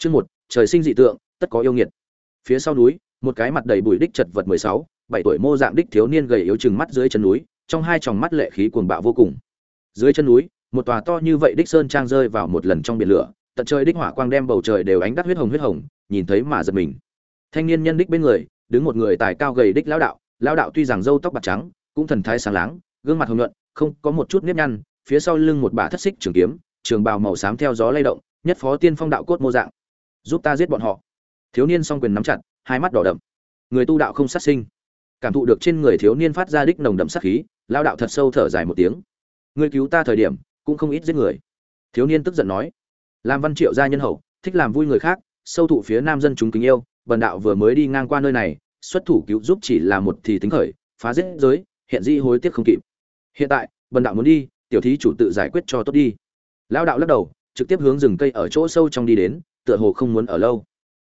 Chương một, trời sinh dị tượng, tất có yêu nghiệt. Phía sau núi, một cái mặt đầy bụi đích chật vật mười sáu, bảy tuổi mô dạng đích thiếu niên gầy yếu chừng mắt dưới chân núi, trong hai tròng mắt lệ khí cuồng bạo vô cùng. Dưới chân núi, một tòa to như vậy đích sơn trang rơi vào một lần trong biển lửa, tận trời đích hỏa quang đem bầu trời đều ánh đắt huyết hồng huyết hồng, nhìn thấy mà giật mình. Thanh niên nhân đích bên người, đứng một người tài cao gầy đích lão đạo, lão đạo tuy rằng râu tóc bạc trắng, cũng thần thái sáng láng, gương mặt hồng nhuận, không có một chút nếp nhăn, phía sau lưng một bả thất xích trường kiếm, trường bào màu xám theo gió lay động, nhất phó tiên phong đạo cốt mô dạng. Giúp ta giết bọn họ. Thiếu niên song quyền nắm chặt, hai mắt đỏ đậm. Người tu đạo không sát sinh. Cảm thụ được trên người thiếu niên phát ra đích nồng đậm sát khí, lão đạo thật sâu thở dài một tiếng. người cứu ta thời điểm, cũng không ít giết người. Thiếu niên tức giận nói, làm văn triệu gia nhân hậu, thích làm vui người khác, sâu thụ phía nam dân chúng kính yêu, bần đạo vừa mới đi ngang qua nơi này, xuất thủ cứu giúp chỉ là một thì tính khởi, phá giết giới, hiện di hối tiếc không kịp. Hiện tại, bần đạo muốn đi, tiểu thí chủ tự giải quyết cho tốt đi. Lão đạo lắc đầu, trực tiếp hướng rừng cây ở chỗ sâu trong đi đến, tựa hồ không muốn ở lâu.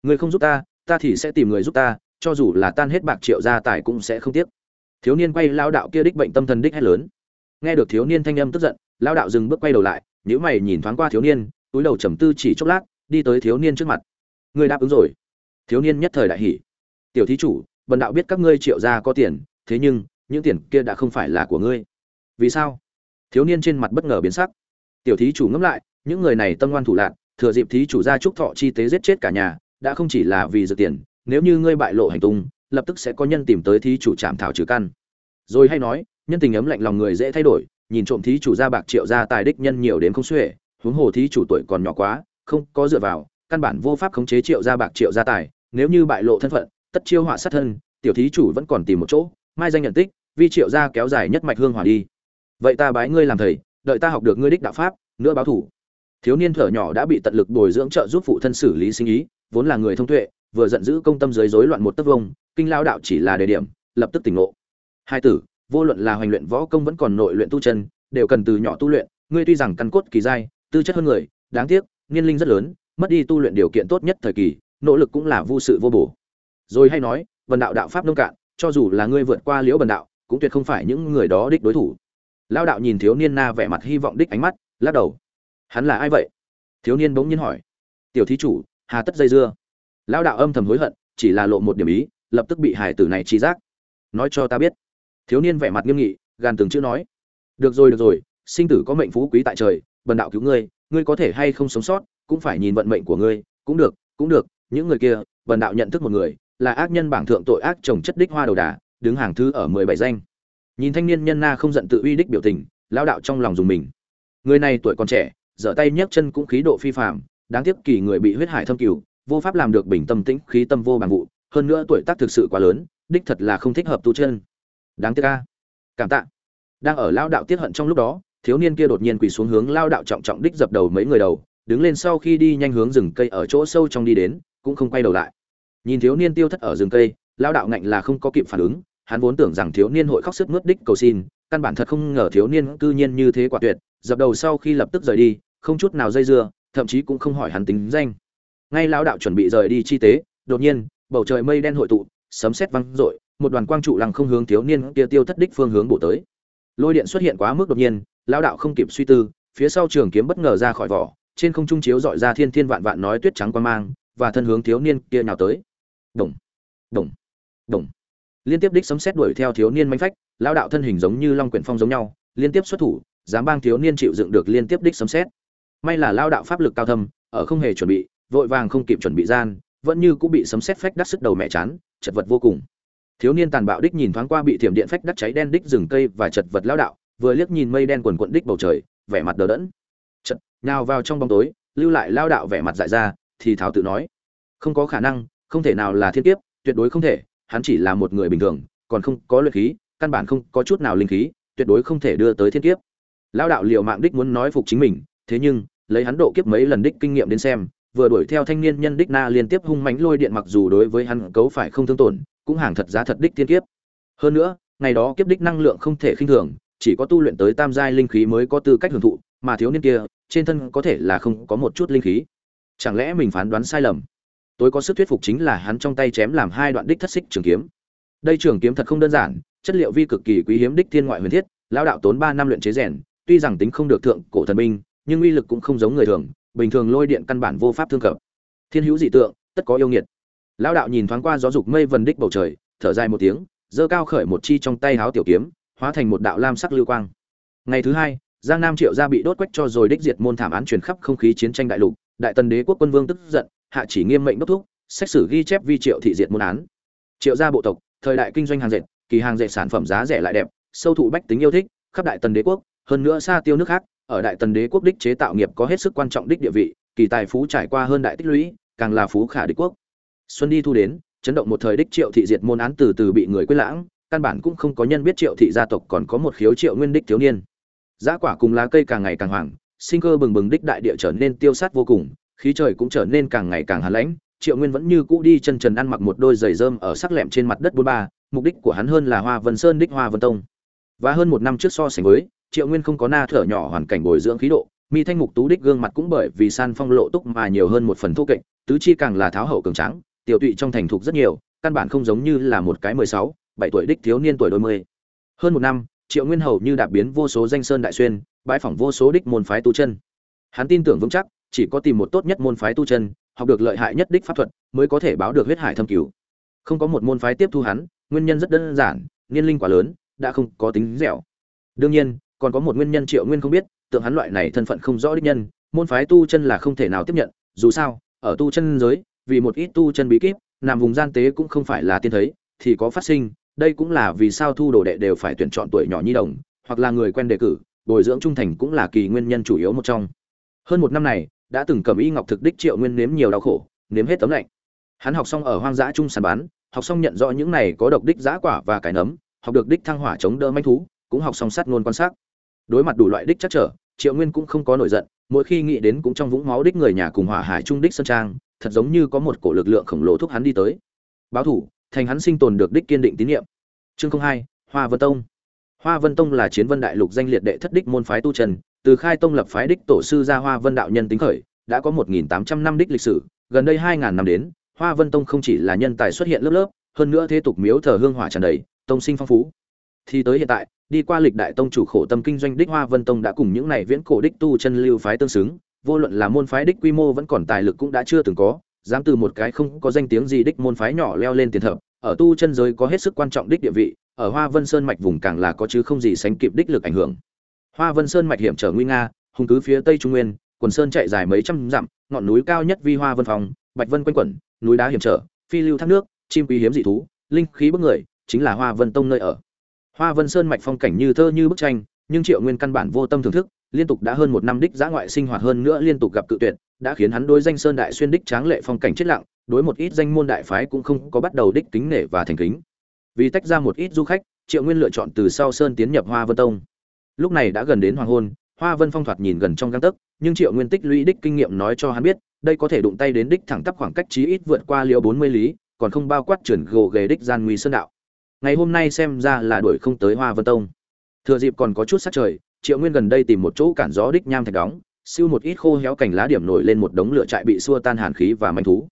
Người không giúp ta, ta thì sẽ tìm người giúp ta, cho dù là tan hết bạc triệu gia tài cũng sẽ không tiếc. Thiếu niên quay lão đạo kia đích bệnh tâm thần đích hét lớn. Nghe được thiếu niên thanh âm tức giận, lão đạo dừng bước quay đầu lại, nhíu mày nhìn thoáng qua thiếu niên, túi đầu trầm tư chỉ chốc lát, đi tới thiếu niên trước mặt. Người đáp ứng rồi. Thiếu niên nhất thời đại hỉ. Tiểu thí chủ, bần đạo biết các ngươi triệu gia có tiền, thế nhưng, những tiền kia đã không phải là của ngươi. Vì sao? Thiếu niên trên mặt bất ngờ biến sắc. Tiểu thí chủ ngẫm lại, những người này tâm ngoan thủ lạn, thừa dịp thí chủ gia trúc thọ chi tế giết chết cả nhà, đã không chỉ là vì dự tiền, nếu như ngươi bại lộ hành tung, lập tức sẽ có nhân tìm tới thí chủ trảm thảo trừ căn. Rồi hay nói, nhân tình ấm lạnh lòng người dễ thay đổi, nhìn trộm thí chủ gia bạc triệu gia tài đích nhân nhiều đến không xuể, huống hồ thí chủ tuổi còn nhỏ quá, không có dựa vào, căn bản vô pháp khống chế triệu gia bạc triệu gia tài, nếu như bại lộ thân phận, tất chiêu họa sát thân, tiểu thí chủ vẫn còn tìm một chỗ, mai danh nhận tích, vi triệu gia kéo dài nhất mạch hương hỏa đi. Vậy ta bái ngươi làm thầy, đợi ta học được ngươi đích đạo pháp, nữa báo thủ. Thiếu niên thở nhỏ đã bị tận lực bồi dưỡng trợ giúp phụ thân xử lý sinh ý, vốn là người thông tuệ, vừa giận dữ công tâm dưới rối loạn một tấc vông, kinh lao đạo chỉ là đề điểm, lập tức tỉnh ngộ. Hai tử, vô luận là hoành luyện võ công vẫn còn nội luyện tu chân, đều cần từ nhỏ tu luyện, ngươi tuy rằng căn cốt kỳ dai, tư chất hơn người, đáng tiếc, niên linh rất lớn, mất đi tu luyện điều kiện tốt nhất thời kỳ, nỗ lực cũng là vô sự vô bổ. Rồi hay nói, vần đạo đạo pháp nông cạn, cho dù là ngươi vượt qua liễu bần đạo, cũng tuyệt không phải những người đó đích đối thủ. Lao đạo nhìn thiếu niên na vẻ mặt hy vọng đích ánh mắt, lắc đầu. Hắn là ai vậy? Thiếu niên bỗng nhiên hỏi. Tiểu thí chủ, hà tất dây dưa? lão đạo âm thầm hối hận, chỉ là lộ một điểm ý, lập tức bị hải tử này trí giác. Nói cho ta biết. Thiếu niên vẻ mặt nghiêm nghị, gàn từng chữ nói. Được rồi được rồi, sinh tử có mệnh phú quý tại trời, bần đạo cứu ngươi, ngươi có thể hay không sống sót, cũng phải nhìn vận mệnh của ngươi, cũng được, cũng được, những người kia, bần đạo nhận thức một người, là ác nhân bảng thượng tội ác trồng chất đích hoa đầu đà, đứng hàng thứ ở mười bảy danh. Nhìn thanh niên nhân na không giận tự uy đích biểu tình, lão đạo trong lòng dùng mình. Người này tuổi còn trẻ, giở tay nhấc chân cũng khí độ phi phàm, đáng tiếc kỳ người bị huyết hải thâm cửu, vô pháp làm được bình tâm tĩnh, khí tâm vô bằng vụ, hơn nữa tuổi tác thực sự quá lớn, đích thật là không thích hợp tu chân. Đáng tiếc a. Cảm tạ. Đang ở lão đạo tiết hận trong lúc đó, thiếu niên kia đột nhiên quỳ xuống hướng lao đạo trọng trọng đích dập đầu mấy người đầu, đứng lên sau khi đi nhanh hướng rừng cây ở chỗ sâu trong đi đến, cũng không quay đầu lại. Nhìn thiếu niên tiêu thất ở rừng cây, lao đạo ngạnh là không có kịp phản ứng, hắn vốn tưởng rằng thiếu niên hội khóc sức mướt đích cầu xin, căn bản thật không ngờ thiếu niên cư nhiên như thế quả tuyệt, dập đầu sau khi lập tức rời đi, không chút nào dây dưa, thậm chí cũng không hỏi hắn tính danh. Ngay lão đạo chuẩn bị rời đi chi tế, đột nhiên, bầu trời mây đen hội tụ, sấm sét vang rội, một đoàn quang trụ lăng không hướng thiếu niên kia tiêu thất đích phương hướng bổ tới. Lôi điện xuất hiện quá mức đột nhiên, lão đạo không kịp suy tư, phía sau trường kiếm bất ngờ ra khỏi vỏ, trên không trung chiếu dọi ra thiên thiên vạn vạn nói tuyết trắng quang mang, và thân hướng thiếu niên kia nhào tới. Đồng, đồng, đồng. Liên tiếp đích sấm sét đuổi theo thiếu niên manh phách, lão đạo thân hình giống như long quyển phong giống nhau, liên tiếp xuất thủ, dám bang thiếu niên chịu dựng được liên tiếp đích sấm sét. May là lão đạo pháp lực cao thâm, ở không hề chuẩn bị, vội vàng không kịp chuẩn bị gian, vẫn như cũng bị sấm sét phách đắt sức đầu mẹ chán, chật vật vô cùng. Thiếu niên tàn bạo đích nhìn thoáng qua bị thiểm điện phách đắt cháy đen đích rừng cây và chật vật lão đạo, vừa liếc nhìn mây đen quần quận đích bầu trời, vẻ mặt đờ đẫn. chật nhào vào trong bóng tối, lưu lại lão đạo vẻ mặt dại ra, thì thảo tự nói: "Không có khả năng, không thể nào là thiên kiếp, tuyệt đối không thể, hắn chỉ là một người bình thường, còn không có luyện khí, căn bản không có chút nào linh khí, tuyệt đối không thể đưa tới thiên kiếp." Lão đạo liều mạng đích muốn nói phục chính mình, thế nhưng, lấy hắn độ kiếp mấy lần đích kinh nghiệm đến xem, vừa đuổi theo thanh niên nhân đích na liên tiếp hung mãnh lôi điện mặc dù đối với hắn cấu phải không thương tổn, cũng hàng thật giá thật đích thiên kiếp. Hơn nữa, ngày đó kiếp đích năng lượng không thể khinh thường, chỉ có tu luyện tới tam giai linh khí mới có tư cách hưởng thụ, mà thiếu niên kia, trên thân có thể là không có một chút linh khí. Chẳng lẽ mình phán đoán sai lầm? Tối có sức thuyết phục chính là hắn trong tay chém làm hai đoạn đích thất xích trường kiếm. Đây trường kiếm thật không đơn giản, chất liệu vi cực kỳ quý hiếm đích thiên ngoại huyền thiết, lão đạo tốn 3 năm luyện chế rèn, tuy rằng tính không được thượng cổ thần binh, nhưng uy lực cũng không giống người thường, bình thường lôi điện căn bản vô pháp thương cập. thiên hữu dị tượng tất có yêu nghiệt lão đạo nhìn thoáng qua gió dục mây vần đích bầu trời thở dài một tiếng giơ cao khởi một chi trong tay háo tiểu kiếm hóa thành một đạo lam sắc lưu quang ngày thứ hai giang nam triệu gia bị đốt quách cho rồi đích diệt môn thảm án truyền khắp không khí chiến tranh đại lục đại tần đế quốc quân vương tức giận hạ chỉ nghiêm mệnh đốc thúc, xét xử ghi chép vi triệu thị diệt môn án. Triệu gia bộ tộc, thời đại kinh doanh hàng dệt, kỳ hàng dệt sản phẩm giá rẻ lại đẹp, sâu thụ bách tính yêu thích, khắp đại tần đế quốc, hơn nữa xa tiêu nước khác, ở đại tần đế quốc đích chế tạo nghiệp có hết sức quan trọng đích địa vị, kỳ tài phú trải qua hơn đại tích lũy, càng là phú khả đế quốc. Xuân đi thu đến, chấn động một thời đích triệu thị diệt môn án từ từ bị người quên lãng, căn bản cũng không có nhân biết triệu thị gia tộc còn có một khiếu triệu nguyên đích thiếu niên. Giá quả cùng lá cây càng ngày càng hoàng sinh cơ bừng bừng đích đại địa trở nên tiêu sát vô cùng khí trời cũng trở nên càng ngày càng hàn lãnh, triệu nguyên vẫn như cũ đi chân trần ăn mặc một đôi giày rơm ở sắc lẹm trên mặt đất bốn ba, mục đích của hắn hơn là hoa vân sơn đích hoa vân tông. Và hơn một năm trước so sánh với, triệu nguyên không có na thở nhỏ hoàn cảnh bồi dưỡng khí độ, mi thanh mục tú đích gương mặt cũng bởi vì san phong lộ túc mà nhiều hơn một phần thô kệch, tứ chi càng là tháo hậu cường tráng, tiểu tụy trong thành thục rất nhiều, căn bản không giống như là một cái mười sáu, bảy tuổi đích thiếu niên tuổi đôi mươi. Hơn một năm, triệu nguyên hầu như đạp biến vô số danh sơn đại xuyên, bãi phỏng vô số đích môn phái tu chân. Hắn tin tưởng vững chắc chỉ có tìm một tốt nhất môn phái tu chân, học được lợi hại nhất đích pháp thuật, mới có thể báo được huyết hải thâm cứu không có một môn phái tiếp thu hắn, nguyên nhân rất đơn giản, niên linh quá lớn, đã không có tính dẻo. Đương nhiên, còn có một nguyên nhân triệu nguyên không biết, tượng hắn loại này thân phận không rõ đích nhân, môn phái tu chân là không thể nào tiếp nhận, dù sao, ở tu chân giới, vì một ít tu chân bí kíp, nằm vùng gian tế cũng không phải là tiên thấy, thì có phát sinh, đây cũng là vì sao thu đồ đệ đều phải tuyển chọn tuổi nhỏ nhi đồng, hoặc là người quen đề cử, bồi dưỡng trung thành cũng là kỳ nguyên nhân chủ yếu một trong. Hơn một năm này đã từng cầm y ngọc thực đích triệu nguyên nếm nhiều đau khổ, nếm hết tấm lạnh. Hắn học xong ở hoang dã trung sàn bán học xong nhận rõ những này có độc đích giã quả và cái nấm, học được đích thăng hỏa chống đỡ manh thú, cũng học xong sát ngôn quan sát. Đối mặt đủ loại đích chắc trở, triệu nguyên cũng không có nổi giận, mỗi khi nghĩ đến cũng trong vũng máu đích người nhà cùng hỏa hải trung đích sơn trang, thật giống như có một cổ lực lượng khổng lồ thúc hắn đi tới. Báo thủ, thành hắn sinh tồn được đích kiên định tín nhiệm. Chương không hai, hoa vân tông. Hoa vân tông là chiến vân đại lục danh liệt đệ thất đích môn phái tu trần từ khai tông lập phái đích tổ sư ra hoa vân đạo nhân tính khởi, đã có một nghìn tám trăm năm đích lịch sử, gần đây 2.000 năm đến, hoa vân tông không chỉ là nhân tài xuất hiện lớp lớp, hơn nữa thế tục miếu thờ hương hỏa tràn đầy, tông sinh phong phú. Thì tới hiện tại, đi qua lịch đại tông chủ khổ tâm kinh doanh đích hoa vân tông đã cùng những này viễn cổ đích tu chân lưu phái tương xứng, vô luận là môn phái đích quy mô vẫn còn tài lực cũng đã chưa từng có, dám từ một cái không có danh tiếng gì đích môn phái nhỏ leo lên tiền thập ở tu chân giới có hết sức quan trọng đích địa vị, ở hoa vân sơn mạch vùng càng là có chứ không gì sánh kịp đích lực ảnh hưởng hoa vân sơn mạch hiểm trở nguy nga, hùng cứ phía tây trung nguyên, quần sơn chạy dài mấy trăm dặm, ngọn núi cao nhất vi hoa vân phòng bạch vân quanh quẩn, núi đá hiểm trở, phi lưu thác nước, chim quý hiếm dị thú, linh khí bức người, chính là hoa vân tông nơi ở. Hoa vân sơn mạch phong cảnh như thơ như bức tranh, nhưng triệu nguyên căn bản vô tâm thưởng thức, liên tục đã hơn một năm đích giã ngoại sinh hoạt hơn nữa liên tục gặp cự tuyệt, đã khiến hắn đối danh sơn đại xuyên đích tráng lệ phong cảnh chết lặng, đối một ít danh môn đại phái cũng không có bắt đầu đích kính nể và thành kính. Vì tách ra một ít du khách, triệu nguyên lựa chọn từ sau sơn tiến nhập hoa vân tông lúc này đã gần đến hoàng hôn, hoa vân phong thoạt nhìn gần trong găng tấc, nhưng triệu nguyên tích lũy đích kinh nghiệm nói cho hắn biết, đây có thể đụng tay đến đích thẳng tắp khoảng cách chí ít vượt qua liệu bốn mươi lý, còn không bao quát chuyển gồ ghề đích gian nguy sơn đạo. Ngày hôm nay xem ra là đuổi không tới hoa vân tông. Thừa dịp còn có chút sát trời, triệu nguyên gần đây tìm một chỗ cản gió đích nham thạch đóng, siêu một ít khô héo cành lá điểm nổi lên một đống lửa trại bị xua tan hàn khí và manh thú.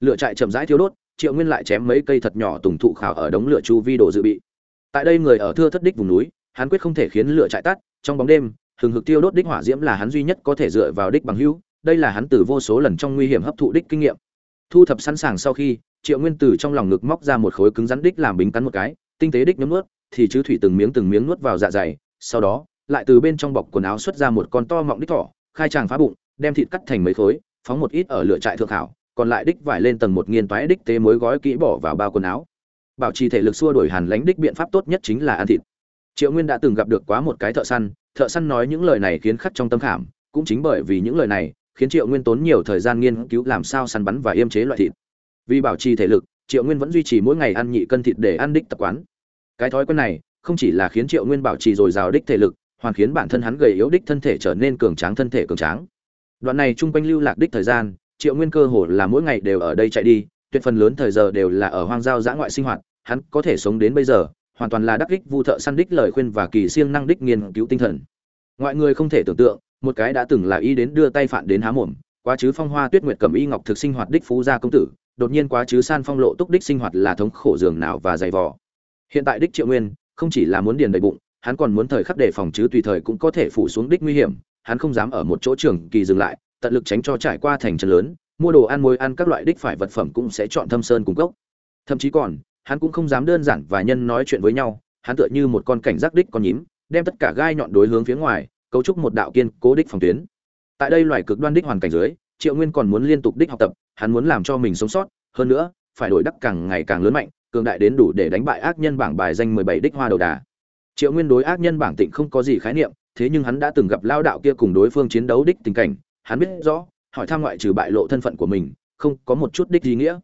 Lửa trại chậm rãi thiếu đốt, triệu nguyên lại chém mấy cây thật nhỏ tùng thụ khảo ở đống lửa chu vi đồ dự bị. Tại đây người ở thưa thất đích vùng núi hắn quyết không thể khiến lửa trại tắt, trong bóng đêm, hừng hực tiêu đốt đích hỏa diễm là hắn duy nhất có thể dựa vào đích bằng hữu, đây là hắn từ vô số lần trong nguy hiểm hấp thụ đích kinh nghiệm. Thu thập sẵn sàng sau khi, triệu nguyên từ trong lòng ngực móc ra một khối cứng rắn đích làm bính cắn một cái, tinh tế đích nhấm nuốt, thì chứ thủy từng miếng từng miếng nuốt vào dạ dày, sau đó, lại từ bên trong bọc quần áo xuất ra một con to mọng đích thỏ, khai tràng phá bụng, đem thịt cắt thành mấy khối, phóng một ít ở lửa trại thượng hảo còn lại đích vải lên tầng một nghiên toái đích tế mối gói kỹ bỏ vào bao quần áo. Bảo trì thể lực xua đổi hàn lánh đích biện pháp tốt nhất chính là ăn thịt triệu nguyên đã từng gặp được quá một cái thợ săn thợ săn nói những lời này khiến khắc trong tâm khảm, cũng chính bởi vì những lời này, khiến triệu nguyên tốn nhiều thời gian nghiên cứu làm sao săn bắn và yêm chế loại thịt. Vì bảo trì thể lực, triệu nguyên vẫn duy trì mỗi ngày ăn nhị cân thịt để ăn đích tập quán. Cái thói quen này, không chỉ là khiến triệu nguyên bảo trì dồi dào đích thể lực, hoàn khiến bản thân hắn gầy yếu đích thân thể trở nên cường tráng thân thể cường tráng. Đoạn này chung quanh lưu lạc đích thời gian, triệu nguyên cơ hồ là mỗi ngày đều ở đây chạy đi, tuyệt phần lớn thời giờ đều là ở hoang giao giã ngoại sinh hoạt, hắn có thể sống đến bây giờ hoàn toàn là đắc đích vu thợ săn đích lời khuyên và kỳ siêng năng đích nghiên cứu tinh thần. Ngoại người không thể tưởng tượng, một cái đã từng là y đến đưa tay phản đến há mồm, quá chứ phong hoa tuyết nguyệt cầm y ngọc thực sinh hoạt đích phú gia công tử, đột nhiên quá chứ san phong lộ túc đích sinh hoạt là thống khổ giường nào và dày vò. Hiện tại đích triệu nguyên, không chỉ là muốn điền đầy bụng, hắn còn muốn thời khắc đề phòng chứ tùy thời cũng có thể phủ xuống đích nguy hiểm, hắn không dám ở một chỗ trường kỳ dừng lại, tận lực tránh cho trải qua thành trấn lớn, mua đồ ăn muối ăn các loại đích phải vật phẩm cũng sẽ chọn thâm sơn cung cấp thậm chí còn hắn cũng không dám đơn giản và nhân nói chuyện với nhau, hắn tựa như một con cảnh giác đích con nhím, đem tất cả gai nhọn đối hướng phía ngoài, cấu trúc một đạo kiên cố đích phòng tuyến. Tại đây loài cực đoan đích hoàn cảnh dưới, triệu nguyên còn muốn liên tục đích học tập, hắn muốn làm cho mình sống sót, hơn nữa, phải đổi đắc càng ngày càng lớn mạnh, cường đại đến đủ để đánh bại ác nhân bảng bài danh mười bảy đích hoa đầu đà. Triệu nguyên đối ác nhân bảng tịnh không có gì khái niệm, thế nhưng hắn đã từng gặp lao đạo kia cùng đối phương chiến đấu đích tình cảnh, hắn biết rõ, hỏi thăm ngoại trừ bại lộ thân phận của mình, không có một chút đích ý nghĩa.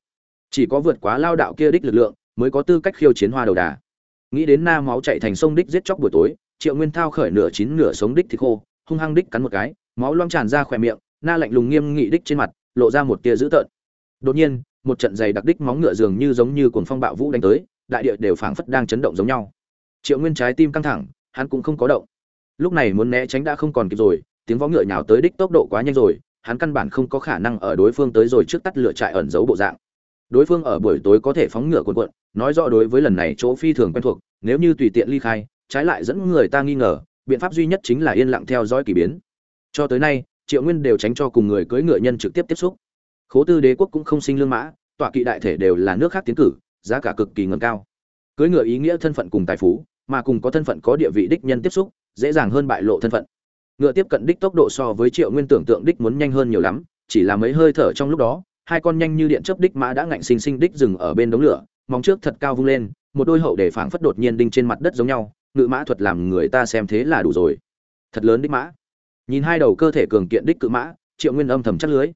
Chỉ có vượt quá lao đạo kia đích lực lượng mới có tư cách khiêu chiến hoa đầu đà. Nghĩ đến na máu chạy thành sông đích giết chóc buổi tối, triệu nguyên thao khởi nửa chín nửa sống đích thì khô, hung hăng đích cắn một cái, máu loang tràn ra khỏe miệng, na lạnh lùng nghiêm nghị đích trên mặt, lộ ra một tia dữ tợn. Đột nhiên, một trận giày đặc đích móng ngựa dường như giống như cuồng phong bạo vũ đánh tới, đại địa đều phảng phất đang chấn động giống nhau. Triệu nguyên trái tim căng thẳng, hắn cũng không có động. Lúc này muốn né tránh đã không còn kịp rồi, tiếng vó ngựa nhào tới đích tốc độ quá nhanh rồi, hắn căn bản không có khả năng ở đối phương tới rồi trước tắt lửa trại ẩn giấu bộ dạng đối phương ở buổi tối có thể phóng ngựa cuộn cuộn, nói rõ đối với lần này chỗ phi thường quen thuộc, nếu như tùy tiện ly khai, trái lại dẫn người ta nghi ngờ, biện pháp duy nhất chính là yên lặng theo dõi kỳ biến. Cho tới nay, triệu nguyên đều tránh cho cùng người cưỡi ngựa nhân trực tiếp tiếp xúc. Khố tư đế quốc cũng không sinh lương mã, tọa kỵ đại thể đều là nước khác tiến cử, giá cả cực kỳ ngầm cao. Cưỡi ngựa ý nghĩa thân phận cùng tài phú, mà cùng có thân phận có địa vị đích nhân tiếp xúc, dễ dàng hơn bại lộ thân phận. Ngựa tiếp cận đích tốc độ so với triệu nguyên tưởng tượng đích muốn nhanh hơn nhiều lắm, chỉ là mấy hơi thở trong lúc đó hai con nhanh như điện chớp đích mã đã ngạnh sinh sinh đích dừng ở bên đống lửa, móng trước thật cao vung lên, một đôi hậu để phảng phất đột nhiên đinh trên mặt đất giống nhau, ngự mã thuật làm người ta xem thế là đủ rồi. Thật lớn đích mã. Nhìn hai đầu cơ thể cường kiện đích cự mã, triệu nguyên âm thầm chắc lưới.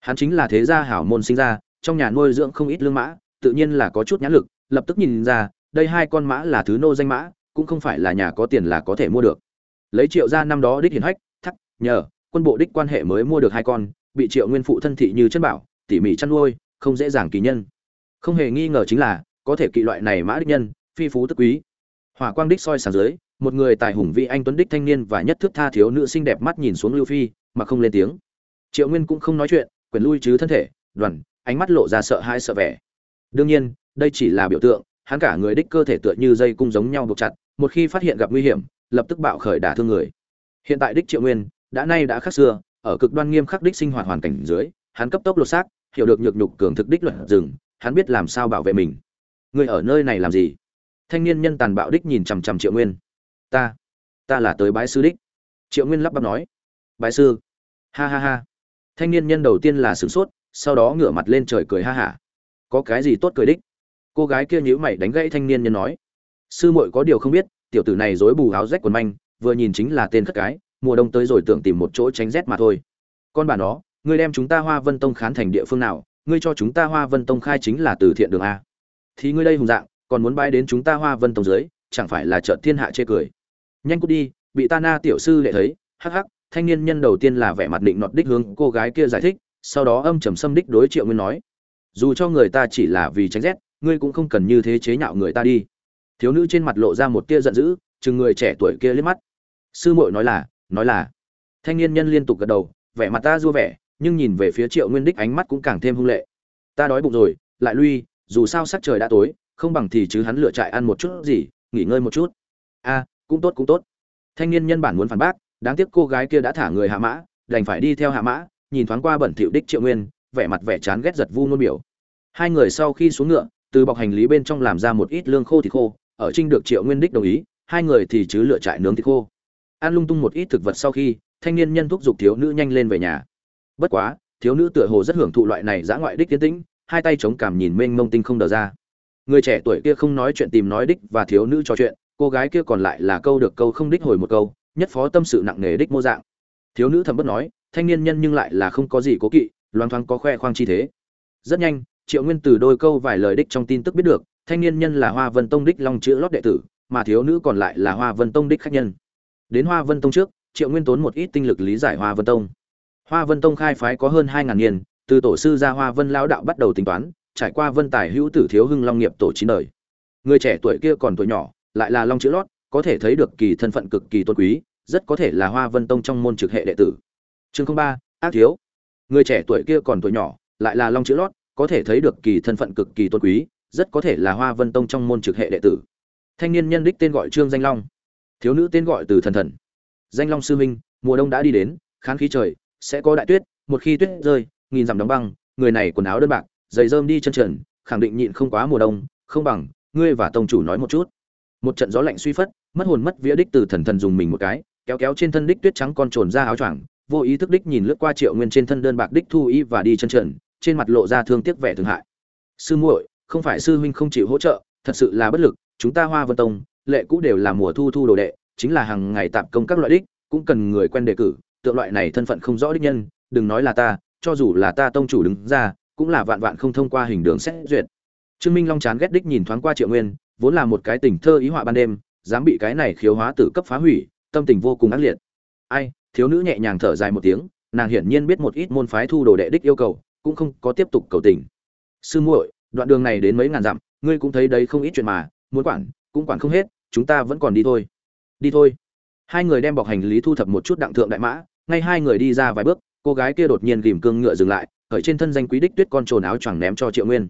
Hắn chính là thế gia hảo môn sinh ra, trong nhà nuôi dưỡng không ít lương mã, tự nhiên là có chút nhãn lực, lập tức nhìn ra, đây hai con mã là thứ nô danh mã, cũng không phải là nhà có tiền là có thể mua được. Lấy triệu ra năm đó đích hiển hách, thắc, nhờ, quân bộ đích quan hệ mới mua được hai con, bị triệu nguyên phụ thân thị như chân bảo tỉ mỉ chăn nuôi, không dễ dàng kỳ nhân. Không hề nghi ngờ chính là, có thể kỵ loại này mã đích nhân, phi phú tức quý. Hỏa quang đích soi sáng dưới, một người tài hùng vị anh tuấn đích thanh niên và nhất thước tha thiếu nữ xinh đẹp mắt nhìn xuống lưu phi, mà không lên tiếng. Triệu nguyên cũng không nói chuyện, quyền lui chứ thân thể, đoàn, ánh mắt lộ ra sợ hãi sợ vẻ. Đương nhiên, đây chỉ là biểu tượng, hắn cả người đích cơ thể tựa như dây cung giống nhau buộc chặt, một khi phát hiện gặp nguy hiểm, lập tức bạo khởi đả thương người. Hiện tại đích triệu nguyên, đã nay đã khác xưa, ở cực đoan nghiêm khắc đích sinh hoạt hoàn cảnh dưới, hắn cấp tốc lột xác hiểu được nhược nhục cường thực đích luật rừng, hắn biết làm sao bảo vệ mình. Người ở nơi này làm gì? Thanh niên nhân tàn bạo đích nhìn chằm chằm triệu nguyên. Ta ta là tới bái sư đích. Triệu nguyên lắp bắp nói. Bái sư? Ha ha ha. Thanh niên nhân đầu tiên là sửng sốt, sau đó ngửa mặt lên trời cười ha hả. Có cái gì tốt cười đích? Cô gái kia nhữ mày đánh gãy thanh niên nhân nói. Sư muội có điều không biết, tiểu tử này dối bù áo rách quần manh, vừa nhìn chính là tên khất cái, mùa đông tới rồi tưởng tìm một chỗ tránh rét mà thôi. Con bà nó ngươi đem chúng ta hoa vân tông khán thành địa phương nào, ngươi cho chúng ta hoa vân tông khai chính là từ thiện đường a. Thì ngươi đây hùng dạng, còn muốn bái đến chúng ta hoa vân tông dưới, chẳng phải là trợn thiên hạ chê cười. Nhanh cút đi, bị ta na tiểu sư đệ thấy, hắc hắc, thanh niên nhân đầu tiên là vẻ mặt định nọt đích hướng cô gái kia giải thích, sau đó âm trầm xâm đích đối triệu nguyên nói. Dù cho người ta chỉ là vì tránh rét, ngươi cũng không cần như thế chế nhạo người ta đi. Thiếu nữ trên mặt lộ ra một tia giận dữ, chừng người trẻ tuổi kia liếc mắt. Sư muội nói là nói là. Thanh niên nhân liên tục gật đầu, vẻ mặt ta vui vẻ nhưng nhìn về phía triệu nguyên đích ánh mắt cũng càng thêm hung lệ. Ta đói bụng rồi, lại lui, dù sao sắc trời đã tối, không bằng thì chứ hắn lựa trại ăn một chút gì, nghỉ ngơi một chút. A, cũng tốt cũng tốt. Thanh niên nhân bản muốn phản bác, đáng tiếc cô gái kia đã thả người hạ mã, đành phải đi theo hạ mã, nhìn thoáng qua bẩn thịu đích triệu nguyên, vẻ mặt vẻ chán ghét giật vu nôn biểu. Hai người sau khi xuống ngựa, từ bọc hành lý bên trong làm ra một ít lương khô thịt khô, ở trinh được triệu nguyên đích đồng ý, hai người thì chứ lựa trại nướng thịt khô. Ăn lung tung một ít thực vật sau khi, thanh niên nhân thúc giục thiếu nữ nhanh lên về nhà bất quá, thiếu nữ tựa hồ rất hưởng thụ loại này dã ngoại đích tiến tĩnh, hai tay chống cảm nhìn mênh mông tinh không đờ ra. Người trẻ tuổi kia không nói chuyện tìm nói đích và thiếu nữ trò chuyện, cô gái kia còn lại là câu được câu không đích hồi một câu, nhất phó tâm sự nặng nề đích mô dạng. Thiếu nữ thầm bất nói, thanh niên nhân nhưng lại là không có gì cố kỵ, loang thoáng có khoe khoang chi thế. Rất nhanh, triệu nguyên từ đôi câu vài lời đích trong tin tức biết được, thanh niên nhân là hoa vân tông đích long chữ lót đệ tử, mà thiếu nữ còn lại là hoa vân tông đích khách nhân. Đến hoa vân tông trước, triệu nguyên tốn một ít tinh lực lý giải hoa vân tông hoa vân tông khai phái có hơn hai ngàn niên, từ tổ sư gia hoa vân Lão đạo bắt đầu tính toán, trải qua vân tài hữu tử thiếu hưng long nghiệp tổ chín đời. Người trẻ tuổi kia còn tuổi nhỏ, lại là long chữ lót, có thể thấy được kỳ thân phận cực kỳ tôn quý, rất có thể là hoa vân tông trong môn trực hệ đệ tử. Chương ba, ác thiếu. Người trẻ tuổi kia còn tuổi nhỏ, lại là long chữ lót, có thể thấy được kỳ thân phận cực kỳ tôn quý, rất có thể là hoa vân tông trong môn trực hệ đệ tử. Thanh niên nhân đích tên gọi trương danh long. Thiếu nữ tên gọi từ thần thần. Danh long sư minh mùa đông đã đi đến, khán khí trời sẽ có đại tuyết, một khi tuyết rơi, nghìn dặm đóng băng, người này quần áo đơn bạc, giày rơm đi chân trần, khẳng định nhịn không quá mùa đông, không bằng, ngươi và tông chủ nói một chút. Một trận gió lạnh suy phất, mất hồn mất vía đích từ thần thần dùng mình một cái, kéo kéo trên thân đích tuyết trắng con trồn ra áo choàng, vô ý thức đích nhìn lướt qua triệu nguyên trên thân đơn bạc đích thu y và đi chân trần, trên mặt lộ ra thương tiếc vẻ thương hại. Sư muội, không phải sư huynh không chịu hỗ trợ, thật sự là bất lực, chúng ta hoa vân tông, lệ cũ đều là mùa thu thu đồ đệ, chính là hàng ngày tạm công các loại đích, cũng cần người quen đề cử tượng loại này thân phận không rõ đích nhân, đừng nói là ta, cho dù là ta tông chủ đứng ra, cũng là vạn vạn không thông qua hình đường xét duyệt. Trương minh long chán ghét đích nhìn thoáng qua triệu nguyên, vốn là một cái tình thơ ý họa ban đêm, dám bị cái này khiếu hóa tử cấp phá hủy, tâm tình vô cùng ác liệt. Ai, thiếu nữ nhẹ nhàng thở dài một tiếng, nàng hiển nhiên biết một ít môn phái thu đồ đệ đích yêu cầu, cũng không có tiếp tục cầu tình. Sư muội, đoạn đường này đến mấy ngàn dặm, ngươi cũng thấy đấy không ít chuyện mà, muốn quản, cũng quản không hết, chúng ta vẫn còn đi thôi. Đi thôi. Hai người đem bọc hành lý thu thập một chút đặng thượng đại mã ngay hai người đi ra vài bước, cô gái kia đột nhiên ghìm cương ngựa dừng lại, ở trên thân danh quý đích tuyết con trồn áo choàng ném cho triệu nguyên.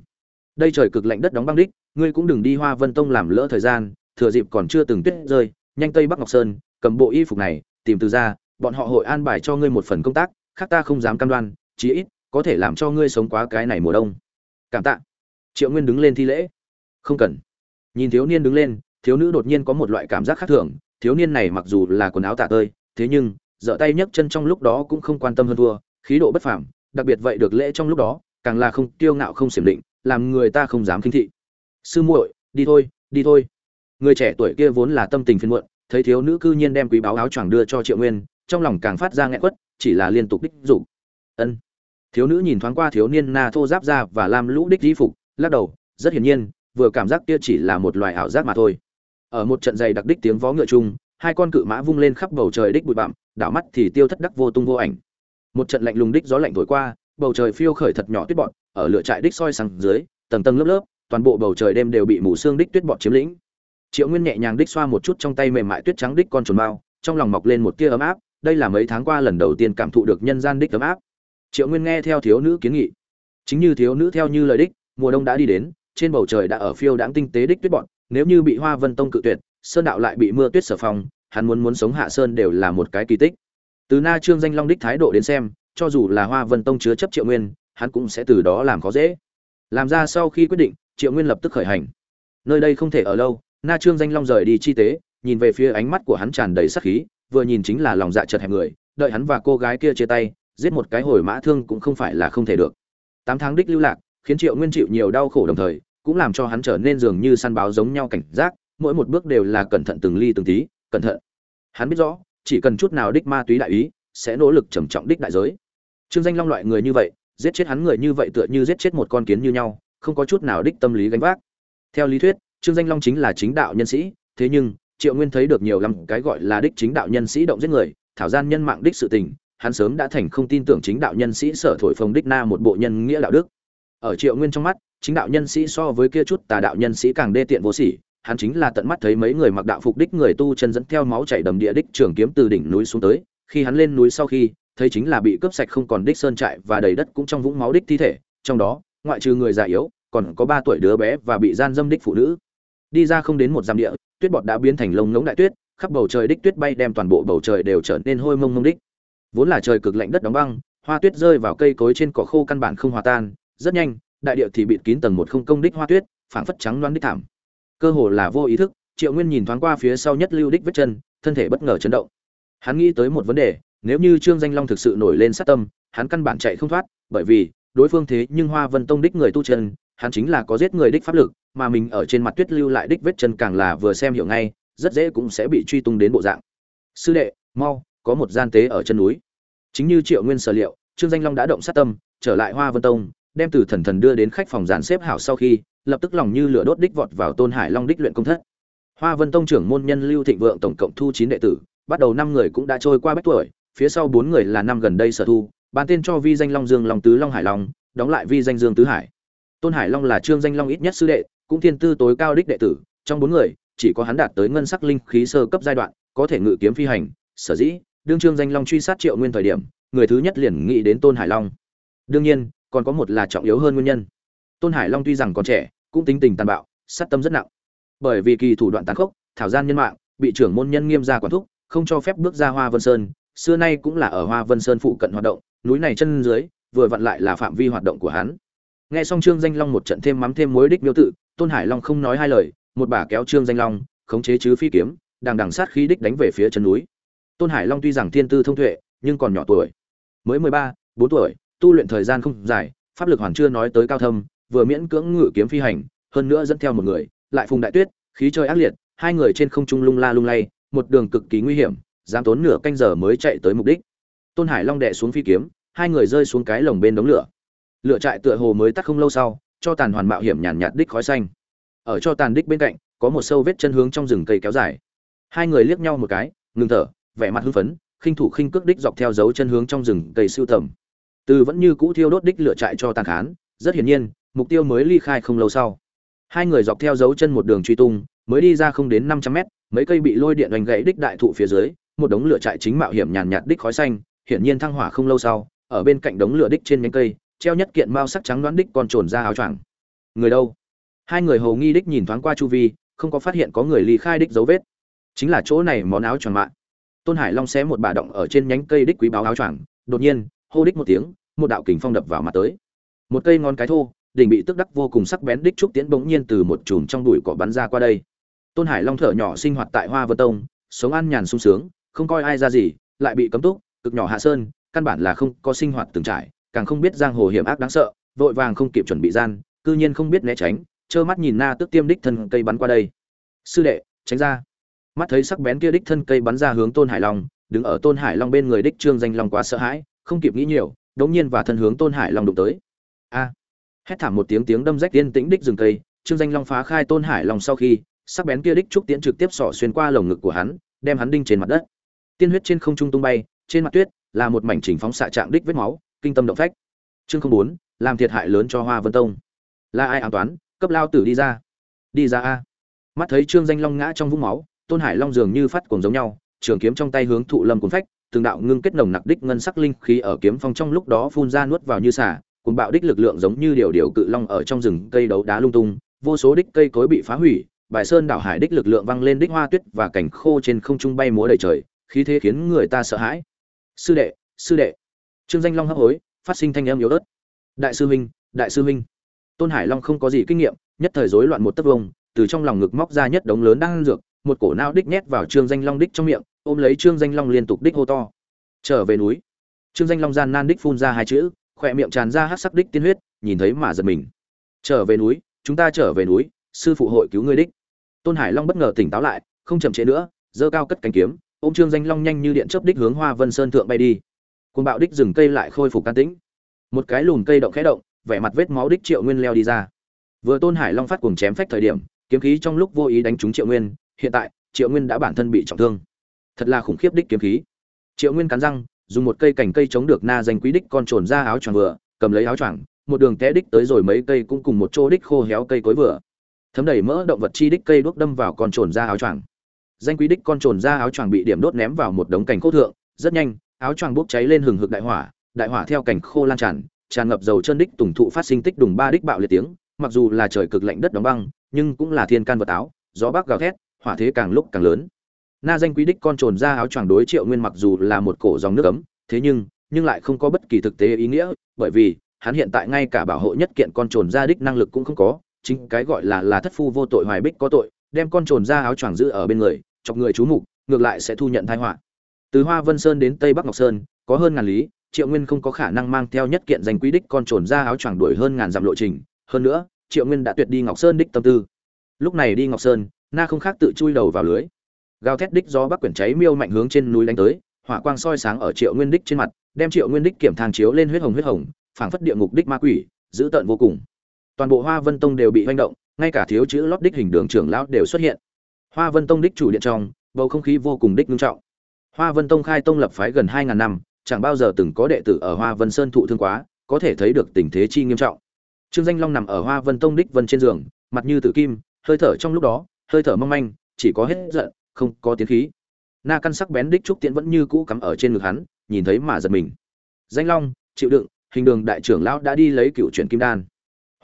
Đây trời cực lạnh đất đóng băng đích, ngươi cũng đừng đi hoa vân tông làm lỡ thời gian, thừa dịp còn chưa từng tuyết rơi, nhanh tây bắc ngọc sơn, cầm bộ y phục này, tìm từ ra, bọn họ hội an bài cho ngươi một phần công tác, khác ta không dám cam đoan, chí ít, có thể làm cho ngươi sống quá cái này mùa đông. Cảm tạ. Triệu nguyên đứng lên thi lễ. Không cần. Nhìn thiếu niên đứng lên, thiếu nữ đột nhiên có một loại cảm giác khác thường, thiếu niên này mặc dù là quần áo tạ tơi, thế nhưng giở tay nhấc chân trong lúc đó cũng không quan tâm hơn thua, khí độ bất phàm, đặc biệt vậy được lễ trong lúc đó, càng là không tiêu ngạo không xiểm định, làm người ta không dám khinh thị. Sư muội, đi thôi đi thôi. Người trẻ tuổi kia vốn là tâm tình phiền muộn, thấy thiếu nữ cư nhiên đem quý báo áo choàng đưa cho triệu nguyên, trong lòng càng phát ra nghẹn quất, chỉ là liên tục đích dục ân. Thiếu nữ nhìn thoáng qua thiếu niên na thô giáp ra và làm lũ đích di phục, lắc đầu, rất hiển nhiên, vừa cảm giác kia chỉ là một loài ảo giác mà thôi. Ở một trận dày đặc đích tiếng vó ngựa chung hai con cự mã vung lên khắp bầu trời đích bụi bặm, đảo mắt thì tiêu thất đắc vô tung vô ảnh. Một trận lạnh lùng đích gió lạnh thổi qua, bầu trời phiêu khởi thật nhỏ tuyết bọt, ở lửa trại đích soi sáng dưới, tầng tầng lớp lớp, toàn bộ bầu trời đêm đều bị mù xương đích tuyết bọt chiếm lĩnh. Triệu nguyên nhẹ nhàng đích xoa một chút trong tay mềm mại tuyết trắng đích con chuồn mao trong lòng mọc lên một tia ấm áp, đây là mấy tháng qua lần đầu tiên cảm thụ được nhân gian đích ấm áp. Triệu nguyên nghe theo thiếu nữ kiến nghị. Chính như thiếu nữ theo như lời đích, mùa đông đã đi đến, trên bầu trời đã ở phiêu đãng tinh tế đích tuyết bọn nếu như bị hoa vân tông cự tuyệt sơn đạo lại bị mưa tuyết sở phong, hắn muốn muốn sống hạ sơn đều là một cái kỳ tích. Từ na trương danh long đích thái độ đến xem, cho dù là hoa vân tông chứa chấp triệu nguyên, hắn cũng sẽ từ đó làm khó dễ. Làm ra sau khi quyết định, triệu nguyên lập tức khởi hành. Nơi đây không thể ở lâu, na trương danh long rời đi chi tế, nhìn về phía ánh mắt của hắn tràn đầy sắc khí, vừa nhìn chính là lòng dạ chật hẹp người, đợi hắn và cô gái kia chia tay, giết một cái hồi mã thương cũng không phải là không thể được. Tám tháng đích lưu lạc, khiến triệu nguyên chịu nhiều đau khổ đồng thời, cũng làm cho hắn trở nên dường như săn báo giống nhau cảnh giác mỗi một bước đều là cẩn thận từng ly từng tí, cẩn thận. Hắn biết rõ, chỉ cần chút nào đích ma túy đại ý, sẽ nỗ lực trầm trọng đích đại giới. Trương danh long loại người như vậy, giết chết hắn người như vậy tựa như giết chết một con kiến như nhau, không có chút nào đích tâm lý gánh vác. Theo lý thuyết, trương danh long chính là chính đạo nhân sĩ, thế nhưng, triệu nguyên thấy được nhiều lắm cái gọi là đích chính đạo nhân sĩ động giết người, thảo gian nhân mạng đích sự tình, hắn sớm đã thành không tin tưởng chính đạo nhân sĩ sở thổi phồng đích na một bộ nhân nghĩa đạo đức. Ở triệu nguyên trong mắt, chính đạo nhân sĩ so với kia chút tà đạo nhân sĩ càng đê tiện vô sỉ hắn chính là tận mắt thấy mấy người mặc đạo phục đích người tu chân dẫn theo máu chảy đầm địa đích trường kiếm từ đỉnh núi xuống tới. Khi hắn lên núi sau khi, thấy chính là bị cướp sạch không còn đích sơn trại và đầy đất cũng trong vũng máu đích thi thể. Trong đó, ngoại trừ người già yếu, còn có ba tuổi đứa bé và bị gian dâm đích phụ nữ. Đi ra không đến một giam địa, tuyết bọt đã biến thành lông ngỗng đại tuyết, khắp bầu trời đích tuyết bay đem toàn bộ bầu trời đều trở nên hôi mông mông đích. Vốn là trời cực lạnh đất đóng băng, hoa tuyết rơi vào cây cối trên cỏ khô căn bản không hòa tan. Rất nhanh, đại địa thì bịt kín tầng một không công đích hoa tuyết, phảng phất trắng loáng đích thảm cơ hồ là vô ý thức, triệu nguyên nhìn thoáng qua phía sau nhất lưu đích vết chân, thân thể bất ngờ chấn động. Hắn nghĩ tới một vấn đề, nếu như trương danh long thực sự nổi lên sát tâm, hắn căn bản chạy không thoát, bởi vì, đối phương thế nhưng hoa vân tông đích người tu chân, hắn chính là có giết người đích pháp lực, mà mình ở trên mặt tuyết lưu lại đích vết chân càng là vừa xem hiểu ngay, rất dễ cũng sẽ bị truy tung đến bộ dạng. Sư đệ, mau, có một gian tế ở chân núi. Chính như triệu nguyên sở liệu, trương danh long đã động sát tâm, trở lại hoa vân tông, đem từ thần thần đưa đến khách phòng dàn xếp hảo sau khi lập tức lòng như lửa đốt đích vọt vào tôn hải long đích luyện công thất. Hoa vân tông trưởng môn nhân lưu thịnh vượng tổng cộng thu chín đệ tử, bắt đầu năm người cũng đã trôi qua bách tuổi, phía sau bốn người là năm gần đây sở thu, ban tên cho vi danh long dương long tứ long hải long, đóng lại vi danh dương tứ hải. Tôn hải long là trương danh long ít nhất sư đệ, cũng thiên tư tối cao đích đệ tử, trong bốn người, chỉ có hắn đạt tới ngân sắc linh khí sơ cấp giai đoạn, có thể ngự kiếm phi hành, sở dĩ, đương trương danh long truy sát triệu nguyên thời điểm, người thứ nhất liền nghĩ đến tôn hải long. Đương nhiên, còn có một là trọng yếu hơn nguyên nhân. Tôn hải long tuy rằng còn trẻ cũng tính tình tàn bạo, sát tâm rất nặng. Bởi vì kỳ thủ đoạn tàn khốc, thảo gian nhân mạng, bị trưởng môn nhân nghiêm ra quản thúc, không cho phép bước ra hoa vân sơn, xưa nay cũng là ở hoa vân sơn phụ cận hoạt động, núi này chân dưới, vừa vặn lại là phạm vi hoạt động của hắn. Nghe xong trương danh long một trận thêm mắm thêm muối đích miêu tự, tôn hải long không nói hai lời, một bà kéo trương danh long, khống chế chứ phi kiếm đang đằng sát khí đích đánh về phía chân núi. Tôn hải long tuy rằng thiên tư thông tuệ, nhưng còn nhỏ tuổi. Mới mười ba, bốn tuổi, tu luyện thời gian không dài, pháp lực hoàn chưa nói tới cao thâm vừa miễn cưỡng ngự kiếm phi hành, hơn nữa dẫn theo một người, lại phùng đại tuyết, khí trời ác liệt, hai người trên không trung lung la lung lay, một đường cực kỳ nguy hiểm, dám tốn nửa canh giờ mới chạy tới mục đích. Tôn hải long đệ xuống phi kiếm, hai người rơi xuống cái lồng bên đống lửa. Lửa trại tựa hồ mới tắt không lâu sau, cho tàn hoàn mạo hiểm nhàn nhạt đích khói xanh. Ở cho tàn đích bên cạnh, có một sâu vết chân hướng trong rừng cây kéo dài. Hai người liếc nhau một cái, ngừng thở, vẻ mặt hưng phấn, khinh thủ khinh cước đích dọc theo dấu chân hướng trong rừng cây siêu tầm. Từ vẫn như cũ thiêu đốt đích lửa trại cho tàn khán, rất hiển nhiên mục tiêu mới ly khai không lâu sau. Hai người dọc theo dấu chân một đường truy tung, mới đi ra không đến năm trăm mét, mấy cây bị lôi điện đánh gãy đích đại thụ phía dưới, một đống lửa trại chính mạo hiểm nhàn nhạt đích khói xanh, hiển nhiên thăng hỏa không lâu sau, ở bên cạnh đống lửa đích trên nhánh cây, treo nhất kiện mao sắc trắng đoán đích còn trồn ra áo choàng. Người đâu? Hai người hầu nghi đích nhìn thoáng qua chu vi, không có phát hiện có người ly khai đích dấu vết. Chính là chỗ này món áo choàng mạng tôn hải long xé một bà động ở trên nhánh cây đích quý báo áo choàng, đột nhiên, hô đích một tiếng, một đạo kình phong đập vào mặt tới. Một cây ngón cái thô đỉnh bị tức đắc vô cùng sắc bén đích trúc tiễn bỗng nhiên từ một chùm trong bụi cỏ bắn ra qua đây. Tôn hải long thở nhỏ sinh hoạt tại hoa vân tông, sống ăn nhàn sung sướng, không coi ai ra gì, lại bị cấm túc, cực nhỏ hạ sơn, căn bản là không có sinh hoạt từng trải, càng không biết giang hồ hiểm ác đáng sợ, vội vàng không kịp chuẩn bị gian, cư nhiên không biết né tránh, trơ mắt nhìn na tức tiêm đích thân cây bắn qua đây. Sư đệ, tránh ra. Mắt thấy sắc bén kia đích thân cây bắn ra hướng tôn hải long, đứng ở tôn hải long bên người đích trương danh long quá sợ hãi, không kịp nghĩ nhiều, đống nhiên và thân hướng tôn hải long đụng tới. A hét thảm một tiếng tiếng đâm rách tiên tĩnh đích rừng cây, trương danh long phá khai tôn hải long sau khi, sắc bén kia đích trúc tiễn trực tiếp sỏ xuyên qua lồng ngực của hắn, đem hắn đinh trên mặt đất. Tiên huyết trên không trung tung bay, trên mặt tuyết, là một mảnh chỉnh phóng xạ trạng đích vết máu, kinh tâm động phách. Chương không bốn, làm thiệt hại lớn cho hoa vân tông. Là ai an toán, cấp lao tử đi ra. Đi ra a. Mắt thấy trương danh long ngã trong vũng máu, tôn hải long dường như phát cuồng giống nhau, trường kiếm trong tay hướng thụ lâm cuốn phách, từng đạo ngưng kết nồng nặc đích ngân sắc linh khí ở kiếm phong trong lúc đó phun ra nuốt vào như xả cùng bạo đích lực lượng giống như điều điều cự long ở trong rừng cây đấu đá lung tung, vô số đích cây cối bị phá hủy, bài sơn đảo hải đích lực lượng văng lên đích hoa tuyết và cảnh khô trên không trung bay múa đầy trời, khí thế khiến người ta sợ hãi. Sư đệ sư đệ. Trương danh long hấp hối, phát sinh thanh âm yếu ớt. Đại sư huynh, đại sư huynh. Tôn hải long không có gì kinh nghiệm, nhất thời rối loạn một tấc vông, từ trong lòng ngực móc ra nhất đống lớn đang ăn dược, một cổ nao đích nhét vào trương danh long đích trong miệng, ôm lấy trương danh long liên tục đích hô to. Trở về núi. Trương danh long gian nan đích phun ra hai chữ khỏe miệng tràn ra hát sắc đích tiên huyết, nhìn thấy mà giật mình. Trở về núi, chúng ta trở về núi, sư phụ hội cứu ngươi đích. Tôn hải long bất ngờ tỉnh táo lại, không chậm trễ nữa, giơ cao cất cánh kiếm, ôm trương danh long nhanh như điện chớp đích hướng hoa vân sơn thượng bay đi. Côn bạo đích rừng cây lại khôi phục can tĩnh. Một cái lùm cây động khẽ động, vẻ mặt vết máu đích triệu nguyên leo đi ra. Vừa tôn hải long phát cuồng chém phách thời điểm, kiếm khí trong lúc vô ý đánh trúng triệu nguyên, hiện tại, triệu nguyên đã bản thân bị trọng thương. Thật là khủng khiếp đích kiếm khí. Triệu nguyên cắn răng dùng một cây cành cây chống được na danh quý đích con trồn ra áo choàng vừa, cầm lấy áo choàng, một đường té đích tới rồi mấy cây cũng cùng một chỗ đích khô héo cây cối vừa. Thấm đầy mỡ động vật chi đích cây đuốc đâm vào con trồn ra áo choàng. Danh quý đích con trồn ra áo choàng bị điểm đốt ném vào một đống cành khô thượng, rất nhanh, áo choàng bốc cháy lên hừng hực đại hỏa đại hỏa theo cành khô lan tràn tràn ngập dầu chân đích tùng thụ phát sinh tích đùng ba đích bạo liệt tiếng, mặc dù là trời cực lạnh đất đóng băng, nhưng cũng là thiên can vật áo, gió bắc gào thét, hỏa thế càng lúc càng lớn na danh quý đích con trồn ra áo choàng đối triệu nguyên mặc dù là một cổ dòng nước ấm, thế nhưng nhưng lại không có bất kỳ thực tế ý nghĩa, bởi vì, hắn hiện tại ngay cả bảo hộ nhất kiện con trồn ra đích năng lực cũng không có, chính cái gọi là là thất phu vô tội hoài bích có tội, đem con trồn ra áo choàng giữ ở bên người, chọc người chú mục, ngược lại sẽ thu nhận tai họa. Từ hoa vân sơn đến tây bắc ngọc sơn, có hơn ngàn lý, triệu nguyên không có khả năng mang theo nhất kiện danh quý đích con trồn ra áo choàng đuổi hơn ngàn dặm lộ trình, hơn nữa, triệu nguyên đã tuyệt đi ngọc sơn đích tâm tư. Lúc này đi ngọc sơn, na không khác tự chui đầu vào lưới gào thét đích do bắc quyển cháy miêu mạnh hướng trên núi đánh tới, hỏa quang soi sáng ở triệu nguyên đích trên mặt, đem triệu nguyên đích kiểm thang chiếu lên huyết hồng huyết hồng, phảng phất địa ngục đích ma quỷ, dữ tợn vô cùng. Toàn bộ hoa vân tông đều bị hoành động, ngay cả thiếu chữ lót đích hình đường trưởng lão đều xuất hiện. Hoa vân tông đích chủ điện trong, bầu không khí vô cùng đích nghiêm trọng. Hoa vân tông khai tông lập phái gần hai ngàn năm, chẳng bao giờ từng có đệ tử ở hoa vân sơn thụ thương quá, có thể thấy được tình thế chi nghiêm trọng. Trương danh long nằm ở hoa vân tông đích vân trên giường, mặt như tử kim, hơi thở trong lúc đó, hơi thở mong manh, chỉ có hết giận không có tiến khí. Na căn sắc bén đích trúc tiễn vẫn như cũ cắm ở trên ngực hắn, nhìn thấy mà giật mình. Danh long chịu đựng, hình đường đại trưởng lão đã đi lấy cựu chuyển kim đan.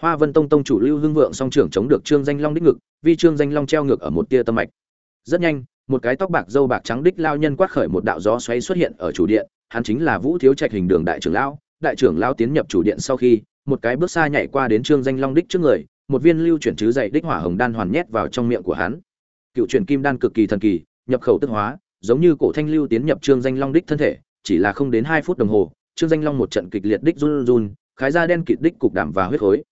Hoa vân tông tông chủ lưu hưng vượng song trưởng chống được trương danh long đích ngực vi trương danh long treo ngược ở một tia tâm mạch. Rất nhanh, một cái tóc bạc dâu bạc trắng đích lao nhân quát khởi một đạo gió xoáy xuất hiện ở chủ điện, hắn chính là vũ thiếu trạch hình đường đại trưởng lão. Đại trưởng lão tiến nhập chủ điện sau khi, một cái bước xa nhảy qua đến trương danh long đích trước người, một viên lưu chuyển chứ dậy đích hỏa hồng đan hoàn nhét vào trong miệng của hắn cựu truyền kim đan cực kỳ thần kỳ, nhập khẩu tức hóa, giống như cổ thanh lưu tiến nhập trương danh long đích thân thể, chỉ là không đến hai phút đồng hồ, trương danh long một trận kịch liệt đích run run, khái ra đen kịt đích cục đảm và huyết khối.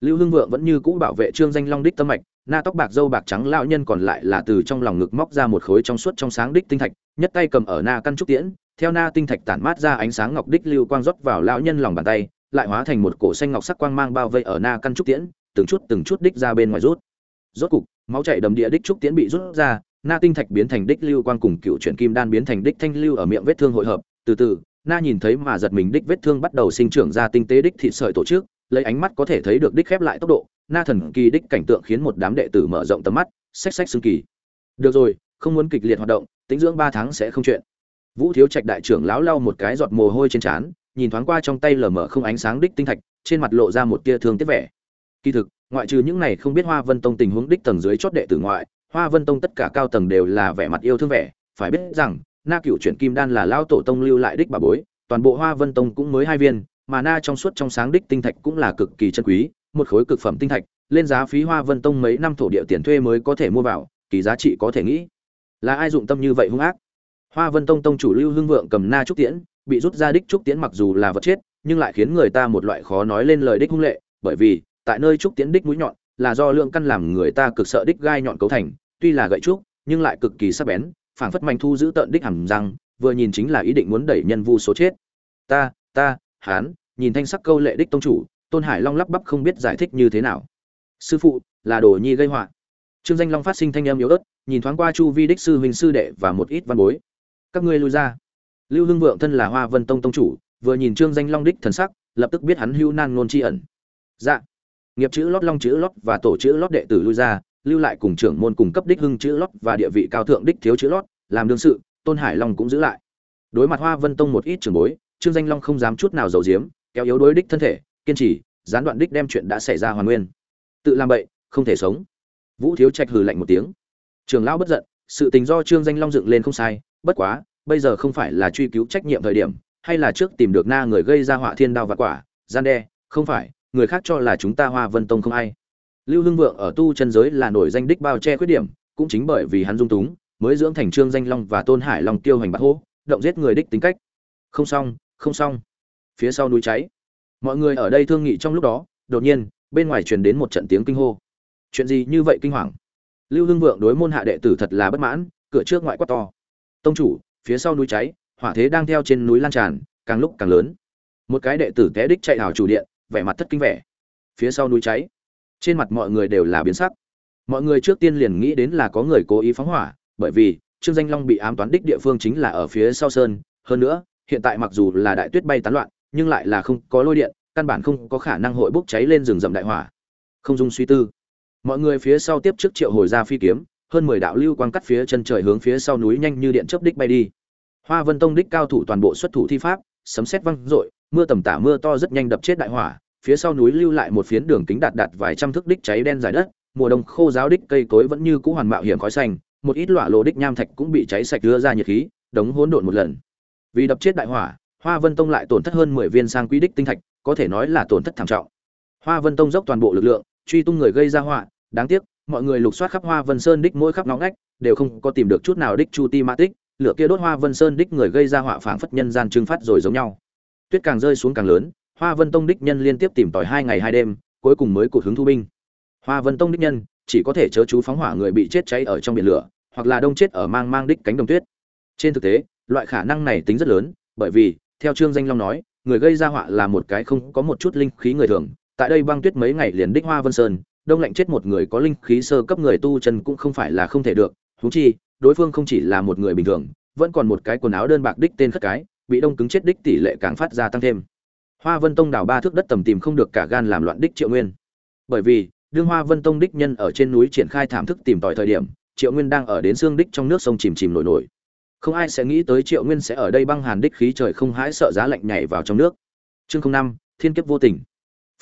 Lưu hưng vượng vẫn như cũ bảo vệ trương danh long đích tâm mạch, na tóc bạc dâu bạc trắng lão nhân còn lại là từ trong lòng ngực móc ra một khối trong suốt trong sáng đích tinh thạch, nhất tay cầm ở na căn trúc tiễn, theo na tinh thạch tản mát ra ánh sáng ngọc đích lưu quang rót vào lão nhân lòng bàn tay, lại hóa thành một cổ xanh ngọc sắc quang mang bao vây ở na căn trúc tiễn, từng chút từng chút đích ra bên ngoài rút rốt cục, máu chảy đầm địa đích trúc tiễn bị rút ra, na tinh thạch biến thành đích lưu quang cùng cựu chuyển kim đan biến thành đích thanh lưu ở miệng vết thương hội hợp. Từ từ, na nhìn thấy mà giật mình đích vết thương bắt đầu sinh trưởng ra tinh tế đích thịt sợi tổ chức, lấy ánh mắt có thể thấy được đích khép lại tốc độ, na thần kỳ đích cảnh tượng khiến một đám đệ tử mở rộng tầm mắt, xách xách xương kỳ. Được rồi, không muốn kịch liệt hoạt động, tính dưỡng ba tháng sẽ không chuyện. Vũ thiếu trạch đại trưởng lão lau một cái giọt mồ hôi trên trán, nhìn thoáng qua trong tay lờ mờ không ánh sáng đích tinh thạch, trên mặt lộ ra một tia thương tiếc vẻ. Kỳ thực ngoại trừ những này không biết hoa vân tông tình huống đích tầng dưới chót đệ tử ngoại, hoa vân tông tất cả cao tầng đều là vẻ mặt yêu thương vẻ. Phải biết rằng, na cựu chuyển kim đan là lao tổ tông lưu lại đích bà bối, toàn bộ hoa vân tông cũng mới hai viên, mà na trong suốt trong sáng đích tinh thạch cũng là cực kỳ chân quý, một khối cực phẩm tinh thạch, lên giá phí hoa vân tông mấy năm thổ địa tiền thuê mới có thể mua vào, kỳ giá trị có thể nghĩ. Là ai dụng tâm như vậy hung ác? Hoa vân tông tông chủ lưu hưng vượng cầm na trúc tiễn, bị rút ra đích trúc tiễn mặc dù là vật chết, nhưng lại khiến người ta một loại khó nói lên lời đích hung lệ, bởi vì tại nơi trúc tiễn đích mũi nhọn, là do lượng căn làm người ta cực sợ đích gai nhọn cấu thành, tuy là gậy trúc, nhưng lại cực kỳ sắc bén, phảng phất manh thu giữ tợn đích hẳn răng, vừa nhìn chính là ý định muốn đẩy nhân vu số chết. Ta ta, hán, nhìn thanh sắc câu lệ đích tông chủ, tôn hải long lắp bắp không biết giải thích như thế nào. Sư phụ, là đồ nhi gây họa. Trương danh long phát sinh thanh âm yếu ớt, nhìn thoáng qua chu vi đích sư huynh sư đệ và một ít văn bối. Các ngươi lui ra. Lưu hưng vượng thân là hoa vân tông tông chủ, vừa nhìn trương danh long đích thần sắc, lập tức biết hắn hưu nan ngôn tri ẩn. Dạ nghiệp chữ lót long chữ lót và tổ chữ lót đệ tử lui ra, lưu lại cùng trưởng môn cùng cấp đích hưng chữ lót và địa vị cao thượng đích thiếu chữ lót, làm đương sự, tôn hải long cũng giữ lại. Đối mặt hoa vân tông một ít trường bối, trương danh long không dám chút nào giấu giếm, kéo yếu đối đích thân thể, kiên trì, gián đoạn đích đem chuyện đã xảy ra hoàn nguyên. Tự làm bậy, không thể sống. Vũ thiếu trạch hừ lạnh một tiếng. Trường lão bất giận, sự tình do trương danh long dựng lên không sai, bất quá, bây giờ không phải là truy cứu trách nhiệm thời điểm, hay là trước tìm được na người gây ra họa thiên đao và quả, gian đe, không phải người khác cho là chúng ta hoa vân tông không ai. Lưu hưng vượng ở tu chân giới là nổi danh đích bao che khuyết điểm, cũng chính bởi vì hắn dung túng, mới dưỡng thành trương danh long và tôn hải long tiêu hành bát hô, động giết người đích tính cách. Không xong không xong. Phía sau núi cháy. Mọi người ở đây thương nghị trong lúc đó, đột nhiên, bên ngoài truyền đến một trận tiếng kinh hô. Chuyện gì như vậy kinh hoàng? Lưu hưng vượng đối môn hạ đệ tử thật là bất mãn, cửa trước ngoại quát to. Tông chủ, phía sau núi cháy, hỏa thế đang theo trên núi lan tràn, càng lúc càng lớn. Một cái đệ tử té đích chạy hào chủ điện vẻ mặt thất kinh vẻ. Phía sau núi cháy, trên mặt mọi người đều là biến sắc. Mọi người trước tiên liền nghĩ đến là có người cố ý phóng hỏa, bởi vì trương danh long bị ám toán đích địa phương chính là ở phía sau sơn. Hơn nữa, hiện tại mặc dù là đại tuyết bay tán loạn, nhưng lại là không có lôi điện, căn bản không có khả năng hội bốc cháy lên rừng rậm đại hỏa. Không dung suy tư. Mọi người phía sau tiếp trước triệu hồi ra phi kiếm, hơn mười đạo lưu quang cắt phía chân trời hướng phía sau núi nhanh như điện chớp đích bay đi. Hoa vân tông đích cao thủ toàn bộ xuất thủ thi pháp, sấm sét văng rội mưa tầm tả mưa to rất nhanh đập chết đại hỏa, phía sau núi lưu lại một phiến đường kính đạt đạt vài trăm thước đích cháy đen dài đất, mùa đông khô giáo đích cây cối vẫn như cũ hoàn mạo hiểm khói xanh, một ít lọa lồ đích nham thạch cũng bị cháy sạch đưa ra nhiệt khí, đống hỗn độn một lần. Vì đập chết đại hỏa, hoa vân tông lại tổn thất hơn mười viên sang quý đích tinh thạch, có thể nói là tổn thất thảm trọng. Hoa vân tông dốc toàn bộ lực lượng, truy tung người gây ra họa, đáng tiếc, mọi người lục soát khắp hoa vân sơn đích mỗi khắp ngõ ngách, đều không có tìm được chút nào đích chu ti ma tích, lửa kia đốt hoa vân sơn đích người gây ra họa phảng phất nhân gian trưng phát rồi giống nhau tuyết càng rơi xuống càng lớn, hoa vân tông đích nhân liên tiếp tìm tòi hai ngày hai đêm, cuối cùng mới cụt hứng thu binh. Hoa vân tông đích nhân, chỉ có thể chớ chú phóng hỏa người bị chết cháy ở trong biển lửa, hoặc là đông chết ở mang mang đích cánh đồng tuyết. Trên thực tế, loại khả năng này tính rất lớn, bởi vì, theo trương danh long nói, người gây ra họa là một cái không có một chút linh khí người thường. Tại đây băng tuyết mấy ngày liền đích hoa vân sơn, đông lạnh chết một người có linh khí sơ cấp người tu chân cũng không phải là không thể được. Huống chi, đối phương không chỉ là một người bình thường, vẫn còn một cái quần áo đơn bạc đích tên khất cái bị đông cứng chết đích tỷ lệ càng phát ra tăng thêm. Hoa vân tông đào ba thước đất tầm tìm không được cả gan làm loạn đích triệu nguyên. Bởi vì, đương hoa vân tông đích nhân ở trên núi triển khai thảm thức tìm tòi thời điểm, triệu nguyên đang ở đến xương đích trong nước sông chìm chìm nổi nổi. Không ai sẽ nghĩ tới triệu nguyên sẽ ở đây băng hàn đích khí trời không hãi sợ giá lạnh nhảy vào trong nước. Chương năm, thiên kiếp vô tình.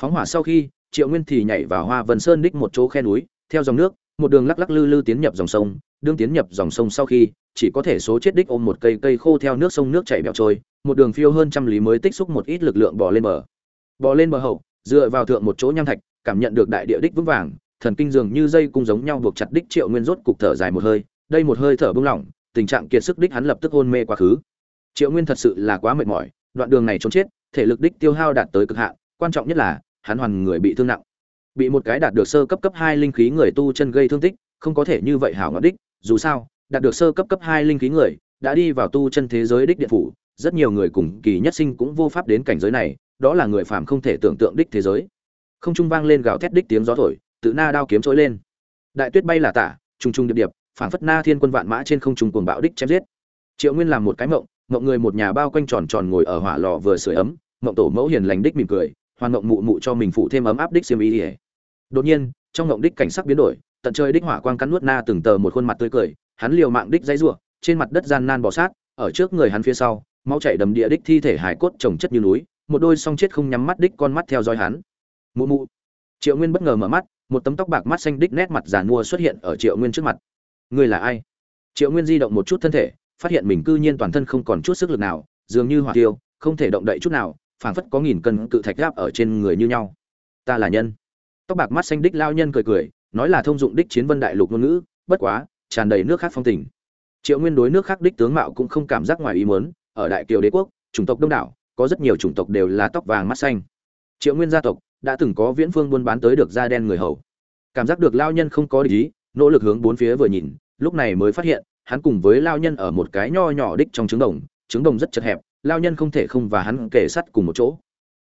Phóng hỏa sau khi, triệu nguyên thì nhảy vào hoa vân sơn đích một chỗ khe núi, theo dòng nước, một đường lắc lắc lư lư tiến nhập dòng sông đương tiến nhập dòng sông sau khi, chỉ có thể số chết đích ôm một cây cây khô theo nước sông nước chảy bẹo trôi, một đường phiêu hơn trăm lý mới tích xúc một ít lực lượng bò lên bờ. Bò lên bờ hậu, dựa vào thượng một chỗ nham thạch, cảm nhận được đại địa đích vững vàng, thần kinh dường như dây cung giống nhau buộc chặt đích triệu nguyên rốt cục thở dài một hơi, đây một hơi thở bung lỏng, tình trạng kiệt sức đích hắn lập tức hôn mê quá khứ. Triệu nguyên thật sự là quá mệt mỏi, đoạn đường này trốn chết, thể lực đích tiêu hao đạt tới cực hạn, quan trọng nhất là, hắn hoàn người bị thương nặng. Bị một cái đạt được sơ cấp cấp hai linh khí người tu chân gây thương tích, không có thể như vậy hảo ngọt đích dù sao, đạt được sơ cấp cấp hai linh khí người, đã đi vào tu chân thế giới đích điện phủ, rất nhiều người cùng kỳ nhất sinh cũng vô pháp đến cảnh giới này, đó là người phàm không thể tưởng tượng đích thế giới. Không trung vang lên gào thét đích tiếng gió thổi, tự na đao kiếm trỗi lên. Đại tuyết bay là tả, trùng trùng điệp điệp, phảng phất na thiên quân vạn mã trên không trung cuồng bạo đích chém giết. Triệu nguyên làm một cái mộng mộng người một nhà bao quanh tròn tròn ngồi ở hỏa lò vừa sưởi ấm, mộng tổ mẫu hiền lành đích mỉm cười, hoàn mộng mụ mụ cho mình phụ thêm ấm áp đích xiêm ý ỉa đột nhiên, trong mộng đích cảnh sắc biến đổi tận trời đích hỏa quang cắn nuốt na từng tờ một khuôn mặt tươi cười, hắn liều mạng đích dãy rủa, trên mặt đất gian nan bò sát, ở trước người hắn phía sau, máu chảy đầm địa đích thi thể hải cốt trồng chất như núi, một đôi song chết không nhắm mắt đích con mắt theo dõi hắn. Mụ mụ. Triệu nguyên bất ngờ mở mắt, một tấm tóc bạc mắt xanh đích nét mặt giàn mua xuất hiện ở triệu nguyên trước mặt. Ngươi là ai? Triệu nguyên di động một chút thân thể, phát hiện mình cư nhiên toàn thân không còn chút sức lực nào, dường như hỏa tiêu, không thể động đậy chút nào, phảng phất có nghìn cân cự thạch gáp ở trên người như nhau. Ta là nhân. Tóc bạc mắt xanh đích lao nhân cười cười nói là thông dụng đích chiến vân đại lục ngôn ngữ, bất quá, tràn đầy nước khác phong tình. Triệu nguyên đối nước khác đích tướng mạo cũng không cảm giác ngoài ý muốn, ở đại kiều đế quốc, chủng tộc đông đảo, có rất nhiều chủng tộc đều là tóc vàng mắt xanh. Triệu nguyên gia tộc đã từng có viễn phương buôn bán tới được da đen người hầu. Cảm giác được lao nhân không có lý nỗ lực hướng bốn phía vừa nhìn, lúc này mới phát hiện, hắn cùng với lao nhân ở một cái nho nhỏ đích trong trứng đồng trứng đồng rất chật hẹp, lao nhân không thể không và hắn kể sắt cùng một chỗ.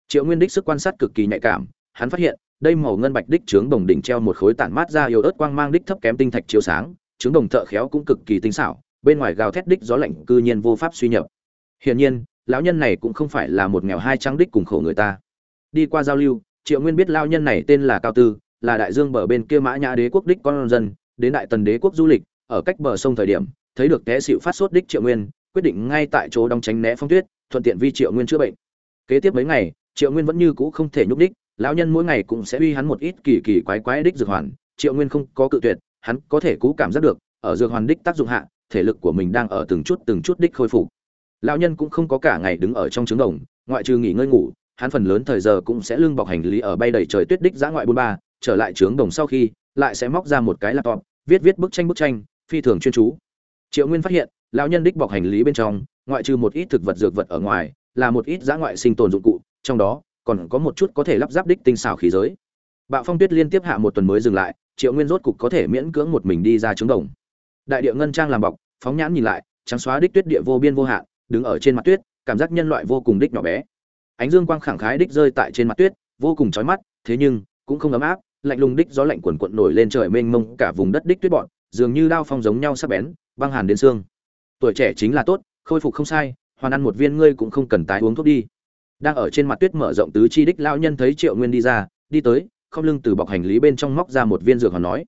Triệu nguyên đích sức quan sát cực kỳ nhạy cảm, hắn phát hiện đây màu ngân bạch đích trướng đồng đỉnh treo một khối tản mát ra yếu ớt quang mang đích thấp kém tinh thạch chiếu sáng trứng đồng thợ khéo cũng cực kỳ tinh xảo, bên ngoài gào thét đích gió lạnh cư nhiên vô pháp suy nhập. Hiển nhiên, lão nhân này cũng không phải là một nghèo hai trắng đích cùng khổ người ta. Đi qua giao lưu, triệu nguyên biết lão nhân này tên là cao tư, là đại dương bờ bên kia mã nhã đế quốc đích con dân, đến đại tần đế quốc du lịch, ở cách bờ sông thời điểm, thấy được té xịu phát sốt đích triệu nguyên, quyết định ngay tại chỗ đóng tránh né phong tuyết, thuận tiện vi triệu nguyên chữa bệnh. Kế tiếp mấy ngày, triệu nguyên vẫn như cũ không thể nhúc đích lão nhân mỗi ngày cũng sẽ uy hắn một ít kỳ kỳ quái quái đích dược hoàn, triệu nguyên không có cự tuyệt, hắn có thể cú cảm giác được, ở dược hoàn đích tác dụng hạ, thể lực của mình đang ở từng chút từng chút đích khôi phục. Lão nhân cũng không có cả ngày đứng ở trong trứng đồng, ngoại trừ nghỉ ngơi ngủ, hắn phần lớn thời giờ cũng sẽ lưng bọc hành lý ở bay đầy trời tuyết đích giã ngoại bôn ba, trở lại trướng đồng sau khi, lại sẽ móc ra một cái laptop, viết viết bức tranh bức tranh, phi thường chuyên chú. Triệu nguyên phát hiện, lão nhân đích bọc hành lý bên trong, ngoại trừ một ít thực vật dược vật ở ngoài, là một ít giã ngoại sinh tồn dụng cụ, trong đó còn có một chút có thể lắp ráp đích tinh xảo khí giới. Bạo phong tuyết liên tiếp hạ một tuần mới dừng lại, triệu nguyên rốt cục có thể miễn cưỡng một mình đi ra trứng đồng. Đại địa ngân trang làm bọc, phóng nhãn nhìn lại, trắng xóa đích tuyết địa vô biên vô hạn, đứng ở trên mặt tuyết, cảm giác nhân loại vô cùng đích nhỏ bé. Ánh dương quang khẳng khái đích rơi tại trên mặt tuyết, vô cùng chói mắt, thế nhưng, cũng không ấm áp, lạnh lùng đích gió lạnh quần quận nổi lên trời mênh mông, cả vùng đất đích tuyết bọn dường như đao phong giống nhau sắc bén, băng hàn đến xương. Tuổi trẻ chính là tốt, khôi phục không sai, hoàn ăn một viên ngươi cũng không cần tái uống thuốc đi đang ở trên mặt tuyết mở rộng tứ chi đích lão nhân thấy triệu nguyên đi ra, đi tới, không lưng từ bọc hành lý bên trong móc ra một viên dược hoàn nói.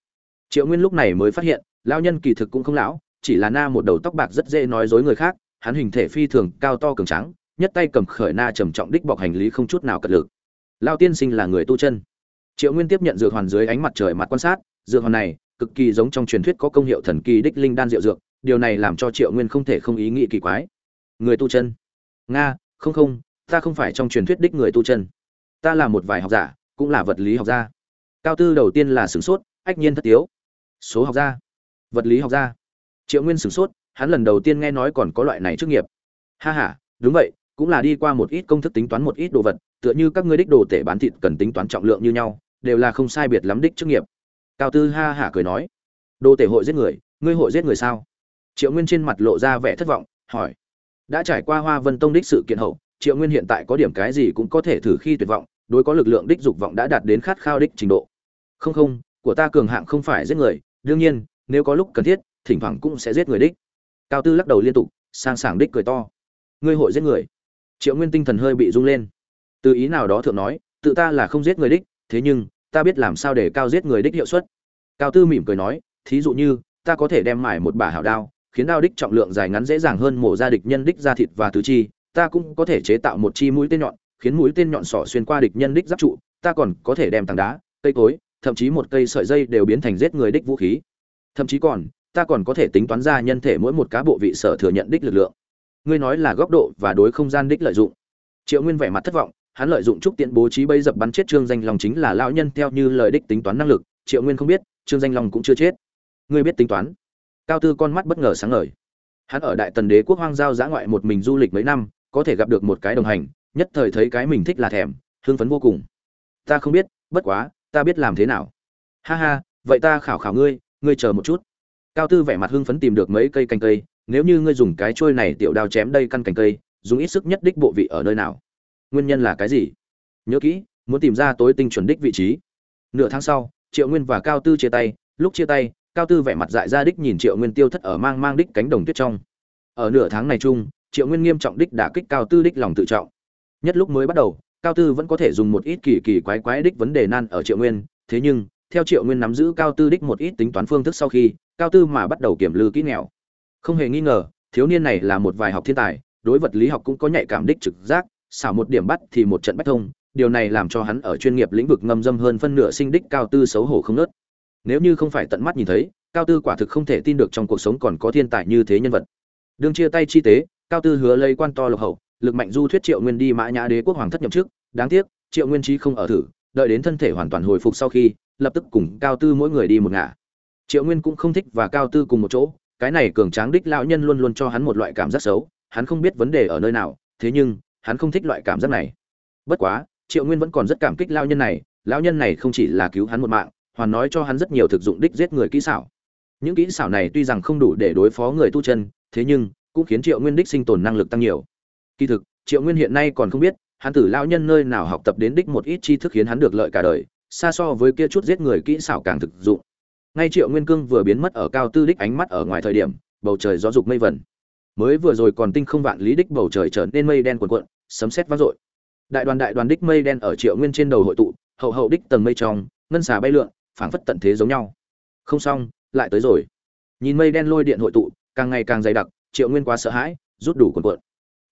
Triệu nguyên lúc này mới phát hiện, lão nhân kỳ thực cũng không lão, chỉ là na một đầu tóc bạc rất dễ nói dối người khác, hắn hình thể phi thường cao to cường trắng nhất tay cầm khởi na trầm trọng đích bọc hành lý không chút nào cật lực. Lao tiên sinh là người tu chân. Triệu nguyên tiếp nhận dược hoàn dưới ánh mặt trời mặt quan sát, dược hoàn này cực kỳ giống trong truyền thuyết có công hiệu thần kỳ đích linh đan diệu dược, điều này làm cho triệu nguyên không thể không ý nghĩ kỳ quái. Người tu chân. Nga, không không ta không phải trong truyền thuyết đích người tu chân. Ta là một vài học giả, cũng là vật lý học gia. Cao tư đầu tiên là sửng sốt, ách nhiên thất tiếu. Số học gia. Vật lý học gia. Triệu nguyên sửng sốt, hắn lần đầu tiên nghe nói còn có loại này trước nghiệp. Ha h a đúng vậy, cũng là đi qua một ít công thức tính toán một ít đồ vật, tựa như các ngươi đích đồ tể bán thịt cần tính toán trọng lượng như nhau, đều là không sai biệt lắm đích trước nghiệp. Cao tư ha hả cười nói, đồ tể hội giết người, ngươi hội giết người sao? Triệu nguyên trên mặt lộ ra vẻ thất vọng, hỏi, đã trải qua hoa vân tông đích sự kiện hậu triệu nguyên hiện tại có điểm cái gì cũng có thể thử khi tuyệt vọng, đối có lực lượng đích dục vọng đã đạt đến khát khao đích trình độ. Không không, của ta cường hạng không phải giết người, đương nhiên, nếu có lúc cần thiết, thỉnh thoảng cũng sẽ giết người đích. Cao tư lắc đầu liên tục, sang sảng đích cười to. Ngươi hội giết người? Triệu nguyên tinh thần hơi bị rung lên. Từ ý nào đó thượng nói, tự ta là không giết người đích, thế nhưng, ta biết làm sao để cao giết người đích hiệu suất. Cao tư mỉm cười nói, thí dụ như, ta có thể đem mải một bả hảo đao, khiến đao đích trọng lượng dài ngắn dễ dàng hơn mổ ra địch nhân đích ra thịt và tứ chi ta cũng có thể chế tạo một chi mũi tên nhọn, khiến mũi tên nhọn sỏ xuyên qua địch nhân đích giáp trụ, ta còn có thể đem tảng đá, cây cối, thậm chí một cây sợi dây đều biến thành giết người đích vũ khí. Thậm chí còn, ta còn có thể tính toán ra nhân thể mỗi một cá bộ vị sở thừa nhận đích lực lượng. Ngươi nói là góc độ và đối không gian đích lợi dụng. Triệu nguyên vẻ mặt thất vọng, hắn lợi dụng trúc tiện bố trí bấy dập bắn chết trương danh long chính là lão nhân theo như lời đích tính toán năng lực, triệu nguyên không biết, trương danh long cũng chưa chết. Ngươi biết tính toán? Cao tư con mắt bất ngờ sáng ngời. Hắn ở đại tần đế quốc hoang giao giã ngoại một mình du lịch mấy năm có thể gặp được một cái đồng hành, nhất thời thấy cái mình thích là thèm, hưng phấn vô cùng. Ta không biết, bất quá, ta biết làm thế nào. Ha ha, vậy ta khảo khảo ngươi ngươi chờ một chút. Cao tư vẻ mặt hưng phấn tìm được mấy cây cành cây, nếu như ngươi dùng cái trôi này tiểu đao chém đây căn cành cây, dùng ít sức nhất đích bộ vị ở nơi nào? Nguyên nhân là cái gì? Nhớ kỹ, muốn tìm ra tối tinh chuẩn đích vị trí. Nửa tháng sau, triệu nguyên và cao tư chia tay, lúc chia tay, cao tư vẻ mặt dại ra đích nhìn triệu nguyên tiêu thất ở mang mang đích cánh đồng tuyết trong. Ở nửa tháng này chung triệu nguyên nghiêm trọng đích đả kích cao tư đích lòng tự trọng. Nhất lúc mới bắt đầu, cao tư vẫn có thể dùng một ít kỳ kỳ quái quái đích vấn đề nan ở triệu nguyên, thế nhưng, theo triệu nguyên nắm giữ cao tư đích một ít tính toán phương thức sau khi, cao tư mà bắt đầu kiểm lư kỹ nghèo. Không hề nghi ngờ, thiếu niên này là một vài học thiên tài, đối vật lý học cũng có nhạy cảm đích trực giác, xảo một điểm bắt thì một trận bách thông, điều này làm cho hắn ở chuyên nghiệp lĩnh vực ngâm dâm hơn phân nửa sinh đích cao tư xấu hổ không nớt. Nếu như không phải tận mắt nhìn thấy, cao tư quả thực không thể tin được trong cuộc sống còn có thiên tài như thế nhân vật. Đương chia tay chi tế cao tư hứa lấy quan to lộc hậu, lực mạnh du thuyết triệu nguyên đi mã nhã đế quốc hoàng thất nhậm chức. Đáng tiếc, triệu nguyên trí không ở thử, đợi đến thân thể hoàn toàn hồi phục sau khi, lập tức cùng cao tư mỗi người đi một ngả. Triệu nguyên cũng không thích và cao tư cùng một chỗ, cái này cường tráng đích lão nhân luôn luôn cho hắn một loại cảm giác xấu, hắn không biết vấn đề ở nơi nào, thế nhưng, hắn không thích loại cảm giác này. Bất quá, triệu nguyên vẫn còn rất cảm kích lão nhân này, lão nhân này không chỉ là cứu hắn một mạng, hoàn nói cho hắn rất nhiều thực dụng đích giết người kỹ xảo. Những kỹ xảo này tuy rằng không đủ để đối phó người tu chân, thế nhưng cũng khiến triệu nguyên đích sinh tồn năng lực tăng nhiều. Kỳ thực, triệu nguyên hiện nay còn không biết, hắn tử lão nhân nơi nào học tập đến đích một ít tri thức khiến hắn được lợi cả đời, xa so với kia chút giết người kỹ xảo càng thực dụng. Ngay triệu nguyên cương vừa biến mất ở cao tư đích ánh mắt ở ngoài thời điểm, bầu trời gió dục mây vẩn mới vừa rồi còn tinh không vạn lý đích bầu trời trở nên mây đen cuồn cuộn, sấm sét vang dội. Đại đoàn đại đoàn đích mây đen ở triệu nguyên trên đầu hội tụ, hậu hậu đích tầng mây trong, ngân xà bay lượn, phảng phất tận thế giống nhau. Không xong, lại tới rồi. Nhìn mây đen lôi điện hội tụ, càng ngày càng dày đặc triệu nguyên quá sợ hãi, rút đủ quần cuộn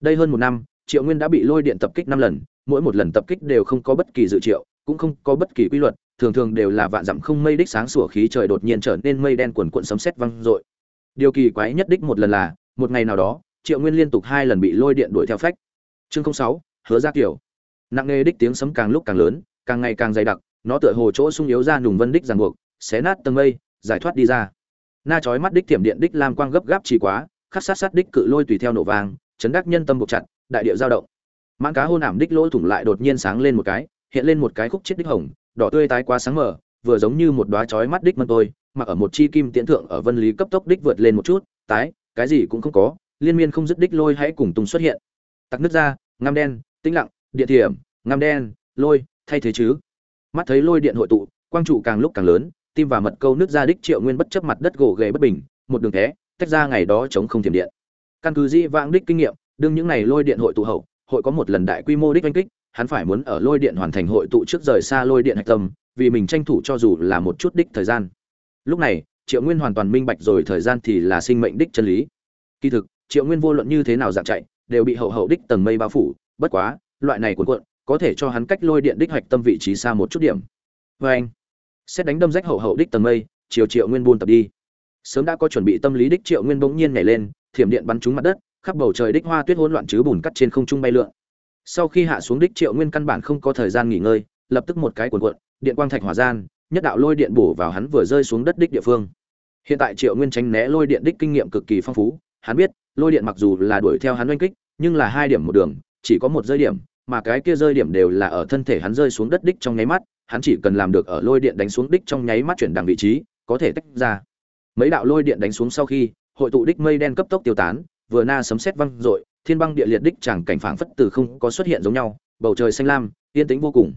đây hơn một năm, triệu nguyên đã bị lôi điện tập kích năm lần, mỗi một lần tập kích đều không có bất kỳ dự triệu, cũng không có bất kỳ quy luật, thường thường đều là vạn dặm không mây đích sáng sủa khí trời đột nhiên trở nên mây đen quần cuộn sấm sét vang dội. Điều kỳ quái nhất đích một lần là, một ngày nào đó, triệu nguyên liên tục hai lần bị lôi điện đuổi theo phách. Chương sáu, hứa ra kiểu nặng nề đích tiếng sấm càng lúc càng lớn, càng ngày càng dày đặc, nó tựa hồ chỗ sung yếu ra nùng vân đích ràng buộc, xé nát tầng mây, giải thoát đi ra. Na chói mắt đích thiểm điện đích lam quang gấp gáp chỉ quá khắc sát sát đích cự lôi tùy theo nổ vang, chấn đắc nhân tâm buộc chặt, đại địa giao động. Mãn cá hôn ảm đích lỗ thủng lại đột nhiên sáng lên một cái, hiện lên một cái khúc chết đích hồng, đỏ tươi tái quá sáng mở vừa giống như một đóa chói mắt đích mân tôi, mặc ở một chi kim tiễn thượng ở vân lý cấp tốc đích vượt lên một chút, tái, cái gì cũng không có, liên miên không dứt đích lôi hãy cùng tung xuất hiện. Tặc nước ra, ngăm đen, tĩnh lặng, địa thiểm, ngăm đen, lôi, thay thế chứ. Mắt thấy lôi điện hội tụ, quang trụ càng lúc càng lớn, tim và mật câu nước ra đích triệu nguyên bất chấp mặt đất gỗ ghề bất bình, một đường thế tách ra ngày đó chống không thiểm điện. Căn cứ di vãng đích kinh nghiệm, đương những này lôi điện hội tụ hậu, hội có một lần đại quy mô đích oanh kích, hắn phải muốn ở lôi điện hoàn thành hội tụ trước rời xa lôi điện hạch tâm, vì mình tranh thủ cho dù là một chút đích thời gian. Lúc này, triệu nguyên hoàn toàn minh bạch rồi thời gian thì là sinh mệnh đích chân lý. Kỳ thực, triệu nguyên vô luận như thế nào dạng chạy, đều bị hậu hậu đích tầng mây bao phủ, bất quá, loại này cuộn cuộn, có thể cho hắn cách lôi điện đích hạch tâm vị trí xa một chút điểm. Vê anh, xét đánh đâm rách hậu hậu đích tầng mây, chiều triệu nguyên buôn tập đi sớm đã có chuẩn bị tâm lý đích triệu nguyên bỗng nhiên nhảy lên, thiểm điện bắn trúng mặt đất, khắp bầu trời đích hoa tuyết hỗn loạn chứ bùn cắt trên không trung bay lượn. Sau khi hạ xuống đích triệu nguyên căn bản không có thời gian nghỉ ngơi, lập tức một cái cuộn cuộn, điện quang thạch hỏa gian, nhất đạo lôi điện bổ vào hắn vừa rơi xuống đất đích địa phương. Hiện tại triệu nguyên tránh né lôi điện đích kinh nghiệm cực kỳ phong phú, hắn biết, lôi điện mặc dù là đuổi theo hắn oanh kích, nhưng là hai điểm một đường, chỉ có một rơi điểm, mà cái kia rơi điểm đều là ở thân thể hắn rơi xuống đất đích trong nháy mắt, hắn chỉ cần làm được ở lôi điện đánh xuống đích trong nháy mắt chuyển đằng vị trí, có thể tách ra mấy đạo lôi điện đánh xuống sau khi, hội tụ đích mây đen cấp tốc tiêu tán, vừa na sấm sét văng dội, thiên băng địa liệt đích chẳng cảnh phảng phất từ không có xuất hiện giống nhau, bầu trời xanh lam, yên tĩnh vô cùng.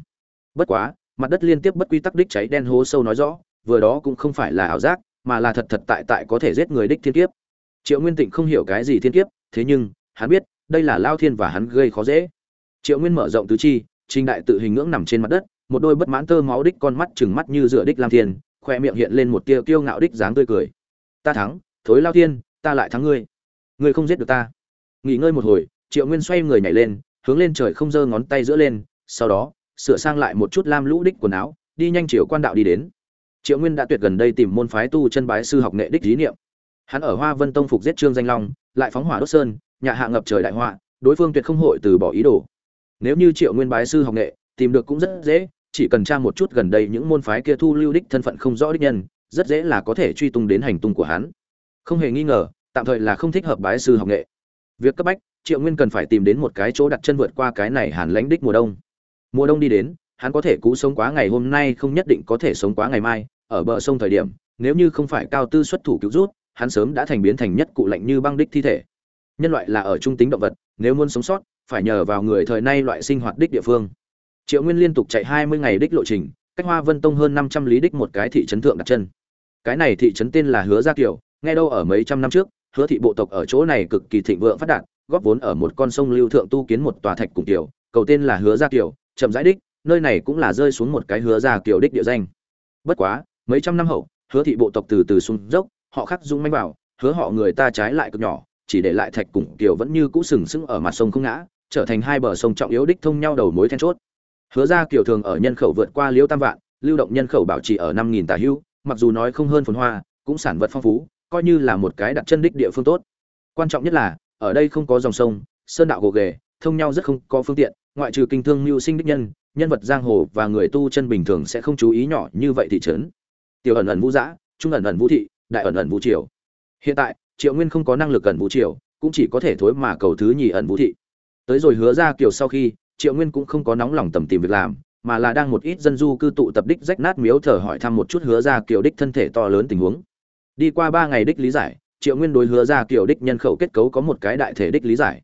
Bất quá, mặt đất liên tiếp bất quy tắc đích cháy đen hố sâu nói rõ, vừa đó cũng không phải là ảo giác, mà là thật thật tại tại có thể giết người đích thiên kiếp. Triệu nguyên tịnh không hiểu cái gì thiên kiếp, thế nhưng, hắn biết, đây là lao thiên và hắn gây khó dễ. Triệu nguyên mở rộng tứ chi, trình đại tự hình ngưỡng nằm trên mặt đất, một đôi bất mãn tơ máu đích con mắt chừng mắt như dựa đích lam thiên khoe miệng hiện lên một tia kiêu ngạo đích dáng tươi cười. Ta thắng, thối lao thiên, ta lại thắng ngươi. Ngươi không giết được ta. Nghỉ ngơi một hồi, triệu nguyên xoay người nhảy lên, hướng lên trời không giơ ngón tay giữa lên, sau đó, sửa sang lại một chút lam lũ đích quần áo, đi nhanh chiều quan đạo đi đến. Triệu nguyên đã tuyệt gần đây tìm môn phái tu chân bái sư học nghệ đích lý niệm. Hắn ở hoa vân tông phục giết trương danh long, lại phóng hỏa đốt sơn nhà hạ ngập trời đại họa, đối phương tuyệt không hội từ bỏ ý đồ. Nếu như triệu nguyên bái sư học nghệ, tìm được cũng rất dễ chỉ cần tra một chút gần đây những môn phái kia thu lưu đích thân phận không rõ đích nhân, rất dễ là có thể truy tung đến hành tung của hắn. Không hề nghi ngờ, tạm thời là không thích hợp bái sư học nghệ. Việc cấp bách, triệu nguyên cần phải tìm đến một cái chỗ đặt chân vượt qua cái này hàn lãnh đích mùa đông. Mùa đông đi đến, hắn có thể cứu sống quá ngày hôm nay không nhất định có thể sống quá ngày mai. Ở bờ sông thời điểm, nếu như không phải cao tư xuất thủ cứu rút, hắn sớm đã thành biến thành nhất cụ lạnh như băng đích thi thể. Nhân loại là ở trung tính động vật, nếu muốn sống sót, phải nhờ vào người thời nay loại sinh hoạt đích địa phương triệu nguyên liên tục chạy hai mươi ngày đích lộ trình, cách hoa vân tông hơn năm trăm lý đích một cái thị trấn thượng đặt chân. Cái này thị trấn tên là hứa gia kiều, nghe đâu ở mấy trăm năm trước, hứa thị bộ tộc ở chỗ này cực kỳ thịnh vượng phát đạt, góp vốn ở một con sông lưu thượng tu kiến một tòa thạch cùng tiểu, cầu tên là hứa gia kiều, chậm rãi đích, nơi này cũng là rơi xuống một cái hứa gia kiều đích địa danh. Bất quá, mấy trăm năm hậu, hứa thị bộ tộc từ từ xuống dốc, họ khắc dung manh vào hứa họ người ta trái lại cực nhỏ, chỉ để lại thạch cùng kiều vẫn như cũ sừng sững ở mặt sông không ngã, trở thành hai bờ sông trọng yếu đích thông nhau đầu mối then chốt hứa ra kiều thường ở nhân khẩu vượt qua liễu tam vạn, lưu động nhân khẩu bảo trì ở năm nghìn tà hưu mặc dù nói không hơn phồn hoa, cũng sản vật phong phú, coi như là một cái đặt chân đích địa phương tốt. Quan trọng nhất là, ở đây không có dòng sông, sơn đạo gồ ghề, thông nhau rất không có phương tiện, ngoại trừ kinh thương mưu sinh đích nhân nhân vật giang hồ và người tu chân bình thường sẽ không chú ý nhỏ như vậy thị trấn. Tiểu ẩn ẩn vũ dã trung ẩn ẩn vũ thị, đại ẩn ẩn vũ triều. Hiện tại, triệu nguyên không có năng lực ẩn vũ triều, cũng chỉ có thể thối mà cầu thứ nhì ẩn vũ thị. Tới rồi hứa ra kiều sau khi triệu nguyên cũng không có nóng lòng tầm tìm việc làm, mà là đang một ít dân du cư tụ tập đích rách nát miếu thờ hỏi thăm một chút hứa ra kiểu đích thân thể to lớn tình huống. Đi qua ba ngày đích lý giải, triệu nguyên đối hứa ra kiểu đích nhân khẩu kết cấu có một cái đại thể đích lý giải.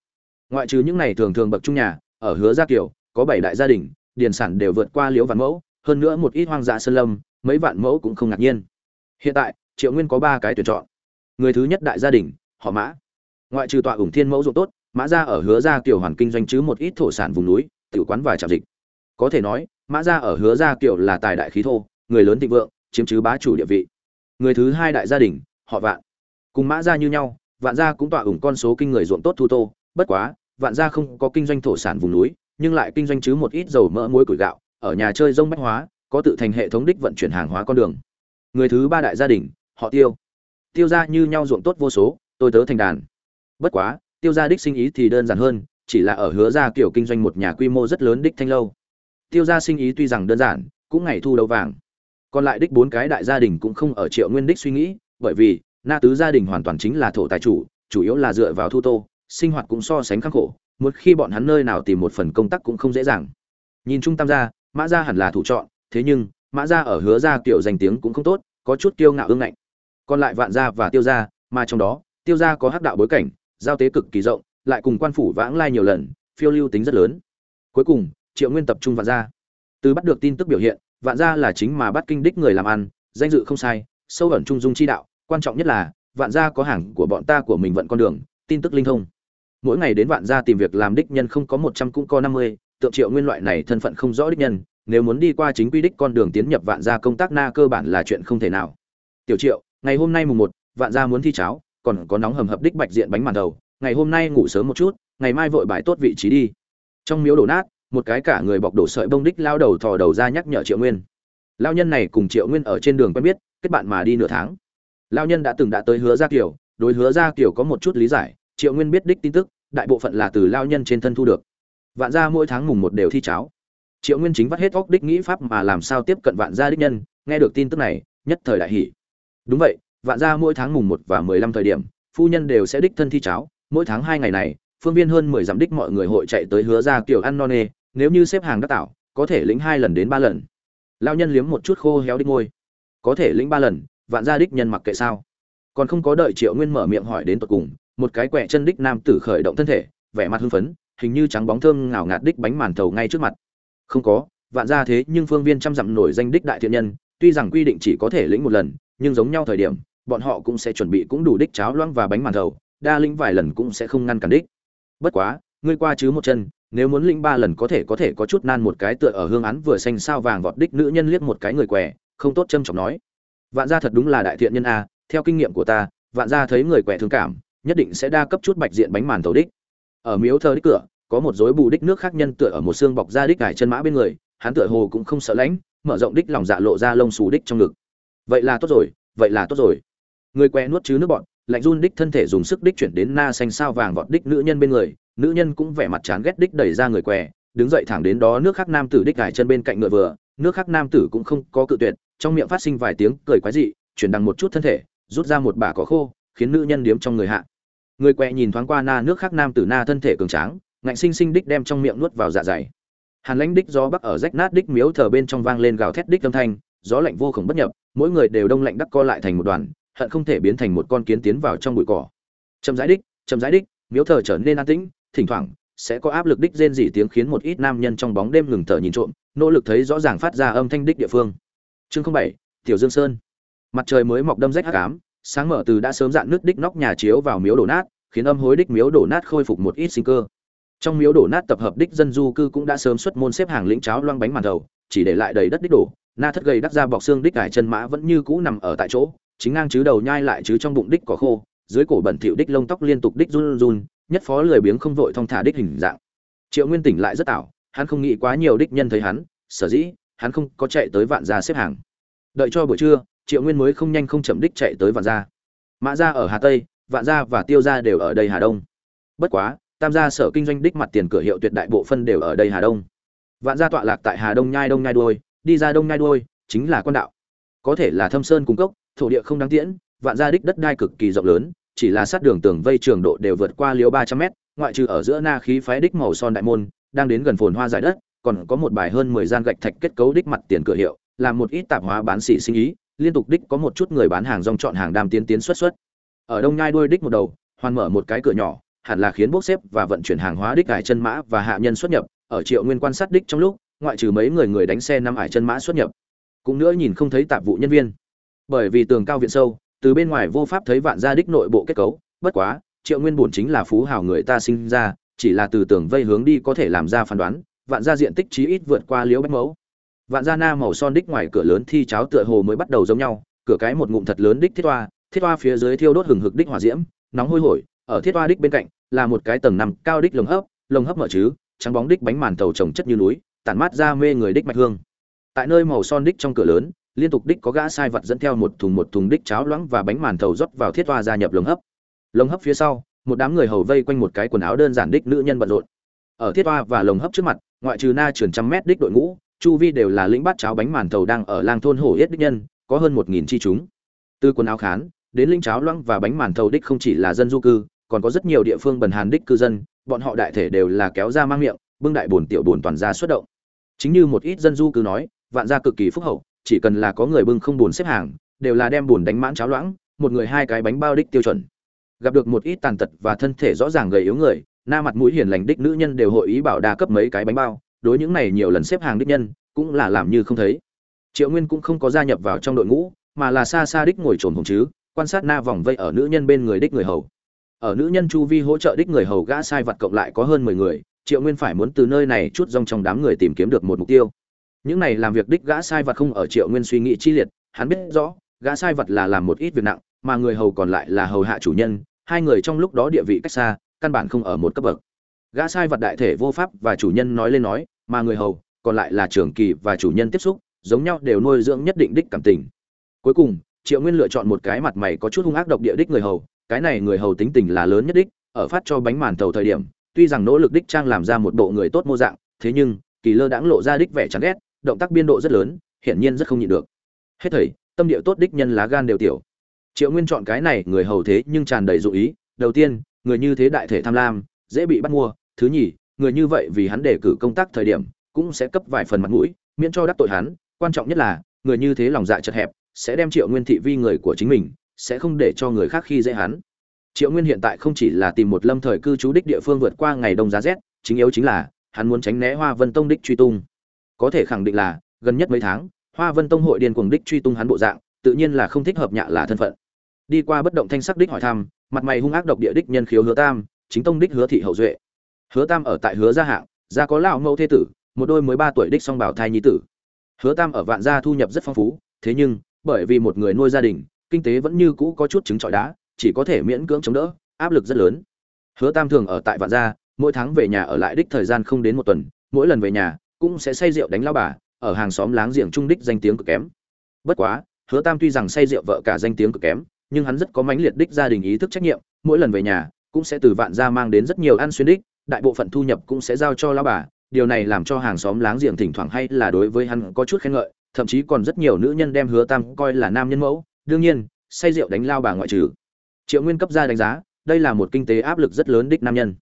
Ngoại trừ những này thường thường bậc trung nhà, ở hứa gia kiểu, có bảy đại gia đình, điền sản đều vượt qua liễu vạn mẫu, hơn nữa một ít hoang dã sơn lâm, mấy vạn mẫu cũng không ngạc nhiên. Hiện tại, triệu nguyên có ba cái tuyển chọn. Người thứ nhất đại gia đình, họ mã. Ngoại trừ tọa ủng thiên mẫu ruộng tốt mã gia ở hứa gia kiểu hoàn kinh doanh chứ một ít thổ sản vùng núi tự quán và trạm dịch. Có thể nói, mã gia ở hứa gia kiểu là tài đại khí thô, người lớn thịnh vượng, chiếm chứ bá chủ địa vị. Người thứ hai đại gia đình, họ vạn. Cùng mã gia như nhau, vạn gia cũng tọa ủng con số kinh người ruộng tốt thu tô. Bất quá, vạn gia không có kinh doanh thổ sản vùng núi, nhưng lại kinh doanh chứ một ít dầu mỡ muối củi gạo, ở nhà chơi rông bách hóa, có tự thành hệ thống đích vận chuyển hàng hóa con đường. Người thứ ba đại gia đình, họ tiêu. Tiêu gia như nhau ruộng tốt vô số, tôi tớ thành đàn. Bất quá tiêu gia đích sinh ý thì đơn giản hơn, chỉ là ở hứa gia kiểu kinh doanh một nhà quy mô rất lớn đích thanh lâu. Tiêu gia sinh ý tuy rằng đơn giản, cũng ngày thu đầu vàng. Còn lại đích bốn cái đại gia đình cũng không ở triệu nguyên đích suy nghĩ, bởi vì, na tứ gia đình hoàn toàn chính là thổ tài chủ chủ yếu là dựa vào thu tô, sinh hoạt cũng so sánh khắc khổ, một khi bọn hắn nơi nào tìm một phần công tác cũng không dễ dàng. Nhìn trung tam gia, mã gia hẳn là thủ chọn, thế nhưng, mã gia ở hứa gia kiểu danh tiếng cũng không tốt, có chút kiêu ngạo ương ngạnh. Còn lại vạn gia và tiêu gia, mà trong đó, tiêu gia có hắc đạo bối cảnh giao tế cực kỳ rộng, lại cùng quan phủ vãng lai nhiều lần, phiêu lưu tính rất lớn. Cuối cùng, triệu nguyên tập trung vạn gia. Từ bắt được tin tức biểu hiện, vạn gia là chính mà bắt kinh đích người làm ăn, danh dự không sai, sâu ẩn trung dung chi đạo, quan trọng nhất là, vạn gia có hàng của bọn ta của mình vận con đường, tin tức linh thông. Mỗi ngày đến vạn gia tìm việc làm đích nhân không có một trăm cũng có năm mươi, tượng triệu nguyên loại này thân phận không rõ đích nhân, nếu muốn đi qua chính quy đích con đường tiến nhập vạn gia công tác na cơ bản là chuyện không thể nào. Tiểu triệu, ngày hôm nay mùng một, vạn gia muốn thi cháo còn có nóng hầm hập đích bạch diện bánh màn đầu, ngày hôm nay ngủ sớm một chút, ngày mai vội bài tốt vị trí đi. Trong miếu đổ nát, một cái cả người bọc đổ sợi bông đích lao đầu thò đầu ra nhắc nhở triệu nguyên. Lao nhân này cùng triệu nguyên ở trên đường quen biết, kết bạn mà đi nửa tháng. Lao nhân đã từng đã tới hứa gia kiều đối hứa gia kiều có một chút lý giải, triệu nguyên biết đích tin tức, đại bộ phận là từ lao nhân trên thân thu được. Vạn gia mỗi tháng mùng một đều thi cháo. Triệu nguyên chính vắt hết óc đích nghĩ pháp mà làm sao tiếp cận vạn gia đích nhân, nghe được tin tức này, nhất thời đại hỷ đúng vậy vạn gia mỗi tháng mùng một và mười lăm thời điểm, phu nhân đều sẽ đích thân thi cháo. Mỗi tháng hai ngày này, phương viên hơn mười dặm đích mọi người hội chạy tới hứa ra kiểu ăn non nê. Nếu như xếp hàng đắc tạo có thể lĩnh hai lần đến ba lần. Lão nhân liếm một chút khô héo đích ngôi có thể lĩnh ba lần, vạn gia đích nhân mặc kệ sao. Còn không có đợi triệu nguyên mở miệng hỏi đến tột cùng, một cái quẻ chân đích nam tử khởi động thân thể, vẻ mặt hưng phấn, hình như trắng bóng thơm ngào ngạt đích bánh màn thầu ngay trước mặt. Không có, vạn gia thế nhưng phương viên trăm dặm nổi danh đích đại thiện nhân, tuy rằng quy định chỉ có thể lĩnh một lần, nhưng giống nhau thời điểm bọn họ cũng sẽ chuẩn bị cũng đủ đích cháo loãng và bánh màn thầu, đa lĩnh vài lần cũng sẽ không ngăn cản đích. Bất quá, ngươi qua chứ một chân, nếu muốn lĩnh ba lần có thể có thể có chút nan một cái tựa ở hương án vừa xanh sao vàng vọt đích nữ nhân liếc một cái người què, không tốt châm trọng nói. Vạn gia thật đúng là đại thiện nhân a, theo kinh nghiệm của ta, vạn gia thấy người què thương cảm, nhất định sẽ đa cấp chút bạch diện bánh màn thầu đích. Ở miếu thờ đích cửa, có một dối bù đích nước khác nhân tựa ở một xương bọc da đích cải chân mã bên người, hắn tựa hồ cũng không sợ lãnh, mở rộng đích lòng dạ lộ ra lông xù đích trong ngực. Vậy là tốt rồi, vậy là tốt rồi người què nuốt chứ nước bọn, lạnh run đích thân thể dùng sức đích chuyển đến na xanh sao vàng vọt đích nữ nhân bên người, nữ nhân cũng vẻ mặt chán ghét đích đẩy ra người què đứng dậy thẳng đến đó nước khác nam tử đích gài chân bên cạnh ngựa vừa, nước khác nam tử cũng không có cự tuyệt, trong miệng phát sinh vài tiếng cười quái dị, chuyển đằng một chút thân thể, rút ra một bả cỏ khô, khiến nữ nhân điếm trong người hạ. Người què nhìn thoáng qua na nước khác nam tử na thân thể cường tráng, ngạnh sinh sinh đích đem trong miệng nuốt vào dạ dày. Hàn lãnh đích gió bắc ở rách nát đích miếu thờ bên trong vang lên gào thét đích âm thanh, gió lạnh vô cùng bất nhập, mỗi người đều đông lạnh đắc co lại thành một đoàn hận không thể biến thành một con kiến tiến vào trong bụi cỏ. Chậm rãi đích, chậm rãi đích, miếu thờ trở nên an tĩnh, thỉnh thoảng sẽ có áp lực đích rên rỉ tiếng khiến một ít nam nhân trong bóng đêm ngừng thở nhìn trộm, nỗ lực thấy rõ ràng phát ra âm thanh đích địa phương. Chương bảy, tiểu dương sơn. Mặt trời mới mọc đâm rách hắc ám, sáng mở từ đã sớm dạn nước đích nóc nhà chiếu vào miếu đổ nát, khiến âm hối đích miếu đổ nát khôi phục một ít sinh cơ. Trong miếu đổ nát tập hợp đích dân du cư cũng đã sớm xuất môn xếp hàng lĩnh cháo loang bánh màn đầu, chỉ để lại đầy đất đích đổ, na thất gầy đắc ra bọc xương đích cải chân mã vẫn như cũ nằm ở tại chỗ chính ngang chứ đầu nhai lại chứ trong bụng đích có khô, dưới cổ bẩn thỉu đích lông tóc liên tục đích run run, nhất phó lười biếng không vội thong thả đích hình dạng. Triệu nguyên tỉnh lại rất ảo, hắn không nghĩ quá nhiều đích nhân thấy hắn, sở dĩ, hắn không có chạy tới vạn gia xếp hàng. Đợi cho buổi trưa, triệu nguyên mới không nhanh không chậm đích chạy tới vạn gia. Mã gia ở hà tây, vạn gia và tiêu gia đều ở đây hà đông. Bất quá, tam gia sở kinh doanh đích mặt tiền cửa hiệu tuyệt đại bộ phân đều ở đây hà đông. Vạn gia tọa lạc tại hà đông nhai đông nhai đuôi, đi ra đông nhai đuôi, chính là quan đạo có thể là thâm sơn cung cốc, thổ địa không đáng tiễn, vạn gia đích đất đai cực kỳ rộng lớn, chỉ là sát đường tường vây trường độ đều vượt qua liều ba trăm mét, ngoại trừ ở giữa na khí phái đích màu son đại môn, đang đến gần phồn hoa giải đất, còn có một bài hơn mười gian gạch thạch kết cấu đích mặt tiền cửa hiệu, làm một ít tạp hóa bán xỉ sinh ý, liên tục đích có một chút người bán hàng rong chọn hàng đam tiến tiến xuất xuất. Ở đông nhai đuôi đích một đầu, hoàn mở một cái cửa nhỏ, hẳn là khiến bốc xếp và vận chuyển hàng hóa đích ải chân mã và hạ nhân xuất nhập, ở triệu nguyên quan sát đích trong lúc, ngoại trừ mấy người người đánh xe năm ải chân mã xuất nhập cũng nữa nhìn không thấy tạp vụ nhân viên. Bởi vì tường cao viện sâu, từ bên ngoài vô pháp thấy vạn gia đích nội bộ kết cấu, bất quá, triệu nguyên bổn chính là phú hào người ta sinh ra, chỉ là từ tường vây hướng đi có thể làm ra phán đoán, vạn gia diện tích chí ít vượt qua liễu bách mẫu. Vạn gia na màu son đích ngoài cửa lớn thi cháo tựa hồ mới bắt đầu giống nhau, cửa cái một ngụm thật lớn đích thiết toa thiết toa phía dưới thiêu đốt hừng hực đích hỏa diễm, nóng hôi hổi, ở thiết toa đích bên cạnh, là một cái tầng nằm cao đích lồng hấp lồng hấp mở chứ, trắng bóng đích bánh màn tàu trồng chất như núi, tản mát ra mê người đích mạch hương tại nơi màu son đích trong cửa lớn, liên tục đích có gã sai vật dẫn theo một thùng một thùng đích cháo loãng và bánh màn tàu rót vào thiết toa gia nhập lồng hấp. Lồng hấp phía sau, một đám người hầu vây quanh một cái quần áo đơn giản đích nữ nhân bận rộn. Ở thiết toa và lồng hấp trước mặt, ngoại trừ na trường trăm mét đích đội ngũ, chu vi đều là lĩnh bát cháo bánh màn tàu đang ở lang thôn hổ yết đích nhân, có hơn một nghìn chi chúng. Từ quần áo khán, đến linh cháo loãng và bánh màn tàu đích không chỉ là dân du cư, còn có rất nhiều địa phương bần hàn đích cư dân, bọn họ đại thể đều là kéo ra mang miệng, bưng đại bồn tiểu bồn toàn ra xuất động. Chính như một ít dân du cư nói vạn gia cực kỳ phúc hậu, chỉ cần là có người bưng không buồn xếp hàng, đều là đem buồn đánh mãn cháo loãng, một người hai cái bánh bao đích tiêu chuẩn. Gặp được một ít tàn tật và thân thể rõ ràng gầy yếu người, na mặt mũi hiền lành đích nữ nhân đều hội ý bảo đa cấp mấy cái bánh bao, đối những này nhiều lần xếp hàng đích nhân, cũng là làm như không thấy. Triệu nguyên cũng không có gia nhập vào trong đội ngũ, mà là xa xa đích ngồi trồn hồng chứ, quan sát na vòng vây ở nữ nhân bên người đích người hầu. Ở nữ nhân chu vi hỗ trợ đích người hầu gã sai vật cộng lại có hơn mười người, triệu nguyên phải muốn từ nơi này chút rong trong đám người tìm kiếm được một mục tiêu những này làm việc đích gã sai vật không ở triệu nguyên suy nghĩ chi liệt, hắn biết rõ, gã sai vật là làm một ít việc nặng, mà người hầu còn lại là hầu hạ chủ nhân, hai người trong lúc đó địa vị cách xa, căn bản không ở một cấp bậc. Gã sai vật đại thể vô pháp và chủ nhân nói lên nói, mà người hầu, còn lại là trưởng kỳ và chủ nhân tiếp xúc, giống nhau đều nuôi dưỡng nhất định đích cảm tình. Cuối cùng, triệu nguyên lựa chọn một cái mặt mày có chút hung ác độc địa đích người hầu, cái này người hầu tính tình là lớn nhất đích, ở phát cho bánh màn tàu thời điểm, tuy rằng nỗ lực đích trang làm ra một bộ người tốt mô dạng, thế nhưng, kỳ lơ đãng lộ ra đích vẻ chán ghét động tác biên độ rất lớn, hiển nhiên rất không nhịn được. Hết thầy, tâm địa tốt đích nhân lá gan đều tiểu. Triệu nguyên chọn cái này, người hầu thế nhưng tràn đầy dụ ý. Đầu tiên, người như thế đại thể tham lam, dễ bị bắt mua. Thứ nhì, người như vậy vì hắn đề cử công tác thời điểm, cũng sẽ cấp vài phần mặt mũi, miễn cho đắc tội hắn. Quan trọng nhất là, người như thế lòng dạ chật hẹp, sẽ đem triệu nguyên thị vi người của chính mình, sẽ không để cho người khác khi dễ hắn. Triệu nguyên hiện tại không chỉ là tìm một lâm thời cư trú đích địa phương vượt qua ngày đông giá rét, chính yếu chính là, hắn muốn tránh né hoa vân tông đích truy tung có thể khẳng định là, gần nhất mấy tháng, hoa vân tông hội điên cuồng đích truy tung hắn bộ dạng, tự nhiên là không thích hợp nhạ là thân phận. Đi qua bất động thanh sắc đích hỏi thăm, mặt mày hung ác độc địa đích nhân khiếu hứa tam, chính tông đích hứa thị hậu duệ. Hứa tam ở tại hứa gia hạng, gia có lão mẫu thế tử, một đôi mới ba tuổi đích song bảo thai nhi tử. Hứa tam ở vạn gia thu nhập rất phong phú, thế nhưng, bởi vì một người nuôi gia đình, kinh tế vẫn như cũ có chút trứng trọi đá, chỉ có thể miễn cưỡng chống đỡ, áp lực rất lớn. Hứa tam thường ở tại vạn gia, mỗi tháng về nhà ở lại đích thời gian không đến một tuần, mỗi lần về nhà cũng sẽ say rượu đánh lao bà, ở hàng xóm láng giềng trung đích danh tiếng cực kém. Bất quá, hứa tam tuy rằng say rượu vợ cả danh tiếng cực kém, nhưng hắn rất có mãnh liệt đích gia đình ý thức trách nhiệm, mỗi lần về nhà, cũng sẽ từ vạn gia mang đến rất nhiều ăn xuyên đích, đại bộ phận thu nhập cũng sẽ giao cho lão bà. Điều này làm cho hàng xóm láng giềng thỉnh thoảng hay là đối với hắn có chút khen ngợi, thậm chí còn rất nhiều nữ nhân đem hứa tam coi là nam nhân mẫu. Đương nhiên, say rượu đánh lao bà ngoại trừ. Triệu nguyên cấp ra đánh giá, đây là một kinh tế áp lực rất lớn đích nam nhân.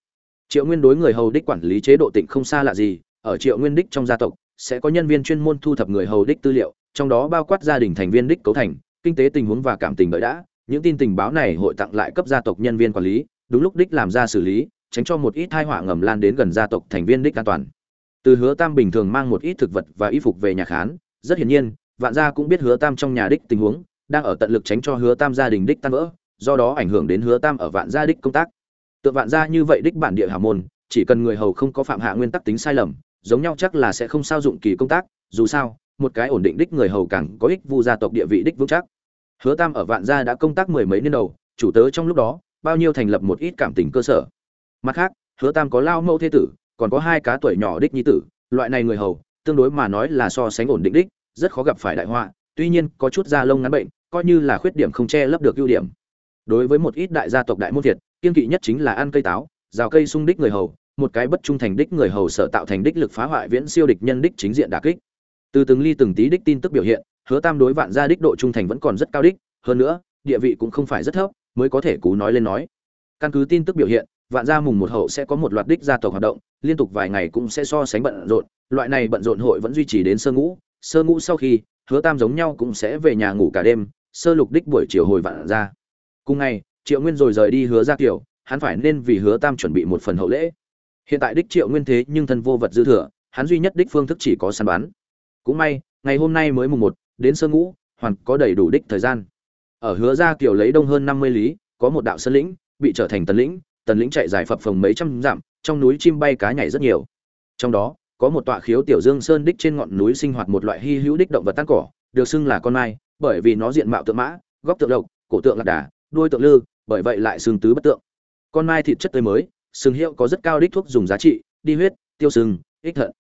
Triệu nguyên đối người hầu đích quản lý chế độ tịnh không xa lạ gì ở triệu nguyên đích trong gia tộc, sẽ có nhân viên chuyên môn thu thập người hầu đích tư liệu, trong đó bao quát gia đình thành viên đích cấu thành, kinh tế tình huống và cảm tình đợi đã. Những tin tình báo này hội tặng lại cấp gia tộc nhân viên quản lý, đúng lúc đích làm ra xử lý, tránh cho một ít tai họa ngầm lan đến gần gia tộc thành viên đích an toàn. Từ hứa tam bình thường mang một ít thực vật và y phục về nhà khán, rất hiển nhiên, vạn gia cũng biết hứa tam trong nhà đích tình huống, đang ở tận lực tránh cho hứa tam gia đình đích tan vỡ, do đó ảnh hưởng đến hứa tam ở vạn gia đích công tác. Tượng vạn gia như vậy đích bản địa hào môn, chỉ cần người hầu không có phạm hạ nguyên tắc tính sai lầm giống nhau chắc là sẽ không sao dụng kỳ công tác, dù sao, một cái ổn định đích người hầu càng có ích vu gia tộc địa vị đích vững chắc. Hứa tam ở vạn gia đã công tác mười mấy niên đầu, chủ tớ trong lúc đó, bao nhiêu thành lập một ít cảm tình cơ sở. Mặt khác, hứa tam có lao mẫu thế tử, còn có hai cá tuổi nhỏ đích nhi tử, loại này người hầu, tương đối mà nói là so sánh ổn định đích, rất khó gặp phải đại họa, tuy nhiên có chút da lông ngắn bệnh, coi như là khuyết điểm không che lấp được ưu điểm. Đối với một ít đại gia tộc đại môn việt kiên kỵ nhất chính là ăn cây táo, rào cây sung đích người hầu một cái bất trung thành đích người hầu sở tạo thành đích lực phá hoại viễn siêu địch nhân đích chính diện đả kích. Từ từng ly từng tí đích tin tức biểu hiện, hứa tam đối vạn gia đích độ trung thành vẫn còn rất cao đích, hơn nữa, địa vị cũng không phải rất thấp, mới có thể cú nói lên nói. Căn cứ tin tức biểu hiện, vạn gia mùng một hậu sẽ có một loạt đích gia tộc hoạt động, liên tục vài ngày cũng sẽ so sánh bận rộn, loại này bận rộn hội vẫn duy trì đến sơ ngũ sơ ngũ sau khi, hứa tam giống nhau cũng sẽ về nhà ngủ cả đêm, sơ lục đích buổi chiều hồi vạn gia. Cùng ngày, triệu nguyên rồi rời đi hứa gia kiểu hắn phải nên vì hứa tam chuẩn bị một phần hậu lễ hiện tại đích triệu nguyên thế nhưng thân vô vật dư thừa, hắn duy nhất đích phương thức chỉ có săn bắn. Cũng may, ngày hôm nay mới mùng một, đến sơ ngũ, hoàn có đầy đủ đích thời gian. Ở hứa ra kiểu lấy đông hơn năm mươi lý, có một đạo sơn lĩnh, bị trở thành tần lĩnh tần lĩnh chạy dài phập phồng mấy trăm dặm, trong núi chim bay cá nhảy rất nhiều. Trong đó, có một tọa khiếu tiểu dương sơn đích trên ngọn núi sinh hoạt một loại hy hữu đích động vật tan cỏ, được xưng là con mai, bởi vì nó diện mạo tượng mã, góc tượng lộc, cổ tượng lạc đà, đuôi tượng lư, bởi vậy lại xương tứ bất tượng. Con mai thịt chất tươi mới sừng hiệu có rất cao đích thuốc dùng giá trị, đi huyết, tiêu sừng, ích thận.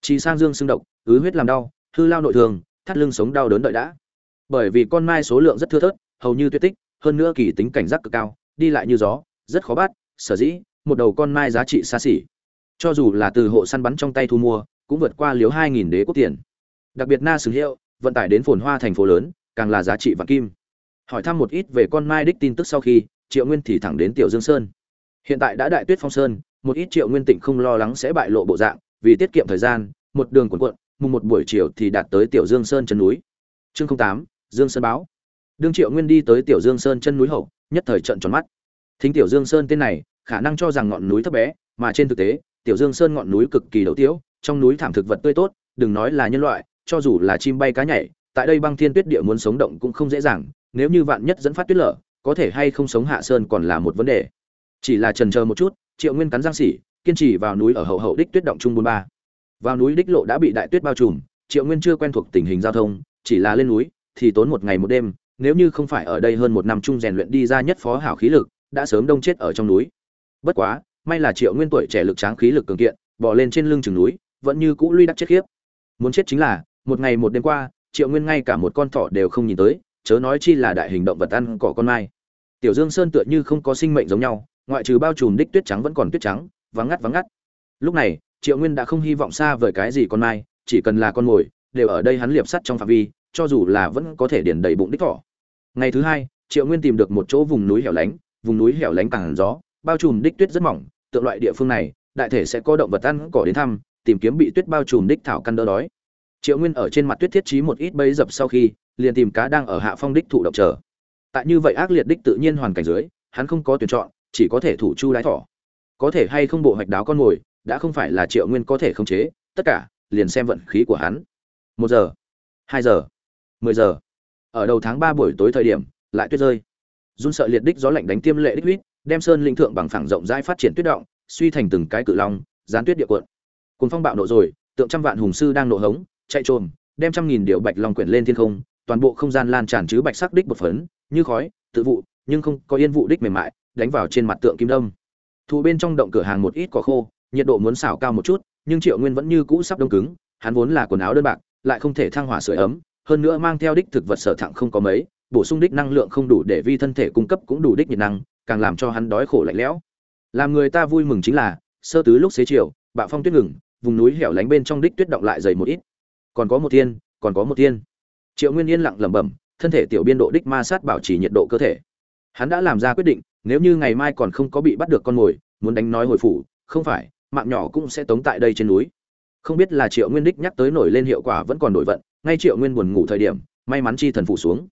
Chỉ sang dương xương độc, ứ huyết làm đau, hư lao nội thường, thắt lưng sống đau đớn đợi đã. Bởi vì con mai số lượng rất thưa thớt, hầu như tuyệt tích, hơn nữa kỳ tính cảnh giác cực cao, đi lại như gió, rất khó bắt, sở dĩ, một đầu con mai giá trị xa xỉ. Cho dù là từ hộ săn bắn trong tay thu mua, cũng vượt qua liếu hai nghìn đế quốc tiền. Đặc biệt na sừng hiệu, vận tải đến phồn hoa thành phố lớn, càng là giá trị vàng kim. Hỏi thăm một ít về con mai đích tin tức sau khi, triệu nguyên thì thẳng đến tiểu dương sơn hiện tại đã đại tuyết phong sơn, một ít triệu nguyên tịnh không lo lắng sẽ bại lộ bộ dạng, vì tiết kiệm thời gian, một đường cuộn cuộn, mùng một buổi chiều thì đạt tới tiểu dương sơn chân núi. Chương tám, dương sơn báo. Đương triệu nguyên đi tới tiểu dương sơn chân núi hậu, nhất thời trận tròn mắt. Thính tiểu dương sơn tên này, khả năng cho rằng ngọn núi thấp bé, mà trên thực tế, tiểu dương sơn ngọn núi cực kỳ đầu tiếu, trong núi thảm thực vật tươi tốt, đừng nói là nhân loại, cho dù là chim bay cá nhảy, tại đây băng thiên tuyết địa muốn sống động cũng không dễ dàng, nếu như vạn nhất dẫn phát tuyết lở, có thể hay không sống hạ sơn còn là một vấn đề chỉ là trần chờ một chút, triệu nguyên cắn giang xỉ, kiên trì vào núi ở hậu hậu đích tuyết động trung bôn ba. Vào núi đích lộ đã bị đại tuyết bao trùm, triệu nguyên chưa quen thuộc tình hình giao thông, chỉ là lên núi, thì tốn một ngày một đêm, nếu như không phải ở đây hơn một năm chung rèn luyện đi ra nhất phó hảo khí lực, đã sớm đông chết ở trong núi. Bất quá, may là triệu nguyên tuổi trẻ lực tráng khí lực cường kiện bỏ lên trên lưng chừng núi, vẫn như cũ luy đắc chết khiếp. Muốn chết chính là, một ngày một đêm qua, triệu nguyên ngay cả một con thỏ đều không nhìn tới, chớ nói chi là đại hình động vật ăn cỏ con mai. Tiểu dương sơn tựa như không có sinh mệnh giống nhau ngoại trừ bao trùm đích tuyết trắng vẫn còn tuyết trắng, vắng ngắt vắng ngắt. Lúc này, triệu nguyên đã không hy vọng xa vời cái gì con mai, chỉ cần là con mồi, đều ở đây hắn liệp sắt trong phạm vi, cho dù là vẫn có thể điền đầy bụng đích thỏ. Ngày thứ hai, triệu nguyên tìm được một chỗ vùng núi hẻo lánh, vùng núi hẻo lánh càng gió, bao trùm đích tuyết rất mỏng, tượng loại địa phương này, đại thể sẽ có động vật ăn, cỏ đến thăm, tìm kiếm bị tuyết bao trùm đích thảo căn đỡ đói. Triệu nguyên ở trên mặt tuyết thiết trí một ít bẫy dập sau khi, liền tìm cá đang ở hạ phong đích thụ động chờ. Tại như vậy ác liệt đích tự nhiên hoàn cảnh dưới, hắn không có tuyển chọn chỉ có thể thủ chu đái thỏ. Có thể hay không bộ hoạch đáo con mồi, đã không phải là triệu nguyên có thể khống chế, tất cả, liền xem vận khí của hắn. Một giờ, hai giờ, mười giờ. Ở đầu tháng ba buổi tối thời điểm, lại tuyết rơi. Run sợ liệt đích gió lạnh đánh tiêm lệ đích huýt đem sơn linh thượng bằng phẳng rộng rãi phát triển tuyết động, suy thành từng cái cự long, gián tuyết địa cuộn. Cùng phong bạo nộ rồi, tượng trăm vạn hùng sư đang nộ hống, chạy trồm, đem trăm nghìn điệu bạch long quyển lên thiên không, toàn bộ không gian lan tràn chứ bạch sắc đích bột phấn, như khói, tự vụ, nhưng không có yên vụ đích mềm mại đánh vào trên mặt tượng kim đông thụ bên trong động cửa hàng một ít cỏ khô, nhiệt độ muốn xào cao một chút, nhưng triệu nguyên vẫn như cũ sắp đông cứng, hắn vốn là quần áo đơn bạc, lại không thể thăng hỏa sưởi ấm, hơn nữa mang theo đích thực vật sở thẳng không có mấy, bổ sung đích năng lượng không đủ để vi thân thể cung cấp cũng đủ đích nhiệt năng, càng làm cho hắn đói khổ lạnh lẽo. Làm người ta vui mừng chính là, sơ tứ lúc xế chiều, bạo phong tuyết ngừng, vùng núi hẻo lánh bên trong đích tuyết động lại dày một ít. Còn có một thiên, còn có một thiên. Triệu nguyên yên lặng lẩm bẩm, thân thể tiểu biên độ đích ma sát bảo trì nhiệt độ cơ thể. Hắn đã làm ra quyết định nếu như ngày mai còn không có bị bắt được con mồi, muốn đánh nói hồi phủ, không phải, mạng nhỏ cũng sẽ tống tại đây trên núi. Không biết là triệu nguyên đích nhắc tới nổi lên hiệu quả vẫn còn nổi vận, ngay triệu nguyên buồn ngủ thời điểm, may mắn chi thần phủ xuống.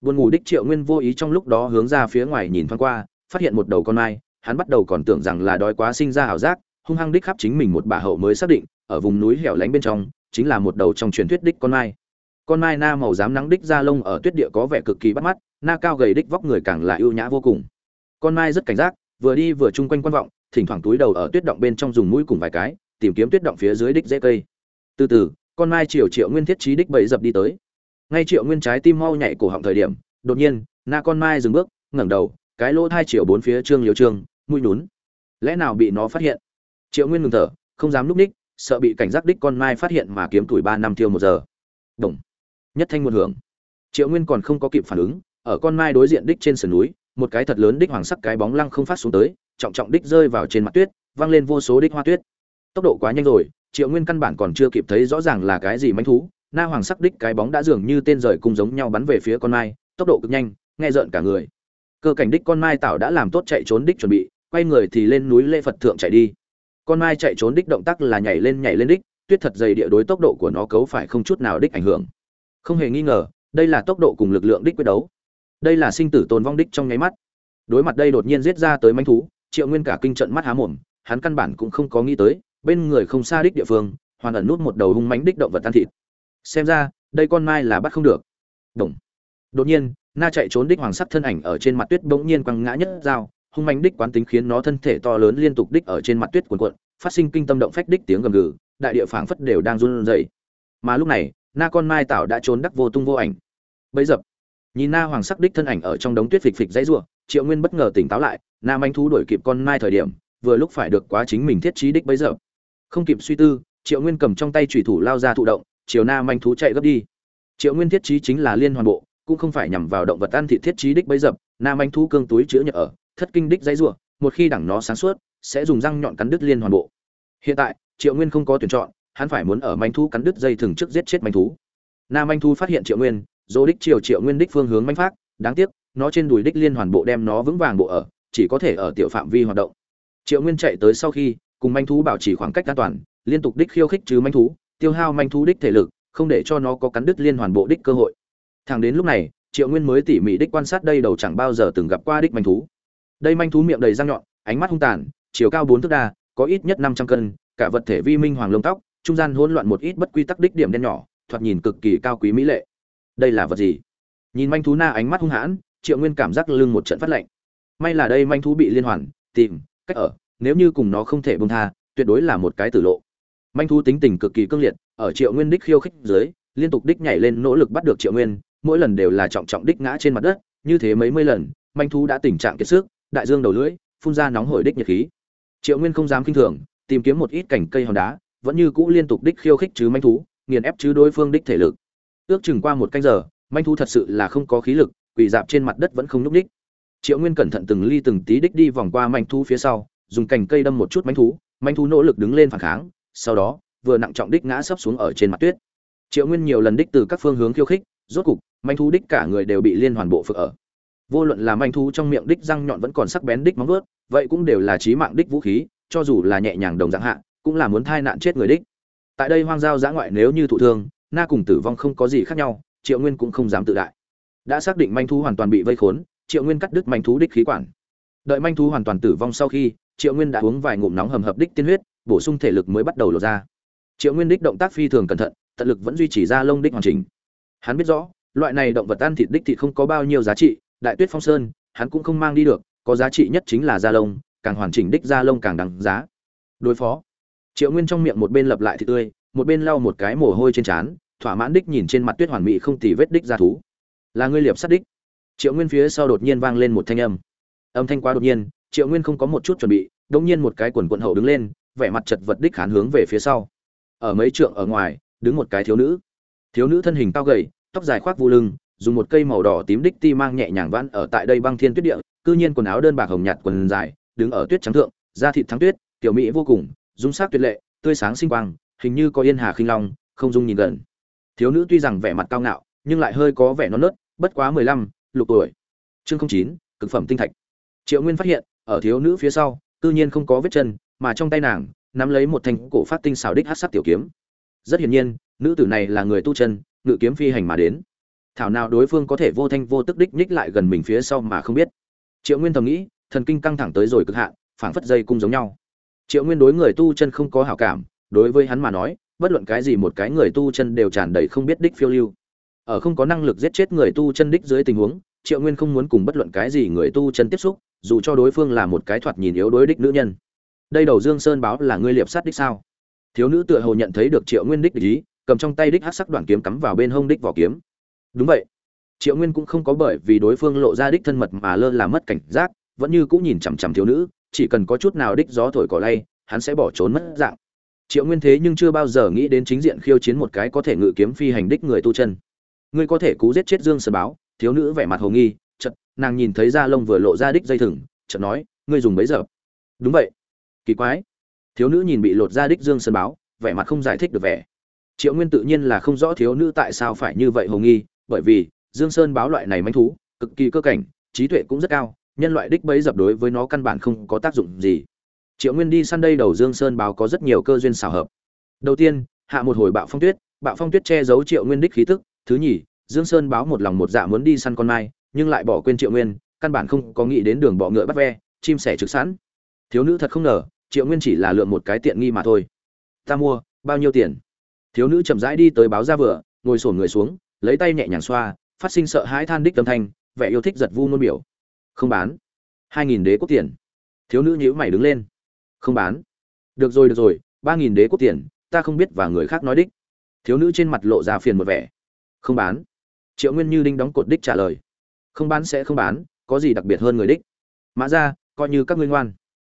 Buồn ngủ đích triệu nguyên vô ý trong lúc đó hướng ra phía ngoài nhìn thoáng qua, phát hiện một đầu con mai, hắn bắt đầu còn tưởng rằng là đói quá sinh ra ảo giác, hung hăng đích khắp chính mình một bà hậu mới xác định, ở vùng núi hẻo lánh bên trong, chính là một đầu trong truyền thuyết đích con mai. Con mai na màu dám nắng đích da lông ở tuyết địa có vẻ cực kỳ bắt mắt, na cao gầy đích vóc người càng là ưu nhã vô cùng con mai rất cảnh giác, vừa đi vừa chung quanh quan vọng, thỉnh thoảng túi đầu ở tuyết động bên trong dùng mũi cùng vài cái, tìm kiếm tuyết động phía dưới đích dễ cây. Từ từ, con mai triệu triệu nguyên thiết trí đích bẫy dập đi tới. Ngay triệu nguyên trái tim mau nhảy cổ họng thời điểm, đột nhiên, na con mai dừng bước, ngẩng đầu, cái lỗ hai triệu bốn phía trương liều trương, mũi nhún. Lẽ nào bị nó phát hiện? Triệu nguyên ngừng thở, không dám núp ních sợ bị cảnh giác đích con mai phát hiện mà kiếm tuổi ba năm tiêu một giờ. Đồng. Nhất thanh một hưởng. Triệu nguyên còn không có kịp phản ứng, ở con mai đối diện đích trên sườn núi một cái thật lớn đích hoàng sắc cái bóng lăng không phát xuống tới, trọng trọng đích rơi vào trên mặt tuyết văng lên vô số đích hoa tuyết. Tốc độ quá nhanh rồi, triệu nguyên căn bản còn chưa kịp thấy rõ ràng là cái gì manh thú, na hoàng sắc đích cái bóng đã dường như tên rời cung giống nhau bắn về phía con mai, tốc độ cực nhanh, nghe rợn cả người. Cơ cảnh đích con mai tạo đã làm tốt chạy trốn đích chuẩn bị, quay người thì lên núi lê phật thượng chạy đi. Con mai chạy trốn đích động tác là nhảy lên nhảy lên đích, tuyết thật dày địa đối tốc độ của nó cấu phải không chút nào đích ảnh hưởng. Không hề nghi ngờ, đây là tốc độ cùng lực lượng đích quyết đấu đây là sinh tử tồn vong đích trong nháy mắt. Đối mặt đây đột nhiên giết ra tới manh thú, triệu nguyên cả kinh trận mắt há mồm, hắn căn bản cũng không có nghĩ tới, bên người không xa đích địa phương, hoàn ẩn nút một đầu hung mánh đích động vật tan thịt. Xem ra, đây con mai là bắt không được. Đồng. đột nhiên, na chạy trốn đích hoàng sắc thân ảnh ở trên mặt tuyết bỗng nhiên quăng ngã nhất dao, hung mánh đích quán tính khiến nó thân thể to lớn liên tục đích ở trên mặt tuyết cuồn cuộn, phát sinh kinh tâm động phách đích tiếng gầm gừ, đại địa phảng phất đều đang run rẩy. Mà lúc này, na con mai tảo đã trốn đắc vô tung vô ảnh. Bấy dập nhìn na hoàng sắc đích thân ảnh ở trong đống tuyết phịch phịch dãy rủa, triệu nguyên bất ngờ tỉnh táo lại, na manh thú đuổi kịp con mai thời điểm, vừa lúc phải được quá chính mình thiết trí đích bấy giờ. Không kịp suy tư, triệu nguyên cầm trong tay thủy thủ lao ra thụ động, chiều na manh thú chạy gấp đi. Triệu nguyên thiết trí chính là liên hoàn bộ, cũng không phải nhằm vào động vật ăn thị thiết trí đích bấy dập na manh thú cương túi chứa nhựa ở, thất kinh đích dãy rủa, một khi đẳng nó sáng suốt, sẽ dùng răng nhọn cắn đứt liên hoàn bộ. Hiện tại, triệu nguyên không có tuyển chọn, hắn phải muốn ở manh thú cắn đứt dây thừng trước giết chết manh thú. Na manh thú phát hiện triệu nguyên Dô đích triều triệu nguyên đích phương hướng manh phát đáng tiếc, nó trên đùi đích liên hoàn bộ đem nó vững vàng bộ ở, chỉ có thể ở tiểu phạm vi hoạt động. Triệu nguyên chạy tới sau khi, cùng manh thú bảo trì khoảng cách an toàn, liên tục đích khiêu khích chứ manh thú, tiêu hao manh thú đích thể lực, không để cho nó có cắn đứt liên hoàn bộ đích cơ hội. Thẳng đến lúc này, triệu nguyên mới tỉ mỉ đích quan sát đây đầu chẳng bao giờ từng gặp qua đích manh thú. Đây manh thú miệng đầy răng nhọn, ánh mắt hung tàn, chiều cao bốn thước đa, có ít nhất năm trăm cân, cả vật thể vi minh hoàng lông tóc, trung gian hỗn loạn một ít bất quy tắc đích điểm đen nhỏ, thoạt nhìn cực kỳ cao quý mỹ lệ đây là vật gì? Nhìn manh thú na ánh mắt hung hãn, triệu nguyên cảm giác lưng một trận phát lạnh. May là đây manh thú bị liên hoàn, tìm, cách ở, nếu như cùng nó không thể bông tha, tuyệt đối là một cái tử lộ. Manh thú tính tình cực kỳ cương liệt, ở triệu nguyên đích khiêu khích dưới, liên tục đích nhảy lên nỗ lực bắt được triệu nguyên, mỗi lần đều là trọng trọng đích ngã trên mặt đất, như thế mấy mươi lần, manh thú đã tình trạng kiệt sức, đại dương đầu lưỡi, phun ra nóng hổi đích nhiệt khí. Triệu nguyên không dám kinh thường, tìm kiếm một ít cảnh cây hòn đá, vẫn như cũ liên tục đích khiêu khích chứ manh thú, nghiền ép chứ đối phương đích thể lực ước chừng qua một canh giờ, manh thú thật sự là không có khí lực, quỳ dạp trên mặt đất vẫn không núp đích triệu nguyên cẩn thận từng ly từng tí đích đi vòng qua manh thú phía sau, dùng cành cây đâm một chút manh thú manh thú nỗ lực đứng lên phản kháng, sau đó, vừa nặng trọng đích ngã sấp xuống ở trên mặt tuyết. Triệu nguyên nhiều lần đích từ các phương hướng khiêu khích, rốt cục, manh thú đích cả người đều bị liên hoàn bộ phực ở. Vô luận là manh thú trong miệng đích răng nhọn vẫn còn sắc bén đích móng vuốt, vậy cũng đều là chí mạng đích vũ khí, cho dù là nhẹ nhàng đồng dạng hạ, cũng là muốn thai nạn chết người đích. Tại đây hoang giao giã ngoại nếu như thụ thương na cùng tử vong không có gì khác nhau, triệu nguyên cũng không dám tự đại. Đã xác định manh thú hoàn toàn bị vây khốn, triệu nguyên cắt đứt manh thú đích khí quản. Đợi manh thú hoàn toàn tử vong sau khi, triệu nguyên đã uống vài ngụm nóng hầm hập đích tiên huyết, bổ sung thể lực mới bắt đầu lột ra. Triệu nguyên đích động tác phi thường cẩn thận, tận lực vẫn duy trì ra lông đích hoàn chỉnh. Hắn biết rõ, loại này động vật ăn thịt đích thịt không có bao nhiêu giá trị, đại tuyết phong sơn, hắn cũng không mang đi được, có giá trị nhất chính là da lông, càng hoàn chỉnh đích da lông càng đáng giá. Đối phó. Triệu nguyên trong miệng một bên lập lại thịt tươi một bên lau một cái mồ hôi trên trán, thỏa mãn đích nhìn trên mặt tuyết hoàn mỹ không tì vết đích ra thú. Là ngươi liệp sát đích? Triệu nguyên phía sau đột nhiên vang lên một thanh âm. Âm thanh quá đột nhiên, triệu nguyên không có một chút chuẩn bị, đống nhiên một cái quần quận hậu đứng lên, vẻ mặt chật vật đích khán hướng về phía sau. Ở mấy trượng ở ngoài, đứng một cái thiếu nữ. Thiếu nữ thân hình cao gầy, tóc dài khoác vu lưng, dùng một cây màu đỏ tím đích ti mang nhẹ nhàng vãn ở tại đây băng thiên tuyết địa, cư nhiên quần áo đơn bạc hồng nhạt quần dài, đứng ở tuyết trắng thượng, da thịt thắng tuyết, tiểu mỹ vô cùng, dung sắc tuyệt lệ, tươi sáng sinh quang hình như có yên hà khinh long, không dung nhìn gần. Thiếu nữ tuy rằng vẻ mặt cao ngạo, nhưng lại hơi có vẻ non nớt, bất quá mười lăm, lục tuổi. Chương không chín, cực phẩm tinh thạch. Triệu nguyên phát hiện, ở thiếu nữ phía sau tự nhiên không có vết chân, mà trong tay nàng, nắm lấy một thanh cổ phát tinh xào đích hát sắc tiểu kiếm. Rất hiển nhiên, nữ tử này là người tu chân, ngự kiếm phi hành mà đến. Thảo nào đối phương có thể vô thanh vô tức đích nhích lại gần mình phía sau mà không biết. Triệu nguyên thầm nghĩ, thần kinh căng thẳng tới rồi cực hạn, phảng phất dây cung giống nhau. Triệu nguyên đối người tu chân không có hảo cảm đối với hắn mà nói, bất luận cái gì một cái người tu chân đều tràn đầy không biết đích phiêu lưu. Ở không có năng lực giết chết người tu chân đích dưới tình huống, triệu nguyên không muốn cùng bất luận cái gì người tu chân tiếp xúc, dù cho đối phương là một cái thoạt nhìn yếu đối đích nữ nhân. Đây đầu dương sơn báo là ngươi liệp sát đích sao? Thiếu nữ tựa hồ nhận thấy được triệu nguyên đích ý, cầm trong tay đích hát sắc đoạn kiếm cắm vào bên hông đích vỏ kiếm. Đúng vậy. Triệu nguyên cũng không có bởi vì đối phương lộ ra đích thân mật mà lơ là mất cảnh giác, vẫn như cũng nhìn chằm chằm thiếu nữ, chỉ cần có chút nào đích gió thổi cỏ lay, hắn sẽ bỏ trốn mất dạng triệu nguyên thế nhưng chưa bao giờ nghĩ đến chính diện khiêu chiến một cái có thể ngự kiếm phi hành đích người tu chân. Ngươi có thể cú giết chết dương sơn báo, thiếu nữ vẻ mặt hồ nghi chật nàng nhìn thấy da lông vừa lộ ra đích dây thừng, chợt nói, ngươi dùng bấy giờ? Đúng vậy. Kỳ quái. Thiếu nữ nhìn bị lột ra đích dương sơn báo, vẻ mặt không giải thích được vẻ. Triệu nguyên tự nhiên là không rõ thiếu nữ tại sao phải như vậy hồ nghi, bởi vì dương sơn báo loại này manh thú, cực kỳ cơ cảnh, trí tuệ cũng rất cao, nhân loại đích bấy dập đối với nó căn bản không có tác dụng gì triệu nguyên đi săn đây đầu dương sơn báo có rất nhiều cơ duyên xảo hợp. Đầu tiên, hạ một hồi bạo phong tuyết, bạo phong tuyết che giấu triệu nguyên đích khí tức. Thứ nhì, dương sơn báo một lòng một dạ muốn đi săn con mai, nhưng lại bỏ quên triệu nguyên, căn bản không có nghĩ đến đường bọ ngựa bắt ve, chim sẻ trực sẵn. Thiếu nữ thật không ngờ, triệu nguyên chỉ là lượm một cái tiện nghi mà thôi. Ta mua, bao nhiêu tiền? Thiếu nữ chậm rãi đi tới báo ra vừa, ngồi sổn người xuống, lấy tay nhẹ nhàng xoa, phát sinh sợ hãi than đích âm thanh, vẻ yêu thích giật vu ngôn biểu. Không bán. Hai nghìn đế quốc tiền. Thiếu nữ nhíu mày đứng lên không bán. Được rồi được rồi, ba nghìn đế quốc tiền, ta không biết và người khác nói đích. Thiếu nữ trên mặt lộ ra phiền một vẻ. Không bán. Triệu nguyên như đinh đóng cột đích trả lời. Không bán sẽ không bán, có gì đặc biệt hơn người đích? Mã ra coi như các ngươi ngoan.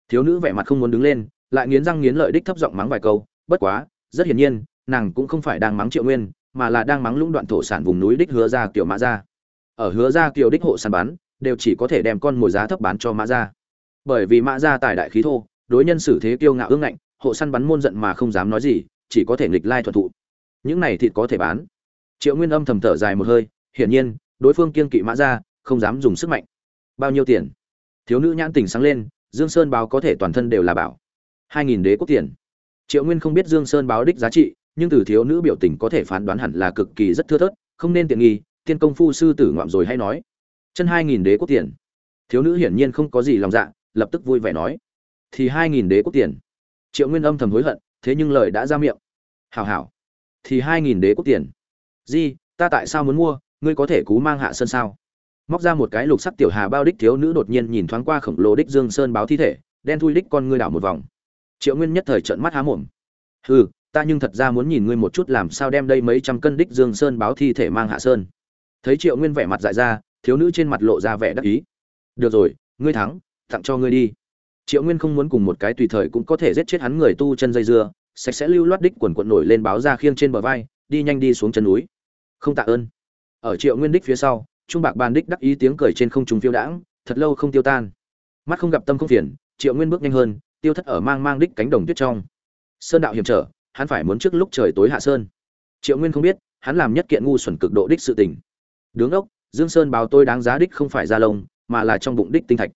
Thiếu nữ vẻ mặt không muốn đứng lên, lại nghiến răng nghiến lợi đích thấp giọng mắng vài câu. Bất quá, rất hiển nhiên, nàng cũng không phải đang mắng triệu nguyên, mà là đang mắng lũng đoạn thổ sản vùng núi đích hứa ra kiểu mã ra ở hứa ra kiểu đích hộ sàn bán, đều chỉ có thể đem con mồi giá thấp bán cho mã ra bởi vì mã ra tài đại khí thô đối nhân xử thế kiêu ngạo ương ngạnh, hộ săn bắn môn giận mà không dám nói gì, chỉ có thể nghịch lai thuận thụ. Những này thịt có thể bán. Triệu nguyên âm thầm thở dài một hơi, hiển nhiên, đối phương kiên kỵ mã ra, không dám dùng sức mạnh. Bao nhiêu tiền? Thiếu nữ nhãn tình sáng lên, dương sơn báo có thể toàn thân đều là bảo. Hai nghìn đế quốc tiền. Triệu nguyên không biết dương sơn báo đích giá trị, nhưng từ thiếu nữ biểu tình có thể phán đoán hẳn là cực kỳ rất thưa thớt, không nên tiện nghi, tiên công phu sư tử ngoạm rồi hay nói. Chân hai nghìn đế quốc tiền. Thiếu nữ hiển nhiên không có gì lòng dạ lập tức vui vẻ nói thì hai nghìn đế quốc tiền. Triệu nguyên âm thầm hối hận, thế nhưng lời đã ra miệng. Hảo hảo, thì hai nghìn đế quốc tiền. Di, ta tại sao muốn mua? Ngươi có thể cú mang hạ sơn sao? Móc ra một cái lục sắc tiểu hà bao đích thiếu nữ đột nhiên nhìn thoáng qua khổng lồ đích dương sơn báo thi thể, đen thui đích con ngươi đảo một vòng. Triệu nguyên nhất thời trợn mắt há mồm. Hừ, ta nhưng thật ra muốn nhìn ngươi một chút làm sao đem đây mấy trăm cân đích dương sơn báo thi thể mang hạ sơn. Thấy triệu nguyên vẻ mặt dại ra, thiếu nữ trên mặt lộ ra vẻ đắc ý. Được rồi, ngươi thắng, tặng cho ngươi đi triệu nguyên không muốn cùng một cái tùy thời cũng có thể giết chết hắn người tu chân dây dưa, sạch sẽ lưu loát đích quần quận nổi lên báo ra khiêng trên bờ vai, đi nhanh đi xuống chân núi. Không tạ ơn. Ở triệu nguyên đích phía sau, trung bạc bàn đích đắc ý tiếng cười trên không trùng phiêu đãng, thật lâu không tiêu tan. Mắt không gặp tâm không phiền, triệu nguyên bước nhanh hơn, tiêu thất ở mang mang đích cánh đồng tuyết trong. Sơn đạo hiểm trở, hắn phải muốn trước lúc trời tối hạ sơn. Triệu nguyên không biết, hắn làm nhất kiện ngu xuẩn cực độ đích sự tình. Đứng ốc, dương sơn báo tôi đáng giá đích không phải ra lông, mà là trong bụng đích tinh thạch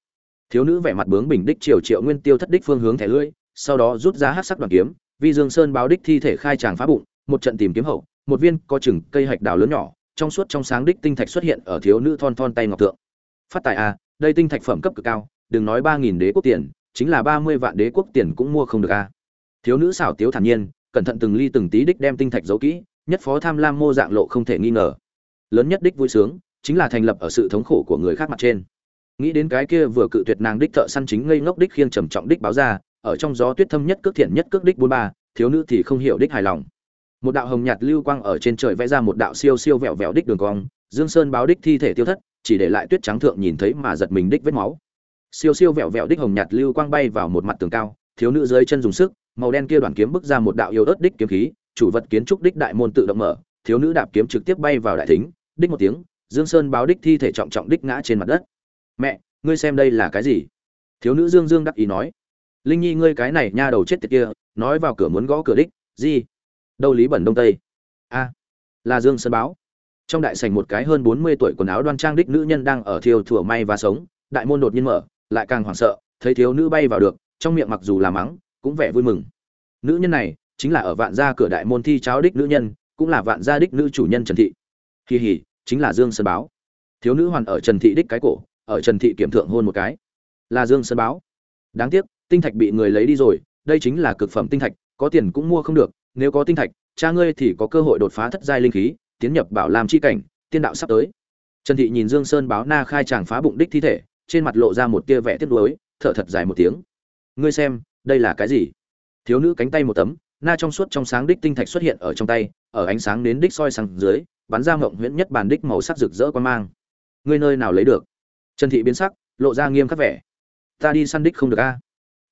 thiếu nữ vẻ mặt bướng bình đích triều triệu nguyên tiêu thất đích phương hướng thẻ lưỡi, sau đó rút ra hát sắc đoàn kiếm, vi dương sơn báo đích thi thể khai tràng phá bụng, một trận tìm kiếm hậu, một viên có chừng cây hạch đào lớn nhỏ, trong suốt trong sáng đích tinh thạch xuất hiện ở thiếu nữ thon thon tay ngọc tượng phát tài a, đây tinh thạch phẩm cấp cực cao, đừng nói ba nghìn đế quốc tiền, chính là ba mươi vạn đế quốc tiền cũng mua không được a. Thiếu nữ xảo tiếu thản nhiên, cẩn thận từng ly từng tí đích đem tinh thạch giấu kỹ, nhất phó tham lam mô dạng lộ không thể nghi ngờ. Lớn nhất đích vui sướng, chính là thành lập ở sự thống khổ của người khác mặt trên nghĩ đến cái kia vừa cự tuyệt nàng đích thợ săn chính ngây ngốc đích khiêng trầm trọng đích báo ra, ở trong gió tuyết thâm nhất cước thiện nhất cước đích bốn ba, thiếu nữ thì không hiểu đích hài lòng. Một đạo hồng nhạt lưu quang ở trên trời vẽ ra một đạo siêu siêu vẹo vẹo đích đường cong, dương sơn báo đích thi thể tiêu thất, chỉ để lại tuyết trắng thượng nhìn thấy mà giật mình đích vết máu. Siêu siêu vẹo vẹo đích hồng nhạt lưu quang bay vào một mặt tường cao, thiếu nữ dưới chân dùng sức, màu đen kia đoàn kiếm bức ra một đạo yêu ớt đích kiếm khí, chủ vật kiến trúc đích đại môn tự động mở, thiếu nữ đạp kiếm trực tiếp bay vào đại thính, đích một tiếng, dương sơn báo đích thi thể trọng trọng đích ngã trên mặt đất mẹ, ngươi xem đây là cái gì? Thiếu nữ dương dương đắc ý nói. Linh nhi, ngươi cái này nha đầu chết tiệt kia, nói vào cửa muốn gõ cửa đích, gì? Đâu lý bẩn đông tây? A, là dương sơn báo. Trong đại sảnh một cái hơn bốn mươi tuổi quần áo đoan trang đích nữ nhân đang ở thiêu thủa may và sống, đại môn đột nhiên mở, lại càng hoảng sợ, thấy thiếu nữ bay vào được, trong miệng mặc dù là mắng, cũng vẻ vui mừng. Nữ nhân này chính là ở vạn gia cửa đại môn thi cháo đích nữ nhân, cũng là vạn gia đích nữ chủ nhân trần thị. Kỳ hỉ chính là dương sơn báo. Thiếu nữ hoàn ở trần thị đích cái cổ ở trần thị kiểm thượng hôn một cái. Là dương sơn báo. Đáng tiếc, tinh thạch bị người lấy đi rồi, đây chính là cực phẩm tinh thạch, có tiền cũng mua không được, nếu có tinh thạch, cha ngươi thì có cơ hội đột phá thất giai linh khí, tiến nhập bảo làm chi cảnh, tiên đạo sắp tới. Trần thị nhìn dương sơn báo na khai chàng phá bụng đích thi thể, trên mặt lộ ra một tia vẻ tiếc nuối, thở thật dài một tiếng. Ngươi xem, đây là cái gì? Thiếu nữ cánh tay một tấm, na trong suốt trong sáng đích tinh thạch xuất hiện ở trong tay, ở ánh sáng đến đích soi sáng dưới, bắn ra ngộng huyễn nhất bàn đích màu sắc rực rỡ quan mang. Ngươi nơi nào lấy được? Trần thị biến sắc, lộ ra nghiêm khắc vẻ. Ta đi săn đích không được a.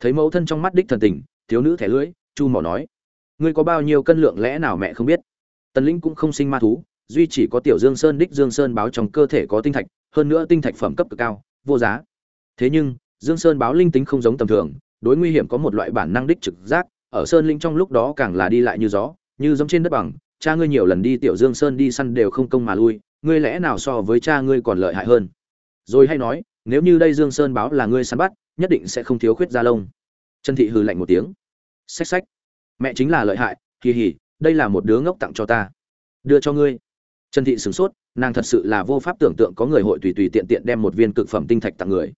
Thấy mẫu thân trong mắt đích thần tình, thiếu nữ thẻ lưỡi, chu mỏ nói. Ngươi có bao nhiêu cân lượng lẽ nào mẹ không biết? Tần linh cũng không sinh ma thú, duy chỉ có tiểu dương sơn đích dương sơn báo trong cơ thể có tinh thạch, hơn nữa tinh thạch phẩm cấp cực cao, vô giá. Thế nhưng, dương sơn báo linh tính không giống tầm thường, đối nguy hiểm có một loại bản năng đích trực giác, ở sơn linh trong lúc đó càng là đi lại như gió, như giống trên đất bằng, cha ngươi nhiều lần đi tiểu dương sơn đi săn đều không công mà lui, ngươi lẽ nào so với cha ngươi còn lợi hại hơn? Rồi hay nói, nếu như đây dương sơn báo là ngươi săn bắt, nhất định sẽ không thiếu khuyết gia lông. Trần thị hừ lạnh một tiếng. Xách xách, mẹ chính là lợi hại kỳ hỉ đây là một đứa ngốc tặng cho ta. Đưa cho ngươi. Trần thị sửng sốt, nàng thật sự là vô pháp tưởng tượng có người hội tùy tùy tiện tiện đem một viên cực phẩm tinh thạch tặng người.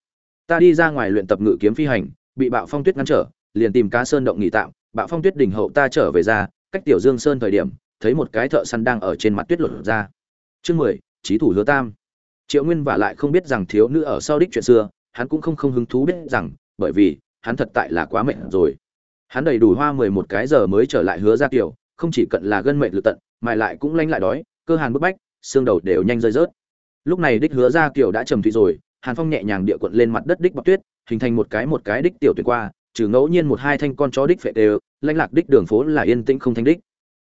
Ta đi ra ngoài luyện tập ngự kiếm phi hành, bị bạo phong tuyết ngăn trở, liền tìm cá sơn động nghỉ tạm, bạo phong tuyết đỉnh hậu ta trở về ra, cách tiểu dương sơn thời điểm, thấy một cái thợ săn đang ở trên mặt tuyết lột ra. Chương mười trí thủ hứa tam triệu nguyên vả lại không biết rằng thiếu nữ ở sau đích chuyện xưa, hắn cũng không không hứng thú biết rằng, bởi vì, hắn thật tại là quá mệt rồi. Hắn đầy đủ hoa mười một cái giờ mới trở lại hứa ra kiểu không chỉ cận là gân mệnh lự tận, mà lại cũng lanh lại đói, cơ hàn bức bách, xương đầu đều nhanh rơi rớt. Lúc này đích hứa ra kiểu đã trầm thủy rồi, hàn phong nhẹ nhàng địa quận lên mặt đất đích bọc tuyết, hình thành một cái một cái đích tiểu tuyệt qua, trừ ngẫu nhiên một hai thanh con chó đích phệ đều, lanh lạc đích đường phố là yên tĩnh không thanh đích.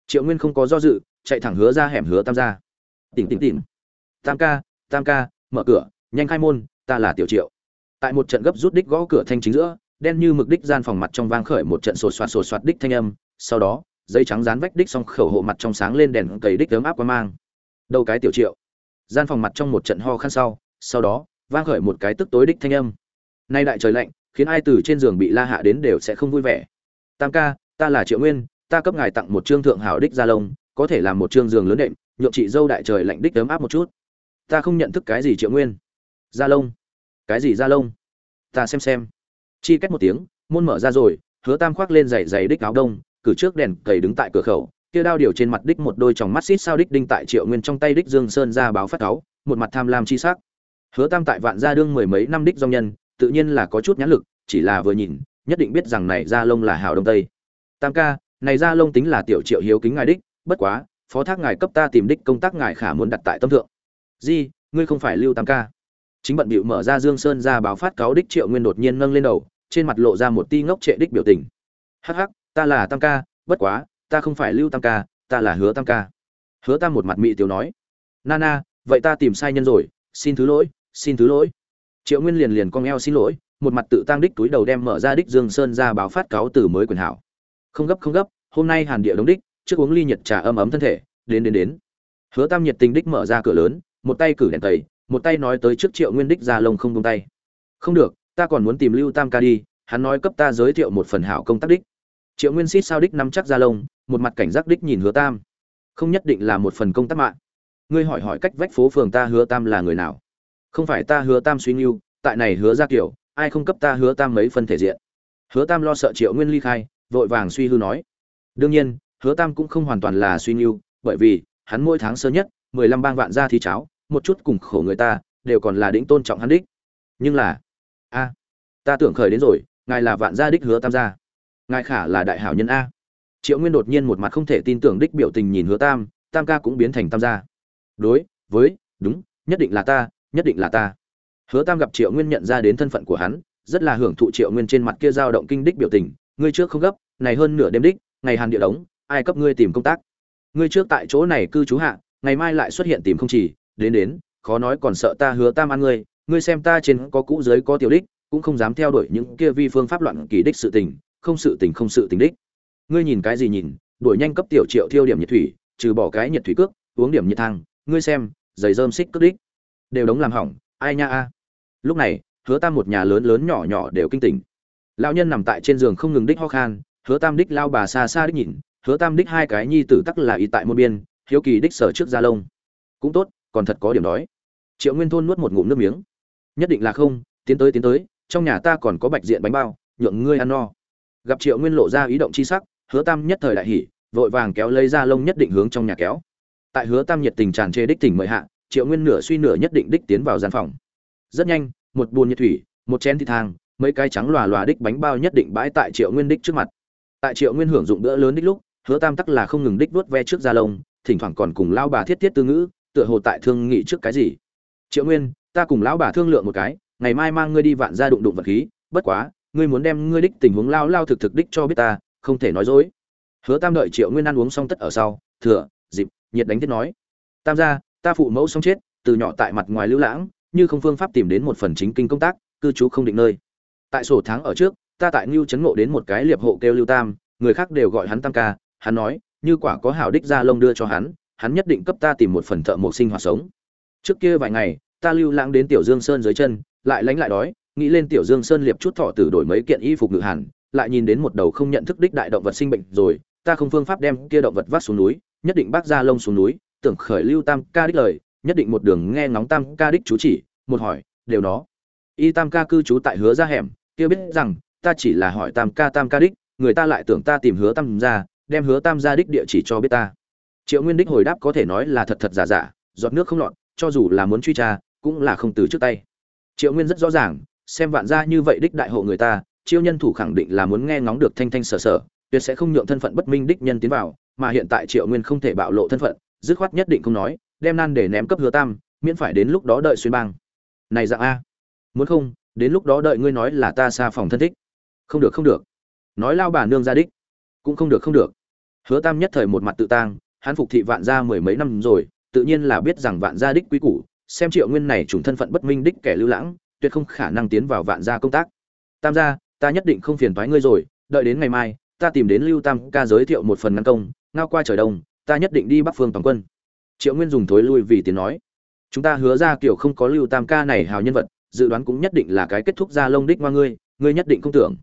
Triệu nguyên không có do dự, chạy thẳng hứa ra hẻm hứa tam gia. Tỉnh tỉnh tỉnh. Tam ca tam ca, mở cửa, nhanh khai môn, ta là tiểu triệu. Tại một trận gấp rút đích gõ cửa thanh chính giữa, đen như mực đích gian phòng mặt trong vang khởi một trận sột soạt sột soạt đích thanh âm, sau đó, dây trắng dán vách đích xong khẩu hộ mặt trong sáng lên đèn cầy đích ấm áp qua mang. Đâu cái tiểu triệu. Gian phòng mặt trong một trận ho khăn sau sau đó, vang khởi một cái tức tối đích thanh âm. Nay đại trời lạnh, khiến ai từ trên giường bị la hạ đến đều sẽ không vui vẻ. Tam ca, ta là triệu nguyên, ta cấp ngài tặng một trương thượng hảo đích gia lông, có thể làm một trương giường lớn đệm, nhượng chị dâu đại trời lạnh đích ấm áp một chút ta không nhận thức cái gì triệu nguyên. Gia lông cái gì gia lông ta xem xem. Chi cách một tiếng, môn mở ra rồi, hứa tam khoác lên giày giày đích áo đông, cử trước đèn cầy đứng tại cửa khẩu, kia đao điều trên mặt đích một đôi tròng mắt xít sao đích đinh tại triệu nguyên trong tay đích dương sơn ra báo phát cáu một mặt tham lam chi sắc. Hứa tam tại vạn gia đương mười mấy năm đích dòng nhân, tự nhiên là có chút nhãn lực, chỉ là vừa nhìn, nhất định biết rằng này gia lông là hảo đông tây. Tam ca, này gia lông tính là tiểu triệu hiếu kính ngài đích, bất quá, phó thác ngài cấp ta tìm đích công tác ngài khả muốn đặt tại tâm thượng di, ngươi không phải lưu tam ca. Chính bận bịu mở ra dương sơn ra báo phát cáo đích triệu nguyên đột nhiên nâng lên đầu, trên mặt lộ ra một ti ngốc trệ đích biểu tình. Hắc hắc, ta là tam ca, bất quá, ta không phải lưu tam ca, ta là hứa tam ca. Hứa tam một mặt mị tiểu nói. Nana vậy ta tìm sai nhân rồi, xin thứ lỗi, xin thứ lỗi. Triệu nguyên liền liền cong eo xin lỗi, một mặt tự tăng đích túi đầu đem mở ra đích dương sơn ra báo phát cáo từ mới quyền hảo. Không gấp không gấp, hôm nay hàn địa đống đích, trước uống ly nhiệt trà ấm ấm thân thể, đến đến đến. Hứa tam nhiệt tình đích mở ra cửa lớn một tay cử đèn tẩy, một tay nói tới trước triệu nguyên đích ra lông không tung tay. Không được, ta còn muốn tìm lưu tam ca đi, hắn nói cấp ta giới thiệu một phần hảo công tác đích. Triệu nguyên xít sao đích nắm chắc ra lông, một mặt cảnh giác đích nhìn hứa tam. Không nhất định là một phần công tác mạng. Ngươi hỏi hỏi cách vách phố phường ta hứa tam là người nào? Không phải ta hứa tam suy nghiêu tại này hứa ra kiểu, ai không cấp ta hứa tam mấy phân thể diện? Hứa tam lo sợ triệu nguyên ly khai, vội vàng suy hư nói. Đương nhiên, hứa tam cũng không hoàn toàn là suy nghiêu bởi vì hắn mỗi tháng sơ nhất mười lăm bang vạn gia thi cháo, một chút cùng khổ người ta, đều còn là đĩnh tôn trọng hắn đích. Nhưng là, a, ta tưởng khởi đến rồi, ngài là vạn gia đích hứa tam gia. Ngài khả là đại hảo nhân a. Triệu nguyên đột nhiên một mặt không thể tin tưởng đích biểu tình nhìn hứa tam tam ca cũng biến thành tam gia. Đối, với, đúng, nhất định là ta, nhất định là ta. Hứa tam gặp triệu nguyên nhận ra đến thân phận của hắn, rất là hưởng thụ triệu nguyên trên mặt kia dao động kinh đích biểu tình. Ngươi trước không gấp, này hơn nửa đêm đích, ngày hàn địa đống, ai cấp ngươi tìm công tác? Ngươi trước tại chỗ này cư trú hạ ngày mai lại xuất hiện tìm không chỉ, đến đến, khó nói còn sợ ta hứa tam ăn ngươi ngươi xem ta trên có cũ dưới có tiểu đích, cũng không dám theo đuổi những kia vi phương pháp loạn kỳ đích sự tình, không sự tình không sự tình đích. Ngươi nhìn cái gì nhìn, đuổi nhanh cấp tiểu triệu thiêu điểm nhiệt thủy, trừ bỏ cái nhiệt thủy cước, uống điểm nhiệt thang, ngươi xem, giày rơm xích cước đích. Đều đóng làm hỏng, ai nha a. Lúc này, hứa tam một nhà lớn lớn nhỏ nhỏ đều kinh tỉnh. Lão nhân nằm tại trên giường không ngừng đích ho khan, hứa tam đích lao bà xa xa đích nhìn, hứa tam đích hai cái nhi tử tắc là y tại môn biên hiếu kỳ đích sở trước da lông. Cũng tốt, còn thật có điểm đói. Triệu nguyên thôn nuốt một ngụm nước miếng. Nhất định là không, tiến tới tiến tới, trong nhà ta còn có bạch diện bánh bao, nhượng ngươi ăn no. Gặp triệu nguyên lộ ra ý động chi sắc, hứa tam nhất thời đại hỉ, vội vàng kéo lấy da lông nhất định hướng trong nhà kéo. Tại hứa tam nhiệt tình tràn trề đích tỉnh mời hạ, triệu nguyên nửa suy nửa nhất định đích tiến vào gian phòng. Rất nhanh, một buồn nhiệt thủy, một chén thịt thang, mấy cái trắng lòa lòa đích bánh bao nhất định bãi tại triệu nguyên đích trước mặt. Tại triệu nguyên hưởng dụng bữa lớn đích lúc, hứa tam tắc là không ngừng đích vuốt ve trước da lông thỉnh thoảng còn cùng lao bà thiết thiết tư ngữ, tựa hồ tại thương nghị trước cái gì. Triệu nguyên, ta cùng lão bà thương lượng một cái, ngày mai mang ngươi đi vạn ra đụng đụng vật khí, bất quá, ngươi muốn đem ngươi đích tình huống lao lao thực thực đích cho biết ta, không thể nói dối. Hứa tam đợi triệu nguyên ăn uống xong tất ở sau, thừa, dịp, nhiệt đánh thiết nói. Tam gia, ta phụ mẫu xong chết, từ nhỏ tại mặt ngoài lưu lãng, như không phương pháp tìm đến một phần chính kinh công tác, cư trú không định nơi. Tại sổ tháng ở trước, ta tại ngưu chấn ngộ đến một cái liệp hộ kêu lưu tam, người khác đều gọi hắn tam ca, hắn nói như quả có hảo đích ra lông đưa cho hắn hắn nhất định cấp ta tìm một phần thợ mộc sinh hoạt sống. Trước kia vài ngày, ta lưu lãng đến tiểu dương sơn dưới chân, lại lánh lại đói, nghĩ lên tiểu dương sơn liệp chút thọ tử đổi mấy kiện y phục ngự hàn lại nhìn đến một đầu không nhận thức đích đại động vật sinh bệnh rồi, ta không phương pháp đem kia động vật vác xuống núi, nhất định bác ra lông xuống núi, tưởng khởi lưu tam ca đích lời, nhất định một đường nghe ngóng tam ca đích chú chỉ, một hỏi, đều nó. Y tam ca cư trú tại hứa ra hẻm, kia biết rằng, ta chỉ là hỏi tam ca tam ca đích, người ta lại tưởng ta tìm hứa tam ra đem hứa tam gia đích địa chỉ cho biết ta. Triệu nguyên đích hồi đáp có thể nói là thật thật giả giả, giọt nước không lọt, cho dù là muốn truy tra, cũng là không từ trước tay. Triệu nguyên rất rõ ràng, xem vạn gia như vậy đích đại hộ người ta, chiêu nhân thủ khẳng định là muốn nghe ngóng được thanh thanh sở sở, tuyệt sẽ không nhượng thân phận bất minh đích nhân tiến vào, mà hiện tại triệu nguyên không thể bạo lộ thân phận, dứt khoát nhất định không nói, đem nan để ném cấp hứa tam, miễn phải đến lúc đó đợi xuyên bang. Này dạng a, muốn không, đến lúc đó đợi ngươi nói là ta xa phòng thân thích. Không được không được. Nói lao bà nương ra đích, cũng không được không được hứa tam nhất thời một mặt tự tang, hắn phục thị vạn gia mười mấy năm rồi, tự nhiên là biết rằng vạn gia đích quý củ, xem triệu nguyên này trùng thân phận bất minh đích kẻ lưu lãng, tuyệt không khả năng tiến vào vạn gia công tác. Tam gia, ta nhất định không phiền toái ngươi rồi, đợi đến ngày mai, ta tìm đến lưu tam ca giới thiệu một phần ngăn công, ngao qua trời đông, ta nhất định đi bắc phương toàn quân. Triệu nguyên dùng thối lui vì tiếng nói. Chúng ta hứa ra kiểu không có lưu tam ca này hào nhân vật, dự đoán cũng nhất định là cái kết thúc ra lông đích qua ngươi ngươi nhất định không tưởng.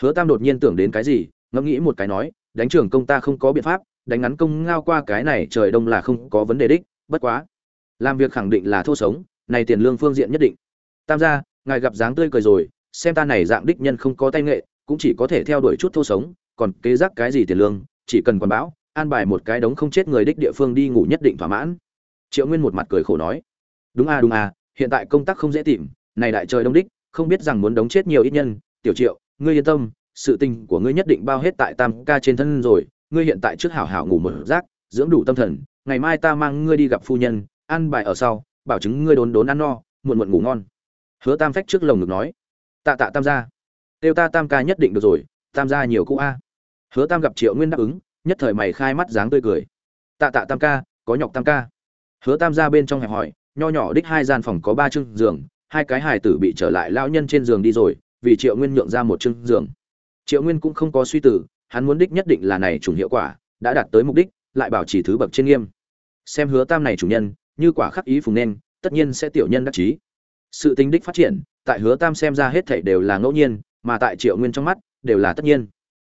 Hứa tam đột nhiên tưởng đến cái gì, ngẫm nghĩ một cái nói đánh trưởng công ta không có biện pháp, đánh ngắn công ngao qua cái này trời đông là không có vấn đề đích, bất quá. Làm việc khẳng định là thô sống, này tiền lương phương diện nhất định. Tam gia, ngài gặp dáng tươi cười rồi, xem ta này dạng đích nhân không có tay nghệ, cũng chỉ có thể theo đuổi chút thô sống, còn kế giác cái gì tiền lương, chỉ cần còn bão, an bài một cái đống không chết người đích địa phương đi ngủ nhất định thỏa mãn. Triệu nguyên một mặt cười khổ nói. Đúng a đúng a hiện tại công tác không dễ tìm, này đại trời đông đích, không biết rằng muốn đống chết nhiều ít nhân. Tiểu triệu, ngươi yên tâm sự tình của ngươi nhất định bao hết tại tam ca trên thân rồi, ngươi hiện tại trước hảo hảo ngủ một giấc, dưỡng đủ tâm thần, ngày mai ta mang ngươi đi gặp phu nhân, ăn bài ở sau, bảo chứng ngươi đốn đốn ăn no, muộn muộn ngủ ngon. Hứa tam phách trước lồng ngực nói. Tạ tạ tam gia. Tiêu ta tam ca nhất định được rồi, tam gia nhiều cũ a. Hứa tam gặp triệu nguyên đáp ứng, nhất thời mày khai mắt dáng tươi cười. Tạ tạ tam ca, có nhọc tam ca. Hứa tam gia bên trong hẹp hỏi, nho nhỏ đích hai gian phòng có ba chương giường, hai cái hài tử bị trở lại lao nhân trên giường đi rồi, vì triệu nguyên nhượng ra một chương giường triệu nguyên cũng không có suy tử hắn muốn đích nhất định là này chủng hiệu quả, đã đạt tới mục đích, lại bảo trì thứ bậc trên nghiêm. Xem hứa tam này chủ nhân, như quả khắc ý phùng nên, tất nhiên sẽ tiểu nhân đắc chí. Sự tính đích phát triển, tại hứa tam xem ra hết thảy đều là ngẫu nhiên, mà tại triệu nguyên trong mắt, đều là tất nhiên.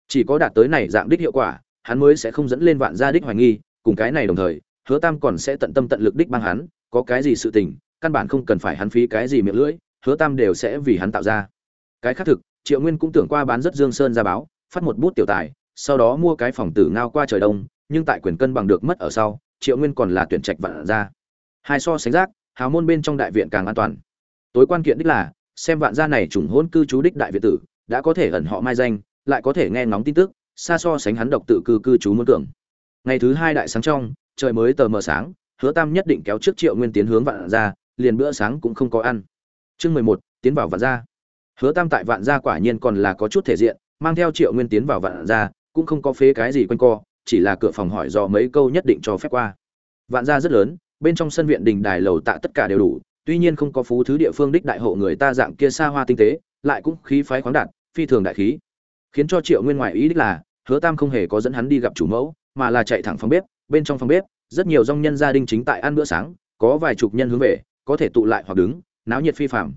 Chỉ có đạt tới này dạng đích hiệu quả, hắn mới sẽ không dẫn lên vạn gia đích hoài nghi, cùng cái này đồng thời, hứa tam còn sẽ tận tâm tận lực đích băng hắn, có cái gì sự tình, căn bản không cần phải hắn phí cái gì miệng lưỡi, hứa tam đều sẽ vì hắn tạo ra. Cái khác thực triệu nguyên cũng tưởng qua bán rất dương sơn ra báo, phát một bút tiểu tài, sau đó mua cái phòng tử ngao qua trời đông, nhưng tại quyền cân bằng được mất ở sau, triệu nguyên còn là tuyển trạch vạn ra hai so sánh rác, hào môn bên trong đại viện càng an toàn. Tối quan kiện đích là, xem vạn gia này trùng hôn cư trú đích đại viện tử, đã có thể ẩn họ mai danh, lại có thể nghe ngóng tin tức, xa so sánh hắn độc tự cư cư trú muốn tưởng ngày thứ hai đại sáng trong, trời mới tờ mờ sáng, hứa tam nhất định kéo trước triệu nguyên tiến hướng vạn gia, liền bữa sáng cũng không có ăn. Chương mười một, tiến vào vạn gia hứa tam tại vạn gia quả nhiên còn là có chút thể diện, mang theo triệu nguyên tiến vào vạn gia, cũng không có phế cái gì quanh co, chỉ là cửa phòng hỏi dò mấy câu nhất định cho phép qua. Vạn gia rất lớn, bên trong sân viện đình đài lầu tạ tất cả đều đủ, tuy nhiên không có phú thứ địa phương đích đại hộ người ta dạng kia xa hoa tinh tế, lại cũng khí phái khoáng đạt, phi thường đại khí. Khiến cho triệu nguyên ngoại ý đích là, hứa tam không hề có dẫn hắn đi gặp chủ mẫu, mà là chạy thẳng phòng bếp, bên trong phòng bếp, rất nhiều dòng nhân gia đình chính tại ăn bữa sáng, có vài chục nhân hướng về, có thể tụ lại hoặc đứng, náo nhiệt phi phạm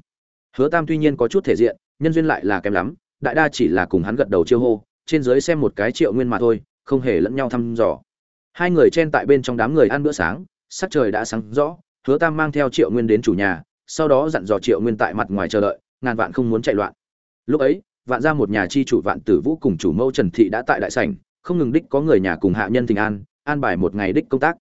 hứa tam tuy nhiên có chút thể diện, nhân duyên lại là kém lắm, đại đa chỉ là cùng hắn gật đầu chiêu hô, trên dưới xem một cái triệu nguyên mà thôi, không hề lẫn nhau thăm dò. Hai người chen tại bên trong đám người ăn bữa sáng, sắc trời đã sáng rõ, hứa tam mang theo triệu nguyên đến chủ nhà, sau đó dặn dò triệu nguyên tại mặt ngoài chờ đợi, ngàn vạn không muốn chạy loạn. Lúc ấy, vạn ra một nhà chi chủ vạn tử vũ cùng chủ mâu trần thị đã tại đại sảnh, không ngừng đích có người nhà cùng hạ nhân thình an an bài một ngày đích công tác.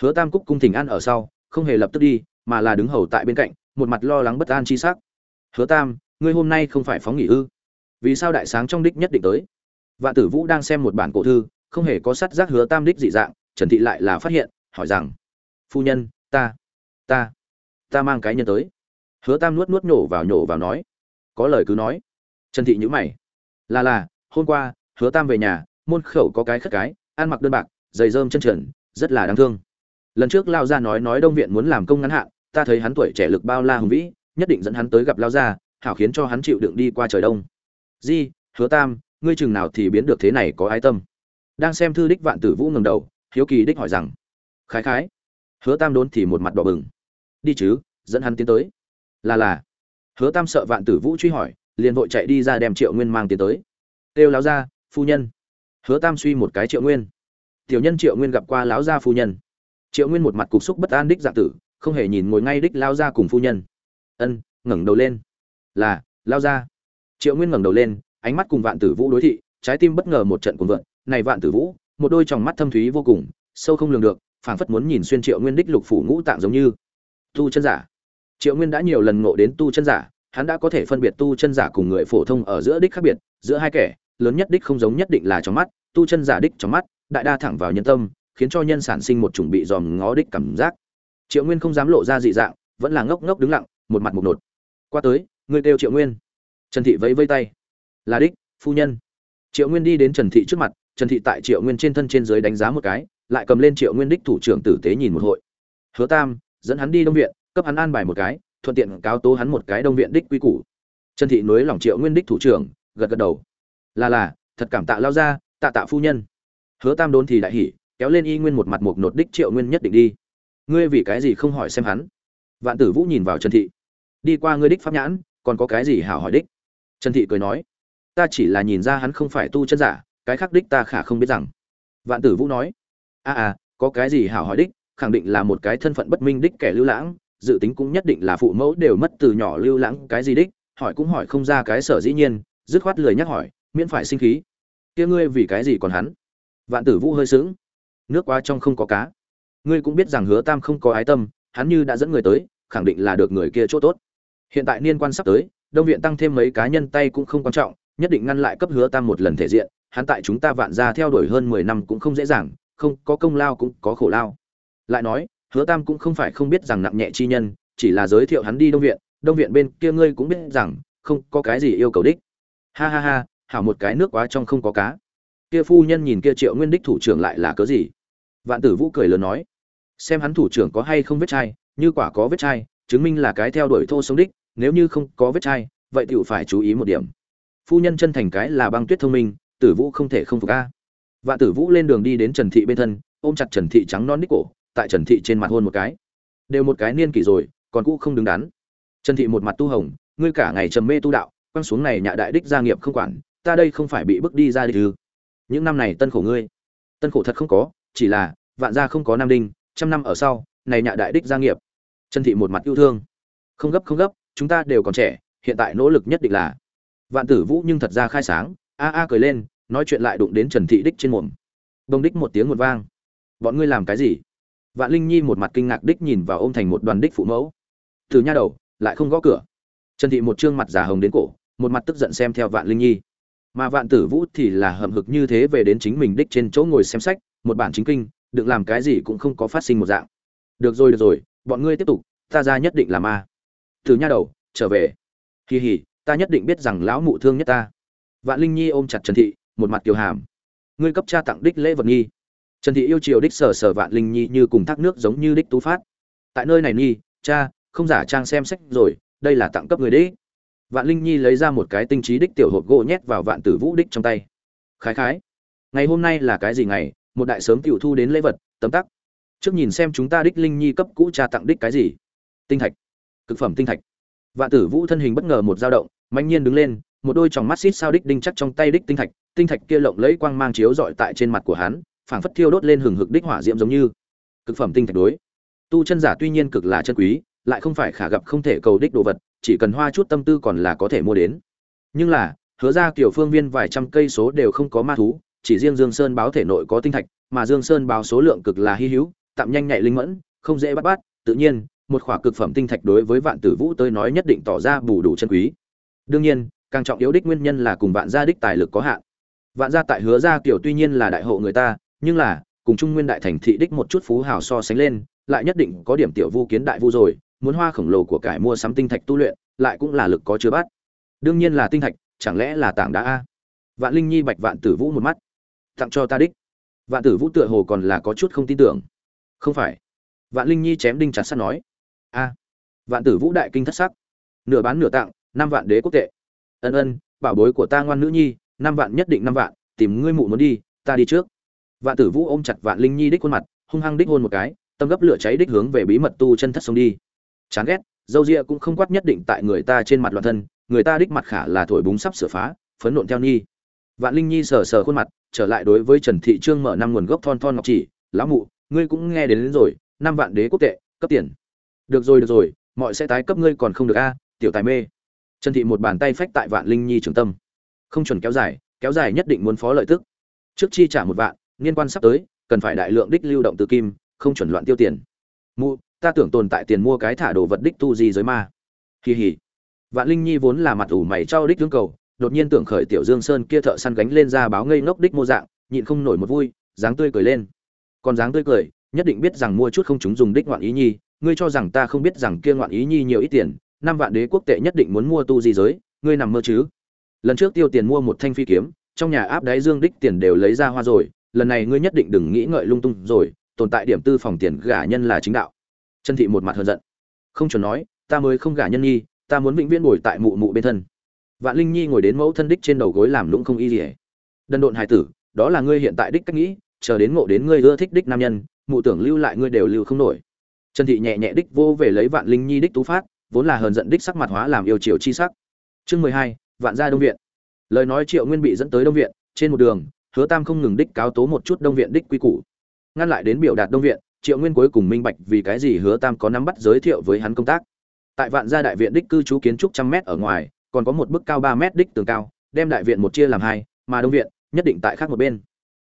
Hứa tam cúc cung thình an ở sau, không hề lập tức đi, mà là đứng hầu tại bên cạnh, một mặt lo lắng bất an chi sắc hứa tam, ngươi hôm nay không phải phóng nghỉ ư? Vì sao đại sáng trong đích nhất định tới? Vạn tử vũ đang xem một bản cổ thư, không hề có sắt giác hứa tam đích dị dạng, trần thị lại là phát hiện, hỏi rằng, phu nhân, ta ta ta mang cái nhân tới. Hứa tam nuốt nuốt nhổ vào nhổ vào nói, có lời cứ nói. Trần thị nhữ mày, là là, hôm qua, hứa tam về nhà, môn khẩu có cái khất cái, ăn mặc đơn bạc, giày rơm chân trần, rất là đáng thương. Lần trước lao ra nói nói đông viện muốn làm công ngắn hạn, ta thấy hắn tuổi trẻ lực bao la hùng vĩ nhất định dẫn hắn tới gặp lao gia, hảo khiến cho hắn chịu đựng đi qua trời đông. Di, hứa tam, ngươi chừng nào thì biến được thế này có ai tâm. Đang xem thư đích vạn tử vũ ngầm đầu, hiếu kỳ đích hỏi rằng, khái khái. Hứa tam đốn thì một mặt đỏ bừng. Đi chứ, dẫn hắn tiến tới. Là là. Hứa tam sợ vạn tử vũ truy hỏi, liền vội chạy đi ra đem triệu nguyên mang tiến tới. Kêu láo ra phu nhân. Hứa tam suy một cái triệu nguyên. Tiểu nhân triệu nguyên gặp qua láo gia phu nhân. Triệu nguyên một mặt cục xúc bất an đích dạng tử, không hề nhìn ngồi ngay đích lao ra cùng phu nhân ân, ngẩng đầu lên. Là, lao ra. Triệu nguyên ngẩng đầu lên, ánh mắt cùng vạn tử vũ đối thị, trái tim bất ngờ một trận cuồng vợn này vạn tử vũ, một đôi tròng mắt thâm thúy vô cùng, sâu không lường được, phảng phất muốn nhìn xuyên triệu nguyên đích lục phủ ngũ tạng giống như. Tu chân giả. Triệu nguyên đã nhiều lần ngộ đến tu chân giả, hắn đã có thể phân biệt tu chân giả cùng người phổ thông ở giữa đích khác biệt, giữa hai kẻ, lớn nhất đích không giống nhất định là trong mắt, tu chân giả đích trong mắt, đại đa thẳng vào nhân tâm, khiến cho nhân sản sinh một chủng bị dòm ngó đích cảm giác. Triệu nguyên không dám lộ ra dị dạng, vẫn là ngốc ngốc đứng lặng một mặt một nột. Qua tới người kêu triệu nguyên. Trần thị vẫy vây tay. Là đích, phu nhân. Triệu nguyên đi đến trần thị trước mặt, trần thị tại triệu nguyên trên thân trên dưới đánh giá một cái, lại cầm lên triệu nguyên đích thủ trưởng tử tế nhìn một hội. Hứa tam, dẫn hắn đi đông viện, cấp hắn an bài một cái, thuận tiện cáo tố hắn một cái đông viện đích quy củ. Trần thị nối lòng triệu nguyên đích thủ trưởng, gật gật đầu. Là là, thật cảm tạ lao ra tạ tạ phu nhân. Hứa tam đốn thì đại hỉ, kéo lên y nguyên một mặt một nột đích triệu nguyên nhất định đi. Ngươi vì cái gì không hỏi xem hắn? Vạn tử vũ nhìn vào trần thị đi qua ngươi đích pháp nhãn, còn có cái gì hảo hỏi đích? Trần thị cười nói, ta chỉ là nhìn ra hắn không phải tu chân giả, cái khác đích ta khả không biết rằng. Vạn tử vũ nói, a à có cái gì hảo hỏi đích, khẳng định là một cái thân phận bất minh đích kẻ lưu lãng, dự tính cũng nhất định là phụ mẫu đều mất từ nhỏ lưu lãng cái gì đích, hỏi cũng hỏi không ra cái sở dĩ nhiên, dứt khoát lười nhắc hỏi, miễn phải sinh khí. Kia ngươi vì cái gì còn hắn? Vạn tử vũ hơi sững, nước quá trong không có cá. Ngươi cũng biết rằng hứa tam không có ái tâm, hắn như đã dẫn người tới, khẳng định là được người kia chỗ tốt hiện tại niên quan sắp tới, đông viện tăng thêm mấy cá nhân tay cũng không quan trọng, nhất định ngăn lại cấp hứa tam một lần thể diện, hắn tại chúng ta vạn ra theo đuổi hơn mười năm cũng không dễ dàng, không có công lao cũng có khổ lao. Lại nói, hứa tam cũng không phải không biết rằng nặng nhẹ chi nhân, chỉ là giới thiệu hắn đi đông viện đông viện bên kia ngươi cũng biết rằng, không có cái gì yêu cầu đích. Ha ha ha, hảo một cái nước quá trong không có cá. Kia phu nhân nhìn kia triệu nguyên đích thủ trưởng lại là cớ gì? Vạn tử vũ cười lớn nói, xem hắn thủ trưởng có hay không vết chai, như quả có vết chai chứng minh là cái theo đuổi thô sống đích, nếu như không có vết chai, vậy tựu phải chú ý một điểm. Phu nhân chân thành cái là băng tuyết thông minh, tử vũ không thể không phục a. Vạn tử vũ lên đường đi đến trần thị bên thân, ôm chặt trần thị trắng non đích cổ, tại trần thị trên mặt hôn một cái. Đều một cái niên kỷ rồi, còn cũ không đứng đắn. Trần thị một mặt tu hồng, ngươi cả ngày trầm mê tu đạo, quăng xuống này nhạ đại đích gia nghiệp không quản, ta đây không phải bị bước đi ra đi ư những năm này tân khổ ngươi. Tân khổ thật không có, chỉ là vạn gia không có nam đinh, trăm năm ở sau, này nhạ đại đích gia nghiệp trần thị một mặt yêu thương. Không gấp không gấp, chúng ta đều còn trẻ, hiện tại nỗ lực nhất định là. Vạn tử vũ nhưng thật ra khai sáng, a a cười lên, nói chuyện lại đụng đến trần thị đích trên mồm. Đông đích một tiếng một vang. Bọn ngươi làm cái gì? Vạn linh nhi một mặt kinh ngạc đích nhìn vào ôm thành một đoàn đích phụ mẫu. Từ nha đầu, lại không gõ cửa. Trần thị một trương mặt giả hồng đến cổ, một mặt tức giận xem theo vạn linh nhi. Mà vạn tử vũ thì là hậm hực như thế về đến chính mình đích trên chỗ ngồi xem sách, một bản chính kinh đừng làm cái gì cũng không có phát sinh một dạng. Được rồi được rồi bọn ngươi tiếp tục, ta ra nhất định là ma. Từ nha đầu, trở về. Kỳ hỉ ta nhất định biết rằng lão mụ thương nhất ta. Vạn linh nhi ôm chặt trần thị, một mặt kiều hàm. Ngươi cấp cha tặng đích lễ vật nghi. Trần thị yêu chiều đích sở sở vạn linh nhi như cùng thác nước giống như đích tú phát. Tại nơi này nhi cha, không giả trang xem sách rồi, đây là tặng cấp người đấy vạn linh nhi lấy ra một cái tinh trí đích tiểu hộp gỗ nhét vào vạn tử vũ đích trong tay. Khái khái, ngày hôm nay là cái gì ngày? Một đại sớm tiểu thu đến lễ vật, tấm tắc trước nhìn xem chúng ta đích linh nhi cấp cũ cha tặng đích cái gì. Tinh thạch. Cực phẩm tinh thạch. Vạn tử vũ thân hình bất ngờ một dao động mạnh nhiên đứng lên, một đôi tròng mắt xít sao đích đinh chắc trong tay đích tinh thạch tinh thạch kia lộng lẫy quang mang chiếu rọi tại trên mặt của hắn, phảng phất thiêu đốt lên hừng hực đích hỏa diễm giống như. Cực phẩm tinh thạch đối. Tu chân giả tuy nhiên cực là chân quý, lại không phải khả gặp không thể cầu đích đồ vật, chỉ cần hoa chút tâm tư còn là có thể mua đến. Nhưng là, hứa ra kiểu phương viên vài trăm cây số đều không có ma thú, chỉ riêng dương sơn báo thể nội có tinh thạch, mà dương sơn báo số lượng cực là hy hữu tạm nhanh nhạy linh mẫn, không dễ bắt bắt. Tự nhiên, một khỏa cực phẩm tinh thạch đối với vạn tử vũ tới nói nhất định tỏ ra bù đủ chân quý. Đương nhiên, càng trọng yếu đích nguyên nhân là cùng vạn gia đích tài lực có hạn. Vạn gia tại hứa gia tiểu tuy nhiên là đại hộ người ta, nhưng là, cùng trung nguyên đại thành thị đích một chút phú hào so sánh lên, lại nhất định có điểm tiểu vu kiến đại vu rồi, muốn hoa khổng lồ của cải mua sắm tinh thạch tu luyện, lại cũng là lực có chưa bắt đương nhiên là tinh thạch, chẳng lẽ là tảng đá a? Vạn linh nhi bạch vạn tử vũ một mắt. Tặng cho ta đích. Vạn tử vũ tựa hồ còn là có chút không tin tưởng không phải. Vạn linh nhi chém đinh chặt sắt nói. A. Vạn tử vũ đại kinh thất sắc. Nửa bán nửa tặng, năm vạn đế quốc tệ. Ân ân, bảo bối của ta ngoan nữ nhi, năm vạn nhất định năm vạn, tìm ngươi mụ muốn đi, ta đi trước. Vạn tử vũ ôm chặt vạn linh nhi đích khuôn mặt, hung hăng đích hôn một cái, tâm gấp lửa cháy đích hướng về bí mật tu chân thất sông đi. Chán ghét, dâu ria cũng không quát nhất định tại người ta trên mặt loạn thân, người ta đích mặt khả là thổi búng sắp sửa phá, phấn nộn theo nhi vạn linh nhi sờ sờ khuôn mặt, trở lại đối với trần thị trương mở năm nguồn gốc thon thon ngọc chỉ, lão mụ ngươi cũng nghe đến, đến rồi năm vạn đế quốc tệ cấp tiền. Được rồi được rồi mọi sẽ tái cấp ngươi còn không được a tiểu tài mê. Trần thị một bàn tay phách tại vạn linh nhi trường tâm. Không chuẩn kéo dài kéo dài nhất định muốn phó lợi tức. Trước chi trả một vạn liên quan sắp tới cần phải đại lượng đích lưu động từ kim không chuẩn loạn tiêu tiền. Mụ ta tưởng tồn tại tiền mua cái thả đồ vật đích tu gì giới ma. Kỳ hỉ vạn linh nhi vốn là mặt ủ mày trao đích lương cầu đột nhiên tưởng khởi tiểu dương sơn kia thợ săn gánh lên ra báo ngây ngốc đích mô dạng nhịn không nổi một vui dáng tươi cười lên còn dáng tươi cười, nhất định biết rằng mua chút không chúng dùng đích ngoạn ý nhi, ngươi cho rằng ta không biết rằng kia ngoạn ý nhi nhiều ít tiền, năm vạn đế quốc tệ nhất định muốn mua tu gì giới, ngươi nằm mơ chứ? Lần trước tiêu tiền mua một thanh phi kiếm, trong nhà áp đáy dương đích tiền đều lấy ra hoa rồi, lần này ngươi nhất định đừng nghĩ ngợi lung tung rồi, tồn tại điểm tư phòng tiền gả nhân là chính đạo. Chân thị một mặt hờn giận. Không chuẩn nói, ta mới không gả nhân nhi, ta muốn vĩnh viễn bồi tại mụ mụ bên thân. Vạn linh nhi ngồi đến mẫu thân đích trên đầu gối làm lũng không y gì đần độn hài tử, đó là ngươi hiện tại đích cách nghĩ chờ đến ngộ đến ngươi ưa thích đích nam nhân, mụ tưởng lưu lại ngươi đều lưu không nổi. Trần thị nhẹ nhẹ đích vô về lấy vạn linh nhi đích tú phát, vốn là hờn giận đích sắc mặt hóa làm yêu chiều chi sắc. Chương mười hai, vạn gia đông viện. Lời nói triệu nguyên bị dẫn tới đông viện, trên một đường, hứa tam không ngừng đích cáo tố một chút đông viện đích quy củ. Ngăn lại đến biểu đạt đông viện, triệu nguyên cuối cùng minh bạch vì cái gì hứa tam có nắm bắt giới thiệu với hắn công tác. Tại vạn gia đại viện đích cư trú kiến trúc trăm mét ở ngoài, còn có một bức cao ba mét đích tường cao, đem đại viện một chia làm hai, mà đông viện, nhất định tại khác một bên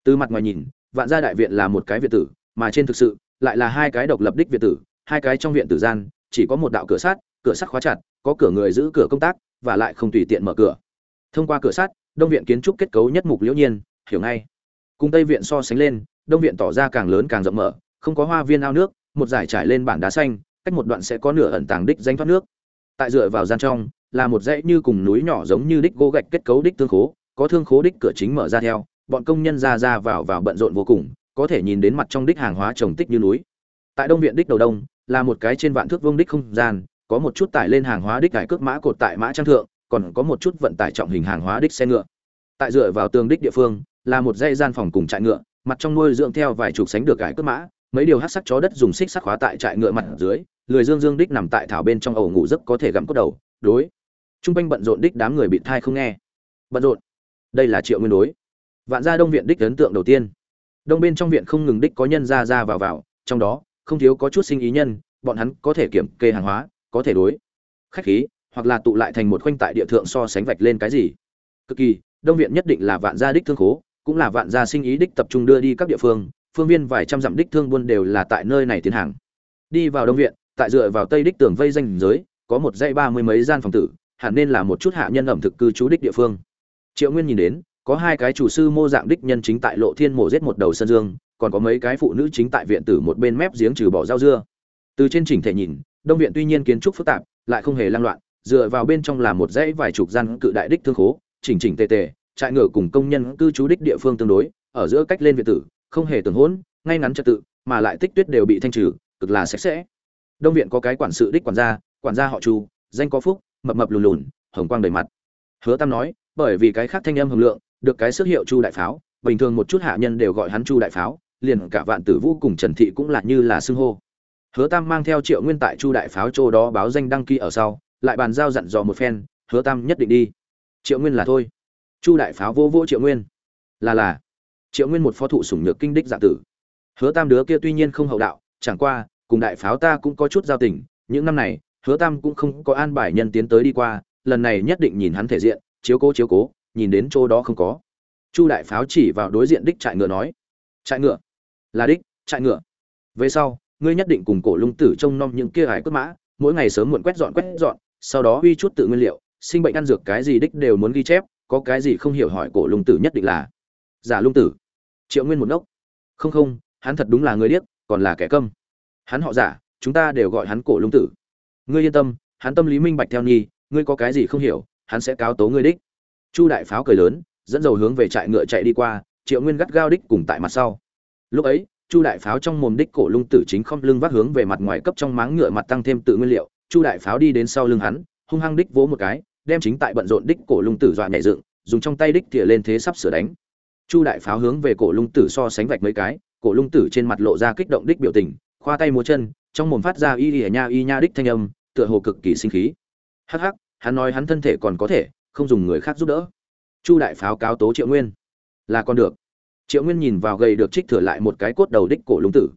từ mặt ngoài nhìn, vạn gia đại viện là một cái viện tử, mà trên thực sự, lại là hai cái độc lập đích viện tử, hai cái trong viện tử gian, chỉ có một đạo cửa sắt cửa sắt khóa chặt, có cửa người giữ cửa công tác, và lại không tùy tiện mở cửa. Thông qua cửa sắt, đông viện kiến trúc kết cấu nhất mục liễu nhiên, hiểu ngay. Cùng tây viện so sánh lên, đông viện tỏ ra càng lớn càng rộng mở, không có hoa viên ao nước, một giải trải lên bản đá xanh, cách một đoạn sẽ có nửa ẩn tàng đích danh thoát nước. Tại dựa vào gian trong, là một dãy như cùng núi nhỏ giống như đích gỗ gạch kết cấu đích thương khố, có thương khố đích cửa chính mở ra theo bọn công nhân ra ra vào vào bận rộn vô cùng, có thể nhìn đến mặt trong đích hàng hóa trồng tích như núi. Tại đông viện đích đầu đông, là một cái trên vạn thước vương đích không gian, có một chút tải lên hàng hóa đích cải cước mã cột tại mã trang thượng, còn có một chút vận tải trọng hình hàng hóa đích xe ngựa. Tại dựa vào tường đích địa phương, là một dãy gian phòng cùng trại ngựa, mặt trong nuôi dưỡng theo vài chục sánh được cải cước mã, mấy điều hát sắc chó đất dùng xích sắc khóa tại trại ngựa mặt dưới, lười dương dương đích nằm tại thảo bên trong ổ ngủ giấc có thể gặm cốt đầu, đối. Trung quanh bận rộn đích đám người bị thai không nghe. Bận rộn. Đây là triệu nguyên đối vạn gia đông viện đích ấn tượng đầu tiên. Đông bên trong viện không ngừng đích có nhân ra ra vào vào, trong đó, không thiếu có chút sinh ý nhân, bọn hắn có thể kiểm kê hàng hóa, có thể đối khách khí, hoặc là tụ lại thành một khoanh tại địa thượng so sánh vạch lên cái gì. Cực kỳ, đông viện nhất định là vạn gia đích thương khố, cũng là vạn gia sinh ý đích tập trung đưa đi các địa phương phương viên vài trăm dặm đích thương buôn đều là tại nơi này tiến hàng. Đi vào đông viện, tại dựa vào tây đích tường vây danh giới, có một dãy ba mươi mấy gian phòng tử, hẳn nên là một chút hạ nhân ẩm thực cư trú đích địa phương. Triệu nguyên nhìn đến có hai cái chủ sư mô dạng đích nhân chính tại lộ thiên mổ giết một đầu sân dương, còn có mấy cái phụ nữ chính tại viện tử một bên mép giếng trừ bỏ rau dưa. Từ trên chỉnh thể nhìn, đông viện tuy nhiên kiến trúc phức tạp, lại không hề lang loạn, dựa vào bên trong là một dãy vài chục gian cự đại đích thương khố, chỉnh chỉnh tề tề, trại ngựa cùng công nhân cư trú đích địa phương tương đối, ở giữa cách lên viện tử, không hề tưởng hỗn, ngay ngắn trật tự, mà lại tích tuyết đều bị thanh trừ, cực là sạch sẽ. Đông viện có cái quản sự đích quản gia quản gia họ chu, danh có phúc, mập mập lùn lùn, hồng quang đầy mặt. Hứa tam nói, bởi vì cái khác thanh âm hồng lượng được cái sức hiệu chu đại pháo, bình thường một chút hạ nhân đều gọi hắn chu đại pháo, liền cả vạn tử vũ cùng trần thị cũng là như là xưng hô. Hứa tam mang theo triệu nguyên tại chu đại pháo châu đó báo danh đăng ký ở sau, lại bàn giao dặn dò một phen, hứa tam nhất định đi. Triệu nguyên là thôi. Chu đại pháo vô vô triệu nguyên. Là là. Triệu nguyên một phó thụ sủng nhược kinh đích dạ tử. Hứa tam đứa kia tuy nhiên không hậu đạo, chẳng qua, cùng đại pháo ta cũng có chút giao tình, những năm này, hứa tam cũng không có an bài nhân tiến tới đi qua, lần này nhất định nhìn hắn thể diện, chiếu cố chiếu cố nhìn đến chỗ đó không có. Chu đại pháo chỉ vào đối diện đích trại ngựa nói, trại ngựa? Là đích, trại ngựa. Về sau, ngươi nhất định cùng cổ lung tử trông nom những kia hải cướp mã, mỗi ngày sớm muộn quét dọn quét dọn, sau đó uy chút tự nguyên liệu, sinh bệnh ăn dược cái gì đích đều muốn ghi chép, có cái gì không hiểu hỏi cổ lung tử nhất định là giả lung tử. Triệu nguyên một ngốc, không không, hắn thật đúng là người điếc, còn là kẻ câm. Hắn họ giả, chúng ta đều gọi hắn cổ lung tử. Ngươi yên tâm, hắn tâm lý minh bạch theo nhi, ngươi có cái gì không hiểu, hắn sẽ cáo tố ngươi đích chu đại pháo cười lớn, dẫn dầu hướng về trại ngựa chạy đi qua, triệu nguyên gắt gao đích cùng tại mặt sau. Lúc ấy, chu đại pháo trong mồm đích cổ lung tử chính không lưng vác hướng về mặt ngoài cấp trong máng ngựa mặt tăng thêm tự nguyên liệu. Chu đại pháo đi đến sau lưng hắn, hung hăng đích vỗ một cái, đem chính tại bận rộn đích cổ lung tử dọa nhảy dựng, dùng trong tay đích thìa lên thế sắp sửa đánh. Chu đại pháo hướng về cổ lung tử so sánh vạch mấy cái, cổ lung tử trên mặt lộ ra kích động đích biểu tình, khoa tay múa chân, trong mồm phát ra y ỉa nha y nha đích thanh âm, tựa hồ cực kỳ sinh khí. Hắc hắc, hắn nói hắn thân thể còn có thể không dùng người khác giúp đỡ. Chu đại pháo cáo tố triệu nguyên. Là con được. Triệu nguyên nhìn vào gầy được trích thừa lại một cái cốt đầu đích cổ lung tử.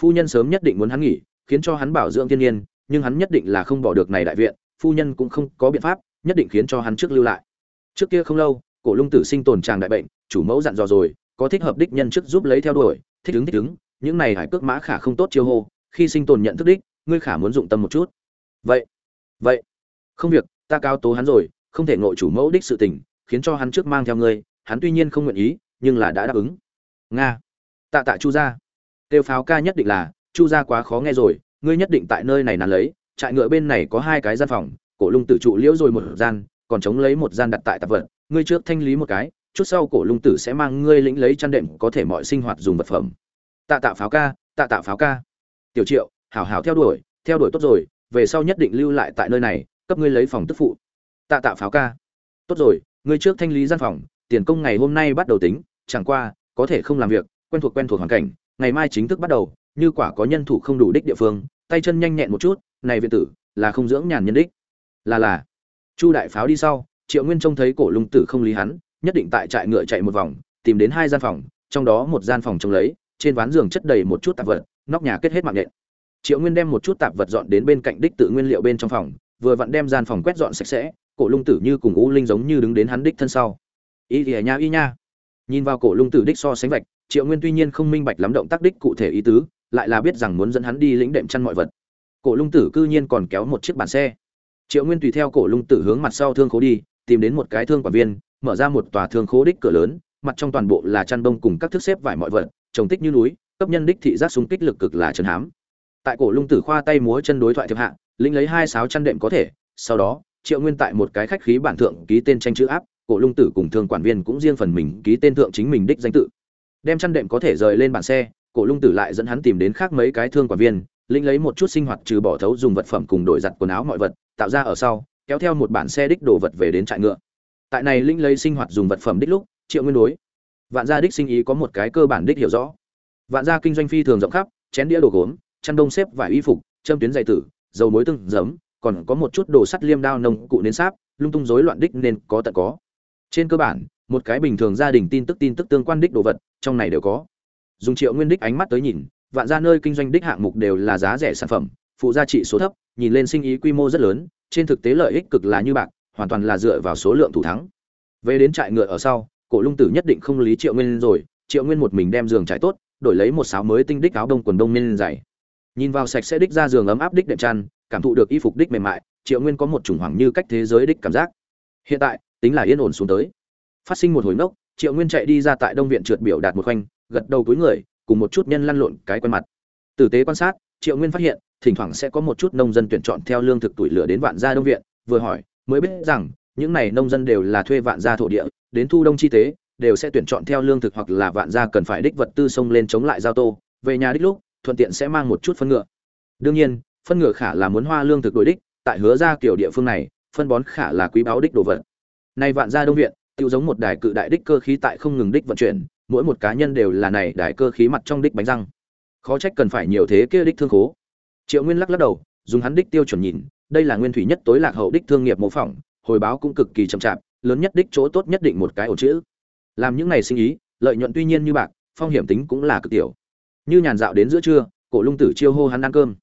Phu nhân sớm nhất định muốn hắn nghỉ, khiến cho hắn bảo dưỡng thiên nhiên, nhưng hắn nhất định là không bỏ được này đại viện, phu nhân cũng không có biện pháp, nhất định khiến cho hắn trước lưu lại. Trước kia không lâu, cổ lung tử sinh tồn tràng đại bệnh, chủ mẫu dặn dò rồi, có thích hợp đích nhân trước giúp lấy theo đuổi, thích ứng thích ứng, những này hải cước mã khả không tốt chiêu hô, khi sinh tồn nhận thức đích, ngươi khả muốn dụng tâm một chút. Vậy vậy, không việc, ta cao tố hắn rồi không thể ngộ chủ mẫu đích sự tình, khiến cho hắn trước mang theo ngươi, hắn tuy nhiên không nguyện ý, nhưng là đã đáp ứng. Nga. Tạ tạ chu gia. Tiêu pháo ca nhất định là, chu gia quá khó nghe rồi, ngươi nhất định tại nơi này nán lấy, trại ngựa bên này có hai cái gian phòng, cổ lung tử trụ liễu rồi một gian, còn chống lấy một gian đặt tại tạp vật, ngươi trước thanh lý một cái, chút sau cổ lung tử sẽ mang ngươi lĩnh lấy chăn đệm, có thể mọi sinh hoạt dùng vật phẩm. Tạ tạ pháo ca, tạ tạ pháo ca. Tiểu triệu, hảo hảo theo đuổi theo đuổi tốt rồi, về sau nhất định lưu lại tại nơi này, cấp ngươi lấy phòng tức phụ tạ tạ pháo ca. Tốt rồi, ngươi trước thanh lý gian phòng, tiền công ngày hôm nay bắt đầu tính, chẳng qua, có thể không làm việc, quen thuộc quen thuộc hoàn cảnh, ngày mai chính thức bắt đầu, như quả có nhân thủ không đủ đích địa phương, tay chân nhanh nhẹn một chút, này viện tử, là không dưỡng nhàn nhân đích. Là là. Chu đại pháo đi sau, triệu nguyên trông thấy cổ lung tử không lý hắn, nhất định tại trại ngựa chạy một vòng, tìm đến hai gian phòng, trong đó một gian phòng trông lấy, trên ván giường chất đầy một chút tạp vật, nóc nhà kết hết mạng nhện. Triệu nguyên đem một chút tạp vật dọn đến bên cạnh đích tự nguyên liệu bên trong phòng, vừa vặn đem gian phòng quét dọn sạch sẽ cổ lung tử như cùng u linh giống như đứng đến hắn đích thân sau. Y thì nha, y nha. Nhìn vào cổ lung tử đích so sánh vạch, triệu nguyên tuy nhiên không minh bạch lắm động tác đích cụ thể ý tứ, lại là biết rằng muốn dẫn hắn đi lĩnh đệm chăn mọi vật. Cổ lung tử cư nhiên còn kéo một chiếc bàn xe. Triệu nguyên tùy theo cổ lung tử hướng mặt sau thương khố đi, tìm đến một cái thương quản viên, mở ra một tòa thương khố đích cửa lớn, mặt trong toàn bộ là chăn bông cùng các thước xếp vải mọi vật, trồng tích như núi, cấp nhân đích thị giác súng kích lực cực là trần hám. Tại cổ lung tử khoa tay múa chân đối thoại thiệp hạ, lĩnh lấy hai sáo chăn đệm có thể, sau đó triệu nguyên tại một cái khách khí bản thượng ký tên tranh chữ áp, cổ lung tử cùng thương quản viên cũng riêng phần mình ký tên thượng chính mình đích danh tự. Đem chăn đệm có thể rời lên bản xe, cổ lung tử lại dẫn hắn tìm đến khác mấy cái thương quản viên, lĩnh lấy một chút sinh hoạt trừ bỏ thấu dùng vật phẩm cùng đổi giặt quần áo mọi vật, tạo ra ở sau, kéo theo một bản xe đích đồ vật về đến trại ngựa. Tại này lĩnh lấy sinh hoạt dùng vật phẩm đích lúc, triệu nguyên đối vạn gia đích sinh ý có một cái cơ bản đích hiểu rõ. Vạn gia kinh doanh phi thường rộng khắp, chén đĩa đồ gốm, chăn đông xếp vải y phục, châm tuyến dạy tử, dầu muối tương giấm còn có một chút đồ sắt liêm đao nông cụ nến sáp, lung tung rối loạn đích nên có tận có. Trên cơ bản, một cái bình thường gia đình tin tức tin tức tương quan đích đồ vật, trong này đều có. Dùng triệu nguyên đích ánh mắt tới nhìn, vạn ra nơi kinh doanh đích hạng mục đều là giá rẻ sản phẩm, phụ gia trị số thấp, nhìn lên sinh ý quy mô rất lớn, trên thực tế lợi ích cực là như bạc, hoàn toàn là dựa vào số lượng thủ thắng. Về đến trại ngựa ở sau, cổ lung tử nhất định không lý triệu nguyên rồi, triệu nguyên một mình đem giường trải tốt, đổi lấy một sáo mới tinh đích áo đông quần đông nên dày. Nhìn vào sạch sẽ đích ra giường ấm áp đích đệm chăn cảm thụ được y phục đích mềm mại, triệu nguyên có một chủng hoảng như cách thế giới đích cảm giác. Hiện tại, tính là yên ổn xuống tới. Phát sinh một hồi nốc triệu nguyên chạy đi ra tại đông viện trượt biểu đạt một khoanh, gật đầu cuối người, cùng một chút nhân lăn lộn cái quen mặt. Tử tế quan sát, triệu nguyên phát hiện, thỉnh thoảng sẽ có một chút nông dân tuyển chọn theo lương thực tuổi lửa đến vạn gia đông viện, vừa hỏi, mới biết rằng, những này nông dân đều là thuê vạn gia thổ địa, đến thu đông chi tế, đều sẽ tuyển chọn theo lương thực hoặc là vạn gia cần phải đích vật tư sông lên chống lại giao tô, về nhà đích lúc, thuận tiện sẽ mang một chút phân ngựa. Đương nhiên phân ngựa khả là muốn hoa lương thực đổi đích, tại hứa ra kiểu địa phương này, phân bón khả là quý báo đích đồ vật. Nay vạn gia đông viện, tiêu giống một đài cự đại đích cơ khí tại không ngừng đích vận chuyển, mỗi một cá nhân đều là này đài cơ khí mặt trong đích bánh răng. Khó trách cần phải nhiều thế kia đích thương khố. Triệu nguyên lắc lắc đầu, dùng hắn đích tiêu chuẩn nhìn, đây là nguyên thủy nhất tối lạc hậu đích thương nghiệp mô phỏng, hồi báo cũng cực kỳ chậm chạp, lớn nhất đích chỗ tốt nhất định một cái ổ chữ. Làm những này sinh ý, lợi nhuận tuy nhiên như bạc, phong hiểm tính cũng là cực tiểu. Như nhàn dạo đến giữa trưa, cổ lung tử chiêu hô hắn ăn cơm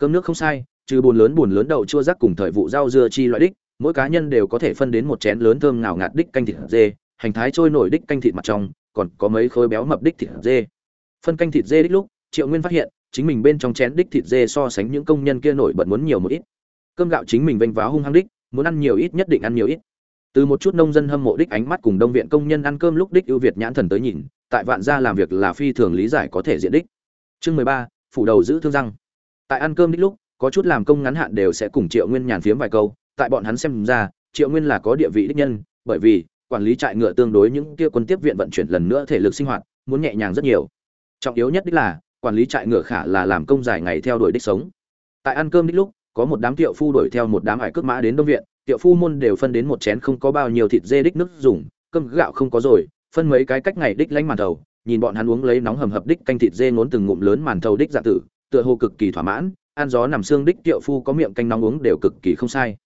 cơm nước không sai, trừ bùn lớn bùn lớn đậu chua rắc cùng thời vụ rau dưa chi loại đích, mỗi cá nhân đều có thể phân đến một chén lớn thơm ngào ngạt đích canh thịt dê, hành thái trôi nổi đích canh thịt mặt trong, còn có mấy khối béo mập đích thịt dê. Phân canh thịt dê đích lúc, triệu nguyên phát hiện, chính mình bên trong chén đích thịt dê so sánh những công nhân kia nổi bật muốn nhiều một ít. Cơm gạo chính mình vênh váo hung hăng đích, muốn ăn nhiều ít nhất định ăn nhiều ít. Từ một chút nông dân hâm mộ đích ánh mắt cùng đông viện công nhân ăn cơm lúc đích ưu việt nhãn thần tới nhìn, tại vạn gia làm việc là phi thường lý giải có thể diện đích. Chương mười ba, phủ đầu giữ thương răng tại ăn cơm đích lúc, có chút làm công ngắn hạn đều sẽ cùng triệu nguyên nhàn phiếm vài câu, tại bọn hắn xem ra, triệu nguyên là có địa vị đích nhân, bởi vì, quản lý trại ngựa tương đối những kia quân tiếp viện vận chuyển lần nữa thể lực sinh hoạt, muốn nhẹ nhàng rất nhiều. Trọng yếu nhất đích là, quản lý trại ngựa khả là làm công dài ngày theo đuổi đích sống. Tại ăn cơm đích lúc, có một đám tiệu phu đuổi theo một đám hải cước mã đến đông viện, tiệu phu môn đều phân đến một chén không có bao nhiêu thịt dê đích nước dùng, cơm gạo không có rồi, phân mấy cái cách ngày đích lánh màn thầu, nhìn bọn hắn uống lấy nóng hầm hập đích canh thịt dê ngốn từng ngụm lớn màn thầu đích dạ tử tựa hồ cực kỳ thỏa mãn, ăn gió nằm xương đích tiệu phu có miệng canh nóng uống đều cực kỳ không sai.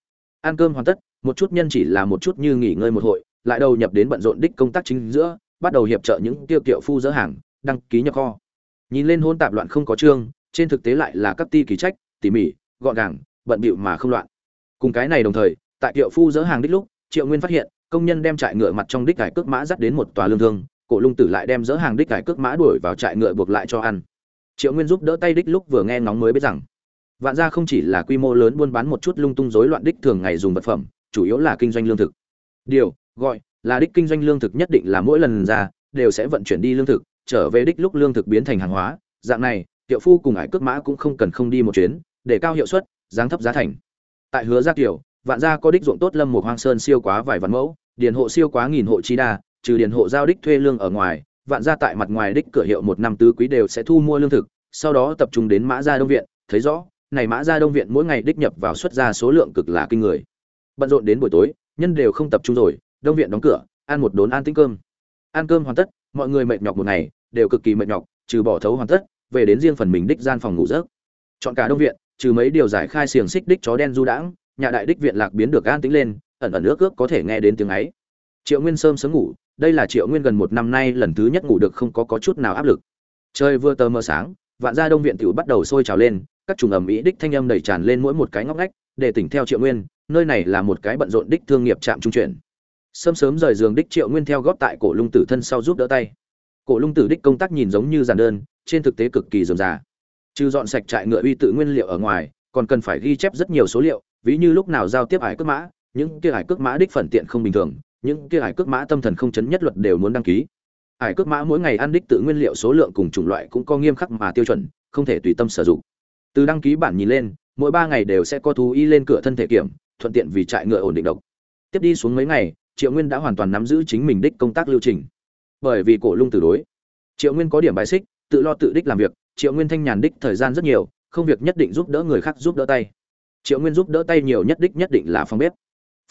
Ăn cơm hoàn tất, một chút nhân chỉ là một chút như nghỉ ngơi một hội, lại đầu nhập đến bận rộn đích công tác chính giữa, bắt đầu hiệp trợ những tiêu tiệu phu dỡ hàng, đăng ký nhập kho. Nhìn lên hôn tạp loạn không có chương, trên thực tế lại là các ti kỳ trách, tỉ mỉ, gọn gàng, bận bịu mà không loạn. Cùng cái này đồng thời, tại tiệu phu dỡ hàng đích lúc, triệu nguyên phát hiện, công nhân đem trại ngựa mặt trong đích cải cước mã dắt đến một tòa lương thương, cổ lung tử lại đem dỡ hàng đích cải cước mã đuổi vào trại ngựa buộc lại cho ăn triệu nguyên giúp đỡ tay đích lúc vừa nghe ngóng mới biết rằng, vạn gia không chỉ là quy mô lớn buôn bán một chút lung tung rối loạn đích thường ngày dùng vật phẩm, chủ yếu là kinh doanh lương thực. Điều, gọi, là đích kinh doanh lương thực nhất định là mỗi lần ra, đều sẽ vận chuyển đi lương thực, trở về đích lúc lương thực biến thành hàng hóa. Dạng này tiệu phu cùng ải cước mã cũng không cần không đi một chuyến, để cao hiệu suất giáng thấp giá thành. Tại hứa gia kiểu vạn gia có đích ruộng tốt lâm một hoang sơn siêu quá vài vạn mẫu, điền hộ siêu quá nghìn hộ chi đa, trừ điền hộ giao đích thuê lương ở ngoài vạn gia tại mặt ngoài đích cửa hiệu một năm tứ quý đều sẽ thu mua lương thực, sau đó tập trung đến mã gia đông viện. Thấy rõ, này mã gia đông viện mỗi ngày đích nhập vào xuất ra số lượng cực là kinh người. Bận rộn đến buổi tối, nhân đều không tập trung rồi, đông viện đóng cửa, ăn một đốn ăn tinh cơm. Ăn cơm hoàn tất, mọi người mệt nhọc một ngày, đều cực kỳ mệt nhọc, trừ bỏ thấu hoàn tất, về đến riêng phần mình đích gian phòng ngủ giấc. Chọn cả đông viện, trừ mấy điều giải khai xiềng xích đích chó đen du đãng, nhà đại đích viện lạc biến được an tĩnh lên, ẩn ẩn ước ước có thể nghe đến tiếng ấy. Triệu nguyên sớm sớm ngủ đây là triệu nguyên gần một năm nay lần thứ nhất ngủ được không có, có chút nào áp lực. Trời vừa tờ mờ sáng vạn gia đông viện tiểu bắt đầu sôi trào lên các trùng ẩm ý đích thanh âm đầy tràn lên mỗi một cái ngóc ngách để tỉnh theo triệu nguyên nơi này là một cái bận rộn đích thương nghiệp trạm trung chuyển. Sớm sớm rời giường đích triệu nguyên theo góp tại cổ lung tử thân sau giúp đỡ tay. Cổ lung tử đích công tác nhìn giống như giản đơn trên thực tế cực kỳ dườm già trừ dọn sạch trại ngựa uy tự nguyên liệu ở ngoài còn cần phải ghi chép rất nhiều số liệu ví như lúc nào giao tiếp hải cước mã những kia hải cước mã đích phần tiện không bình thường những kia hải cước mã tâm thần không chấn nhất luật đều muốn đăng ký. Hải cước mã mỗi ngày ăn đích tự nguyên liệu số lượng cùng chủng loại cũng có nghiêm khắc mà tiêu chuẩn, không thể tùy tâm sử dụng. Từ đăng ký bản nhìn lên, mỗi ba ngày đều sẽ có thú y lên cửa thân thể kiểm, thuận tiện vì trại ngựa ổn định độc. Tiếp đi xuống mấy ngày, triệu nguyên đã hoàn toàn nắm giữ chính mình đích công tác lưu trình. Bởi vì cổ lung từ đối. Triệu nguyên có điểm bài xích, tự lo tự đích làm việc, triệu nguyên thanh nhàn đích thời gian rất nhiều, không việc nhất định giúp đỡ người khác giúp đỡ tay. Triệu nguyên giúp đỡ tay nhiều nhất đích nhất định là phòng bếp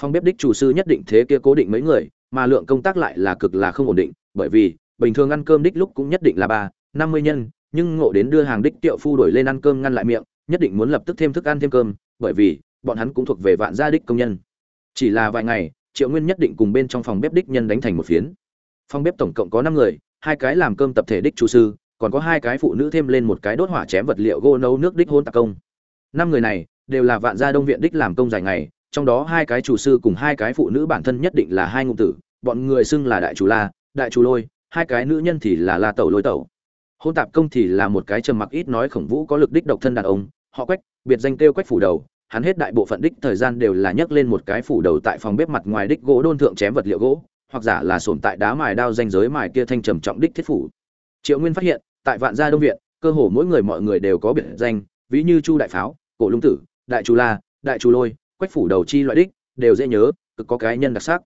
phòng bếp đích chủ sư nhất định thế kia cố định mấy người, mà lượng công tác lại là cực là không ổn định, bởi vì, bình thường ăn cơm đích lúc cũng nhất định là ba, năm mươi nhân, nhưng ngộ đến đưa hàng đích tiệu phu đổi lên ăn cơm ngăn lại miệng, nhất định muốn lập tức thêm thức ăn thêm cơm, bởi vì, bọn hắn cũng thuộc về vạn gia đích công nhân. Chỉ là vài ngày, triệu nguyên nhất định cùng bên trong phòng bếp đích nhân đánh thành một phiến. Phòng bếp tổng cộng có năm người, hai cái làm cơm tập thể đích chủ sư, còn có hai cái phụ nữ thêm lên một cái đốt hỏa chém vật liệu gỗ nấu nước đích hôn tạc công. Năm người này, đều là vạn gia đông viện đích làm công dài ngày trong đó hai cái chủ sư cùng hai cái phụ nữ bản thân nhất định là hai ngụ tử, bọn người xưng là đại chủ la, đại chủ lôi, hai cái nữ nhân thì là la tẩu lôi tẩu. Hôn tạp công thì là một cái trầm mặc ít nói khổng vũ có lực đích độc thân đàn ông, họ quách, biệt danh kêu quách phủ đầu, hắn hết đại bộ phận đích thời gian đều là nhấc lên một cái phủ đầu tại phòng bếp mặt ngoài đích gỗ đôn thượng chém vật liệu gỗ, hoặc giả là sồn tại đá mài đao danh giới mài kia thanh trầm trọng đích thiết phủ. Triệu nguyên phát hiện, tại vạn gia đông viện, cơ hồ mỗi người mọi người đều có biệt danh, ví như chu đại pháo, cổ lung tử, đại chu la, đại chu lôi quách phủ đầu chi loại đích, đều dễ nhớ, cực có cái nhân đặc sắc.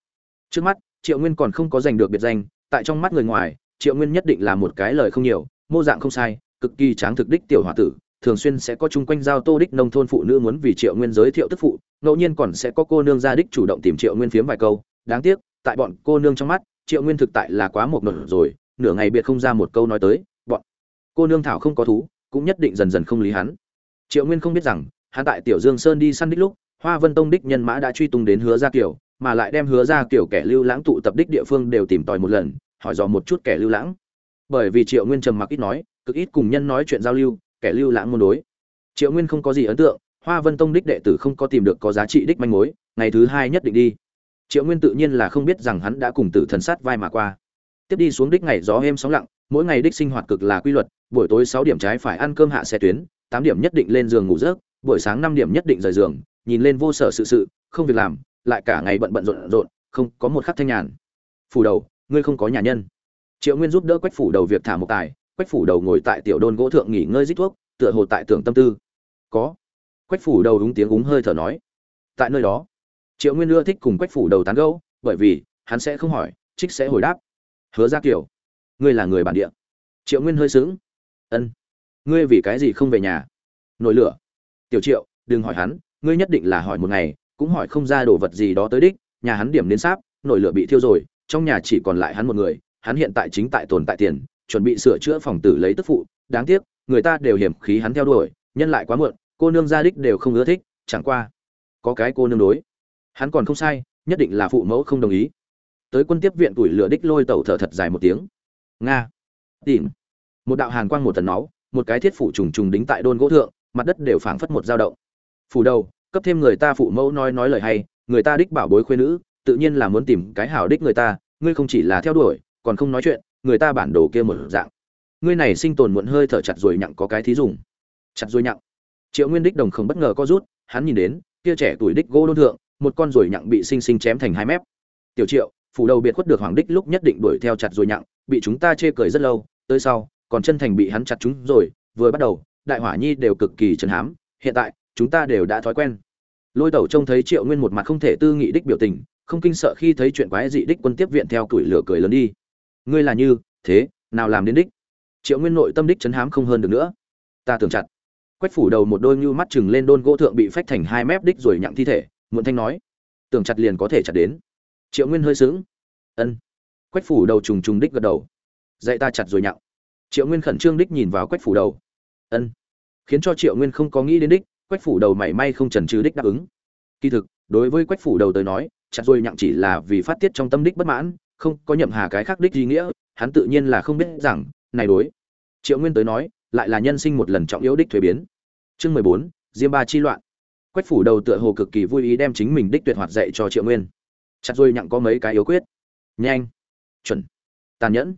Trước mắt, triệu nguyên còn không có giành được biệt danh, tại trong mắt người ngoài, triệu nguyên nhất định là một cái lời không nhiều, mô dạng không sai, cực kỳ tráng thực đích tiểu h tử, thường xuyên sẽ có chung quanh giao tô đích nông thôn phụ nữ muốn vì triệu nguyên giới thiệu tức phụ, ngẫu nhiên còn sẽ có cô nương gia đích chủ động tìm triệu nguyên phiếm vài câu. Đáng tiếc, tại bọn cô nương trong mắt, triệu nguyên thực tại là quá một nửa rồi, nửa ngày biệt không ra một câu nói tới, bọn cô nương thảo không có thú, cũng nhất định dần dần không lý hắn. Triệu nguyên không biết rằng, hắn tại tiểu dương sơn đi săn đích lúc hoa vân tông đích nhân mã đã truy tung đến hứa gia kiều mà lại đem hứa gia kiều kẻ lưu lãng tụ tập đích địa phương đều tìm tòi một lần hỏi dò một chút kẻ lưu lãng. Bởi vì triệu nguyên trầm mặc ít nói cực ít cùng nhân nói chuyện giao lưu kẻ lưu lãng môn đối. Triệu nguyên không có gì ấn tượng hoa vân tông đích đệ tử không có tìm được có giá trị đích manh mối ngày thứ hai nhất định đi. Triệu nguyên tự nhiên là không biết rằng hắn đã cùng tử thần sát vai mà qua. Tiếp đi xuống đích ngày gió êm sóng lặng mỗi ngày đích sinh hoạt cực là quy luật buổi tối sáu điểm trái phải ăn cơm hạ xe tuyến tám điểm nhất định lên giường ngủ giấc, buổi sáng năm điểm nhất định rời giường nhìn lên vô sở sự sự, không việc làm, lại cả ngày bận bận rộn rộn, không có một khắc thanh nhàn. Phủ đầu, ngươi không có nhà nhân. Triệu nguyên giúp đỡ quách phủ đầu việc thả một tài, quách phủ đầu ngồi tại tiểu đôn gỗ thượng nghỉ ngơi rít thuốc, tựa hồ tại tưởng tâm tư. Có. Quách phủ đầu đúng tiếng úng hơi thở nói. Tại nơi đó, triệu nguyên ưa thích cùng quách phủ đầu tán gẫu, bởi vì, hắn sẽ không hỏi, trích sẽ hồi đáp. Hứa ra kiểu ngươi là người bản địa. Triệu nguyên hơi sướng ân. Ngươi vì cái gì không về nhà? Nổi lửa. Tiểu triệu, đừng hỏi hắn ngươi nhất định là hỏi một ngày, cũng hỏi không ra đồ vật gì đó tới đích, nhà hắn điểm đến sáp nổi lửa bị thiêu rồi, trong nhà chỉ còn lại hắn một người, hắn hiện tại chính tại tồn tại tiền, chuẩn bị sửa chữa phòng tử lấy tức phụ, đáng tiếc, người ta đều hiểm khí hắn theo đuổi, nhân lại quá muộn, cô nương gia đích đều không ưa thích, chẳng qua, có cái cô nương đối. Hắn còn không sai, nhất định là phụ mẫu không đồng ý. Tới quân tiếp viện tuổi lửa đích lôi tẩu thở thật dài một tiếng. Nga. Tìm. Một đạo hàn quang một tần máu, một cái thiết phủ trùng trùng đính tại đôn gỗ thượng, mặt đất đều phảng phất một dao động phủ đầu, cấp thêm người ta phụ mẫu nói nói lời hay, người ta đích bảo bối khuê nữ, tự nhiên là muốn tìm cái hảo đích người ta, ngươi không chỉ là theo đuổi, còn không nói chuyện, người ta bản đồ kia một dạng. Ngươi này sinh tồn muộn hơi thở chặt rồi nhặng có cái thí dùng chặt rồi nhặng. Triệu nguyên đích đồng không bất ngờ có rút, hắn nhìn đến, kia trẻ tuổi đích gỗ đôn thượng, một con rồi nhặng bị sinh sinh chém thành hai mép. Tiểu triệu, phủ đầu biệt khuất được hoàng đích lúc nhất định đuổi theo chặt rồi nhặng, bị chúng ta chê cười rất lâu, tới sau, còn chân thành bị hắn chặt chúng rồi, vừa bắt đầu, đại hỏa nhi đều cực kỳ trấn hám, hiện tại chúng ta đều đã thói quen. Lôi tẩu trông thấy triệu nguyên một mặt không thể tư nghị đích biểu tình, không kinh sợ khi thấy chuyện quái dị đích quân tiếp viện theo tuổi lửa cười lớn đi. Ngươi là như thế, nào làm đến đích? Triệu nguyên nội tâm đích chấn hám không hơn được nữa. Ta tưởng chặt. Quách phủ đầu một đôi như mắt chừng lên đôn gỗ thượng bị phách thành hai mép đích rồi nhặng thi thể, muộn thanh nói. Tưởng chặt liền có thể chặt đến. Triệu nguyên hơi sướng ân. Quách phủ đầu trùng trùng đích gật đầu. Dạy ta chặt rồi nhặng. Triệu nguyên khẩn trương đích nhìn vào quách phủ đầu. Ân. Khiến cho triệu nguyên không có nghĩ đến đích quách phủ đầu mảy may không trần trừ đích đáp ứng. Kỳ thực, đối với quách phủ đầu tới nói, chặt rồi nhặng chỉ là vì phát tiết trong tâm đích bất mãn, không có nhậm hà cái khác đích ý nghĩa, hắn tự nhiên là không biết rằng, này đối. Triệu nguyên tới nói, lại là nhân sinh một lần trọng yếu đích thuế biến. Chương mười bốn, diêm ba chi loạn. Quách phủ đầu tựa hồ cực kỳ vui ý đem chính mình đích tuyệt hoạt dạy cho triệu nguyên. Chặt rồi nhặng có mấy cái yếu quyết. Nhanh. Chuẩn. Tàn nhẫn.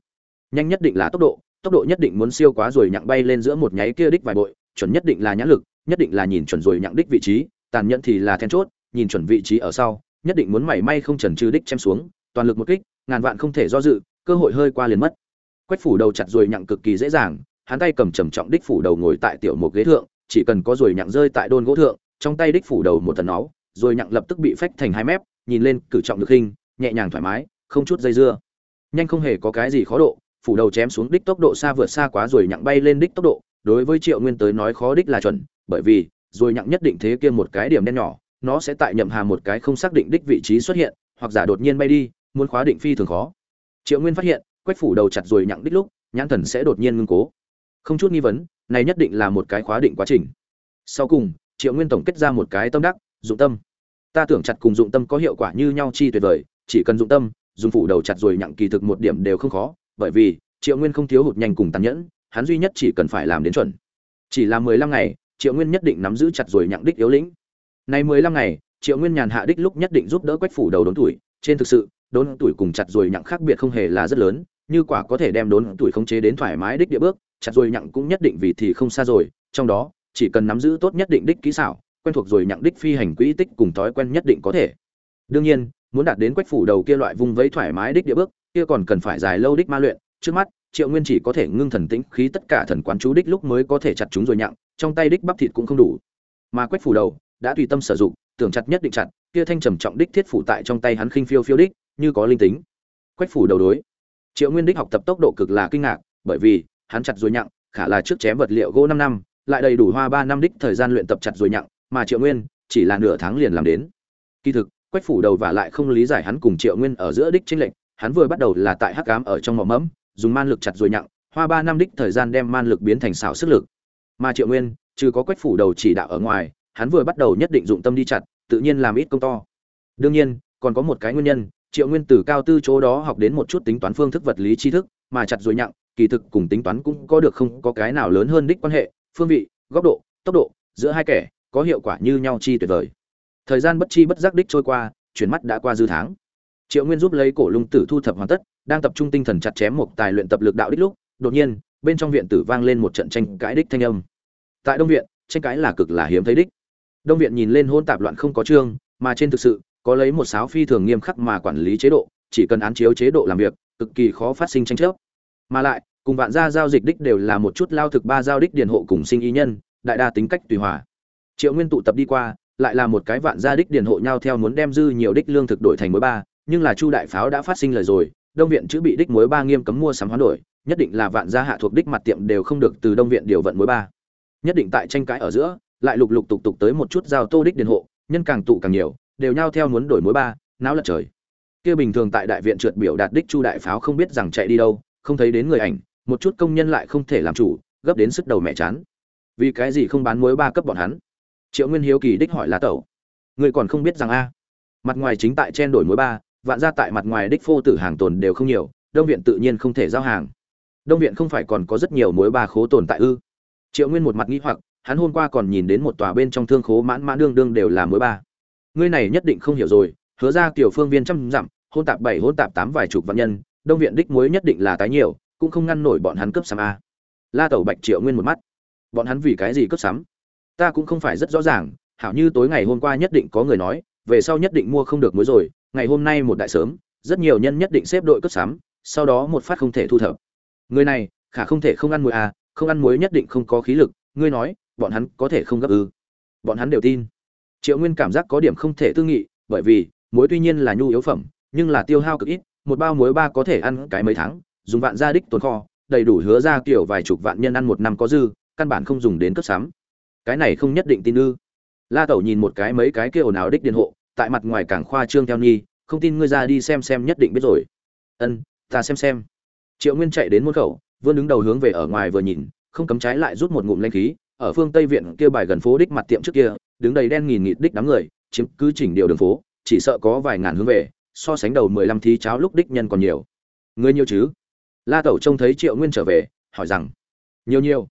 Nhanh nhất định là tốc độ tốc độ nhất định muốn siêu quá rồi nhặng bay lên giữa một nháy kia đích vài bội, chuẩn nhất định là nhãn lực nhất định là nhìn chuẩn rồi nhặng đích vị trí, tàn nhẫn thì là then chốt, nhìn chuẩn vị trí ở sau, nhất định muốn mảy may không chần chừ đích chém xuống, toàn lực một kích, ngàn vạn không thể do dự, cơ hội hơi qua liền mất. Quách phủ đầu chặt rồi nhặng cực kỳ dễ dàng, hắn tay cầm trầm trọng đích phủ đầu ngồi tại tiểu một ghế thượng, chỉ cần có rồi nhặng rơi tại đôn gỗ thượng, trong tay đích phủ đầu một tần máu rồi nhặng lập tức bị phách thành hai mép, nhìn lên cử trọng được hình, nhẹ nhàng thoải mái, không chút dây dưa. Nhanh không hề có cái gì khó độ, phủ đầu chém xuống đích tốc độ xa vượt xa quá rồi nhặng bay lên đích tốc độ đối với triệu nguyên tới nói khó đích là chuẩn, bởi vì, rồi nhặng nhất định thế kia một cái điểm đen nhỏ, nó sẽ tại nhậm hà một cái không xác định đích vị trí xuất hiện, hoặc giả đột nhiên bay đi, muốn khóa định phi thường khó. Triệu nguyên phát hiện, quách phủ đầu chặt rồi nhặng đích lúc, nhãn thần sẽ đột nhiên ngưng cố. Không chút nghi vấn, này nhất định là một cái khóa định quá trình. Sau cùng, triệu nguyên tổng kết ra một cái tâm đắc, dụng tâm. Ta tưởng chặt cùng dụng tâm có hiệu quả như nhau chi tuyệt vời, chỉ cần dụng tâm, dùng phủ đầu chặt rồi nhặng kỳ thực một điểm đều không khó, bởi vì, triệu nguyên không thiếu hụt nhanh cùng tàn nhẫn hắn duy nhất chỉ cần phải làm đến chuẩn. Chỉ là mười lăm ngày, triệu nguyên nhất định nắm giữ chặt rồi nhặng đích yếu lĩnh. Này mười lăm ngày, triệu nguyên nhàn hạ đích lúc nhất định giúp đỡ quách phủ đầu đốn tuổi. Trên thực sự, đốn tuổi cùng chặt rồi nhặng khác biệt không hề là rất lớn, như quả có thể đem đốn tuổi khống chế đến thoải mái đích địa bước, chặt rồi nhặng cũng nhất định vì thì không xa rồi, trong đó, chỉ cần nắm giữ tốt nhất định đích kỹ xảo, quen thuộc rồi nhặng đích phi hành quỹ tích cùng thói quen nhất định có thể. Đương nhiên, muốn đạt đến quách phủ đầu kia loại vung vẫy thoải mái đích địa bước, kia còn cần phải dài lâu đích ma luyện, trước mắt triệu nguyên chỉ có thể ngưng thần tĩnh khí tất cả thần quán chú đích lúc mới có thể chặt chúng rồi nhặng, trong tay đích bắp thịt cũng không đủ. Mà quách phủ đầu đã tùy tâm sử dụng, tưởng chặt nhất định chặt, kia thanh trầm trọng đích thiết phủ tại trong tay hắn khinh phiêu phiêu đích, như có linh tính. Quách phủ đầu đối. Triệu nguyên đích học tập tốc độ cực là kinh ngạc, bởi vì hắn chặt rồi nhặng, khả là trước chém vật liệu gỗ năm năm, lại đầy đủ hoa ba năm đích thời gian luyện tập chặt rồi nhặng, mà triệu nguyên chỉ là nửa tháng liền làm đến. Kỳ thực, quách phủ đầu và lại không lý giải hắn cùng triệu nguyên ở giữa đích tranh lệch, hắn vừa bắt đầu là tại hắc cám ở trong mỏ mẫm dùng man lực chặt rồi nhặng, hoa ba năm đích thời gian đem man lực biến thành xảo sức lực. Mà triệu nguyên, trừ có quách phủ đầu chỉ đạo ở ngoài, hắn vừa bắt đầu nhất định dụng tâm đi chặt, tự nhiên làm ít công to. Đương nhiên, còn có một cái nguyên nhân, triệu nguyên từ cao tư chỗ đó học đến một chút tính toán phương thức vật lý tri thức, mà chặt rồi nhặng, kỳ thực cùng tính toán cũng có được không có cái nào lớn hơn đích quan hệ, phương vị, góc độ, tốc độ, giữa hai kẻ, có hiệu quả như nhau chi tuyệt vời. Thời gian bất chi bất giác đích trôi qua, chuyển mắt đã qua dư tháng triệu nguyên giúp lấy cổ lung tử thu thập hoàn tất, đang tập trung tinh thần chặt chém một tài luyện tập lực đạo đích lúc, đột nhiên, bên trong viện tử vang lên một trận tranh cãi đích thanh âm. Tại đông viện, tranh cãi là cực là hiếm thấy đích. Đông viện nhìn lên hôn tạp loạn không có chương, mà trên thực sự, có lấy một sáo phi thường nghiêm khắc mà quản lý chế độ, chỉ cần án chiếu chế độ làm việc, cực kỳ khó phát sinh tranh chấp. Mà lại, cùng vạn gia giao dịch đích đều là một chút lao thực ba giao đích điền hộ cùng sinh ý nhân, đại đa tính cách tùy hòa. Triệu nguyên tụ tập đi qua, lại là một cái vạn gia đích điền hộ nhau theo muốn đem dư nhiều đích lương thực đổi thành mối ba nhưng là chu đại pháo đã phát sinh lời rồi, đông viện chữ bị đích muối ba nghiêm cấm mua sắm hoán đổi, nhất định là vạn gia hạ thuộc đích mặt tiệm đều không được từ đông viện điều vận muối ba. Nhất định tại tranh cãi ở giữa, lại lục lục tục tục tới một chút giao tô đích điền hộ, nhân càng tụ càng nhiều, đều nhau theo muốn đổi muối ba, náo lật trời. Kia bình thường tại đại viện trượt biểu đạt đích chu đại pháo không biết rằng chạy đi đâu, không thấy đến người ảnh, một chút công nhân lại không thể làm chủ, gấp đến sức đầu mẹ chán. Vì cái gì không bán muối ba cấp bọn hắn? Triệu nguyên hiếu kỳ đích hỏi lá tẩu. Người còn không biết rằng a. Mặt ngoài chính tại chen đổi muối ba vạn gia tại mặt ngoài đích phô tử hàng tồn đều không nhiều, đông viện tự nhiên không thể giao hàng. Đông viện không phải còn có rất nhiều muối ba khố tồn tại ư? Triệu nguyên một mặt nghĩ hoặc, hắn hôm qua còn nhìn đến một tòa bên trong thương khố mãn mãn đương đương đều là muối ba. Ngươi này nhất định không hiểu rồi, hứa ra kiểu phương viên trăm dặm, hôn tạp bảy, hôn tạp tám vài chục vạn nhân, đông viện đích muối nhất định là tái nhiều, cũng không ngăn nổi bọn hắn cướp sắm a. La tẩu bạch triệu nguyên một mắt. Bọn hắn vì cái gì cướp sắm? Ta cũng không phải rất rõ ràng, hảo như tối ngày hôm qua nhất định có người nói, về sau nhất định mua không được muối rồi ngày hôm nay một đại sớm, rất nhiều nhân nhất định xếp đội cướp sắm, sau đó một phát không thể thu thập. Người này, khả không thể không ăn muối à không ăn muối nhất định không có khí lực, ngươi nói, bọn hắn có thể không gấp ư? Bọn hắn đều tin. Triệu nguyên cảm giác có điểm không thể tư nghị, bởi vì, muối tuy nhiên là nhu yếu phẩm, nhưng là tiêu hao cực ít, một bao muối ba có thể ăn cái mấy tháng, dùng vạn gia đích tồn kho, đầy đủ hứa ra kiểu vài chục vạn nhân ăn một năm có dư, căn bản không dùng đến cướp sắm. Cái này không nhất định tin ư? La tẩu nhìn một cái mấy cái kia ồn ào đích điện hộ tại mặt ngoài càng khoa trương theo nhi, không tin ngươi ra đi xem xem nhất định biết rồi. Ân, ta xem xem. Triệu nguyên chạy đến môn khẩu, vươn đứng đầu hướng về ở ngoài vừa nhìn, không cấm trái lại rút một ngụm lanh khí, ở phương tây viện kia bài gần phố đích mặt tiệm trước kia, đứng đầy đen nghìn nghịt đích đám người, chiếm cứ chỉnh điều đường phố, chỉ sợ có vài ngàn hướng về, so sánh đầu mười lăm thí cháo lúc đích nhân còn nhiều. Ngươi nhiều chứ? La tẩu trông thấy triệu nguyên trở về, hỏi rằng. Nhiều nhiều.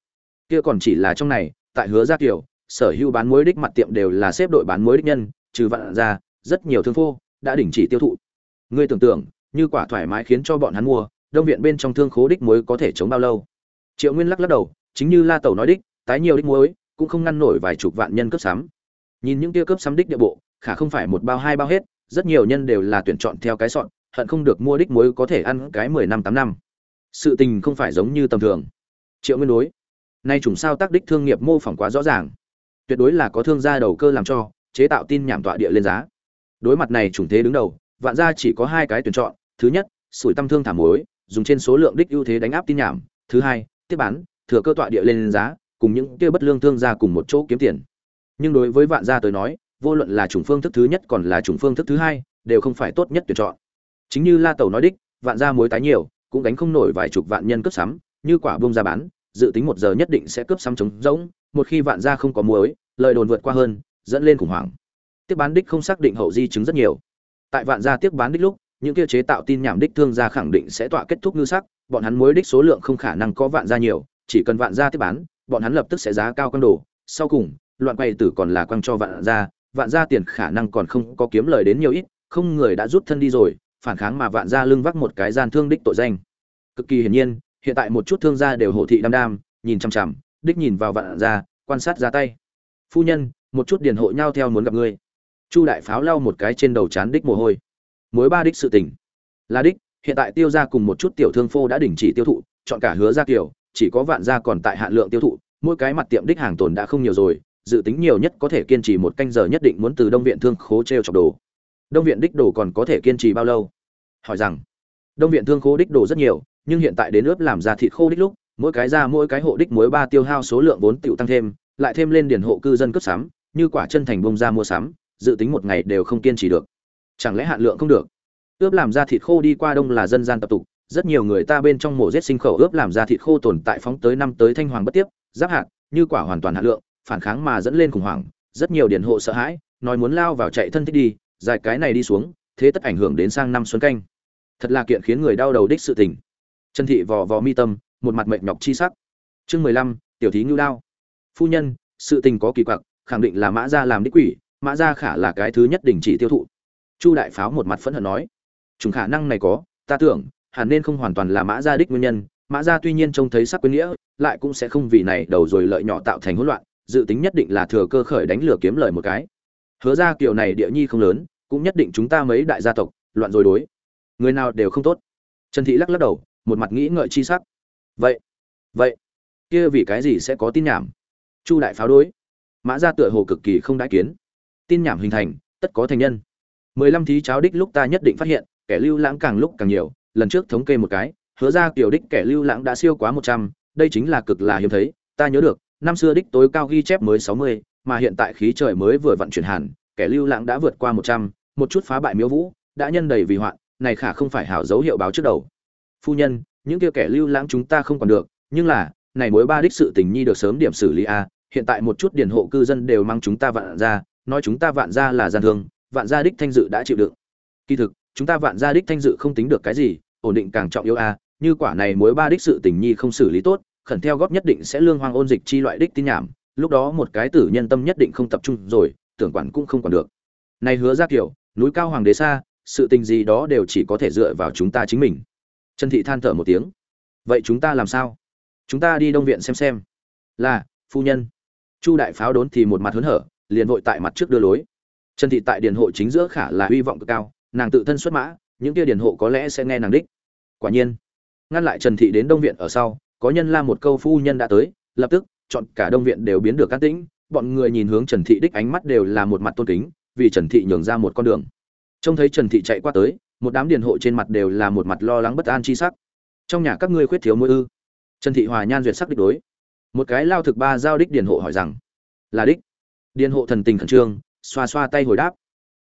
Kia còn chỉ là trong này, tại hứa gia kiều, sở hữu bán muối đích mặt tiệm đều là xếp đội bán muối đích nhân trừ vạn ra rất nhiều thương phô đã đình chỉ tiêu thụ. Ngươi tưởng tượng như quả thoải mái khiến cho bọn hắn mua đông viện bên trong thương khố đích muối có thể chống bao lâu? Triệu nguyên lắc lắc đầu chính như la tẩu nói đích tái nhiều đích muối cũng không ngăn nổi vài chục vạn nhân cấp sắm. Nhìn những kia cấp sắm đích địa bộ khả không phải một bao hai bao hết rất nhiều nhân đều là tuyển chọn theo cái soạn, hận không được mua đích muối có thể ăn cái mười năm tám năm. Sự tình không phải giống như tầm thường. Triệu nguyên đối nay trùng sao tác đích thương nghiệp mô phỏng quá rõ ràng. Tuyệt đối là có thương gia đầu cơ làm cho chế tạo tin nhảm tọa địa lên giá. Đối mặt này chủng thế đứng đầu, vạn gia chỉ có hai cái tuyển chọn, thứ nhất, sủi tâm thương thảm mối dùng trên số lượng đích ưu thế đánh áp tin nhảm, thứ hai, tiếp bán, thừa cơ tọa địa lên giá, cùng những kia bất lương thương gia cùng một chỗ kiếm tiền. Nhưng đối với vạn gia tới nói, vô luận là chủng phương thức thứ nhất còn là chủng phương thức thứ hai, đều không phải tốt nhất tuyển chọn. Chính như la tẩu nói đích, vạn gia muối tái nhiều, cũng đánh không nổi vài chục vạn nhân cướp sắm, như quả bông ra bán, dự tính một giờ nhất định sẽ cướp sắm trống rỗng, một khi vạn gia không có muối, lời đồn vượt qua hơn dẫn lên khủng hoảng. Tiếp bán đích không xác định hậu di chứng rất nhiều. Tại vạn gia tiếp bán đích lúc, những kia chế tạo tin nhảm đích thương gia khẳng định sẽ tọa kết thúc ngư sắc, bọn hắn mối đích số lượng không khả năng có vạn gia nhiều, chỉ cần vạn gia tiếp bán, bọn hắn lập tức sẽ giá cao cân đồ. Sau cùng, loạn quay tử còn là quăng cho vạn gia vạn gia tiền khả năng còn không có kiếm lời đến nhiều ít, không người đã rút thân đi rồi, phản kháng mà vạn gia lưng vác một cái gian thương đích tội danh. Cực kỳ hiển nhiên, hiện tại một chút thương gia đều hổ thị đăm đam nhìn chằm chằm, đích nhìn vào vạn gia, quan sát ra tay. Phu nhân một chút điền hộ nhau theo muốn gặp ngươi. Chu đại pháo lau một cái trên đầu chán đích mồ hôi. Mối ba đích sự tình. Là đích, hiện tại tiêu gia cùng một chút tiểu thương phô đã đình chỉ tiêu thụ, chọn cả hứa ra kiểu, chỉ có vạn gia còn tại hạn lượng tiêu thụ, mỗi cái mặt tiệm đích hàng tồn đã không nhiều rồi, dự tính nhiều nhất có thể kiên trì một canh giờ nhất định muốn từ đông viện thương khố t r e o chọc đồ. Đông viện đích đồ còn có thể kiên trì bao lâu? Hỏi rằng. Đông viện thương khố đích đồ rất nhiều, nhưng hiện tại đến ướp làm ra thịt khô đích lúc, mỗi cái ra mỗi cái hộ đích muối ba tiêu hao số lượng vốn tựu tăng thêm, lại thêm lên điền hộ cư dân cướp sắm như quả chân thành bông ra mua sắm, dự tính một ngày đều không kiên trì được. Chẳng lẽ hạn lượng không được? Ướp làm ra thịt khô đi qua đông là dân gian tập tục, rất nhiều người ta bên trong mổ giết sinh khẩu ướp làm ra thịt khô tồn tại phóng tới năm tới thanh hoàng bất tiếp, giáp hạn như quả hoàn toàn hạn lượng, phản kháng mà dẫn lên khủng hoảng, rất nhiều điển hộ sợ hãi, nói muốn lao vào chạy thân thích đi dài cái này đi xuống, thế tất ảnh hưởng đến sang năm xuân canh. Thật là kiện khiến người đau đầu đích sự tình. Trần thị vò vò mi tâm, một mặt mệnh nhọc chi sắc. Chương mười lăm, tiểu thí ngưu đao. Phu nhân, sự tình có kỳ quặc khẳng định là mã gia làm đích quỷ, mã gia khả là cái thứ nhất đình chỉ tiêu thụ. Chu đại pháo một mặt phẫn hận nói, chúng khả năng này có, ta tưởng, hẳn nên không hoàn toàn là mã gia đích nguyên nhân, mã gia tuy nhiên trông thấy sắc quyến nghĩa, lại cũng sẽ không vì này đầu rồi lợi nhỏ tạo thành hỗn loạn, dự tính nhất định là thừa cơ khởi đánh lửa kiếm lời một cái. Hứa ra kiểu này địa nhi không lớn, cũng nhất định chúng ta mấy đại gia tộc, loạn rồi đối. Người nào đều không tốt. Trần thị lắc lắc đầu, một mặt nghĩ ngợi chi sắc. Vậy vậy, kia vì cái gì sẽ có tin nhảm? Chu đại pháo đối mã gia tựa hồ cực kỳ không đãi kiến. Tin nhảm hình thành, tất có thành nhân. Mười lăm thí cháo đích lúc ta nhất định phát hiện, kẻ lưu lãng càng lúc càng nhiều, lần trước thống kê một cái, hứa ra kiểu đích kẻ lưu lãng đã siêu quá một trăm, đây chính là cực là hiếm thấy, ta nhớ được, năm xưa đích tối cao ghi chép mới sáu mươi, mà hiện tại khí trời mới vừa vận chuyển hẳn, kẻ lưu lãng đã vượt qua một trăm, một chút phá bại miếu vũ, đã nhân đầy vì hoạn, này khả không phải hảo dấu hiệu báo trước đầu. Phu nhân, những kia kẻ lưu lãng chúng ta không còn được, nhưng là, này mối ba đích sự tình nhi được sớm điểm xử lý a hiện tại một chút điển hộ cư dân đều mang chúng ta vạn ra nói chúng ta vạn ra là gian thương, vạn gia đích thanh dự đã chịu đựng. Kỳ thực, chúng ta vạn gia đích thanh dự không tính được cái gì, ổn định càng trọng yếu a, như quả này mối ba đích sự tình nhi không xử lý tốt, khẩn theo góp nhất định sẽ lương hoang ôn dịch chi loại đích tin nhảm, lúc đó một cái tử nhân tâm nhất định không tập trung rồi, tưởng quản cũng không còn được. Này hứa ra kiểu, núi cao hoàng đế xa, sự tình gì đó đều chỉ có thể dựa vào chúng ta chính mình. Trần thị than thở một tiếng. Vậy chúng ta làm sao? Chúng ta đi đông viện xem xem. Là, phu nhân chu đại pháo đốn thì một mặt hớn hở, liền vội tại mặt trước đưa lối. Trần thị tại điền hộ chính giữa khả là hy vọng cực cao, nàng tự thân xuất mã, những kia điền hộ có lẽ sẽ nghe nàng đích. Quả nhiên, ngăn lại trần thị đến đông viện ở sau, có nhân la một câu phu nhân đã tới, lập tức, chọn cả đông viện đều biến được can tĩnh, bọn người nhìn hướng trần thị đích ánh mắt đều là một mặt tôn kính, vì trần thị nhường ra một con đường. Trông thấy trần thị chạy qua tới, một đám điền hộ trên mặt đều là một mặt lo lắng bất an chi sắc. Trong nhà các ngươi khuyết thiếu mỗi ư? Trần thị hòa nhan duyệt sắc đích đối một cái lao thực ba giao đích điền hộ hỏi rằng, là đích. Điền hộ thần tình khẩn trương, xoa xoa tay hồi đáp,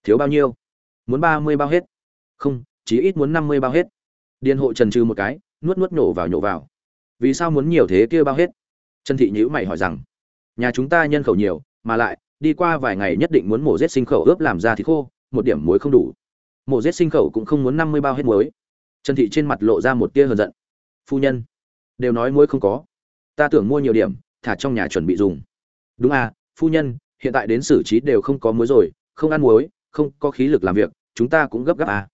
thiếu bao nhiêu? Muốn ba mươi bao hết. Không, chí ít muốn năm mươi bao hết. Điền hộ trần trừ một cái, nuốt nuốt nhổ vào nhổ vào. Vì sao muốn nhiều thế kia bao hết? Trần thị nhữ mày hỏi rằng, nhà chúng ta nhân khẩu nhiều, mà lại, đi qua vài ngày nhất định muốn mổ giết sinh khẩu ướp làm ra thịt khô, một điểm muối không đủ. Mổ giết sinh khẩu cũng không muốn năm mươi bao hết muối. Trần thị trên mặt lộ ra một tia hờn giận. Phu nhân, đều nói muối không có ta tưởng mua nhiều điểm, thả trong nhà chuẩn bị dùng. Đúng à phu nhân, hiện tại đến xử trí đều không có muối rồi, không ăn muối, không có khí lực làm việc, chúng ta cũng gấp gáp à.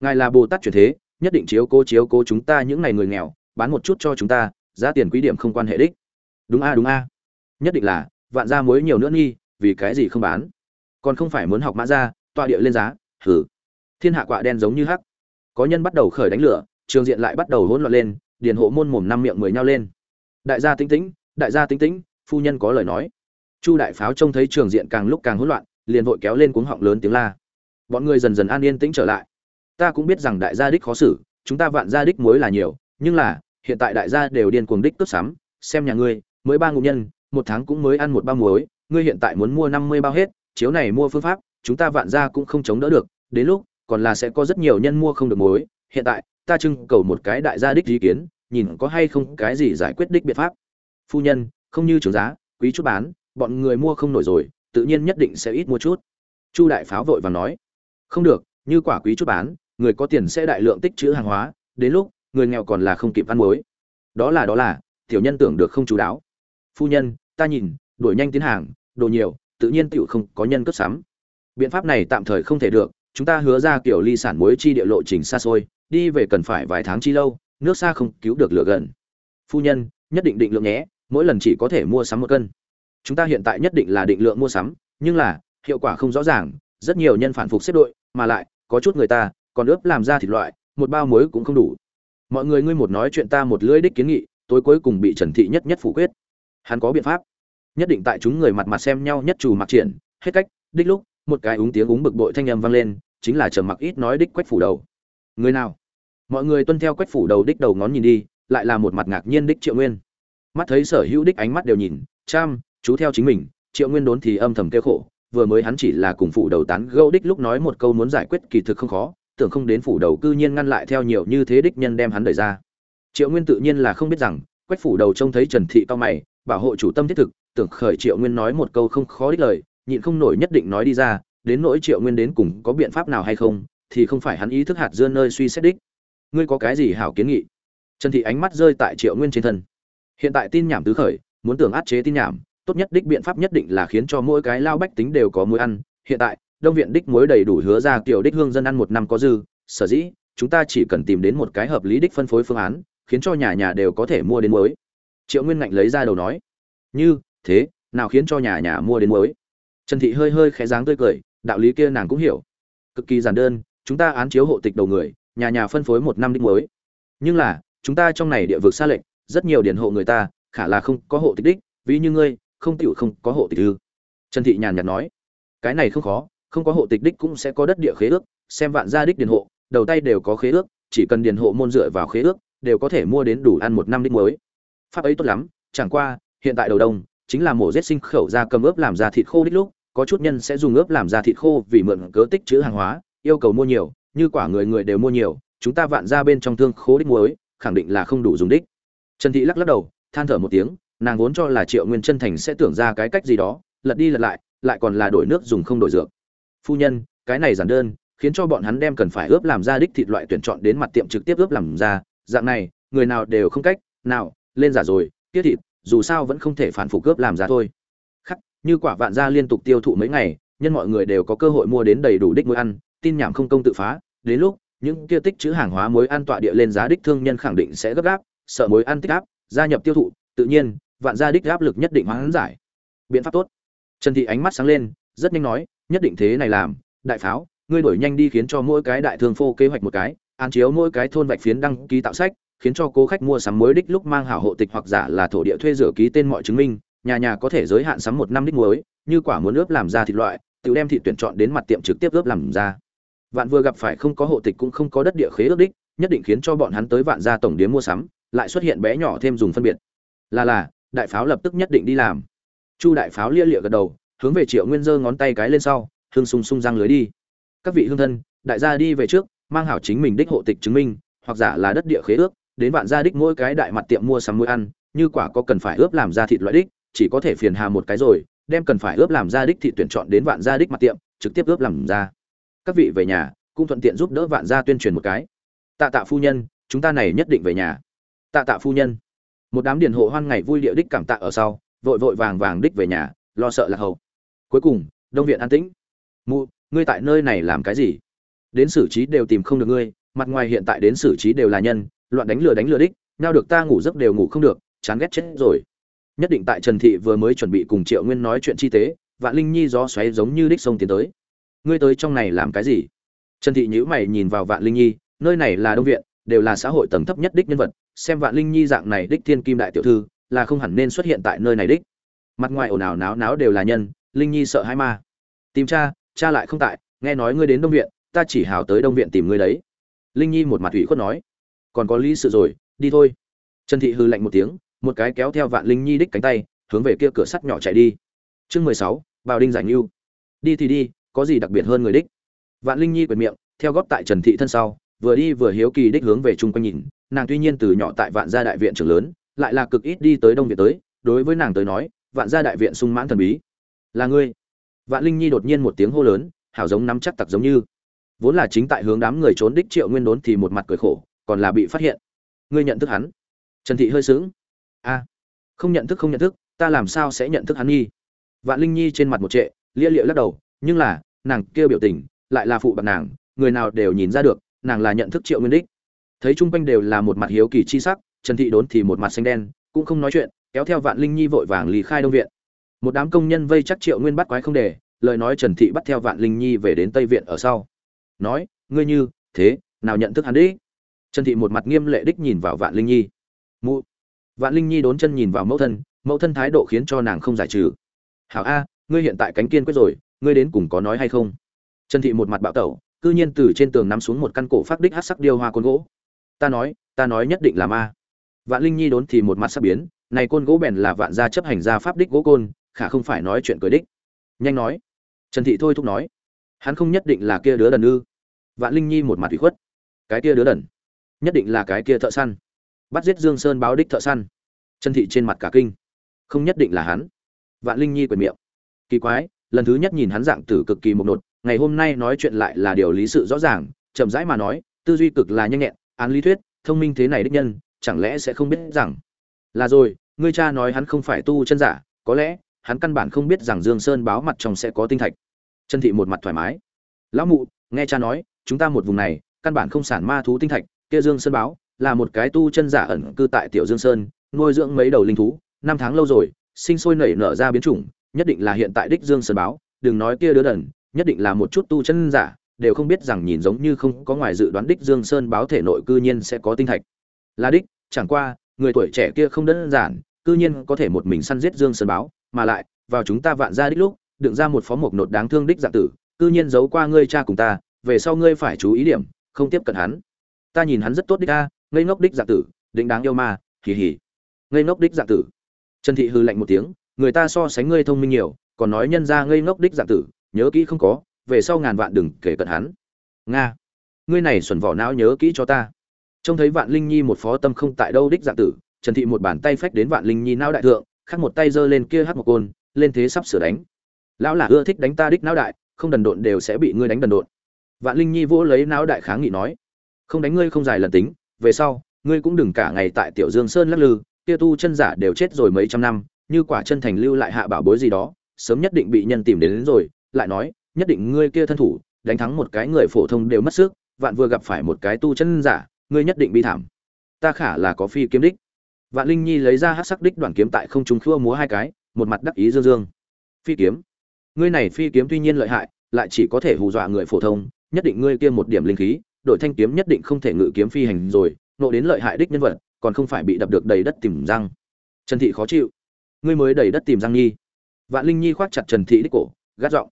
Ngài là bồ tát chuyển thế, nhất định chiếu cố chiếu cố chúng ta những ngày người nghèo, bán một chút cho chúng ta, giá tiền quý điểm không quan hệ đích. Đúng a đúng a nhất định là, vạn gia muối nhiều nữa nghi, vì cái gì không bán? Còn không phải muốn học mã gia, tọa địa lên giá hử thiên hạ quạ đen giống như hắc. Có nhân bắt đầu khởi đánh lửa, trường diện lại bắt đầu hỗn loạn lên, điền hộ môn mồm năm miệng mười nhau lên đại gia tĩnh tĩnh, đại gia tĩnh tĩnh, phu nhân có lời nói. Chu đại pháo trông thấy trường diện càng lúc càng hỗn loạn, liền vội kéo lên cuống họng lớn tiếng la. Bọn người dần dần an yên tĩnh trở lại. Ta cũng biết rằng đại gia đích khó xử, chúng ta vạn gia đích muối là nhiều, nhưng là, hiện tại đại gia đều điên cuồng đích cướp sắm, xem nhà ngươi, mới ba ngụ nhân, một tháng cũng mới ăn một bao muối, ngươi hiện tại muốn mua năm mươi bao hết, chiếu này mua phương pháp, chúng ta vạn gia cũng không chống đỡ được, đến lúc, còn là sẽ có rất nhiều nhân mua không được muối, hiện tại, ta trưng cầu một cái đại gia đích ý kiến nhìn có hay không cái gì giải quyết đích biện pháp. Phu nhân, không như trưởng giá, quý chút bán, bọn người mua không nổi rồi, tự nhiên nhất định sẽ ít mua chút. Chu đại pháo vội và nói, không được, như quả quý chút bán, người có tiền sẽ đại lượng tích trữ hàng hóa, đến lúc, người nghèo còn là không kịp ăn muối. Đó là đó là, tiểu nhân tưởng được không chú đáo. Phu nhân, ta nhìn, đuổi nhanh tiến hàng, đồ nhiều, tự nhiên tựu không có nhân cất sắm. Biện pháp này tạm thời không thể được, chúng ta hứa ra kiểu ly sản muối chi địa lộ trình xa xôi, đi về cần phải vài tháng chi lâu nước xa không cứu được lửa gần. Phu nhân, nhất định định lượng nhé, mỗi lần chỉ có thể mua sắm một cân. Chúng ta hiện tại nhất định là định lượng mua sắm, nhưng là, hiệu quả không rõ ràng, rất nhiều nhân phản phục xếp đội, mà lại, có chút người ta, còn ướp làm ra thịt loại, một bao muối cũng không đủ. Mọi người ngươi một nói chuyện ta một lưỡi đích kiến nghị, tối cuối cùng bị trần thị nhất nhất phủ quyết. Hắn có biện pháp. Nhất định tại chúng người mặt mặt xem nhau nhất chủ mặc triển, hết cách, đích lúc, một cái úng tiếng úng bực bội thanh âm vang lên, chính là trầm mặc ít nói đích quách phủ đầu. Người nào? Mọi người tuân theo quách phủ đầu đích đầu ngón nhìn đi, lại là một mặt ngạc nhiên đích triệu nguyên. Mắt thấy sở hữu đích ánh mắt đều nhìn cham chú theo chính mình, triệu nguyên đốn thì âm thầm kêu khổ, vừa mới hắn chỉ là cùng phủ đầu tán gẫu đích lúc nói một câu muốn giải quyết kỳ thực không khó, tưởng không đến phủ đầu cư nhiên ngăn lại theo nhiều như thế đích nhân đem hắn đẩy ra. Triệu nguyên tự nhiên là không biết rằng, quách phủ đầu trông thấy trần thị cao mày, bảo hộ chủ tâm thiết thực, tưởng khởi triệu nguyên nói một câu không khó đích lời, nhịn không nổi nhất định nói đi ra, đến nỗi triệu nguyên đến cùng có biện pháp nào hay không, thì không phải hắn ý thức hạt dưa nơi suy xét đích ngươi có cái gì hảo kiến nghị? Trần thị ánh mắt rơi tại triệu nguyên trên thân. Hiện tại tin nhảm tứ khởi, muốn tưởng át chế tin nhảm, tốt nhất đích biện pháp nhất định là khiến cho mỗi cái lao bách tính đều có muối ăn. Hiện tại, đông viện đích muối đầy đủ hứa ra kiểu đích hương dân ăn một năm có dư. Sở dĩ, chúng ta chỉ cần tìm đến một cái hợp lý đích phân phối phương án, khiến cho nhà nhà đều có thể mua đến muối. Triệu nguyên ngạnh lấy ra đầu nói. Như, thế, nào khiến cho nhà nhà mua đến muối? Trần thị hơi hơi khẽ dáng tươi cười, đạo lý kia nàng cũng hiểu. Cực kỳ giản đơn, chúng ta án chiếu hộ tịch đầu người nhà nhà phân phối một năm đích muối. Nhưng là, chúng ta trong này địa vực xa lệnh rất nhiều điển hộ người ta, khả là không có hộ tịch đích, ví như ngươi, không tiểu không có hộ tịch ư. Trần thị nhàn nhạt nói, cái này không khó, không có hộ tịch đích cũng sẽ có đất địa khế ước, xem vạn gia đích điền hộ, đầu tay đều có khế ước, chỉ cần điền hộ môn dựa vào khế ước, đều có thể mua đến đủ ăn một năm đích mới pháp ấy tốt lắm, chẳng qua, hiện tại đầu đông, chính là mổ giết sinh khẩu ra cầm ướp làm ra thịt khô đích lúc, có chút nhân sẽ dùng ướp làm ra thịt khô vì mượn cớ tích chữ hàng hóa, yêu cầu mua nhiều như quả người người đều mua nhiều, chúng ta vạn ra bên trong thương khố đích muối, khẳng định là không đủ dùng đích. Trần thị lắc lắc đầu, than thở một tiếng, nàng vốn cho là triệu nguyên chân thành sẽ tưởng ra cái cách gì đó, lật đi lật lại lại còn là đổi nước dùng không đổi dược. Phu nhân, cái này giản đơn, khiến cho bọn hắn đem cần phải ướp làm ra đích thịt loại tuyển chọn đến mặt tiệm trực tiếp ướp làm ra, dạng này, người nào đều không cách nào lên giả rồi, tiết thịt, dù sao vẫn không thể phản phục ướp làm ra thôi. Khắc, như quả vạn gia liên tục tiêu thụ mấy ngày, nhân mọi người đều có cơ hội mua đến đầy đủ đích muối ăn tin nhảm không công tự phá, đến lúc, những kia tích chữ hàng hóa muối ăn tọa địa lên giá đích thương nhân khẳng định sẽ gấp gáp, sợ muối ăn tích áp gia nhập tiêu thụ, tự nhiên, vạn gia đích áp lực nhất định hoán giải. Biện pháp tốt. Trần thị ánh mắt sáng lên, rất nhanh nói, nhất định thế này làm, đại pháo, ngươi đổi nhanh đi khiến cho mỗi cái đại thương phô kế hoạch một cái an chiếu mỗi cái thôn vạch phiến đăng ký tạo sách, khiến cho cố khách mua sắm muối đích lúc mang hảo hộ tịch hoặc giả là thổ địa thuê rửa ký tên mọi chứng minh, nhà nhà có thể giới hạn sắm một năm đích muối, như quả muốn ướp làm ra thịt loại, tự đem thịt tuyển chọn đến mặt tiệm trực tiếp ướp làm ra vạn vừa gặp phải không có hộ tịch cũng không có đất địa khế ước đích, nhất định khiến cho bọn hắn tới vạn gia tổng điếm mua sắm, lại xuất hiện bé nhỏ thêm dùng phân biệt. Là là, đại pháo lập tức nhất định đi làm. Chu đại pháo lia lịa gật đầu, hướng về triệu nguyên giơ ngón tay cái lên sau, hương sung sung răng lưới đi. Các vị hương thân, đại gia đi về trước, mang hảo chính mình đích hộ tịch chứng minh, hoặc giả là đất địa khế ước, đến vạn gia đích mỗi cái đại mặt tiệm mua sắm mua ăn, như quả có cần phải ướp làm ra thịt loại đích, chỉ có thể phiền hà một cái rồi, đem cần phải ướp làm ra đích thịt tuyển chọn đến vạn gia đích mặt tiệm, trực tiếp ướp làm ra các vị về nhà, cũng thuận tiện giúp đỡ vạn gia tuyên truyền một cái. Tạ tạ phu nhân, chúng ta này nhất định về nhà. Tạ tạ phu nhân. Một đám điền hộ hoan ngày vui địa đích cảm tạ ở sau, vội vội vàng vàng đích về nhà, lo sợ là hậu. Cuối cùng, đông viện an tĩnh. Mụ, ngươi tại nơi này làm cái gì? Đến xử trí đều tìm không được ngươi, mặt ngoài hiện tại đến xử trí đều là nhân, loạn đánh lừa đánh lừa đích nhau được ta ngủ giấc đều ngủ không được, chán ghét chết rồi. Nhất định tại trần thị vừa mới chuẩn bị cùng triệu nguyên nói chuyện chi tế, vạn linh nhi gió xoáy giống như đích sông tiến tới ngươi tới trong này làm cái gì? Trần thị nhữ mày nhìn vào vạn linh nhi, nơi này là đông viện, đều là xã hội tầng thấp nhất đích nhân vật, xem vạn linh nhi dạng này đích thiên kim đại tiểu thư, là không hẳn nên xuất hiện tại nơi này đích. Mặt ngoài ồn ào náo náo đều là nhân, linh nhi sợ hai ma. Tìm cha cha lại không tại, nghe nói ngươi đến đông viện, ta chỉ hào tới đông viện tìm ngươi đấy. Linh nhi một mặt ủy khuất nói. Còn có lý sự rồi, đi thôi. Trần thị hư lạnh một tiếng, một cái kéo theo vạn linh nhi đích cánh tay, hướng về kia cửa sắt nhỏ chạy đi. Chương mười sáu bào đinh giải ngưu đi thì đi có gì đặc biệt hơn người đích? Vạn linh nhi quyệt miệng, theo góp tại trần thị thân sau, vừa đi vừa hiếu kỳ đích hướng về chung quanh nhìn. Nàng tuy nhiên từ nhỏ tại vạn gia đại viện trường lớn, lại là cực ít đi tới đông việt tới. Đối với nàng tới nói, vạn gia đại viện sung mãn thần bí. Là ngươi? Vạn linh nhi đột nhiên một tiếng hô lớn, hảo giống nắm chắc tặc giống như. Vốn là chính tại hướng đám người trốn đích triệu nguyên đốn thì một mặt cười khổ, còn là bị phát hiện. Ngươi nhận thức hắn? Trần thị hơi sướng a, không nhận thức, không nhận thức, ta làm sao sẽ nhận thức hắn nhi vạn linh nhi trên mặt một trệ, lia liệu lắc đầu nhưng là, nàng kia biểu tình lại là phụ bạc nàng, người nào đều nhìn ra được, nàng là nhận thức triệu nguyên đích. Thấy chung quanh đều là một mặt hiếu kỳ chi sắc, trần thị đốn thì một mặt xanh đen, cũng không nói chuyện, kéo theo vạn linh nhi vội vàng lý khai đông viện. Một đám công nhân vây chắc triệu nguyên bắt quái không để, lời nói trần thị bắt theo vạn linh nhi về đến tây viện ở sau. Nói, ngươi như, thế, nào nhận thức hắn đích? Trần thị một mặt nghiêm lệ đích nhìn vào vạn linh nhi. Mụ. Vạn linh nhi đốn chân nhìn vào mẫu thân mẫu thân thái độ khiến cho nàng không giải trừ. Hảo a, ngươi hiện tại cánh kiên quyết rồi ngươi đến cùng có nói hay không? Trần thị một mặt bạo tẩu, cư nhiên từ trên tường nắm xuống một căn cổ phát đích hát sắc điêu hoa côn gỗ. Ta nói ta nói nhất định là ma. Vạn linh nhi đốn thì một mặt sắp biến, này côn gỗ bèn là vạn gia chấp hành gia pháp đích gỗ côn, khả không phải nói chuyện cười đích. Nhanh nói. Trần thị thôi thúc nói. Hắn không nhất định là kia đứa đần ư. Vạn linh nhi một mặt ủy khuất. Cái kia đứa đần. Nhất định là cái kia thợ săn. Bắt giết dương sơn báo đích thợ săn. Trần thị trên mặt cả kinh. Không nhất định là hắn. Vạn linh nhi quyền miệng. Kỳ quái lần thứ nhất nhìn hắn dạng tử cực kỳ mộc nột, ngày hôm nay nói chuyện lại là điều lý sự rõ ràng, chậm rãi mà nói, tư duy cực là nhanh nhẹn, án lý thuyết, thông minh thế này đích nhân, chẳng lẽ sẽ không biết rằng, là rồi, ngươi cha nói hắn không phải tu chân giả, có lẽ, hắn căn bản không biết rằng dương sơn báo mặt trong sẽ có tinh thạch. Trần thị một mặt thoải mái. Lão mụ, nghe cha nói, chúng ta một vùng này, căn bản không sản ma thú tinh thạch, kia dương sơn báo, là một cái tu chân giả ẩn cư tại tiểu dương sơn, nuôi dưỡng mấy đầu linh thú, năm tháng lâu rồi, sinh sôi nảy nở ra biến chủng nhất định là hiện tại đích dương sơn báo, đừng nói kia đứa đần, nhất định là một chút tu chân giả, đều không biết rằng nhìn giống như không có ngoài dự đoán đích dương sơn báo thể nội cư nhiên sẽ có tinh thạch. Là đích, chẳng qua, người tuổi trẻ kia không đơn giản, cư nhiên có thể một mình săn giết dương sơn báo, mà lại, vào chúng ta vạn ra đích lúc, đựng ra một phó mộc nột đáng thương đích dạng tử, cư nhiên giấu qua ngươi cha cùng ta, về sau ngươi phải chú ý điểm, không tiếp cận hắn. Ta nhìn hắn rất tốt đích ta ngây ngốc đích dạng tử định đáng yêu mà hì hì. Ngây ngốc đích dạng tử. Trần thị hư lạnh một tiếng người ta so sánh ngươi thông minh nhiều, còn nói nhân ra ngây ngốc đích dạng tử, nhớ kỹ không có, về sau ngàn vạn đừng kể cận hắn. Nga, ngươi này xuẩn vỏ não nhớ kỹ cho ta. Trông thấy vạn linh nhi một phó tâm không tại đâu đích dạng tử, trần thị một bàn tay phách đến vạn linh nhi não đại thượng khác một tay giơ lên kia hát một côn, lên thế sắp sửa đánh. Lão là ưa thích đánh ta đích não đại, không đần độn đều sẽ bị ngươi đánh đần độn. Vạn linh nhi vỗ lấy não đại kháng nghị nói, không đánh ngươi không dài lần tính, về sau, ngươi cũng đừng cả ngày tại tiểu dương sơn lắc lư, kia tu chân giả đều chết rồi mấy trăm năm như quả chân thành lưu lại hạ bảo bối gì đó sớm nhất định bị nhân tìm đến, đến rồi lại nói nhất định ngươi kia thân thủ đánh thắng một cái người phổ thông đều mất sức vạn vừa gặp phải một cái tu chân giả ngươi nhất định bị thảm. Ta khả là có phi kiếm đích. Vạn linh nhi lấy ra hát sắc đích đoàn kiếm tại không trung khua múa hai cái một mặt đắc ý dương dương. Phi kiếm. Ngươi này phi kiếm tuy nhiên lợi hại lại chỉ có thể hù dọa người phổ thông nhất định ngươi kia một điểm linh khí đội thanh kiếm nhất định không thể ngự kiếm phi hành rồi nộ đến lợi hại đích nhân vật còn không phải bị đập được đầy đất tìm răng. Trần thị khó chịu ngươi mới đầy đất tìm Giang nhi. Vạn linh nhi khoác chặt trần thị đích cổ, gắt giọng,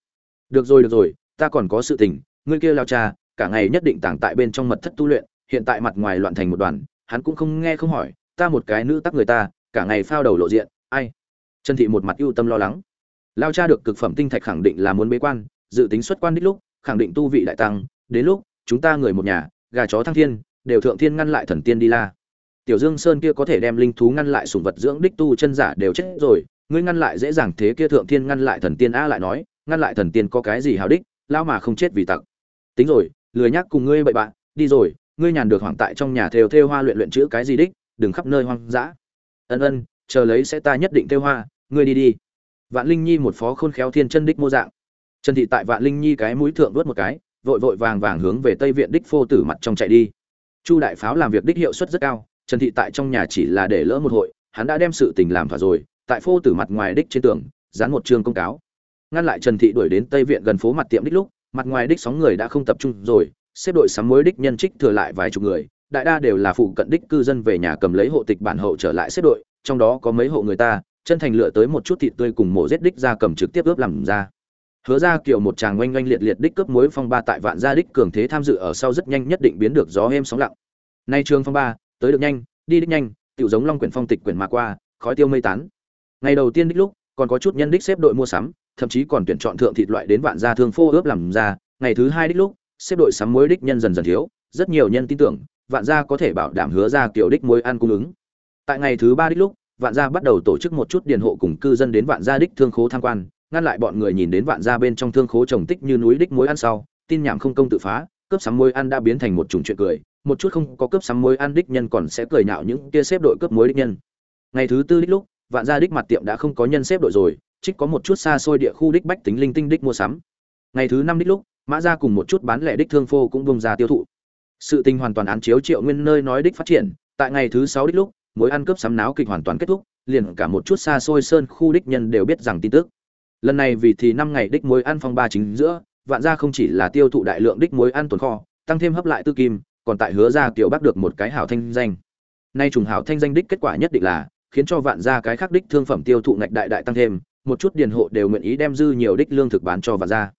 được rồi được rồi, ta còn có sự tình, ngươi kia lao cha, cả ngày nhất định tàng tại bên trong mật thất tu luyện, hiện tại mặt ngoài loạn thành một đoàn, hắn cũng không nghe không hỏi, ta một cái nữ tắc người ta, cả ngày phao đầu lộ diện, ai? Trần thị một mặt ưu tâm lo lắng. Lao cha được cực phẩm tinh thạch khẳng định là muốn bế quan, dự tính xuất quan đích lúc, khẳng định tu vị đại tăng, đến lúc, chúng ta người một nhà, gà chó thăng thiên, đều thượng thiên ngăn lại thần tiên đi la tiểu dương sơn kia có thể đem linh thú ngăn lại sủng vật dưỡng đích tu chân giả đều chết rồi, ngươi ngăn lại dễ dàng thế kia thượng thiên ngăn lại thần tiên a lại nói, ngăn lại thần tiên có cái gì hào đích lao mà không chết vì tặc. Tính rồi, lười nhắc cùng ngươi bậy bạn, đi rồi, ngươi nhàn được hoảng tại trong nhà thêu thêu hoa luyện luyện chữ cái gì đích, đừng khắp nơi hoang dã. Ân ân, chờ lấy sẽ ta nhất định thêu hoa, ngươi đi đi. Vạn linh nhi một phó khôn khéo thiên chân đích mô dạng. Trần thị tại vạn linh nhi cái mũi thượng vớt một cái, vội vội vàng vàng hướng về tây viện đích phô tử mặt trong chạy đi. Chu đại pháo làm việc đích hiệu suất rất cao trần thị tại trong nhà chỉ là để lỡ một hội, hắn đã đem sự tình làm thỏa rồi, tại phô tử mặt ngoài đích trên tường, dán một chương công cáo. Ngăn lại trần thị đuổi đến tây viện gần phố mặt tiệm đích lúc, mặt ngoài đích sóng người đã không tập trung rồi, xếp đội sắm mối đích nhân trích thừa lại vài chục người, đại đa đều là phụ cận đích cư dân về nhà cầm lấy hộ tịch bản hậu trở lại xếp đội, trong đó có mấy hộ người ta, chân thành lựa tới một chút thịt tươi cùng mổ giết đích ra cầm trực tiếp ướp làm ra. Hứa ra kiểu một chàng oanh oanh liệt liệt đích cướp muối phong ba tại vạn gia đích cường thế tham dự ở sau rất nhanh nhất định biến được gió êm sóng lặng. Nay trường phong ba tới được nhanh, đi đích nhanh, tiểu giống long quyển phong tịch quyển mà qua, khói tiêu mây tán. Ngày đầu tiên đích lúc, còn có chút nhân đích xếp đội mua sắm, thậm chí còn tuyển chọn thượng thịt loại đến vạn gia thương phô ướp làm ra. Ngày thứ hai đích lúc, xếp đội sắm muối đích nhân dần dần thiếu, rất nhiều nhân tin tưởng, vạn gia có thể bảo đảm hứa ra kiểu đích muối ăn cung ứng. Tại ngày thứ ba đích lúc, vạn gia bắt đầu tổ chức một chút điền hộ cùng cư dân đến vạn gia đích thương khố tham quan, ngăn lại bọn người nhìn đến vạn gia bên trong thương khố trồng tích như núi đích muối ăn sau, tin nhảm không công tự phá, cướp sắm muối ăn đã biến thành một chủng chuyện cười một chút không có cướp sắm muối ăn đích nhân còn sẽ cười nhạo những kia xếp đội cướp muối đích nhân. Ngày thứ tư đích lúc, vạn gia đích mặt tiệm đã không có nhân xếp đội rồi, trích có một chút xa xôi địa khu đích bách tính linh tinh đích mua sắm. Ngày thứ năm đích lúc, mã gia cùng một chút bán lẻ đích thương phô cũng bông ra tiêu thụ. Sự tình hoàn toàn án chiếu triệu nguyên nơi nói đích phát triển, tại ngày thứ sáu đích lúc, mối ăn cướp sắm náo kịch hoàn toàn kết thúc, liền cả một chút xa xôi sơn khu đích nhân đều biết rằng tin tức. Lần này vì thì năm ngày đích mối ăn phong ba chính giữa, vạn gia không chỉ là tiêu thụ đại lượng đích mối ăn tồn kho, tăng thêm hấp lại tư kim còn tại hứa ra tiểu bác được một cái hảo thanh danh. Nay trùng hảo thanh danh đích kết quả nhất định là, khiến cho vạn gia cái khác đích thương phẩm tiêu thụ ngạch đại đại tăng thêm, một chút điền hộ đều nguyện ý đem dư nhiều đích lương thực bán cho vạn gia.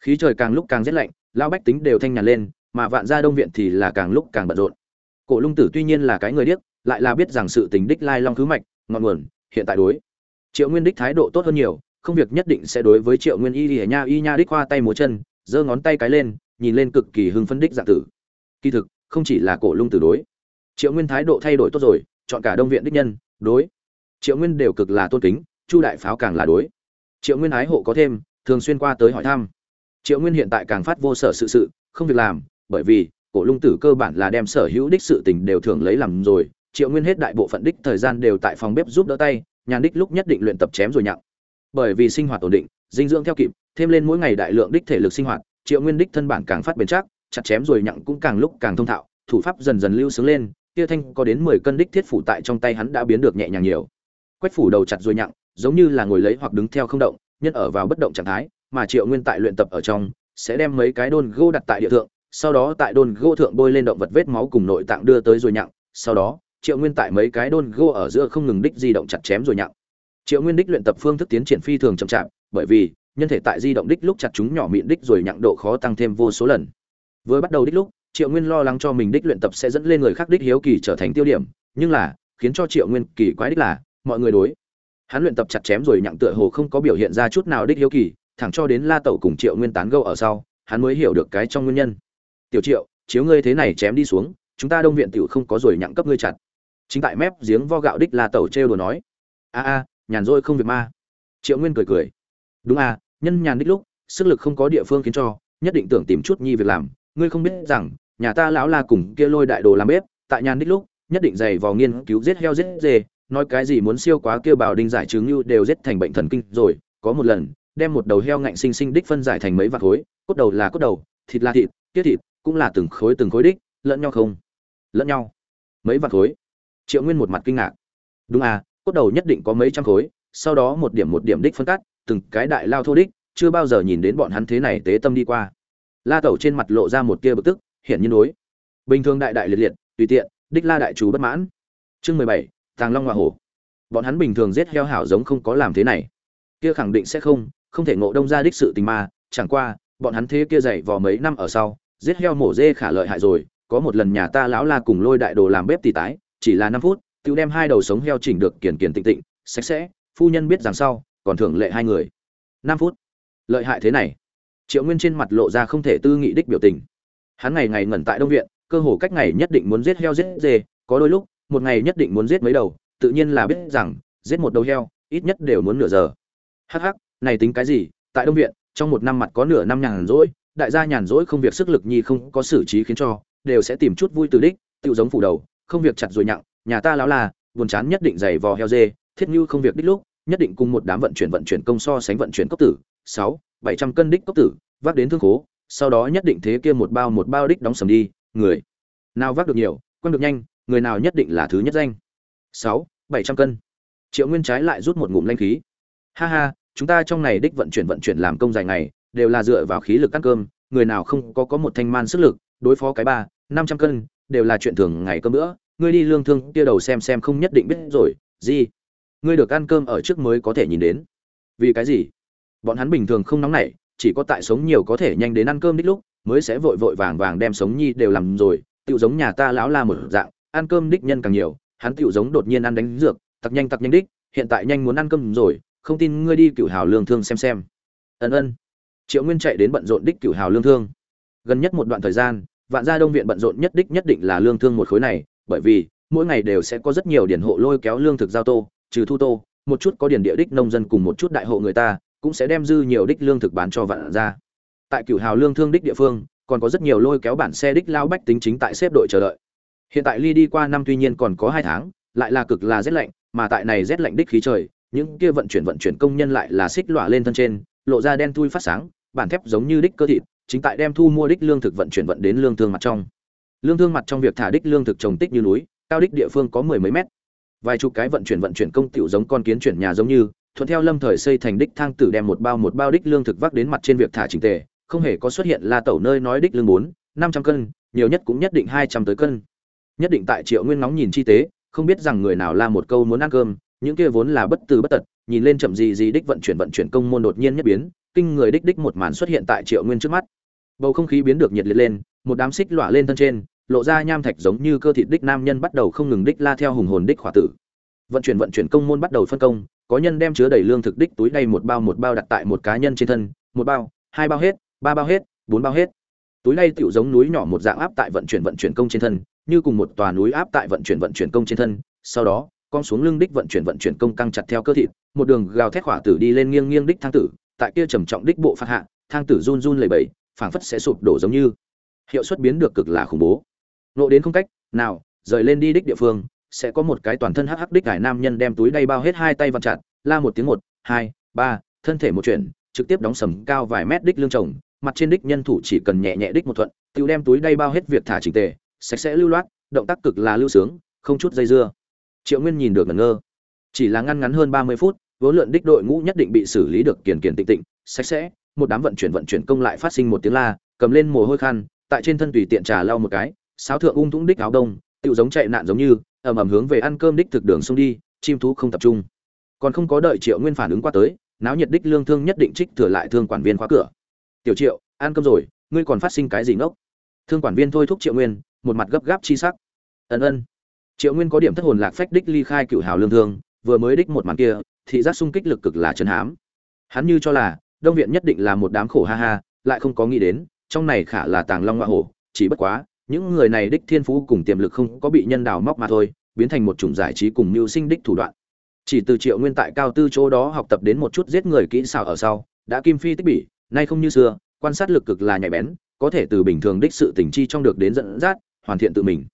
Khí trời càng lúc càng rét lạnh lao bách tính đều thanh nhàn lên, mà vạn gia đông viện thì là càng lúc càng bận rộn. Cổ lung tử tuy nhiên là cái người điếc, lại là biết rằng sự tình đích lai long cứ mạch, ngọn nguồn, hiện tại đối. Triệu nguyên đích thái độ tốt hơn nhiều, không việc nhất định sẽ đối với triệu nguyên y y nha y nha đích khoa tay múa chân, giơ ngón tay cái lên, nhìn lên cực kỳ hưng phấn đích dạng tử kỳ thực, không chỉ là cổ lung từ đối. Triệu nguyên thái độ thay đổi tốt rồi, chọn cả đông viện đích nhân, đối. Triệu nguyên đều cực là tôn kính, chu đại pháo càng là đối. Triệu nguyên ái hộ có thêm, thường xuyên qua tới hỏi thăm. Triệu nguyên hiện tại càng phát vô sở sự sự, không việc làm, bởi vì cổ lung tử cơ bản là đem sở hữu đích sự tình đều thường lấy làm rồi. Triệu nguyên hết đại bộ phận đích thời gian đều tại phòng bếp giúp đỡ tay, nhàn đích lúc nhất định luyện tập chém rồi nhặng. Bởi vì sinh hoạt ổn định, dinh dưỡng theo kịp, thêm lên mỗi ngày đại lượng đích thể lực sinh hoạt, triệu nguyên đích thân bản càng phát bền chắc chặt chém rồi nhặng cũng càng lúc càng thông thạo, thủ pháp dần dần lưu sướng lên, kia thanh có đến mười cân đích thiết phủ tại trong tay hắn đã biến được nhẹ nhàng nhiều. Quách phủ đầu chặt rồi nhặng, giống như là ngồi lấy hoặc đứng theo không động, nhân ở vào bất động trạng thái, mà triệu nguyên tại luyện tập ở trong, sẽ đem mấy cái đôn gỗ đặt tại địa thượng, sau đó tại đôn gỗ thượng bôi lên động vật vết máu cùng nội tạng đưa tới rồi nhặng, sau đó, triệu nguyên tại mấy cái đôn gỗ ở giữa không ngừng đích di động chặt chém rồi nhặng. Triệu nguyên đích luyện tập phương thức tiến triển phi thường chậm chạp, bởi vì, nhân thể tại di động đích lúc chặt chúng nhỏ mịn đích rồi nhặng độ khó tăng thêm vô số lần vừa bắt đầu đích lúc, triệu nguyên lo lắng cho mình đích luyện tập sẽ dẫn lên người khác đích hiếu kỳ trở thành tiêu điểm, nhưng là, khiến cho triệu nguyên kỳ quái đích là, mọi người đối. Hắn luyện tập chặt chém rồi nhặng tựa hồ không có biểu hiện ra chút nào đích hiếu kỳ, thẳng cho đến la tẩu cùng triệu nguyên tán gẫu ở sau, hắn mới hiểu được cái trong nguyên nhân. Tiểu triệu, chiếu ngươi thế này chém đi xuống, chúng ta đông viện tiểu không có rồi nhặng cấp ngươi chặt. Chính tại mép giếng vo gạo đích la tẩu trêu đùa nói. A a, nhàn rỗi không việc ma. Triệu nguyên cười cười. Đúng à nhân nhàn đích lúc, sức lực không có địa phương khiến cho, nhất định tưởng tìm chút nhi việc làm ngươi không biết rằng, nhà ta lão la cùng kia lôi đại đồ làm bếp, tại nhàn đích lúc, nhất định dày vò nghiên cứu giết heo giết dê, nói cái gì muốn siêu quá kia bảo đinh giải chứng như đều giết thành bệnh thần kinh rồi, có một lần, đem một đầu heo ngạnh sinh sinh đích phân giải thành mấy vạt khối, cốt đầu là cốt đầu, thịt là thịt, kia thịt cũng là từng khối từng khối đích, lẫn nhau không? Lẫn nhau. Mấy vạt khối? Triệu nguyên một mặt kinh ngạc. Đúng à cốt đầu nhất định có mấy trăm khối, sau đó một điểm một điểm đích phân cắt, từng cái đại lao thô đích, chưa bao giờ nhìn đến bọn hắn thế này tế tâm đi qua la tẩu trên mặt lộ ra một tia bực tức hiện nhiên đối. Bình thường đại đại liệt liệt, tùy tiện, đích la đại chú bất mãn. Chương mười bảy, tàng long hoa hổ. Bọn hắn bình thường giết heo hảo giống không có làm thế này. Kia khẳng định sẽ không không thể ngộ đông ra đích sự tình mà, chẳng qua, bọn hắn thế kia dày vò mấy năm ở sau, giết heo mổ dê khả lợi hại rồi, có một lần nhà ta lão la cùng lôi đại đồ làm bếp tỉ tái, chỉ là năm phút tự đem hai đầu sống heo chỉnh được kiền kiền tịnh tịnh, sạch sẽ, phu nhân biết rằng sau, còn thưởng lệ hai người. Năm phút. Lợi hại thế này triệu nguyên trên mặt lộ ra không thể tư nghị đích biểu tình. Hắn ngày ngày ngẩn tại đông viện, cơ hồ cách ngày nhất định muốn giết heo giết dê, có đôi lúc, một ngày nhất định muốn giết mấy đầu, tự nhiên là biết rằng, giết một đầu heo, ít nhất đều muốn nửa giờ. Hắc hắc, này tính cái gì? Tại đông viện, trong một năm mặt có nửa năm nhàn rỗi, đại gia nhàn rỗi không việc sức lực nhi không có xử trí khiến cho, đều sẽ tìm chút vui từ đích tự giống phủ đầu, không việc chặt rồi nhặng, nhà ta lão là, buồn chán nhất định giày vò heo dê, thiết như không việc đích lúc, nhất định cùng một đám vận chuyển vận chuyển công so sánh vận chuyển cốc tử sáu, bảy trăm cân đích cốc tử, vác đến thương khố, sau đó nhất định thế kia một bao một bao đích đóng sầm đi, người nào vác được nhiều, quăng được nhanh, người nào nhất định là thứ nhất danh. Sáu, bảy trăm cân. Triệu nguyên trái lại rút một ngụm lanh khí. Ha ha, chúng ta trong này đích vận chuyển vận chuyển làm công dài ngày, đều là dựa vào khí lực ăn cơm, người nào không có có một thanh man sức lực, đối phó cái ba, năm trăm cân, đều là chuyện thường ngày cơm nữa ngươi đi lương thương kia đầu xem xem không nhất định biết rồi, gì? Ngươi được ăn cơm ở trước mới có thể nhìn đến. Vì cái gì? Bọn hắn bình thường không nóng nảy, chỉ có tại sống nhiều có thể nhanh đến ăn cơm đích lúc, mới sẽ vội vội vàng vàng đem sống nhi đều làm rồi, tựu giống nhà ta lão la một dạng, ăn cơm đích nhân càng nhiều, hắn tựu giống đột nhiên ăn đánh dược, tặc nhanh tặc nhanh đích, hiện tại nhanh muốn ăn cơm rồi, không tin ngươi đi cựu hào lương thương xem xem. Ân ân. Triệu nguyên chạy đến bận rộn đích cựu hào lương thương. Gần nhất một đoạn thời gian, vạn gia đông viện bận rộn nhất đích nhất định là lương thương một khối này, bởi vì, mỗi ngày đều sẽ có rất nhiều điển hộ lôi kéo lương thực giao tô, trừ thu tô, một chút có điển địa đích nông dân cùng một chút đại hộ người ta cũng sẽ đem dư nhiều đích lương thực bán cho vạn ra. tại cửu hào lương thương đích địa phương, còn có rất nhiều lôi kéo bản xe đích lao bách tính chính tại xếp đội chờ đợi. Hiện tại ly đi qua năm tuy nhiên còn có hai tháng, lại là cực là rét lạnh, mà tại này rét lạnh đích khí trời, những kia vận chuyển vận chuyển công nhân lại là xích lọa lên thân trên, lộ ra đen thui phát sáng, bản thép giống như đích cơ thịt, chính tại đem thu mua đích lương thực vận chuyển vận đến lương thương mặt trong. Lương thương mặt trong việc thả đích lương thực trồng tích như núi, cao đích địa phương có mười mấy mét. Vài chục cái vận chuyển vận chuyển công tiểu giống con kiến chuyển nhà giống như thuận theo lâm thời xây thành đích thang tử đem một bao một bao đích lương thực vác đến mặt trên việc thả trình tề, không hề có xuất hiện la tẩu nơi nói đích lương bốn, năm trăm cân, nhiều nhất cũng nhất định hai trăm tới cân. Nhất định tại triệu nguyên nóng nhìn chi tế, không biết rằng người nào la một câu muốn ăn cơm, những kia vốn là bất từ bất tật, nhìn lên chậm gì gì đích vận chuyển vận chuyển công môn đột nhiên nhất biến, kinh người đích đích một màn xuất hiện tại triệu nguyên trước mắt. Bầu không khí biến được nhiệt liệt lên, một đám xích lọa lên thân trên, lộ ra nham thạch giống như cơ thịt đích nam nhân bắt đầu không ngừng đích la theo hùng hồn đích khỏa tử vận chuyển vận chuyển công môn bắt đầu phân công, có nhân đem chứa đầy lương thực đích túi đầy một bao một bao đặt tại một cá nhân trên thân, một bao, hai bao hết, ba bao hết, bốn bao hết. Túi đây tựu giống núi nhỏ một dạng áp tại vận chuyển vận chuyển công trên thân, như cùng một tòa núi áp tại vận chuyển vận chuyển công trên thân. Sau đó, con xuống lưng đích vận chuyển vận chuyển công căng chặt theo cơ thịt, một đường gào thét khỏa tử đi lên nghiêng nghiêng đích thang tử, tại kia trầm trọng đích bộ phát hạ, thang tử run run lẩy bẩy, phảng phất sẽ sụp đổ giống như. Hiệu suất biến được cực là khủng bố. Nộ đến không cách nào, rời lên đi đích địa phương sẽ có một cái toàn thân hắc hắc đích cải nam nhân đem túi đay bao hết hai tay vặn chặt, la một tiếng một, hai, ba, thân thể một chuyển, trực tiếp đóng sầm cao vài mét đích lương chồng, mặt trên đích nhân thủ chỉ cần nhẹ nhẹ đích một thuận tiêu đem túi đay bao hết việc thả chỉnh tề, sạch sẽ lưu loát, động tác cực là lưu sướng, không chút dây dưa. Triệu nguyên nhìn được ngẩn ngơ. Chỉ là ngăn ngắn hơn ba mươi phút, vốn lượn đích đội ngũ nhất định bị xử lý được kiền kiền tịnh tịnh, sạch sẽ, một đám vận chuyển vận chuyển công lại phát sinh một tiếng la, cầm lên mồ hôi khăn tại trên thân tùy tiện trà lau một cái, sáo thượng ung thũng đích áo đông tựu giống chạy nạn giống như ầm ầm hướng về ăn cơm đích thực đường xông đi, chim thú không tập trung. Còn không có đợi triệu nguyên phản ứng qua tới, náo nhiệt đích lương thương nhất định trích thừa lại thương quản viên khóa cửa. Tiểu triệu, ăn cơm rồi, ngươi còn phát sinh cái gì ngốc? Thương quản viên thôi thúc triệu nguyên, một mặt gấp gáp chi sắc. Ân ân. Triệu nguyên có điểm thất hồn lạc phách đích ly khai cựu hào lương thương, vừa mới đích một màn kia, thị giác sung kích lực cực là chấn hám. Hắn như cho là, đông viện nhất định là một đám khổ ha ha, lại không có nghĩ đến, trong này khả là tàng long hoa hổ, chỉ bất quá những người này đích thiên phú cùng tiềm lực không có bị nhân đào móc mà thôi, biến thành một chủng giải trí cùng mưu sinh đích thủ đoạn. Chỉ từ triệu nguyên tại cao tư chỗ đó học tập đến một chút giết người kỹ xảo ở sau, đã kim phi tích bỉ, nay không như xưa, quan sát lực cực là nhạy bén, có thể từ bình thường đích sự tình chi trong được đến dẫn dắt, hoàn thiện tự mình.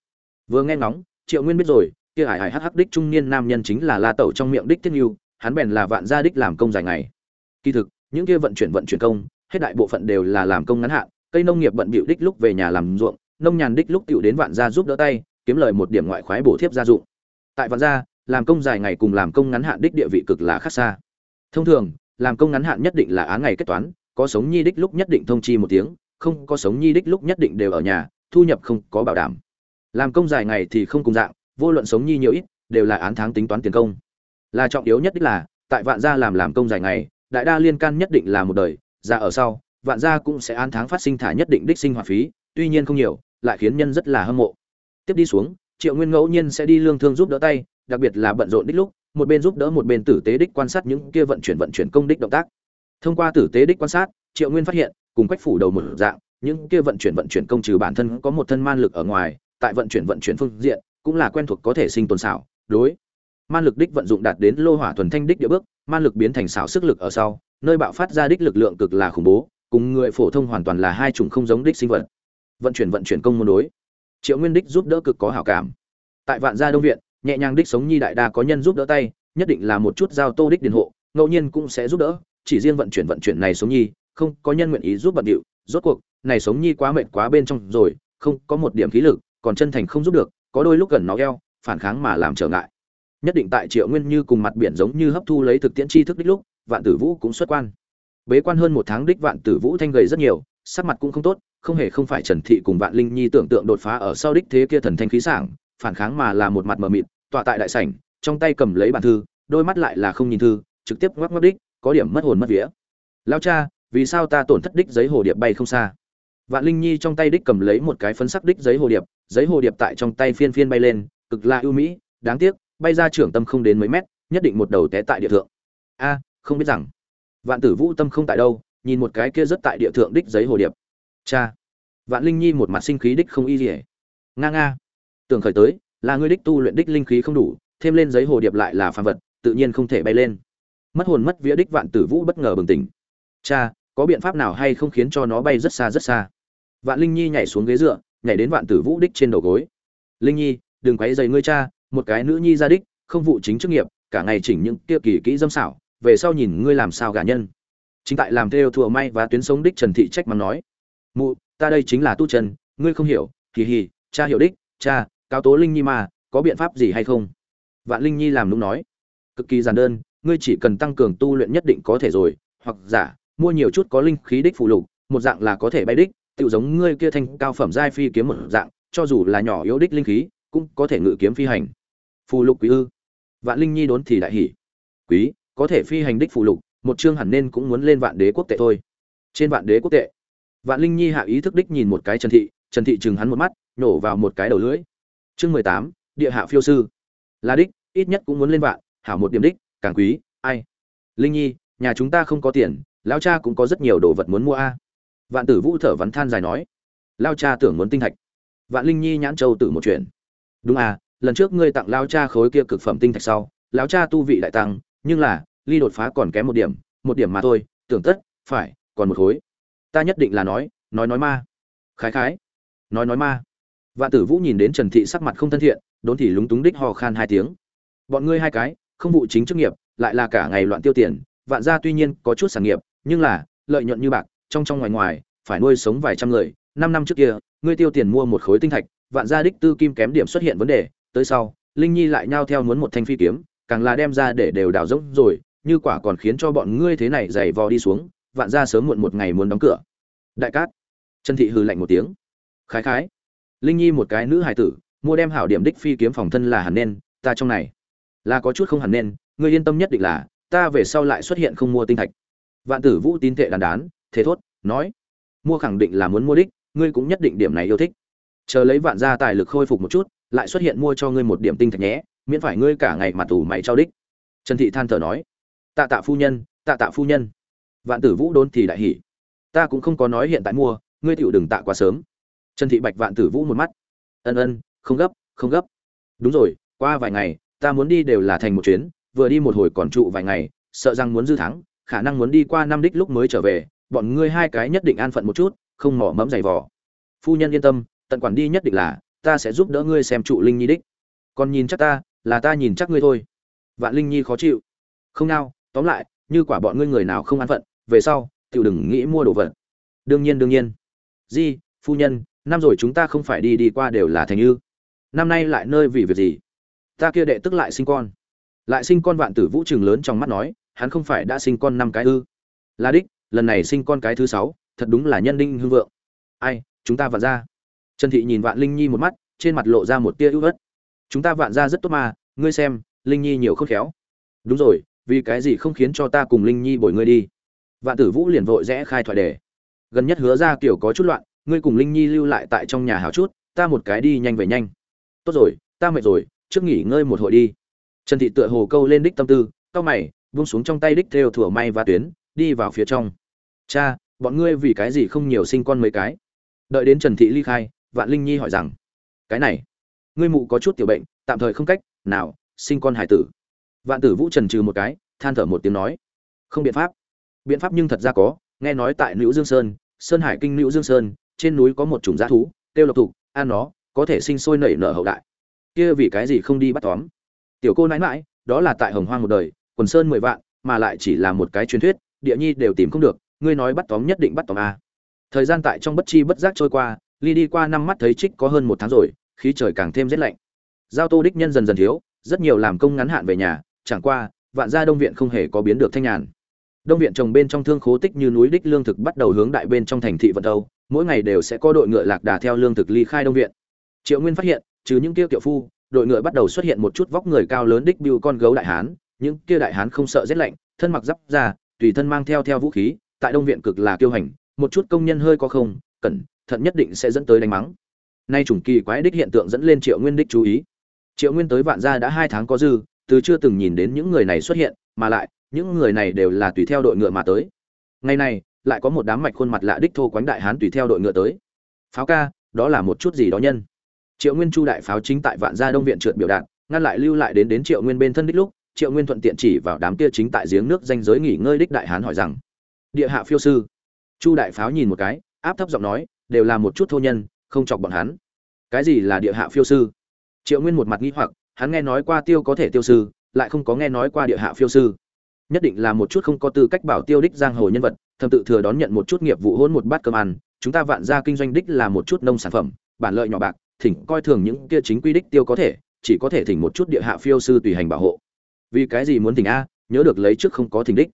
Vừa nghe ngóng, triệu nguyên biết rồi, kia hải hải hắc hắc đích trung niên nam nhân chính là la tẩu trong miệng đích thiết nhu, hắn bèn là vạn gia đích làm công dài ngày. Kỳ thực, những kia vận chuyển vận chuyển công, hết đại bộ phận đều là làm công ngắn hạn, cây nông nghiệp bận bịu đích lúc về nhà làm ruộng nông nhàn đích lúc tựu đến vạn gia giúp đỡ tay, kiếm lời một điểm ngoại khoái bổ thiếp gia dụng. Tại vạn gia, làm công dài ngày cùng làm công ngắn hạn đích địa vị cực là khác xa. Thông thường, làm công ngắn hạn nhất định là án ngày kết toán, có sống nhi đích lúc nhất định thông chi một tiếng, không có sống nhi đích lúc nhất định đều ở nhà, thu nhập không có bảo đảm. Làm công dài ngày thì không cùng dạng, vô luận sống nhi nhiều ít, đều là án tháng tính toán tiền công. Là trọng yếu nhất đích là, tại vạn gia làm làm công dài ngày, đại đa liên can nhất định là một đời, ra ở sau, vạn gia cũng sẽ án tháng phát sinh thả nhất định đích sinh hoạt phí, tuy nhiên không nhiều lại khiến nhân rất là hâm mộ. Tiếp đi xuống, triệu nguyên ngẫu nhiên sẽ đi lương thương giúp đỡ tay, đặc biệt là bận rộn đích lúc, một bên giúp đỡ một bên tử tế đích quan sát những kia vận chuyển vận chuyển công đích động tác. Thông qua tử tế đích quan sát, triệu nguyên phát hiện, cùng quách phủ đầu một dạng, những kia vận chuyển vận chuyển công trừ bản thân có một thân man lực ở ngoài, tại vận chuyển vận chuyển phương diện, cũng là quen thuộc có thể sinh tồn xảo, đối. Man lực đích vận dụng đạt đến lô hỏa thuần thanh đích địa bước, man lực biến thành xảo sức lực ở sau, nơi bạo phát ra đích lực lượng cực là khủng bố, cùng người phổ thông hoàn toàn là hai chủng không giống đích sinh vật vận chuyển vận chuyển công môn đối. Triệu nguyên đích giúp đỡ cực có hảo cảm. Tại vạn gia đông viện, nhẹ nhàng đích sống nhi đại đa có nhân giúp đỡ tay, nhất định là một chút giao tô đích điền hộ, ngẫu nhiên cũng sẽ giúp đỡ, chỉ riêng vận chuyển vận chuyển này sống nhi, không có nhân nguyện ý giúp bận điệu, rốt cuộc, này sống nhi quá mệt quá bên trong rồi, không có một điểm khí lực, còn chân thành không giúp được, có đôi lúc gần nó eo, phản kháng mà làm trở ngại. Nhất định tại triệu nguyên như cùng mặt biển giống như hấp thu lấy thực tiễn tri thức đích lúc, vạn tử vũ cũng xuất quan. Bế quan hơn một tháng đích vạn tử vũ thanh gầy rất nhiều, sắc mặt cũng không tốt không hề không phải trần thị cùng vạn linh nhi tưởng tượng đột phá ở sau đích thế kia thần thanh khí sảng, phản kháng mà là một mặt mờ mịt, tọa tại đại sảnh, trong tay cầm lấy bản thư, đôi mắt lại là không nhìn thư, trực tiếp ngoắc ngoắc đích, có điểm mất hồn mất vía. Lao cha, vì sao ta tổn thất đích giấy hồ điệp bay không xa? Vạn linh nhi trong tay đích cầm lấy một cái phấn sắc đích giấy hồ điệp, giấy hồ điệp tại trong tay phiên phiên bay lên, cực là ưu mỹ, đáng tiếc, bay ra trưởng tâm không đến mấy mét, nhất định một đầu té tại địa thượng. A, không biết rằng. Vạn tử vũ tâm không tại đâu, nhìn một cái kia rất tại địa thượng đích giấy hồ điệp cha. Vạn linh nhi một mặt sinh khí đích không y dỉa nga nga. Tưởng khởi tới, là ngươi đích tu luyện đích linh khí không đủ, thêm lên giấy hồ điệp lại là phàm vật, tự nhiên không thể bay lên. Mất hồn mất vía đích vạn tử vũ bất ngờ bừng tỉnh. Cha, có biện pháp nào hay không khiến cho nó bay rất xa rất xa? Vạn linh nhi nhảy xuống ghế dựa, nhảy đến vạn tử vũ đích trên đầu gối. Linh nhi, đừng quấy dày ngươi cha, một cái nữ nhi ra đích, không vụ chính chức nghiệp, cả ngày chỉnh những kia kỳ kỹ dâm xảo, về sau nhìn ngươi làm sao gả nhân. Chính tại làm theo thùa may và tuyến sống đích trần thị trách mắng nói mụ, ta đây chính là tu trần ngươi không hiểu kỳ hì, cha hiểu đích, cha, cáo tố linh nhi mà, có biện pháp gì hay không? Vạn linh nhi làm đúng nói, cực kỳ giản đơn, ngươi chỉ cần tăng cường tu luyện nhất định có thể rồi, hoặc giả, mua nhiều chút có linh khí đích phụ lục, một dạng là có thể bay đích tự giống ngươi kia thanh cao phẩm giai phi kiếm một dạng, cho dù là nhỏ yếu đích linh khí, cũng có thể ngự kiếm phi hành. Phù lục quý ư? Vạn linh nhi đốn thì đại hỉ. Quý, có thể phi hành đích phù lục, một chương hẳn nên cũng muốn lên vạn đế quốc tệ thôi. Trên vạn đế quốc tệ vạn linh nhi hạ ý thức đích nhìn một cái trần thị trần thị chừng hắn một mắt nổ vào một cái đầu lưỡi. Chương mười tám, địa hạ phiêu sư. Là đích, ít nhất cũng muốn lên vạn, hảo một điểm đích, càng quý, ai? Linh nhi, nhà chúng ta không có tiền, Lão cha cũng có rất nhiều đồ vật muốn mua a. Vạn tử vũ thở vắn than dài nói. Lão cha tưởng muốn tinh thạch. Vạn linh nhi nhãn châu tử một chuyện. Đúng à lần trước ngươi tặng Lão cha khối kia cực phẩm tinh thạch sau, Lão cha tu vị đại tăng, nhưng là, ly đột phá còn kém một điểm một điểm mà thôi, tưởng tất, phải, còn một khối ta nhất định là nói nói nói ma. Khái khái. Nói nói ma. Vạn tử vũ nhìn đến trần thị sắc mặt không thân thiện, đốn thì lúng túng đích hò khan hai tiếng. Bọn ngươi hai cái, không vụ chính chức nghiệp, lại là cả ngày loạn tiêu tiền, vạn gia tuy nhiên có chút sản nghiệp, nhưng là, lợi nhuận như bạc, trong trong ngoài ngoài, phải nuôi sống vài trăm người. Năm năm trước kia, ngươi tiêu tiền mua một khối tinh thạch, vạn gia đích tư kim kém điểm xuất hiện vấn đề, tới sau, linh nhi lại nhao theo muốn một thanh phi kiếm, càng là đem ra để đều đào rỗng rồi, như quả còn khiến cho bọn ngươi thế này dày vò đi xuống vạn gia sớm muộn một ngày muốn đóng cửa. Đại cát. Trần thị hừ lạnh một tiếng. Khái khái. Linh nhi một cái nữ hài tử, mua đem hảo điểm đích phi kiếm phòng thân là hẳn nên, ta trong này. Là có chút không hẳn nên, ngươi yên tâm nhất định là, ta về sau lại xuất hiện không mua tinh thạch. Vạn tử vũ tín tệ đàn đán thế thốt, nói. Mua khẳng định là muốn mua đích, ngươi cũng nhất định điểm này yêu thích. Chờ lấy vạn gia tài lực khôi phục một chút, lại xuất hiện mua cho ngươi một điểm tinh thạch nhé, miễn phải ngươi cả ngày mà tù mày trao đích. Trần thị than thở nói. Tạ tạ phu nhân, tạ tạ phu nhân vạn tử vũ đôn thì đại hỉ. Ta cũng không có nói hiện tại mua, ngươi tựu đừng tạ quá sớm. Trần thị bạch vạn tử vũ một mắt. Ân ân, không gấp không gấp. Đúng rồi, qua vài ngày, ta muốn đi đều là thành một chuyến, vừa đi một hồi còn trụ vài ngày, sợ rằng muốn dư thắng, khả năng muốn đi qua năm đích lúc mới trở về, bọn ngươi hai cái nhất định an phận một chút, không mỏ mẫm giày vò. Phu nhân yên tâm, tận quản đi nhất định là, ta sẽ giúp đỡ ngươi xem trụ linh nhi đích. Còn nhìn chắc ta, là ta nhìn chắc ngươi thôi. Vạn linh nhi khó chịu. Không nào tóm lại, như quả bọn ngươi người nào không an phận về sau tự đừng nghĩ mua đồ vật. Đương nhiên đương nhiên. Di, phu nhân, năm rồi chúng ta không phải đi đi qua đều là thành ư. Năm nay lại nơi vì việc gì? Ta kia đệ tức lại sinh con. Lại sinh con vạn tử vũ trường lớn trong mắt nói, hắn không phải đã sinh con năm cái ư. Là đích, lần này sinh con cái thứ sáu, thật đúng là nhân đinh hương vượng. Ai, chúng ta vạn ra. Trần thị nhìn vạn linh nhi một mắt, trên mặt lộ ra một tia ưu ớt chúng ta vạn ra rất tốt mà, ngươi xem, linh nhi nhiều khôn khéo. Đúng rồi, vì cái gì không khiến cho ta cùng linh nhi bồi ngươi đi? Vạn tử vũ liền vội rẽ khai thoại đề. Gần nhất hứa ra kiểu có chút loạn, ngươi cùng linh nhi lưu lại tại trong nhà hào chút, ta một cái đi nhanh về nhanh. Tốt rồi, ta mệt rồi, trước nghỉ ngơi một hội đi. Trần thị tựa hồ câu lên đích tâm tư, cau mày vung xuống trong tay đích theo thủa may và tuyến, đi vào phía trong. Cha, bọn ngươi vì cái gì không nhiều sinh con mấy cái? Đợi đến trần thị ly khai, vạn linh nhi hỏi rằng, cái này, ngươi mụ có chút tiểu bệnh, tạm thời không cách nào sinh con hải tử. Vạn tử vũ trần trừ một cái, than thở một tiếng nói, không biện pháp biện pháp nhưng thật ra có, nghe nói tại nữ dương sơn sơn hải kinh nữ dương sơn, trên núi có một chủng g thú, tiêu lộc thục, ăn nó, có thể sinh sôi nảy nở hậu đại. Kia vì cái gì không đi bắt tóm? Tiểu cô nãi mãi đó là tại hồng hoang một đời, quần sơn mười vạn, mà lại chỉ là một cái truyền thuyết, địa nhi đều tìm không được, ngươi nói bắt tóm nhất định bắt tóm a. Thời gian tại trong bất chi bất giác trôi qua, ly đi qua năm mắt thấy trích có hơn một tháng rồi, khí trời càng thêm rét lạnh. Giao tô đích nhân dần dần thiếu, rất nhiều làm công ngắn hạn về nhà, chẳng qua, vạn gia đông viện không hề có biến được thanh nhàn đông viện trồng bên trong thương khố tích như núi đích lương thực bắt đầu hướng đại bên trong thành thị vận âu mỗi ngày đều sẽ có đội ngựa lạc đà theo lương thực ly khai đông viện. Triệu nguyên phát hiện, trừ những kia kiệu phu, đội ngựa bắt đầu xuất hiện một chút vóc người cao lớn đích bưu con gấu đại hán, những kia đại hán không sợ rét lạnh, thân mặc giáp ra tùy thân mang theo theo vũ khí, tại đông viện cực là kiêu hành, một chút công nhân hơi có không, cẩn thận nhất định sẽ dẫn tới đánh mắng. Nay chủng kỳ quái đích hiện tượng dẫn lên triệu nguyên đích chú ý. Triệu nguyên tới vạn gia đã hai tháng có dư, từ chưa từng nhìn đến những người này xuất hiện, mà lại những người này đều là tùy theo đội ngựa mà tới. Ngày này, lại có một đám mạch khuôn mặt lạ đích thô quánh đại hán tùy theo đội ngựa tới. Pháo ca, đó là một chút gì đó nhân? Triệu nguyên chu đại pháo chính tại vạn gia đông viện trượt biểu đạt, ngăn lại lưu lại đến đến triệu nguyên bên thân đích lúc, triệu nguyên thuận tiện chỉ vào đám kia chính tại giếng nước danh giới nghỉ ngơi đích đại hán hỏi rằng, địa hạ phiêu sư? Chu đại pháo nhìn một cái, áp thấp giọng nói, đều là một chút thô nhân, không chọc bọn hắn. Cái gì là địa hạ phiêu sư? Triệu nguyên một mặt nghĩ hoặc, hắn nghe nói qua tiêu có thể tiêu sư, lại không có nghe nói qua địa hạ phiêu sư nhất định là một chút không có tư cách bảo tiêu đích giang hồ nhân vật, thầm tự thừa đón nhận một chút nghiệp vụ hôn một bát cơm ăn, chúng ta vạn ra kinh doanh đích là một chút nông sản phẩm, bản lợi nhỏ bạc, thỉnh coi thường những kia chính quy đích tiêu có thể, chỉ có thể thỉnh một chút địa hạ phiêu sư tùy hành bảo hộ. Vì cái gì muốn thỉnh a, nhớ được lấy trước không có thỉnh đích.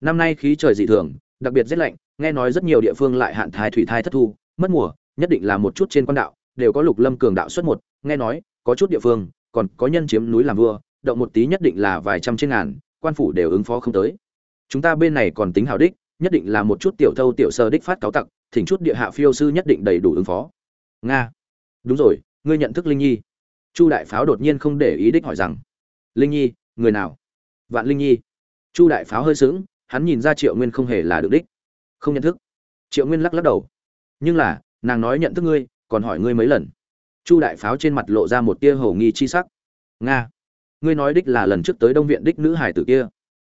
Năm nay khí trời dị thường, đặc biệt rét lạnh, nghe nói rất nhiều địa phương lại hạn thái thủy thai thất thu, mất mùa, nhất định là một chút trên quan đạo, đều có lục lâm cường đạo xuất một, nghe nói, có chút địa phương, còn có nhân chiếm núi làm vua, động một tí nhất định là vài trăm trên ngàn quan phủ đều ứng phó không tới. Chúng ta bên này còn tính hào đích, nhất định là một chút tiểu thâu tiểu sơ đích phát cáo tặc, thỉnh chút địa hạ phiêu sư nhất định đầy đủ ứng phó. Nga. Đúng rồi, ngươi nhận thức linh nhi. Chu đại pháo đột nhiên không để ý đích hỏi rằng. Linh nhi, người nào? Vạn linh nhi. Chu đại pháo hơi sững, hắn nhìn ra triệu nguyên không hề là được đích. Không nhận thức. Triệu nguyên lắc lắc đầu. Nhưng là, nàng nói nhận thức ngươi, còn hỏi ngươi mấy lần. Chu đại pháo trên mặt lộ ra một tia hầu nghi chi sắc. Nga ngươi nói đích là lần trước tới đông viện đích nữ hải tử kia.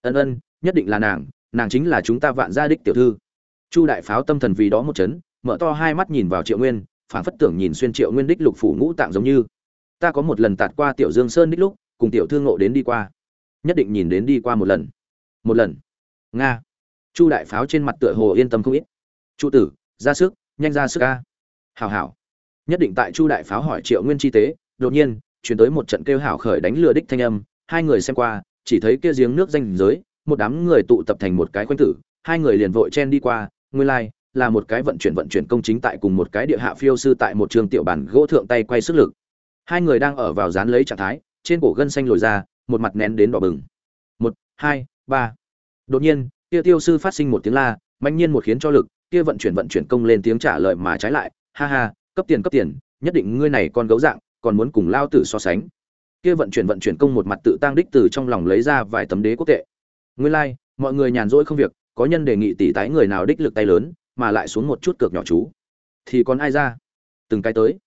Ân ân, nhất định là nàng nàng chính là chúng ta vạn gia đích tiểu thư. Chu đại pháo tâm thần vì đó một chấn, mở to hai mắt nhìn vào triệu nguyên phản phất tưởng nhìn xuyên triệu nguyên đích lục phủ ngũ tạng giống như. Ta có một lần tạt qua tiểu dương sơn đích lúc, cùng tiểu thương ngộ đến đi qua. Nhất định nhìn đến đi qua một lần. Một lần. Nga. Chu đại pháo trên mặt tựa hồ yên tâm không ít. Chu tử, ra sức, nhanh ra sức ca. Hảo hảo. Nhất định tại chu đại pháo hỏi triệu nguyên chi tế, đột nhiên chuyển tới một trận kêu hảo khởi đánh lừa đích thanh âm, hai người xem qua, chỉ thấy kia giếng nước danh giới, một đám người tụ tập thành một cái khoanh tử, hai người liền vội chen đi qua, nguyên lai, là một cái vận chuyển vận chuyển công chính tại cùng một cái địa hạ phiêu sư tại một trường tiểu bản gỗ thượng tay quay sức lực. Hai người đang ở vào dán lấy trạng thái, trên cổ gân xanh lồi ra, một mặt nén đến đỏ bừng. Một, hai, ba. Đột nhiên, kia tiêu sư phát sinh một tiếng la, mạnh nhiên một khiến cho lực, kia vận chuyển vận chuyển công lên tiếng trả lời mà trái lại, ha ha, cấp tiền cấp tiền, nhất định ngươi này con gấu dạng còn muốn cùng lao tử so sánh. Kia vận chuyển vận chuyển công một mặt tự tăng đích từ trong lòng lấy ra vài tấm đế quốc tệ. Nguyên lai like, mọi người nhàn rỗi không việc có nhân đề nghị tỷ tái người nào đích lực tay lớn mà lại xuống một chút cược nhỏ chú. Thì còn ai ra? Từng cái tới.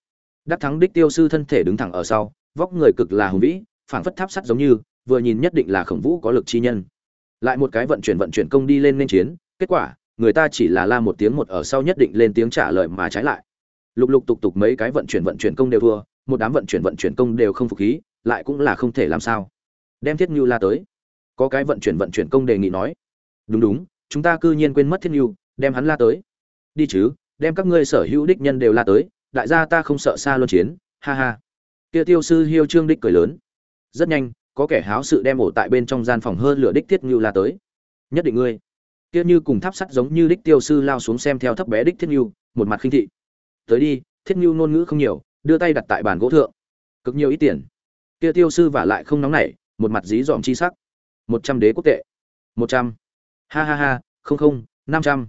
Đắc thắng đích tiêu sư thân thể đứng thẳng ở sau vóc người cực là hùng vĩ phảng phất tháp sắt giống như vừa nhìn nhất định là khổng vũ có lực chi nhân. Lại một cái vận chuyển vận chuyển công đi lên nên chiến kết quả người ta chỉ là la một tiếng một ở sau nhất định lên tiếng trả lời mà trái lại. Lục lục tục tục mấy cái vận chuyển vận chuyển công đều thua một đám vận chuyển vận chuyển công đều không phục khí, lại cũng là không thể làm sao. Đem thiết như la tới. Có cái vận chuyển vận chuyển công đề nghị nói, đúng đúng, chúng ta cư nhiên quên mất thiết như đem hắn la tới. Đi chứ, đem các ngươi sở hữu đích nhân đều la tới, đại gia ta không sợ xa luân chiến, ha ha. Kia tiêu sư hiêu trương đích cười lớn. Rất nhanh, có kẻ háo sự đem ổ tại bên trong gian phòng hơn lửa đích thiết như la tới. Nhất định ngươi. Kia như cùng tháp sắt giống như đích tiêu sư lao xuống xem theo thấp bé đích thiết như một mặt khinh thị. Tới đi, thiết như ngôn ngữ không nhiều đưa tay đặt tại bàn gỗ thượng. Cực nhiều ít tiền. Kia tiêu sư vả lại không nóng nảy, một mặt dí dòm chi sắc. Một trăm đế quốc tệ. Một trăm. Ha ha ha, không không, năm trăm.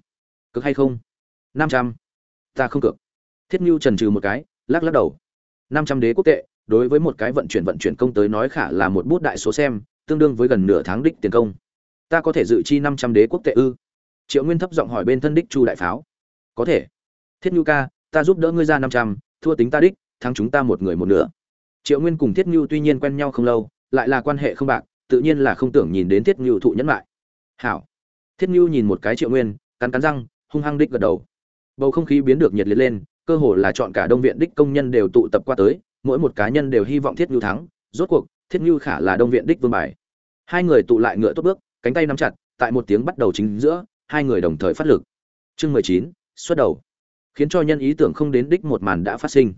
Cực hay không? Năm trăm. Ta không cực. Thiết nhu trần trừ một cái, lắc lắc đầu. Năm trăm đế quốc tệ, đối với một cái vận chuyển vận chuyển công tới nói khả là một bút đại số xem, tương đương với gần nửa tháng đích tiền công. Ta có thể dự chi năm trăm đế quốc tệ ư? Triệu nguyên thấp giọng hỏi bên thân đích chu đại pháo. Có thể. Thiết nhu ca, ta giúp đỡ ngươi ra năm trăm, thua tính ta đích thắng chúng ta một người một nửa. Triệu nguyên cùng thiết Ngưu tuy nhiên quen nhau không lâu, lại là quan hệ không bạc, tự nhiên là không tưởng nhìn đến thiết Ngưu thụ nhẫn lại hảo. Thiết Ngưu nhìn một cái triệu nguyên, cắn cắn răng, hung hăng đích gật đầu. Bầu không khí biến được nhiệt liệt lên, cơ hồ là chọn cả đông viện đích công nhân đều tụ tập qua tới, mỗi một cá nhân đều hy vọng thiết Ngưu thắng. Rốt cuộc, thiết Ngưu khả là đông viện đích vương bài. Hai người tụ lại ngựa tốt bước, cánh tay nắm chặt, tại một tiếng bắt đầu chính giữa, hai người đồng thời phát lực. Chương mười chín, xuất đầu. Khiến cho nhân ý tưởng không đến đích một màn đã phát sinh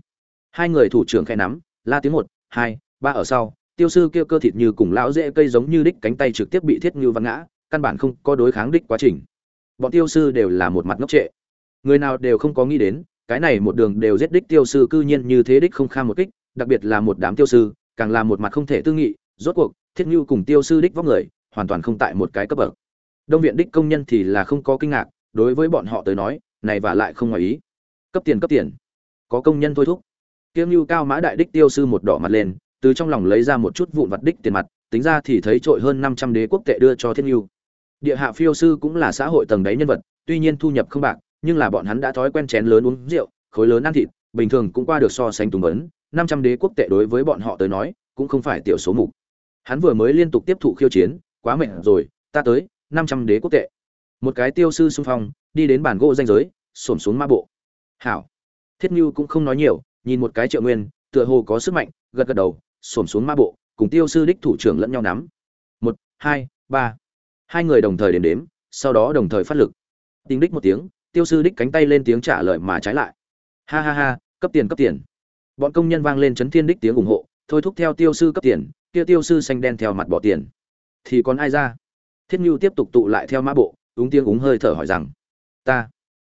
hai người thủ trưởng khẽ nắm, la tiếng một, hai, ba ở sau, tiêu sư kêu cơ thịt như cùng lão dễ cây giống như đích cánh tay trực tiếp bị thiết như văn ngã, căn bản không có đối kháng đích quá trình. Bọn tiêu sư đều là một mặt ngốc trệ. Người nào đều không có nghĩ đến, cái này một đường đều giết đích tiêu sư cư nhiên như thế đích không kham một kích, đặc biệt là một đám tiêu sư, càng là một mặt không thể tư nghị, rốt cuộc, thiết như cùng tiêu sư đích vóc người, hoàn toàn không tại một cái cấp bậc. Đông viện đích công nhân thì là không có kinh ngạc, đối với bọn họ tới nói, này và lại không ngoài ý. Cấp tiền cấp tiền. Có công nhân thôi thúc kiêm như cao mã đại đích tiêu sư một đỏ mặt lên, từ trong lòng lấy ra một chút vụn vặt đích tiền mặt, tính ra thì thấy trội hơn năm trăm đế quốc tệ đưa cho thiên nhu địa hạ phiêu sư cũng là xã hội tầng đáy nhân vật, tuy nhiên thu nhập không bạc, nhưng là bọn hắn đã thói quen chén lớn uống rượu, khối lớn ăn thịt, bình thường cũng qua được so sánh tùng vấn năm trăm đế quốc tệ đối với bọn họ tới nói, cũng không phải tiểu số mục. Hắn vừa mới liên tục tiếp thụ khiêu chiến, quá mệt rồi, ta tới, năm trăm đế quốc tệ. Một cái tiêu sư xung phong, đi đến bản gỗ danh giới, xổm xuống ma bộ. Hảo. Thiết như cũng không nói nhiều nhìn một cái triệu nguyên, tựa hồ có sức mạnh, gật gật đầu, xổm xuống ma bộ, cùng tiêu sư đích thủ trưởng lẫn nhau nắm. Một, hai, ba. Hai người đồng thời đếm đếm, sau đó đồng thời phát lực. Tính đích một tiếng, tiêu sư đích cánh tay lên tiếng trả lời mà trái lại. Ha ha ha, cấp tiền cấp tiền. Bọn công nhân vang lên chấn thiên đích tiếng ủng hộ, thôi thúc theo tiêu sư cấp tiền, kia tiêu sư xanh đen theo mặt bỏ tiền. Thì còn ai ra? Thiết nhu tiếp tục tụ lại theo mã bộ, úng tiếng úng hơi thở hỏi rằng, ta.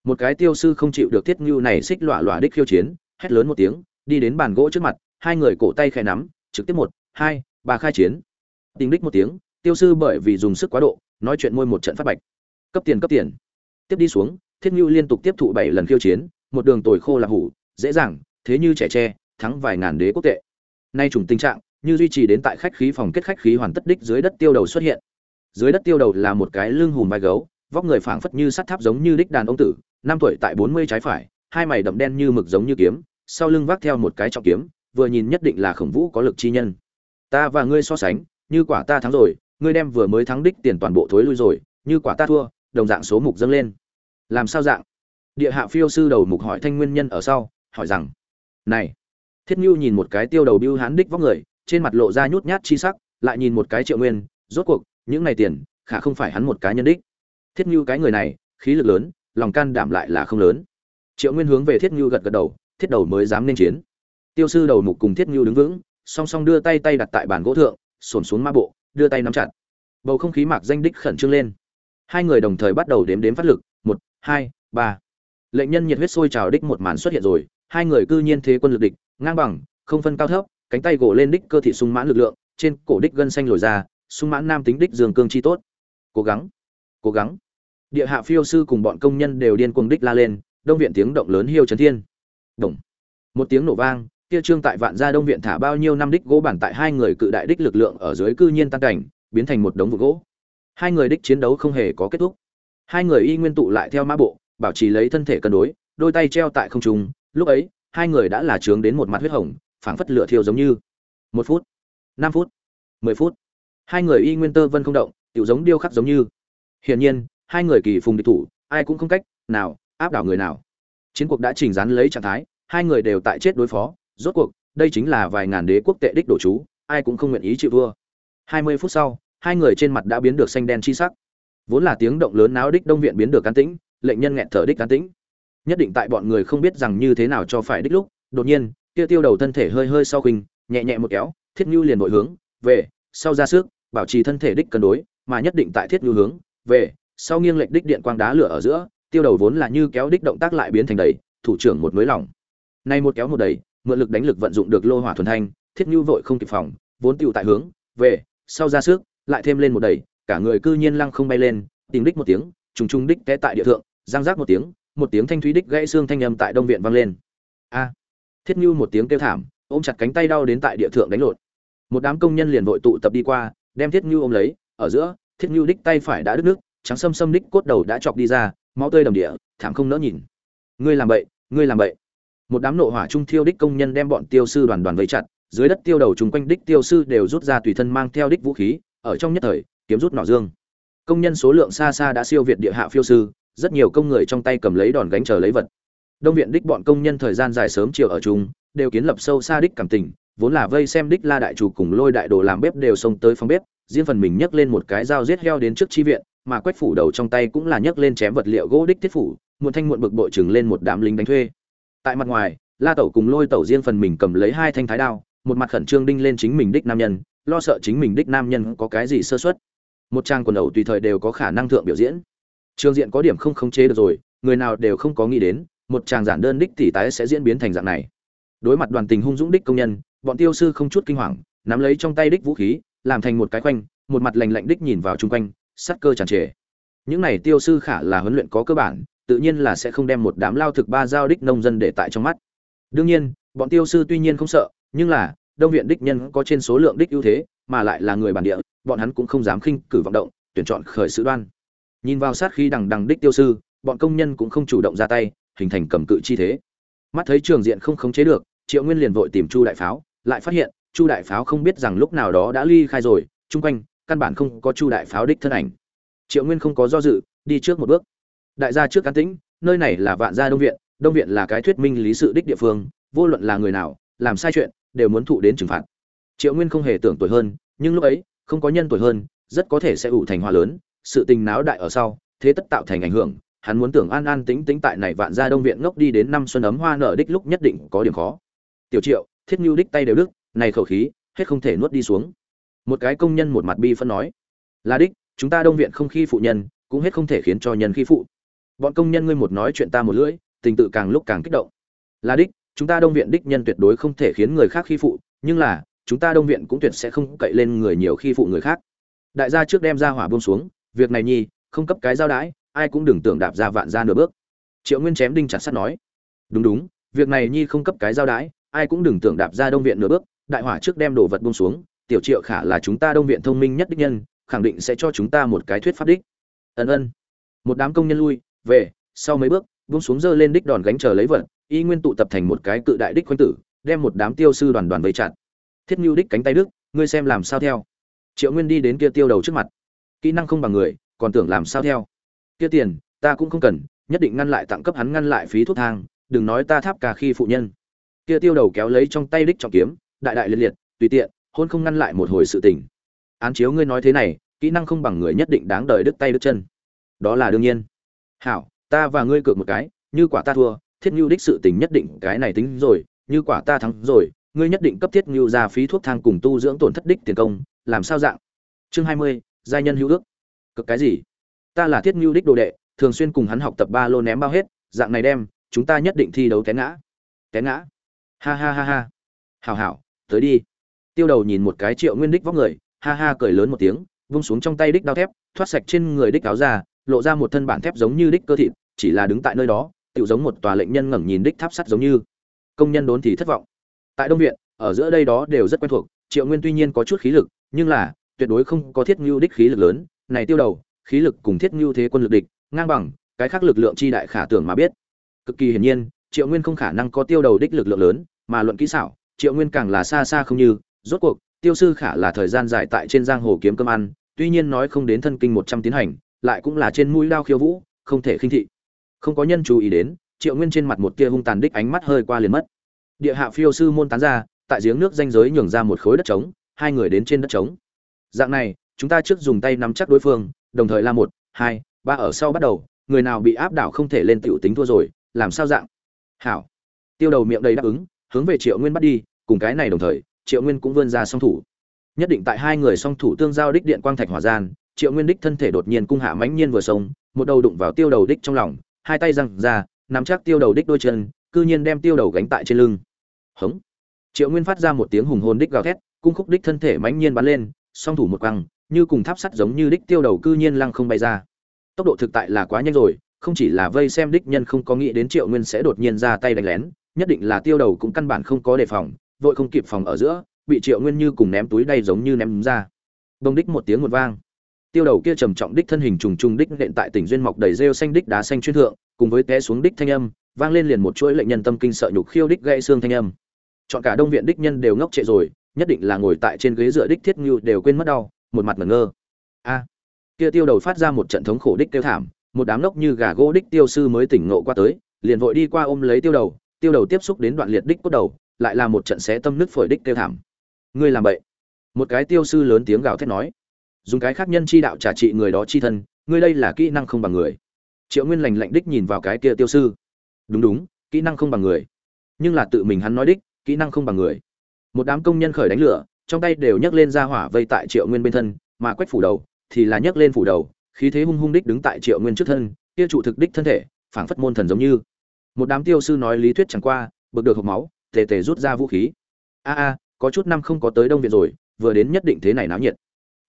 Một cái tiêu sư không chịu được thiết nhu này xích lọa lọa đích khiêu chiến hét lớn một tiếng, đi đến bàn gỗ trước mặt, hai người cổ tay khẽ nắm, trực tiếp một, hai, ba khai chiến. Tính đích một tiếng, tiêu sư bởi vì dùng sức quá độ, nói chuyện môi một trận phát bạch. Cấp tiền cấp tiền. Tiếp đi xuống, thiết nhu liên tục tiếp thụ bảy lần khiêu chiến, một đường tồi khô là hủ, dễ dàng, thế như trẻ tre, thắng vài ngàn đế quốc tệ. Nay trùng tình trạng, như duy trì đến tại khách khí phòng kết khách khí hoàn tất đích dưới đất tiêu đầu xuất hiện. Dưới đất tiêu đầu là một cái lưng hùm vai gấu, vóc người phảng phất như sắt tháp giống như đích đàn ông tử, năm tuổi tại bốn mươi trái phải hai mày đậm đen như mực giống như kiếm, sau lưng vác theo một cái trọng kiếm, vừa nhìn nhất định là khổng vũ có lực chi nhân. Ta và ngươi so sánh, như quả ta thắng rồi, ngươi đem vừa mới thắng đích tiền toàn bộ thối lui rồi, như quả ta thua, đồng dạng số mục dâng lên. Làm sao dạng? Địa hạ phiêu sư đầu mục hỏi thanh nguyên nhân ở sau, hỏi rằng, này. Thiết nhu nhìn một cái tiêu đầu biêu hán đích vóc người, trên mặt lộ ra nhút nhát chi sắc, lại nhìn một cái triệu nguyên, rốt cuộc, những này tiền, khả không phải hắn một cá nhân đích. Thiết nhu cái người này, khí lực lớn, lòng can đảm lại là không lớn triệu nguyên hướng về thiết nhu gật gật đầu, thiết đầu mới dám nên chiến. Tiêu sư đầu mục cùng thiết nhu đứng vững, song song đưa tay tay đặt tại bàn gỗ thượng sồn xuống ma bộ, đưa tay nắm chặt. Bầu không khí mạc danh đích khẩn trương lên. Hai người đồng thời bắt đầu đếm đếm phát lực, một, hai, ba. Lệnh nhân nhiệt huyết sôi trào đích một màn xuất hiện rồi, hai người cư nhiên thế quân lực địch, ngang bằng, không phân cao thấp, cánh tay gỗ lên đích cơ thị sung mãn lực lượng, trên cổ đích gân xanh lồi ra, sung mãn nam tính đích dương cương chi tốt. Cố gắng cố gắng. Địa hạ phiêu sư cùng bọn công nhân đều điên cuồng đích la lên đông viện tiếng động lớn hiêu chấn thiên. Đồng một tiếng nổ vang, kia trương tại vạn gia đông viện thả bao nhiêu năm đích gỗ bản tại hai người cự đại đích lực lượng ở dưới cư nhiên tăng cảnh, biến thành một đống vụ gỗ. Hai người đích chiến đấu không hề có kết thúc. Hai người y nguyên tụ lại theo mã bộ, bảo trì lấy thân thể cân đối, đôi tay treo tại không trung, lúc ấy, hai người đã là trướng đến một mặt huyết hồng, phảng phất lửa thiêu giống như. Một phút, năm phút, mười phút, hai người y nguyên tơ vân không động tự giống điêu khắc giống như. Hiển nhiên, hai người kỳ phùng địch thủ, ai cũng không cách nào áp đảo người nào. Chiến cuộc đã trình rán lấy trạng thái, hai người đều tại chết đối phó, rốt cuộc, đây chính là vài ngàn đế quốc tệ đích đổ chú, ai cũng không nguyện ý chịu vua hai mươi phút sau, hai người trên mặt đã biến được xanh đen chi sắc. Vốn là tiếng động lớn náo đích đông viện biến được can tĩnh, lệnh nhân nghẹn thở đích can tĩnh. Nhất định tại bọn người không biết rằng như thế nào cho phải đích lúc, đột nhiên, kia tiêu đầu thân thể hơi hơi sau khinh, nhẹ nhẹ một kéo, thiết nhu liền đổi hướng, về, sau ra sức, bảo trì thân thể đích cân đối, mà nhất định tại thiết nhu hướng, về, sau nghiêng lệch đích điện quang đá lửa ở giữa tiêu đầu vốn là như kéo đích động tác lại biến thành đầy, thủ trưởng một mới lỏng. Nay một kéo một đầy, mượn lực đánh lực vận dụng được lô hỏa thuần thanh, thiết nhu vội không kịp phòng, vốn tựu tại hướng, về, sau ra sức lại thêm lên một đầy, cả người cư nhiên lăng không bay lên, tìm đích một tiếng, trùng trùng đích té tại địa thượng giang giác một tiếng một tiếng thanh thúy đích gãy xương thanh âm tại đông viện vang lên. A! Thiết nhu một tiếng kêu thảm, ôm chặt cánh tay đau đến tại địa thượng đánh lộn. Một đám công nhân liền vội tụ tập đi qua, đem thiết nhu ôm lấy, ở giữa, thiết nhu đích tay phải đã đứt nước, trắng xâm xâm đích cốt đầu đã chọc đi ra máu tươi đầm địa, thảm không nỡ nhìn. Ngươi làm bậy, ngươi làm bậy. Một đám nộ hỏa trung thiêu đích công nhân đem bọn tiêu sư đoàn đoàn vây chặt, dưới đất tiêu đầu chung quanh đích tiêu sư đều rút ra tùy thân mang theo đích vũ khí, ở trong nhất thời, kiếm rút nỏ dương. Công nhân số lượng xa xa đã siêu việt địa hạ phiêu sư, rất nhiều công người trong tay cầm lấy đòn gánh chờ lấy vật. Đông viện đích bọn công nhân thời gian dài sớm chiều ở chung, đều kiến lập sâu xa đích cảm tình, vốn là vây xem đích la đại chủ cùng lôi đại đồ làm bếp đều xông tới phòng bếp, riêng phần mình nhấc lên một cái dao giết heo đến trước chi viện mà quách phủ đầu trong tay cũng là nhấc lên chém vật liệu gỗ đích thiết phủ, muộn thanh muộn bực bội chừng lên một đám lính đánh thuê. Tại mặt ngoài, la tẩu cùng lôi tẩu riêng phần mình cầm lấy hai thanh thái đao, một mặt khẩn trương đinh lên chính mình đích nam nhân, lo sợ chính mình đích nam nhân có cái gì sơ suất. Một trang quần đầu tùy thời đều có khả năng thượng biểu diễn. Trường diện có điểm không khống chế được rồi, người nào đều không có nghĩ đến, một chàng giản đơn đích tỷ tái sẽ diễn biến thành dạng này. Đối mặt đoàn tình hung dũng đích công nhân, bọn tiêu sư không chút kinh hoàng, nắm lấy trong tay đích vũ khí, làm thành một cái quanh một mặt lành lạnh đích nhìn vào chung quanh sắt cơ tràn trề. Những này tiêu sư khả là huấn luyện có cơ bản, tự nhiên là sẽ không đem một đám lao thực ba giao đích nông dân để tại trong mắt. Đương nhiên, bọn tiêu sư tuy nhiên không sợ, nhưng là, đông viện đích nhân có trên số lượng đích ưu thế, mà lại là người bản địa, bọn hắn cũng không dám khinh cử vọng động, tuyển chọn khởi sự đoan. Nhìn vào sát khí đằng đằng đích tiêu sư, bọn công nhân cũng không chủ động ra tay, hình thành cầm cự chi thế. Mắt thấy trường diện không khống chế được, triệu nguyên liền vội tìm chu đại pháo, lại phát hiện, chu đại pháo không biết rằng lúc nào đó đã ly khai rồi, chung quanh căn bản không có chu đại pháo đích thân ảnh. Triệu nguyên không có do dự, đi trước một bước. Đại gia trước cán tĩnh, nơi này là vạn gia đông viện đông viện là cái thuyết minh lý sự đích địa phương, vô luận là người nào, làm sai chuyện, đều muốn thụ đến trừng phạt. Triệu nguyên không hề tưởng tuổi hơn, nhưng lúc ấy, không có nhân tuổi hơn, rất có thể sẽ ủ thành hoa lớn, sự tình náo đại ở sau, thế tất tạo thành ảnh hưởng, hắn muốn tưởng an an tính tính tại này vạn gia đông viện ngốc đi đến năm xuân ấm hoa nở đích lúc nhất định có điểm khó. Tiểu triệu, thiết nhu đích tay đều đức này khẩu khí, hết không thể nuốt đi xuống một cái công nhân một mặt bi phân nói, là đích, chúng ta đông viện không khi phụ nhân, cũng hết không thể khiến cho nhân khi phụ. Bọn công nhân ngươi một nói chuyện ta một lưỡi, tình tự càng lúc càng kích động. Là đích, chúng ta đông viện đích nhân tuyệt đối không thể khiến người khác khi phụ, nhưng là, chúng ta đông viện cũng tuyệt sẽ không cậy lên người nhiều khi phụ người khác. Đại gia trước đem ra hỏa buông xuống, việc này nhi, không cấp cái giao đãi ai cũng đừng tưởng đạp ra vạn ra nửa bước. Triệu nguyên chém đinh chặt sắt nói, đúng đúng, việc này nhi không cấp cái giao đái, ai cũng đừng tưởng đạp ra đông viện nửa bước. Đại hỏa trước đem đồ vật buông xuống tiểu triệu khả là chúng ta đông viện thông minh nhất đích nhân, khẳng định sẽ cho chúng ta một cái thuyết pháp đích. Ân ân. Một đám công nhân lui, về, sau mấy bước, buông xuống dơ lên đích đòn gánh chờ lấy vật, y nguyên tụ tập thành một cái cự đại đích khoanh tử, đem một đám tiêu sư đoàn đoàn vây chặt. Thiết mưu đích cánh tay đức ngươi xem làm sao theo. Triệu nguyên đi đến kia tiêu đầu trước mặt. Kỹ năng không bằng người, còn tưởng làm sao theo. Kia tiền, ta cũng không cần, nhất định ngăn lại tặng cấp hắn ngăn lại phí thuốc thang, đừng nói ta tháp cả khi phụ nhân. Kia tiêu đầu kéo lấy trong tay đích trọng kiếm, đại đại liệt liệt, tùy tiện hôn không ngăn lại một hồi sự tình. Án chiếu ngươi nói thế này, kỹ năng không bằng người nhất định đáng đời đứt tay đứt chân. Đó là đương nhiên. Hảo, ta và ngươi cược một cái, như quả ta thua, thiết ngưu đích sự tình nhất định cái này tính rồi, như quả ta thắng rồi, ngươi nhất định cấp thiết ngưu ra phí thuốc thang cùng tu dưỡng tổn thất đích tiền công, làm sao dạng? Chương hai mươi, giai nhân hữu ước. Cực cái gì? Ta là thiết ngưu đích đồ đệ, thường xuyên cùng hắn học tập ba lô ném bao hết, dạng này đem, chúng ta nhất định thi đấu té ngã. Té ngã. Ha ha ha ha. Hảo hảo, tới đi tiêu đầu nhìn một cái triệu nguyên đích vóc người, ha ha cười lớn một tiếng, vung xuống trong tay đích đao thép, thoát sạch trên người đích áo ra lộ ra một thân bản thép giống như đích cơ thịt, chỉ là đứng tại nơi đó tự giống một tòa lệnh nhân ngẩng nhìn đích tháp sắt giống như. Công nhân đốn thì thất vọng. Tại đông viện, ở giữa đây đó đều rất quen thuộc, triệu nguyên tuy nhiên có chút khí lực, nhưng là, tuyệt đối không có thiết ngưu đích khí lực lớn, này tiêu đầu, khí lực cùng thiết ngưu thế quân lực địch, ngang bằng, cái khác lực lượng chi đại khả tưởng mà biết. Cực kỳ hiển nhiên, triệu nguyên không khả năng có tiêu đầu đích lực lượng lớn, mà luận kỹ xảo, triệu nguyên càng là xa xa không như rốt cuộc, tiêu sư khả là thời gian dài tại trên giang hồ kiếm cơm ăn, tuy nhiên nói không đến thân kinh một trăm tiến hành, lại cũng là trên mũi lao khiêu vũ, không thể khinh thị. Không có nhân chú ý đến, triệu nguyên trên mặt một tia hung tàn đích ánh mắt hơi qua liền mất. Địa hạ phiêu sư môn tán ra, tại giếng nước danh giới nhường ra một khối đất trống, hai người đến trên đất trống. Dạng này, chúng ta trước dùng tay nắm chắc đối phương, đồng thời là một, hai, ba ở sau bắt đầu, người nào bị áp đảo không thể lên tiểu tính thua rồi, làm sao dạng? Hảo. Tiêu đầu miệng đầy đáp ứng, hướng về triệu nguyên bắt đi, cùng cái này đồng thời triệu nguyên cũng vươn ra song thủ. Nhất định tại hai người song thủ tương giao đích điện quang thạch hỏa gian, triệu nguyên đích thân thể đột nhiên cung hạ mãnh nhiên vừa sống một đầu đụng vào tiêu đầu đích trong lòng, hai tay răng ra, nắm chắc tiêu đầu đích đôi chân, cư nhiên đem tiêu đầu gánh tại trên lưng. Hống! Triệu nguyên phát ra một tiếng hùng hồn đích gào thét, cung khúc đích thân thể mãnh nhiên bắn lên, song thủ một quăng, như cùng tháp sắt giống như đích tiêu đầu cư nhiên lăng không bay ra. Tốc độ thực tại là quá nhanh rồi, không chỉ là vây xem đích nhân không có nghĩ đến triệu nguyên sẽ đột nhiên ra tay đánh lén, nhất định là tiêu đầu cũng căn bản không có đề phòng vội không kịp phòng ở giữa, bị triệu nguyên như cùng ném túi đay giống như ném ra. Bông đích một tiếng một vang. Tiêu đầu kia trầm trọng đích thân hình trùng trùng đích nện tại tỉnh duyên mọc đầy rêu xanh đích đá xanh chuyên thượng, cùng với té xuống đích thanh âm, vang lên liền một chuỗi lệnh nhân tâm kinh sợ nhục khiêu đích gãy xương thanh âm. Chọn cả đông viện đích nhân đều ngốc trệ rồi, nhất định là ngồi tại trên ghế dựa đích thiết như đều quên mất đau, một mặt ngẩn ngơ. A. Kia tiêu đầu phát ra một trận thống khổ đích tiêu thảm, một đám ngốc như gà gỗ đích tiêu sư mới tỉnh ngộ qua tới, liền vội đi qua ôm lấy tiêu đầu tiêu đầu tiếp xúc đến đoạn liệt đích cốt đầu lại là một trận xé tâm nứt phổi đích tiêu thảm. Ngươi làm bậy. Một cái tiêu sư lớn tiếng gào thét nói. Dùng cái khác nhân chi đạo trả trị người đó chi thân, ngươi đây là kỹ năng không bằng người. Triệu nguyên lành lạnh đích nhìn vào cái kia tiêu sư. Đúng đúng, kỹ năng không bằng người. Nhưng là tự mình hắn nói đích, kỹ năng không bằng người. Một đám công nhân khởi đánh lửa, trong tay đều nhấc lên ra hỏa vây tại triệu nguyên bên thân, mà quách phủ đầu, thì là nhấc lên phủ đầu, khí thế hung hung đích đứng tại triệu nguyên trước thân, kia trụ thực đích thân thể, phảng phất môn thần giống như. Một đám tiêu sư nói lý thuyết chẳng qua, bực được hộp máu tề tề rút ra vũ khí. A a, có chút năm không có tới đông viện rồi, vừa đến nhất định thế này náo nhiệt.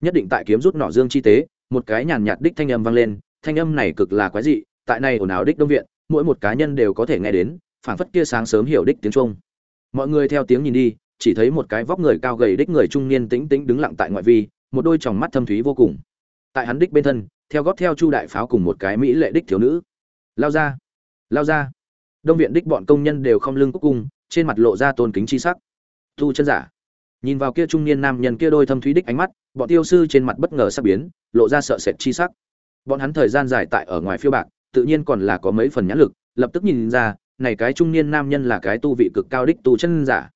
Nhất định tại kiếm rút nỏ dương chi tế, một cái nhàn nhạt đích thanh âm vang lên, thanh âm này cực là quái dị, tại này ồn ào đích đông viện, mỗi một cá nhân đều có thể nghe đến, phảng phất kia sáng sớm hiểu đích tiếng trung. Mọi người theo tiếng nhìn đi, chỉ thấy một cái vóc người cao gầy đích người trung niên tĩnh tĩnh đứng lặng tại ngoại vi, một đôi tròng mắt thâm thúy vô cùng. Tại hắn đích bên thân, theo góp theo chu đại pháo cùng một cái mỹ lệ đích thiếu nữ. Lao ra lao ra. Đông viện đích bọn công nhân đều không lưng cúc cung trên mặt lộ ra tôn kính chi sắc. Tu chân giả. Nhìn vào kia trung niên nam nhân kia đôi thâm thúy đích ánh mắt, bọn tiêu sư trên mặt bất ngờ sắc biến, lộ ra sợ sệt chi sắc. Bọn hắn thời gian dài tại ở ngoài phiêu bạc, tự nhiên còn là có mấy phần nhãn lực, lập tức nhìn ra, này cái trung niên nam nhân là cái tu vị cực cao đích tu chân giả.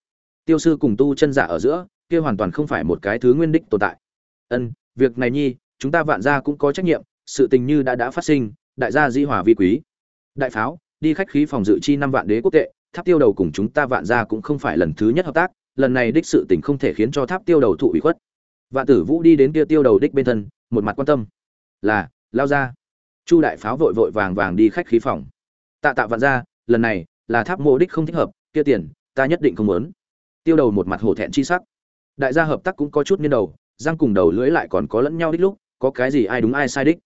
Tiêu sư cùng tu chân giả ở giữa, kia hoàn toàn không phải một cái thứ nguyên đích tồn tại. Ân, việc này nhi, chúng ta vạn gia cũng có trách nhiệm, sự tình như đã đã phát sinh, đại gia di hòa vi quý. Đại pháo, đi khách khí phòng dự chi năm vạn đế quốc tệ tháp tiêu đầu cùng chúng ta vạn gia cũng không phải lần thứ nhất hợp tác, lần này đích sự tình không thể khiến cho tháp tiêu đầu thụ ủy khuất. Vạn tử vũ đi đến kia tiêu đầu đích bên thân, một mặt quan tâm. Là, lao ra. Chu đại pháo vội vội vàng vàng đi khách khí phòng. Tạ tạ vạn gia, lần này là tháp mộ đích không thích hợp, kia tiền, ta nhất định không muốn. Tiêu đầu một mặt hổ thẹn chi sắc. Đại gia hợp tác cũng có chút nghiêng đầu, răng cùng đầu lưỡi lại còn có lẫn nhau đích lúc, có cái gì ai đúng ai sai đích.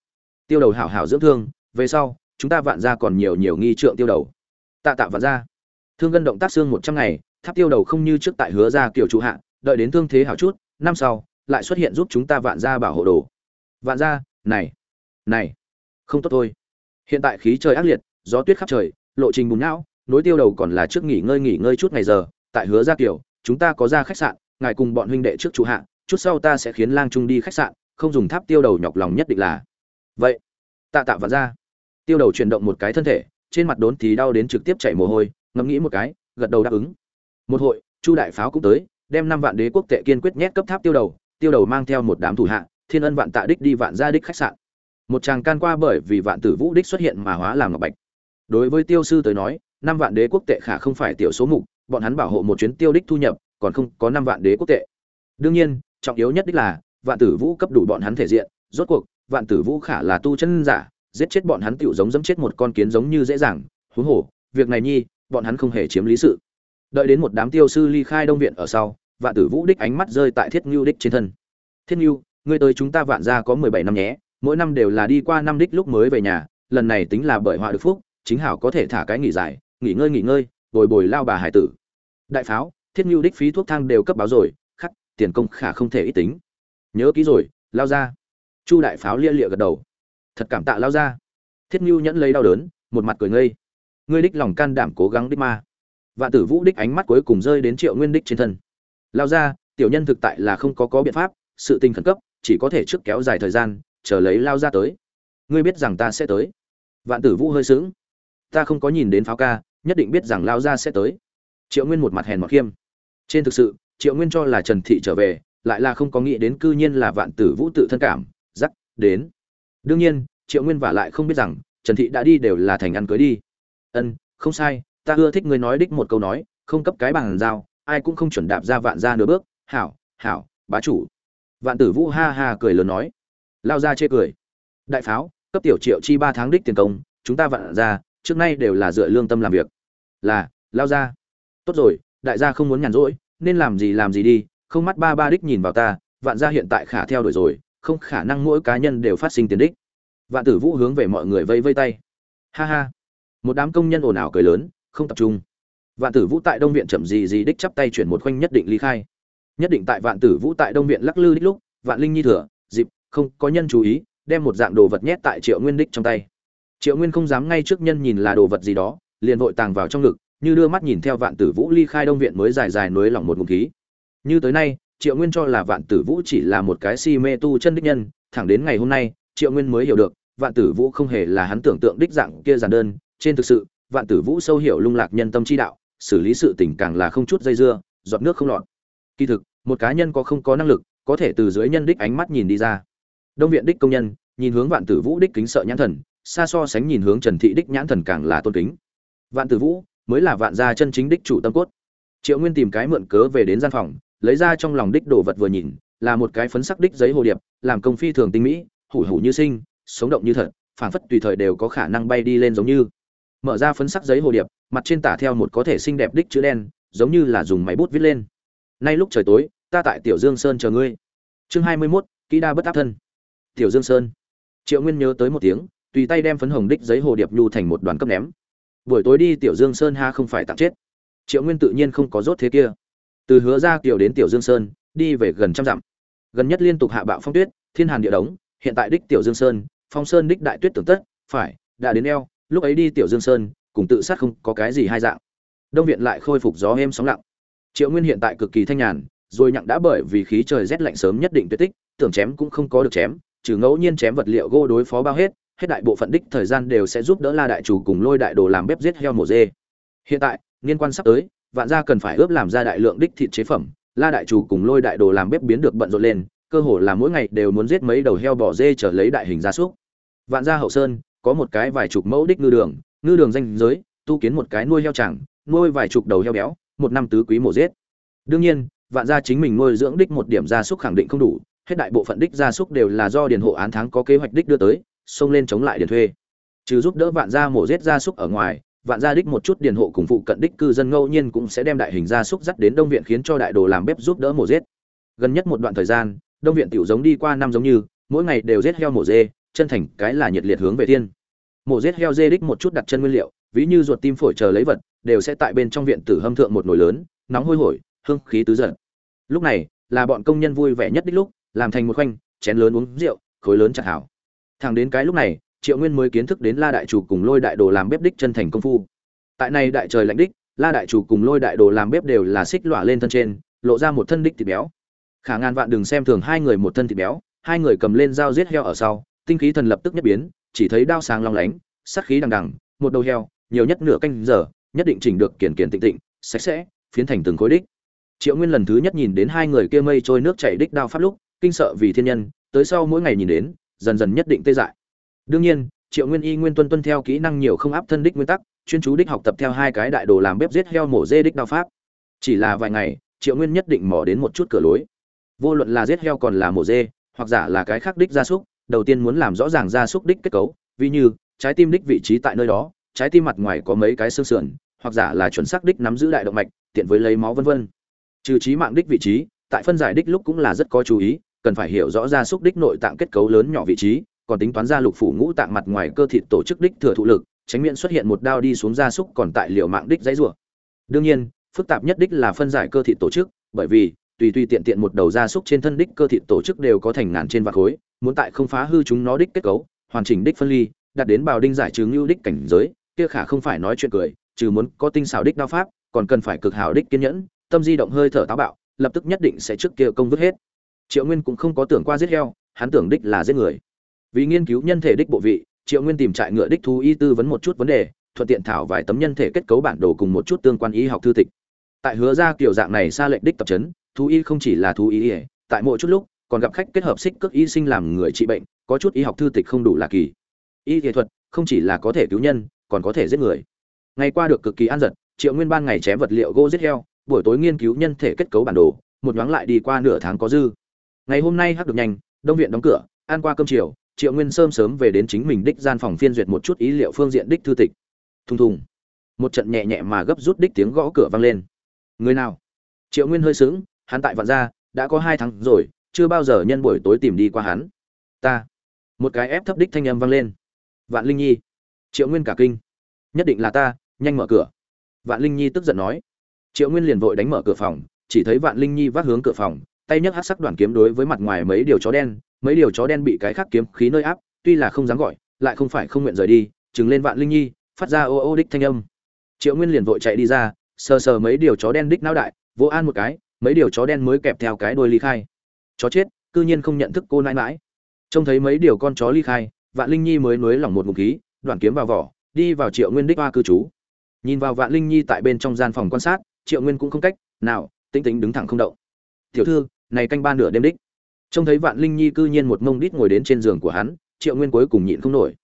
Tiêu đầu hảo hảo dưỡng thương, về sau, chúng ta vạn gia còn nhiều nhiều nghi trượng tiêu đầu. Tạ tạ vạn gia thương gân động tác xương một trăm ngày, tháp tiêu đầu không như trước tại hứa ra kiểu trụ hạ, đợi đến thương thế hảo chút, năm sau, lại xuất hiện giúp chúng ta vạn gia bảo hộ đồ. Vạn gia, này này, không tốt thôi. Hiện tại khí trời ác liệt, gió tuyết khắp trời, lộ trình bùn não nối tiêu đầu còn là trước nghỉ ngơi nghỉ ngơi chút ngày giờ, tại hứa gia kiểu, chúng ta có ra khách sạn, ngài cùng bọn huynh đệ trước trụ hạ, chút sau ta sẽ khiến lang trung đi khách sạn, không dùng tháp tiêu đầu nhọc lòng nhất định là. Vậy, tạ tạ vạn gia. Tiêu đầu chuyển động một cái thân thể, trên mặt đốn thì đau đến trực tiếp chảy mồ hôi ngẫm nghĩ một cái, gật đầu đáp ứng. Một hội, chu đại pháo cũng tới, đem năm vạn đế quốc tệ kiên quyết nhét cấp tháp tiêu đầu tiêu đầu mang theo một đám thủ hạ, thiên ân vạn tạ đích đi vạn gia đích khách sạn. Một chàng can qua bởi vì vạn tử vũ đích xuất hiện mà hóa làm ngọc bạch. Đối với tiêu sư tới nói, năm vạn đế quốc tệ khả không phải tiểu số mục, bọn hắn bảo hộ một chuyến tiêu đích thu nhập, còn không có năm vạn đế quốc tệ. Đương nhiên, trọng yếu nhất đích là, vạn tử vũ cấp đủ bọn hắn thể diện, rốt cuộc, vạn tử vũ khả là tu chân giả, giết chết bọn hắn tiểu giống dẫm chết một con kiến giống như dễ dàng, huống hồ, việc này nhi bọn hắn không hề chiếm lý sự. Đợi đến một đám tiêu sư ly khai đông viện ở sau, vạn tử vũ đích ánh mắt rơi tại thiết ngưu đích trên thân. Thiết ngưu ngươi tới chúng ta vạn gia có mười bảy năm nhé, mỗi năm đều là đi qua năm đích lúc mới về nhà, lần này tính là bởi họa được phúc, chính hảo có thể thả cái nghỉ dài nghỉ ngơi nghỉ ngơi, bồi bồi lao bà hải tử. Đại pháo, thiết ngưu đích phí thuốc thang đều cấp báo rồi, khắc, tiền công khả không thể ít tính. Nhớ kỹ rồi, lao ra. Chu đại pháo lia lịa gật đầu. Thật cảm tạ lao ra. Thiết ngưu nhẫn lấy đau đớn, một mặt cười ngây ngươi đích lòng can đảm cố gắng đích ma. Vạn tử vũ đích ánh mắt cuối cùng rơi đến triệu nguyên đích trên thân. Lao ra, tiểu nhân thực tại là không có có biện pháp, sự tình khẩn cấp, chỉ có thể trước kéo dài thời gian, chờ lấy lao ra tới. Ngươi biết rằng ta sẽ tới. Vạn tử vũ hơi sướng ta không có nhìn đến pháo ca, nhất định biết rằng lao ra sẽ tới. Triệu nguyên một mặt hèn mặc khiêm. Trên thực sự, triệu nguyên cho là trần thị trở về, lại là không có nghĩ đến cư nhiên là vạn tử vũ tự thân cảm giắc đến. Đương nhiên, triệu nguyên vả lại không biết rằng, trần thị đã đi đều là thành ăn cưới đi ân, không sai, ta ưa thích ngươi nói đích một câu nói, không cấp cái bằng giao ai cũng không chuẩn đạp ra vạn ra nửa bước. Hảo hảo, bá chủ. Vạn tử vũ ha ha cười lớn nói. Lao ra chê cười. Đại pháo, cấp tiểu triệu chi ba tháng đích tiền công, chúng ta vạn ra trước nay đều là dựa lương tâm làm việc. Là, lao ra. Tốt rồi, đại gia không muốn nhàn rỗi, nên làm gì làm gì đi, không mắt ba ba đích nhìn vào ta, vạn gia hiện tại khả theo đuổi rồi, không khả năng mỗi cá nhân đều phát sinh tiền đích. Vạn tử vũ hướng về mọi người vây vây tay. Ha ha một đám công nhân ồn ào cười lớn, không tập trung. Vạn tử vũ tại đông viện chậm gì gì đích chắp tay chuyển một khoanh nhất định ly khai. Nhất định tại vạn tử vũ tại đông viện lắc lư đích lúc, vạn linh nhi thừa, dịp, không, có nhân chú ý, đem một dạng đồ vật nhét tại triệu nguyên đích trong tay. Triệu nguyên không dám ngay trước nhân nhìn là đồ vật gì đó, liền vội tàng vào trong ngực, như đưa mắt nhìn theo vạn tử vũ ly khai đông viện mới dài dài nối lỏng một ngụm khí. Như tới nay, triệu nguyên cho là vạn tử vũ chỉ là một cái si mê tu chân đích nhân, thẳng đến ngày hôm nay, triệu nguyên mới hiểu được, vạn tử vũ không hề là hắn tưởng tượng đích dạng kia giản đơn trên thực sự, vạn tử vũ sâu hiểu lung lạc nhân tâm chi đạo, xử lý sự tình càng là không chút dây dưa, giọt nước không lọt. Kỳ thực, một cá nhân có không có năng lực, có thể từ dưới nhân đích ánh mắt nhìn đi ra. Đông viện đích công nhân, nhìn hướng vạn tử vũ đích kính sợ nhãn thần, xa so sánh nhìn hướng trần thị đích nhãn thần càng là tôn kính. Vạn tử vũ mới là vạn gia chân chính đích chủ tâm cốt. Triệu nguyên tìm cái mượn cớ về đến gian phòng, lấy ra trong lòng đích đồ vật vừa nhìn, là một cái phấn sắc đích giấy hồ điệp, làm công phi thường tinh mỹ, hủ hủ như sinh, sống động như thật, phảng phất tùy thời đều có khả năng bay đi lên giống như mở ra phấn sắc giấy hồ điệp mặt trên tả theo một có thể xinh đẹp đích chữ đen giống như là dùng máy bút viết lên. Nay lúc trời tối ta tại tiểu dương sơn chờ ngươi. Chương hai mươi 21, kỹ đa bất áp thân. Tiểu dương sơn. Triệu nguyên nhớ tới một tiếng tùy tay đem phấn hồng đích giấy hồ điệp nhu thành một đoàn cấp ném. Buổi tối đi tiểu dương sơn ha không phải tặng chết. Triệu nguyên tự nhiên không có rốt thế kia. Từ hứa ra kiểu đến tiểu dương sơn đi về gần trăm dặm. Gần nhất liên tục hạ bạo phong tuyết thiên hàn địa đống hiện tại đích tiểu dương sơn phong sơn đích đại tuyết tưởng tất phải đã đến eo lúc ấy đi tiểu dương sơn, cùng tự sát không có cái gì hai dạng. Đông viện lại khôi phục gió êm sóng lặng. Triệu nguyên hiện tại cực kỳ thanh nhàn, rồi nhặng đã bởi vì khí trời rét lạnh sớm nhất định tuyệt tích, tưởng chém cũng không có được chém, trừ ngẫu nhiên chém vật liệu gỗ đối phó bao hết hết đại bộ phận đích thời gian đều sẽ giúp đỡ la đại chủ cùng lôi đại đồ làm bếp giết heo mổ dê. Hiện tại liên quan sắp tới, vạn gia cần phải ướp làm ra đại lượng đích thịt chế phẩm, la đại chủ cùng lôi đại đồ làm bếp biến được bận rộn lên, cơ hồ là mỗi ngày đều muốn giết mấy đầu heo bò dê trở lấy đại hình gia súc. Vạn gia hậu sơn có một cái vài chục mẫu đích ngư đường ngư đường danh giới, tu kiến một cái nuôi heo chẳng nuôi vài chục đầu heo béo, một năm tứ quý mổ giết. Đương nhiên, vạn gia chính mình nuôi dưỡng đích một điểm gia súc khẳng định không đủ, hết đại bộ phận đích gia súc đều là do điền hộ án tháng có kế hoạch đích đưa tới, xông lên chống lại điền thuê. Trừ giúp đỡ vạn gia mổ giết gia súc ở ngoài, vạn gia đích một chút điền hộ cùng phụ cận đích cư dân ngẫu nhiên cũng sẽ đem đại hình gia súc dắt đến đông viện khiến cho đại đồ làm bếp giúp đỡ mổ giết. Gần nhất một đoạn thời gian, đông viện tiểu giống đi qua năm giống như, mỗi ngày đều giết heo mổ dê chân thành cái là nhiệt liệt hướng về thiên mổ giết heo dê đích một chút đặt chân nguyên liệu, ví như ruột tim phổi chờ lấy vật, đều sẽ tại bên trong viện tử hâm thượng một nồi lớn, nóng hôi hổi, hương khí tứ giận. Lúc này, là bọn công nhân vui vẻ nhất đích lúc, làm thành một khoanh, chén lớn uống rượu, khối lớn chặt hảo. Thẳng đến cái lúc này, triệu nguyên mới kiến thức đến la đại chủ cùng lôi đại đồ làm bếp đích chân thành công phu. Tại này đại trời lạnh đích, la đại chủ cùng lôi đại đồ làm bếp đều là xích lọa lên thân trên, lộ ra một thân đích thịt béo. Khả ngàn vạn đừng xem thường hai người một thân thịt béo, hai người cầm lên dao giết heo ở sau tinh khí thần lập tức nhất biến, chỉ thấy đao sáng long lánh, sát khí đằng đằng, một đầu heo, nhiều nhất nửa canh giờ, nhất định chỉnh được kiển kiển tịnh tịnh, sạch sẽ, phiến thành từng khối đích. Triệu nguyên lần thứ nhất nhìn đến hai người kia mây trôi nước chảy đích đao pháp lúc, kinh sợ vì thiên nhân, tới sau mỗi ngày nhìn đến, dần dần nhất định tê dại. Đương nhiên, triệu nguyên y nguyên tuân tuân theo kỹ năng nhiều không áp thân đích nguyên tắc, chuyên chú đích học tập theo hai cái đại đồ làm bếp giết heo mổ dê đích đao pháp. Chỉ là vài ngày, triệu nguyên nhất định mò đến một chút cửa lối. Vô luận là giết heo còn là mổ dê, hoặc giả là cái khác đích gia súc đầu tiên muốn làm rõ ràng ra xúc đích kết cấu, ví như, trái tim đích vị trí tại nơi đó, trái tim mặt ngoài có mấy cái xương sườn, hoặc giả là chuẩn xác đích nắm giữ đại động mạch, tiện với lấy máu vân vân. Trừ trí mạng đích vị trí, tại phân giải đích lúc cũng là rất có chú ý, cần phải hiểu rõ ra xúc đích nội tạng kết cấu lớn nhỏ vị trí, còn tính toán ra lục phủ ngũ tạng mặt ngoài cơ thịt tổ chức đích thừa thụ lực, tránh miễn xuất hiện một đao đi xuống gia súc còn tại liệu mạng đích dãy rủa. Đương nhiên, phức tạp nhất đích là phân giải cơ thịt tổ chức, bởi vì tùy tùy tiện tiện một đầu gia súc trên thân đích cơ thịt tổ chức đều có thành ngàn trên vạn khối, muốn tại không phá hư chúng nó đích kết cấu, hoàn chỉnh đích phân ly đạt đến bào đinh giải chứng lưu đích cảnh giới, kia khả không phải nói chuyện cười, trừ muốn có tinh xảo đích đao pháp, còn cần phải cực hảo đích kiên nhẫn, tâm di động hơi thở táo bạo, lập tức nhất định sẽ trước kia công vứt hết. Triệu nguyên cũng không có tưởng qua giết heo, hắn tưởng đích là giết người. Vì nghiên cứu nhân thể đích bộ vị, triệu nguyên tìm trại ngựa đích thú y tư vấn một chút vấn đề, thuận tiện thảo vài tấm nhân thể kết cấu bản đồ cùng một chút tương quan y học thư tịch. Tại hứa ra kiểu dạng này xa lệnh đích tập trấn thú y không chỉ là thú y tại mỗi chút lúc, còn gặp khách kết hợp xích cước y sinh làm người trị bệnh, có chút y học thư tịch không đủ là kỳ. Y nghệ thuật không chỉ là có thể cứu nhân, còn có thể giết người. Ngày qua được cực kỳ an giật, triệu nguyên ban ngày chém vật liệu gỗ giết heo, buổi tối nghiên cứu nhân thể kết cấu bản đồ, một nhoáng lại đi qua nửa tháng có dư. Ngày hôm nay hắc được nhanh, đông viện đóng cửa, ăn qua cơm chiều, triệu nguyên sớm sớm về đến chính mình đích gian phòng phiên duyệt một chút ý liệu phương diện đích thư tịch. Thùng thùng. Một trận nhẹ nhẹ mà gấp rút đích tiếng gõ cửa vang lên. Người nào? Triệu nguyên hơi sướng hắn tại vạn gia, đã có hai tháng rồi, chưa bao giờ nhân buổi tối tìm đi qua hắn. Ta. Một cái ép thấp đích thanh âm vang lên. Vạn linh nhi. Triệu nguyên cả kinh. Nhất định là ta, nhanh mở cửa. Vạn linh nhi tức giận nói. Triệu nguyên liền vội đánh mở cửa phòng, chỉ thấy vạn linh nhi vác hướng cửa phòng, tay nhấc hát sắc đoàn kiếm đối với mặt ngoài mấy điều chó đen, mấy điều chó đen bị cái khác kiếm khí nơi áp, tuy là không dám gọi, lại không phải không nguyện rời đi chừng lên vạn linh nhi, phát ra ô ô đích thanh âm. Triệu nguyên liền vội chạy đi ra, sờ sờ mấy điều chó đen đích não đại vô an một cái mấy điều chó đen mới kẹp theo cái đuôi ly khai. Chó chết cư nhiên không nhận thức cô nãi mãi trông thấy mấy điều con chó ly khai vạn linh nhi mới nối lỏng một ngụm khí đoạn kiếm vào vỏ đi vào triệu nguyên đích hoa cư trú. Nhìn vào vạn linh nhi tại bên trong gian phòng quan sát triệu nguyên cũng không cách nào tĩnh tĩnh đứng thẳng không động. Tiểu thư này canh ba nửa đêm đích. Trông thấy vạn linh nhi cư nhiên một mông đít ngồi đến trên giường của hắn triệu nguyên cuối cùng nhịn không nổi.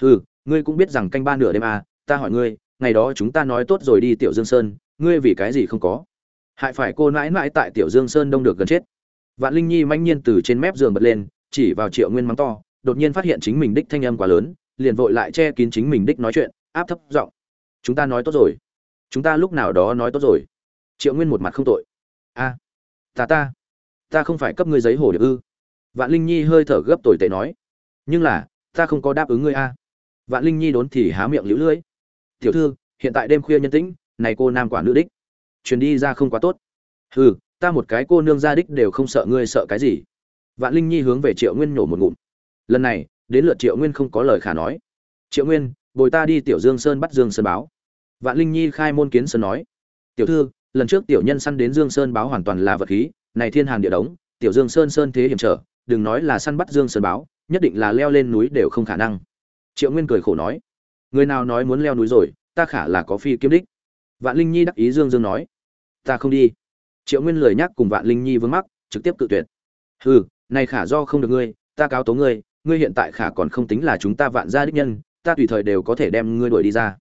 Hừ ngươi cũng biết rằng canh ba nửa đêm à, ta hỏi ngươi ngày đó chúng ta nói tốt rồi đi tiểu dương sơn ngươi vì cái gì không có? Hại phải cô nãi nãi tại tiểu dương sơn đông được gần chết. Vạn linh nhi manh nhiên từ trên mép giường bật lên, chỉ vào triệu nguyên mắng to, đột nhiên phát hiện chính mình đích thanh âm quá lớn, liền vội lại che kín chính mình đích nói chuyện, áp thấp giọng. Chúng ta nói tốt rồi. Chúng ta lúc nào đó nói tốt rồi. Triệu nguyên một mặt không tội. A, ta ta ta không phải cấp ngươi giấy hồ điệp ư? Vạn linh nhi hơi thở gấp tồi tệ nói. Nhưng là, ta không có đáp ứng ngươi a. Vạn linh nhi đốn thì há miệng lũ lưỡi tiểu thư, hiện tại đêm khuya nhân tĩnh, này cô nam quả nữ đích truyền đi ra không quá tốt. Hừ, ta một cái cô nương gia đích đều không sợ ngươi sợ cái gì. Vạn linh nhi hướng về triệu nguyên nổ một ngụm. Lần này, đến lượt triệu nguyên không có lời khả nói. Triệu nguyên, bồi ta đi tiểu dương sơn bắt dương sơn báo. Vạn linh nhi khai môn kiến sơn nói. Tiểu thư, lần trước tiểu nhân săn đến dương sơn báo hoàn toàn là vật khí, này thiên hàng địa đống, tiểu dương sơn sơn thế hiểm trở, đừng nói là săn bắt dương sơn báo, nhất định là leo lên núi đều không khả năng. Triệu nguyên cười khổ nói. Người nào nói muốn leo núi rồi, ta khả là có phi kiếm đích. Vạn linh nhi đắc ý dương dương nói ta không đi. Triệu nguyên lời nhắc cùng vạn linh nhi vướng mắc, trực tiếp cự tuyệt. Hừ, này khả do không được ngươi, ta cáo tố ngươi ngươi hiện tại khả còn không tính là chúng ta vạn gia đích nhân, ta tùy thời đều có thể đem ngươi đuổi đi ra.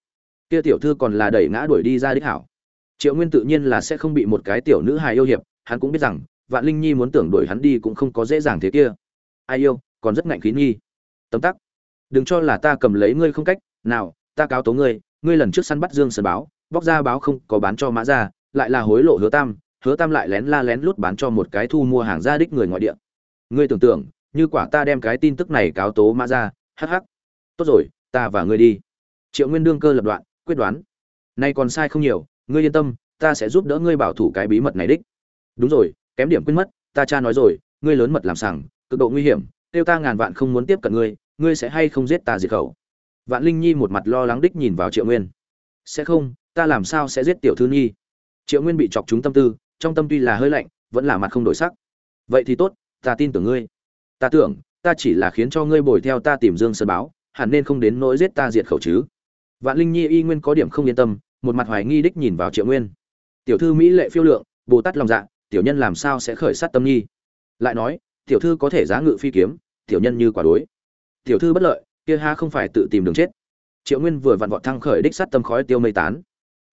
Kia tiểu thư còn là đẩy ngã đuổi đi ra đích hảo. Triệu nguyên tự nhiên là sẽ không bị một cái tiểu nữ hài yêu hiệp, hắn cũng biết rằng, vạn linh nhi muốn tưởng đuổi hắn đi cũng không có dễ dàng thế kia. Ai yêu, còn rất ngạnh khí nghi tấm tắc. Đừng cho là ta cầm lấy ngươi không cách, nào, ta cáo tố ngươi ngươi lần trước săn bắt dương sơn báo, bóc ra báo không có bán cho mã ra lại là hối lộ hứa tam hứa tam lại lén la lén lút bán cho một cái thu mua hàng gia đích người ngoại địa. Ngươi tưởng tượng, như quả ta đem cái tin tức này cáo tố mã ra, hắc hắc. Tốt rồi, ta và ngươi đi. Triệu nguyên đương cơ lập đoạn, quyết đoán. Nay còn sai không nhiều, ngươi yên tâm, ta sẽ giúp đỡ ngươi bảo thủ cái bí mật này đích. Đúng rồi, kém điểm quên mất, ta cha nói rồi, ngươi lớn mật làm sằng, cực độ nguy hiểm tiêu ta ngàn vạn không muốn tiếp cận ngươi ngươi sẽ hay không giết ta diệt khẩu? Vạn linh nhi một mặt lo lắng đích nhìn vào triệu nguyên. Sẽ không, ta làm sao sẽ giết tiểu thư nhi? Triệu nguyên bị chọc trúng tâm tư, trong tâm tuy là hơi lạnh, vẫn là mặt không đổi sắc. Vậy thì tốt, ta tin tưởng ngươi. Ta tưởng, ta chỉ là khiến cho ngươi bồi theo ta tìm dương sơn báo, hẳn nên không đến nỗi giết ta diệt khẩu chứ. Vạn linh nhi, y nguyên có điểm không yên tâm, một mặt hoài nghi đích nhìn vào triệu nguyên. Tiểu thư mỹ lệ phiêu lượng, bồ tát lòng dạ tiểu nhân làm sao sẽ khởi sát tâm nhi? lại nói, tiểu thư có thể giá ngự phi kiếm, tiểu nhân như quả đối. Tiểu thư bất lợi, kia ha không phải tự tìm đường chết. Triệu nguyên vừa vặn vọt thăng khởi đích sát tâm khói tiêu mây tán.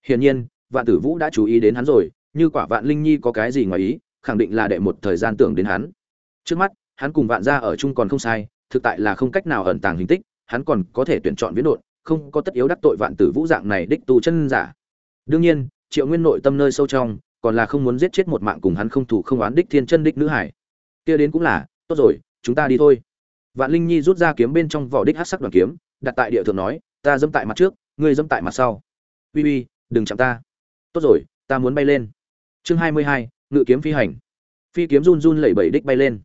Hiển nhiên vạn tử vũ đã chú ý đến hắn rồi, như quả vạn linh nhi có cái gì ngoài ý, khẳng định là đệ một thời gian tưởng đến hắn. Trước mắt, hắn cùng vạn gia ở chung còn không sai, thực tại là không cách nào ẩn tàng hình tích, hắn còn có thể tuyển chọn viễn đột không có tất yếu đắc tội vạn tử vũ dạng này đích tu chân giả. Đương nhiên, triệu nguyên nội tâm nơi sâu trong, còn là không muốn giết chết một mạng cùng hắn không thủ không oán đích thiên chân đích nữ hải. Kia đến cũng là, tốt rồi, chúng ta đi thôi. Vạn linh nhi rút ra kiếm bên trong vỏ đích hát sắc đoàn kiếm, đặt tại địa thượng nói, ta dẫm tại mặt trước, ngươi dẫm tại mặt sau. Uy uy, đừng chạm ta tốt rồi, ta muốn bay lên. Chương hai mươi hai, ngự kiếm phi hành. Phi kiếm run run lẩy bẩy đích bay lên.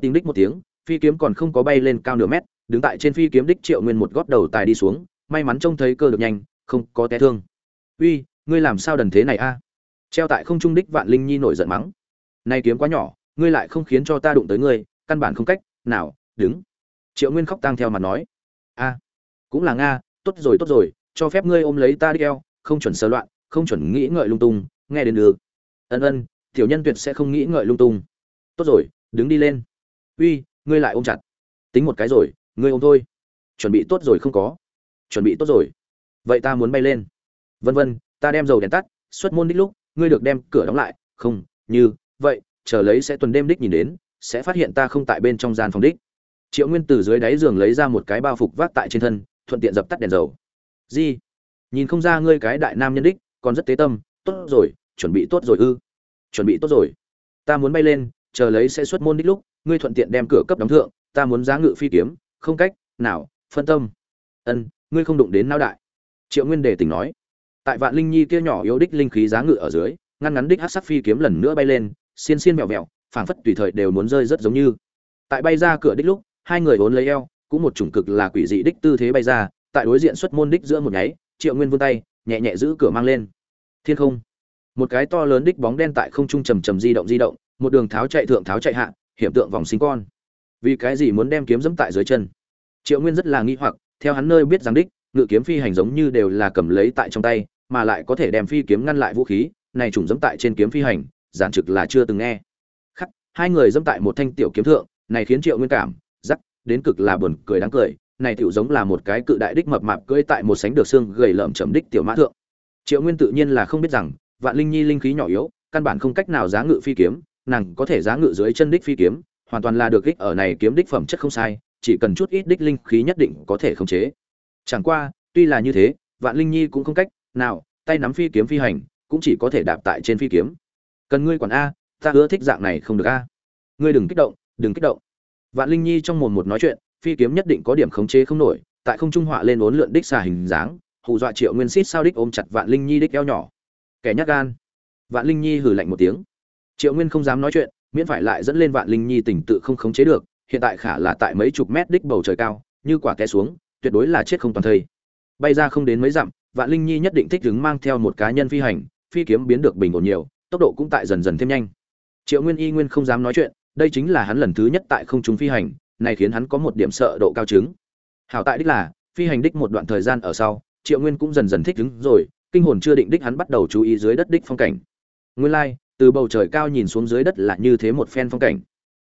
Tính đích một tiếng, phi kiếm còn không có bay lên cao nửa mét, đứng tại trên phi kiếm đích triệu nguyên một gót đầu tài đi xuống, may mắn trông thấy cơ được nhanh, không có té thương. Uy, ngươi làm sao đần thế này a? Treo tại không trung đích vạn linh nhi nổi giận mắng. Nay kiếm quá nhỏ, ngươi lại không khiến cho ta đụng tới ngươi, căn bản không cách nào, đứng. Triệu nguyên khóc tang theo mặt nói. A, cũng là nga, tốt rồi tốt rồi, cho phép ngươi ôm lấy ta đi eo, không chuẩn sơ loạn không chuẩn nghĩ ngợi lung tung, nghe đến được. Ân ân, tiểu nhân tuyệt sẽ không nghĩ ngợi lung tung. Tốt rồi, đứng đi lên. Uy, ngươi lại ôm chặt. Tính một cái rồi, ngươi ôm thôi. Chuẩn bị tốt rồi không có. Chuẩn bị tốt rồi. Vậy ta muốn bay lên. Vân vân, ta đem dầu đèn tắt, xuất môn đích lúc, ngươi được đem cửa đóng lại. Không, như vậy, chờ lấy sẽ tuần đêm đích nhìn đến, sẽ phát hiện ta không tại bên trong gian phòng đích. Triệu nguyên từ dưới đáy giường lấy ra một cái bao phục vác tại trên thân, thuận tiện dập tắt đèn dầu. Di, nhìn không ra ngươi cái đại nam nhân đích còn rất tế tâm, tốt rồi, chuẩn bị tốt rồi ư. Chuẩn bị tốt rồi. Ta muốn bay lên, chờ lấy sẽ xuất môn đích lúc, ngươi thuận tiện đem cửa cấp đóng thượng, ta muốn giá ngự phi kiếm, không cách nào, phân tâm. Ân, ngươi không đụng đến não đại. Triệu nguyên đề tỉnh nói. Tại vạn linh nhi kia nhỏ yếu đích linh khí giá ngự ở dưới, ngăn ngắn đích hát sắc phi kiếm lần nữa bay lên, xiên xiên mèo mèo phảng phất tùy thời đều muốn rơi rất giống như. Tại bay ra cửa đích lúc, hai người vốn lấy eo, cũng một chủng cực là quỷ dị đích tư thế bay ra, tại đối diện xuất môn đích giữa một nháy, triệu nguyên vươn tay, nhẹ nhẹ giữ cửa mang lên thiên không. Một cái to lớn đích bóng đen tại không trung trầm trầm di động di động, một đường tháo chạy thượng tháo chạy hạ, hiểm tượng vòng sinh con. Vì cái gì muốn đem kiếm dẫm tại dưới chân? Triệu nguyên rất là nghi hoặc, theo hắn nơi biết rằng đích, ngự kiếm phi hành giống như đều là cầm lấy tại trong tay, mà lại có thể đem phi kiếm ngăn lại vũ khí, này trùng dẫm tại trên kiếm phi hành, giản trực là chưa từng nghe. Khắc, hai người dẫm tại một thanh tiểu kiếm thượng, này khiến triệu nguyên cảm giắc đến cực là buồn cười đáng cười, này tiểu giống là một cái cự đại đích mập mạp cưỡi tại một sánh được xương gầy lởm chầm đích tiểu mã thượng triệu nguyên tự nhiên là không biết rằng, vạn linh nhi linh khí nhỏ yếu, căn bản không cách nào giá ngự phi kiếm, nàng có thể giá ngự dưới chân đích phi kiếm, hoàn toàn là được đích ở này kiếm đích phẩm chất không sai, chỉ cần chút ít đích linh khí nhất định có thể khống chế. Chẳng qua, tuy là như thế, vạn linh nhi cũng không cách nào, tay nắm phi kiếm phi hành, cũng chỉ có thể đạp tại trên phi kiếm. Cần ngươi quản a, ta ưa thích dạng này không được a. Ngươi đừng kích động, đừng kích động. Vạn linh nhi trong mồm một nói chuyện, phi kiếm nhất định có điểm khống chế không nổi, tại không trung họa lên uốn lượn đích xà hình dáng hù dọa triệu nguyên xít sao đích ôm chặt vạn linh nhi đích eo nhỏ. Kẻ nhát gan. Vạn linh nhi hừ lạnh một tiếng. Triệu nguyên không dám nói chuyện, miễn phải lại dẫn lên vạn linh nhi tỉnh tự không khống chế được, hiện tại khả là tại mấy chục mét đích bầu trời cao, như quả té xuống, tuyệt đối là chết không toàn thây. Bay ra không đến mấy dặm, vạn linh nhi nhất định thích đứng mang theo một cá nhân phi hành, phi kiếm biến được bình ổn nhiều, tốc độ cũng tại dần dần thêm nhanh. Triệu nguyên y nguyên không dám nói chuyện, đây chính là hắn lần thứ nhất tại không trung phi hành, này khiến hắn có một điểm sợ độ cao chứng. Hảo tại đích là, phi hành đích một đoạn thời gian ở sau triệu nguyên cũng dần dần thích ứng rồi, kinh hồn chưa định đích hắn bắt đầu chú ý dưới đất đích phong cảnh. Nguyên lai, từ bầu trời cao nhìn xuống dưới đất là như thế một phen phong cảnh.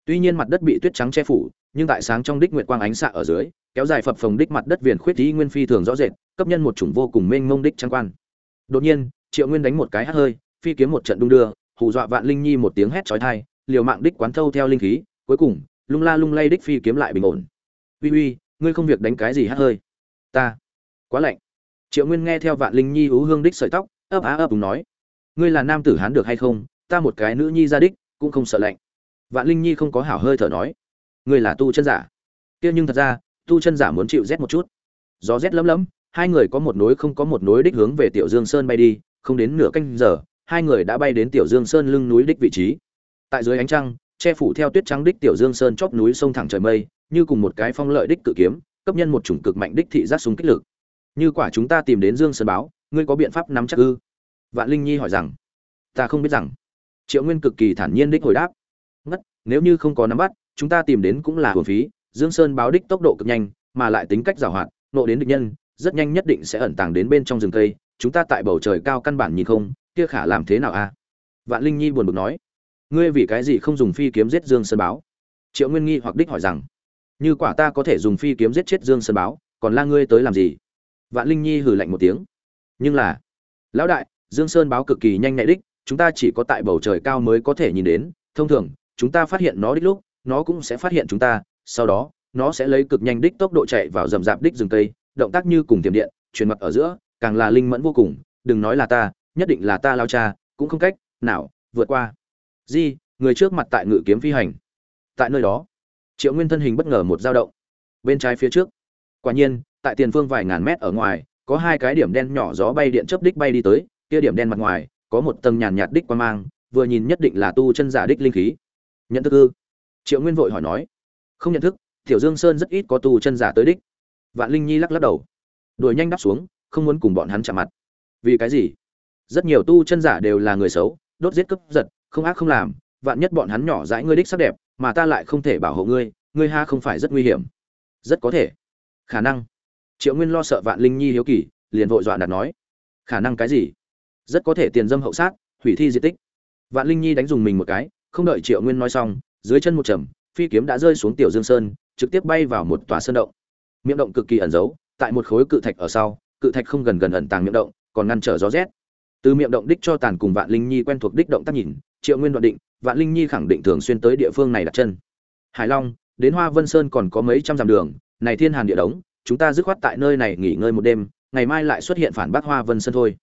Tuy nhiên mặt đất bị tuyết trắng che phủ, nhưng tại sáng trong đích nguyệt quang ánh xạ ở dưới, kéo dài phập phồng đích mặt đất viền khuyết tí nguyên phi thường rõ rệt, cấp nhân một chủng vô cùng mênh mông đích trang quan. Đột nhiên, triệu nguyên đánh một cái hát hơi, phi kiếm một trận đung đưa, hù dọa vạn linh nhi một tiếng hét chói tai, liều mạng đích quán thâu theo linh khí, cuối cùng, lung la lung lay đích phi kiếm lại bình ổn. Uy uy, ngươi không việc đánh cái gì hát hơi? Ta. Quá lạnh triệu nguyên nghe theo vạn linh nhi ú hương đích sợi tóc, ấp á ấp đúng nói, ngươi là nam tử hán được hay không? Ta một cái nữ nhi ra đích, cũng không sợ lạnh. Vạn linh nhi không có hảo hơi thở nói, ngươi là tu chân giả. Kia nhưng thật ra, tu chân giả muốn chịu rét một chút. Gió rét lấm lấm, hai người có một nối không có một nối đích hướng về tiểu dương sơn bay đi, không đến nửa canh giờ, hai người đã bay đến tiểu dương sơn lưng núi đích vị trí. Tại dưới ánh trăng, che phủ theo tuyết trắng đích tiểu dương sơn chóp núi sông thẳng trời mây, như cùng một cái phong lợi đích cự kiếm, cấp nhân một chủng cực mạnh đích thị giác súng kích lực như quả chúng ta tìm đến dương sơn báo, ngươi có biện pháp nắm chắc ư? Vạn linh nhi hỏi rằng. Ta không biết rằng. Triệu nguyên cực kỳ thản nhiên đích hồi đáp. Ngất, nếu như không có nắm bắt, chúng ta tìm đến cũng là hồn phí. Dương sơn báo đích tốc độ cực nhanh, mà lại tính cách giảo hoạt nộ đến địch nhân, rất nhanh nhất định sẽ ẩn tàng đến bên trong rừng cây. Chúng ta tại bầu trời cao căn bản nhìn không, kia khả làm thế nào a? Vạn linh nhi buồn bực nói. Ngươi vì cái gì không dùng phi kiếm giết dương sơn báo? Triệu nguyên nghi hoặc đích hỏi rằng. Như quả ta có thể dùng phi kiếm giết chết dương sơn báo, còn la ngươi tới làm gì? Vạn linh nhi hừ lạnh một tiếng. Nhưng là, lão đại, dương sơn báo cực kỳ nhanh nhạy đích, chúng ta chỉ có tại bầu trời cao mới có thể nhìn đến. Thông thường, chúng ta phát hiện nó đích lúc, nó cũng sẽ phát hiện chúng ta, sau đó, nó sẽ lấy cực nhanh đích tốc độ chạy vào rậm rạp đích rừng cây, động tác như cùng tiềm điện truyền mặt ở giữa, càng là linh mẫn vô cùng. Đừng nói là ta, nhất định là ta lao cha, cũng không cách nào vượt qua. Di, người trước mặt tại ngự kiếm phi hành. Tại nơi đó, triệu nguyên thân hình bất ngờ một dao động. Bên trái phía trước, quả nhiên tại tiền phương vài ngàn mét ở ngoài, có hai cái điểm đen nhỏ gió bay điện chớp đích bay đi tới, kia điểm đen mặt ngoài, có một tầng nhàn nhạt đích qua mang, vừa nhìn nhất định là tu chân giả đích linh khí. Nhận thức ư? Triệu nguyên vội hỏi nói. Không nhận thức, tiểu dương sơn rất ít có tu chân giả tới đích. Vạn linh nhi lắc lắc đầu. Đuổi nhanh đáp xuống, không muốn cùng bọn hắn chạm mặt. Vì cái gì? Rất nhiều tu chân giả đều là người xấu, đốt giết cướp giật, không ác không làm, vạn nhất bọn hắn nhỏ dãi ngươi đích sắc đẹp, mà ta lại không thể bảo hộ ngươi ngươi ha không phải rất nguy hiểm. Rất có thể. Khả năng triệu nguyên lo sợ vạn linh nhi hiếu kỳ, liền vội dọa đặt nói, khả năng cái gì? Rất có thể tiền dâm hậu sát, hủy thi di tích. Vạn linh nhi đánh dùng mình một cái, không đợi triệu nguyên nói xong, dưới chân một trầm phi kiếm đã rơi xuống tiểu dương sơn, trực tiếp bay vào một tòa sơn động. Miệng động cực kỳ ẩn giấu, tại một khối cự thạch ở sau, cự thạch không gần gần ẩn tàng miệng động, còn ngăn trở gió rét. Từ miệng động đích cho tàn cùng vạn linh nhi quen thuộc đích động tác nhìn, triệu nguyên đoạn định, vạn linh nhi khẳng định thường xuyên tới địa phương này đặt chân. Hải long, đến hoa vân sơn còn có mấy trăm dặm đường, này thiên hàn địa đống chúng ta dứt khoát tại nơi này nghỉ ngơi một đêm, ngày mai lại xuất hiện phản bác hoa vân sơn thôi.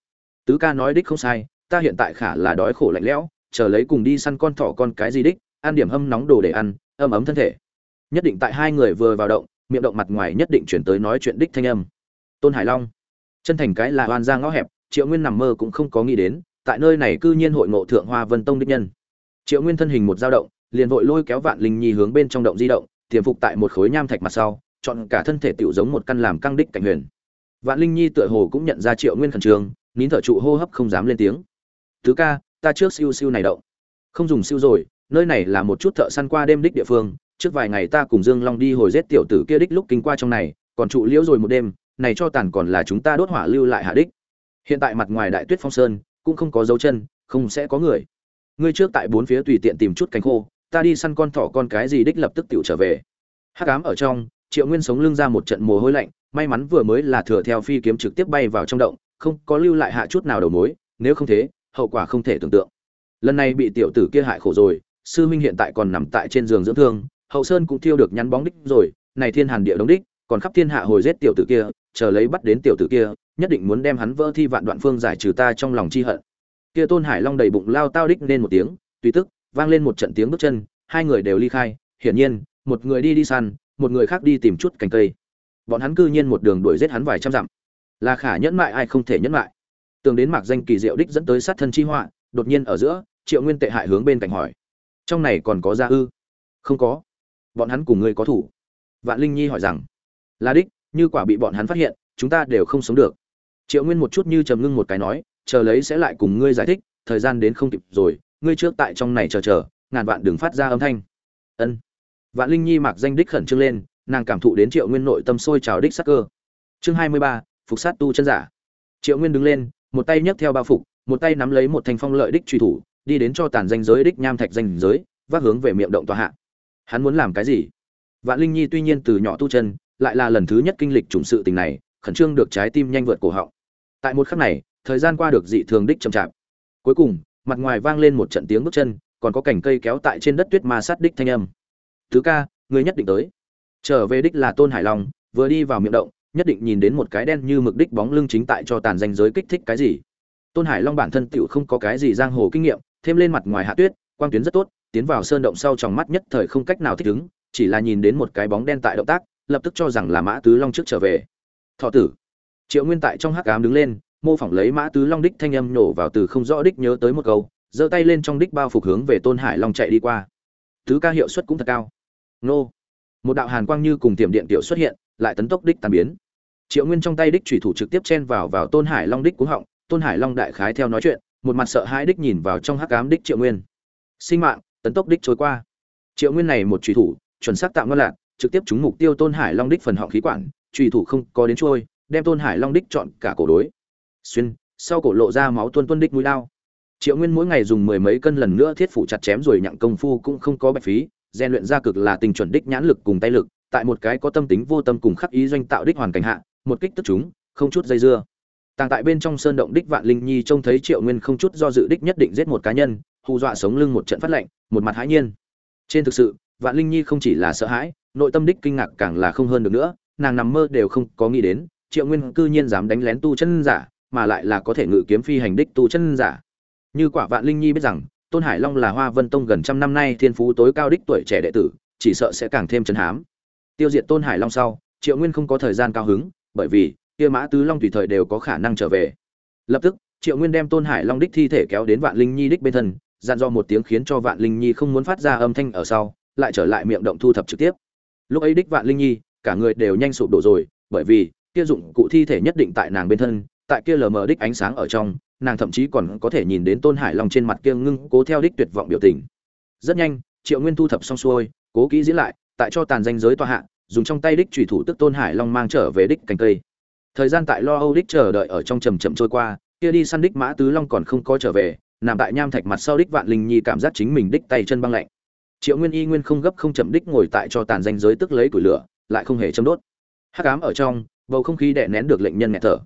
Tứ ca nói đích không sai, ta hiện tại khả là đói khổ lạnh lẽo, chờ lấy cùng đi săn con thỏ con cái gì đích, ăn điểm hâm nóng đồ để ăn, ấm ấm thân thể. Nhất định tại hai người vừa vào động, miệng động mặt ngoài nhất định chuyển tới nói chuyện đích thanh âm. Tôn hải long. Chân thành cái là oan ra ngõ hẹp, triệu nguyên nằm mơ cũng không có nghĩ đến, tại nơi này cư nhiên hội ngộ thượng hoa vân tông đích nhân. Triệu nguyên thân hình một dao động, liền vội lôi kéo vạn linh nhi hướng bên trong động di động, tiềm phục tại một khối nham thạch mặt sau chọn cả thân thể tiểu giống một căn làm căng đích cảnh huyền. Vạn linh nhi tựa hồ cũng nhận ra triệu nguyên khẩn trương, nín thở trụ hô hấp không dám lên tiếng. Thứ ca, ta trước siêu siêu này động. Không dùng siêu rồi, nơi này là một chút thợ săn qua đêm đích địa phương, trước vài ngày ta cùng dương long đi hồi giết tiểu tử kia đích lúc kinh qua trong này, còn trụ liễu rồi một đêm, này cho tàn còn là chúng ta đốt hỏa lưu lại hạ đích. Hiện tại mặt ngoài đại tuyết phong sơn, cũng không có dấu chân, không sẽ có người. Ngươi trước tại bốn phía tùy tiện tìm chút cánh khô, ta đi săn con thỏ con cái gì đích lập tức tiểu trở về. Hắc ám ở trong triệu nguyên sống lưng ra một trận mồ hôi lạnh, may mắn vừa mới là thừa theo phi kiếm trực tiếp bay vào trong động, không có lưu lại hạ chút nào đầu mối, nếu không thế, hậu quả không thể tưởng tượng. Lần này bị tiểu tử kia hại khổ rồi, sư huynh hiện tại còn nằm tại trên giường dưỡng thương, hậu sơn cũng thiêu được nhắn bóng đích rồi, này thiên hàn địa đống đích, còn khắp thiên hạ hồi giết tiểu tử kia, chờ lấy bắt đến tiểu tử kia, nhất định muốn đem hắn vỡ thi vạn đoạn phương giải trừ ta trong lòng chi hận. Kia tôn hải long đầy bụng lao tao đích nên một tiếng, tùy tức, vang lên một trận tiếng bước chân, hai người đều ly khai, hiển nhiên, một người đi đi săn một người khác đi tìm chút cành cây. Bọn hắn cư nhiên một đường đuổi giết hắn vài trăm dặm. Là khả nhẫn mại, ai không thể nhẫn mại. Tưởng đến mạc danh kỳ diệu đích dẫn tới sát thân chi họa, đột nhiên ở giữa, triệu nguyên tệ hại hướng bên cạnh hỏi. Trong này còn có gia ư? Không có. Bọn hắn cùng ngươi có thủ. Vạn linh nhi hỏi rằng. Là đích, như quả bị bọn hắn phát hiện, chúng ta đều không sống được. Triệu nguyên một chút như trầm ngưng một cái nói, chờ lấy sẽ lại cùng ngươi giải thích, thời gian đến không kịp rồi, ngươi trước tại trong này chờ chờ, ngàn vạn đừng phát ra âm thanh. Ân vạn linh nhi mặc danh đích khẩn trương lên, nàng cảm thụ đến triệu nguyên nội tâm sôi trào đích sắc cơ. Chương hai mươi ba, phục sát tu chân giả. Triệu nguyên đứng lên, một tay nhấc theo bao phục, một tay nắm lấy một thành phong lợi đích truy thủ, đi đến cho tàn danh giới đích nham thạch danh giới, vác hướng về miệng động tòa hạ. Hắn muốn làm cái gì? Vạn linh nhi tuy nhiên từ nhỏ tu chân, lại là lần thứ nhất kinh lịch chủng sự tình này, khẩn trương được trái tim nhanh vượt cổ họng. Tại một khắc này, thời gian qua được dị thường đích chậm chạp. Cuối cùng, mặt ngoài vang lên một trận tiếng bước chân, còn có cảnh cây kéo tại trên đất tuyết ma sát đích thanh âm thứ ca người nhất định tới. Trở về đích là tôn hải long, vừa đi vào miệng động, nhất định nhìn đến một cái đen như mực đích bóng lưng chính tại cho tàn danh giới kích thích cái gì. Tôn hải long bản thân tựu không có cái gì giang hồ kinh nghiệm, thêm lên mặt ngoài hạ tuyết, quang tuyến rất tốt, tiến vào sơn động sau trong mắt nhất thời không cách nào thích ứng, chỉ là nhìn đến một cái bóng đen tại động tác, lập tức cho rằng là mã tứ long trước trở về. Thọ tử. Triệu nguyên tại trong hắc ám đứng lên, mô phỏng lấy mã tứ long đích thanh âm nổ vào từ không rõ đích nhớ tới một câu, giơ tay lên trong đích bao phục hướng về tôn hải long chạy đi qua. Tứ ca hiệu suất cũng thật cao nô. Một đạo hàn quang như cùng tiềm điện tiểu xuất hiện, lại tấn tốc đích tàn biến. Triệu nguyên trong tay đích thủy thủ trực tiếp chen vào vào tôn hải long đích cúng họng, tôn hải long đại khái theo nói chuyện, một mặt sợ hãi đích nhìn vào trong hắc ám đích triệu nguyên. Sinh mạng, tấn tốc đích trôi qua. Triệu nguyên này một thủy thủ, chuẩn xác tạo ngon lạc trực tiếp trúng mục tiêu tôn hải long đích phần họng khí quản thủy thủ không có đến trôi, đem tôn hải long đích chọn cả cổ đối. Xuyên, sau cổ lộ ra máu tuôn tuôn đích mũi lao. Triệu nguyên mỗi ngày dùng mười mấy cân lần nữa thiết phủ chặt chém rồi nhặng công phu cũng không có bạch phí rèn luyện ra cực là tình chuẩn đích nhãn lực cùng tay lực, tại một cái có tâm tính vô tâm cùng khắc ý doanh tạo đích hoàn cảnh hạ, một kích tức chúng, không chút dây dưa. Tàng tại bên trong sơn động đích vạn linh nhi trông thấy triệu nguyên không chút do dự đích nhất định giết một cá nhân, hù dọa sống lưng một trận phát lệnh, một mặt hãi nhiên. Trên thực sự, vạn linh nhi không chỉ là sợ hãi, nội tâm đích kinh ngạc càng là không hơn được nữa, nàng nằm mơ đều không có nghĩ đến, triệu nguyên cư nhiên dám đánh lén tu chân giả, mà lại là có thể ngự kiếm phi hành đích tu chân giả. Như quả vạn linh nhi biết rằng tôn hải long là hoa vân tông gần trăm năm nay thiên phú tối cao đích tuổi trẻ đệ tử, chỉ sợ sẽ càng thêm chấn hám. Tiêu diệt tôn hải long sau, triệu nguyên không có thời gian cao hứng, bởi vì, kia mã tứ long tùy thời đều có khả năng trở về. Lập tức, triệu nguyên đem tôn hải long đích thi thể kéo đến vạn linh nhi đích bên thân, dặn dò một tiếng khiến cho vạn linh nhi không muốn phát ra âm thanh ở sau, lại trở lại miệng động thu thập trực tiếp. Lúc ấy đích vạn linh nhi, cả người đều nhanh sụp đổ rồi, bởi vì, kia dụng cụ thi thể nhất định tại nàng bên thân, tại kia lờ mờ đích ánh sáng ở trong nàng thậm chí còn có thể nhìn đến tôn hải long trên mặt kia ngưng cố theo đích tuyệt vọng biểu tình. Rất nhanh, triệu nguyên thu thập xong xuôi, cố kỹ diễn lại, tại cho tàn danh giới tòa hạ, dùng trong tay đích trùy thủ tức tôn hải long mang trở về đích cành cây. Thời gian tại lo âu đích chờ đợi ở trong trầm chậm trôi qua, kia đi săn đích mã tứ long còn không có trở về, nằm tại nham thạch mặt sau đích vạn linh nhi cảm giác chính mình đích tay chân băng lạnh. Triệu nguyên y nguyên không gấp không chậm đích ngồi tại cho tàn danh giới tức lấy củi lửa, lại không hề châm đốt. Hắc ám ở trong, bầu không khí đè nén được lệnh nhân nghẹt thở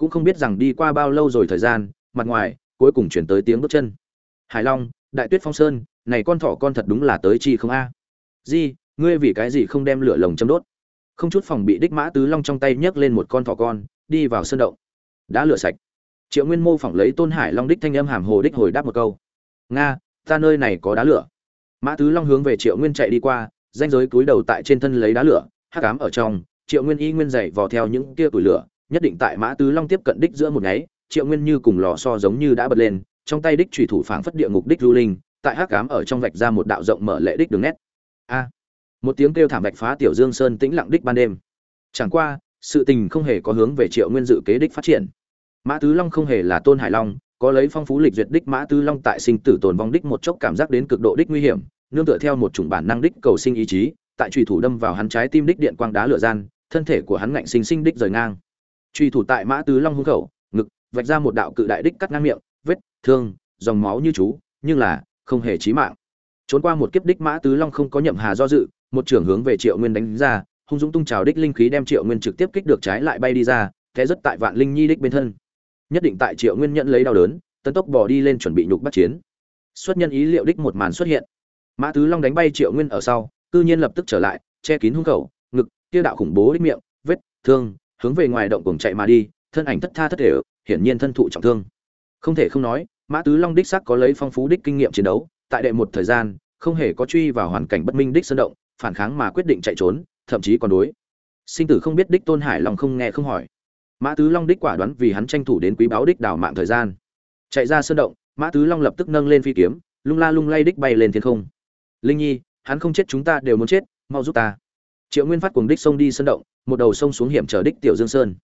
cũng không biết rằng đi qua bao lâu rồi thời gian, mặt ngoài, cuối cùng chuyển tới tiếng bước chân. Hải long, đại tuyết phong sơn, này con thỏ con thật đúng là tới chi không a? Di, ngươi vì cái gì không đem lửa lồng châm đốt? Không chút phòng bị đích mã tứ long trong tay nhấc lên một con thỏ con, đi vào sân động. Đã lửa sạch. Triệu nguyên mô phỏng lấy tôn hải long đích thanh âm hàm hồ đích hồi đáp một câu. Nga, ta nơi này có đá lửa. Mã tứ long hướng về triệu nguyên chạy đi qua danh giới cúi đầu tại trên thân lấy đá lửa, hắc ám ở trong, triệu nguyên y nguyên dậy vò theo những kia củi lửa nhất định tại mã tứ long tiếp cận đích giữa một nháy, triệu nguyên như cùng lò so giống như đã bật lên, trong tay đích trùy thủ phảng phất địa ngục đích du linh, tại hắc ám ở trong vạch ra một đạo rộng mở lệ đích đường nét. A! Một tiếng kêu thảm vạch phá tiểu dương sơn tĩnh lặng đích ban đêm. Chẳng qua, sự tình không hề có hướng về triệu nguyên dự kế đích phát triển. Mã tứ long không hề là tôn hải long, có lấy phong phú lịch duyệt đích mã tứ long tại sinh tử tồn vong đích một chốc cảm giác đến cực độ đích nguy hiểm, nương tựa theo một chủng bản năng đích cầu sinh ý chí, tại trùy thủ đâm vào hắn trái tim đích điện quang đá lửa gian, thân thể của hắn ngạnh sinh sinh đích rời ngang truy thủ tại mã tứ long hung khẩu, ngực, vạch ra một đạo cự đại đích cắt ngang miệng, vết, thương, dòng máu như chú, nhưng là không hề chí mạng. Trốn qua một kiếp đích mã tứ long không có nhậm hà do dự, một trưởng hướng về triệu nguyên đánh ra, hung dũng tung trào đích linh khí đem triệu nguyên trực tiếp kích được trái lại bay đi ra thế rất tại vạn linh nhi đích bên thân. Nhất định tại triệu nguyên nhận lấy đau đớn, tân tốc bỏ đi lên chuẩn bị nhục bắt chiến. Xuất nhân ý liệu đích một màn xuất hiện. Mã tứ long đánh bay triệu nguyên ở sau, cư nhiên lập tức trở lại, che kín hung khẩu, ngực, kia đạo khủng bố đích miệng, vết, thương hướng về ngoài động cùng chạy mà đi, thân ảnh thất tha thất đều hiển nhiên thân thụ trọng thương. Không thể không nói, mã tứ long đích xác có lấy phong phú đích kinh nghiệm chiến đấu, tại đệ một thời gian, không hề có truy vào hoàn cảnh bất minh đích sơn động, phản kháng mà quyết định chạy trốn, thậm chí còn đối. Sinh tử không biết đích tôn hải lòng không nghe không hỏi. Mã tứ long đích quả đoán vì hắn tranh thủ đến quý báo đích đảo mạng thời gian. Chạy ra sơn động, mã tứ long lập tức nâng lên phi kiếm, lung la lung lay đích bay lên thiên không. Linh nhi, hắn không chết chúng ta đều muốn chết, mau giúp ta triệu nguyên phát cùng đích sông đi sân động, một đầu sông xuống hiểm trở đích tiểu dương sơn.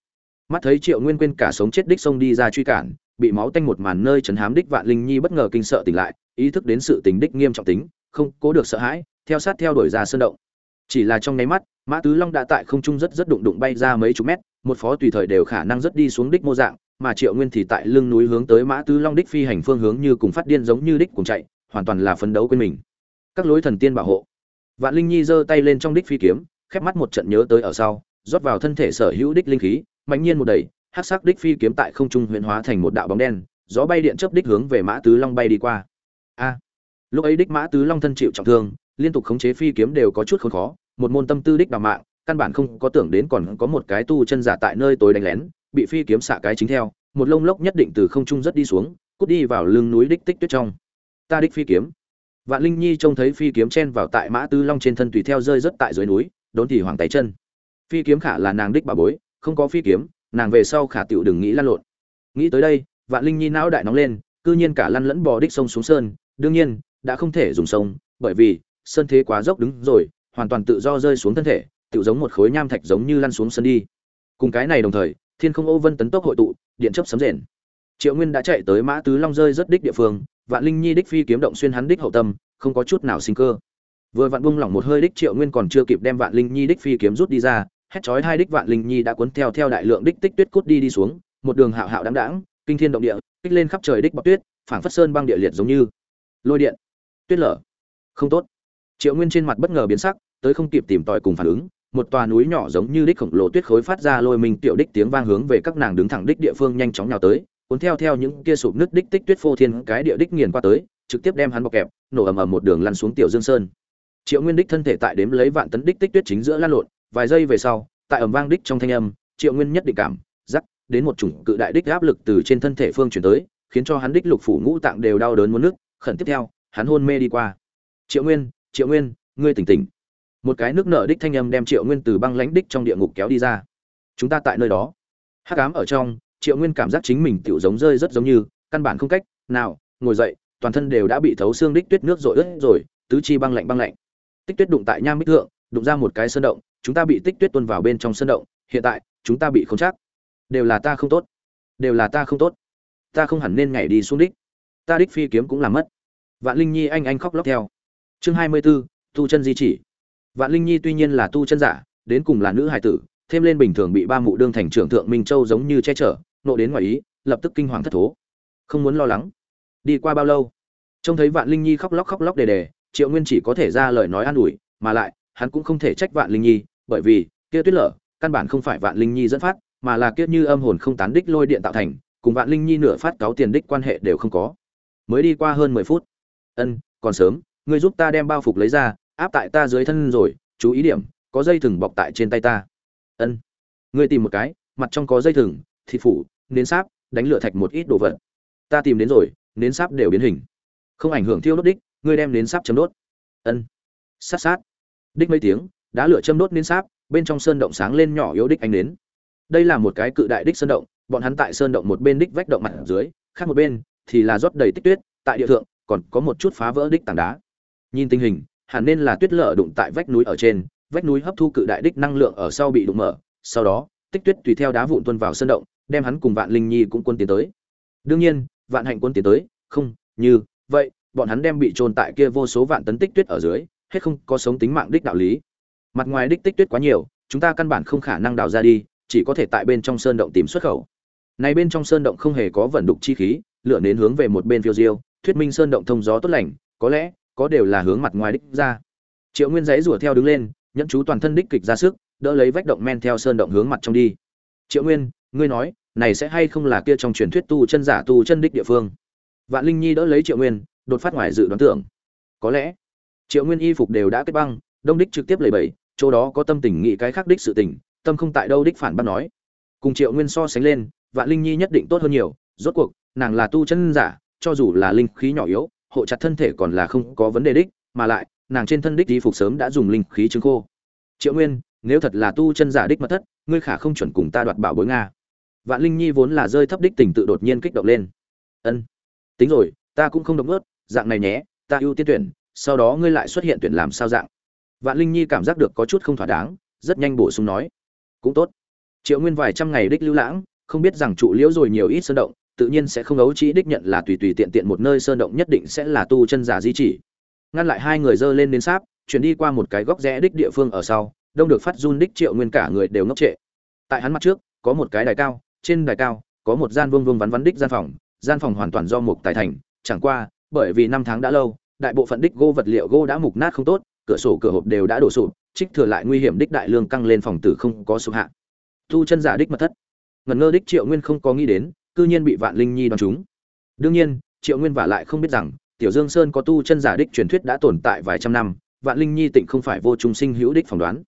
Mắt thấy triệu nguyên quên cả sống chết đích sông đi ra truy cản, bị máu tanh một màn nơi trấn hám đích vạn linh nhi bất ngờ kinh sợ tỉnh lại, ý thức đến sự tính đích nghiêm trọng tính, không cố được sợ hãi, theo sát theo đuổi ra sơn động. Chỉ là trong nháy mắt, mã tứ long đã tại không trung rất rất đụng đụng bay ra mấy chục mét, một phó tùy thời đều khả năng rất đi xuống đích mô dạng, mà triệu nguyên thì tại lưng núi hướng tới mã tứ long đích phi hành phương hướng như cùng phát điên giống như đích cùng chạy, hoàn toàn là phấn đấu quên mình. Các lối thần tiên bảo hộ. Vạn linh nhi giơ tay lên trong đích phi kiếm khép mắt một trận nhớ tới ở sau rót vào thân thể sở hữu đích linh khí mạnh nhiên một đẩy, hắc sắc đích phi kiếm tại không trung huyễn hóa thành một đạo bóng đen gió bay điện chớp đích hướng về mã tứ long bay đi qua. A! Lúc ấy đích mã tứ long thân chịu trọng thương liên tục khống chế phi kiếm đều có chút khốn khó một môn tâm tư đích đào mạng căn bản không có tưởng đến còn có một cái tu chân giả tại nơi tối đánh lén bị phi kiếm xạ cái chính theo một lông lốc nhất định từ không trung rất đi xuống cút đi vào lưng núi đích tích tuyết trong. Ta đích phi kiếm. Vạn linh nhi trông thấy phi kiếm chen vào tại mã tứ long trên thân tùy theo rơi rất tại dưới núi đốn thì hoàng tay chân. Phi kiếm khả là nàng đích bà bối, không có phi kiếm, nàng về sau khả tiểu đừng nghĩ lăn lộn. Nghĩ tới đây, vạn linh nhi não đại nóng lên, cư nhiên cả lăn lẫn bò đích sông xuống sơn, đương nhiên, đã không thể dùng sông, bởi vì, sơn thế quá dốc đứng rồi, hoàn toàn tự do rơi xuống thân thể, tự giống một khối nham thạch giống như lăn xuống sân đi. Cùng cái này đồng thời, thiên không ô vân tấn tốc hội tụ, điện chấp sấm rền. Triệu nguyên đã chạy tới mã tứ long rơi rất đích địa phương, vạn linh nhi đích phi kiếm động xuyên hắn đích hậu tâm, không có chút nào sinh cơ vừa vạn bung lỏng một hơi đích triệu nguyên còn chưa kịp đem vạn linh nhi đích phi kiếm rút đi ra, hét chói hai đích vạn linh nhi đã cuốn theo theo đại lượng đích tích tuyết cút đi đi xuống, một đường hạo hạo đáng đáng kinh thiên động địa, kích lên khắp trời đích bọc tuyết, phảng phất sơn băng địa liệt giống như. Lôi điện, tuyết lở, không tốt. Triệu nguyên trên mặt bất ngờ biến sắc, tới không kịp tìm tòi cùng phản ứng, một tòa núi nhỏ giống như đích khổng lồ tuyết khối phát ra lôi mình tiểu đích tiếng vang hướng về các nàng đứng thẳng đích địa phương nhanh chóng nhào tới, cuốn theo theo những kia sụp nứt đích tích tuyết phô thiên cái địa đích nghiền qua tới, trực tiếp đem hắn bọc kẹp, nổ ầm ầm một đường lăn xuống tiểu dương sơn triệu nguyên đích thân thể tại đếm lấy vạn tấn đích tích tuyết chính giữa lan lộn, vài giây về sau, tại ầm vang đích trong thanh âm, triệu nguyên nhất định cảm giác đến một chủng cự đại đích áp lực từ trên thân thể phương chuyển tới, khiến cho hắn đích lục phủ ngũ tạng đều đau đớn muốn nước khẩn tiếp theo, hắn hôn mê đi qua. Triệu nguyên triệu nguyên, ngươi tỉnh tỉnh. Một cái nước nợ đích thanh âm đem triệu nguyên từ băng lãnh đích trong địa ngục kéo đi ra. Chúng ta tại nơi đó. Hắc ám ở trong, triệu nguyên cảm giác chính mình tiểu giống rơi rất giống như, căn bản không cách nào ngồi dậy, toàn thân đều đã bị thấu xương đích tuyết nước rội ướt rồi, tứ chi băng lạnh băng lạnh tích tuyết đụng tại nham bích thượng đụng ra một cái sơn động chúng ta bị tích tuyết tuôn vào bên trong sơn động hiện tại chúng ta bị không chắc đều là ta không tốt. Đều là ta không tốt. Ta không hẳn nên nhảy đi xuống đích. Ta đích phi kiếm cũng làm mất. Vạn linh nhi anh anh khóc lóc theo. Chương hai mươi 24, tu chân di chỉ. Vạn linh nhi tuy nhiên là tu chân giả đến cùng là nữ hải tử thêm lên bình thường bị ba mụ đương thành trưởng thượng minh châu giống như che chở nộ đến ngoài ý lập tức kinh hoàng thất thố. Không muốn lo lắng. Đi qua bao lâu? Trông thấy vạn linh nhi khóc lóc khóc lóc đề đề triệu nguyên chỉ có thể ra lời nói an ủi, mà lại, hắn cũng không thể trách vạn linh nhi, bởi vì, kia tuyết lở, căn bản không phải vạn linh nhi dẫn phát, mà là kia như âm hồn không tán đích lôi điện tạo thành, cùng vạn linh nhi nửa phát cáo tiền đích quan hệ đều không có. Mới đi qua hơn mười phút. Ân, còn sớm, ngươi giúp ta đem bao phục lấy ra, áp tại ta dưới thân rồi, chú ý điểm, có dây thừng bọc tại trên tay ta. Ân. Ngươi tìm một cái, mặt trong có dây thừng, thịt phủ, nến sáp, đánh lửa thạch một ít đồ vật. Ta tìm đến rồi, nến sáp đều biến hình. Không ảnh hưởng thiêu đốt đích ngươi đem nến sáp chấm đốt. Ân. Sát sát. Đích mấy tiếng đã lửa châm đốt nến sáp, bên trong sơn động sáng lên nhỏ yếu đích ánh nến. Đây là một cái cự đại đích sơn động, bọn hắn tại sơn động một bên đích vách động mặt dưới, khác một bên thì là rót đầy tích tuyết, tại địa thượng còn có một chút phá vỡ đích tảng đá. Nhìn tình hình, hẳn nên là tuyết lở đụng tại vách núi ở trên, vách núi hấp thu cự đại đích năng lượng ở sau bị đụng mở, sau đó, tích tuyết tùy theo đá vụn tuôn vào sơn động, đem hắn cùng vạn linh nhi cũng quân tiến tới. Đương nhiên, vạn hạnh quân tiến tới, không, như, vậy bọn hắn đem bị trôn tại kia vô số vạn tấn tích tuyết ở dưới, hết không có sống tính mạng đích đạo lý. Mặt ngoài đích tích tuyết quá nhiều, chúng ta căn bản không khả năng đào ra đi, chỉ có thể tại bên trong sơn động tìm xuất khẩu. Này bên trong sơn động không hề có vận đục chi khí, lửa nến hướng về một bên phiêu diêu, thuyết minh sơn động thông gió tốt lành, có lẽ, có đều là hướng mặt ngoài đích ra. Triệu nguyên giấy rủa theo đứng lên, nhẫn chú toàn thân đích kịch ra sức, đỡ lấy vách động men theo sơn động hướng mặt trong đi. Triệu nguyên, ngươi nói, này sẽ hay không là kia trong truyền thuyết tu chân giả tu chân đích địa phương? Vạn linh nhi đỡ lấy triệu nguyên đột phát ngoài dự đoán tưởng. Có lẽ, triệu nguyên y phục đều đã kết băng, đông đích trực tiếp lầy bẩy, chỗ đó có tâm tình nghĩ cái khác đích sự tình, tâm không tại đâu đích phản bác nói. Cùng triệu nguyên so sánh lên, vạn linh nhi nhất định tốt hơn nhiều, rốt cuộc, nàng là tu chân giả, cho dù là linh khí nhỏ yếu, hộ chặt thân thể còn là không có vấn đề đích, mà lại, nàng trên thân đích y phục sớm đã dùng linh khí chứng khô. Triệu nguyên, nếu thật là tu chân giả đích mật thất, ngươi khả không chuẩn cùng ta đoạt bảo bối nga. Vạn linh nhi vốn là rơi thấp đích tình tự đột nhiên kích động lên. Ân, tính rồi, ta cũng không động ướt dạng này nhé, ta ưu tiên tuyển, sau đó ngươi lại xuất hiện tuyển làm sao dạng. Vạn linh nhi cảm giác được có chút không thỏa đáng, rất nhanh bổ sung nói. Cũng tốt. Triệu nguyên vài trăm ngày đích lưu lãng, không biết rằng trụ liễu rồi nhiều ít sơn động, tự nhiên sẽ không ấu trĩ, đích nhận là tùy tùy tiện tiện một nơi sơn động nhất định sẽ là tu chân giả di chỉ. Ngăn lại hai người dơ lên đến sáp, chuyển đi qua một cái góc rẽ đích địa phương ở sau, đông được phát run đích triệu nguyên cả người đều ngốc trệ. Tại hắn mặt trước, có một cái đài cao, trên đài cao, có một gian vương vương vắn vắn đích gian phòng gian phòng hoàn toàn do mục tài thành, chẳng qua bởi vì năm tháng đã lâu, đại bộ phận đích gỗ vật liệu gỗ đã mục nát không tốt, cửa sổ cửa hộp đều đã đổ sụp, trích thừa lại nguy hiểm đích đại lương căng lên phòng tử không có sụp hạ. Thu chân giả đích mật thất. Ngẩn ngơ đích triệu nguyên không có nghĩ đến, cư nhiên bị vạn linh nhi đoán chúng đương nhiên, triệu nguyên vả lại không biết rằng, tiểu dương sơn có tu chân giả đích truyền thuyết đã tồn tại vài trăm năm, vạn linh nhi tịnh không phải vô trung sinh hữu đích phỏng đoán.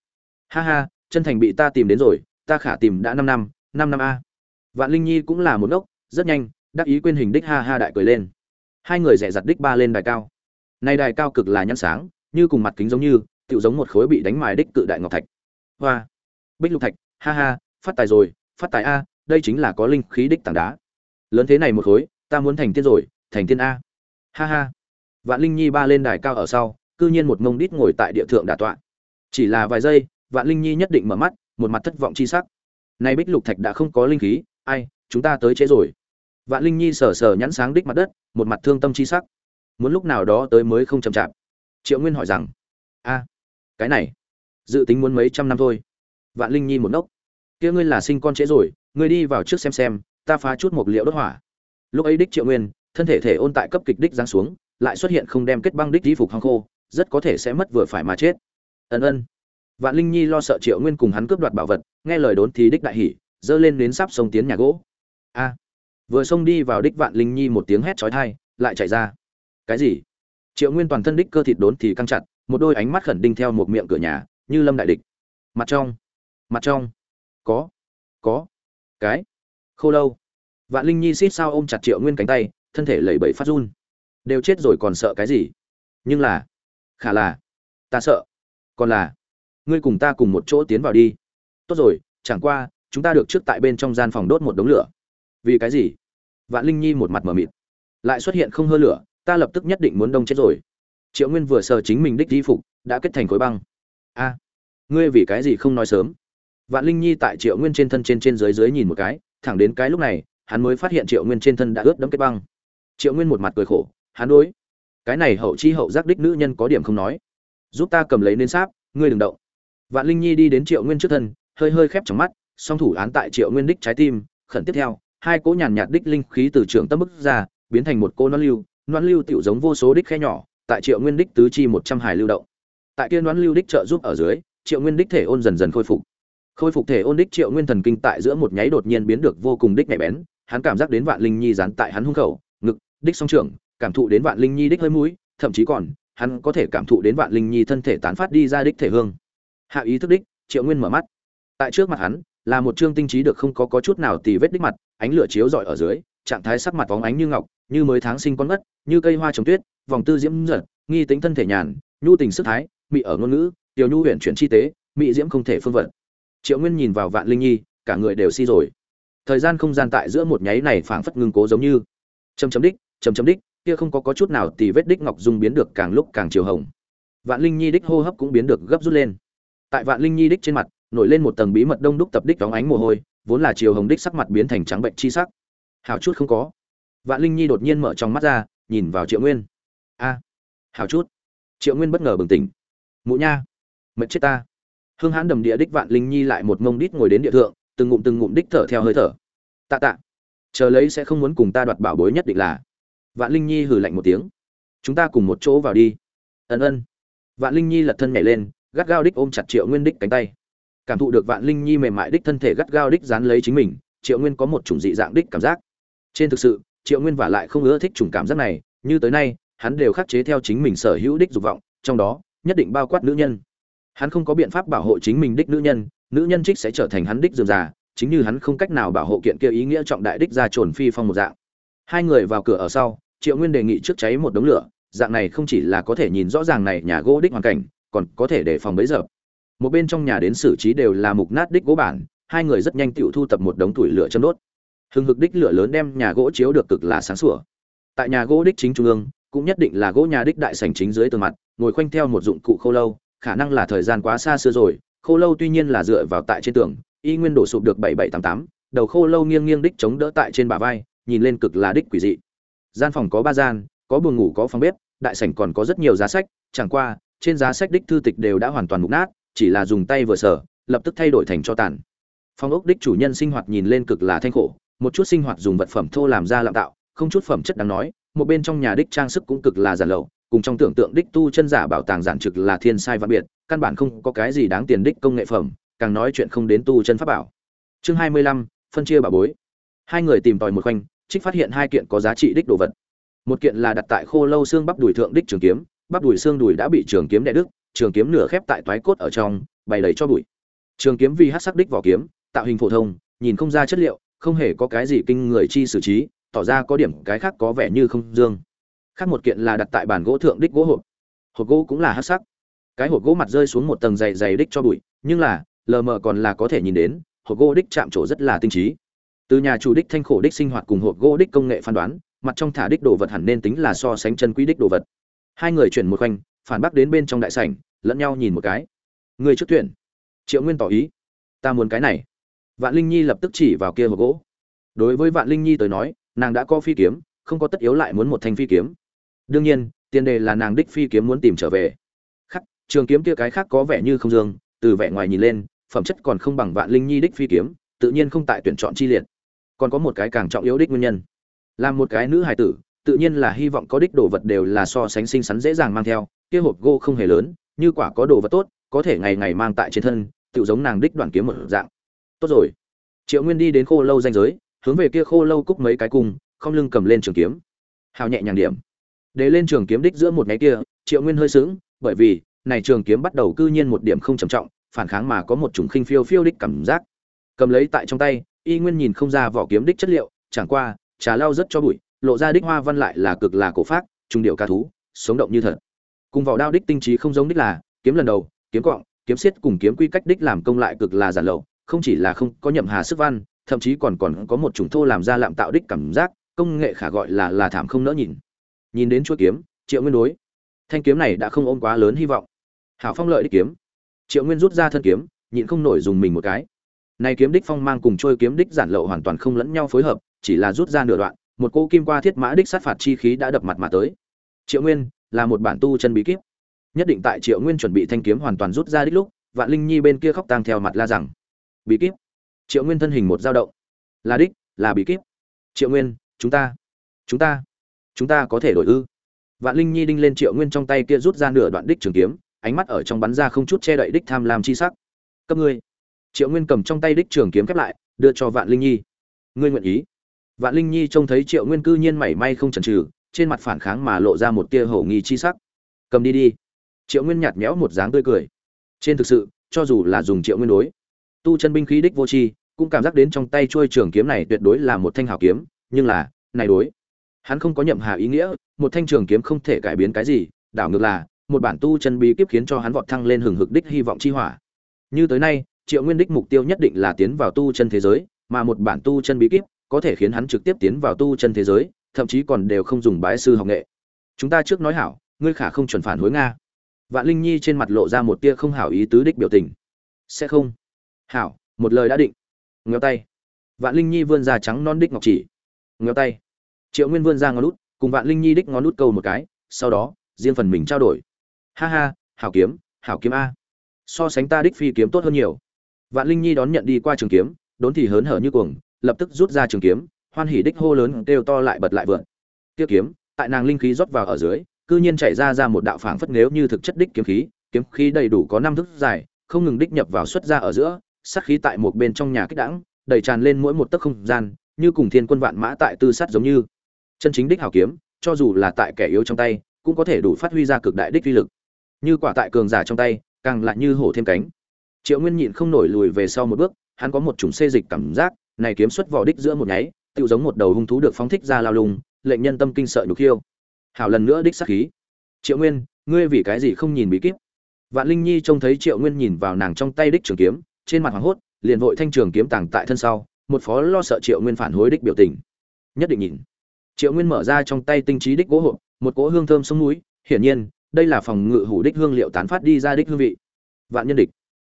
Ha ha, chân thành bị ta tìm đến rồi, ta khả tìm đã năm năm năm năm a. Vạn linh nhi cũng là một ngốc, rất nhanh, đắc ý quên hình đích ha ha đại cười lên hai người rẻ giặt đích ba lên đài cao. Nay đài cao cực là nhăn sáng, như cùng mặt kính giống như, tựu giống một khối bị đánh mài đích cự đại ngọc thạch. Hoa. Bích lục thạch, ha ha, phát tài rồi, phát tài a, đây chính là có linh khí đích tảng đá. Lớn thế này một khối, ta muốn thành tiên rồi, thành tiên a. Ha ha. Vạn linh nhi ba lên đài cao ở sau, cư nhiên một mông đít ngồi tại địa thượng đà tọa. Chỉ là vài giây, vạn linh nhi nhất định mở mắt, một mặt thất vọng chi sắc. Nay bích lục thạch đã không có linh khí, ai, chúng ta tới chế rồi vạn linh nhi sờ sờ nhẵn sáng đích mặt đất, một mặt thương tâm chi sắc. Muốn lúc nào đó tới mới không chậm chạp. Triệu nguyên hỏi rằng, a, cái này, dự tính muốn mấy trăm năm thôi. Vạn linh nhi một nốc, kia ngươi là sinh con trễ rồi, ngươi đi vào trước xem xem, ta phá chút một liệu đốt hỏa. Lúc ấy đích triệu nguyên, thân thể thể ôn tại cấp kịch đích giáng xuống, lại xuất hiện không đem kết băng đích y phục hăng khô, rất có thể sẽ mất vừa phải mà chết. Ân ân. Vạn linh nhi lo sợ triệu nguyên cùng hắn cướp đoạt bảo vật, nghe lời đốn thì đích đại hỉ, dơ lên đến sắp sông tiến nhà gỗ. A vừa xông đi vào đích vạn linh nhi một tiếng hét chói tai, lại chạy ra. Cái gì? Triệu nguyên toàn thân đích cơ thịt đốn thì căng chặt, một đôi ánh mắt khẩn đinh theo một miệng cửa nhà, như lâm đại địch. Mặt trong mặt trong. Có có. Cái, khô lâu. Vạn linh nhi xít sao ôm chặt triệu nguyên cánh tay, thân thể lẩy bẩy phát run. Đều chết rồi còn sợ cái gì? Nhưng là, khả là, ta sợ. Còn là, ngươi cùng ta cùng một chỗ tiến vào đi. Tốt rồi, chẳng qua, chúng ta được trước tại bên trong gian phòng đốt một đống lửa vì cái gì? Vạn linh nhi một mặt mờ mịt. Lại xuất hiện không hơ lửa, ta lập tức nhất định muốn đông chết rồi. Triệu nguyên vừa sờ chính mình đích di phục, đã kết thành khối băng. A, ngươi vì cái gì không nói sớm? Vạn linh nhi tại triệu nguyên trên thân trên trên dưới dưới nhìn một cái, thẳng đến cái lúc này, hắn mới phát hiện triệu nguyên trên thân đã ướt đẫm kết băng. Triệu nguyên một mặt cười khổ, hắn đối, cái này hậu chi hậu giác đích nữ nhân có điểm không nói. Giúp ta cầm lấy nến sáp, ngươi đừng động. Vạn linh nhi đi đến triệu nguyên trước thân, hơi hơi khép trong mắt, song thủ án tại triệu nguyên đích trái tim, khẩn tiếp theo hai cỗ nhàn nhạt đích linh khí từ trường tâm bức ra, biến thành một cô noãn lưu. Noãn lưu tiểu giống vô số đích khe nhỏ, tại triệu nguyên đích tứ chi một trăm hải lưu động. Tại kia noãn lưu đích trợ giúp ở dưới, triệu nguyên đích thể ôn dần dần khôi phục. Khôi phục thể ôn đích triệu nguyên thần kinh tại giữa một nháy đột nhiên biến được vô cùng đích nhạy bén, hắn cảm giác đến vạn linh nhi dán tại hắn hung khẩu, ngực, đích song trưởng, cảm thụ đến vạn linh nhi đích hơi mũi, thậm chí còn, hắn có thể cảm thụ đến vạn linh nhi thân thể tán phát đi ra đích thể hương. Hạ ý thức đích, triệu nguyên mở mắt. Tại trước mặt hắn là một trương tinh trí được không có, có chút nào tì vết đích mặt ánh lửa chiếu rọi ở dưới trạng thái sắc mặt vóng ánh như ngọc như mới tháng sinh con ngất như cây hoa trồng tuyết vòng tư diễm giật nghi tính thân thể nhàn nhu tình sức thái mị ở ngôn ngữ tiểu nhu huyện chuyển chi tế mị diễm không thể phương vận. Triệu nguyên nhìn vào vạn linh nhi cả người đều si rồi. Thời gian không gian tại giữa một nháy này phảng phất ngưng cố giống như. Chấm chấm đích chấm chấm đích kia không có có chút nào tì vết đích ngọc dung biến được càng lúc càng chiều hồng. Vạn linh nhi đích hô hấp cũng biến được gấp rút lên. Tại vạn linh nhi đích trên mặt nổi lên một tầng bí mật đông đúc tập đích đóng ánh mồ hôi, vốn là chiều hồng đích sắc mặt biến thành trắng bệnh chi sắc. Hào chút không có. Vạn linh nhi đột nhiên mở trong mắt ra, nhìn vào triệu nguyên. A hào chút. Triệu nguyên bất ngờ bừng tỉnh. Mụ nha, mệt chết ta. Hương hãn đầm địa đích vạn linh nhi lại một mông đít ngồi đến địa thượng, từng ngụm từng ngụm đích thở theo hơi thở. Tạ tạ. Chờ lấy sẽ không muốn cùng ta đoạt bảo bối nhất định là. Vạn linh nhi hừ lạnh một tiếng. Chúng ta cùng một chỗ vào đi. Ân ân. Vạn linh nhi lật thân nhảy lên, gắt gao đích ôm chặt triệu nguyên đích cánh tay cảm thụ được vạn linh nhi mềm mại đích thân thể gắt gao đích dán lấy chính mình, triệu nguyên có một chủng dị dạng đích cảm giác. Trên thực sự, triệu nguyên vả lại không ưa thích chủng cảm giác này, như tới nay, hắn đều khắc chế theo chính mình sở hữu đích dục vọng, trong đó, nhất định bao quát nữ nhân. Hắn không có biện pháp bảo hộ chính mình đích nữ nhân nữ nhân trích sẽ trở thành hắn đích dườm già, chính như hắn không cách nào bảo hộ kiện kia ý nghĩa trọng đại đích ra trồn phi phong một dạng. Hai người vào cửa ở sau, triệu nguyên đề nghị trước cháy một đống lửa, dạng này không chỉ là có thể nhìn rõ ràng này nhà gỗ đích hoàn cảnh, còn có thể để phòng bấy giờ một bên trong nhà đến xử trí đều là mục nát đích gỗ bản, hai người rất nhanh tựu thu tập một đống tuổi lửa châm đốt. Hừng hực đích lửa lớn đem nhà gỗ chiếu được cực là sáng sủa. Tại nhà gỗ đích chính trung ương, cũng nhất định là gỗ nhà đích đại sảnh chính dưới tường mặt, ngồi khoanh theo một dụng cụ khô lâu, khả năng là thời gian quá xa xưa rồi, khô lâu tuy nhiên là dựa vào tại trên tường, y nguyên đổ sụp được bảy bảy tám tám, đầu khô lâu nghiêng nghiêng đích chống đỡ tại trên bả vai, nhìn lên cực là đích quỷ dị. Gian phòng có ba gian, có buồng ngủ có phòng bếp, đại sảnh còn có rất nhiều giá sách, chẳng qua, trên giá sách đích thư tịch đều đã hoàn toàn mục nát chỉ là dùng tay vừa sở lập tức thay đổi thành cho tàn. Phong ốc đích chủ nhân sinh hoạt nhìn lên cực là thanh khổ, một chút sinh hoạt dùng vật phẩm thô làm ra lạm tạo, không chút phẩm chất đáng nói, một bên trong nhà đích trang sức cũng cực là giản lậu, cùng trong tưởng tượng đích tu chân giả bảo tàng giản trực là thiên sai văn biệt, căn bản không có cái gì đáng tiền đích công nghệ phẩm, càng nói chuyện không đến tu chân pháp bảo. Chương hai mươi lăm, phân chia bà bối. Hai người tìm tòi một khoanh, trích phát hiện hai kiện có giá trị đích đồ vật. Một kiện là đặt tại khô lâu xương bắp đùi thượng đích trường kiếm, bắp đùi xương đùi đã bị trường kiếm đè đứt trường kiếm nửa khép tại toái cốt ở trong, bày đầy cho bụi. Trường kiếm vì hát sắc đích vỏ kiếm, tạo hình phổ thông, nhìn không ra chất liệu, không hề có cái gì kinh người chi xử trí, tỏ ra có điểm cái khác có vẻ như không dương. Khác một kiện là đặt tại bàn gỗ thượng đích gỗ hộp. Hộp gỗ cũng là hát sắc. Cái hộp gỗ mặt rơi xuống một tầng dày dày đích cho bụi, nhưng là, lờ mờ còn là có thể nhìn đến, hộp gỗ đích chạm trổ rất là tinh trí. Từ nhà chủ đích thanh khổ đích sinh hoạt cùng hộp gỗ đích công nghệ phán đoán, mặt trong thả đích đồ vật hẳn nên tính là so sánh chân quý đích đồ vật. Hai người chuyển một khoanh phản bác đến bên trong đại sảnh, lẫn nhau nhìn một cái. Người trước tuyển. Triệu nguyên tỏ ý. Ta muốn cái này. Vạn linh nhi lập tức chỉ vào kia hộp gỗ. Đối với vạn linh nhi tới nói, nàng đã có phi kiếm, không có tất yếu lại muốn một thanh phi kiếm. Đương nhiên, tiền đề là nàng đích phi kiếm muốn tìm trở về. Khắc, trường kiếm kia cái khác có vẻ như không dương, từ vẻ ngoài nhìn lên, phẩm chất còn không bằng vạn linh nhi đích phi kiếm, tự nhiên không tại tuyển chọn chi liệt. Còn có một cái càng trọng yếu đích nguyên nhân. Làm một cái nữ hài tử tự nhiên là hy vọng có đích đồ vật đều là so sánh xinh xắn dễ dàng mang theo, kia hộp gỗ không hề lớn, như quả có đồ vật tốt, có thể ngày ngày mang tại trên thân tự giống nàng đích đoàn kiếm một dạng. Tốt rồi. Triệu nguyên đi đến khô lâu danh giới, hướng về kia khô lâu cúc mấy cái cung, không lưng cầm lên trường kiếm. Hào nhẹ nhàng điểm. Để lên trường kiếm đích giữa một nháy kia, triệu nguyên hơi sướng bởi vì, này trường kiếm bắt đầu cư nhiên một điểm không trầm trọng, phản kháng mà có một chủng khinh phiêu phiêu đích cảm giác. Cầm lấy tại trong tay, y nguyên nhìn không ra vỏ kiếm đích chất liệu, chẳng qua, trà lau rất cho bụi lộ ra đích hoa văn lại là cực là cổ phát trung điệu ca thú, sống động như thật. Cùng vỏ đao đích tinh trí không giống đích là, kiếm lần đầu, kiếm cọng kiếm xiết cùng kiếm quy cách đích làm công lại cực là giản lậu, không chỉ là không có nhậm hà sức văn, thậm chí còn còn có một chủng thô làm ra lạm tạo đích cảm giác, công nghệ khả gọi là là thảm không nỡ nhìn. Nhìn đến chuỗi kiếm, triệu nguyên đối, thanh kiếm này đã không ôm quá lớn hy vọng. Hảo phong lợi đích kiếm. Triệu nguyên rút ra thân kiếm, nhịn không nổi dùng mình một cái. Này kiếm đích phong mang cùng trôi kiếm đích giản lậu hoàn toàn không lẫn nhau phối hợp, chỉ là rút ra nửa đoạn một cô kim qua thiết mã đích sát phạt chi khí đã đập mặt mà tới. Triệu nguyên là một bản tu chân bí kíp. Nhất định tại triệu nguyên chuẩn bị thanh kiếm hoàn toàn rút ra đích lúc, vạn linh nhi bên kia khóc tang theo mặt la rằng, bí kíp? Triệu nguyên thân hình một dao động. Là đích, là bí kíp. Triệu nguyên, chúng ta chúng ta chúng ta có thể đổi ư? Vạn linh nhi đinh lên triệu nguyên trong tay kia rút ra nửa đoạn đích trường kiếm, ánh mắt ở trong bắn ra không chút che đậy đích tham lam chi sắc. Cấp ngươi. Triệu nguyên cầm trong tay đích trường kiếm khép lại, đưa cho vạn linh nhi. Ngươi nguyện ý? Vạn linh nhi trông thấy triệu nguyên cư nhiên mảy may không chần chừ, trên mặt phản kháng mà lộ ra một tia hổ nghi chi sắc. Cầm đi đi. Triệu nguyên nhạt nhẽo một dáng tươi cười. Trên thực sự, cho dù là dùng triệu nguyên đối, tu chân binh khí đích vô tri, cũng cảm giác đến trong tay chuôi trường kiếm này tuyệt đối là một thanh hảo kiếm, nhưng là, này đối, hắn không có nhậm hà ý nghĩa, một thanh trường kiếm không thể cải biến cái gì, đảo ngược là, một bản tu chân bí kíp khiến cho hắn vọt thăng lên hừng hực đích hy vọng chi hỏa. Như tới nay, triệu nguyên đích mục tiêu nhất định là tiến vào tu chân thế giới, mà một bản tu chân bí kíp có thể khiến hắn trực tiếp tiến vào tu chân thế giới, thậm chí còn đều không dùng bái sư học nghệ. Chúng ta trước nói hảo, ngươi khả không chuẩn phản hối nga. Vạn linh nhi trên mặt lộ ra một tia không hảo ý tứ đích biểu tình. Sẽ không. Hảo, một lời đã định. Ngéo tay. Vạn linh nhi vươn ra trắng non đích ngọc chỉ. Ngéo tay. Triệu nguyên vươn ra ngón út, cùng vạn linh nhi đích ngón út câu một cái, sau đó, riêng phần mình trao đổi. Ha ha, hảo kiếm hảo kiếm a. So sánh ta đích phi kiếm tốt hơn nhiều. Vạn linh nhi đón nhận đi qua trường kiếm, đốn thì hớn hở như cuồng lập tức rút ra trường kiếm, hoan hỉ đích hô lớn kêu to lại bật lại vượn. Tiêu kiếm, tại nàng linh khí rót vào ở dưới, cư nhiên chạy ra ra một đạo phảng phất nếu như thực chất đích kiếm khí kiếm khí đầy đủ có năm thước dài, không ngừng đích nhập vào xuất ra ở giữa, sát khí tại một bên trong nhà kích đãng đầy tràn lên mỗi một tấc không gian, như cùng thiên quân vạn mã tại tư sát giống như. Chân chính đích hảo kiếm, cho dù là tại kẻ yếu trong tay, cũng có thể đủ phát huy ra cực đại đích uy lực. Như quả tại cường giả trong tay, càng lại như hổ thêm cánh. Triệu nguyên nhịn không nổi lùi về sau một bước, hắn có một chủng xê dịch cảm giác này kiếm xuất vỏ đích giữa một nháy tự giống một đầu hung thú được phóng thích ra lao lùng lệnh nhân tâm kinh sợ nhục khiêu. Hảo lần nữa đích sát khí. Triệu nguyên, ngươi vì cái gì không nhìn bí kíp? Vạn linh nhi trông thấy triệu nguyên nhìn vào nàng trong tay đích trường kiếm, trên mặt hoảng hốt, liền vội thanh trường kiếm tàng tại thân sau, một phó lo sợ triệu nguyên phản hối đích biểu tình. Nhất định nhìn. Triệu nguyên mở ra trong tay tinh trí đích gỗ hộp, một cỗ hương thơm sông núi, hiển nhiên, đây là phòng ngự hủ đích hương liệu tán phát đi ra đích hương vị. Vạn nhân địch.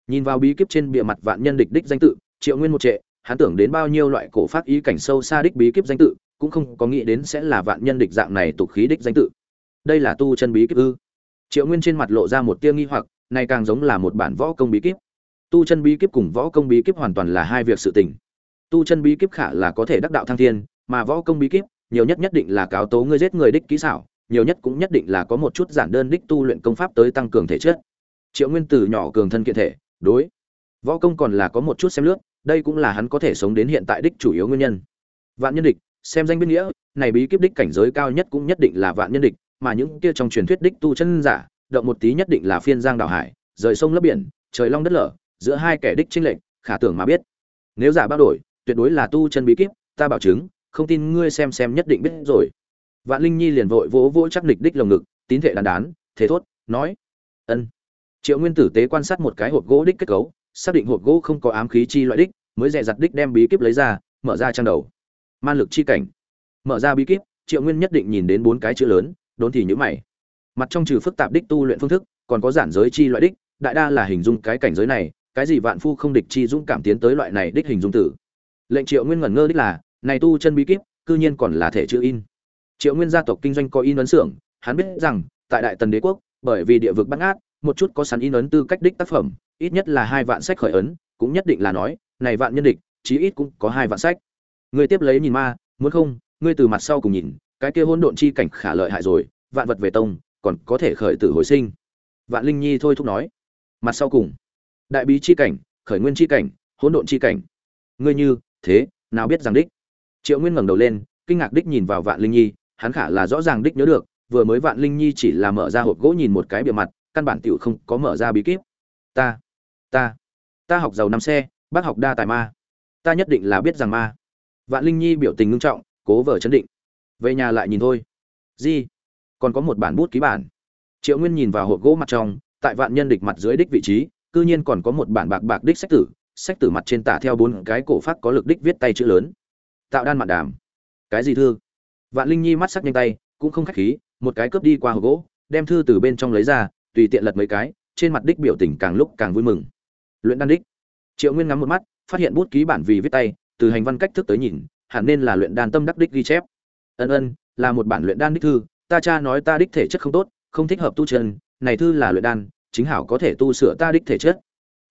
Nhìn vào bí kíp trên bìa mặt vạn nhân địch đích danh tự, triệu nguyên một trệ hắn tưởng đến bao nhiêu loại cổ pháp ý cảnh sâu xa đích bí kíp danh tự, cũng không có nghĩ đến sẽ là vạn nhân địch dạng này tục khí đích danh tự. Đây là tu chân bí kíp ư? Triệu nguyên trên mặt lộ ra một tia nghi hoặc, này càng giống là một bản võ công bí kíp. Tu chân bí kíp cùng võ công bí kíp hoàn toàn là hai việc sự tình. Tu chân bí kíp khả là có thể đắc đạo thăng thiên, mà võ công bí kíp, nhiều nhất nhất định là cáo tố ngươi giết người đích kỹ xảo, nhiều nhất cũng nhất định là có một chút giản đơn đích tu luyện công pháp tới tăng cường thể chất. Triệu nguyên từ nhỏ cường thân kiện thể, đối. Võ công còn là có một chút xem lướt đây cũng là hắn có thể sống đến hiện tại đích chủ yếu nguyên nhân. Vạn nhân địch, xem danh biết nghĩa, này bí kíp đích cảnh giới cao nhất cũng nhất định là vạn nhân địch, mà những kia trong truyền thuyết đích tu chân giả, động một tí nhất định là phiên giang đảo hải, rời sông lấp biển, trời long đất lở, giữa hai kẻ đích chênh lệch, khả tưởng mà biết. Nếu giả bao đổi, tuyệt đối là tu chân bí kíp, ta bảo chứng, không tin ngươi xem xem nhất định biết rồi. Vạn linh nhi liền vội vỗ vỗ chắc địch đích lồng ngực, tín thể đàn đán, thế thốt, nói. Ân. Triệu nguyên tử tế quan sát một cái hộp gỗ đích kết cấu xác định hộp gỗ không có ám khí chi loại đích, mới dè dặt đích đem bí kíp lấy ra, mở ra trang đầu. Man lực chi cảnh. Mở ra bí kíp, triệu nguyên nhất định nhìn đến bốn cái chữ lớn, đốn thì nhữ mày. Mặt trong trừ phức tạp đích tu luyện phương thức, còn có giản giới chi loại đích, đại đa là hình dung cái cảnh giới này, cái gì vạn phu không địch chi dũng cảm tiến tới loại này đích hình dung tử. Lệnh triệu nguyên ngẩn ngơ đích là, này tu chân bí kíp, cư nhiên còn là thể chữ in. Triệu nguyên gia tộc kinh doanh có in ấn xưởng, hắn biết rằng, tại đại tần đế quốc, bởi vì địa vực bắt ngát một chút có sẵn in ấn tư cách đích tác phẩm ít nhất là hai vạn sách khởi ấn, cũng nhất định là nói, này vạn nhân địch, chí ít cũng có hai vạn sách. Người tiếp lấy nhìn ma, muốn không, ngươi từ mặt sau cùng nhìn, cái kia hỗn độn chi cảnh khả lợi hại rồi, vạn vật về tông, còn có thể khởi tử hồi sinh. Vạn linh nhi thôi thúc nói. Mặt sau cùng. Đại bí chi cảnh, khởi nguyên chi cảnh, hỗn độn chi cảnh. Ngươi như, thế, nào biết rằng đích? Triệu nguyên ngẩng đầu lên, kinh ngạc đích nhìn vào vạn linh nhi, hắn khả là rõ ràng đích nhớ được, vừa mới vạn linh nhi chỉ là mở ra hộp gỗ nhìn một cái bề mặt, căn bản tiểu không có mở ra bí kíp. Ta ta ta học giàu năm xe, bác học đa tài ma. Ta nhất định là biết rằng ma. Vạn linh nhi biểu tình ngưng trọng, cố vờ chấn định. Về nhà lại nhìn thôi. Di, còn có một bản bút ký bản. Triệu nguyên nhìn vào hộp gỗ mặt trong, tại vạn nhân địch mặt dưới đích vị trí, cư nhiên còn có một bản bạc bạc đích sách tử. Sách tử mặt trên tả theo bốn cái cổ phát có lực đích viết tay chữ lớn. Tạo đan mạn đàm. Cái gì thư? Vạn linh nhi mắt sắc nhanh tay, cũng không khách khí, một cái cướp đi qua hộp gỗ, đem thư từ bên trong lấy ra, tùy tiện lật mấy cái, trên mặt đích biểu tình càng lúc càng vui mừng luyện đan đích. Triệu nguyên ngắm một mắt phát hiện bút ký bản vì viết tay từ hành văn cách thức tới nhìn hẳn nên là luyện đan tâm đắc đích ghi chép. Ân ân là một bản luyện đan đích thư ta cha nói ta đích thể chất không tốt không thích hợp tu chân này thư là luyện đan chính hảo có thể tu sửa ta đích thể chất.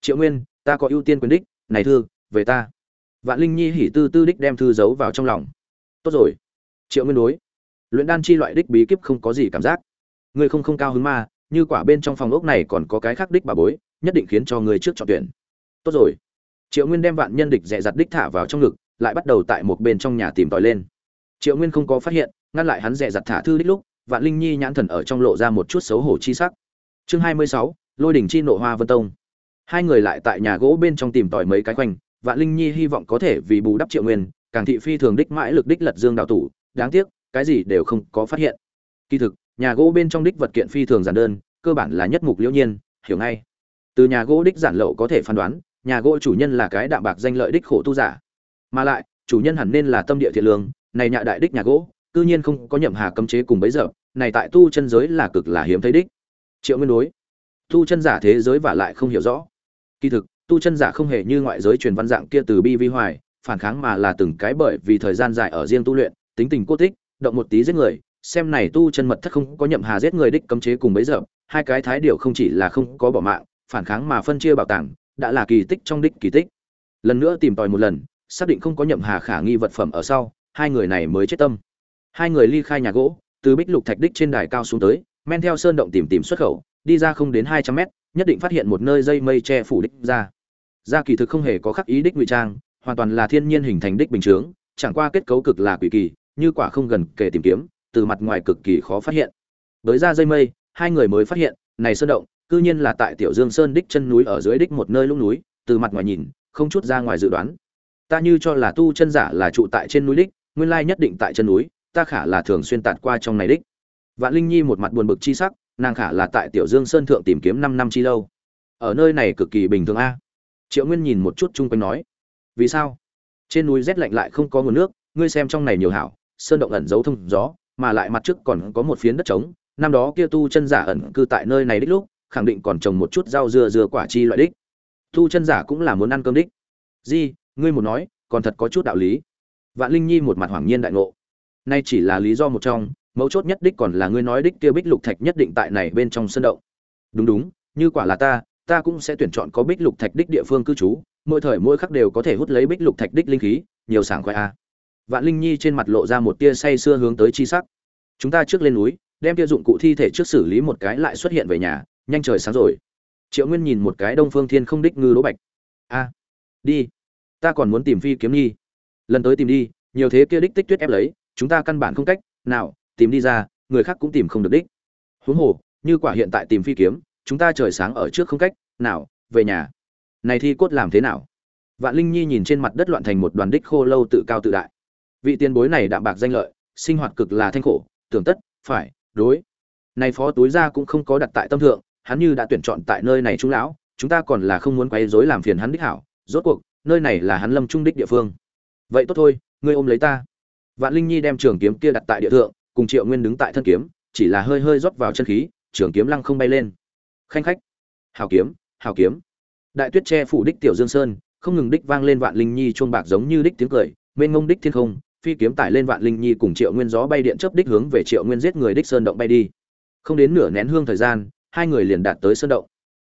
Triệu nguyên ta có ưu tiên quyền đích này thư về ta. Vạn linh nhi hỉ tư tư đích đem thư giấu vào trong lòng. Tốt rồi. Triệu nguyên đối. Luyện đan chi loại đích bí kíp không có gì cảm giác. Người không không cao hứng mà, như quả bên trong phòng ốc này còn có cái khác đích bà bối nhất định khiến cho người trước chọn tuyển. Tốt rồi. Triệu nguyên đem vạn nhân địch dẹ dặt đích thả vào trong ngực, lại bắt đầu tại một bên trong nhà tìm tòi lên. Triệu nguyên không có phát hiện, ngăn lại hắn dẹ dặt thả thư đích lúc, vạn linh nhi nhãn thần ở trong lộ ra một chút xấu hổ chi sắc. Chương hai mươi sáu, lôi đỉnh chi nộ hoa vân tông. Hai người lại tại nhà gỗ bên trong tìm tòi mấy cái quanh vạn linh nhi hy vọng có thể vì bù đắp triệu nguyên, càng thị phi thường đích mãi lực đích lật dương đào tủ, đáng tiếc, cái gì đều không có phát hiện. Kỳ thực, nhà gỗ bên trong đích vật kiện phi thường giản đơn, cơ bản là nhất mục liễu nhiên, hiểu ngay từ nhà gỗ đích giản lậu có thể phán đoán, nhà gỗ chủ nhân là cái đạm bạc danh lợi đích khổ tu giả. Mà lại, chủ nhân hẳn nên là tâm địa thiện lương, này nhạ đại đích nhà gỗ, cư nhiên không có nhậm hà cấm chế cùng bấy giờ, này tại tu chân giới là cực là hiếm thấy đích. Triệu nguyên đối. Tu chân giả thế giới và lại không hiểu rõ. Kỳ thực, tu chân giả không hề như ngoại giới truyền văn dạng kia từ bi vi hoài, phản kháng mà là từng cái bởi vì thời gian dài ở riêng tu luyện, tính tình cô tích động một tí giết người, xem này tu chân mật thất không có nhậm hà giết người đích cấm chế cùng bấy giờ, hai cái thái điều không chỉ là không có bỏ mạng phản kháng mà phân chia bảo tàng, đã là kỳ tích trong đích kỳ tích. Lần nữa tìm tòi một lần, xác định không có nhậm hà khả nghi vật phẩm ở sau, hai người này mới chết tâm. Hai người ly khai nhà gỗ, từ bích lục thạch đích trên đài cao xuống tới, men theo sơn động tìm tìm xuất khẩu, đi ra không đến hai trăm mét, nhất định phát hiện một nơi dây mây che phủ đích ra. Ra kỳ thực không hề có khắc ý đích ngụy trang, hoàn toàn là thiên nhiên hình thành đích bình chướng, chẳng qua kết cấu cực là quỷ kỳ, như quả không gần kề tìm kiếm, từ mặt ngoài cực kỳ khó phát hiện. Tới ra dây mây, hai người mới phát hiện, này sơn động cư nhiên là tại tiểu dương sơn đích chân núi ở dưới đích một nơi lũng núi, từ mặt ngoài nhìn, không chút ra ngoài dự đoán. Ta như cho là tu chân giả là trụ tại trên núi đích, nguyên lai nhất định tại chân núi, ta khả là thường xuyên tạt qua trong này đích. Vạn linh nhi một mặt buồn bực chi sắc, nàng khả là tại tiểu dương sơn thượng tìm kiếm năm năm chi lâu. Ở nơi này cực kỳ bình thường a. Triệu nguyên nhìn một chút chung quanh nói, vì sao? Trên núi rét lạnh lại không có nguồn nước, ngươi xem trong này nhiều hảo, sơn động ẩn giấu thông gió, mà lại mặt trước còn có một phiến đất trống, năm đó kia tu chân giả ẩn cư tại nơi này đích lúc khẳng định còn trồng một chút rau dưa dưa quả chi loại đích. Thu chân giả cũng là muốn ăn cơm đích. Di, ngươi một nói, còn thật có chút đạo lý. Vạn linh nhi một mặt hoảng nhiên đại ngộ. Nay chỉ là lý do một trong, mấu chốt nhất đích còn là ngươi nói đích kia bích lục thạch nhất định tại này bên trong sân động. Đúng đúng, như quả là ta ta cũng sẽ tuyển chọn có bích lục thạch đích địa phương cư trú, mỗi thời mỗi khắc đều có thể hút lấy bích lục thạch đích linh khí, nhiều sảng khoai a. Vạn linh nhi trên mặt lộ ra một tia say sưa hướng tới chi sắc. Chúng ta trước lên núi, đem kia dụng cụ thi thể trước xử lý một cái lại xuất hiện về nhà nhanh trời sáng rồi. Triệu nguyên nhìn một cái đông phương thiên không đích ngư đỗ bạch. A, đi, ta còn muốn tìm phi kiếm nhi lần tới tìm đi, nhiều thế kia đích tích tuyết ép lấy, chúng ta căn bản không cách nào tìm đi ra, người khác cũng tìm không được đích. Huống hồ, như quả hiện tại tìm phi kiếm, chúng ta trời sáng ở trước không cách nào về nhà. Này thi cốt làm thế nào? Vạn linh nhi nhìn trên mặt đất loạn thành một đoàn đích khô lâu tự cao tự đại. Vị tiền bối này đạm bạc danh lợi, sinh hoạt cực là thanh khổ, tưởng tất, phải, đối. Này phó túi ra cũng không có đặt tại tâm thượng hắn như đã tuyển chọn tại nơi này trung lão, chúng ta còn là không muốn quấy rối làm phiền hắn đích hảo, rốt cuộc, nơi này là hắn lâm trung đích địa phương. Vậy tốt thôi, ngươi ôm lấy ta. Vạn linh nhi đem trường kiếm kia đặt tại địa thượng, cùng triệu nguyên đứng tại thân kiếm, chỉ là hơi hơi rót vào chân khí, trường kiếm lăng không bay lên. Khanh khách. Hào kiếm hào kiếm. Đại tuyết che phủ đích tiểu dương sơn, không ngừng đích vang lên vạn linh nhi chuông bạc giống như đích tiếng cười, mênh ngông đích thiên không, phi kiếm tải lên vạn linh nhi cùng triệu nguyên gió bay điện chớp đích hướng về triệu nguyên giết người đích sơn động bay đi. Không đến nửa nén hương thời gian hai người liền đạt tới sơn động.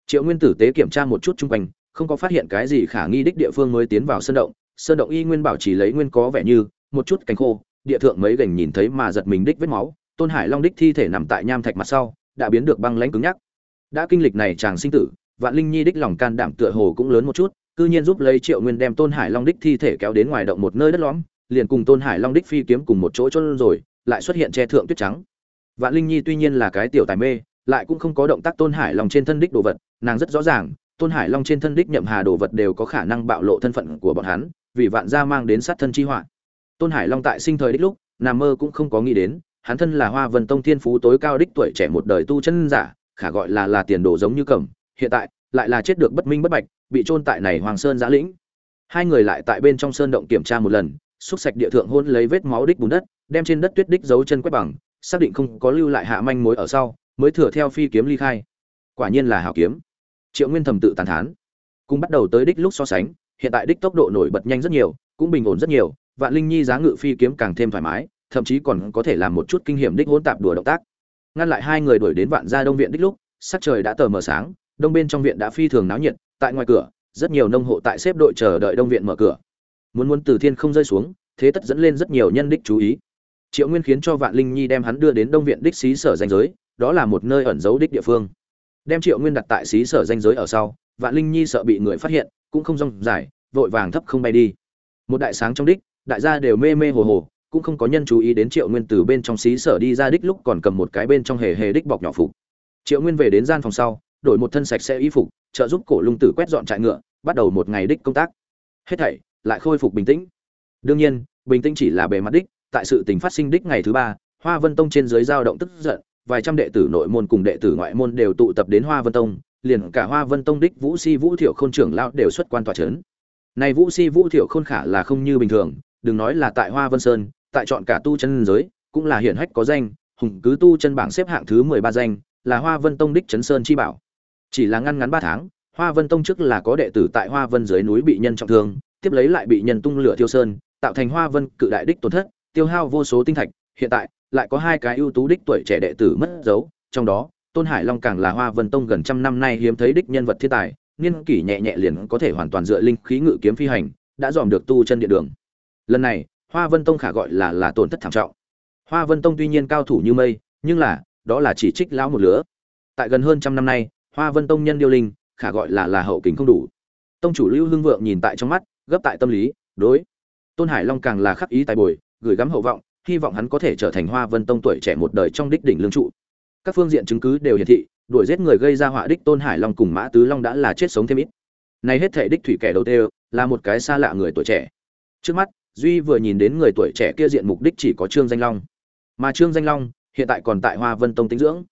Triệu nguyên tử tế kiểm tra một chút chung quanh, không có phát hiện cái gì khả nghi đích địa phương mới tiến vào sơn động. Sơn động y nguyên bảo trì lấy nguyên có vẻ như, một chút cánh khô, địa thượng mấy gành nhìn thấy mà giật mình đích vết máu. Tôn hải long đích thi thể nằm tại nham thạch mặt sau, đã biến được băng lãnh cứng nhắc. Đã kinh lịch này chàng sinh tử, vạn linh nhi đích lòng can đảm tựa hồ cũng lớn một chút, cư nhiên giúp lấy triệu nguyên đem tôn hải long đích thi thể kéo đến ngoài động một nơi đất lõm, liền cùng tôn hải long đích phi kiếm cùng một chỗ chôn rồi, lại xuất hiện che thượng tuyết trắng. Vạn linh nhi tuy nhiên là cái tiểu tài mê lại cũng không có động tác tôn hải long trên thân đích đồ vật, nàng rất rõ ràng, tôn hải long trên thân đích nhậm hà đồ vật đều có khả năng bạo lộ thân phận của bọn hắn, vì vạn gia mang đến sát thân chi họa. Tôn hải long tại sinh thời đích lúc, nằm mơ cũng không có nghĩ đến, hắn thân là hoa vân tông thiên phú tối cao đích tuổi trẻ một đời tu chân giả, khả gọi là là tiền đồ giống như cẩm hiện tại, lại là chết được bất minh bất bạch, bị trôn tại này hoàng sơn giã lĩnh. Hai người lại tại bên trong sơn động kiểm tra một lần, xúc sạch địa thượng hôn lấy vết máu đích bùn đất, đem trên đất tuyết đích dấu chân quét bằng, xác định không có lưu lại hạ manh mối ở sau mới thừa theo phi kiếm ly khai. Quả nhiên là hảo kiếm. Triệu nguyên thầm tự tàn thán. Cùng bắt đầu tới đích lúc so sánh, hiện tại đích tốc độ nổi bật nhanh rất nhiều, cũng bình ổn rất nhiều, vạn linh nhi giá ngự phi kiếm càng thêm thoải mái, thậm chí còn có thể làm một chút kinh nghiệm đích hỗn tạp đùa động tác. Ngăn lại hai người đuổi đến vạn gia đông viện đích lúc, sắc trời đã tờ mờ sáng, đông bên trong viện đã phi thường náo nhiệt, tại ngoài cửa, rất nhiều nông hộ tại xếp đội chờ đợi đông viện mở cửa. Muốn muốn từ thiên không rơi xuống, thế tất dẫn lên rất nhiều nhân đích chú ý. Triệu nguyên khiến cho vạn linh nhi đem hắn đưa đến đông viện đích xí sở danh giới đó là một nơi ẩn giấu đích địa phương. Đem triệu nguyên đặt tại xí sở danh giới ở sau, vạn linh nhi sợ bị người phát hiện, cũng không rong dài, vội vàng thấp không bay đi. Một đại sáng trong đích, đại gia đều mê mê hồ hồ, cũng không có nhân chú ý đến triệu nguyên từ bên trong xí sở đi ra đích lúc còn cầm một cái bên trong hề hề đích bọc nhỏ phục. Triệu nguyên về đến gian phòng sau, đổi một thân sạch sẽ y phục, trợ giúp cổ lung tử quét dọn trại ngựa, bắt đầu một ngày đích công tác. Hết thảy lại khôi phục bình tĩnh. Đương nhiên, bình tĩnh chỉ là bề mặt đích, tại sự tình phát sinh đích ngày thứ ba, hoa vân tông trên dưới dao động tức giận vài trăm đệ tử nội môn cùng đệ tử ngoại môn đều tụ tập đến hoa vân tông, liền cả hoa vân tông đích vũ si vũ thiệu khôn trưởng lão đều xuất quan tòa chấn. này vũ si vũ thiệu khôn khả là không như bình thường, đừng nói là tại hoa vân sơn, tại chọn cả tu chân giới, cũng là hiển hách có danh, hùng cứ tu chân bảng xếp hạng thứ mười ba danh, là hoa vân tông đích trấn sơn chi bảo chỉ là ngăn ngắn ba tháng, hoa vân tông trước là có đệ tử tại hoa vân dưới núi bị nhân trọng thương, tiếp lấy lại bị nhân tung lửa tiêu sơn, tạo thành hoa vân cự đại đích tổn thất, tiêu hao vô số tinh thạch hiện tại lại có hai cái ưu tú đích tuổi trẻ đệ tử mất dấu, trong đó, tôn hải long càng là hoa vân tông gần trăm năm nay hiếm thấy đích nhân vật thiên tài niên kỷ nhẹ nhẹ liền có thể hoàn toàn dựa linh khí ngự kiếm phi hành, đã dòm được tu chân địa đường. Lần này, hoa vân tông khả gọi là là tổn thất thảm trọng. Hoa vân tông tuy nhiên cao thủ như mây, nhưng là, đó là chỉ trích lão một lứa. Tại gần hơn trăm năm nay, hoa vân tông nhân điêu linh, khả gọi là là hậu kính không đủ. Tông chủ lưu hưng vượng nhìn tại trong mắt, gấp tại tâm lý, đối. Tôn hải long càng là khắc ý tài bồi, gửi gắm hậu vọng hy vọng hắn có thể trở thành hoa vân tông tuổi trẻ một đời trong đích đỉnh lương trụ. Các phương diện chứng cứ đều hiển thị, đuổi giết người gây ra họa đích tôn hải long cùng mã tứ long đã là chết sống thêm ít. Này hết thể đích thủy kẻ đầu tiên là một cái xa lạ người tuổi trẻ. Trước mắt, duy vừa nhìn đến người tuổi trẻ kia diện mục đích chỉ có trương danh long. Mà trương danh long hiện tại còn tại hoa vân tông tính dưỡng.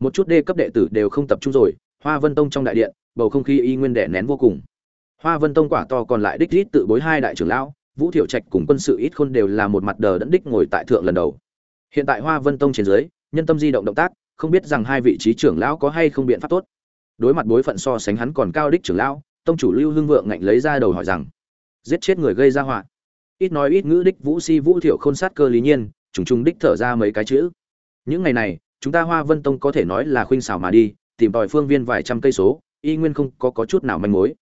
Một chút đê cấp đệ tử đều không tập trung rồi, hoa vân tông trong đại điện, bầu không khí y nguyên đẻ nén vô cùng. Hoa vân tông quả to còn lại đích rít tự bối hai đại trưởng lão vũ thiểu trạch cùng quân sự ít khôn đều là một mặt đờ đẫn đích ngồi tại thượng lần đầu. Hiện tại hoa vân tông trên dưới nhân tâm di động động tác không biết rằng hai vị trí trưởng lão có hay không biện pháp tốt. Đối mặt bối phận so sánh hắn còn cao đích trưởng lão tông chủ lưu hưng vượng ngạnh lấy ra đầu hỏi rằng giết chết người gây ra họa? Ít nói ít ngữ đích vũ si vũ thiểu khôn sát cơ lý nhiên trùng trùng đích thở ra mấy cái chữ. Những ngày này chúng ta hoa vân tông có thể nói là khuynh xảo mà đi tìm tòi phương viên vài trăm cây số y nguyên không có, có chút nào manh mối.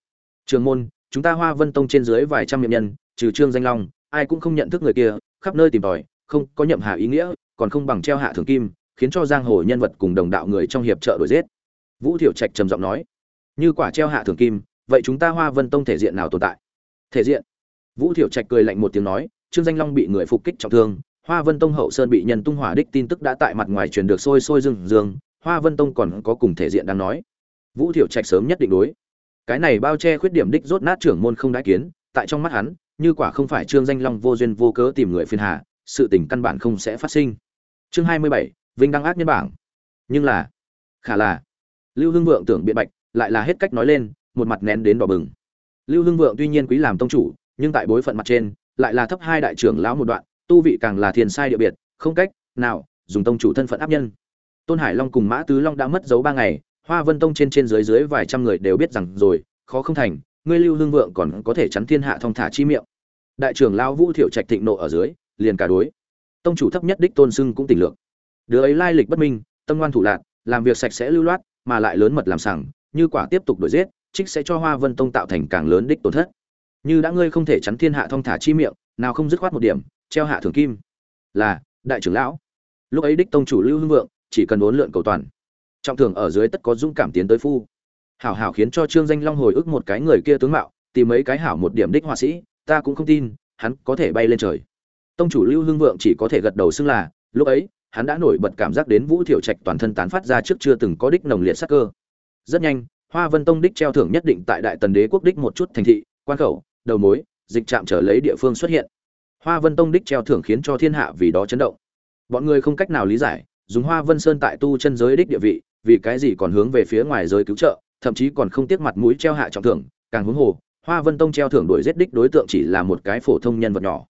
Trường môn chúng ta hoa vân tông trên dưới vài trăm miệng nhân trừ trương danh long, ai cũng không nhận thức người kia, khắp nơi tìm tòi, không có nhậm hà ý nghĩa, còn không bằng treo hạ thường kim, khiến cho giang hồ nhân vật cùng đồng đạo người trong hiệp trợ đuổi giết. Vũ thiểu trạch trầm giọng nói, như quả treo hạ thường kim, vậy chúng ta hoa vân tông thể diện nào tồn tại? Thể diện? Vũ thiểu trạch cười lạnh một tiếng nói, trương danh long bị người phục kích trọng thương, hoa vân tông hậu sơn bị nhân tung hỏa đích tin tức đã tại mặt ngoài truyền được sôi sôi rừng dương hoa vân tông còn có cùng thể diện đang nói. Vũ thiểu trạch sớm nhất định đối. Cái này bao che khuyết điểm đích rốt nát trưởng môn không đã kiến, tại trong mắt hắn như quả không phải trương danh long vô duyên vô cớ tìm người phiền hà, sự tình căn bản không sẽ phát sinh. Chương hai mươi bảy, vinh đăng ác nhân bảng. Nhưng là, khả là, lưu hưng vượng tưởng biện bạch, lại là hết cách nói lên, một mặt nén đến đỏ bừng. Lưu hưng vượng tuy nhiên quý làm tông chủ, nhưng tại bối phận mặt trên, lại là thấp hai đại trưởng lão một đoạn, tu vị càng là thiền sai địa biệt, không cách nào dùng tông chủ thân phận áp nhân. Tôn hải long cùng mã tứ long đã mất dấu ba ngày, hoa vân tông trên trên dưới dưới vài trăm người đều biết rằng rồi, khó không thành ngươi lưu hương vượng còn có thể chắn thiên hạ thông thả chi miệng. Đại trưởng lão vũ thiệu trạch thịnh nộ ở dưới, liền cả đối. Tông chủ thấp nhất đích tôn sưng cũng tỉnh lược. Đứa ấy lai lịch bất minh, tâm ngoan thủ lạc làm việc sạch sẽ lưu loát, mà lại lớn mật làm sằng, như quả tiếp tục đuổi giết, trích sẽ cho hoa vân tông tạo thành càng lớn đích tổn thất. Như đã ngươi không thể chắn thiên hạ thông thả chi miệng, nào không dứt khoát một điểm, treo hạ thường kim. Là, đại trưởng lão. Lúc ấy đích tông chủ lưu hưng vượng, chỉ cần bốn lượn cầu toàn. Trọng thường ở dưới tất có dũng cảm tiến tới phu hảo hảo khiến cho trương danh long hồi ức một cái người kia tướng mạo, tìm mấy cái hảo một điểm đích họa sĩ, ta cũng không tin, hắn có thể bay lên trời. Tông chủ lưu hưng vượng chỉ có thể gật đầu xưng là, lúc ấy, hắn đã nổi bật cảm giác đến vũ thiểu trạch toàn thân tán phát ra trước chưa từng có đích nồng liệt sắc cơ. Rất nhanh, hoa vân tông đích treo thưởng nhất định tại đại tần đế quốc đích một chút thành thị, quan khẩu, đầu mối, dịch trạm trở lấy địa phương xuất hiện. Hoa vân tông đích treo thưởng khiến cho thiên hạ vì đó chấn động. Bọn người không cách nào lý giải, dùng hoa vân sơn tại tu chân giới đích địa vị, vì cái gì còn hướng về phía ngoài giới cứu trợ thậm chí còn không tiếc mặt mũi treo hạ trọng thưởng, càng huống hồ, hoa vân tông treo thưởng đuổi giết đích đối tượng chỉ là một cái phổ thông nhân vật nhỏ.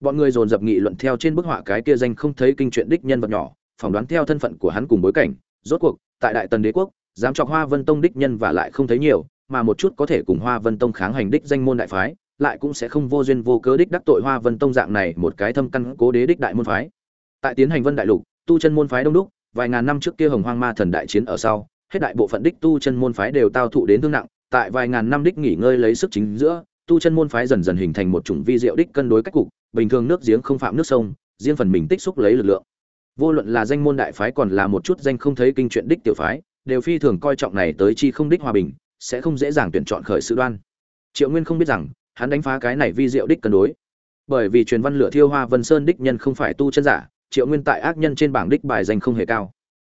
Bọn người dồn dập nghị luận theo trên bức họa cái kia danh không thấy kinh chuyện đích nhân vật nhỏ, phỏng đoán theo thân phận của hắn cùng bối cảnh, rốt cuộc, tại đại tần đế quốc, dám chọc hoa vân tông đích nhân và lại không thấy nhiều, mà một chút có thể cùng hoa vân tông kháng hành đích danh môn đại phái, lại cũng sẽ không vô duyên vô cớ đích đắc tội hoa vân tông dạng này một cái thâm căn cố đế đích đại môn phái. Tại tiến hành vân đại lục, tu chân môn phái đông đúc, vài ngàn năm trước kia hồng hoang ma thần đại chiến ở sau hết đại bộ phận đích tu chân môn phái đều tao thụ đến thương nặng, tại vài ngàn năm đích nghỉ ngơi lấy sức chính giữa, tu chân môn phái dần dần hình thành một chủng vi diệu đích cân đối cách cục, bình thường nước giếng không phạm nước sông, riêng phần mình tích xúc lấy lực lượng. Vô luận là danh môn đại phái còn là một chút danh không thấy kinh chuyện đích tiểu phái, đều phi thường coi trọng này tới chi không đích hòa bình, sẽ không dễ dàng tuyển chọn khởi sự đoan. Triệu nguyên không biết rằng, hắn đánh phá cái này vi diệu đích cân đối. Bởi vì truyền văn lửa thiêu hoa vân sơn đích nhân không phải tu chân giả, triệu nguyên tại ác nhân trên bảng đích bài danh không hề cao.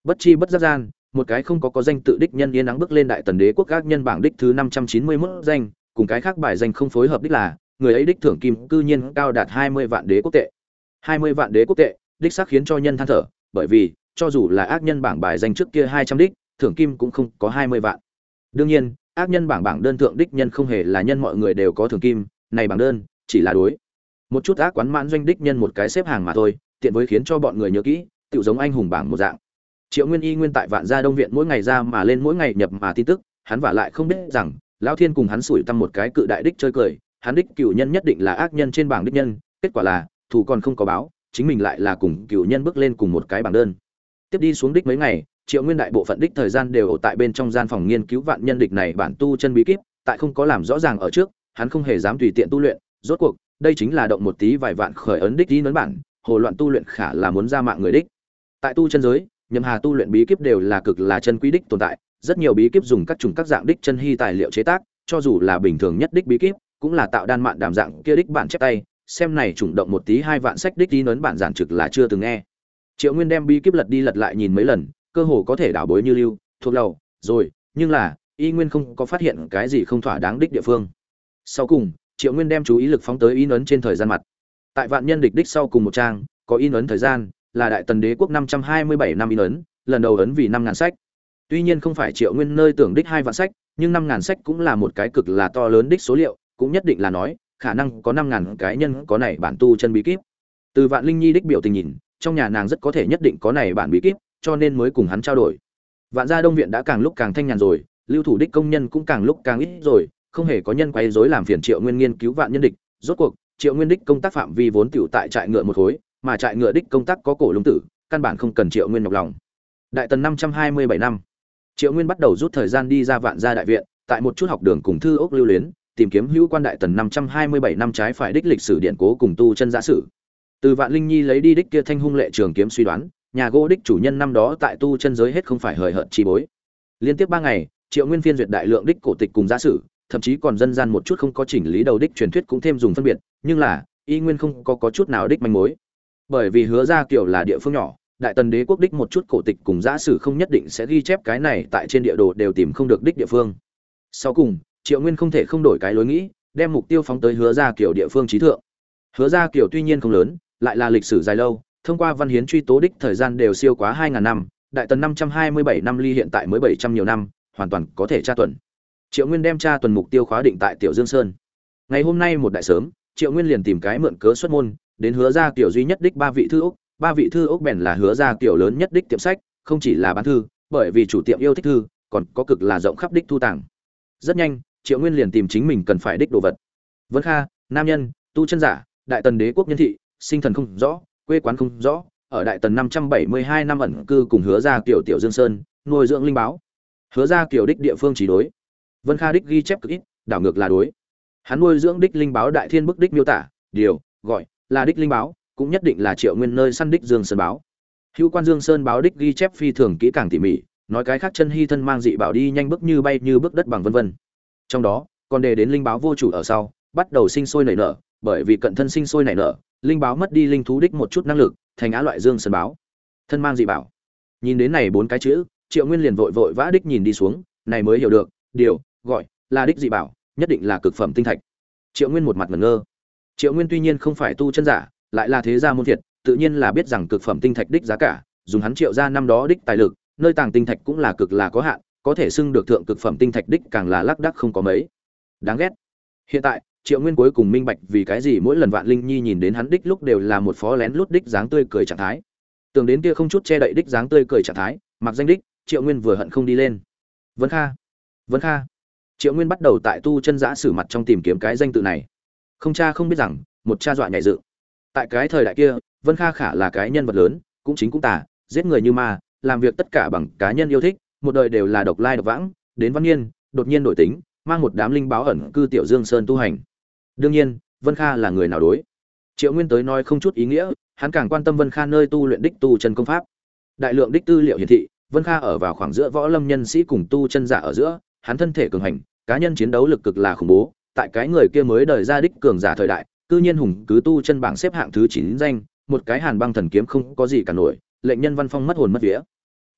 Bất chi bất giác gian một cái không có có danh tự đích nhân yên nắng bước lên đại tần đế quốc ác nhân bảng đích thứ năm trăm chín mươi 591 danh, cùng cái khác bài danh không phối hợp đích là, người ấy đích thưởng kim cư nhiên cao đạt hai mươi vạn đế quốc tệ. hai mươi vạn đế quốc tệ, đích xác khiến cho nhân than thở, bởi vì, cho dù là ác nhân bảng bài danh trước kia hai trăm đích, thưởng kim cũng không có hai mươi vạn. Đương nhiên, ác nhân bảng bảng đơn thượng đích nhân không hề là nhân mọi người đều có thưởng kim, này bảng đơn, chỉ là đối. Một chút ác quán mãn doanh đích nhân một cái xếp hàng mà thôi, tiện với khiến cho bọn người nhớ kỹ tự giống anh hùng bảng một dạng triệu nguyên y nguyên tại vạn gia đông viện mỗi ngày ra mà lên mỗi ngày nhập mà tin tức, hắn vả lại không biết rằng, lão thiên cùng hắn sủi tăm một cái cự đại đích chơi cười, hắn đích cựu nhân nhất định là ác nhân trên bảng đích nhân, kết quả là thủ còn không có báo, chính mình lại là cùng cựu nhân bước lên cùng một cái bảng đơn. Tiếp đi xuống đích mấy ngày, triệu nguyên đại bộ phận đích thời gian đều ở tại bên trong gian phòng nghiên cứu vạn nhân địch này bản tu chân bí kíp, tại không có làm rõ ràng ở trước, hắn không hề dám tùy tiện tu luyện, rốt cuộc, đây chính là động một tí vài vạn khởi ấn đích đi nấn bản, hồ loạn tu luyện khả là muốn ra mạng người đích. Tại tu chân giới nhậm hà tu luyện bí kíp đều là cực là chân quý đích tồn tại, rất nhiều bí kíp dùng các chủng các dạng đích chân hy tài liệu chế tác, cho dù là bình thường nhất đích bí kíp, cũng là tạo đan mạn đàm dạng kia đích bản chép tay, xem này chủng động một tí hai vạn sách đích đi nấn bản giản trực là chưa từng nghe. Triệu nguyên đem bí kíp lật đi lật lại nhìn mấy lần, cơ hồ có thể đảo bối như lưu, thuộc lầu rồi, nhưng là, y nguyên không có phát hiện cái gì không thỏa đáng đích địa phương. Sau cùng, triệu nguyên đem chú ý lực phóng tới in ấn trên thời gian mặt. Tại vạn nhân địch đích sau cùng một trang, có in ấn thời gian là đại tần đế quốc năm trăm hai mươi bảy năm in ấn, lần đầu ấn vì năm ngàn sách. Tuy nhiên không phải triệu nguyên nơi tưởng đích hai vạn sách, nhưng năm ngàn sách cũng là một cái cực là to lớn đích số liệu, cũng nhất định là nói, khả năng có năm ngàn cái nhân có này bản tu chân bí kíp. Từ vạn linh nhi đích biểu tình nhìn, trong nhà nàng rất có thể nhất định có này bản bí kíp, cho nên mới cùng hắn trao đổi. Vạn gia đông viện đã càng lúc càng thanh nhàn rồi, lưu thủ đích công nhân cũng càng lúc càng ít rồi, không hề có nhân quấy rối làm phiền triệu nguyên nghiên cứu vạn nhân địch. Rốt cuộc, triệu nguyên đích công tác phạm vi vốn tiểu tại trại ngựa một khối mà trại ngựa đích công tác có cổ lung tử căn bản không cần triệu nguyên nhọc lòng. Đại tần năm trăm hai mươi bảy năm triệu nguyên bắt đầu rút thời gian đi ra vạn gia đại viện tại một chút học đường cùng thư ốc lưu luyến tìm kiếm hữu quan đại tần năm trăm hai mươi bảy năm trái phải đích lịch sử điện cố cùng tu chân giả sử. Từ vạn linh nhi lấy đi đích kia thanh hung lệ trường kiếm suy đoán nhà gỗ đích chủ nhân năm đó tại tu chân giới hết không phải hời hợt chi bối. Liên tiếp ba ngày triệu nguyên phiên duyệt đại lượng đích cổ tịch cùng giả sử thậm chí còn dân gian một chút không có chỉnh lý đầu đích truyền thuyết cũng thêm dùng phân biệt nhưng là y nguyên không có, có chút nào đích manh mối bởi vì hứa ra kiểu là địa phương nhỏ, đại tần đế quốc đích một chút cổ tịch cùng giả sử không nhất định sẽ ghi chép cái này tại trên địa đồ đều tìm không được đích địa phương. Sau cùng, triệu nguyên không thể không đổi cái lối nghĩ, đem mục tiêu phóng tới hứa ra kiểu địa phương trí thượng. Hứa ra kiểu tuy nhiên không lớn, lại là lịch sử dài lâu, thông qua văn hiến truy tố đích thời gian đều siêu quá hai ngàn năm, đại tần năm trăm hai mươi bảy năm ly hiện tại mới bảy trăm nhiều năm, hoàn toàn có thể tra tuần. Triệu nguyên đem tra tuần mục tiêu khóa định tại tiểu dương sơn. Ngày hôm nay một đại sớm, triệu nguyên liền tìm cái mượn cớ xuất môn đến hứa ra kiểu duy nhất đích ba vị thư úc. Ba vị thư úc bèn là hứa ra kiểu lớn nhất đích tiệm sách, không chỉ là bán thư, bởi vì chủ tiệm yêu thích thư, còn có cực là rộng khắp đích thu tàng. Rất nhanh, triệu nguyên liền tìm chính mình cần phải đích đồ vật. Vân kha, nam nhân, tu chân giả, đại tần đế quốc nhân thị, sinh thần không rõ, quê quán không rõ, ở đại tần năm trăm bảy mươi hai năm ẩn cư cùng hứa ra kiểu tiểu dương sơn, nuôi dưỡng linh báo. Hứa ra kiểu đích địa phương chỉ đối. Vân kha đích ghi chép cực ít, đảo ngược là đối. Hắn nuôi dưỡng đích linh báo đại thiên bức đích miêu tả, điều, gọi là đích linh báo, cũng nhất định là triệu nguyên nơi săn đích dương sơn báo. Hữu quan dương sơn báo đích ghi chép phi thường kỹ càng tỉ mỉ, nói cái khác chân hy thân mang dị bảo đi nhanh bước như bay như bước đất bằng vân vân. Trong đó, còn đề đến linh báo vô chủ ở sau, bắt đầu sinh sôi nảy nở, bởi vì cận thân sinh sôi nảy nở, linh báo mất đi linh thú đích một chút năng lực, thành á loại dương sơn báo. Thân mang dị bảo. Nhìn đến này bốn cái chữ, triệu nguyên liền vội vội vã đích nhìn đi xuống, này mới hiểu được, điều, gọi, là đích dị bảo, nhất định là cực phẩm tinh thạch. Triệu nguyên một mặt ngẩn ngơ triệu nguyên tuy nhiên không phải tu chân giả, lại là thế gia môn thiệt tự nhiên là biết rằng cực phẩm tinh thạch đích giá cả, dùng hắn triệu ra năm đó đích tài lực, nơi tàng tinh thạch cũng là cực là có hạn, có thể xưng được thượng cực phẩm tinh thạch đích càng là lác đắc không có mấy. Đáng ghét. Hiện tại, triệu nguyên cuối cùng minh bạch vì cái gì mỗi lần vạn linh nhi nhìn đến hắn đích lúc đều là một phó lén lút đích dáng tươi cười trạng thái. Tưởng đến kia không chút che đậy đích dáng tươi cười trạng thái, mặc danh đích, triệu nguyên vừa hận không đi lên. Vân kha vân kha. Triệu nguyên bắt đầu tại tu chân giã sử mặt trong tìm kiếm cái danh tự này không cha không biết rằng, một cha dọa nhảy dự. Tại cái thời đại kia, vân kha khả là cái nhân vật lớn, cũng chính cũng tả giết người như ma, làm việc tất cả bằng cá nhân yêu thích, một đời đều là độc lai độc vãng, đến văn niên, đột nhiên đổi tính, mang một đám linh báo ẩn cư tiểu dương sơn tu hành. Đương nhiên, vân kha là người nào đối? Triệu nguyên tới nói không chút ý nghĩa, hắn càng quan tâm vân kha nơi tu luyện đích tu chân công pháp. Đại lượng đích tư liệu hiển thị, vân kha ở vào khoảng giữa võ lâm nhân sĩ cùng tu chân giả ở giữa, hắn thân thể cường hành, cá nhân chiến đấu lực cực là khủng bố tại cái người kia mới đời ra đích cường giả thời đại, cư nhiên hùng cứ tu chân bảng xếp hạng thứ chín danh, một cái hàn băng thần kiếm không có gì cả nổi, lệnh nhân văn phong mất hồn mất vía.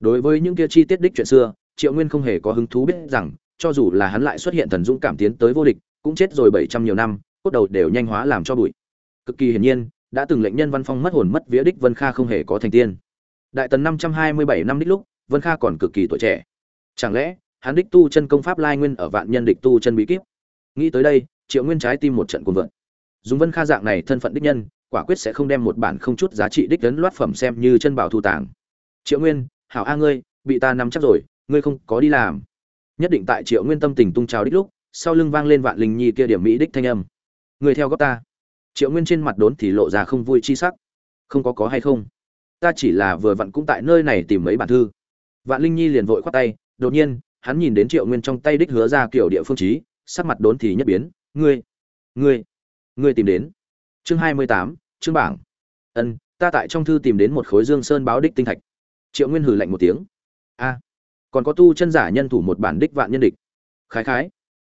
Đối với những kia chi tiết đích chuyện xưa, triệu nguyên không hề có hứng thú biết rằng, cho dù là hắn lại xuất hiện thần dũng cảm tiến tới vô địch, cũng chết rồi bảy trăm nhiều năm, cốt đầu đều nhanh hóa làm cho bụi. Cực kỳ hiển nhiên, đã từng lệnh nhân văn phong mất hồn mất vía đích vân kha không hề có thành tiên. Đại tần năm trăm hai mươi bảy năm đích lúc, vân kha còn cực kỳ tuổi trẻ. Chẳng lẽ, hắn đích tu chân công pháp lai nguyên ở vạn nhân địch tu chân bí kíp nghĩ tới đây, triệu nguyên trái tim một trận cuồng vợn dùng vân kha dạng này thân phận đích nhân, quả quyết sẽ không đem một bản không chút giá trị đích ấn loát phẩm xem như chân bảo thu tàng. Triệu nguyên, hảo a ngươi, bị ta nắm chắc rồi, ngươi không có đi làm. Nhất định tại triệu nguyên tâm tình tung trào đích lúc, sau lưng vang lên vạn linh nhi kia điểm mỹ đích thanh âm. Người theo góp ta. Triệu nguyên trên mặt đốn thì lộ ra không vui chi sắc. Không có có hay không? Ta chỉ là vừa vặn cũng tại nơi này tìm mấy bản thư. Vạn linh nhi liền vội khoát tay, đột nhiên, hắn nhìn đến triệu nguyên trong tay đích hứa ra kiểu địa phương trí sắc mặt đốn thì nhất biến. Ngươi ngươi ngươi tìm đến. Chương hai mươi tám chương bảng. Ân, ta tại trong thư tìm đến một khối dương sơn báo đích tinh thạch. Triệu nguyên hử lạnh một tiếng. A, còn có tu chân giả nhân thủ một bản đích vạn nhân địch. Khái khái.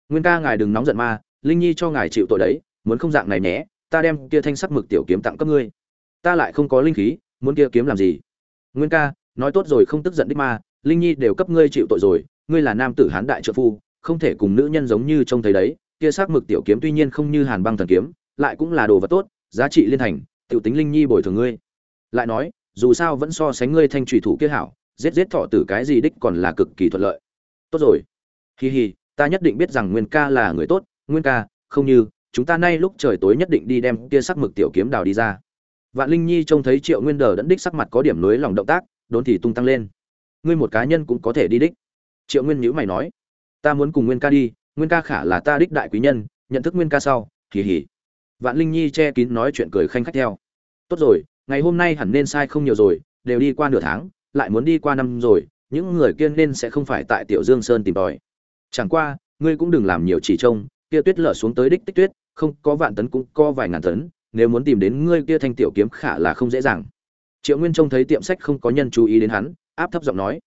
Nguyên ca ngài đừng nóng giận ma, linh nhi cho ngài chịu tội đấy, muốn không dạng này nhé, ta đem kia thanh sắc mực tiểu kiếm tặng cấp ngươi. Ta lại không có linh khí, muốn kia kiếm làm gì? Nguyên ca, nói tốt rồi không tức giận đích ma, linh nhi đều cấp ngươi chịu tội rồi, ngươi là nam tử hán đại trợ phu không thể cùng nữ nhân giống như trông thấy đấy, kia sắc mực tiểu kiếm tuy nhiên không như hàn băng thần kiếm, lại cũng là đồ vật tốt, giá trị liên thành, tiểu tính linh nhi bồi thường ngươi. Lại nói, dù sao vẫn so sánh ngươi thanh trùy thủ kia hảo, giết giết thọ tử cái gì đích còn là cực kỳ thuận lợi. Tốt rồi. Hi hi, ta nhất định biết rằng nguyên ca là người tốt, nguyên ca, không như, chúng ta nay lúc trời tối nhất định đi đem kia sắc mực tiểu kiếm đào đi ra. Vạn linh nhi trông thấy triệu nguyên đờ đẫn đích sắc mặt có điểm nối lòng động tác, đốn thì tung tăng lên. Ngươi một cá nhân cũng có thể đi đích. Triệu nguyên nhữ mày nói ta muốn cùng nguyên ca đi, nguyên ca khả là ta đích đại quý nhân, nhận thức nguyên ca sau kỳ hỉ vạn linh nhi che kín nói chuyện cười khanh khách theo. Tốt rồi, ngày hôm nay hẳn nên sai không nhiều rồi, đều đi qua nửa tháng, lại muốn đi qua năm rồi, những người kiên nên sẽ không phải tại tiểu dương sơn tìm tòi. Chẳng qua, ngươi cũng đừng làm nhiều chỉ trông, kia tuyết lở xuống tới đích tích tuyết, không có vạn tấn cũng có vài ngàn tấn, nếu muốn tìm đến ngươi kia thanh tiểu kiếm khả là không dễ dàng. Triệu nguyên trông thấy tiệm sách không có nhân chú ý đến hắn, áp thấp giọng nói.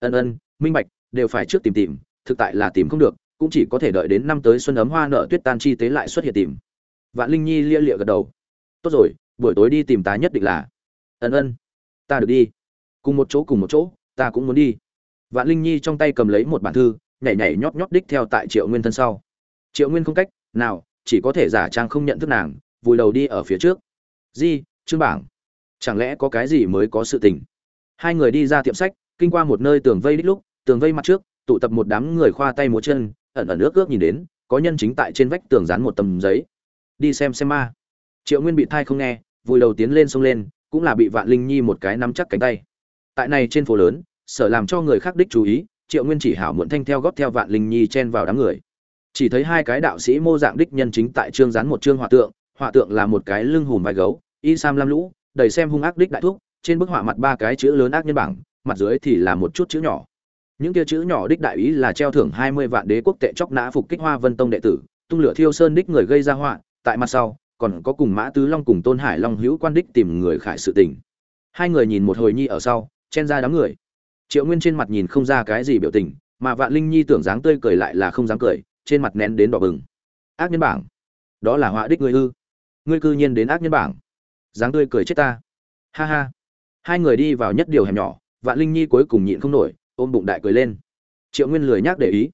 Ân ân, minh bạch, đều phải trước tìm tìm thực tại là tìm không được, cũng chỉ có thể đợi đến năm tới xuân ấm hoa nợ tuyết tan chi tế lại xuất hiện tìm. Vạn linh nhi lia lịa gật đầu. Tốt rồi, buổi tối đi tìm ta nhất định là. Ân ân. Ta được đi. Cùng một chỗ cùng một chỗ, ta cũng muốn đi. Vạn linh nhi trong tay cầm lấy một bản thư, nhảy nhảy nhót nhót đích theo tại triệu nguyên thân sau. Triệu nguyên không cách nào, chỉ có thể giả trang không nhận thức nàng, vùi đầu đi ở phía trước. Di, trương bảng, chẳng lẽ có cái gì mới có sự tình? Hai người đi ra tiệm sách, kinh qua một nơi tường vây đích lúc, tường vây mặt trước tụ tập một đám người khoa tay múa chân, ẩn ẩn ước ước nhìn đến, có nhân chính tại trên vách tường dán một tấm giấy. Đi xem xem ma. Triệu nguyên bị thai không nghe, vùi đầu tiến lên sông lên, cũng là bị vạn linh nhi một cái nắm chắc cánh tay. Tại này trên phố lớn, sở làm cho người khác đích chú ý, triệu nguyên chỉ hảo muộn thanh theo góp theo vạn linh nhi chen vào đám người. Chỉ thấy hai cái đạo sĩ mô dạng đích nhân chính tại trương dán một trương họa tượng họa tượng là một cái lưng hùm vai gấu, y sam lam lũ, đầy xem hung ác đích đại thúc, trên bức họa mặt ba cái chữ lớn ác nhân bảng, mặt dưới thì là một chút chữ nhỏ những kia chữ nhỏ đích đại ý là treo thưởng hai mươi vạn đế quốc tệ chóc nã phục kích hoa vân tông đệ tử, tung lửa thiêu sơn đích người gây ra họa, tại mặt sau, còn có cùng mã tứ long cùng tôn hải long hữu quan đích tìm người khải sự tình. Hai người nhìn một hồi nhi ở sau, chen ra đám người. Triệu nguyên trên mặt nhìn không ra cái gì biểu tình, mà vạn linh nhi tưởng dáng tươi cười lại là không dám cười, trên mặt nén đến đỏ bừng. Ác nhân bảng. Đó là họa đích ngươi ư? Ngươi cư nhiên đến ác nhân bảng. Dáng tươi cười chết ta. Ha ha. Hai người đi vào nhất điều hẻm nhỏ, vạn linh nhi cuối cùng nhịn không nổi ôm bụng đại cười lên. Triệu nguyên lười nhác để ý.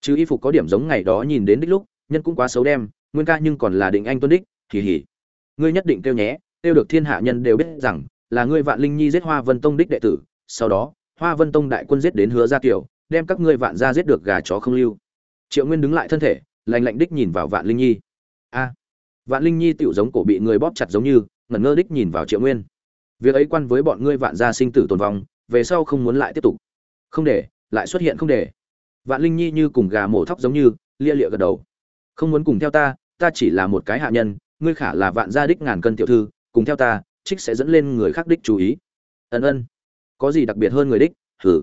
Chứ y phục có điểm giống ngày đó nhìn đến đích lúc, nhân cũng quá xấu đem, nguyên ca nhưng còn là định anh tuân đích hỉ hỉ ngươi nhất định kêu nhé, kêu được thiên hạ nhân đều biết rằng, là ngươi vạn linh nhi giết hoa vân tông đích đệ tử, sau đó, hoa vân tông đại quân giết đến hứa gia kiều đem các ngươi vạn gia giết được gà chó không lưu. Triệu nguyên đứng lại thân thể lành lạnh đích nhìn vào vạn linh nhi. A, vạn linh nhi tựu giống cổ bị người bóp chặt giống như, ngẩn ngơ đích nhìn vào triệu nguyên. Việc ấy quan với bọn ngươi vạn gia sinh tử tồn vong, về sau không muốn lại tiếp tục không để, lại xuất hiện không để. Vạn linh nhi như cùng gà mổ thóc giống như, lia lịa gật đầu. Không muốn cùng theo ta ta chỉ là một cái hạ nhân, ngươi khả là vạn gia đích ngàn cân tiểu thư, cùng theo ta, trích sẽ dẫn lên người khác đích chú ý. Ân ân. Có gì đặc biệt hơn người đích? Hử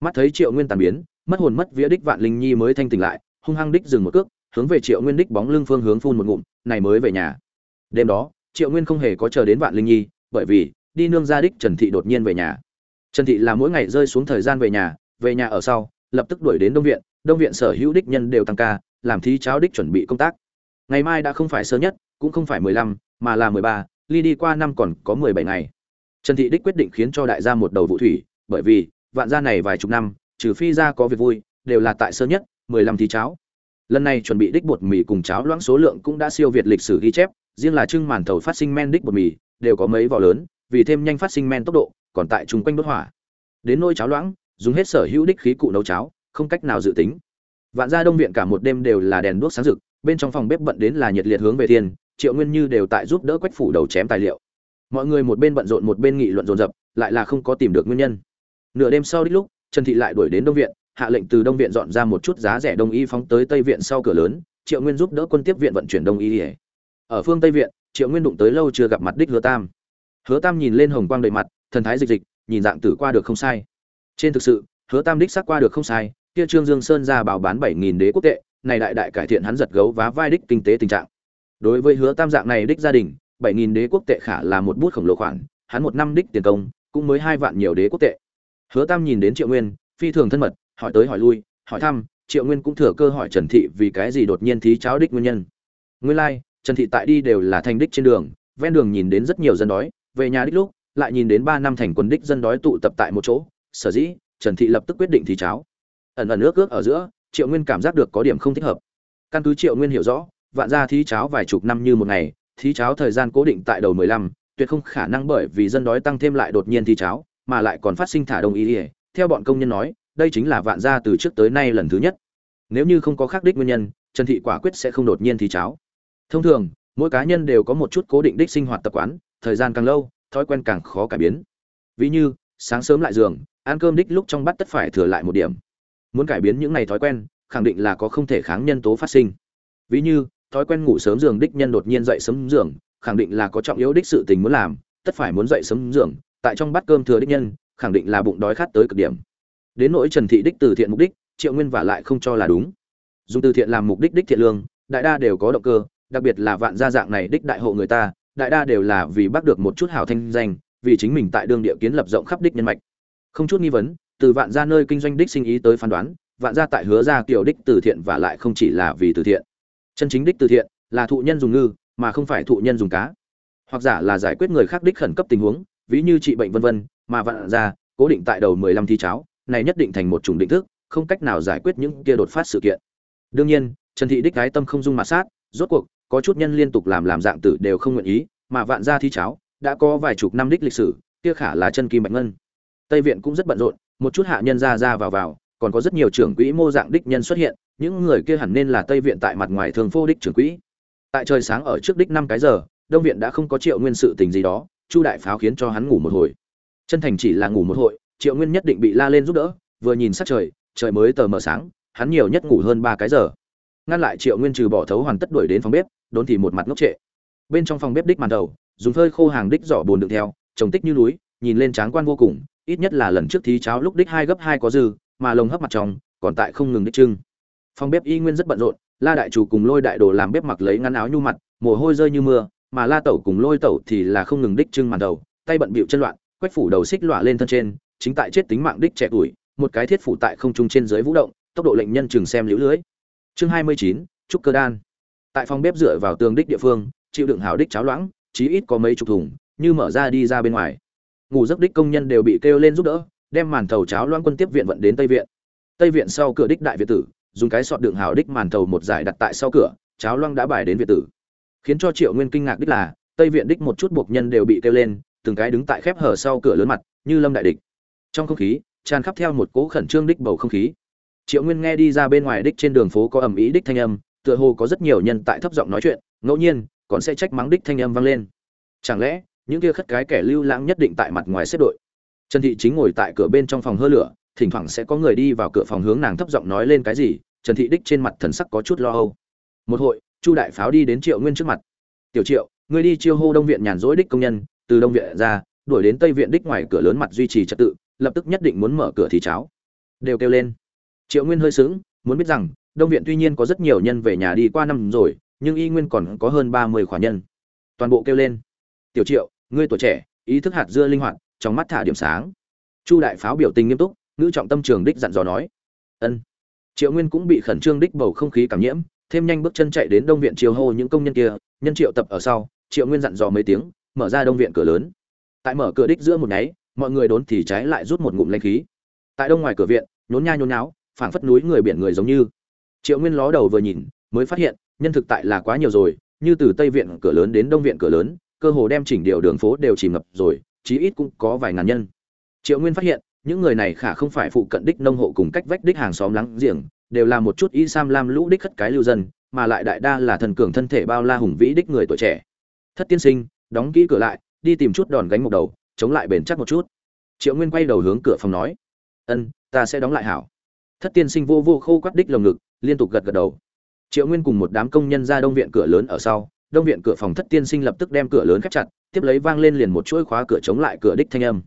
mắt thấy triệu nguyên tàn biến, mất hồn mất vía đích vạn linh nhi mới thanh tỉnh lại, hung hăng đích dừng một cước, hướng về triệu nguyên đích bóng lưng phương hướng phun một ngụm, này mới về nhà. Đêm đó, triệu nguyên không hề có chờ đến vạn linh nhi, bởi vì đi nương gia đích trần thị đột nhiên về nhà trần thị là mỗi ngày rơi xuống thời gian về nhà về nhà ở sau, lập tức đuổi đến đông viện đông viện sở hữu đích nhân đều tăng ca, làm thí cháo đích chuẩn bị công tác. Ngày mai đã không phải sớm nhất, cũng không phải mười lăm, mà là mười ba, ly đi qua năm còn có mười bảy ngày. Trần thị đích quyết định khiến cho đại gia một đầu vụ thủy, bởi vì, vạn gia này vài chục năm, trừ phi ra có việc vui, đều là tại sớm nhất, mười lăm thí cháo. Lần này chuẩn bị đích bột mì cùng cháo loãng số lượng cũng đã siêu việt lịch sử ghi chép, riêng là trưng màn thầu phát sinh men đích bột mì, đều có mấy vỏ lớn, vì thêm nhanh phát sinh men tốc độ còn tại chung quanh đốt hỏa. Đến nôi cháo loãng, dùng hết sở hữu đích khí cụ nấu cháo, không cách nào dự tính. Vạn gia đông viện cả một đêm đều là đèn đuốc sáng rực, bên trong phòng bếp bận đến là nhiệt liệt hướng về thiên triệu nguyên như đều tại giúp đỡ quách phủ đầu chém tài liệu. Mọi người một bên bận rộn một bên nghị luận dồn dập, lại là không có tìm được nguyên nhân. Nửa đêm sau đích lúc, trần thị lại đuổi đến đông viện, hạ lệnh từ đông viện dọn ra một chút giá rẻ đông y phóng tới tây viện sau cửa lớn, triệu nguyên giúp đỡ quân tiếp viện vận chuyển đông y ở phương tây viện, triệu nguyên đụng tới lâu chưa gặp mặt đích hứa tam. Hứa tam nhìn lên hồng quang đầy mặt thần thái dịch dịch nhìn dạng tử qua được không sai. Trên thực sự hứa tam đích xác qua được không sai kia trương dương sơn ra bảo bán bảy nghìn đế quốc tệ này đại đại cải thiện hắn giật gấu vá vai đích kinh tế tình trạng. Đối với hứa tam dạng này đích gia đình bảy nghìn đế quốc tệ khả là một bút khổng lồ khoản hắn một năm đích tiền công cũng mới hai vạn nhiều đế quốc tệ. Hứa tam nhìn đến triệu nguyên phi thường thân mật hỏi tới hỏi lui hỏi thăm triệu nguyên cũng thừa cơ hỏi trần thị vì cái gì đột nhiên thí cháo đích nguyên nhân. Nguyên lai、like, trần thị tại đi đều là thành đích trên đường ven đường nhìn đến rất nhiều dân đói về nhà đích lúc lại nhìn đến ba năm thành quân đích dân đói tụ tập tại một chỗ, sở dĩ, trần thị lập tức quyết định thí cháo. Ẩn ẩn ước ước ở giữa, triệu nguyên cảm giác được có điểm không thích hợp. Căn cứ triệu nguyên hiểu rõ, vạn gia thí cháo vài chục năm như một ngày, thí cháo thời gian cố định tại đầu mười lăm, tuyệt không khả năng bởi vì dân đói tăng thêm lại đột nhiên thí cháo, mà lại còn phát sinh thả đồng ý ỉa theo bọn công nhân nói, đây chính là vạn gia từ trước tới nay lần thứ nhất. Nếu như không có khắc đích nguyên nhân, trần thị quả quyết sẽ không đột nhiên thí cháo. Thông thường, mỗi cá nhân đều có một chút cố định đích sinh hoạt tập quán, thời gian càng lâu thói quen càng khó cải biến. Ví như, sáng sớm lại giường, ăn cơm đích lúc trong bát tất phải thừa lại một điểm. Muốn cải biến những ngày thói quen, khẳng định là có không thể kháng nhân tố phát sinh. Ví như, thói quen ngủ sớm giường đích nhân đột nhiên dậy sớm giường, khẳng định là có trọng yếu đích sự tình muốn làm, tất phải muốn dậy sớm giường, tại trong bát cơm thừa đích nhân, khẳng định là bụng đói khát tới cực điểm. Đến nỗi trần thị đích từ thiện mục đích, triệu nguyên vả lại không cho là đúng. Dùng từ thiện làm mục đích đích thiện lương, đại đa đều có động cơ, đặc biệt là vạn gia dạng này đích đại hộ người ta đại đa đều là vì bắt được một chút hảo thanh danh, vì chính mình tại đương địa kiến lập rộng khắp đích nhân mạch. Không chút nghi vấn, từ vạn gia nơi kinh doanh đích sinh ý tới phán đoán, vạn gia tại hứa gia kiểu đích từ thiện và lại không chỉ là vì từ thiện. Chân chính đích từ thiện là thụ nhân dùng ngư, mà không phải thụ nhân dùng cá. Hoặc giả là giải quyết người khác đích khẩn cấp tình huống, ví như trị bệnh vân vân, mà vạn gia cố định tại đầu mười lăm thi cháo, này nhất định thành một chủng định thức, không cách nào giải quyết những kia đột phát sự kiện. Đương nhiên, trần thị đích cái tâm không dung mà sát, rốt cuộc có chút nhân liên tục làm làm dạng tử đều không nguyện ý, mà vạn gia thi cháo, đã có vài chục năm đích lịch sử, kia khả là chân kim bạch ngân. Tây viện cũng rất bận rộn, một chút hạ nhân ra ra vào vào, còn có rất nhiều trưởng quỹ mô dạng đích nhân xuất hiện, những người kia hẳn nên là tây viện tại mặt ngoài thường phô đích trưởng quỹ. Tại trời sáng ở trước đích năm cái giờ, đông viện đã không có triệu nguyên sự tình gì đó, chu đại pháo khiến cho hắn ngủ một hồi. Chân thành chỉ là ngủ một hồi triệu nguyên nhất định bị la lên giúp đỡ, vừa nhìn sát trời trời mới tờ mờ sáng, hắn nhiều nhất ngủ hơn ba cái giờ. Ngăn lại triệu nguyên trừ bỏ thấu hoàn tất đuổi đến phòng bếp đốn thì một mặt ngốc trệ. Bên trong phòng bếp đích màn đầu, dùng phơi khô hàng đích giỏ bồn đựng theo, trồng tích như núi, nhìn lên tráng quan vô cùng, ít nhất là lần trước thí cháo lúc đích hai gấp hai có dư, mà lồng hấp mặt trong, còn tại không ngừng đích trưng. Phòng bếp y nguyên rất bận rộn, la đại chủ cùng lôi đại đồ làm bếp mặc lấy ngắn áo nhu mặt, mồ hôi rơi như mưa, mà la tẩu cùng lôi tẩu thì là không ngừng đích trưng màn đầu, tay bận bịu chân loạn, quách phủ đầu xích lọa lên thân trên, chính tại chết tính mạng đích trẻ tuổi, một cái thiết phủ tại không trung trên dưới vũ động, tốc độ lệnh nhân chừng xem liễu lưới. Chương hai mươi chín, trúc cơ đan tại phòng bếp dựa vào tường đích địa phương, chịu đựng hảo đích cháo loãng, chí ít có mấy chục thùng, như mở ra đi ra bên ngoài. Ngủ giấc đích công nhân đều bị kêu lên giúp đỡ, đem màn thầu cháo loãng quân tiếp viện vận đến tây viện. Tây viện sau cửa đích đại viện tử, dùng cái sọt đựng hảo đích màn thầu một giải đặt tại sau cửa, cháo loãng đã bài đến viện tử. Khiến cho triệu nguyên kinh ngạc đích là, tây viện đích một chút buộc nhân đều bị kêu lên, từng cái đứng tại khép hở sau cửa lớn mặt, như lâm đại địch. Trong không khí, tràn khắp theo một cỗ khẩn trương đích bầu không khí. Triệu nguyên nghe đi ra bên ngoài đích trên đường phố có ầm ĩ đích thanh âm tựa hồ có rất nhiều nhân tại thấp giọng nói chuyện, ngẫu nhiên, còn sẽ trách mắng đích thanh âm vang lên. Chẳng lẽ, những kia khất cái kẻ lưu lãng nhất định tại mặt ngoài xếp đội? Trần thị chính ngồi tại cửa bên trong phòng hơ lửa, thỉnh thoảng sẽ có người đi vào cửa phòng hướng nàng thấp giọng nói lên cái gì, trần thị đích trên mặt thần sắc có chút lo âu. Một hội, chu đại pháo đi đến triệu nguyên trước mặt. Tiểu triệu, ngươi đi chiêu hô đông viện nhàn rỗi đích công nhân, từ đông viện ra, đuổi đến tây viện đích ngoài cửa lớn mặt duy trì trật tự, lập tức nhất định muốn mở cửa thì cháo. Đều kêu lên. Triệu nguyên hơi sướng muốn biết rằng đông viện tuy nhiên có rất nhiều nhân về nhà đi qua năm rồi, nhưng y nguyên còn có hơn ba mươi khỏa nhân. Toàn bộ kêu lên. Tiểu triệu, ngươi tuổi trẻ, ý thức hạt dưa linh hoạt, trong mắt thả điểm sáng. Chu đại pháo biểu tình nghiêm túc, ngữ trọng tâm trường đích dặn dò nói. Ân. Triệu nguyên cũng bị khẩn trương đích bầu không khí cảm nhiễm, thêm nhanh bước chân chạy đến đông viện chiều hô những công nhân kia, nhân triệu tập ở sau, triệu nguyên dặn dò mấy tiếng, mở ra đông viện cửa lớn. Tại mở cửa đích giữa một nháy, mọi người đốn thì trái lại rút một ngụm lanh khí. Tại đông ngoài cửa viện, nhốn nha nhốn náo phảng phất núi người biển người giống như triệu nguyên ló đầu vừa nhìn, mới phát hiện, nhân thực tại là quá nhiều rồi, như từ tây viện cửa lớn đến đông viện cửa lớn, cơ hồ đem chỉnh điều đường phố đều chìm ngập rồi, chí ít cũng có vài ngàn nhân. Triệu nguyên phát hiện, những người này khả không phải phụ cận đích nông hộ cùng cách vách đích hàng xóm láng giềng, đều là một chút y sam lam lũ đích khất cái lưu dân, mà lại đại đa là thần cường thân thể bao la hùng vĩ đích người tuổi trẻ. Thất tiên sinh, đóng kỹ cửa lại, đi tìm chút đòn gánh một đầu, chống lại bền chắc một chút. Triệu nguyên quay đầu hướng cửa phòng nói, ân, ta sẽ đóng lại hảo. Thất tiên sinh vô vô khô quắt đích lồng ngực liên tục gật gật đầu. Triệu nguyên cùng một đám công nhân ra đông viện cửa lớn ở sau, đông viện cửa phòng thất tiên sinh lập tức đem cửa lớn khép chặt, tiếp lấy vang lên liền một chuỗi khóa cửa chống lại cửa đích thanh âm.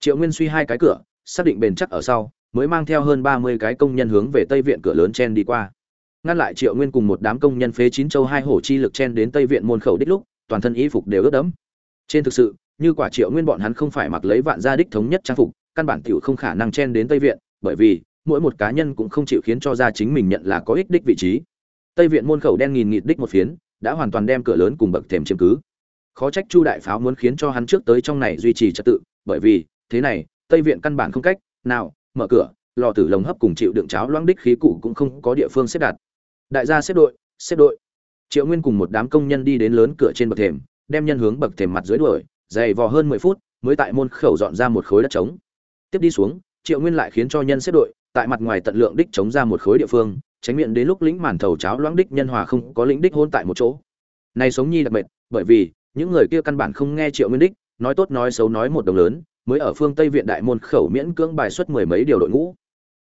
Triệu nguyên suy hai cái cửa, xác định bền chắc ở sau, mới mang theo hơn ba mươi cái công nhân hướng về tây viện cửa lớn chen đi qua. Ngăn lại triệu nguyên cùng một đám công nhân phế chín châu hai hổ chi lực chen đến tây viện môn khẩu đích lúc, toàn thân y phục đều ướt đẫm. Trên thực sự, như quả triệu nguyên bọn hắn không phải mặc lấy vạn gia đích thống nhất trang phục, căn bản tiểu không khả năng chen đến tây viện, bởi vì mỗi một cá nhân cũng không chịu khiến cho ra chính mình nhận là có ích đích vị trí. Tây viện môn khẩu đen nghìn nghịt đích một phiến, đã hoàn toàn đem cửa lớn cùng bậc thềm chiếm cứ. Khó trách chu đại pháo muốn khiến cho hắn trước tới trong này duy trì trật tự, bởi vì, thế này, tây viện căn bản không cách nào mở cửa, lò tử lồng hấp cùng chịu đựng cháo loãng đích khí cụ cũng không có địa phương xếp đặt. Đại gia xếp đội xếp đội. Triệu nguyên cùng một đám công nhân đi đến lớn cửa trên bậc thềm, đem nhân hướng bậc thềm mặt dưới đuổi, dày vò hơn mười phút, mới tại môn khẩu dọn ra một khối đất trống. Tiếp đi xuống, triệu nguyên lại khiến cho nhân xếp đội tại mặt ngoài tận lượng đích chống ra một khối địa phương, tránh miệng đến lúc lĩnh màn thầu cháo loãng đích nhân hòa không có lĩnh đích hôn tại một chỗ. Này sống nhi đặc biệt bởi vì, những người kia căn bản không nghe triệu nguyên đích, nói tốt nói xấu nói một đồng lớn, mới ở phương tây viện đại môn khẩu miễn cưỡng bài xuất mười mấy điều đội ngũ.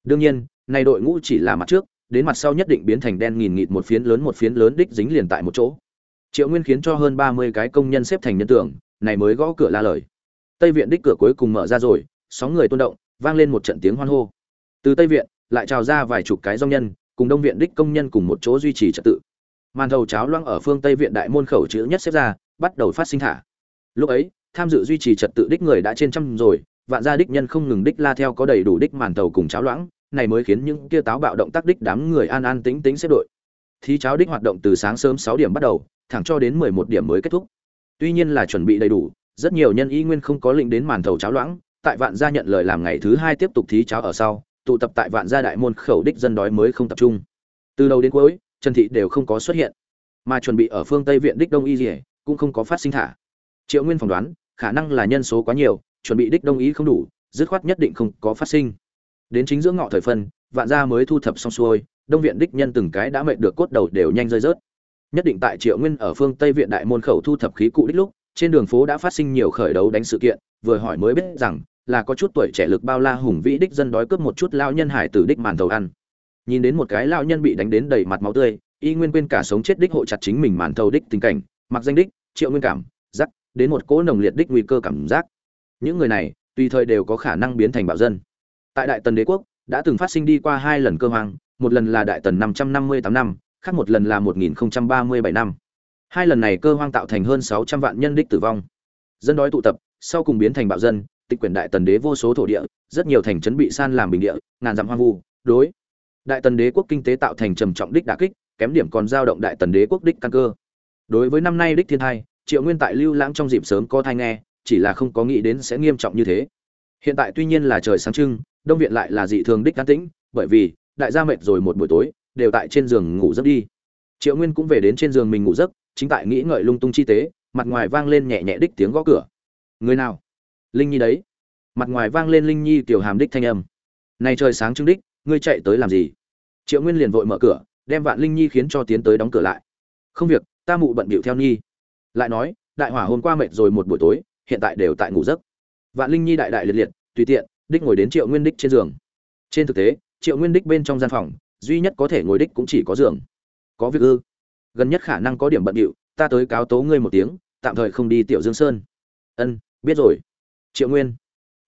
Đương nhiên, này đội ngũ chỉ là mặt trước, đến mặt sau nhất định biến thành đen nghìn nghịt một phiến lớn một phiến lớn đích dính liền tại một chỗ. Triệu nguyên khiến cho hơn ba mươi cái công nhân xếp thành nhân tưởng này mới gõ cửa la lời. Tây viện đích cửa cuối cùng mở ra rồi, sóng người tôn động, vang lên một trận tiếng hoan hô từ tây viện, lại trào ra vài chục cái dòng nhân, cùng đông viện đích công nhân cùng một chỗ duy trì trật tự. Màn thầu cháo loang ở phương tây viện đại môn khẩu chữ nhất xếp ra, bắt đầu phát sinh thả. Lúc ấy, tham dự duy trì trật tự đích người đã trên trăm rồi, vạn gia đích nhân không ngừng đích la theo có đầy đủ đích màn thầu cùng cháo loãng này mới khiến những kia táo bạo động tác đích đám người an an tĩnh tĩnh xếp đội. Thi cháo đích hoạt động từ sáng sớm sáu điểm bắt đầu, thẳng cho đến mười một điểm mới kết thúc. Tuy nhiên là chuẩn bị đầy đủ, rất nhiều nhân y nguyên không có lĩnh đến màn thầu cháo loãng tại vạn gia nhận lời làm ngày thứ hai tiếp tục thí cháo ở sau tụ tập tại vạn gia đại môn khẩu đích dân đói mới không tập trung. Từ đầu đến cuối, trần thị đều không có xuất hiện, mà chuẩn bị ở phương tây viện đích đông y dỉa cũng không có phát sinh thả. Triệu nguyên phỏng đoán, khả năng là nhân số quá nhiều, chuẩn bị đích đông y không đủ, dứt khoát nhất định không có phát sinh. Đến chính giữa ngọ thời phân, vạn gia mới thu thập xong xuôi, đông viện đích nhân từng cái đã mệt được cốt đầu đều nhanh rơi rớt. Nhất định tại triệu nguyên ở phương tây viện đại môn khẩu thu thập khí cụ đích lúc, trên đường phố đã phát sinh nhiều khởi đấu đánh sự kiện, vừa hỏi mới biết rằng là có chút tuổi trẻ lực bao la hùng vĩ đích dân đói cướp một chút lao nhân hải tử đích màn thầu ăn. Nhìn đến một cái lao nhân bị đánh đến đầy mặt máu tươi, y nguyên quên cả sống chết đích hộ chặt chính mình màn thầu đích tình cảnh, mặc danh đích, triệu nguyên cảm giắc đến một cỗ nồng liệt đích nguy cơ cảm giác. Những người này, tùy thời đều có khả năng biến thành bạo dân. Tại đại tần đế quốc, đã từng phát sinh đi qua hai lần cơ hoang, một lần là đại tần năm trăm năm mươi tám năm, khác một lần là một nghìn ba mươi bảy năm. Hai lần này cơ hoang tạo thành hơn sáu trăm vạn nhân đích tử vong. Dân đói tụ tập, sau cùng biến thành bạo dân tịch quyển đại tần đế vô số thổ địa, rất nhiều thành trấn bị san làm bình địa, ngàn dặm hoang vu, đối. Đại tần đế quốc kinh tế tạo thành trầm trọng đích đả kích, kém điểm còn giao động đại tần đế quốc đích căn cơ. Đối với năm nay đích thiên thai, triệu nguyên tại lưu lãng trong dịp sớm có thai nghe, chỉ là không có nghĩ đến sẽ nghiêm trọng như thế. Hiện tại tuy nhiên là trời sáng trưng, đông viện lại là dị thường đích an tĩnh, bởi vì, đại gia mệt rồi một buổi tối, đều tại trên giường ngủ giấc đi. Triệu nguyên cũng về đến trên giường mình ngủ giấc, chính tại nghĩ ngợi lung tung chi tế, mặt ngoài vang lên nhẹ nhẹ đích tiếng gõ cửa. Người nào? Linh nhi đấy. Mặt ngoài vang lên linh nhi tiểu hàm đích thanh âm. Này trời sáng trưng đích, ngươi chạy tới làm gì? Triệu nguyên liền vội mở cửa, đem vạn linh nhi khiến cho tiến tới đóng cửa lại. Không việc, ta mụ bận bịu theo nhi. Lại nói, đại hỏa hôm qua mệt rồi một buổi tối, hiện tại đều tại ngủ giấc. Vạn linh nhi đại đại liệt liệt, tùy tiện, đích ngồi đến triệu nguyên đích trên giường. Trên thực tế, triệu nguyên đích bên trong gian phòng, duy nhất có thể ngồi đích cũng chỉ có giường. Có việc ư? Gần nhất khả năng có điểm bận điệu ta tới cáo tố ngươi một tiếng, tạm thời không đi tiểu dương sơn. Ân, biết rồi triệu nguyên.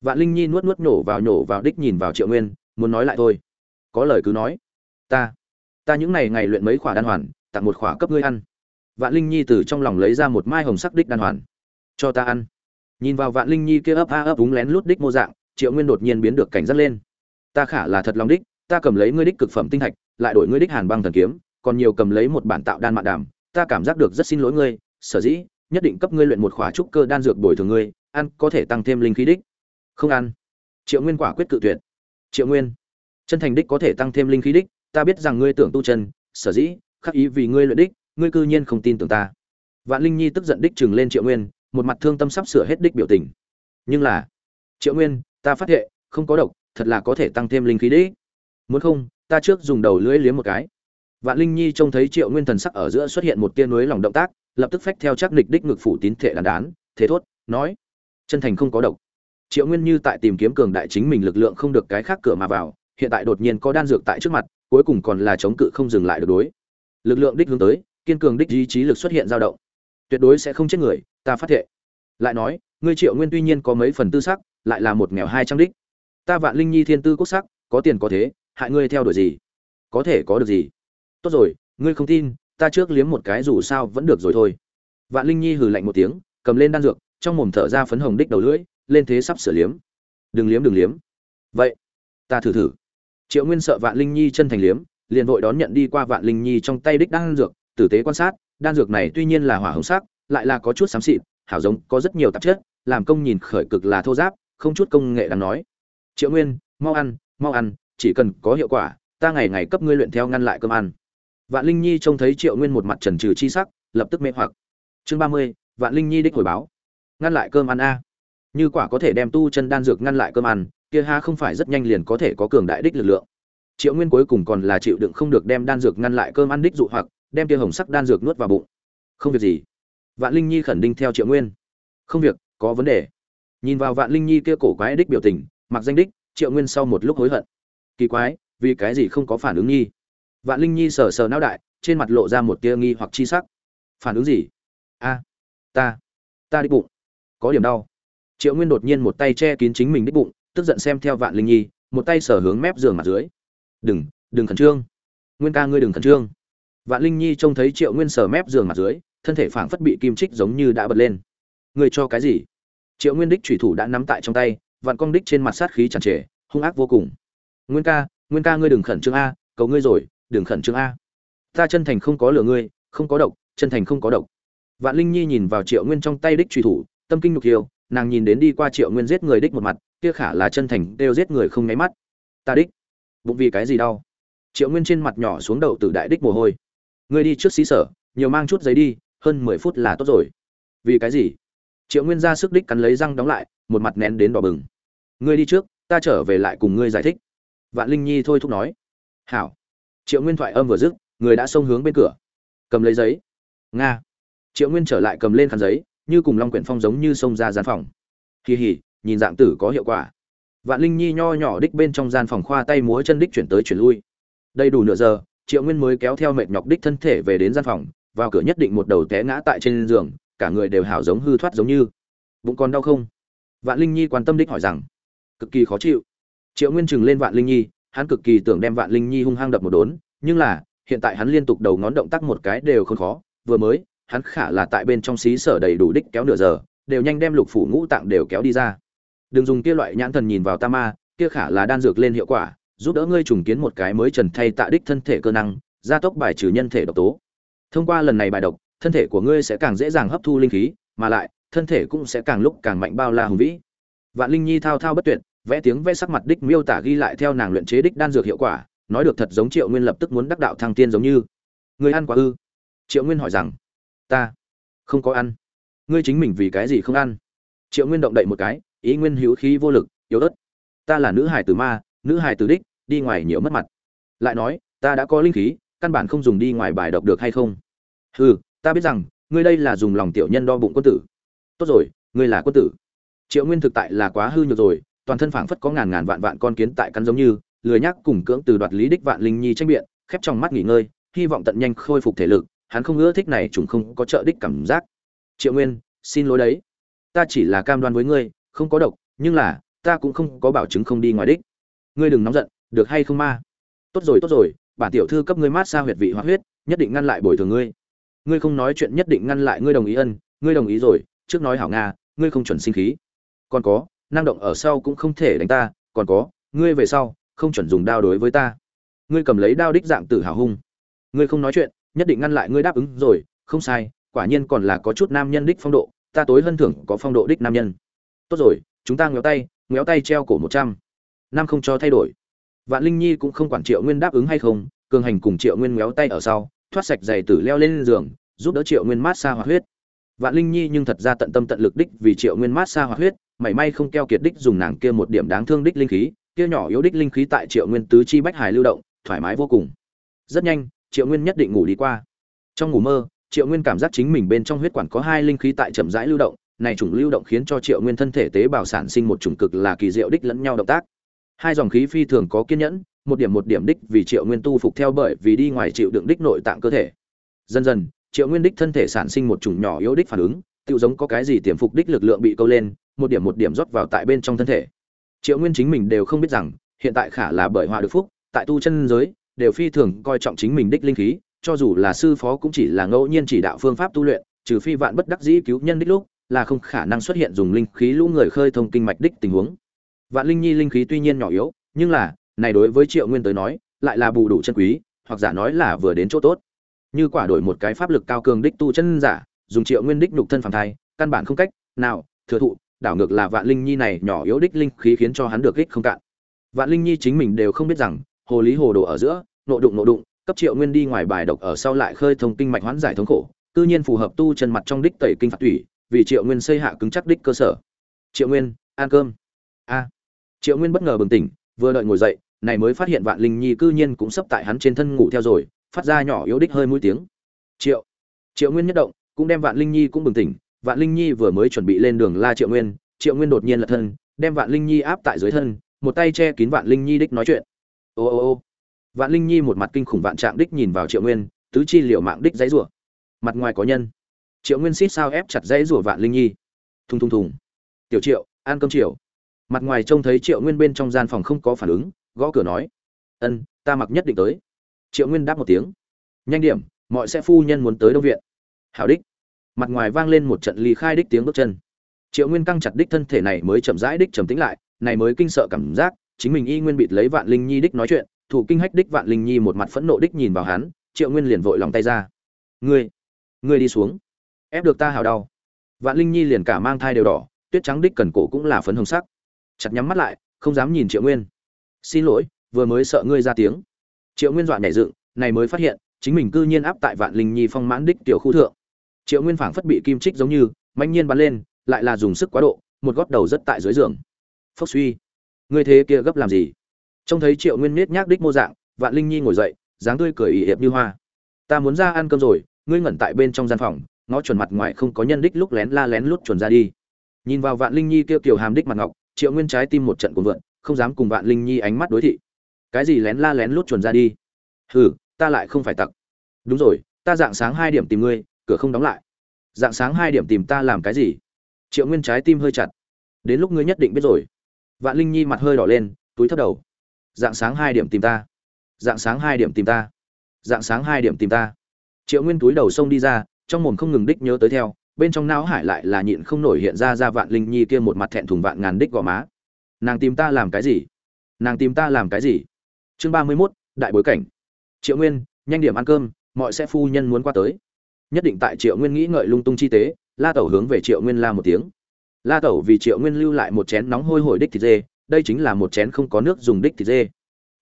Vạn linh nhi nuốt nuốt nổ vào nổ vào đích nhìn vào triệu nguyên, muốn nói lại thôi. Có lời cứ nói. Ta ta những ngày ngày luyện mấy khỏa đan hoàn, tặng một khỏa cấp ngươi ăn. Vạn linh nhi từ trong lòng lấy ra một mai hồng sắc đích đan hoàn. Cho ta ăn. Nhìn vào vạn linh nhi kia ấp a ấp úng lén lút đích mô dạng, triệu nguyên đột nhiên biến được cảnh giác lên. Ta khả là thật lòng đích, ta cầm lấy ngươi đích cực phẩm tinh thạch lại đổi ngươi đích hàn băng thần kiếm, còn nhiều cầm lấy một bản tạo đan mạn đàm, ta cảm giác được rất xin lỗi ngươi, sở dĩ nhất định cấp ngươi luyện một khỏa trúc cơ đan dược bồi thường ngươi, ăn có thể tăng thêm linh khí đích. Không ăn. Triệu nguyên quả quyết cự tuyệt. Triệu nguyên, chân thành đích có thể tăng thêm linh khí đích, ta biết rằng ngươi tưởng tu chân, sở dĩ, khắc ý vì ngươi luyện đích, ngươi cư nhiên không tin tưởng ta. Vạn linh nhi tức giận đích chừng lên triệu nguyên, một mặt thương tâm sắp sửa hết đích biểu tình. Nhưng là, triệu nguyên, ta phát hiện không có độc, thật là có thể tăng thêm linh khí đích. Muốn không, ta trước dùng đầu lưỡi liếm một cái. Vạn linh nhi trông thấy triệu nguyên thần sắc ở giữa xuất hiện một tia núi lòng động tác lập tức phách theo chắc nịch đích ngực phủ tín thể đàn đán, thế thốt, nói, chân thành không có độc. Triệu nguyên như tại tìm kiếm cường đại chính mình lực lượng không được cái khác cửa mà vào, hiện tại đột nhiên có đan dược tại trước mặt, cuối cùng còn là chống cự không dừng lại được đối. Lực lượng đích hướng tới, kiên cường đích ý chí lực xuất hiện dao động. Tuyệt đối sẽ không chết người, ta phát thệ. Lại nói, ngươi triệu nguyên tuy nhiên có mấy phần tư sắc, lại là một nghèo hai trăm đích. Ta vạn linh nhi thiên tư quốc sắc, có tiền có thế, hại ngươi theo đuổi gì? Có thể có được gì? Tốt rồi, ngươi không tin ta trước liếm một cái dù sao vẫn được rồi thôi. Vạn linh nhi hừ lạnh một tiếng, cầm lên đan dược, trong mồm thở ra phấn hồng đích đầu lưỡi, lên thế sắp sửa liếm. Đừng liếm đừng liếm. Vậy, ta thử thử. Triệu nguyên sợ vạn linh nhi chân thành liếm, liền vội đón nhận đi qua vạn linh nhi trong tay đích đan dược, tử tế quan sát, đan dược này tuy nhiên là hỏa hồng sắc, lại là có chút xám xịt, hảo giống, có rất nhiều tạp chất, làm công nhìn khởi cực là thô giáp, không chút công nghệ đáng nói. Triệu nguyên, mau ăn mau ăn, chỉ cần có hiệu quả, ta ngày ngày cấp ngươi luyện theo ngăn lại cơm ăn vạn linh nhi trông thấy triệu nguyên một mặt trần trừ chi sắc, lập tức mê hoặc. Chương ba mươi, vạn linh nhi đích hồi báo. Ngăn lại cơm ăn a. Như quả có thể đem tu chân đan dược ngăn lại cơm ăn, kia ha không phải rất nhanh liền có thể có cường đại đích lực lượng. Triệu nguyên cuối cùng còn là chịu đựng không được đem đan dược ngăn lại cơm ăn đích dụ hoặc, đem kia hồng sắc đan dược nuốt vào bụng. Không việc gì. Vạn linh nhi khẩn đinh theo triệu nguyên. Không việc, có vấn đề. Nhìn vào vạn linh nhi kia cổ quái đích biểu tình, mặc danh đích, triệu nguyên sau một lúc hối hận. Kỳ quái, vì cái gì không có phản ứng nhi vạn linh nhi sờ sờ não đại, trên mặt lộ ra một tia nghi hoặc chi sắc. Phản ứng gì? A, ta ta đích bụng. Có điểm đau. Triệu nguyên đột nhiên một tay che kín chính mình đích bụng, tức giận xem theo vạn linh nhi, một tay sờ hướng mép giường mặt dưới. Đừng đừng khẩn trương. Nguyên ca ngươi đừng khẩn trương. Vạn linh nhi trông thấy triệu nguyên sờ mép giường mặt dưới, thân thể phảng phất bị kim trích giống như đã bật lên. Ngươi cho cái gì? Triệu nguyên đích thủy thủ đã nắm tại trong tay, vạn công đích trên mặt sát khí tràn trề, hung ác vô cùng. Nguyên ca nguyên ca ngươi đừng khẩn trương a, cầu ngươi rồi đừng khẩn trương a. Ta chân thành không có lửa ngươi, không có độc, chân thành không có độc. Vạn linh nhi nhìn vào triệu nguyên trong tay đích truy thủ, tâm kinh nhục hiêu nàng nhìn đến đi qua triệu nguyên giết người đích một mặt, kia khả là chân thành đều giết người không nháy mắt. Ta đích, bụng vì cái gì đau? Triệu nguyên trên mặt nhỏ xuống đầu từ đại đích mồ hôi. Ngươi đi trước xí sở, nhiều mang chút giấy đi, hơn mười phút là tốt rồi. Vì cái gì? Triệu nguyên ra sức đích cắn lấy răng đóng lại, một mặt nén đến đỏ bừng. Ngươi đi trước, ta trở về lại cùng ngươi giải thích. Vạn linh nhi thôi thúc nói. Hảo triệu nguyên thoại âm vừa dứt, người đã xông hướng bên cửa. Cầm lấy giấy. Nga. Triệu nguyên trở lại cầm lên khăn giấy, như cùng long quyển phong giống như xông ra gian phòng. Kỳ hỉ, nhìn dạng tử có hiệu quả. Vạn linh nhi nho nhỏ đích bên trong gian phòng khoa tay múa chân đích chuyển tới chuyển lui. Đầy đủ nửa giờ, triệu nguyên mới kéo theo mệt nhọc đích thân thể về đến gian phòng, vào cửa nhất định một đầu té ngã tại trên giường, cả người đều hảo giống hư thoát giống như. Bụng còn đau không? Vạn linh nhi quan tâm đích hỏi rằng. Cực kỳ khó chịu. Triệu nguyên chừng lên vạn linh nhi hắn cực kỳ tưởng đem vạn linh nhi hung hăng đập một đốn, nhưng là, hiện tại hắn liên tục đầu ngón động tác một cái đều không khó, vừa mới, hắn khả là tại bên trong xí sở đầy đủ đích kéo nửa giờ, đều nhanh đem lục phủ ngũ tạng đều kéo đi ra. Đừng dùng kia loại nhãn thần nhìn vào ta ma, kia khả là đan dược lên hiệu quả, giúp đỡ ngươi trùng kiến một cái mới trần thay tạ đích thân thể cơ năng, gia tốc bài trừ nhân thể độc tố. Thông qua lần này bài độc, thân thể của ngươi sẽ càng dễ dàng hấp thu linh khí, mà lại, thân thể cũng sẽ càng lúc càng mạnh bao la hùng vĩ. Vạn linh nhi thao thao bất tuyệt vẽ tiếng vẽ sắc mặt đích miêu tả ghi lại theo nàng luyện chế đích đan dược hiệu quả, nói được thật giống triệu nguyên lập tức muốn đắc đạo thăng tiên giống như. Người ăn quá ư? Triệu nguyên hỏi rằng. Ta không có ăn. Ngươi chính mình vì cái gì không ăn? Triệu nguyên động đậy một cái, ý nguyên hữu khí vô lực, yếu ớt. Ta là nữ hải tử ma, nữ hải tử đích, đi ngoài nhiều mất mặt. Lại nói, ta đã có linh khí, căn bản không dùng đi ngoài bài độc được hay không? Hừ, ta biết rằng, ngươi đây là dùng lòng tiểu nhân đo bụng quân tử. Tốt rồi, ngươi là quân tử. Triệu nguyên thực tại là quá hư nhược rồi toàn thân phảng phất có ngàn ngàn vạn vạn con kiến tại cắn giống như, lười nhắc cùng cưỡng từ đoạt lý đích vạn linh nhi tranh biện, khép trong mắt nghỉ ngơi, hy vọng tận nhanh khôi phục thể lực, hắn không ưa thích này chúng không có trợ đích cảm giác. Triệu nguyên, xin lỗi đấy. Ta chỉ là cam đoan với ngươi, không có độc, nhưng là, ta cũng không có bảo chứng không đi ngoài đích. Ngươi đừng nóng giận, được hay không ma? Tốt rồi tốt rồi, bản tiểu thư cấp ngươi mát xa huyệt vị hóa huyết, nhất định ngăn lại bồi thường ngươi. Ngươi không nói chuyện nhất định ngăn lại ngươi đồng ý ân, ngươi đồng ý rồi, trước nói hảo nga, ngươi không chuẩn sinh khí. Còn có năng động ở sau cũng không thể đánh ta, còn có, ngươi về sau, không chuẩn dùng đao đối với ta. Ngươi cầm lấy đao đích dạng tử hào hung. Ngươi không nói chuyện, nhất định ngăn lại ngươi đáp ứng rồi, không sai, quả nhiên còn là có chút nam nhân đích phong độ, ta tối hân thưởng có phong độ đích nam nhân. Tốt rồi, chúng ta ngéo tay ngéo tay treo cổ một trăm. Năm không cho thay đổi. Vạn linh nhi cũng không quản triệu nguyên đáp ứng hay không, cường hành cùng triệu nguyên ngéo tay ở sau, thoát sạch giày tử leo lên giường, giúp đỡ triệu nguyên mát xa hoạt huyết vạn linh nhi nhưng thật ra tận tâm tận lực đích vì triệu nguyên mát xa hoạt huyết, mảy may không keo kiệt đích dùng nàng kia một điểm đáng thương đích linh khí, kia nhỏ yếu đích linh khí tại triệu nguyên tứ chi bách hải lưu động, thoải mái vô cùng. Rất nhanh, triệu nguyên nhất định ngủ đi qua. Trong ngủ mơ, triệu nguyên cảm giác chính mình bên trong huyết quản có hai linh khí tại chậm rãi lưu động, này chủng lưu động khiến cho triệu nguyên thân thể tế bào sản sinh một chủng cực là kỳ diệu đích lẫn nhau động tác. Hai dòng khí phi thường có kiên nhẫn, một điểm một điểm đích vì triệu nguyên tu phục theo bởi vì đi ngoài chịu đựng đích nội tạng cơ thể. Dần dần triệu nguyên đích thân thể sản sinh một chủng nhỏ yếu đích phản ứng tự giống có cái gì tiềm phục đích lực lượng bị câu lên, một điểm một điểm rót vào tại bên trong thân thể. Triệu nguyên chính mình đều không biết rằng, hiện tại khả là bởi họa được phúc, tại tu chân giới, đều phi thường coi trọng chính mình đích linh khí, cho dù là sư phó cũng chỉ là ngẫu nhiên chỉ đạo phương pháp tu luyện, trừ phi vạn bất đắc dĩ cứu nhân đích lúc, là không khả năng xuất hiện dùng linh khí lũ người khơi thông kinh mạch đích tình huống. Vạn linh nhi linh khí tuy nhiên nhỏ yếu, nhưng là, này đối với triệu nguyên tới nói, lại là bù đủ chân quý, hoặc giả nói là vừa đến chỗ tốt như quả đổi một cái pháp lực cao cường đích tu chân giả, dùng triệu nguyên đích nhục thân phàm thai, căn bản không cách nào thừa thụ, đảo ngược là vạn linh nhi này nhỏ yếu đích linh khí khiến cho hắn được ích không cạn. Vạn linh nhi chính mình đều không biết rằng, hồ lý hồ đồ ở giữa, nộ đụng nộ đụng, cấp triệu nguyên đi ngoài bài độc ở sau lại khơi thông kinh mạch hoán giải thống khổ tự nhiên phù hợp tu chân mặt trong đích tẩy kinh phạt thủy vì triệu nguyên xây hạ cứng chắc đích cơ sở. Triệu nguyên, ăn cơm. A. Triệu nguyên bất ngờ bừng tỉnh, vừa đợi ngồi dậy, này mới phát hiện vạn linh nhi cư nhiên cũng sắp tại hắn trên thân ngủ theo rồi phát ra nhỏ yếu đích hơi mũi tiếng. Triệu. Triệu nguyên nhất động, cũng đem vạn linh nhi cũng bừng tỉnh. Vạn linh nhi vừa mới chuẩn bị lên đường la triệu nguyên triệu nguyên đột nhiên lật thân, đem vạn linh nhi áp tại dưới thân, một tay che kín vạn linh nhi đích nói chuyện. Ô ô ô. Vạn linh nhi một mặt kinh khủng vạn trạng đích nhìn vào triệu nguyên, tứ chi liệu mạng đích dãy rủa. Mặt ngoài có nhân. Triệu nguyên xít sao ép chặt dãy rủa vạn linh nhi. Thùng thùng thùng. Tiểu triệu, ăn cơm triệu mặt ngoài trông thấy triệu nguyên bên trong gian phòng không có phản ứng, gõ cửa nói. Ân, ta mặc nhất định tới triệu nguyên đáp một tiếng. Nhanh điểm, mọi sẽ phu nhân muốn tới đông viện. Hảo đích. Mặt ngoài vang lên một trận ly khai đích tiếng bước chân. Triệu nguyên căng chặt đích thân thể này mới chậm rãi đích trầm tĩnh lại, này mới kinh sợ cảm giác, chính mình y nguyên bịt lấy vạn linh nhi đích nói chuyện, thủ kinh hách đích vạn linh nhi một mặt phẫn nộ đích nhìn vào hắn, triệu nguyên liền vội lòng tay ra. Ngươi ngươi đi xuống, ép được ta hào đau. Vạn linh nhi liền cả mang thai đều đỏ, tuyết trắng đích cần cổ cũng là phấn hồng sắc. Chặt nhắm mắt lại, không dám nhìn triệu nguyên. Xin lỗi, vừa mới sợ ngươi ra tiếng triệu nguyên dọa nhảy dựng, này mới phát hiện, chính mình cư nhiên áp tại vạn linh nhi phong mãn đích tiểu khu thượng. Triệu nguyên phảng phất bị kim trích giống như mạnh nhiên bắn lên, lại là dùng sức quá độ, một gót đầu rất tại dưới giường. Phốc suy. Ngươi thế kia gấp làm gì? Trông thấy triệu nguyên nết nhác đích mô dạng, vạn linh nhi ngồi dậy, dáng tươi cười ỉ hiệp như hoa. Ta muốn ra ăn cơm rồi, ngươi ngẩn tại bên trong gian phòng, ngó chuẩn mặt ngoài không có nhân đích lúc lén la lén lút chuẩn ra đi. Nhìn vào vạn linh nhi kêu kiều hàm đích mặt ngọc, triệu nguyên trái tim một trận cuồng vượn, không dám cùng vạn linh nhi ánh mắt đối thị cái gì lén la lén lút chuồn ra đi. Hừ, ta lại không phải tặc. Đúng rồi, ta dạng sáng hai điểm tìm ngươi, cửa không đóng lại. Dạng sáng hai điểm tìm ta làm cái gì? Triệu nguyên trái tim hơi chặt. Đến lúc ngươi nhất định biết rồi. Vạn linh nhi mặt hơi đỏ lên, túi thấp đầu. Dạng sáng hai điểm tìm ta. Dạng sáng hai điểm tìm ta. Dạng sáng hai điểm tìm ta. Triệu nguyên túi đầu sông đi ra, trong mồm không ngừng đích nhớ tới theo, bên trong não hải lại là nhịn không nổi hiện ra ra vạn linh nhi kia một mặt thẹn thùng vạn ngàn đích gò má. Nàng tìm ta làm cái gì? Nàng tìm ta làm cái gì? Chương ba mươi mốt, đại bối cảnh. Triệu nguyên, nhanh điểm ăn cơm, mọi sẽ phu nhân muốn qua tới. Nhất định tại triệu nguyên nghĩ ngợi lung tung chi tế, la tẩu hướng về triệu nguyên la một tiếng. La tẩu vì triệu nguyên lưu lại một chén nóng hôi hổi đích thịt dê, đây chính là một chén không có nước dùng đích thịt dê.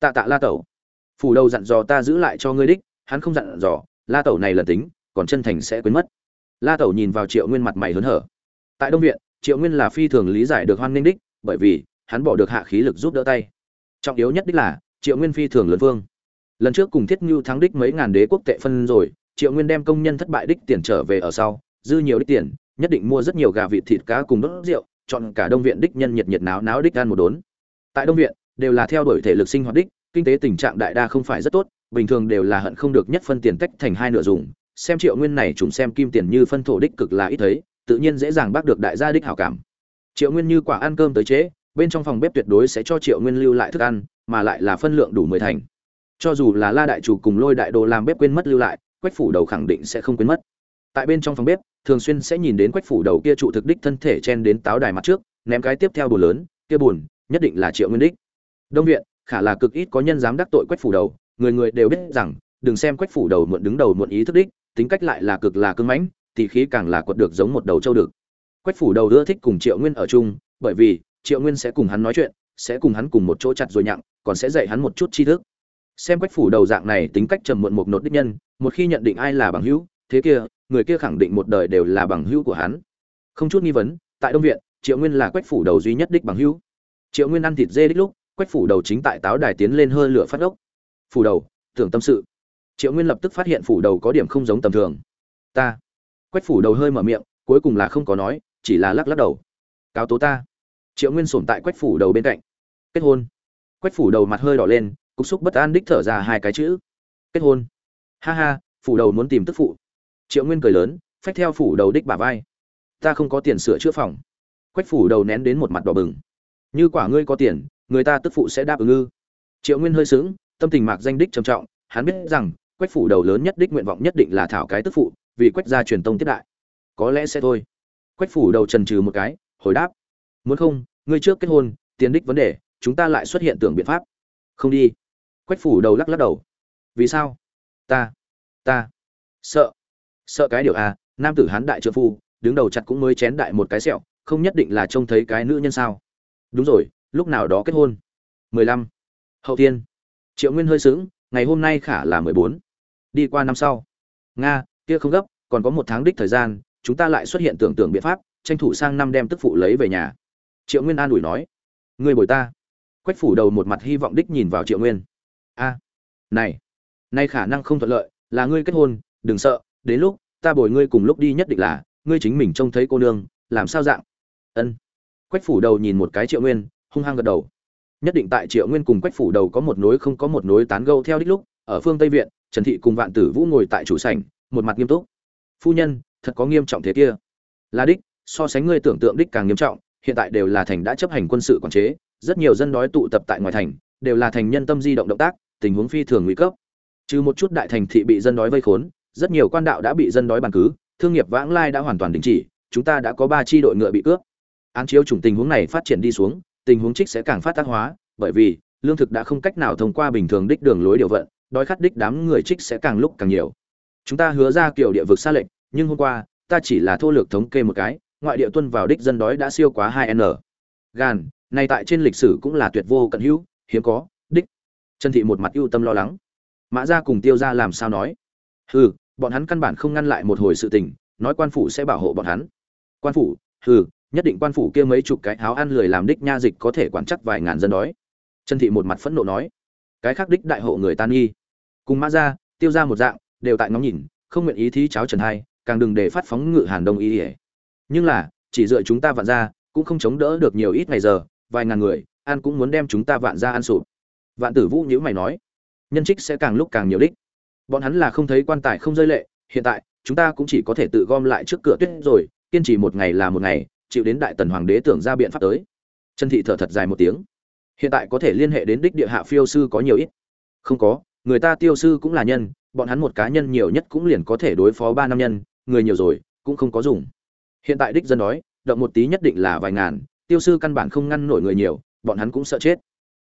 Tạ tạ la tẩu. Phủ đầu dặn dò ta giữ lại cho ngươi đích, hắn không dặn dò, la tẩu này lần tính, còn chân thành sẽ quên mất. La tẩu nhìn vào triệu nguyên mặt mày hớn hở. Tại đông viện, triệu nguyên là phi thường lý giải được hoan nghênh đích, bởi vì hắn bỏ được hạ khí lực giúp đỡ tay. Trọng yếu nhất đích là triệu nguyên phi thường lớn vương. Lần trước cùng thiết ngưu thắng đích mấy ngàn đế quốc tệ phân rồi, triệu nguyên đem công nhân thất bại đích tiền trở về ở sau, dư nhiều đích tiền, nhất định mua rất nhiều gà vịt thịt cá cùng đốt rượu, chọn cả đông viện đích nhân nhiệt nhiệt náo náo đích ăn một đốn. Tại đông viện, đều là theo đuổi thể lực sinh hoạt đích, kinh tế tình trạng đại đa không phải rất tốt, bình thường đều là hận không được nhất phân tiền tách thành hai nửa dùng, xem triệu nguyên này trùng xem kim tiền như phân thổ đích cực là ít thấy, tự nhiên dễ dàng bác được đại gia đích hảo cảm. Triệu nguyên như quả ăn cơm tới chế bên trong phòng bếp tuyệt đối sẽ cho triệu nguyên lưu lại thức ăn, mà lại là phân lượng đủ mười thành. Cho dù là la đại chủ cùng lôi đại đồ làm bếp quên mất lưu lại, quách phủ đầu khẳng định sẽ không quên mất. Tại bên trong phòng bếp, thường xuyên sẽ nhìn đến quách phủ đầu kia trụ thực đích thân thể chen đến táo đài mặt trước, ném cái tiếp theo bùn lớn, kia bùn, nhất định là triệu nguyên đích. Đông viện, khả là cực ít có nhân dám đắc tội quách phủ đầu, người người đều biết rằng, đừng xem quách phủ đầu muộn đứng đầu muộn ý thức đích, tính cách lại là cực là cưng mãnh tỷ khí càng là quật được giống một đầu trâu được. Quách phủ đầu ưa thích cùng triệu nguyên ở chung, bởi vì triệu nguyên sẽ cùng hắn nói chuyện, sẽ cùng hắn cùng một chỗ chặt rồi nhặng, còn sẽ dạy hắn một chút tri thức. Xem quách phủ đầu dạng này tính cách trầm muộn một nốt đích nhân, một khi nhận định ai là bằng hữu, thế kia, người kia khẳng định một đời đều là bằng hữu của hắn. Không chút nghi vấn, tại đông viện, triệu nguyên là quách phủ đầu duy nhất đích bằng hữu. Triệu nguyên ăn thịt dê đích lúc, quách phủ đầu chính tại táo đài tiến lên hơi lửa phát ốc. Phủ đầu, tưởng tâm sự. Triệu nguyên lập tức phát hiện phủ đầu có điểm không giống tầm thường. Ta. Quách phủ đầu hơi mở miệng, cuối cùng là không có nói, chỉ là lắc lắc đầu. Cáo tố ta triệu nguyên sổm tại quách phủ đầu bên cạnh. Kết hôn. Quách phủ đầu mặt hơi đỏ lên, cục xúc bất an đích thở ra hai cái chữ. Kết hôn. Ha ha, phủ đầu muốn tìm tức phụ. Triệu nguyên cười lớn, phách theo phủ đầu đích bà vai. Ta không có tiền sửa chữa phòng. Quách phủ đầu nén đến một mặt đỏ bừng. Như quả ngươi có tiền, người ta tức phụ sẽ đáp ứng ư. Triệu nguyên hơi sướng tâm tình mạc danh đích trầm trọng. Hắn biết rằng, quách phủ đầu lớn nhất đích nguyện vọng nhất định là thảo cái tức phụ, vì quách gia truyền tông tiếp đại. Có lẽ sẽ thôi. Quách phủ đầu trần trừ một cái, hồi đáp muốn không, ngươi trước kết hôn, tiền đích vấn đề, chúng ta lại xuất hiện tưởng biện pháp. Không đi. Quách phủ đầu lắc lắc đầu. Vì sao? Ta. Ta. Sợ. Sợ cái điều à nam tử hán đại trợ phu, đứng đầu chặt cũng mới chén đại một cái sẹo, không nhất định là trông thấy cái nữ nhân sao. Đúng rồi, lúc nào đó kết hôn? Mười lăm. Hậu tiên triệu nguyên hơi sướng ngày hôm nay khả là mười bốn. Đi qua năm sau. Nga, kia không gấp, còn có một tháng đích thời gian, chúng ta lại xuất hiện tưởng tượng biện pháp, tranh thủ sang năm đem tức phụ lấy về nhà triệu nguyên an ủi nói người bồi ta. Quách phủ đầu một mặt hy vọng đích nhìn vào triệu nguyên. A, này nay khả năng không thuận lợi, là ngươi kết hôn, đừng sợ, đến lúc ta bồi ngươi cùng lúc đi nhất định là, ngươi chính mình trông thấy cô nương, làm sao dạng? Ân. Quách phủ đầu nhìn một cái triệu nguyên, hung hăng gật đầu. Nhất định tại triệu nguyên cùng quách phủ đầu có một nối không có một nối tán gâu theo đích lúc, ở phương tây viện, trần thị cùng vạn tử vũ ngồi tại chủ sảnh, một mặt nghiêm túc. Phu nhân, thật có nghiêm trọng thế kia. Là đích, so sánh ngươi tưởng tượng đích càng nghiêm trọng hiện tại đều là thành đã chấp hành quân sự quản chế, rất nhiều dân đói tụ tập tại ngoài thành, đều là thành nhân tâm di động động tác, tình huống phi thường nguy cấp. Trừ một chút đại thành thị bị dân đói vây khốn, rất nhiều quan đạo đã bị dân đói bàn cứ thương nghiệp vãng lai đã hoàn toàn đình chỉ, chúng ta đã có ba chi đội ngựa bị cướp. Án chiếu chủng tình huống này phát triển đi xuống, tình huống trích sẽ càng phát tác hóa, bởi vì, lương thực đã không cách nào thông qua bình thường đích đường lối điều vận, đói khát đích đám người trích sẽ càng lúc càng nhiều. Chúng ta hứa ra kiểu địa vực xa lệnh nhưng hôm qua, ta chỉ là thô lược thống kê một cái ngoại địa tuân vào đích dân đói đã siêu quá hai n. Gan, này tại trên lịch sử cũng là tuyệt vô cận hữu, hiếm có, đích. Trần thị một mặt ưu tâm lo lắng. Mã gia cùng tiêu gia làm sao nói? Hừ, bọn hắn căn bản không ngăn lại một hồi sự tình, nói quan phủ sẽ bảo hộ bọn hắn. Quan phủ, hừ, nhất định quan phủ kia mấy chục cái áo ăn lười làm đích nha dịch có thể quản chắc vài ngàn dân đói. Trần thị một mặt phẫn nộ nói. Cái khác đích đại hộ người tan nghi. Cùng mã gia, tiêu gia một dạng, đều tại ngóng nhìn, không nguyện ý thí cháo trần hai, càng đừng để phát phóng ngự hàn đông y Ấy nhưng là, chỉ dựa chúng ta vạn ra, cũng không chống đỡ được nhiều ít ngày giờ, vài ngàn người, an cũng muốn đem chúng ta vạn ra ăn sụp. Vạn tử vũ nhữ mày nói, nhân trích sẽ càng lúc càng nhiều đích. Bọn hắn là không thấy quan tài không rơi lệ, hiện tại, chúng ta cũng chỉ có thể tự gom lại trước cửa tuyết rồi, kiên trì một ngày là một ngày, chịu đến đại tần hoàng đế tưởng ra biện pháp tới. Trần thị thở thật dài một tiếng. Hiện tại có thể liên hệ đến đích địa hạ phiêu sư có nhiều ít. Không có, người ta tiêu sư cũng là nhân, bọn hắn một cá nhân nhiều nhất cũng liền có thể đối phó ba năm nhân, người nhiều rồi, cũng không có dùng hiện tại đích dân nói, động một tí nhất định là vài ngàn, tiêu sư căn bản không ngăn nổi người nhiều, bọn hắn cũng sợ chết.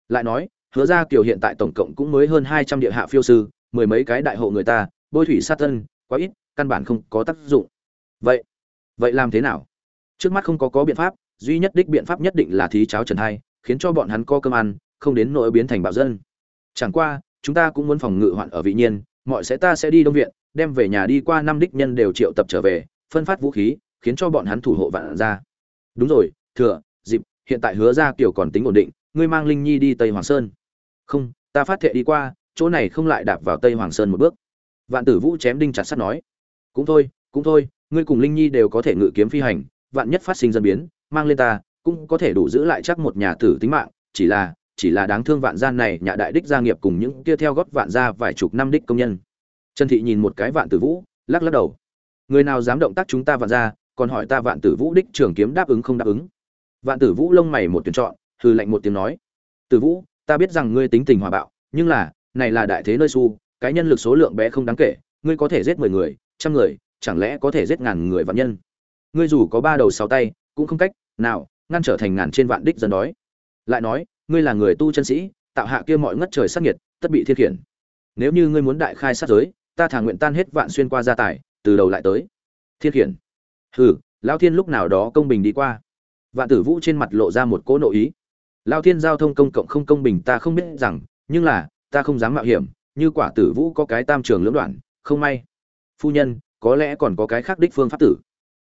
Lại nói, hứa ra kiều hiện tại tổng cộng cũng mới hơn hai trăm địa hạ phiêu sư, mười mấy cái đại hộ người ta, bôi thủy sát thân, quá ít, căn bản không có tác dụng. Vậy vậy làm thế nào? Trước mắt không có có biện pháp, duy nhất đích biện pháp nhất định là thí cháo trần hai, khiến cho bọn hắn có cơm ăn, không đến nỗi biến thành bạo dân. Chẳng qua, chúng ta cũng muốn phòng ngự hoạn ở vị nhiên, mọi sẽ ta sẽ đi đông viện, đem về nhà đi qua năm đích nhân đều triệu tập trở về, phân phát vũ khí khiến cho bọn hắn thủ hộ vạn ra đúng rồi, thừa, dịp, hiện tại hứa ra kiểu còn tính ổn định, ngươi mang linh nhi đi tây hoàng sơn. Không, ta phát thệ đi qua, chỗ này không lại đạp vào tây hoàng sơn một bước. Vạn tử vũ chém đinh chặt sắt nói. Cũng thôi cũng thôi, ngươi cùng linh nhi đều có thể ngự kiếm phi hành, vạn nhất phát sinh dân biến, mang lên ta, cũng có thể đủ giữ lại chắc một nhà tử tính mạng, chỉ là chỉ là đáng thương vạn gian này nhà đại đích gia nghiệp cùng những kia theo góp vạn gia vài chục năm đích công nhân. Trần thị nhìn một cái vạn tử vũ, lắc lắc đầu. Người nào dám động tác chúng ta vạn gia còn hỏi ta vạn tử vũ đích trường kiếm đáp ứng không đáp ứng. Vạn tử vũ lông mày một tuyển chọn hư lạnh một tiếng nói. Tử vũ, ta biết rằng ngươi tính tình hòa bạo, nhưng là, này là đại thế nơi su cái nhân lực số lượng bé không đáng kể, ngươi có thể giết mười người, trăm người, chẳng lẽ có thể giết ngàn người vạn nhân? Ngươi dù có ba đầu sáu tay, cũng không cách nào ngăn trở thành ngàn trên vạn đích dân đói. Lại nói, ngươi là người tu chân sĩ, tạo hạ kia mọi ngất trời sát nhiệt tất bị thiên khiển. Nếu như ngươi muốn đại khai sát giới, ta thả nguyện tan hết vạn xuyên qua gia tài, từ đầu lại tới. Thiên khiển hừ, lao thiên lúc nào đó công bình đi qua. Vạn tử vũ trên mặt lộ ra một cỗ nội ý. Lao thiên giao thông công cộng không công bình ta không biết rằng, nhưng là, ta không dám mạo hiểm, như quả tử vũ có cái tam trường lưỡng đoạn, không may. Phu nhân, có lẽ còn có cái khác đích phương pháp tử.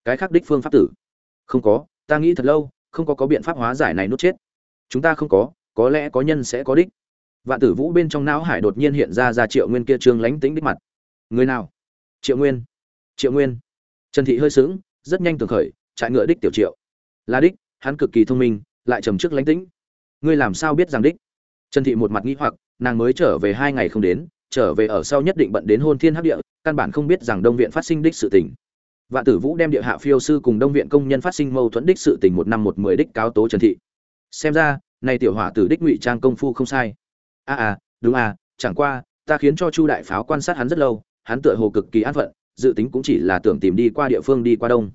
Cái khác đích phương pháp tử? Không có, ta nghĩ thật lâu, không có có biện pháp hóa giải này nút chết. Chúng ta không có có lẽ có nhân sẽ có đích. Vạn tử vũ bên trong não hải đột nhiên hiện ra ra triệu nguyên kia trương lánh tính đích mặt. Người nào? Triệu nguyên. Triệu nguyên. Trần thị hơi sững rất nhanh tưởng khởi trại ngựa đích tiểu triệu. Là đích hắn cực kỳ thông minh lại trầm trước lánh tĩnh. Ngươi làm sao biết rằng đích? Trần thị một mặt nghĩ hoặc nàng mới trở về hai ngày không đến trở về ở sau nhất định bận đến hôn thiên hấp địa căn bản không biết rằng đông viện phát sinh đích sự tình. Vạn tử vũ đem địa hạ phiêu sư cùng đông viện công nhân phát sinh mâu thuẫn đích sự tình một năm một mười đích cáo tố trần thị. Xem ra này tiểu hỏa tử đích ngụy trang công phu không sai. A à, à đúng à chẳng qua ta khiến cho chu đại pháo quan sát hắn rất lâu hắn tựa hồ cực kỳ an phận dự tính cũng chỉ là tưởng tìm đi qua địa phương đi qua đông.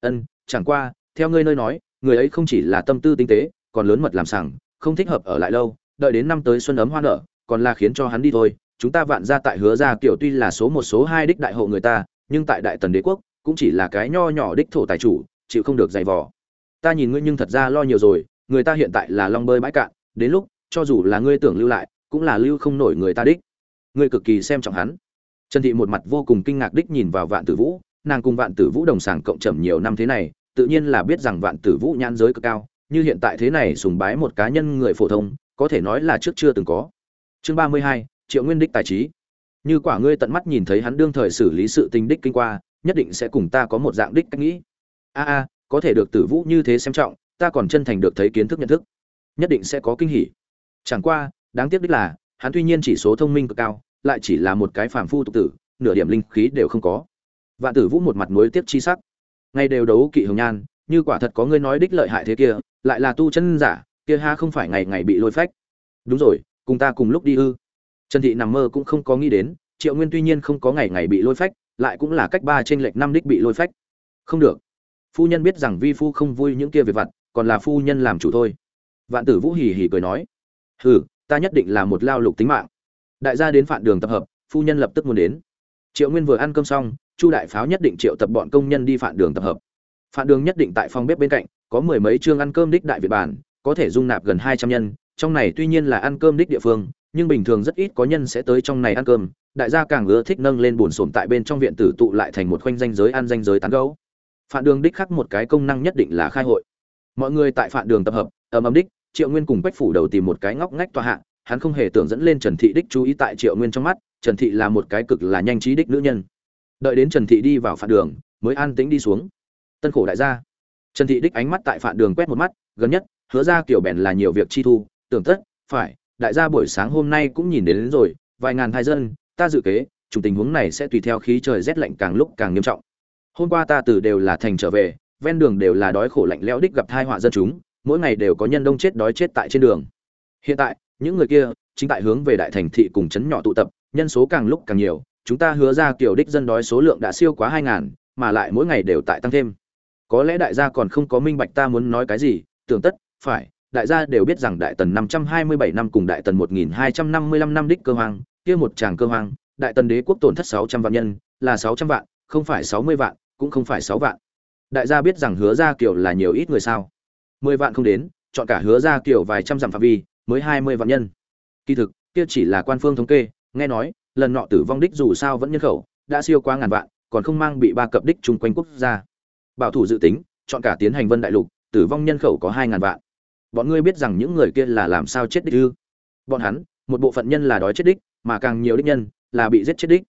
Ân, chẳng qua, theo ngươi nơi nói, người ấy không chỉ là tâm tư tinh tế, còn lớn mật làm sằng, không thích hợp ở lại lâu, đợi đến năm tới xuân ấm hoa nở, còn là khiến cho hắn đi thôi. Chúng ta vạn ra tại hứa ra kiểu tuy là số một số hai đích đại hộ người ta, nhưng tại đại tần đế quốc, cũng chỉ là cái nho nhỏ đích thổ tài chủ, chịu không được dày vò. Ta nhìn ngươi nhưng thật ra lo nhiều rồi, người ta hiện tại là long bơi bãi cạn, đến lúc, cho dù là ngươi tưởng lưu lại, cũng là lưu không nổi người ta đích. Ngươi cực kỳ xem trọng hắn trần thị một mặt vô cùng kinh ngạc đích nhìn vào vạn tử vũ, nàng cùng vạn tử vũ đồng sàng cộng trầm nhiều năm thế này, tự nhiên là biết rằng vạn tử vũ nhãn giới cực cao, như hiện tại thế này sùng bái một cá nhân người phổ thông, có thể nói là trước chưa từng có. Chương ba mươi hai, triệu nguyên đích tài trí. Như quả ngươi tận mắt nhìn thấy hắn đương thời xử lý sự tình đích kinh qua, nhất định sẽ cùng ta có một dạng đích cách nghĩ. A a, có thể được tử vũ như thế xem trọng, ta còn chân thành được thấy kiến thức nhận thức. Nhất định sẽ có kinh hỉ. Chẳng qua, đáng tiếc đích là, hắn tuy nhiên chỉ số thông minh cực cao lại chỉ là một cái phàm phu tục tử, nửa điểm linh khí đều không có. Vạn tử vũ một mặt nối tiếp chi sắc. Ngay đều đấu kỵ hồng nhan, như quả thật có ngươi nói đích lợi hại thế kia, lại là tu chân giả, kia ha không phải ngày ngày bị lôi phách. Đúng rồi, cùng ta cùng lúc đi ư. Trần thị nằm mơ cũng không có nghĩ đến, triệu nguyên tuy nhiên không có ngày ngày bị lôi phách, lại cũng là cách ba trên lệch năm đích bị lôi phách. Không được. Phu nhân biết rằng vi phu không vui những kia về vặt, còn là phu nhân làm chủ thôi. Vạn tử vũ hì hì cười nói, hừ, ta nhất định là một lao lục tính mạng đại gia đến phạn đường tập hợp, phu nhân lập tức muốn đến. Triệu nguyên vừa ăn cơm xong, chu đại pháo nhất định triệu tập bọn công nhân đi phạn đường tập hợp. Phạn đường nhất định tại phòng bếp bên cạnh, có mười mấy chương ăn cơm đích đại việt bản có thể dung nạp gần hai trăm nhân, trong này tuy nhiên là ăn cơm đích địa phương, nhưng bình thường rất ít có nhân sẽ tới trong này ăn cơm, đại gia càng ưa thích nâng lên buồn sồn tại bên trong viện tử tụ lại thành một khoanh danh giới ăn danh giới tán gấu. Phản đường đích khắc một cái công năng nhất định là khai hội. Mọi người tại phản đường tập hợp, ầm ầm đích, triệu nguyên cùng quách phủ đầu tìm một cái ngóc ngách tòa hạ hắn không hề tưởng dẫn lên trần thị đích chú ý tại triệu nguyên trong mắt trần thị là một cái cực là nhanh trí đích nữ nhân. Đợi đến trần thị đi vào phạt đường mới an tĩnh đi xuống. Tân khổ đại gia. Trần thị đích ánh mắt tại phạt đường quét một mắt gần nhất hứa ra kiểu bèn là nhiều việc chi thu tưởng tất phải đại gia buổi sáng hôm nay cũng nhìn đến, đến rồi vài ngàn thai dân ta dự kế chủng tình huống này sẽ tùy theo khí trời rét lạnh càng lúc càng nghiêm trọng. Hôm qua ta từ đều là thành trở về ven đường đều là đói khổ lạnh lẽo đích gặp thai họa dân chúng mỗi ngày đều có nhân đông chết đói chết tại trên đường. Hiện tại những người kia chính tại hướng về đại thành thị cùng trấn nhỏ tụ tập, nhân số càng lúc càng nhiều, chúng ta hứa ra kiểu đích dân đói số lượng đã siêu quá hai ngàn, mà lại mỗi ngày đều tại tăng thêm. Có lẽ đại gia còn không có minh bạch ta muốn nói cái gì, tưởng tất, phải, đại gia đều biết rằng đại tần năm trăm hai mươi bảy năm cùng đại tần một nghìn hai trăm năm mươi lăm năm đích cơ hoang, kia một tràng cơ hoang, đại tần đế quốc tổn thất sáu trăm vạn nhân, là sáu trăm vạn, không phải sáu mươi vạn, cũng không phải sáu vạn. Đại gia biết rằng hứa ra kiểu là nhiều ít người sao? mười vạn không đến, chọn cả hứa ra kiểu vài trăm dặm phạm vi mới hai mươi vạn nhân. Kỳ thực, kia chỉ là quan phương thống kê, nghe nói, lần nọ tử vong đích dù sao vẫn nhân khẩu, đã siêu quá ngàn vạn, còn không mang bị ba cập đích chung quanh quốc gia. Bảo thủ dự tính, chọn cả tiến hành vân đại lục, tử vong nhân khẩu có hai ngàn vạn. Bọn ngươi biết rằng những người kia là làm sao chết đích ư? Bọn hắn, một bộ phận nhân là đói chết đích, mà càng nhiều đích nhân là bị giết chết đích.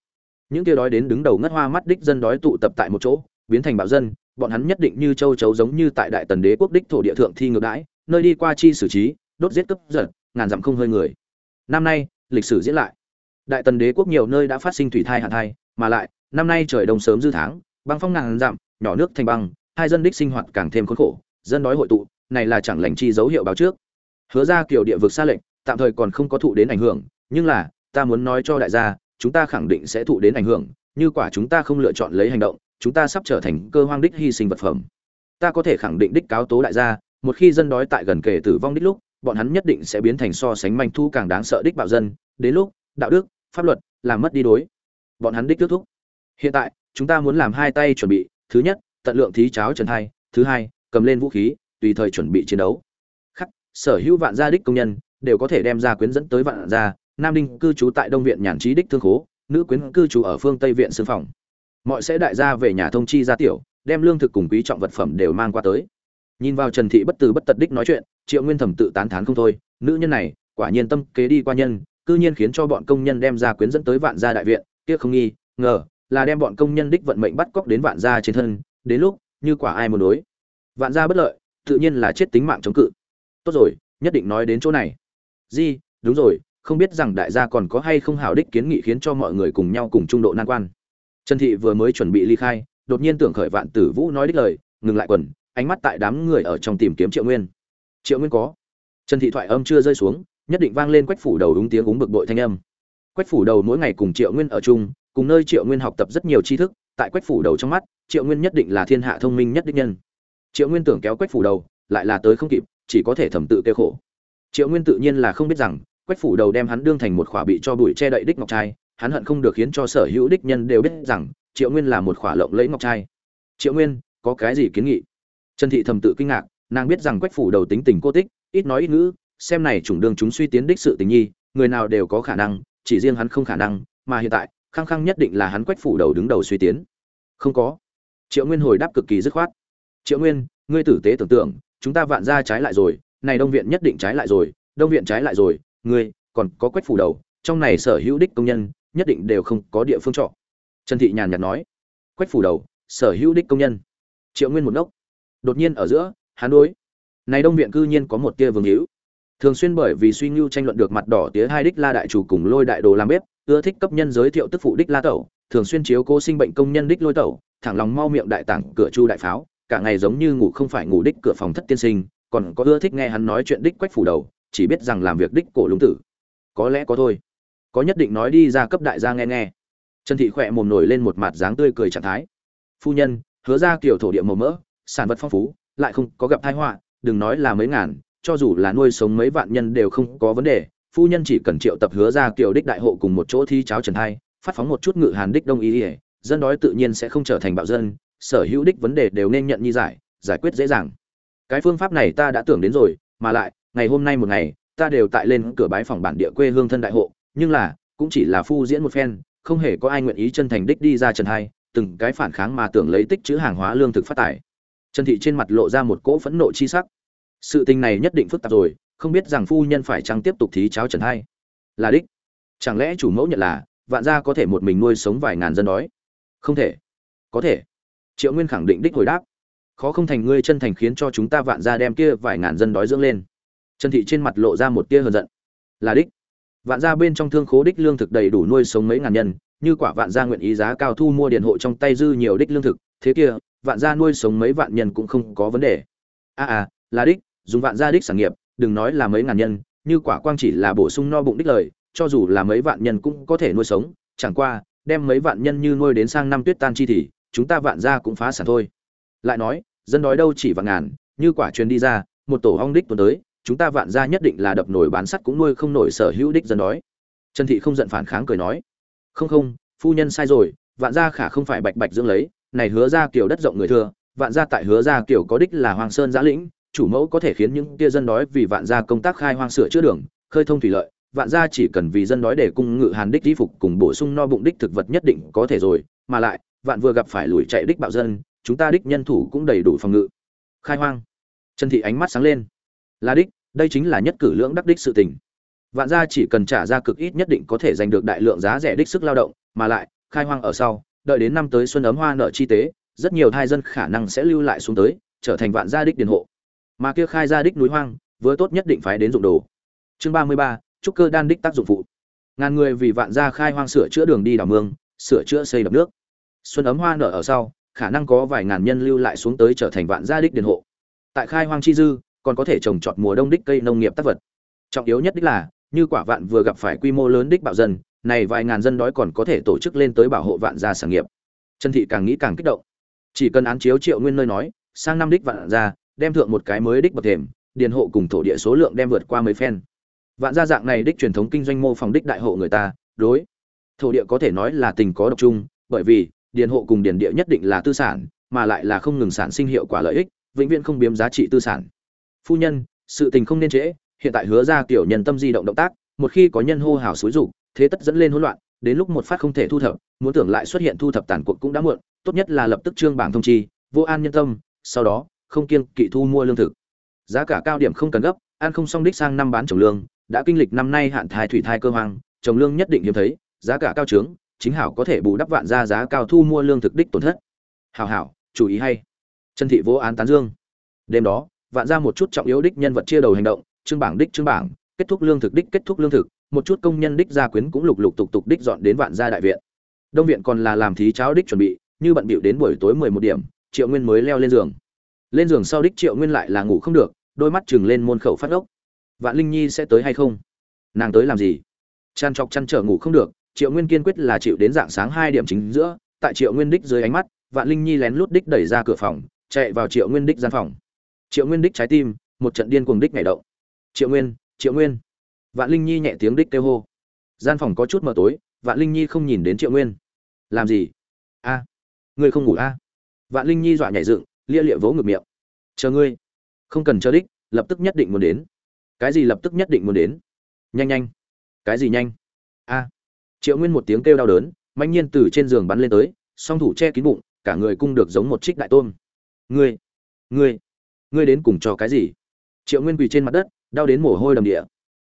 Những kia đói đến đứng đầu ngất hoa mắt đích dân đói tụ tập tại một chỗ, biến thành bạo dân, bọn hắn nhất định như châu chấu giống như tại đại tần đế quốc đích thổ địa thượng thi ngược đãi, nơi đi qua chi xử trí đốt giết cướp giật, ngàn dặm không hơi người. Năm nay, lịch sử diễn lại. Đại tần đế quốc nhiều nơi đã phát sinh thủy thai hạn thai, mà lại, năm nay trời đông sớm dư tháng, băng phong ngàn dặm, nhỏ nước thành băng, hai dân đích sinh hoạt càng thêm khốn khổ, dân đói hội tụ, này là chẳng lành chi dấu hiệu báo trước. Hứa ra kiểu địa vực xa lệnh, tạm thời còn không có thụ đến ảnh hưởng, nhưng là, ta muốn nói cho đại gia, chúng ta khẳng định sẽ thụ đến ảnh hưởng, như quả chúng ta không lựa chọn lấy hành động, chúng ta sắp trở thành cơ hoang đích hy sinh vật phẩm. Ta có thể khẳng định đích cáo tố đại gia, một khi dân đói tại gần kề tử vong đích lúc bọn hắn nhất định sẽ biến thành so sánh manh thu càng đáng sợ đích bạo dân, đến lúc, đạo đức, pháp luật, làm mất đi đối. Bọn hắn đích kết thúc. Hiện tại, chúng ta muốn làm hai tay chuẩn bị, thứ nhất, tận lượng thí cháo trần hai, thứ hai, cầm lên vũ khí, tùy thời chuẩn bị chiến đấu. Khắc, sở hữu vạn gia đích công nhân, đều có thể đem ra quyến dẫn tới vạn gia, nam đinh cư trú tại đông viện nhàn trí đích thương khố, nữ quyến cư trú ở phương tây viện xương phòng. Mọi sẽ đại gia về nhà thông chi gia tiểu, đem lương thực cùng quý trọng vật phẩm đều mang qua tới nhìn vào trần thị bất từ bất tật đích nói chuyện, triệu nguyên thẩm tự tán thán không thôi, nữ nhân này, quả nhiên tâm kế đi qua nhân, cư nhiên khiến cho bọn công nhân đem ra quyến dẫn tới vạn gia đại viện, kia không nghi, ngờ, là đem bọn công nhân đích vận mệnh bắt cóc đến vạn gia trên thân, đến lúc, như quả ai muốn đối. Vạn gia bất lợi, tự nhiên là chết tính mạng chống cự. Tốt rồi, nhất định nói đến chỗ này. Di, đúng rồi, không biết rằng đại gia còn có hay không hảo đích kiến nghị khiến cho mọi người cùng nhau cùng trung độ nan quan. Trần thị vừa mới chuẩn bị ly khai, đột nhiên tưởng khởi vạn tử vũ nói đích lời, ngừng lại quần ánh mắt tại đám người ở trong tìm kiếm triệu nguyên. Triệu nguyên có. Trần thị thoại âm chưa rơi xuống, nhất định vang lên quách phủ đầu đúng tiếng úng bực bội thanh âm. Quách phủ đầu mỗi ngày cùng triệu nguyên ở chung, cùng nơi triệu nguyên học tập rất nhiều tri thức, tại quách phủ đầu trong mắt, triệu nguyên nhất định là thiên hạ thông minh nhất đích nhân. Triệu nguyên tưởng kéo quách phủ đầu, lại là tới không kịp, chỉ có thể thầm tự kêu khổ. Triệu nguyên tự nhiên là không biết rằng, quách phủ đầu đem hắn đương thành một khỏa bị cho bụi che đậy đích ngọc trai, hắn hận không được khiến cho sở hữu đích nhân đều biết rằng, triệu nguyên là một khỏa lộng lẫy ngọc trai. Triệu nguyên, có cái gì kiến nghị? Trần thị thầm tự kinh ngạc, nàng biết rằng quách phủ đầu tính tình cô tích, ít nói ít ngữ, xem này chủng đường chúng suy tiến đích sự tình nhi, người nào đều có khả năng, chỉ riêng hắn không khả năng, mà hiện tại, khăng khăng nhất định là hắn quách phủ đầu đứng đầu suy tiến. Không có. Triệu nguyên hồi đáp cực kỳ dứt khoát. Triệu nguyên, ngươi tử tế tưởng tượng, chúng ta vạn ra trái lại rồi, này đông viện nhất định trái lại rồi, đông viện trái lại rồi, ngươi, còn có quách phủ đầu, trong này sở hữu đích công nhân, nhất định đều không có địa phương trọ. Trần thị nhàn nhạt nói. Quách phủ đầu, sở hữu đích công nhân. Triệu nguyên một đốc đột nhiên ở giữa, hắn đối. Này đông viện cư nhiên có một tia vương hữu. Thường xuyên bởi vì suy ngưu tranh luận được mặt đỏ tía hai đích la đại chủ cùng lôi đại đồ làm bếp, ưa thích cấp nhân giới thiệu tức phụ đích la tẩu, thường xuyên chiếu cố sinh bệnh công nhân đích lôi tẩu, thẳng lòng mau miệng đại tảng cửa chu đại pháo, cả ngày giống như ngủ không phải ngủ đích cửa phòng thất tiên sinh, còn có ưa thích nghe hắn nói chuyện đích quách phủ đầu, chỉ biết rằng làm việc đích cổ lúng tử. Có lẽ có thôi. Có nhất định nói đi ra cấp đại gia nghe nghe. Trần thị khỏe mồm nổi lên một mặt dáng tươi cười trạng thái. Phu nhân, hứa ra kiểu thổ địa màu mỡ sản vật phong phú, lại không có gặp tai họa, đừng nói là mấy ngàn, cho dù là nuôi sống mấy vạn nhân đều không có vấn đề. Phu nhân chỉ cần triệu tập hứa ra kiểu đích đại hộ cùng một chỗ thi cháo trần thai, phát phóng một chút ngự hàn đích đông ý ỉa dân đói tự nhiên sẽ không trở thành bạo dân, sở hữu đích vấn đề đều nên nhận như giải giải quyết dễ dàng. Cái phương pháp này ta đã tưởng đến rồi, mà lại, ngày hôm nay một ngày, ta đều tại lên cửa bái phòng bản địa quê hương thân đại hộ, nhưng là, cũng chỉ là phu diễn một phen, không hề có ai nguyện ý chân thành đích đi ra trần hai từng cái phản kháng mà tưởng lấy tích chữ hàng hóa lương thực phát tải trần thị trên mặt lộ ra một cỗ phẫn nộ chi sắc. Sự tình này nhất định phức tạp rồi, không biết rằng phu nhân phải chăng tiếp tục thí cháo trần hai. Là đích. Chẳng lẽ chủ mẫu nhận là, vạn gia có thể một mình nuôi sống vài ngàn dân đói? Không thể. Có thể. Triệu nguyên khẳng định đích hồi đáp. Khó không thành ngươi chân thành khiến cho chúng ta vạn gia đem kia vài ngàn dân đói dưỡng lên. Trần thị trên mặt lộ ra một tia hờn giận. Là đích. Vạn gia bên trong thương khố đích lương thực đầy đủ nuôi sống mấy ngàn nhân, như quả vạn gia nguyện ý giá cao thu mua điện hộ trong tay dư nhiều đích lương thực, thế kia vạn gia nuôi sống mấy vạn nhân cũng không có vấn đề. A à, à là đích dùng vạn gia đích sản nghiệp đừng nói là mấy ngàn nhân như quả quang chỉ là bổ sung no bụng đích lời cho dù là mấy vạn nhân cũng có thể nuôi sống chẳng qua đem mấy vạn nhân như nuôi đến sang năm tuyết tan chi thì chúng ta vạn gia cũng phá sản thôi. Lại nói dân đói đâu chỉ vạn ngàn như quả truyền đi ra một tổ ong đích tuần tới chúng ta vạn gia nhất định là đập nổi bán sắt cũng nuôi không nổi sở hữu đích dân đói. Trần thị không giận phản kháng cười nói không không phu nhân sai rồi vạn gia khả không phải bạch bạch dưỡng lấy này hứa ra kiểu đất rộng người thừa, vạn gia tại hứa ra kiểu có đích là hoàng sơn giã lĩnh, chủ mẫu có thể khiến những tia dân đói vì vạn gia công tác khai hoang sửa chữa đường, khơi thông thủy lợi, vạn gia chỉ cần vì dân đói để cung ngự hàn đích di phục cùng bổ sung no bụng đích thực vật nhất định có thể rồi, mà lại, vạn vừa gặp phải lùi chạy đích bạo dân, chúng ta đích nhân thủ cũng đầy đủ phòng ngự. Khai hoang. Trần thị ánh mắt sáng lên. Là đích, đây chính là nhất cử lưỡng đắc đích sự tình. Vạn gia chỉ cần trả ra cực ít nhất định có thể giành được đại lượng giá rẻ đích sức lao động, mà lại, khai hoang ở sau đợi đến năm tới xuân ấm hoa nợ chi tế, rất nhiều thai dân khả năng sẽ lưu lại xuống tới, trở thành vạn gia đích điền hộ. Mà kia khai gia đích núi hoang, vừa tốt nhất định phải đến dụng đồ. Chương ba mươi ba, trúc cơ đan đích tác dụng phụ. Ngàn người vì vạn gia khai hoang sửa chữa đường đi đảo mương, sửa chữa xây đập nước. Xuân ấm hoa nở ở sau, khả năng có vài ngàn nhân lưu lại xuống tới trở thành vạn gia đích điền hộ. Tại khai hoang chi dư, còn có thể trồng trọt mùa đông đích cây nông nghiệp tác vật. Trọng yếu nhất đích là, như quả vạn vừa gặp phải quy mô lớn đích bạo dân này vài ngàn dân đói còn có thể tổ chức lên tới bảo hộ vạn gia sản nghiệp. Trần thị càng nghĩ càng kích động. Chỉ cần án chiếu triệu nguyên nơi nói, sang năm đích vạn gia, đem thượng một cái mới đích bậc thềm, điền hộ cùng thổ địa số lượng đem vượt qua mấy phen. Vạn gia dạng này đích truyền thống kinh doanh mô phòng đích đại hộ người ta, đối. Thổ địa có thể nói là tình có độc chung, bởi vì, điền hộ cùng điền địa nhất định là tư sản, mà lại là không ngừng sản sinh hiệu quả lợi ích, vĩnh viễn không biếm giá trị tư sản. Phu nhân, sự tình không nên trễ, hiện tại hứa ra kiểu nhân tâm di động động tác, một khi có nhân hô hào xúi dục thế tất dẫn lên hỗn loạn, đến lúc một phát không thể thu thập, muốn tưởng lại xuất hiện thu thập tàn cuộc cũng đã muộn, tốt nhất là lập tức trương bảng thông chi, vô an nhân tâm, sau đó, không kiêng kỵ thu mua lương thực. Giá cả cao điểm không cần gấp, ăn không xong đích sang năm bán trồng lương, đã kinh lịch năm nay hạn thai thủy thai cơ hoang, trồng lương nhất định hiếm thấy, giá cả cao trướng, chính hảo có thể bù đắp vạn ra giá cao thu mua lương thực đích tổn thất. Hảo hảo chú ý hay. Chân thị vô án tán dương. Đêm đó, vạn ra một chút trọng yếu đích nhân vật chia đầu hành động, trương bảng đích trương bảng kết thúc lương thực đích kết thúc lương thực, một chút công nhân đích gia quyến cũng lục lục tục tục đích dọn đến vạn gia đại viện. Đông viện còn là làm thí cháo đích chuẩn bị, như bận bịu đến buổi tối mười một điểm, triệu nguyên mới leo lên giường. Lên giường sau đích triệu nguyên lại là ngủ không được, đôi mắt chừng lên môn khẩu phát ốc. Vạn linh nhi sẽ tới hay không? Nàng tới làm gì? Chăn chọc chăn trở ngủ không được, triệu nguyên kiên quyết là chịu đến dạng sáng hai điểm chính giữa, tại triệu nguyên đích dưới ánh mắt, vạn linh nhi lén lút đích đẩy ra cửa phòng, chạy vào triệu nguyên đích gian phòng. Triệu nguyên đích trái tim, một trận điên cuồng đích nhảy động. Triệu nguyên triệu nguyên. Vạn linh nhi nhẹ tiếng đích kêu hô. Gian phòng có chút mờ tối vạn linh nhi không nhìn đến triệu nguyên. Làm gì? A. À, ngươi không ngủ a? À? vạn linh nhi dọa nhảy dựng lia lịa vỗ ngực miệng. Chờ ngươi. Không cần chờ đích lập tức nhất định muốn đến. Cái gì lập tức nhất định muốn đến? Nhanh nhanh. Cái gì nhanh? A. Triệu nguyên một tiếng kêu đau đớn mạnh nhiên từ trên giường bắn lên tới song thủ che kín bụng cả người cung được giống một trích đại tôm ngươi. Ngươi. Ngươi đến cùng cho cái gì? Triệu nguyên quỳ trên mặt đất đau đến mồ hôi đầm địa.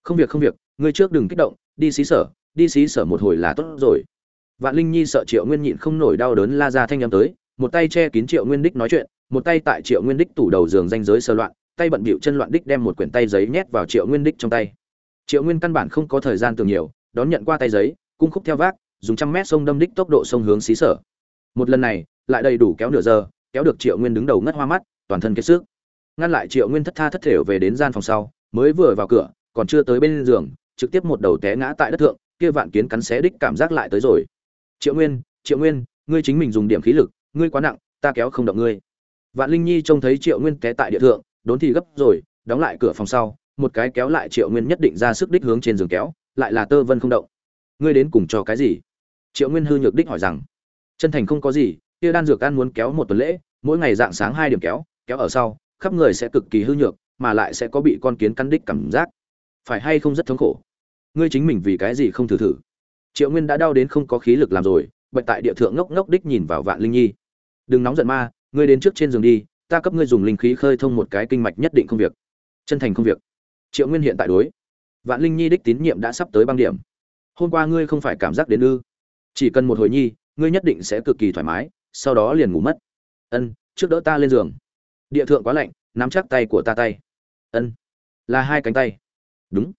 Không việc không việc, ngươi trước đừng kích động, đi xí sở, đi xí sở một hồi là tốt rồi. Vạn linh nhi sợ triệu nguyên nhịn không nổi đau đớn la ra thanh â m tới, một tay che kín triệu nguyên đích nói chuyện, một tay tại triệu nguyên đích tủ đầu giường danh giới sơ loạn, tay bận bịu chân loạn đích đem một quyển tay giấy nhét vào triệu nguyên đích trong tay. Triệu nguyên căn bản không có thời gian tưởng nhiều, đón nhận qua tay giấy, cung khúc theo vác, dùng trăm mét sông đâm đích tốc độ sông hướng xí sở. Một lần này, lại đầy đủ kéo nửa giờ, kéo được triệu nguyên đứng đầu ngất hoa mắt, toàn thân kiệt sức. Ngăn lại triệu nguyên thất tha thất thểu về đến gian phòng sau mới vừa vào cửa, còn chưa tới bên giường, trực tiếp một đầu té ngã tại đất thượng, kia vạn kiến cắn xé đích cảm giác lại tới rồi. Triệu nguyên triệu nguyên, ngươi chính mình dùng điểm khí lực, ngươi quá nặng, ta kéo không động ngươi. Vạn linh nhi trông thấy triệu nguyên té tại địa thượng, đốn thì gấp rồi, đóng lại cửa phòng sau, một cái kéo lại triệu nguyên nhất định ra sức đích hướng trên giường kéo, lại là tơ vân không động. Ngươi đến cùng cho cái gì? Triệu nguyên hư nhược đích hỏi rằng. Chân thành không có gì, kia đan dược ăn muốn kéo một tuần lễ, mỗi ngày dạng sáng hai điểm kéo kéo ở sau, khắp người sẽ cực kỳ hư nhược mà lại sẽ có bị con kiến cắn đích cảm giác. Phải hay không rất thống khổ? Ngươi chính mình vì cái gì không thử thử? Triệu nguyên đã đau đến không có khí lực làm rồi bệnh tại địa thượng ngốc ngốc đích nhìn vào vạn linh nhi. Đừng nóng giận ma, ngươi đến trước trên giường đi, ta cấp ngươi dùng linh khí khơi thông một cái kinh mạch nhất định không việc. Chân thành không việc. Triệu nguyên hiện tại đối. Vạn linh nhi đích tín nhiệm đã sắp tới băng điểm. Hôm qua ngươi không phải cảm giác đến ư? Chỉ cần một hồi nhi, ngươi nhất định sẽ cực kỳ thoải mái, sau đó liền ngủ mất. Ân, trước đỡ ta lên giường. Địa thượng quá lạnh, nắm chắc tay của ta tay ân. Là hai cánh tay. Đúng.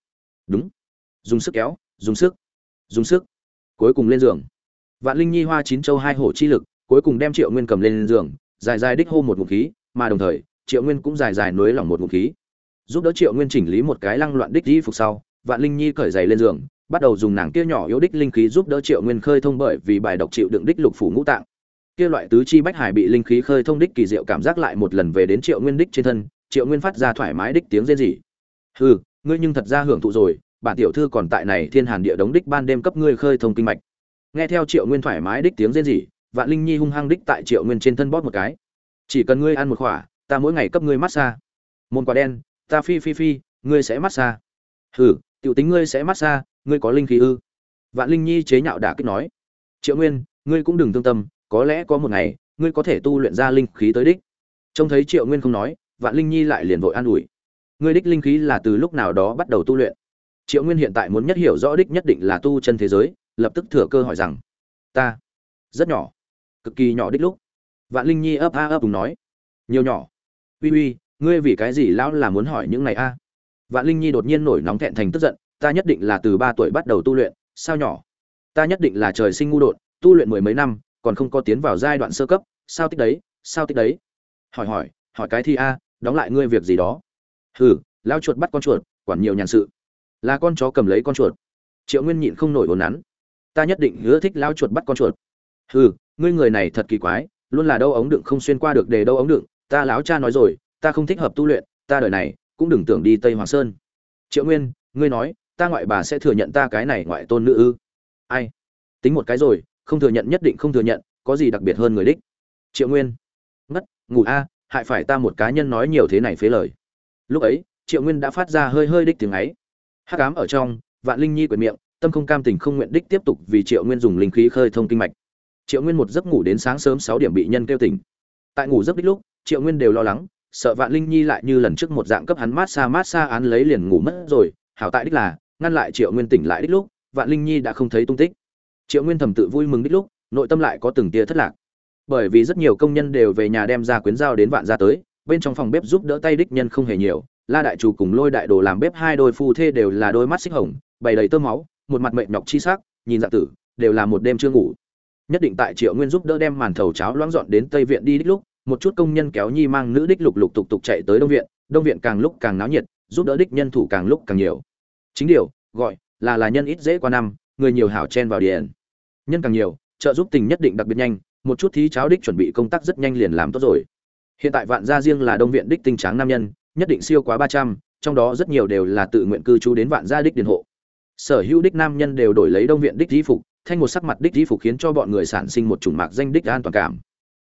Đúng. Dùng sức kéo, dùng sức. Dùng sức. Cuối cùng lên giường. Vạn linh nhi hoa chín châu hai hổ chi lực, cuối cùng đem triệu nguyên cầm lên giường, dài dài đích hô một ngụm khí, mà đồng thời, triệu nguyên cũng dài dài nối lỏng một ngụm khí. Giúp đỡ triệu nguyên chỉnh lý một cái lăng loạn đích di phục sau, vạn linh nhi cởi giày lên giường, bắt đầu dùng nàng kia nhỏ yếu đích linh khí giúp đỡ triệu nguyên khơi thông bởi vì bài độc chịu đựng đích lục phủ ngũ tạng. Kia loại tứ chi bách hải bị linh khí khơi thông đích kỳ diệu cảm giác lại một lần về đến triệu nguyên đích trên thân triệu nguyên phát ra thoải mái đích tiếng rên rỉ. Hừ, ngươi nhưng thật ra hưởng thụ rồi, bản tiểu thư còn tại này thiên hàn địa đống đích ban đêm cấp ngươi khơi thông kinh mạch. Nghe theo triệu nguyên thoải mái đích tiếng rên rỉ, vạn linh nhi hung hăng đích tại triệu nguyên trên thân bóp một cái. Chỉ cần ngươi ăn một khỏa, ta mỗi ngày cấp ngươi massage môn quả đen, ta phi phi phi, ngươi sẽ massage hừ, tiểu tính ngươi sẽ massage ngươi có linh khí ư? Vạn linh nhi chế nhạo đả kích nói. Triệu nguyên, ngươi cũng đừng thương tâm, có lẽ có một ngày, ngươi có thể tu luyện ra linh khí tới đích. Trông thấy triệu nguyên không nói vạn linh nhi lại liền vội an ủi. Ngươi đích linh khí là từ lúc nào đó bắt đầu tu luyện? Triệu nguyên hiện tại muốn nhất hiểu rõ đích nhất định là tu chân thế giới, lập tức thừa cơ hỏi rằng, ta, rất nhỏ, cực kỳ nhỏ đích lúc. Vạn linh nhi ấp a ấp cùng nói, nhiều nhỏ. Uy uy, ngươi vì cái gì lão là muốn hỏi những này a? Vạn linh nhi đột nhiên nổi nóng thẹn thành tức giận, ta nhất định là từ ba tuổi bắt đầu tu luyện, sao nhỏ? Ta nhất định là trời sinh ngu đột, tu luyện mười mấy năm, còn không có tiến vào giai đoạn sơ cấp, sao tích đấy, sao tích đấy? Hỏi hỏi hỏi cái thi a đóng lại ngươi việc gì đó. Hừ, lao chuột bắt con chuột, quản nhiều nhàn sự. Là con chó cầm lấy con chuột. Triệu nguyên nhịn không nổi ồn nắn. Ta nhất định hứa thích lao chuột bắt con chuột. Hừ, ngươi người này thật kỳ quái, luôn là đâu ống đựng không xuyên qua được đề đâu ống đựng. Ta láo cha nói rồi, ta không thích hợp tu luyện, ta đời này cũng đừng tưởng đi tây hoàng sơn. Triệu nguyên, ngươi nói, ta ngoại bà sẽ thừa nhận ta cái này ngoại tôn nữ ư? Ai? Tính một cái rồi, không thừa nhận nhất định không thừa nhận, có gì đặc biệt hơn người đích? Triệu nguyên, ngất, ngủ a hại phải ta một cá nhân nói nhiều thế này phế lời. Lúc ấy, triệu nguyên đã phát ra hơi hơi đích tiếng ấy. Hắc ám ở trong, vạn linh nhi quyệt miệng, tâm không cam tình không nguyện đích tiếp tục vì triệu nguyên dùng linh khí khơi thông kinh mạch. Triệu nguyên một giấc ngủ đến sáng sớm sáu điểm bị nhân kêu tỉnh. Tại ngủ giấc đích lúc, triệu nguyên đều lo lắng, sợ vạn linh nhi lại như lần trước một dạng cấp hắn mát xa mát xa án lấy liền ngủ mất rồi, hảo tại đích là, ngăn lại triệu nguyên tỉnh lại đích lúc, vạn linh nhi đã không thấy tung tích. Triệu nguyên thầm tự vui mừng đích lúc, nội tâm lại có từng tia thất lạc bởi vì rất nhiều công nhân đều về nhà đem ra quyến giao đến vạn gia tới, bên trong phòng bếp giúp đỡ tay đích nhân không hề nhiều, la đại chủ cùng lôi đại đồ làm bếp hai đôi phu thê đều là đôi mắt xích hồng, bày đầy tơ máu, một mặt mệt nhọc chi sắc, nhìn dạng tử, đều là một đêm chưa ngủ. Nhất định tại triệu nguyên giúp đỡ đem màn thầu cháo loãng dọn đến tây viện đi đích lúc, một chút công nhân kéo nhi mang nữ đích lục lục tục tục chạy tới đông viện đông viện càng lúc càng náo nhiệt, giúp đỡ đích nhân thủ càng lúc càng nhiều. Chính điều, gọi, là là nhân ít dễ qua năm, người nhiều hảo chen vào điền nhân càng nhiều, trợ giúp tình nhất định đặc biệt nhanh một chút thí cháo đích chuẩn bị công tác rất nhanh liền làm tốt rồi. Hiện tại vạn gia riêng là đông viện đích tinh tráng nam nhân, nhất định siêu quá ba trăm, trong đó rất nhiều đều là tự nguyện cư trú đến vạn gia đích điền hộ. Sở hữu đích nam nhân đều đổi lấy đông viện đích di phục, thanh một sắc mặt đích di phục khiến cho bọn người sản sinh một chủng mạc danh đích an toàn cảm.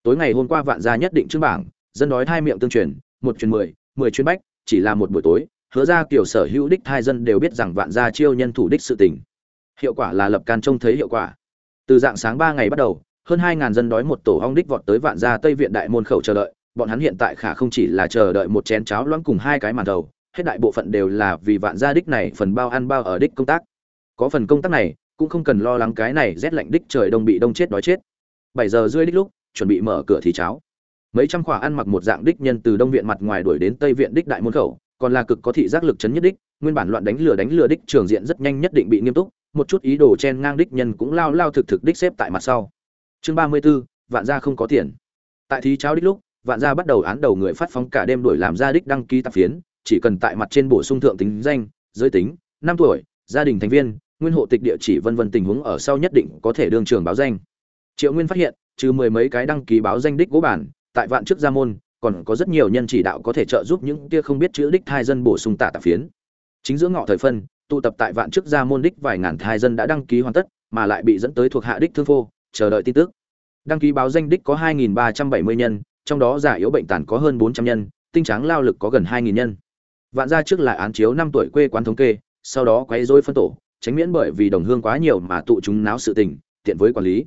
Tối ngày hôm qua vạn gia nhất định trưng bảng, dân đói hai miệng tương truyền, một truyền mười mười truyền bách, chỉ là một buổi tối, hứa ra kiểu sở hữu đích hai dân đều biết rằng vạn gia chiêu nhân thủ đích sự tình. Hiệu quả là lập can trông thấy hiệu quả. Từ dạng sáng ba ngày bắt đầu hơn hai ngàn dân đói một tổ hong đích vọt tới vạn gia tây viện đại môn khẩu chờ đợi bọn hắn hiện tại khả không chỉ là chờ đợi một chén cháo loãng cùng hai cái màn đầu, hết đại bộ phận đều là vì vạn gia đích này phần bao ăn bao ở đích công tác. Có phần công tác này cũng không cần lo lắng cái này rét lạnh đích trời đông bị đông chết đói chết. Bảy giờ rưỡi đích lúc chuẩn bị mở cửa thì cháo. Mấy trăm khỏa ăn mặc một dạng đích nhân từ đông viện mặt ngoài đuổi đến tây viện đích đại môn khẩu còn là cực có thị giác lực chấn nhất đích nguyên bản loạn đánh lừa đánh lừa đích trường diện rất nhanh nhất định bị nghiêm túc một chút ý đồ chen ngang đích nhân cũng lao lao thực thực đích xếp tại mặt sau chương ba mươi 34, vạn gia không có tiền. Tại thí cháo đích lúc vạn gia bắt đầu án đầu người phát phóng cả đêm đuổi làm ra đích đăng ký tạp phiến chỉ cần tại mặt trên bổ sung thượng tính danh giới tính năm tuổi gia đình thành viên nguyên hộ tịch địa chỉ vân vân tình huống ở sau nhất định có thể đương trường báo danh. Triệu nguyên phát hiện trừ mười mấy cái đăng ký báo danh đích gỗ bản tại vạn trước gia môn còn có rất nhiều nhân chỉ đạo có thể trợ giúp những kia không biết chữ đích thai dân bổ sung tạ tạp phiến. Chính giữa ngọ thời phân tụ tập tại vạn trước gia môn đích vài ngàn thai dân đã đăng ký hoàn tất mà lại bị dẫn tới thuộc hạ đích thương phô chờ đợi tin tức. Đăng ký báo danh đích có 2.370 nhân, trong đó giả yếu bệnh tàn có hơn 400 nhân, tinh tráng lao lực có gần 2.000 nhân. Vạn gia trước lại án chiếu năm tuổi quê quán thống kê, sau đó quay rối phân tổ, tránh miễn bởi vì đồng hương quá nhiều mà tụ chúng náo sự tình, tiện với quản lý.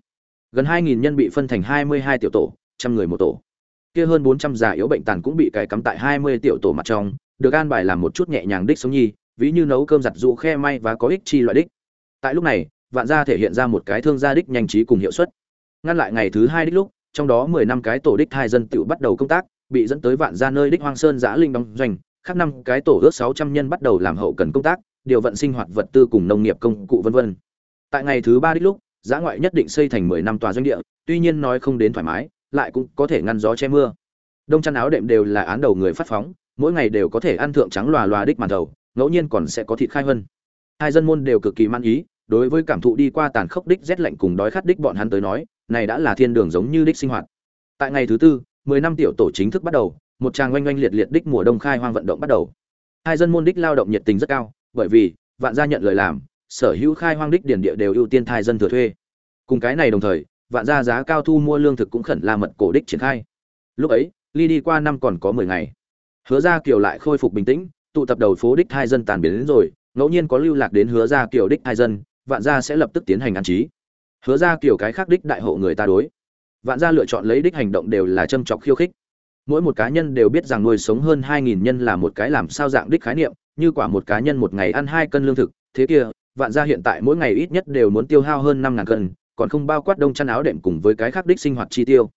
Gần 2.000 nhân bị phân thành 22 tiểu tổ, trăm người một tổ. Kia hơn 400 giả yếu bệnh tàn cũng bị cài cắm tại 20 tiểu tổ mặt trong, được an bài làm một chút nhẹ nhàng đích sống nhi, ví như nấu cơm giặt dụ khe may và có ích chi loại đích. Tại lúc này vạn gia thể hiện ra một cái thương gia đích nhanh trí cùng hiệu suất. Ngăn lại ngày thứ hai đích lúc, trong đó mười năm cái tổ đích hai dân tự bắt đầu công tác, bị dẫn tới vạn gia nơi đích hoang sơn giã linh đóng doanh, khác năm cái tổ ước sáu trăm nhân bắt đầu làm hậu cần công tác, điều vận sinh hoạt vật tư cùng nông nghiệp công cụ vân vân. Tại ngày thứ ba đích lúc, giã ngoại nhất định xây thành mười năm tòa doanh địa, tuy nhiên nói không đến thoải mái, lại cũng có thể ngăn gió che mưa. Đông chăn áo đệm đều là án đầu người phát phóng, mỗi ngày đều có thể ăn thượng trắng lòa lòa đích màn đầu, ngẫu nhiên còn sẽ có thịt khai hơn hai dân môn đều cực kỳ man ý đối với cảm thụ đi qua tàn khốc đích rét lạnh cùng đói khát đích bọn hắn tới nói, này đã là thiên đường giống như đích sinh hoạt. Tại ngày thứ tư, mười năm tiểu tổ chính thức bắt đầu, một tràng oanh oanh liệt liệt đích mùa đông khai hoang vận động bắt đầu. Hai dân môn đích lao động nhiệt tình rất cao, bởi vì, vạn gia nhận lời làm, sở hữu khai hoang đích điển địa đều ưu tiên thai dân thừa thuê. Cùng cái này đồng thời, vạn gia giá cao thu mua lương thực cũng khẩn la mật cổ đích triển khai. Lúc ấy, ly đi qua năm còn có mười ngày. Hứa ra kiều lại khôi phục bình tĩnh, tụ tập đầu phố đích thai dân tàn biến đến rồi, ngẫu nhiên có lưu lạc đến hứa ra kiều đích thai dân vạn gia sẽ lập tức tiến hành an trí. Hứa ra kiểu cái khác đích đại hộ người ta đối. Vạn gia lựa chọn lấy đích hành động đều là châm chọc khiêu khích. Mỗi một cá nhân đều biết rằng nuôi sống hơn hai nghìn nhân là một cái làm sao dạng đích khái niệm, như quả một cá nhân một ngày ăn hai cân lương thực, thế kia, vạn gia hiện tại mỗi ngày ít nhất đều muốn tiêu hao hơn năm ngàn cân, còn không bao quát đông chăn áo đệm cùng với cái khác đích sinh hoạt chi tiêu.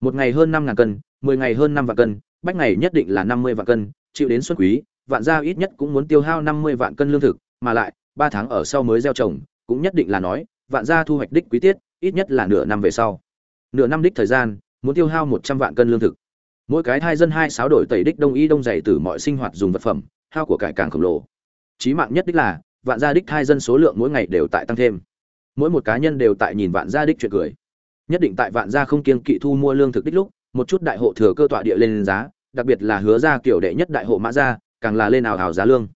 Một ngày hơn năm ngàn cân, mười ngày hơn năm vạn cân, bách ngày nhất định là năm mươi vạn cân, chịu đến xuất quý, vạn gia ít nhất cũng muốn tiêu hao năm mươi vạn cân lương thực, mà lại, ba tháng ở sau mới gieo trồng cũng nhất định là nói, vạn gia thu hoạch đích quý tiết, ít nhất là nửa năm về sau. Nửa năm đích thời gian, muốn tiêu hao một trăm vạn cân lương thực. Mỗi cái thai dân hai sáu đổi tẩy đích đông y đông dày từ mọi sinh hoạt dùng vật phẩm, hao của cải càng khổng lồ. Chí mạng nhất đích là, vạn gia đích thai dân số lượng mỗi ngày đều tại tăng thêm. Mỗi một cá nhân đều tại nhìn vạn gia đích chuyện cười. Nhất định tại vạn gia không kiên kỵ thu mua lương thực đích lúc, một chút đại hộ thừa cơ tọa địa lên giá, đặc biệt là hứa ra kiểu đệ nhất đại hộ mã gia, càng là lên ảo ảo giá lương.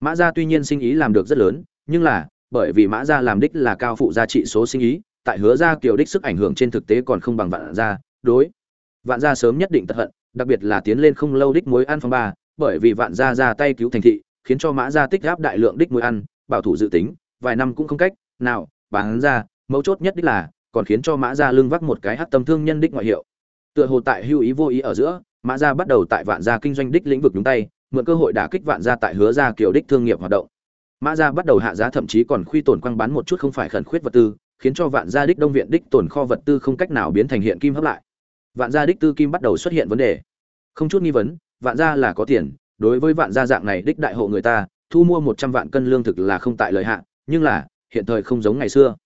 Mã gia tuy nhiên sinh ý làm được rất lớn, nhưng là bởi vì mã gia làm đích là cao phụ gia trị số sinh ý, tại hứa gia kiều đích sức ảnh hưởng trên thực tế còn không bằng vạn gia, đối. Vạn gia sớm nhất định tận hận, đặc biệt là tiến lên không lâu đích mối ăn phong ba, bởi vì vạn gia ra tay cứu thành thị, khiến cho mã gia tích gáp đại lượng đích mối ăn, bảo thủ dự tính, vài năm cũng không cách nào bán ra, mấu chốt nhất đích là, còn khiến cho mã gia lưng vác một cái hát tâm thương nhân đích ngoại hiệu. Tựa hồ tại hưu ý vô ý ở giữa, mã gia bắt đầu tại vạn gia kinh doanh đích lĩnh vực đúng tay, mượn cơ hội đả kích vạn gia tại hứa gia kiểu đích thương nghiệp hoạt động mã gia bắt đầu hạ giá thậm chí còn khuy tổn quăng bán một chút không phải khẩn khuyết vật tư, khiến cho vạn gia đích đông viện đích tồn kho vật tư không cách nào biến thành hiện kim hấp lại. Vạn gia đích tư kim bắt đầu xuất hiện vấn đề. Không chút nghi vấn, vạn gia là có tiền, đối với vạn gia dạng này đích đại hộ người ta, thu mua một trăm vạn cân lương thực là không tại lợi hạn nhưng là, hiện thời không giống ngày xưa.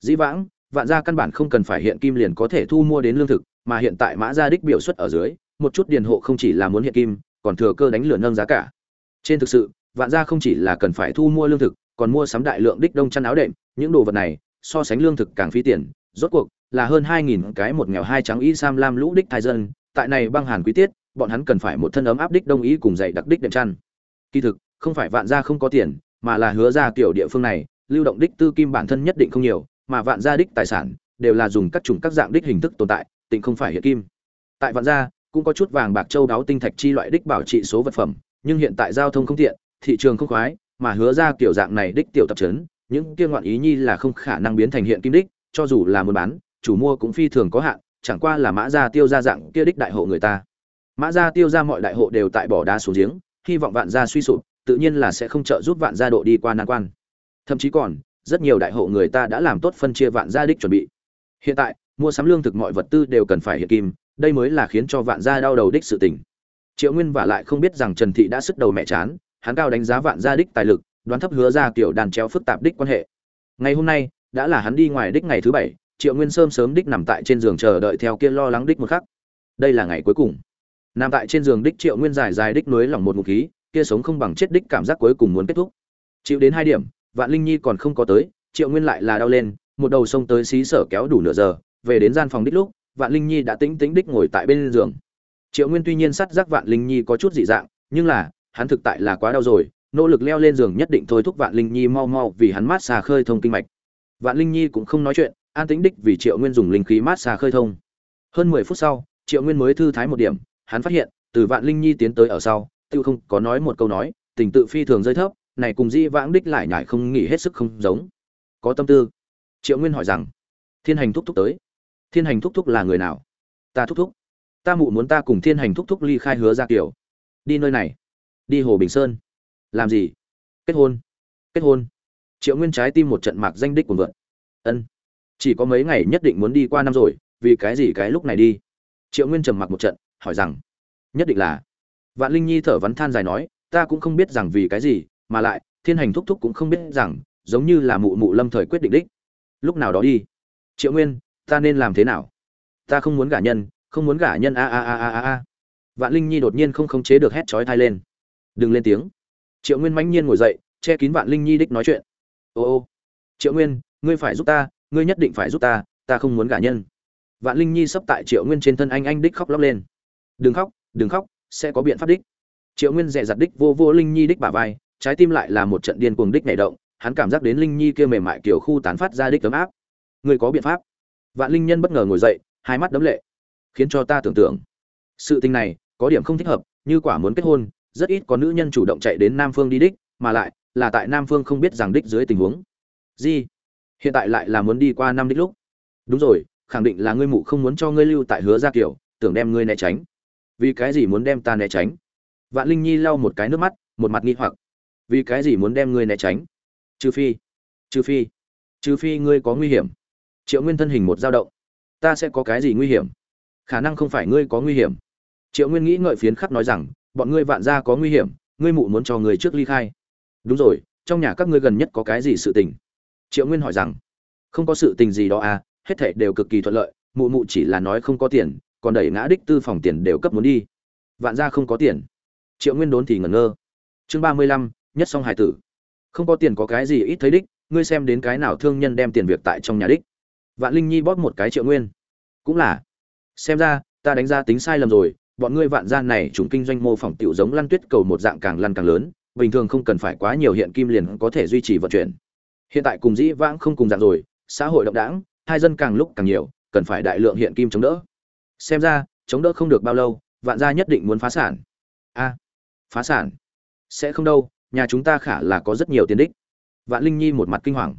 Dĩ vãng, vạn gia căn bản không cần phải hiện kim liền có thể thu mua đến lương thực, mà hiện tại mã gia đích biểu xuất ở dưới, một chút điền hộ không chỉ là muốn hiện kim, còn thừa cơ đánh lửa nâng giá cả. Trên thực sự vạn gia không chỉ là cần phải thu mua lương thực, còn mua sắm đại lượng đích đông chăn áo đệm, những đồ vật này, so sánh lương thực càng phí tiền, rốt cuộc là hơn hai nghìn cái một nghèo hai trắng y sam lam lũ đích thái dân, tại này băng hàn quý tiết, bọn hắn cần phải một thân ấm áp đích đông ý cùng dạy đặc đích đệm chăn. Kỳ thực, không phải vạn gia không có tiền, mà là hứa ra tiểu địa phương này, lưu động đích tư kim bản thân nhất định không nhiều, mà vạn gia đích tài sản đều là dùng các chủng các dạng đích hình thức tồn tại tình không phải hiện kim. Tại vạn gia, cũng có chút vàng bạc châu đáo tinh thạch chi loại đích bảo trị số vật phẩm, nhưng hiện tại giao thông không tiện thị trường không khoái, mà hứa ra kiểu dạng này đích tiểu tập trấn, những kia ngoạn ý nhi là không khả năng biến thành hiện kim đích, cho dù là muốn bán, chủ mua cũng phi thường có hạn, chẳng qua là mã gia tiêu gia dạng kia đích đại hộ người ta. Mã gia tiêu gia mọi đại hộ đều tại bỏ đá xuống giếng, hy vọng vạn gia suy sụp, tự nhiên là sẽ không trợ giúp vạn gia độ đi qua nan quan. Thậm chí còn, rất nhiều đại hộ người ta đã làm tốt phân chia vạn gia đích chuẩn bị. Hiện tại, mua sắm lương thực mọi vật tư đều cần phải hiện kim, đây mới là khiến cho vạn gia đau đầu đích sự tình. Triệu nguyên vả lại không biết rằng trần thị đã sức đầu mẹ chán hắn cao đánh giá vạn gia đích tài lực, đoán thấp hứa ra kiểu đàn chéo phức tạp đích quan hệ. Ngày hôm nay, đã là hắn đi ngoài đích ngày thứ bảy, triệu nguyên sớm sớm đích nằm tại trên giường chờ đợi theo kia lo lắng đích một khắc. Đây là ngày cuối cùng. Nằm tại trên giường đích triệu nguyên dài dài đích nuối lòng một ngụ khí, kia sống không bằng chết đích cảm giác cuối cùng muốn kết thúc. Chịu đến hai điểm, vạn linh nhi còn không có tới, triệu nguyên lại là đau lên, một đầu sông tới xí sở kéo đủ nửa giờ, về đến gian phòng đích lúc, vạn linh nhi đã tĩnh tĩnh đích ngồi tại bên giường. Triệu nguyên tuy nhiên sát giác vạn linh nhi có chút dị dạng, nhưng là hắn thực tại là quá đau rồi, nỗ lực leo lên giường nhất định thôi thúc vạn linh nhi mau mau vì hắn mát xa khơi thông kinh mạch. Vạn linh nhi cũng không nói chuyện, an tĩnh đích vì triệu nguyên dùng linh khí mát xa khơi thông. Hơn mười phút sau, triệu nguyên mới thư thái một điểm, hắn phát hiện, từ vạn linh nhi tiến tới ở sau tự không có nói một câu nói, tình tự phi thường rơi thấp, này cùng di vãng đích lại nhải không nghỉ hết sức không giống. Có tâm tư? Triệu nguyên hỏi rằng. Thiên hành thúc thúc tới. Thiên hành thúc thúc là người nào? Ta thúc thúc. Ta mụ muốn ta cùng thiên hành thúc thúc ly khai hứa ra kiểu. Đi nơi này đi hồ bình sơn. Làm gì? Kết hôn. Kết hôn. Triệu nguyên trái tim một trận mạc danh đích của vượn. Ân. Chỉ có mấy ngày nhất định muốn đi qua năm rồi, vì cái gì cái lúc này đi? Triệu nguyên trầm mặc một trận, hỏi rằng, nhất định là. Vạn linh nhi thở vắn than dài nói, ta cũng không biết rằng vì cái gì, mà lại, thiên hành thúc thúc cũng không biết rằng, giống như là mụ mụ lâm thời quyết định đích. Lúc nào đó đi. Triệu nguyên, ta nên làm thế nào? Ta không muốn gả nhân, không muốn gả nhân, a a a a a a. Vạn linh nhi đột nhiên không khống chế được hét chói thai lên đừng lên tiếng. Triệu nguyên mãnh nhiên ngồi dậy, che kín vạn linh nhi đích nói chuyện. Ô ô, triệu nguyên, ngươi phải giúp ta, ngươi nhất định phải giúp ta ta không muốn gả nhân. Vạn linh nhi sắp tại triệu nguyên trên thân anh anh đích khóc lóc lên. Đừng khóc đừng khóc, sẽ có biện pháp đích. Triệu nguyên dè dặt đích vô vô linh nhi đích bả vai, trái tim lại là một trận điên cuồng đích nhảy động, hắn cảm giác đến linh nhi kia mềm mại kiểu khu tán phát ra đích tấm áp. Ngươi có biện pháp. Vạn linh nhân bất ngờ ngồi dậy, hai mắt đấm lệ, khiến cho ta tưởng tượng. Sự tình này, có điểm không thích hợp, như quả muốn kết hôn rất ít có nữ nhân chủ động chạy đến nam phương đi đích, mà lại là tại nam phương không biết rằng đích dưới tình huống. Gì hiện tại lại là muốn đi qua năm đích lúc. Đúng rồi, khẳng định là ngươi mụ không muốn cho ngươi lưu tại hứa gia kiểu tưởng đem ngươi né tránh. Vì cái gì muốn đem ta né tránh? Vạn linh nhi lau một cái nước mắt, một mặt nghi hoặc. Vì cái gì muốn đem ngươi né tránh? Trừ phi trừ phi trừ phi ngươi có nguy hiểm. Triệu nguyên thân hình một dao động. Ta sẽ có cái gì nguy hiểm? Khả năng không phải ngươi có nguy hiểm. Triệu nguyên nghĩ ngợi phiến khắc nói rằng bọn ngươi vạn gia có nguy hiểm, ngươi mụ muốn cho người trước ly khai. Đúng rồi, trong nhà các ngươi gần nhất có cái gì sự tình? Triệu nguyên hỏi rằng, không có sự tình gì đó à hết thảy đều cực kỳ thuận lợi, mụ mụ chỉ là nói không có tiền, còn đẩy ngã đích tư phòng tiền đều cấp muốn đi. Vạn gia không có tiền. Triệu nguyên đốn thì ngẩn ngơ. Chương ba mươi lăm, nhất song hải tử. Không có tiền có cái gì ít thấy đích, ngươi xem đến cái nào thương nhân đem tiền việc tại trong nhà đích. Vạn linh nhi bóp một cái triệu nguyên. Cũng là, xem ra, ta đánh giá tính sai lầm rồi bọn ngươi vạn gia này chủng kinh doanh mô phỏng tiểu giống lăn tuyết cầu một dạng càng lăn càng lớn, bình thường không cần phải quá nhiều hiện kim liền có thể duy trì vận chuyển. Hiện tại cùng dĩ vãng không cùng dạng rồi, xã hội động đảng, hai dân càng lúc càng nhiều, cần phải đại lượng hiện kim chống đỡ. Xem ra, chống đỡ không được bao lâu, vạn gia nhất định muốn phá sản. A, phá sản? Sẽ không đâu, nhà chúng ta khả là có rất nhiều tiền đích. Vạn linh nhi một mặt kinh hoàng.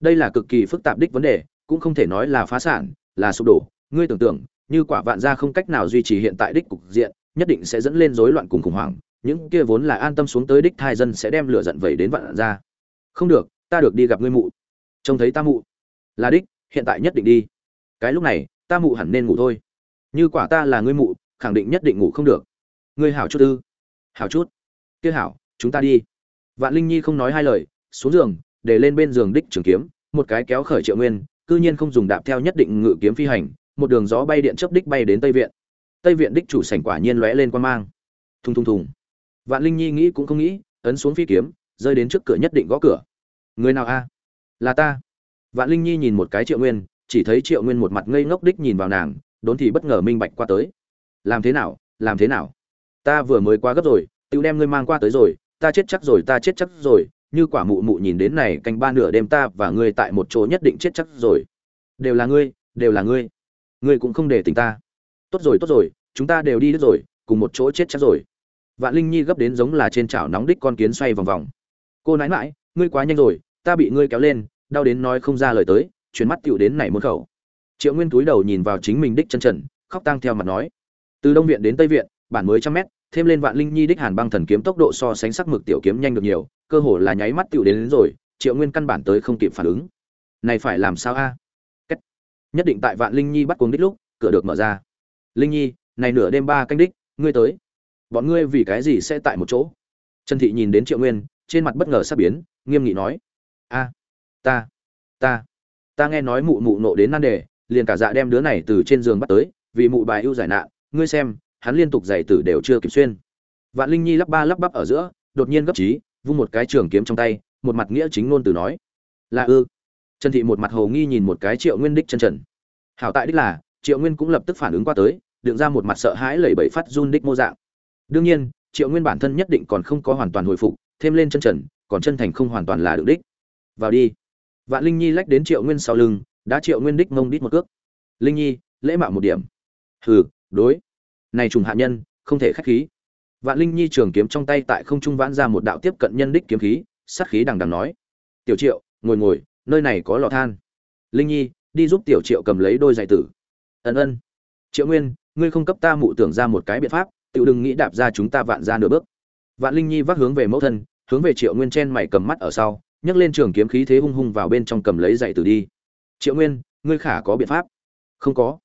Đây là cực kỳ phức tạp đích vấn đề, cũng không thể nói là phá sản, là sụp đổ. Ngươi tưởng tượng như quả vạn gia không cách nào duy trì hiện tại đích cục diện, nhất định sẽ dẫn lên rối loạn cùng khủng hoảng, những kia vốn là an tâm xuống tới đích thai dân sẽ đem lửa giận vẩy đến vạn gia. Không được, ta được đi gặp ngươi mụ. Trông thấy ta mụ. Là đích, hiện tại nhất định đi. Cái lúc này, ta mụ hẳn nên ngủ thôi. Như quả ta là ngươi mụ, khẳng định nhất định ngủ không được. Ngươi hảo chút ư? Hảo chút. Kia hảo, chúng ta đi. Vạn linh nhi không nói hai lời, xuống giường, để lên bên giường đích trường kiếm, một cái kéo khởi triệu nguyên, cư nhiên không dùng đạp theo nhất định ngự kiếm phi hành một đường gió bay điện chớp đích bay đến tây viện. Tây viện đích chủ sảnh quả nhiên lóe lên quan mang. Thùng thùng thùng. Vạn linh nhi nghĩ cũng không nghĩ, ấn xuống phi kiếm, rơi đến trước cửa nhất định gõ cửa. Người nào a? À? Là ta. Vạn linh nhi nhìn một cái triệu nguyên, chỉ thấy triệu nguyên một mặt ngây ngốc đích nhìn vào nàng, đốn thì bất ngờ minh bạch qua tới. Làm thế nào, làm thế nào? Ta vừa mới qua gấp rồi tự đem ngươi mang qua tới rồi, ta chết chắc rồi, ta chết chắc rồi, như quả mụ mụ nhìn đến này canh ba nửa đêm ta và ngươi tại một chỗ nhất định chết chắc rồi. Đều là ngươi, đều là ngươi ngươi cũng không để tình ta. Tốt rồi tốt rồi chúng ta đều đi đứt rồi cùng một chỗ chết chắc rồi. Vạn linh nhi gấp đến giống là trên chảo nóng đích con kiến xoay vòng vòng. Cô nãi mãi ngươi quá nhanh rồi ta bị ngươi kéo lên đau đến nói không ra lời tới chuyến mắt tựu đến nảy môn khẩu. Triệu nguyên túi đầu nhìn vào chính mình đích chân trần khóc tang theo mặt nói. Từ đông viện đến tây viện bản mới trăm mét thêm lên vạn linh nhi đích hàn băng thần kiếm tốc độ so sánh sắc mực tiểu kiếm nhanh được nhiều cơ hồ là nháy mắt tựu đến, đến rồi triệu nguyên căn bản tới không kịp phản ứng. Này phải làm sao a? Nhất định tại vạn linh nhi bắt cuồng đích lúc, cửa được mở ra. Linh nhi, này nửa đêm ba canh đích, ngươi tới. Bọn ngươi vì cái gì sẽ tại một chỗ? Trần thị nhìn đến triệu nguyên, trên mặt bất ngờ sắp biến, nghiêm nghị nói. A, ta ta ta nghe nói mụ mụ nộ đến nan đề, liền cả dạ đem đứa này từ trên giường bắt tới, vì mụ bài ưu giải nạn. Ngươi xem, hắn liên tục giày tử đều chưa kịp xuyên. Vạn linh nhi lắp ba lắp bắp ở giữa, đột nhiên gấp trí, vung một cái trường kiếm trong tay, một mặt nghĩa chính ngôn từ nói. Là ư? Trần thị một mặt hồ nghi nhìn một cái triệu nguyên đích chân trần. Hảo tại đích là, triệu nguyên cũng lập tức phản ứng qua tới, đựng ra một mặt sợ hãi lẩy bẩy phát run đích mô dạng. Đương nhiên, triệu nguyên bản thân nhất định còn không có hoàn toàn hồi phục, thêm lên chân trần, còn chân thành không hoàn toàn là được đích. Vào đi. Vạn linh nhi lách đến triệu nguyên sau lưng, đã triệu nguyên đích mông đít một cước. Linh nhi, lễ mạo một điểm. Hừ, đối. Này trùng hạ nhân, không thể khách khí. Vạn linh nhi trường kiếm trong tay tại không trung vãn ra một đạo tiếp cận nhân đích kiếm khí, sát khí đằng đằng nói. Tiểu triệu, ngồi ngồi nơi này có lò than. Linh nhi, đi giúp tiểu triệu cầm lấy đôi giày tử. Ân ân. Triệu nguyên, ngươi không cấp ta mụ tưởng ra một cái biện pháp tự đừng nghĩ đạp ra chúng ta vạn ra nửa bước. Vạn linh nhi vác hướng về mẫu thân, hướng về triệu nguyên chen mày cầm mắt ở sau, nhấc lên trường kiếm khí thế hung hung vào bên trong cầm lấy dạy tử đi. Triệu nguyên, ngươi khả có biện pháp? Không có.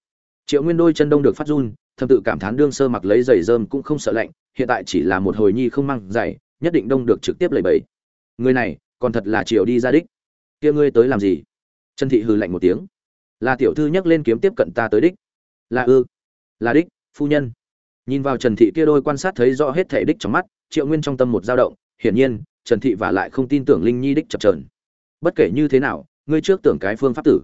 Triệu nguyên đôi chân đông được phát run, thầm tự cảm thán đương sơ mặc lấy giày rơm cũng không sợ lạnh, hiện tại chỉ là một hồi nhi không mang giày, nhất định đông được trực tiếp lầy bẫy người này, còn thật là chiều đi ra đích kia ngươi tới làm gì? Trần thị hừ lạnh một tiếng. Là tiểu thư nhắc lên kiếm tiếp cận ta tới đích. Là ư? Là đích, phu nhân. Nhìn vào trần thị kia đôi quan sát thấy rõ hết thể đích trong mắt, triệu nguyên trong tâm một dao động, hiển nhiên, trần thị và lại không tin tưởng linh nhi đích chập trờn bất kể như thế nào, ngươi trước tưởng cái phương pháp tử.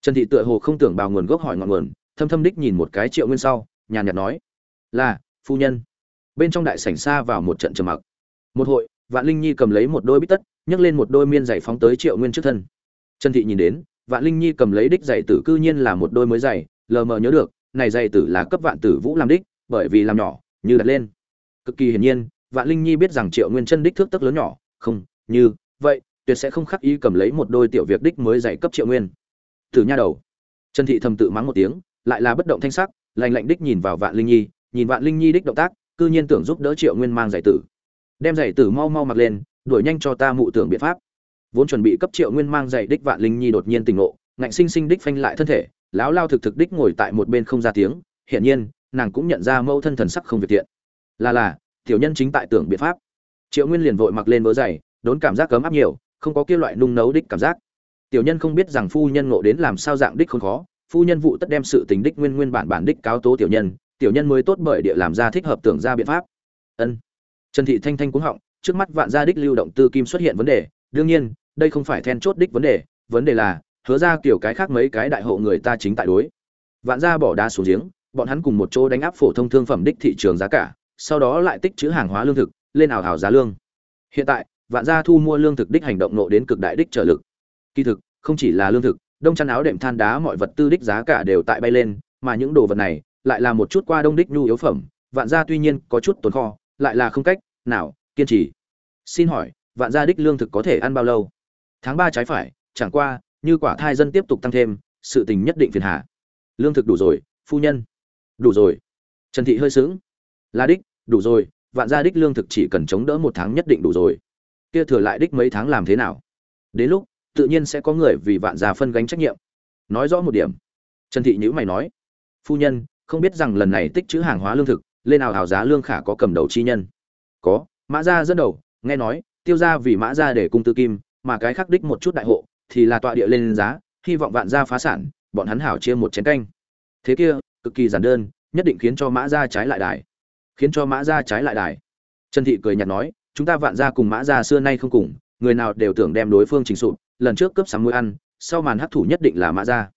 Trần thị tựa hồ không tưởng bào nguồn gốc hỏi ngọn nguồn, thâm thâm đích nhìn một cái triệu nguyên sau, nhàn nhạt nói, là, phu nhân. Bên trong đại sảnh xa vào một trận trầm mặc. Một hội, vạn linh nhi cầm lấy một đôi bít tất nhấc lên một đôi miên giày phóng tới triệu nguyên trước thân. Trần thị nhìn đến, vạn linh nhi cầm lấy đích giày tử cư nhiên là một đôi mới giày, lờ mờ nhớ được, này giày tử là cấp vạn tử vũ làm đích, bởi vì làm nhỏ, như đặt lên. Cực kỳ hiển nhiên, vạn linh nhi biết rằng triệu nguyên chân đích thước tấc lớn nhỏ, không, như, vậy, tuyệt sẽ không khắc ý cầm lấy một đôi tiểu việc đích mới giày cấp triệu nguyên. Từ nha đầu. Trần thị thầm tự mắng một tiếng, lại là bất động thanh sắc lành lạnh đích nhìn vào vạn linh nhi, nhìn vạn linh nhi đích động tác, cư nhiên tưởng giúp đỡ triệu nguyên mang giải tử. Đem giải tử mau mau mặc lên đuổi nhanh cho ta mụ tưởng biện pháp. Vốn chuẩn bị cấp triệu nguyên mang giày đích vạn linh nhi đột nhiên tỉnh ngộ, ngạnh sinh sinh đích phanh lại thân thể lão lao thực thực đích ngồi tại một bên không ra tiếng, hiển nhiên, nàng cũng nhận ra mâu thân thần sắc không việc tiện. Là là, tiểu nhân chính tại tưởng biện pháp. Triệu nguyên liền vội mặc lên vớ giày, đốn cảm giác cấm áp nhiều, không có kia loại nung nấu đích cảm giác. Tiểu nhân không biết rằng phu nhân ngộ đến làm sao dạng đích không khó, phu nhân vụ tất đem sự tình đích nguyên nguyên bản bản đích cáo tố tiểu nhân tiểu nhân mới tốt bởi địa làm ra thích hợp tưởng ra biện pháp. Ân. Trần thị thanh thanh cũng họng trước mắt vạn gia đích lưu động tư kim xuất hiện vấn đề. Đương nhiên, đây không phải then chốt đích vấn đề. Vấn đề là, hứa ra kiểu cái khác mấy cái đại hộ người ta chính tại đối. Vạn gia bỏ đá xuống giếng, bọn hắn cùng một chỗ đánh áp phổ thông thương phẩm đích thị trường giá cả, sau đó lại tích trữ hàng hóa lương thực, lên ảo hảo giá lương. Hiện tại, vạn gia thu mua lương thực đích hành động nộ đến cực đại đích trở lực. Kỳ thực, không chỉ là lương thực, đông chăn áo đệm than đá mọi vật tư đích giá cả đều tại bay lên, mà những đồ vật này, lại là một chút qua đông đích nhu yếu phẩm. Vạn gia tuy nhiên có chút tồn kho, lại là không cách nào kiên trì. Xin hỏi, vạn gia đích lương thực có thể ăn bao lâu? Tháng ba trái phải, chẳng qua, như quả thai dân tiếp tục tăng thêm, sự tình nhất định phiền hà. Lương thực đủ rồi, phu nhân. Đủ rồi. Trần thị hơi sướng là đích, đủ rồi, vạn gia đích lương thực chỉ cần chống đỡ một tháng nhất định đủ rồi. Kia thừa lại đích mấy tháng làm thế nào? Đến lúc, tự nhiên sẽ có người vì vạn gia phân gánh trách nhiệm. Nói rõ một điểm. Trần thị nhữ mày nói. Phu nhân, không biết rằng lần này tích trữ hàng hóa lương thực, lên nào hào giá lương khả có cầm đầu chi nhân? Có mã gia dẫn đầu, nghe nói, tiêu ra vì mã gia để cung tư kim, mà cái khắc đích một chút đại hộ, thì là tọa địa lên giá, hy vọng vạn gia phá sản, bọn hắn hảo chia một chén canh. Thế kia, cực kỳ giản đơn, nhất định khiến cho mã gia trái lại đài. Khiến cho mã gia trái lại đài. Trần thị cười nhạt nói, chúng ta vạn gia cùng mã gia xưa nay không cùng, người nào đều tưởng đem đối phương chỉnh sụp, lần trước cướp sắm muối ăn, sau màn hấp thủ nhất định là mã gia.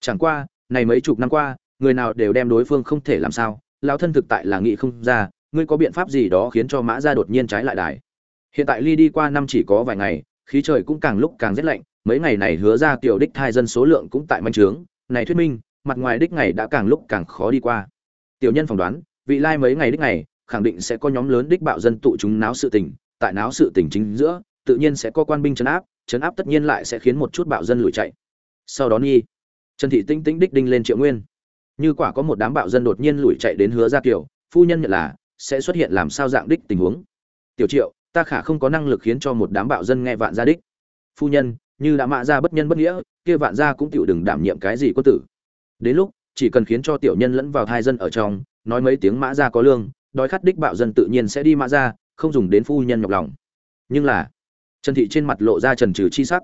Chẳng qua, này mấy chục năm qua, người nào đều đem đối phương không thể làm sao, lão thân thực tại là nghị không ra ngươi có biện pháp gì đó khiến cho mã ra đột nhiên trái lại đài? Hiện tại ly đi qua năm chỉ có vài ngày, khí trời cũng càng lúc càng rét lạnh, mấy ngày này hứa ra tiểu đích thai dân số lượng cũng tại manh trướng. Này thuyết minh, mặt ngoài đích ngày đã càng lúc càng khó đi qua. Tiểu nhân phỏng đoán, vị lai mấy ngày đích ngày, khẳng định sẽ có nhóm lớn đích bạo dân tụ chúng náo sự tình. Tại náo sự tình chính giữa, tự nhiên sẽ có quan binh chấn áp chấn áp tất nhiên lại sẽ khiến một chút bạo dân lùi chạy. Sau đó nghi, trần thị tinh tĩnh đích đinh lên triệu nguyên. Như quả có một đám bạo dân đột nhiên lùi chạy đến hứa ra kiểu phu nhân nhận là sẽ xuất hiện làm sao dạng đích tình huống. Tiểu triệu, ta khả không có năng lực khiến cho một đám bạo dân nghe vạn gia đích. Phu nhân, như đã mạ ra bất nhân bất nghĩa, kia vạn gia cũng tiểu đừng đảm nhiệm cái gì quân tử. Đến lúc, chỉ cần khiến cho tiểu nhân lẫn vào hai dân ở trong, nói mấy tiếng mã gia có lương, đói khát đích bạo dân tự nhiên sẽ đi mã gia không dùng đến phu nhân nhọc lòng. Nhưng là, trần thị trên mặt lộ ra trần trừ chi sắc.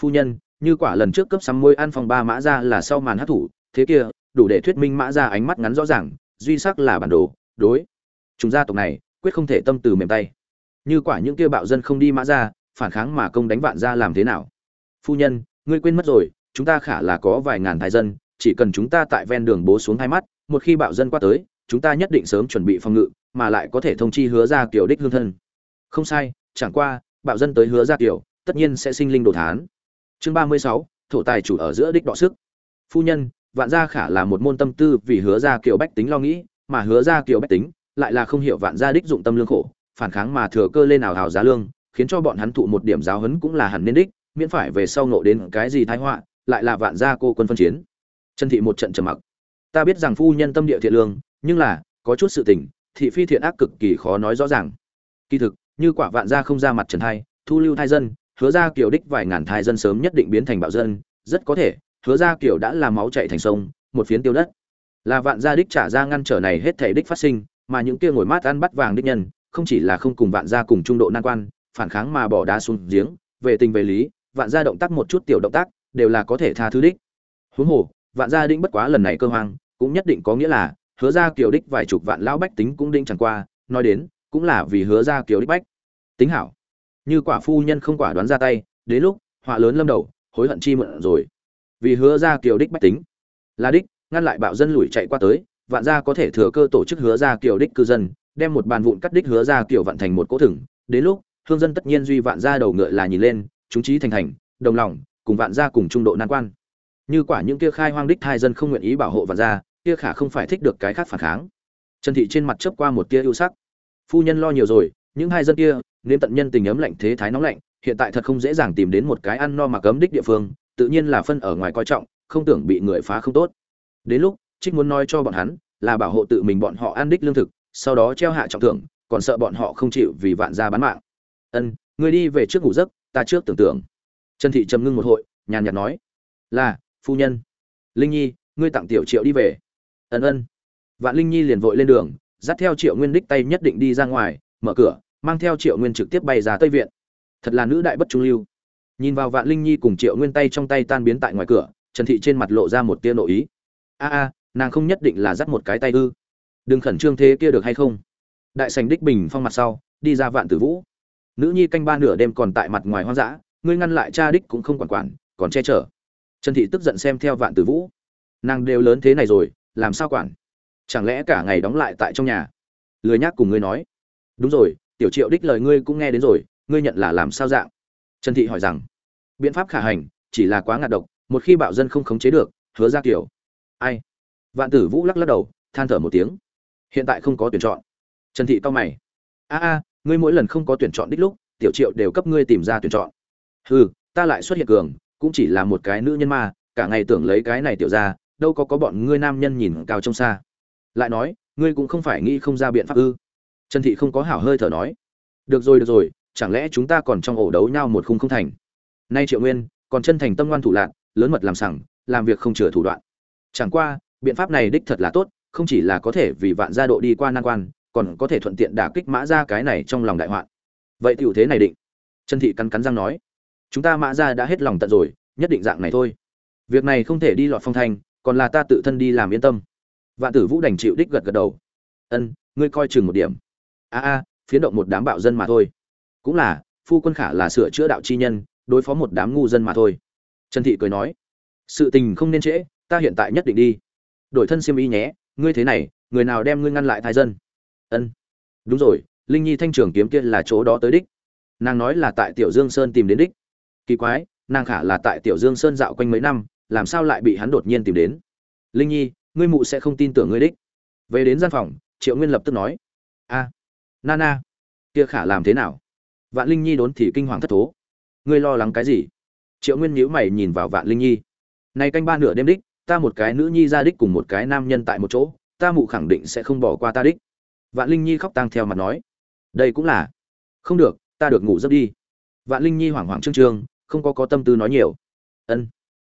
Phu nhân, như quả lần trước cấp sắm môi ăn phòng ba mã gia là sau màn hát thủ, thế kia, đủ để thuyết minh mã gia ánh mắt ngắn rõ ràng, duy sắc là bản đồ, đối chúng gia tộc này, quyết không thể tâm từ mềm tay. Như quả những kia bạo dân không đi mã ra, phản kháng mà công đánh vạn gia làm thế nào? Phu nhân, ngươi quên mất rồi, chúng ta khả là có vài ngàn thái dân, chỉ cần chúng ta tại ven đường bố xuống hai mắt, một khi bạo dân qua tới, chúng ta nhất định sớm chuẩn bị phòng ngự, mà lại có thể thông chi hứa ra kiểu đích hương thân. Không sai, chẳng qua, bạo dân tới hứa ra kiểu, tất nhiên sẽ sinh linh đồ thán. Chương ba mươi sáu, thổ tài chủ ở giữa đích đọ sức. Phu nhân, vạn gia khả là một môn tâm tư vì hứa ra kiểu bách tính lo nghĩ, mà hứa ra kiểu bách tính lại là không hiểu vạn gia đích dụng tâm lương khổ, phản kháng mà thừa cơ lên nào hào giá lương, khiến cho bọn hắn thụ một điểm giáo hấn cũng là hẳn nên đích, miễn phải về sau nộ đến cái gì thái họa, lại là vạn gia cô quân phân chiến. Trần thị một trận trầm mặc. Ta biết rằng phu nhân tâm địa thiện lương, nhưng là, có chút sự tình, thị phi thiện ác cực kỳ khó nói rõ ràng. Kỳ thực, như quả vạn gia không ra mặt trần thai thu lưu thai dân, hứa ra kiểu đích vài ngàn thai dân sớm nhất định biến thành bạo dân, rất có thể, hứa ra kiểu đã làm máu chạy thành sông, một phiến tiêu đất. Là vạn gia đích trả ra ngăn trở này hết thể đích phát sinh mà những kia ngồi mát ăn bắt vàng đích nhân, không chỉ là không cùng vạn gia cùng trung độ nan quan, phản kháng mà bỏ đá xuống giếng, về tình về lý, vạn gia động tác một chút tiểu động tác, đều là có thể tha thứ đích. Huống hồ, vạn gia định bất quá lần này cơ hoang, cũng nhất định có nghĩa là, hứa ra kiều đích vài chục vạn lão bách tính cũng đinh chẳng qua, nói đến, cũng là vì hứa ra kiều đích bách. Tính hảo. Như quả phu nhân không quả đoán ra tay, đến lúc, họa lớn lâm đầu, hối hận chi mượn rồi. Vì hứa ra kiều đích bách tính. Là đích, ngăn lại bạo dân lùi chạy qua tới vạn gia có thể thừa cơ tổ chức hứa ra kiểu đích cư dân, đem một bàn vụn cắt đích hứa ra kiểu vạn thành một cỗ thửng đến lúc, hương dân tất nhiên duy vạn gia đầu ngựa là nhìn lên, chúng trí thành thành, đồng lòng, cùng vạn gia cùng trung độ nan quan. Như quả những kia khai hoang đích thai dân không nguyện ý bảo hộ vạn gia, kia khả không phải thích được cái khác phản kháng. Trần thị trên mặt chớp qua một tia ưu sắc. Phu nhân lo nhiều rồi, những hai dân kia, nên tận nhân tình ấm lạnh thế thái nóng lạnh, hiện tại thật không dễ dàng tìm đến một cái ăn no mà cấm đích địa phương, tự nhiên là phân ở ngoài coi trọng, không tưởng bị người phá không tốt. Đến lúc trích muốn nói cho bọn hắn là bảo hộ tự mình bọn họ ăn đích lương thực, sau đó treo hạ trọng thưởng, còn sợ bọn họ không chịu vì vạn gia bán mạng. Ân người đi về trước ngủ giấc, ta trước tưởng tượng. Trần thị trầm ngưng một hội, nhàn nhạt nói, là, phu nhân. Linh nhi, ngươi tặng tiểu triệu đi về. Ân ân. Vạn linh nhi liền vội lên đường, dắt theo triệu nguyên đích tay nhất định đi ra ngoài, mở cửa, mang theo triệu nguyên trực tiếp bay ra tây viện. Thật là nữ đại bất trung lưu. Nhìn vào vạn linh nhi cùng triệu nguyên tay trong tay tan biến tại ngoài cửa, trần thị trên mặt lộ ra một tia nội ý. A a nàng không nhất định là dắt một cái tay ư. Đừng khẩn trương thế kia được hay không? Đại sành đích bình phong mặt sau, đi ra vạn tử vũ. Nữ nhi canh ba nửa đêm còn tại mặt ngoài hoang dã, ngươi ngăn lại cha đích cũng không quản quản, còn che chở. Trần thị tức giận xem theo vạn tử vũ. Nàng đều lớn thế này rồi, làm sao quản? Chẳng lẽ cả ngày đóng lại tại trong nhà? Lười nhác cùng ngươi nói. Đúng rồi, tiểu triệu đích lời ngươi cũng nghe đến rồi, ngươi nhận là làm sao dạng? Trần thị hỏi rằng. Biện pháp khả hành, chỉ là quá ngạt độc, một khi bạo dân không khống chế được, hứa ra kiểu. Ai? Vạn tử vũ lắc lắc đầu, than thở một tiếng. Hiện tại không có tuyển chọn. Trần thị to mày. A a, ngươi mỗi lần không có tuyển chọn đích lúc, tiểu triệu đều cấp ngươi tìm ra tuyển chọn. Hừ, ta lại xuất hiện cường, cũng chỉ là một cái nữ nhân ma, cả ngày tưởng lấy cái này tiểu ra, đâu có có bọn ngươi nam nhân nhìn cao trông xa. Lại nói, ngươi cũng không phải nghĩ không ra biện pháp ư? Trần thị không có hảo hơi thở nói. Được rồi được rồi, chẳng lẽ chúng ta còn trong ổ đấu nhau một khung không thành? Nay triệu nguyên, còn chân thành tâm ngoan thủ lạc lớn mật làm sẳng làm việc không chừa thủ đoạn. Chẳng qua biện pháp này đích thật là tốt, không chỉ là có thể vì vạn gia độ đi qua nan quan, còn có thể thuận tiện đả kích mã ra cái này trong lòng đại hoạn. Vậy tiểu thế này định. Trần thị cắn cắn răng nói, chúng ta mã ra đã hết lòng tận rồi, nhất định dạng này thôi. Việc này không thể đi lọt phong thanh, còn là ta tự thân đi làm yên tâm. Vạn tử vũ đành chịu đích gật gật đầu. Ân, ngươi coi chừng một điểm. A a, phiến động một đám bạo dân mà thôi. Cũng là, phu quân khả là sửa chữa đạo chi nhân, đối phó một đám ngu dân mà thôi. Trần thị cười nói, sự tình không nên trễ, ta hiện tại nhất định đi đổi thân xiêm y nhé, ngươi thế này, người nào đem ngươi ngăn lại thái dân? Ân. Đúng rồi, linh nhi thanh trường kiếm kia là chỗ đó tới đích. Nàng nói là tại tiểu dương sơn tìm đến đích. Kỳ quái, nàng khả là tại tiểu dương sơn dạo quanh mấy năm, làm sao lại bị hắn đột nhiên tìm đến? Linh nhi, ngươi mụ sẽ không tin tưởng ngươi đích. Về đến gian phòng, triệu nguyên lập tức nói. A nana kia khả làm thế nào? Vạn linh nhi đốn thì kinh hoàng thất thố. Ngươi lo lắng cái gì? Triệu nguyên nhíu mày nhìn vào vạn linh nhi. Nay canh ba nửa đêm đích ta một cái nữ nhi ra đích cùng một cái nam nhân tại một chỗ, ta mụ khẳng định sẽ không bỏ qua ta đích. Vạn linh nhi khóc tang theo mặt nói. Đây cũng là. Không được, ta được ngủ giấc đi. Vạn linh nhi hoảng hoảng trương trương, không có có tâm tư nói nhiều. Ân.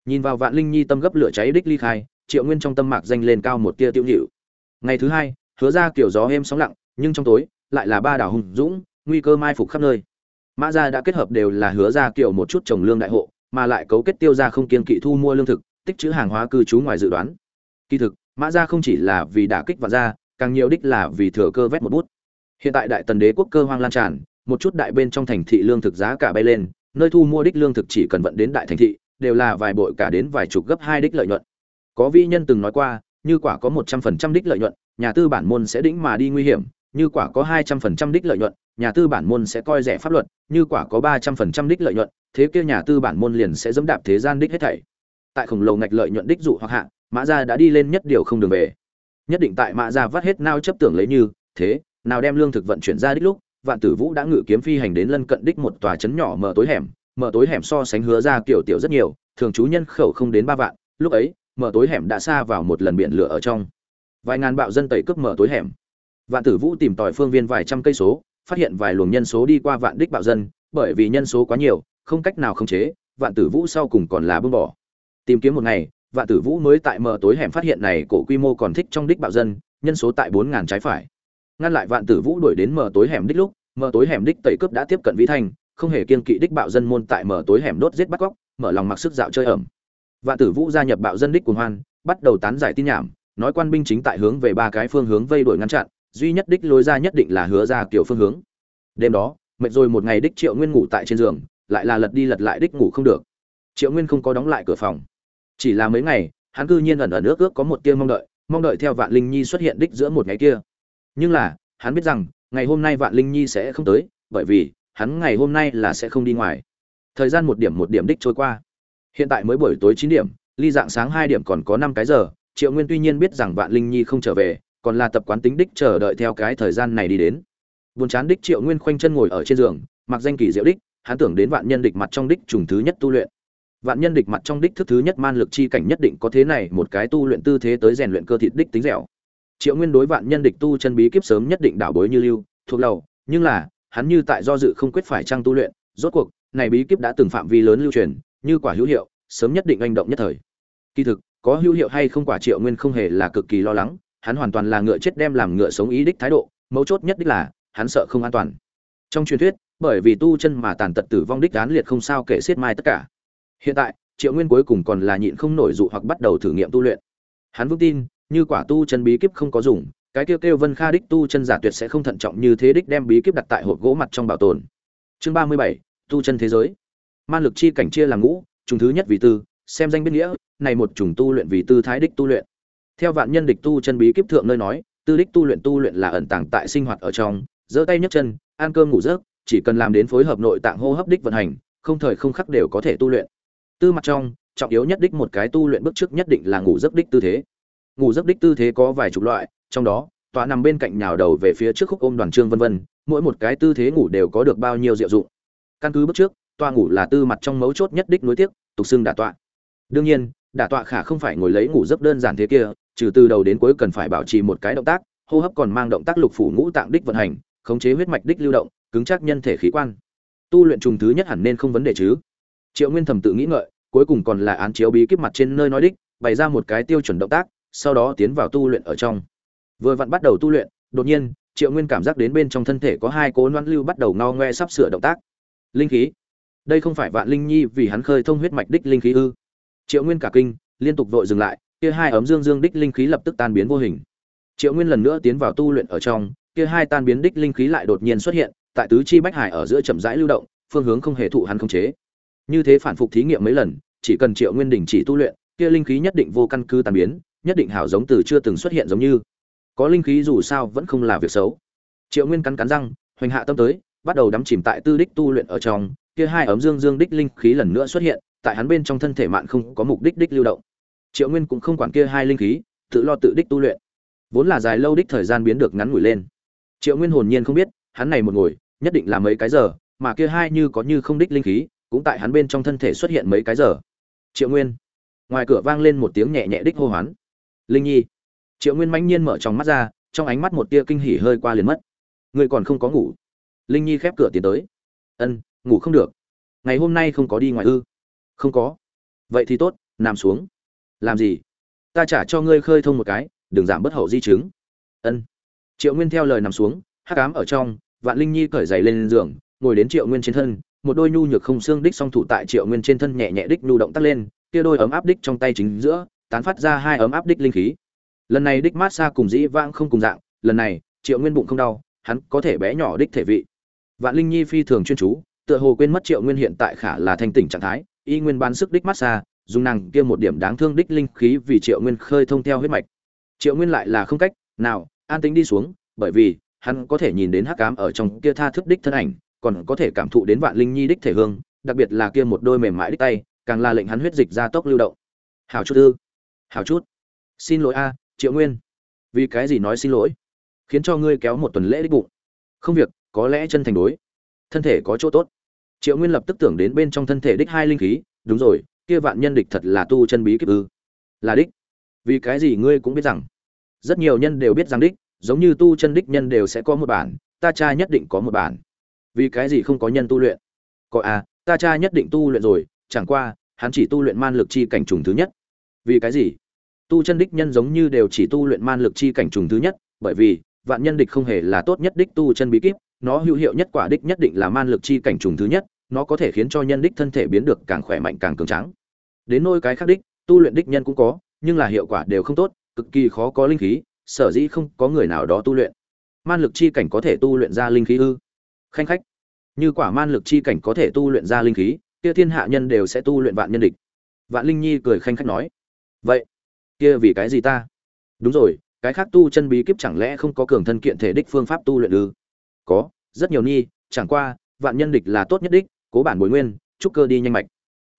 Nhìn vào vạn linh nhi tâm gấp lửa cháy đích ly khai, triệu nguyên trong tâm mạc danh lên cao một tia tiêu nhịu ngày thứ hai, hứa ra kiểu gió êm sóng lặng, nhưng trong tối, lại là ba đảo hùng dũng, nguy cơ mai phục khắp nơi. Mã gia đã kết hợp đều là hứa ra kiểu một chút trồng lương đại hộ, mà lại cấu kết tiêu ra không kiên kỵ thu mua lương thực tích trữ hàng hóa cư trú ngoài dự đoán. Kỳ thực, mã gia không chỉ là vì đả kích vạn gia, càng nhiều đích là vì thừa cơ vét một bút. Hiện tại đại tần đế quốc cơ hoang lan tràn, một chút đại bên trong thành thị lương thực giá cả bay lên, nơi thu mua đích lương thực chỉ cần vận đến đại thành thị, đều là vài bội cả đến vài chục gấp hai đích lợi nhuận. Có vi nhân từng nói qua, như quả có một trăm phần trăm đích lợi nhuận, nhà tư bản môn sẽ đĩnh mà đi nguy hiểm, như quả có hai trăm phần trăm đích lợi nhuận, nhà tư bản môn sẽ coi rẻ pháp luật, như quả có ba trăm phần trăm đích lợi nhuận, thế kia nhà tư bản môn liền sẽ dẫm đạp thế gian đích hết thảy tại khổng lồ ngạch lợi nhuận đích dụ hoặc hạ, mã gia đã đi lên nhất điều không đường về. Nhất định tại mã gia vắt hết nao chấp tưởng lấy như thế, nào đem lương thực vận chuyển ra đích lúc, vạn tử vũ đã ngự kiếm phi hành đến lân cận đích một tòa trấn nhỏ mở tối hẻm, mở tối hẻm so sánh hứa ra kiểu tiểu rất nhiều, thường trú nhân khẩu không đến ba vạn, lúc ấy, mở tối hẻm đã xa vào một lần biển lửa ở trong. Vài ngàn bạo dân tẩy cướp mở tối hẻm. Vạn tử vũ tìm tòi phương viên vài trăm cây số, phát hiện vài luồng nhân số đi qua vạn đích bạo dân, bởi vì nhân số quá nhiều, không cách nào khống chế, vạn tử vũ sau cùng còn là bưng bỏ tìm kiếm một ngày vạn tử vũ mới tại mờ tối hẻm phát hiện này cổ quy mô còn thích trong đích bạo dân, nhân số tại bốn ngàn trái phải. Ngăn lại vạn tử vũ đuổi đến mờ tối hẻm đích lúc, mờ tối hẻm đích tẩy cướp đã tiếp cận vĩ thanh không hề kiên kỵ đích bạo dân môn tại mờ tối hẻm đốt giết bắt cóc, mở lòng mặc sức dạo chơi ẩm. Vạn tử vũ gia nhập bạo dân đích cuồng hoan, bắt đầu tán giải tin nhảm, nói quan binh chính tại hướng về ba cái phương hướng vây đuổi ngăn chặn, duy nhất đích lối ra nhất định là hứa ra kiểu phương hướng. Đêm đó, mệt rồi một ngày đích triệu nguyên ngủ tại trên giường, lại là lật đi lật lại đích ngủ không được. Triệu nguyên không có đóng lại cửa phòng chỉ là mấy ngày, hắn cư nhiên ẩn ẩn ước ước có một tia mong đợi mong đợi theo vạn linh nhi xuất hiện đích giữa một ngày kia. Nhưng là, hắn biết rằng, ngày hôm nay vạn linh nhi sẽ không tới, bởi vì, hắn ngày hôm nay là sẽ không đi ngoài. Thời gian một điểm một điểm đích trôi qua. Hiện tại mới buổi tối chín điểm, ly dạng sáng hai điểm còn có năm cái giờ, triệu nguyên tuy nhiên biết rằng vạn linh nhi không trở về, còn là tập quán tính đích chờ đợi theo cái thời gian này đi đến. Buồn chán đích triệu nguyên khoanh chân ngồi ở trên giường, mặc danh kỳ diệu đích, hắn tưởng đến vạn nhân địch mặt trong đích trùng thứ nhất tu luyện vạn nhân địch mặt trong đích thức thứ nhất man lực chi cảnh nhất định có thế này một cái tu luyện tư thế tới rèn luyện cơ thịt đích tính dẻo. Triệu nguyên đối vạn nhân địch tu chân bí kíp sớm nhất định đảo bối như lưu, thuộc lầu, nhưng là, hắn như tại do dự không quyết phải trang tu luyện, rốt cuộc, này bí kíp đã từng phạm vi lớn lưu truyền, như quả hữu hiệu, sớm nhất định hành động nhất thời. Kỳ thực, có hữu hiệu hay không quả triệu nguyên không hề là cực kỳ lo lắng, hắn hoàn toàn là ngựa chết đem làm ngựa sống ý đích thái độ, mấu chốt nhất đích là, hắn sợ không an toàn. Trong truyền thuyết, bởi vì tu chân mà tàn tật tử vong đích án liệt không sao kể xiết mai tất cả hiện tại, triệu nguyên cuối cùng còn là nhịn không nổi dụ hoặc bắt đầu thử nghiệm tu luyện. Hắn vững tin, như quả tu chân bí kíp không có dùng, cái kêu kêu vân kha đích tu chân giả tuyệt sẽ không thận trọng như thế đích đem bí kíp đặt tại hộp gỗ mặt trong bảo tồn. Chương ba mươi bảy, tu chân thế giới. Man lực chi cảnh chia làm ngũ, trùng thứ nhất vì tư, xem danh biết nghĩa, này một chủng tu luyện vì tư thái đích tu luyện. Theo vạn nhân địch tu chân bí kíp thượng nơi nói, tư đích tu luyện tu luyện là ẩn tàng tại sinh hoạt ở trong, giơ tay nhấc chân, ăn cơm ngủ giấc, chỉ cần làm đến phối hợp nội tạng hô hấp đích vận hành, không thời không khắc đều có thể tu luyện tư mặt trong, trọng yếu nhất đích một cái tu luyện bước trước nhất định là ngủ giấc đích tư thế. Ngủ giấc đích tư thế có vài chục loại, trong đó, tọa nằm bên cạnh nhào đầu về phía trước khúc ôm đoàn trương vân vân, mỗi một cái tư thế ngủ đều có được bao nhiêu diệu dụng. Căn cứ bước trước toa ngủ là tư mặt trong mấu chốt nhất đích nối tiếc tục xưng đả tọa. Đương nhiên, đả tọa khả không phải ngồi lấy ngủ giấc đơn giản thế kia, trừ từ đầu đến cuối cần phải bảo trì một cái động tác, hô hấp còn mang động tác lục phủ ngũ tạng đích vận hành, khống chế huyết mạch đích lưu động, cứng chắc nhân thể khí quan. Tu luyện trùng thứ nhất hẳn nên không vấn đề chứ. Triệu nguyên thầm tự nghĩ ngợi cuối cùng còn là án chiếu bí kíp mặt trên nơi nói đích, bày ra một cái tiêu chuẩn động tác, sau đó tiến vào tu luyện ở trong. Vừa vặn bắt đầu tu luyện, đột nhiên, triệu nguyên cảm giác đến bên trong thân thể có hai cố loan lưu bắt đầu ngao ngoe sắp sửa động tác. Linh khí. Đây không phải vạn linh nhi vì hắn khơi thông huyết mạch đích linh khí ư? Triệu nguyên cả kinh, liên tục vội dừng lại, kia hai ấm dương dương đích linh khí lập tức tan biến vô hình. Triệu nguyên lần nữa tiến vào tu luyện ở trong, kia hai tan biến đích linh khí lại đột nhiên xuất hiện, tại tứ chi bách hải ở giữa chậm rãi lưu động, phương hướng không hề thụ hắn khống chế như thế phản phục thí nghiệm mấy lần, chỉ cần triệu nguyên đình chỉ tu luyện, kia linh khí nhất định vô căn cứ tan biến, nhất định hảo giống từ chưa từng xuất hiện giống như. Có linh khí dù sao vẫn không là việc xấu. Triệu nguyên cắn cắn răng, hoành hạ tâm tới, bắt đầu đắm chìm tại tư đích tu luyện ở trong, kia hai ấm dương dương đích linh khí lần nữa xuất hiện, tại hắn bên trong thân thể mạn không có mục đích đích lưu động. Triệu nguyên cũng không quản kia hai linh khí, tự lo tự đích tu luyện. Vốn là dài lâu đích thời gian biến được ngắn ngủi lên. Triệu nguyên hồn nhiên không biết, hắn này một ngồi, nhất định là mấy cái giờ, mà kia hai như có như không đích linh khí cũng tại hắn bên trong thân thể xuất hiện mấy cái giờ. Triệu nguyên. Ngoài cửa vang lên một tiếng nhẹ nhẹ đích hô hoán. Linh nhi. Triệu nguyên mãnh nhiên mở trong mắt ra, trong ánh mắt một tia kinh hỉ hơi qua liền mất. Người còn không có ngủ. Linh nhi khép cửa tiến tới. Ân, ngủ không được. Ngày hôm nay không có đi ngoài ư? Không có. Vậy thì tốt, nằm xuống. Làm gì? Ta trả cho ngươi khơi thông một cái, đừng giảm bất hậu di chứng. Ân. Triệu nguyên theo lời nằm xuống, hắc ám ở trong, vạn linh nhi cởi giày lên giường, ngồi đến triệu nguyên trên thân một đôi nhu nhược không xương đích song thủ tại triệu nguyên trên thân nhẹ nhẹ đích nhu động tắt lên, kia đôi ấm áp đích trong tay chính giữa, tán phát ra hai ấm áp đích linh khí. Lần này đích mát xa cùng dĩ vãng không cùng dạng, lần này, triệu nguyên bụng không đau, hắn có thể bé nhỏ đích thể vị. Vạn linh nhi phi thường chuyên chú, tựa hồ quên mất triệu nguyên hiện tại khả là thanh tỉnh trạng thái, y nguyên bán sức đích mát xa, dùng nàng kia một điểm đáng thương đích linh khí vì triệu nguyên khơi thông theo huyết mạch. Triệu nguyên lại là không cách nào, an tính đi xuống, bởi vì, hắn có thể nhìn đến hắc cám ở trong kia tha thức đích thân ảnh còn có thể cảm thụ đến vạn linh nhi đích thể hương, đặc biệt là kia một đôi mềm mại đích tay, càng là lệnh hắn huyết dịch ra tốc lưu động. Hảo chút ư? Hảo chút. Xin lỗi a, triệu nguyên. Vì cái gì nói xin lỗi? Khiến cho ngươi kéo một tuần lễ đích bụng. Không việc, có lẽ chân thành đối. Thân thể có chỗ tốt. Triệu nguyên lập tức tưởng đến bên trong thân thể đích hai linh khí. Đúng rồi, kia vạn nhân địch thật là tu chân bí kíp ư. Là đích. Vì cái gì ngươi cũng biết rằng, rất nhiều nhân đều biết rằng đích, giống như tu chân đích nhân đều sẽ có một bản, ta cha nhất định có một bản vì cái gì không có nhân tu luyện? Có à ta cha nhất định tu luyện rồi, chẳng qua, hắn chỉ tu luyện man lực chi cảnh trùng thứ nhất. Vì cái gì? Tu chân đích nhân giống như đều chỉ tu luyện man lực chi cảnh trùng thứ nhất, bởi vì, vạn nhân địch không hề là tốt nhất đích tu chân bí kíp, nó hữu hiệu nhất quả đích nhất định là man lực chi cảnh trùng thứ nhất, nó có thể khiến cho nhân đích thân thể biến được càng khỏe mạnh càng cường tráng. Đến nôi cái khác đích, tu luyện đích nhân cũng có, nhưng là hiệu quả đều không tốt, cực kỳ khó có linh khí, sở dĩ không có người nào đó tu luyện. Man lực chi cảnh có thể tu luyện ra linh khí ư? Khanh khách. Như quả man lực chi cảnh có thể tu luyện ra linh khí, kia thiên hạ nhân đều sẽ tu luyện vạn nhân địch. Vạn linh nhi cười khanh khách nói, vậy, kia vì cái gì ta? Đúng rồi, cái khác tu chân bí kíp chẳng lẽ không có cường thân kiện thể đích phương pháp tu luyện ư? Có, rất nhiều nhi, chẳng qua, vạn nhân địch là tốt nhất đích, cố bản bồi nguyên trúc cơ đi nhanh mạch.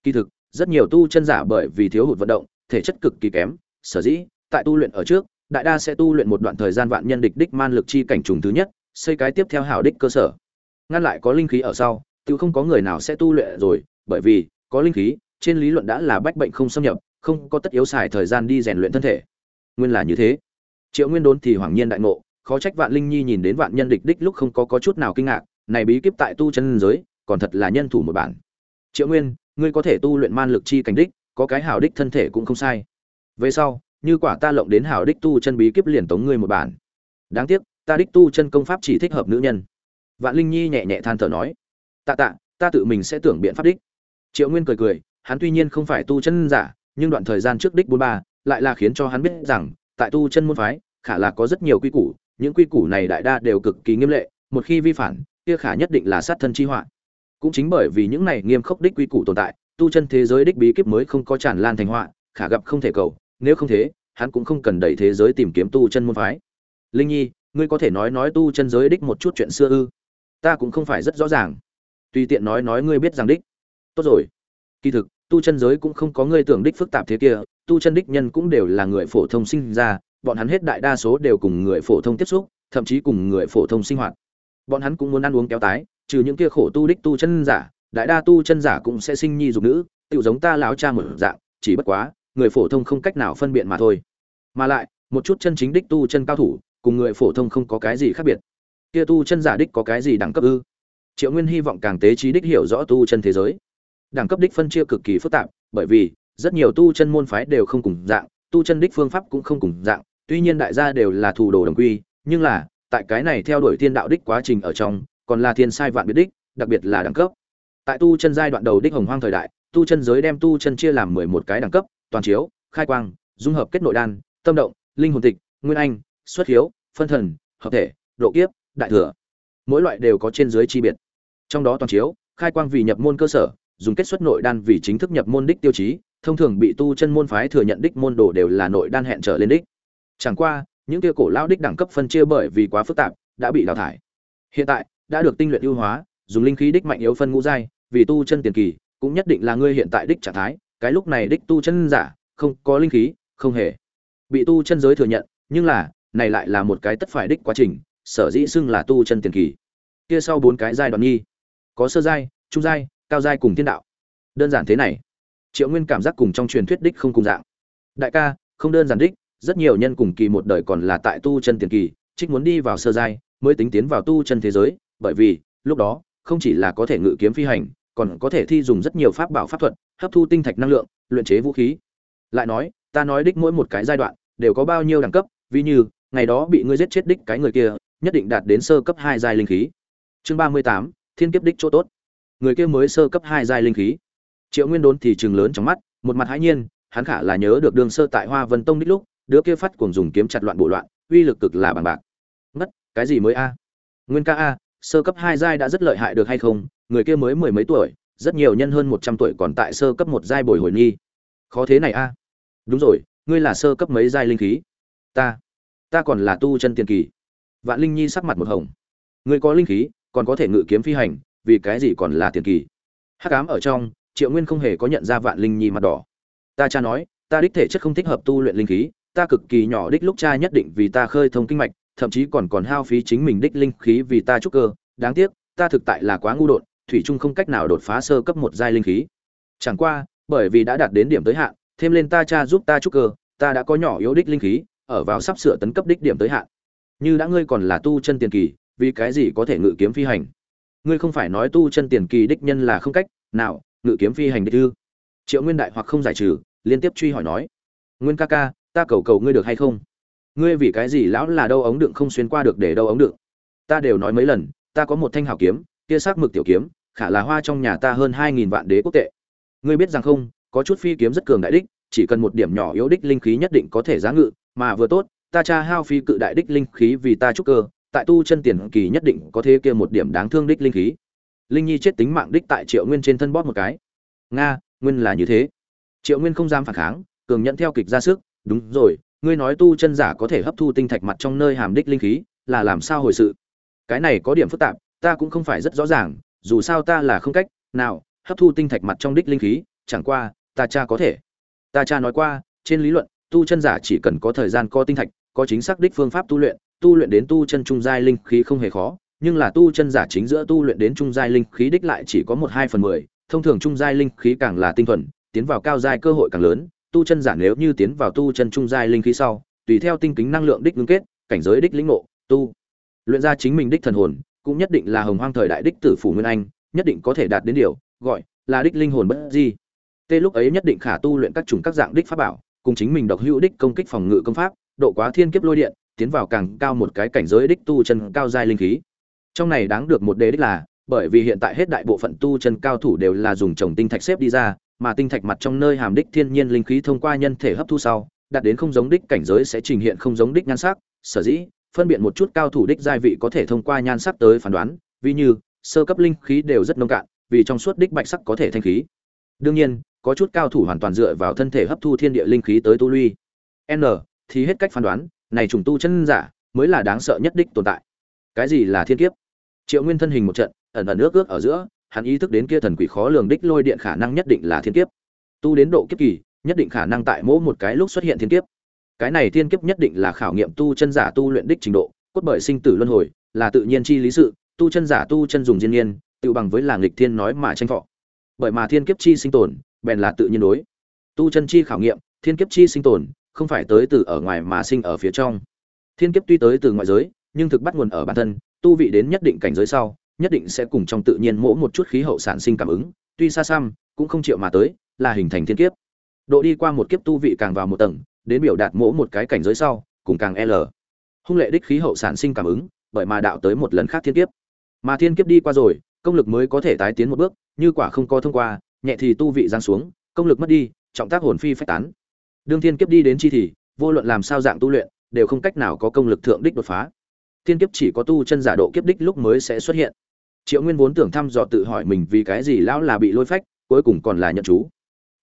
Kỳ thực, rất nhiều tu chân giả bởi vì thiếu hụt vận động, thể chất cực kỳ kém, sở dĩ, tại tu luyện ở trước, đại đa sẽ tu luyện một đoạn thời gian vạn nhân địch đích man lực chi cảnh trùng thứ nhất, xây cái tiếp theo hảo đích cơ sở ngăn lại có linh khí ở sau tự không có người nào sẽ tu luyện rồi bởi vì có linh khí trên lý luận đã là bách bệnh không xâm nhập không có tất yếu xài thời gian đi rèn luyện thân thể. Nguyên là như thế. Triệu nguyên đốn thì hoàng nhiên đại ngộ khó trách vạn linh nhi nhìn đến vạn nhân địch đích lúc không có, có chút nào kinh ngạc này bí kíp tại tu chân giới còn thật là nhân thủ một bản. Triệu nguyên ngươi có thể tu luyện man lực chi cảnh đích có cái hảo đích thân thể cũng không sai. Về sau như quả ta lộng đến hảo đích tu chân bí kíp liền tống ngươi một bản. Đáng tiếc ta đích tu chân công pháp chỉ thích hợp nữ nhân vạn linh nhi nhẹ nhẹ than thở nói, tạ tạ, ta tự mình sẽ tưởng biện pháp đích. Triệu nguyên cười cười, hắn tuy nhiên không phải tu chân giả, nhưng đoạn thời gian trước đích bốn ba lại là khiến cho hắn biết rằng, tại tu chân môn phái, khả là có rất nhiều quy củ, những quy củ này đại đa đều cực kỳ nghiêm lệ, một khi vi phản, kia khả nhất định là sát thân chi họa. Cũng chính bởi vì những này nghiêm khốc đích quy củ tồn tại, tu chân thế giới đích bí kíp mới không có tràn lan thành họa, khả gặp không thể cầu, nếu không thế, hắn cũng không cần đẩy thế giới tìm kiếm tu chân môn phái. Linh nhi, ngươi có thể nói nói tu chân giới đích một chút chuyện xưa ư? Ta cũng không phải rất rõ ràng. Tùy tiện nói nói ngươi biết rằng đích. Tốt rồi. Kỳ thực, tu chân giới cũng không có ngươi tưởng đích phức tạp thế kia, tu chân đích nhân cũng đều là người phổ thông sinh ra, bọn hắn hết đại đa số đều cùng người phổ thông tiếp xúc, thậm chí cùng người phổ thông sinh hoạt. Bọn hắn cũng muốn ăn uống kéo tái, trừ những kia khổ tu đích tu chân giả, đại đa tu chân giả cũng sẽ sinh nhi dục nữ tự giống ta láo cha một dạng, chỉ bất quá, người phổ thông không cách nào phân biện mà thôi. Mà lại, một chút chân chính đích tu chân cao thủ, cùng người phổ thông không có cái gì khác biệt kia tu chân giả đích có cái gì đẳng cấp ư? Triệu nguyên hy vọng càng tế trí đích hiểu rõ tu chân thế giới. Đẳng cấp đích phân chia cực kỳ phức tạp, bởi vì rất nhiều tu chân môn phái đều không cùng dạng, tu chân đích phương pháp cũng không cùng dạng, tuy nhiên đại gia đều là thủ đồ đồng quy, nhưng là, tại cái này theo đuổi thiên đạo đích quá trình ở trong, còn là thiên sai vạn biệt đích, đặc biệt là đẳng cấp. Tại tu chân giai đoạn đầu đích hồng hoang thời đại, tu chân giới đem tu chân chia làm mười một cái đẳng cấp, toàn chiếu, khai quang, dung hợp kết nội đan, tâm động, linh hồn tịch, nguyên anh, xuất hiếu, phân thần, hợp thể, độ kiếp đại thừa. Mỗi loại đều có trên dưới chi biệt. Trong đó toàn chiếu, khai quang vì nhập môn cơ sở, dùng kết xuất nội đan vì chính thức nhập môn đích tiêu chí, thông thường bị tu chân môn phái thừa nhận đích môn đồ đều là nội đan hẹn trở lên đích. Chẳng qua, những kia cổ lão đích đẳng cấp phân chia bởi vì quá phức tạp, đã bị đào thải. Hiện tại, đã được tinh luyện ưu hóa, dùng linh khí đích mạnh yếu phân ngũ giai, vì tu chân tiền kỳ, cũng nhất định là ngươi hiện tại đích trạng thái, cái lúc này đích tu chân giả, không có linh khí, không hề. Bị tu chân giới thừa nhận, nhưng là, này lại là một cái tất phải đích quá trình sở dĩ xưng là tu chân tiền kỳ. Kia sau bốn cái giai đoạn nhi, có sơ giai, trung giai, cao giai cùng thiên đạo. Đơn giản thế này, triệu nguyên cảm giác cùng trong truyền thuyết đích không cùng dạng. Đại ca, không đơn giản đích, rất nhiều nhân cùng kỳ một đời còn là tại tu chân tiền kỳ, trích muốn đi vào sơ giai, mới tính tiến vào tu chân thế giới, bởi vì, lúc đó, không chỉ là có thể ngự kiếm phi hành, còn có thể thi dùng rất nhiều pháp bảo pháp thuật, hấp thu tinh thạch năng lượng, luyện chế vũ khí. Lại nói, ta nói đích mỗi một cái giai đoạn, đều có bao nhiêu đẳng cấp, ví như, ngày đó bị ngươi giết chết đích cái người kia nhất định đạt đến sơ cấp hai giai linh khí. Chương ba mươi tám, thiên kiếp đích chỗ tốt. Người kia mới sơ cấp hai giai linh khí. Triệu nguyên đốn thì chừng lớn trong mắt, một mặt hãi nhiên, hắn khả là nhớ được đường sơ tại hoa vân tông đích lúc, đứa kia phát cuồng dùng kiếm chặt loạn bộ loạn, uy lực cực là bằng bạc. Ngất, cái gì mới a? Nguyên ca a, sơ cấp hai giai đã rất lợi hại được hay không? Người kia mới mười mấy tuổi, rất nhiều nhân hơn một trăm tuổi còn tại sơ cấp một giai bồi hồi nghi. Khó thế này a. Đúng rồi, ngươi là sơ cấp mấy giai linh khí? Ta ta còn là tu chân tiền kỳ vạn linh nhi sắc mặt một hồng. Ngươi có linh khí, còn có thể ngự kiếm phi hành, vì cái gì còn là tiền kỳ? Hắc ám ở trong, triệu nguyên không hề có nhận ra vạn linh nhi mặt đỏ. Ta cha nói, ta đích thể chất không thích hợp tu luyện linh khí, ta cực kỳ nhỏ đích lúc cha nhất định vì ta khơi thông kinh mạch, thậm chí còn còn hao phí chính mình đích linh khí vì ta trúc cơ. Đáng tiếc, ta thực tại là quá ngu đột, thủy trung không cách nào đột phá sơ cấp một giai linh khí. Chẳng qua, bởi vì đã đạt đến điểm tới hạn, thêm lên ta cha giúp ta trúc cơ, ta đã có nhỏ yếu đích linh khí, ở vào sắp sửa tấn cấp đích điểm tới hạn như đã ngươi còn là tu chân tiền kỳ, vì cái gì có thể ngự kiếm phi hành? Ngươi không phải nói tu chân tiền kỳ đích nhân là không cách, nào, ngự kiếm phi hành đích ư? Triệu nguyên đại hoặc không giải trừ, liên tiếp truy hỏi nói. Nguyên ca ca, ta cầu cầu ngươi được hay không? Ngươi vì cái gì lão là đâu ống đựng không xuyên qua được để đâu ống đựng? Ta đều nói mấy lần, ta có một thanh hảo kiếm, kia sắc mực tiểu kiếm, khả là hoa trong nhà ta hơn hai nghìn vạn đế quốc tệ. Ngươi biết rằng không, có chút phi kiếm rất cường đại đích, chỉ cần một điểm nhỏ yếu đích linh khí nhất định có thể giá ngự, mà vừa tốt ta cha hao phi cự đại đích linh khí vì ta trúc cơ, tại tu chân tiền kỳ nhất định có thế kia một điểm đáng thương đích linh khí. Linh nhi chết tính mạng đích tại triệu nguyên trên thân bóp một cái. Nga, nguyên là như thế. Triệu nguyên không dám phản kháng, cường nhận theo kịch ra sức. Đúng rồi, ngươi nói tu chân giả có thể hấp thu tinh thạch mặt trong nơi hàm đích linh khí, là làm sao hồi sự? Cái này có điểm phức tạp, ta cũng không phải rất rõ ràng, dù sao ta là không cách nào hấp thu tinh thạch mặt trong đích linh khí, chẳng qua, ta cha có thể. Ta cha nói qua, trên lý luận, tu chân giả chỉ cần có thời gian co tinh thạch có chính xác đích phương pháp tu luyện tu luyện đến tu chân trung giai linh khí không hề khó, nhưng là tu chân giả chính giữa tu luyện đến trung giai linh khí đích lại chỉ có một hai phần mười, thông thường trung giai linh khí càng là tinh thuần, tiến vào cao giai cơ hội càng lớn, tu chân giả nếu như tiến vào tu chân trung giai linh khí sau, tùy theo tinh kính năng lượng đích ngưng kết, cảnh giới đích lĩnh ngộ, tu luyện ra chính mình đích thần hồn, cũng nhất định là hồng hoang thời đại đích tử phủ nguyên anh, nhất định có thể đạt đến điều, gọi là đích linh hồn bất di. Tê lúc ấy nhất định khả tu luyện các chủng các dạng đích pháp bảo, cùng chính mình độc hữu đích công kích phòng ngự công pháp độ quá thiên kiếp lôi điện, tiến vào càng cao một cái cảnh giới đích tu chân cao giai linh khí. Trong này đáng được một đề đích là, bởi vì hiện tại hết đại bộ phận tu chân cao thủ đều là dùng trồng tinh thạch xếp đi ra, mà tinh thạch mặt trong nơi hàm đích thiên nhiên linh khí thông qua nhân thể hấp thu sau, đạt đến không giống đích cảnh giới sẽ trình hiện không giống đích nhan sắc, sở dĩ, phân biệt một chút cao thủ đích giai vị có thể thông qua nhan sắc tới phán đoán ví như, sơ cấp linh khí đều rất nông cạn, vì trong suốt đích bạch sắc có thể thanh khí. Đương nhiên, có chút cao thủ hoàn toàn dựa vào thân thể hấp thu thiên địa linh khí tới tu luyện n thì hết cách phán đoán, này trùng tu chân giả mới là đáng sợ nhất đích tồn tại. Cái gì là thiên kiếp? Triệu nguyên thân hình một trận, ẩn ẩn ước ước ở giữa, hắn ý thức đến kia thần quỷ khó lường đích lôi điện khả năng nhất định là thiên kiếp. Tu đến độ kiếp kỳ, nhất định khả năng tại mỗi một cái lúc xuất hiện thiên kiếp. Cái này thiên kiếp nhất định là khảo nghiệm tu chân giả tu luyện đích trình độ, cốt bởi sinh tử luân hồi, là tự nhiên chi lý sự, tu chân giả tu chân dùng diên nhiên, tự bằng với làng lịch thiên nói mà tranh thọ. Bởi mà thiên kiếp chi sinh tồn, bèn là tự nhiên đối. Tu chân chi khảo nghiệm, thiên kiếp chi sinh tồn không phải tới từ ở ngoài mà sinh ở phía trong. Thiên kiếp tuy tới từ ngoại giới, nhưng thực bắt nguồn ở bản thân, tu vị đến nhất định cảnh giới sau, nhất định sẽ cùng trong tự nhiên mỗi một chút khí hậu sản sinh cảm ứng, tuy xa xăm, cũng không chịu mà tới, là hình thành thiên kiếp. Độ đi qua một kiếp tu vị càng vào một tầng, đến biểu đạt mỗi một cái cảnh giới sau, cùng càng l. Hung lệ đích khí hậu sản sinh cảm ứng, bởi mà đạo tới một lần khác thiên kiếp. Mà thiên kiếp đi qua rồi, công lực mới có thể tái tiến một bước, như quả không có thông qua, nhẹ thì tu vị giang xuống, công lực mất đi, trọng tác hồn phi phách tán đương thiên kiếp đi đến chi thì, vô luận làm sao dạng tu luyện, đều không cách nào có công lực thượng đích đột phá. Thiên kiếp chỉ có tu chân giả độ kiếp đích lúc mới sẽ xuất hiện. Triệu nguyên vốn tưởng thăm dò tự hỏi mình vì cái gì lão là bị lôi phách, cuối cùng còn là nhận chú.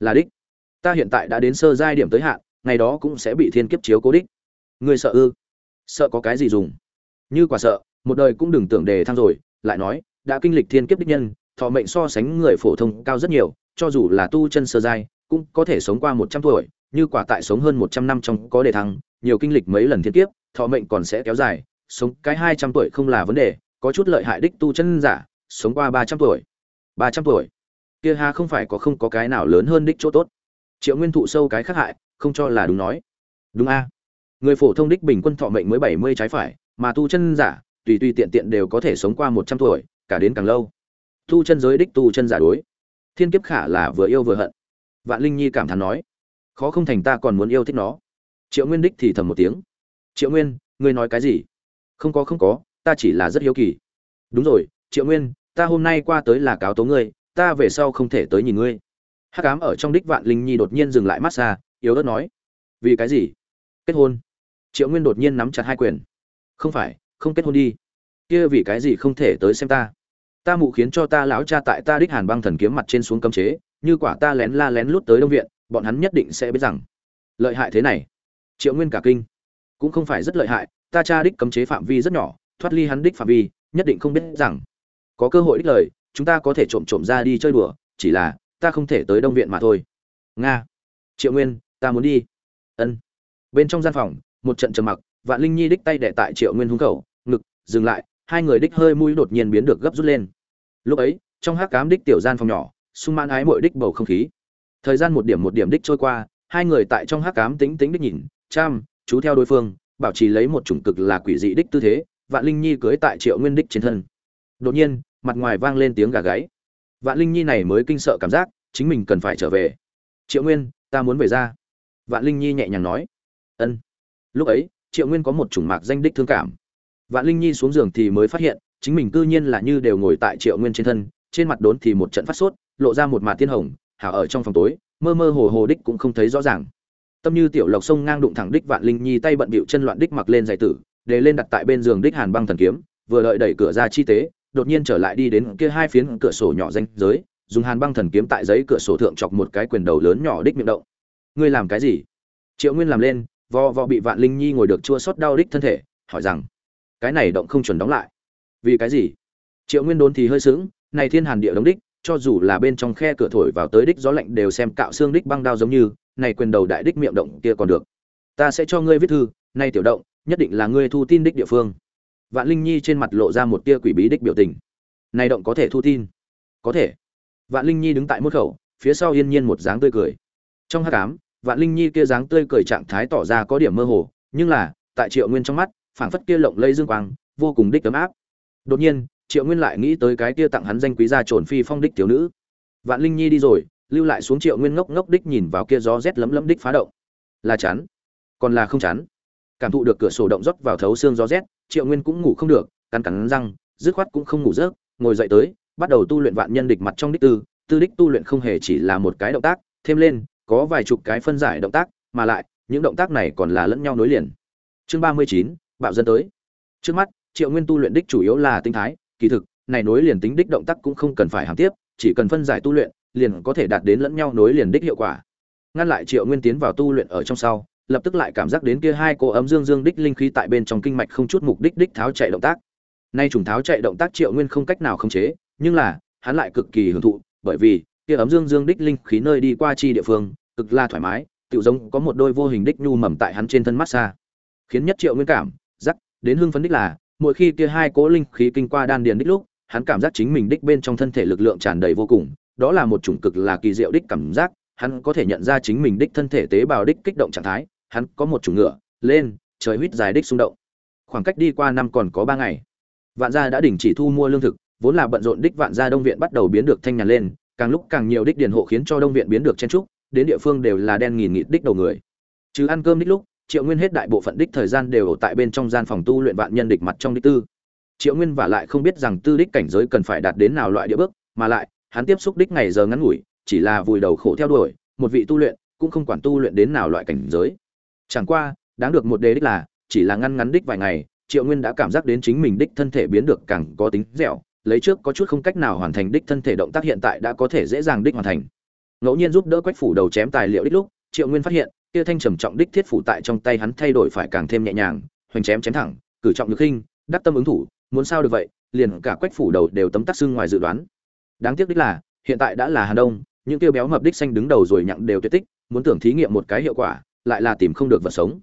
Là đích. Ta hiện tại đã đến sơ giai điểm tới hạn, ngày đó cũng sẽ bị thiên kiếp chiếu cố đích. Ngươi sợ ư? Sợ có cái gì dùng? Như quả sợ, một đời cũng đừng tưởng đề thăng rồi, lại nói, đã kinh lịch thiên kiếp đích nhân, thọ mệnh so sánh người phổ thông cao rất nhiều, cho dù là tu chân sơ giai, cũng có thể sống qua một trăm tuổi như quả tại sống hơn một trăm năm trong có đề thăng, nhiều kinh lịch mấy lần thiên kiếp, thọ mệnh còn sẽ kéo dài, sống cái hai trăm tuổi không là vấn đề, có chút lợi hại đích tu chân giả, sống qua ba trăm tuổi. Ba trăm tuổi? Kia ha không phải có không có cái nào lớn hơn đích chỗ tốt. Triệu nguyên thụ sâu cái khác hại, không cho là đúng nói. Đúng a. Người phổ thông đích bình quân thọ mệnh mới bảy mươi trái phải, mà tu chân giả, tùy tùy tiện tiện đều có thể sống qua một trăm tuổi, cả đến càng lâu. Tu chân giới đích tu chân giả đối. Thiên kiếp khả là vừa yêu vừa hận. Vạn linh nhi cảm thán nói khó không thành ta còn muốn yêu thích nó. Triệu nguyên đích thì thầm một tiếng. Triệu nguyên, ngươi nói cái gì? Không có không có, ta chỉ là rất hiếu kỳ. Đúng rồi, triệu nguyên, ta hôm nay qua tới là cáo tố ngươi, ta về sau không thể tới nhìn ngươi. Hắc ám ở trong đích vạn linh nhi đột nhiên dừng lại mát xa, yếu ớt nói. Vì cái gì? Kết hôn. Triệu nguyên đột nhiên nắm chặt hai quyền. Không phải, không kết hôn đi. Kia vì cái gì không thể tới xem ta? Ta mụ khiến cho ta lão cha tại ta đích hàn băng thần kiếm mặt trên xuống cấm chế, như quả ta lén la lén lút tới đông viện bọn hắn nhất định sẽ biết rằng, lợi hại thế này. Triệu nguyên cả kinh. Cũng không phải rất lợi hại, ta cha đích cấm chế phạm vi rất nhỏ, thoát ly hắn đích phạm vi, nhất định không biết rằng, có cơ hội đích lời, chúng ta có thể trộm trộm ra đi chơi đùa, chỉ là, ta không thể tới đông viện mà thôi. Nga. Triệu nguyên, ta muốn đi. Ân. Bên trong gian phòng, một trận trầm mặc, vạn linh nhi đích tay đệ tại triệu nguyên hung khẩu, ngực, dừng lại, hai người đích hơi mũi đột nhiên biến được gấp rút lên. Lúc ấy, trong hát cám đích tiểu gian phòng nhỏ, sung mãn ái mội đích bầu không khí thời gian một điểm một điểm đích trôi qua, hai người tại trong hắc cám tính tính đích nhìn cham chú theo đối phương, bảo trì lấy một chủng cực là quỷ dị đích tư thế, vạn linh nhi cưới tại triệu nguyên đích trên thân. Đột nhiên, mặt ngoài vang lên tiếng gà gáy. Vạn linh nhi này mới kinh sợ cảm giác, chính mình cần phải trở về. Triệu nguyên, ta muốn về ra. Vạn linh nhi nhẹ nhàng nói. Ân. Lúc ấy, triệu nguyên có một chủng mạc danh đích thương cảm. Vạn linh nhi xuống giường thì mới phát hiện, chính mình cư nhiên là như đều ngồi tại triệu nguyên trên thân, trên mặt đốn thì một trận phát sốt, lộ ra một mạt tiên hồng hảo ở trong phòng tối, mơ mơ hồ hồ đích cũng không thấy rõ ràng. Tâm như tiểu lộc sông ngang đụng thẳng đích vạn linh nhi tay bận bịu chân loạn đích mặc lên giày tử, để lên đặt tại bên giường đích hàn băng thần kiếm, vừa đợi đẩy cửa ra chi tế, đột nhiên trở lại đi đến kia hai phiến cửa sổ nhỏ danh giới, dùng hàn băng thần kiếm tại giấy cửa sổ thượng chọc một cái quyền đầu lớn nhỏ đích miệng động. Ngươi làm cái gì? Triệu nguyên làm lên, vo vo bị vạn linh nhi ngồi được chua xót đau đích thân thể, hỏi rằng, cái này động không chuẩn đóng lại. Vì cái gì? Triệu nguyên đốn thì hơi sững, này thiên hàn địa đóng đích cho dù là bên trong khe cửa thổi vào tới đích gió lạnh đều xem cạo xương đích băng đao giống như, này quyền đầu đại đích miệng động kia còn được. Ta sẽ cho ngươi viết thư nay tiểu động, nhất định là ngươi thu tin đích địa phương. Vạn linh nhi trên mặt lộ ra một tia quỷ bí đích biểu tình. Này động có thể thu tin? Có thể. Vạn linh nhi đứng tại mốt khẩu, phía sau yên nhiên một dáng tươi cười. Trong hát cám vạn linh nhi kia dáng tươi cười trạng thái tỏ ra có điểm mơ hồ, nhưng là, tại triệu nguyên trong mắt, phảng phất kia lộng lây dương quang, vô cùng đích ấm áp. Đột nhiên triệu nguyên lại nghĩ tới cái kia tặng hắn danh quý gia trồn phi phong đích thiếu nữ. Vạn linh nhi đi rồi, lưu lại xuống triệu nguyên ngốc ngốc đích nhìn vào kia gió rét lấm lấm đích phá động. Là chán, còn là không chán. Cảm thụ được cửa sổ động rót vào thấu xương gió rét, triệu nguyên cũng ngủ không được, cắn cắn răng, dứt khoát cũng không ngủ rớt ngồi dậy tới, bắt đầu tu luyện vạn nhân địch mặt trong đích tư. Tư đích tu luyện không hề chỉ là một cái động tác, thêm lên, có vài chục cái phân giải động tác, mà lại, những động tác này còn là lẫn nhau nối liền. Chương ba mươi chín, bạo dân tới. Trước mắt, triệu nguyên tu luyện đích chủ yếu là tinh thái kỳ thực, này nối liền tính đích động tác cũng không cần phải hàm tiếp, chỉ cần phân giải tu luyện, liền có thể đạt đến lẫn nhau nối liền đích hiệu quả. Ngăn lại triệu nguyên tiến vào tu luyện ở trong sau, lập tức lại cảm giác đến kia hai cô ấm dương dương đích linh khí tại bên trong kinh mạch không chút mục đích đích tháo chạy động tác. Nay trùng tháo chạy động tác triệu nguyên không cách nào khống chế, nhưng là, hắn lại cực kỳ hưởng thụ, bởi vì, kia ấm dương dương đích linh khí nơi đi qua chi địa phương, cực là thoải mái, tựu giống có một đôi vô hình đích nhu mầm tại hắn trên thân massage khiến nhất triệu nguyên cảm giác, đến hưng phấn đích là mỗi khi kia hai cố linh khí kinh qua đan điền đích lúc, hắn cảm giác chính mình đích bên trong thân thể lực lượng tràn đầy vô cùng, đó là một chủng cực là kỳ diệu đích cảm giác, hắn có thể nhận ra chính mình đích thân thể tế bào đích kích động trạng thái, hắn có một chủng ngựa, lên, trời huýt dài đích xung động. Khoảng cách đi qua năm còn có ba ngày, vạn gia đã đình chỉ thu mua lương thực, vốn là bận rộn đích vạn gia đông viện bắt đầu biến được thanh nhàn lên, càng lúc càng nhiều đích điền hộ khiến cho đông viện biến được chen trúc, đến địa phương đều là đen nghìn nghịt đích đầu người. Chứ ăn cơm đích lúc triệu nguyên hết đại bộ phận đích thời gian đều ở tại bên trong gian phòng tu luyện vạn nhân địch mặt trong đích tư. Triệu nguyên và lại không biết rằng tư đích cảnh giới cần phải đạt đến nào loại địa bước, mà lại, hắn tiếp xúc đích ngày giờ ngắn ngủi, chỉ là vùi đầu khổ theo đuổi, một vị tu luyện, cũng không quản tu luyện đến nào loại cảnh giới. Chẳng qua, đáng được một đề đích là, chỉ là ngăn ngắn đích vài ngày, triệu nguyên đã cảm giác đến chính mình đích thân thể biến được càng có tính dẻo, lấy trước có chút không cách nào hoàn thành đích thân thể động tác hiện tại đã có thể dễ dàng đích hoàn thành. Ngẫu nhiên giúp đỡ quách phủ đầu chém tài liệu đích lúc, triệu nguyên phát hiện kia thanh trầm trọng đích thiết phủ tại trong tay hắn thay đổi phải càng thêm nhẹ nhàng, hoành chém chém thẳng, cử trọng như khinh, đắc tâm ứng thủ, muốn sao được vậy, liền cả quách phủ đầu đều tấm tắc xương ngoài dự đoán. Đáng tiếc đích là, hiện tại đã là Hàn đông, những tiêu béo mập đích xanh đứng đầu rồi nhặng đều tuyệt tích, muốn tưởng thí nghiệm một cái hiệu quả, lại là tìm không được vật sống.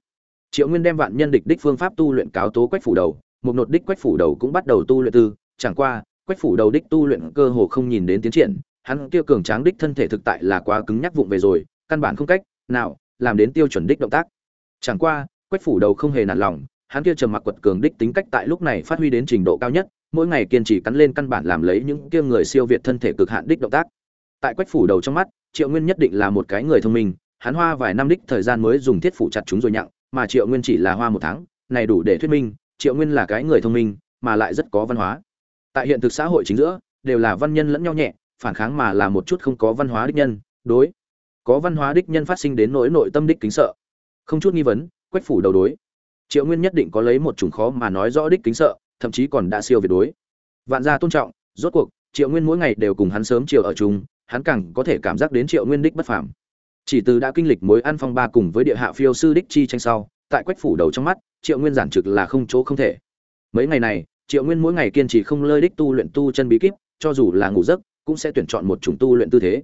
Triệu nguyên đem vạn nhân địch đích phương pháp tu luyện cáo tố quách phủ đầu, một nột đích quách phủ đầu cũng bắt đầu tu luyện tư, chẳng qua, quách phủ đầu đích tu luyện cơ hồ không nhìn đến tiến triển, hắn kia cường tráng đích thân thể thực tại là quá cứng nhắc vụng về rồi, căn bản không cách nào làm đến tiêu chuẩn đích động tác. Chẳng qua, quách phủ đầu không hề nản lòng, hắn kia trầm mặc quật cường đích tính cách tại lúc này phát huy đến trình độ cao nhất, mỗi ngày kiên trì cắn lên căn bản làm lấy những kia người siêu việt thân thể cực hạn đích động tác. Tại quách phủ đầu trong mắt, triệu nguyên nhất định là một cái người thông minh, hắn hoa vài năm đích thời gian mới dùng thiết phủ chặt chúng rồi nhặng, mà triệu nguyên chỉ là hoa một tháng, này đủ để thuyết minh, triệu nguyên là cái người thông minh, mà lại rất có văn hóa. Tại hiện thực xã hội chính giữa, đều là văn nhân lẫn nhau nhẹ, phản kháng mà là một chút không có văn hóa đích nhân, đối có văn hóa đích nhân phát sinh đến nỗi nội tâm đích kính sợ. Không chút nghi vấn, quách phủ đầu đối. Triệu nguyên nhất định có lấy một chủng khó mà nói rõ đích kính sợ, thậm chí còn đã siêu việt đối. Vạn gia tôn trọng, rốt cuộc, triệu nguyên mỗi ngày đều cùng hắn sớm chiều ở chung, hắn càng có thể cảm giác đến triệu nguyên đích bất phàm. Chỉ từ đã kinh lịch mối ăn phong ba cùng với địa hạ phiêu sư đích chi tranh sau, tại quách phủ đầu trong mắt, triệu nguyên giản trực là không chỗ không thể. Mấy ngày này, triệu nguyên mỗi ngày kiên trì không lơi đích tu luyện tu chân bí kíp, cho dù là ngủ giấc, cũng sẽ tuyển chọn một chủng tu luyện tư thế.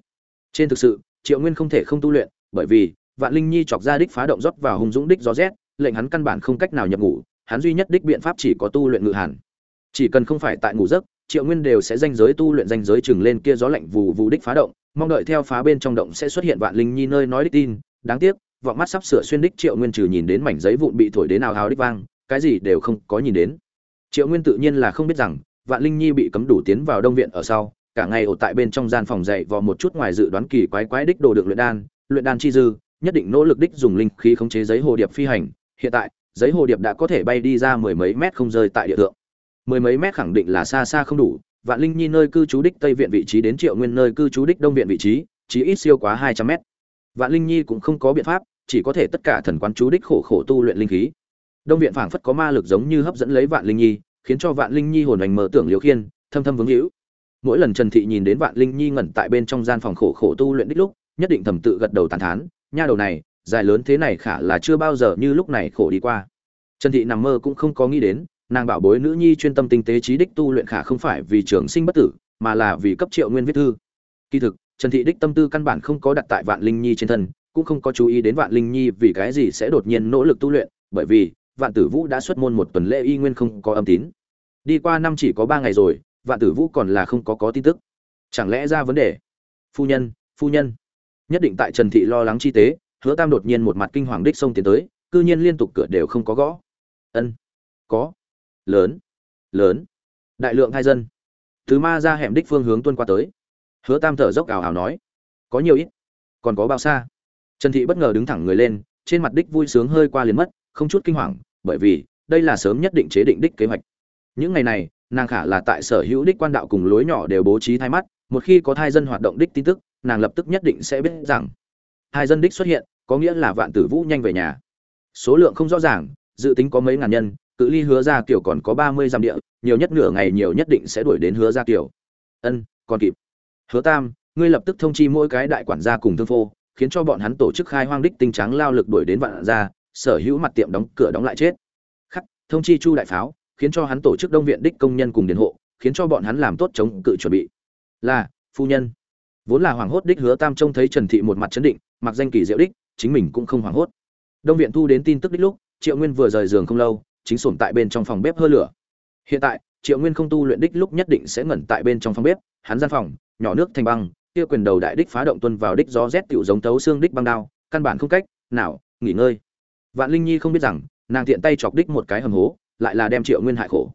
Trên thực sự triệu nguyên không thể không tu luyện, bởi vì, vạn linh nhi chọc ra đích phá động rót vào hùng dũng đích gió rét, lệnh hắn căn bản không cách nào nhập ngủ, hắn duy nhất đích biện pháp chỉ có tu luyện ngự hàn. Chỉ cần không phải tại ngủ giấc, triệu nguyên đều sẽ danh giới tu luyện danh giới chừng lên kia gió lạnh vù vù đích phá động, mong đợi theo phá bên trong động sẽ xuất hiện vạn linh nhi nơi nói đích tin. Đáng tiếc, vọng mắt sắp sửa xuyên đích triệu nguyên trừ nhìn đến mảnh giấy vụn bị thổi đến nào hào đích vang, cái gì đều không có nhìn đến. Triệu nguyên tự nhiên là không biết rằng, vạn linh nhi bị cấm đủ tiến vào đông viện ở sau cả ngày ở tại bên trong gian phòng dạy vò một chút ngoài dự đoán kỳ quái quái đích đồ được luyện đan luyện đan chi dư, nhất định nỗ lực đích dùng linh khí khống chế giấy hồ điệp phi hành. Hiện tại, giấy hồ điệp đã có thể bay đi ra mười mấy mét không rơi tại địa thượng. Mười mấy mét khẳng định là xa xa không đủ, vạn linh nhi nơi cư trú đích tây viện vị trí đến triệu nguyên nơi cư trú đích đông viện vị trí, chỉ ít siêu quá hai trăm mét. Vạn linh nhi cũng không có biện pháp, chỉ có thể tất cả thần quán chú đích khổ khổ tu luyện linh khí. Đông viện phảng phất có ma lực giống như hấp dẫn lấy vạn linh nhi, khiến cho vạn linh nhi hồn hành mơ tưởng liếu khiên, thâm thâm vướng hữu mỗi lần trần thị nhìn đến vạn linh nhi ngẩn tại bên trong gian phòng khổ khổ tu luyện đích lúc, nhất định thầm tự gật đầu tàn thán, nha đầu này, dài lớn thế này khả là chưa bao giờ như lúc này khổ đi qua. Trần thị nằm mơ cũng không có nghĩ đến, nàng bảo bối nữ nhi chuyên tâm tinh tế trí đích tu luyện khả không phải vì trường sinh bất tử, mà là vì cấp triệu nguyên viết thư. Kỳ thực, trần thị đích tâm tư căn bản không có đặt tại vạn linh nhi trên thân, cũng không có chú ý đến vạn linh nhi vì cái gì sẽ đột nhiên nỗ lực tu luyện, bởi vì vạn tử vũ đã xuất môn một tuần lễ y nguyên không có âm tín. Đi qua năm chỉ có ba ngày rồi vạn tử vũ còn là không có có tin tức. Chẳng lẽ ra vấn đề? Phu nhân phu nhân. Nhất định tại trần thị lo lắng chi tế, hứa tam đột nhiên một mặt kinh hoàng đích xông tiến tới, cư nhiên liên tục cửa đều không có gõ. Ân, có. Lớn lớn. Đại lượng hai dân. Thứ ma ra hẻm đích phương hướng tuân qua tới. Hứa tam thở dốc ảo ảo nói, có nhiều ít, còn có bao xa? Trần thị bất ngờ đứng thẳng người lên, trên mặt đích vui sướng hơi qua liền mất, không chút kinh hoàng, bởi vì đây là sớm nhất định chế định đích kế hoạch. Những ngày này nàng khả là tại sở hữu đích quan đạo cùng lối nhỏ đều bố trí thai mắt, một khi có thai dân hoạt động đích tin tức, nàng lập tức nhất định sẽ biết rằng hai dân đích xuất hiện, có nghĩa là vạn tử vũ nhanh về nhà. Số lượng không rõ ràng, dự tính có mấy ngàn nhân, cự ly hứa ra kiểu còn có ba mươi dặm địa, nhiều nhất nửa ngày nhiều nhất định sẽ đuổi đến hứa ra kiểu. Ân, còn kịp. Hứa tam, ngươi lập tức thông chi mỗi cái đại quản gia cùng thương phô, khiến cho bọn hắn tổ chức khai hoang đích tinh trắng lao lực đuổi đến vạn ra sở hữu mặt tiệm đóng cửa đóng lại chết. Khắc, thông chi chu đại pháo khiến cho hắn tổ chức đông viện đích công nhân cùng điền hộ, khiến cho bọn hắn làm tốt chống cự chuẩn bị. Là, phu nhân. Vốn là hoàng hốt đích hứa tam trông thấy trần thị một mặt chấn định, mặc danh kỳ diệu đích, chính mình cũng không hoảng hốt. Đông viện thu đến tin tức đích lúc, triệu nguyên vừa rời giường không lâu, chính sổm tại bên trong phòng bếp hơ lửa. Hiện tại, triệu nguyên không tu luyện đích lúc nhất định sẽ ngẩn tại bên trong phòng bếp, hắn gian phòng, nhỏ nước thành băng, kia quyền đầu đại đích phá động tuân vào đích gió rét tựu giống tấu xương đích băng đao, căn bản không cách nào nghỉ ngơi. Vạn linh nhi không biết rằng, nàng tiện tay chọc đích một cái hầm hố lại là đem triệu nguyên hại khổ.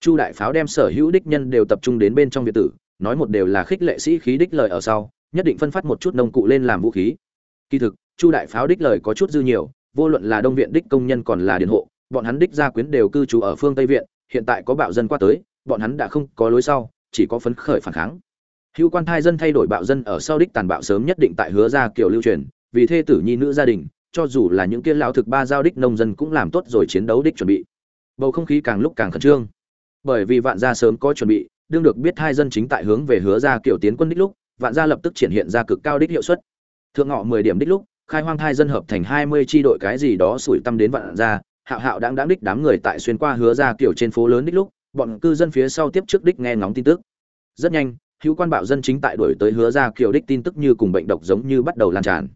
Chu đại pháo đem sở hữu đích nhân đều tập trung đến bên trong việt tử, nói một đều là khích lệ sĩ khí đích lời ở sau, nhất định phân phát một chút nông cụ lên làm vũ khí. Kỳ thực, chu đại pháo đích lời có chút dư nhiều, vô luận là đông viện đích công nhân còn là điện hộ, bọn hắn đích gia quyến đều cư trú ở phương tây viện, hiện tại có bạo dân qua tới, bọn hắn đã không có lối sau, chỉ có phấn khởi phản kháng. Hữu quan thai dân thay đổi bạo dân ở sau đích tàn bạo sớm nhất định tại hứa ra kiểu lưu truyền, vì thê tử nhi nữ gia đình, cho dù là những kia lão thực ba giao đích nông dân cũng làm tốt rồi chiến đấu đích chuẩn bị bầu không khí càng lúc càng khẩn trương. Bởi vì vạn gia sớm có chuẩn bị, đương được biết hai dân chính tại hướng về hứa ra kiểu tiến quân đích lúc, vạn gia lập tức triển hiện ra cực cao đích hiệu suất. Thượng ngọ mười điểm đích lúc, khai hoang thai dân hợp thành hai mươi tri đội cái gì đó sủi tâm đến vạn gia, hạo hạo đáng đáng đích đám người tại xuyên qua hứa ra kiểu trên phố lớn đích lúc, bọn cư dân phía sau tiếp trước đích nghe ngóng tin tức. Rất nhanh, hữu quan bạo dân chính tại đuổi tới hứa ra kiểu đích tin tức như cùng bệnh độc giống như bắt đầu lan tràn.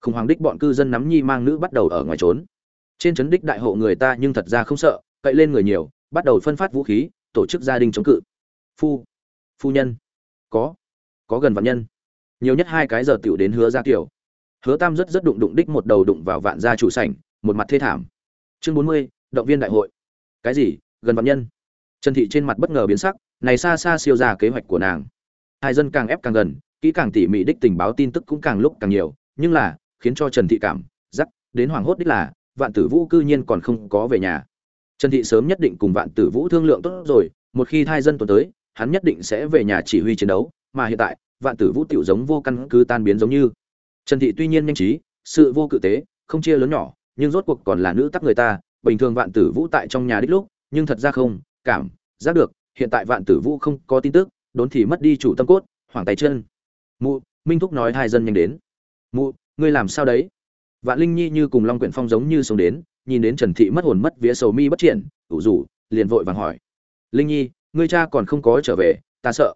Khủng hoảng đích bọn cư dân nắm nhi mang nữ bắt đầu ở ngoài trốn. Trên trấn đích đại hộ người ta nhưng thật ra không sợ cậy lên người nhiều, bắt đầu phân phát vũ khí, tổ chức gia đình chống cự. Phu phu nhân. Có có gần vạn nhân. Nhiều nhất hai cái giờ tiểu đến hứa ra tiểu hứa tam rất rất đụng đụng đích một đầu đụng vào vạn gia chủ sảnh, một mặt thê thảm. Chương bốn mươi, động viên đại hội. Cái gì? Gần vạn nhân. Trần thị trên mặt bất ngờ biến sắc, này xa xa siêu ra kế hoạch của nàng. Hai dân càng ép càng gần, kỹ càng tỉ mỉ đích tình báo tin tức cũng càng lúc càng nhiều, nhưng là, khiến cho trần thị cảm giắc đến hoảng hốt đích là, vạn tử vũ cư nhiên còn không có về nhà trần thị sớm nhất định cùng vạn tử vũ thương lượng tốt rồi, một khi thai dân tuần tới, hắn nhất định sẽ về nhà chỉ huy chiến đấu, mà hiện tại, vạn tử vũ tiểu giống vô căn cứ tan biến giống như. Trần thị tuy nhiên nhanh trí, sự vô cự tế, không chia lớn nhỏ, nhưng rốt cuộc còn là nữ tắc người ta, bình thường vạn tử vũ tại trong nhà đích lúc, nhưng thật ra không, cảm, giác được, hiện tại vạn tử vũ không có tin tức, đốn thì mất đi chủ tâm cốt, hoảng tay chân. Mụ, minh thúc nói hai dân nhanh đến. Mụ, ngươi làm sao đấy? Vạn linh nhi như cùng long quyển phong giống như sống đến nhìn đến trần thị mất hồn mất vía sầu mi bất triển, ủ rủ, liền vội vàng hỏi. Linh nhi, ngươi cha còn không có trở về, ta sợ.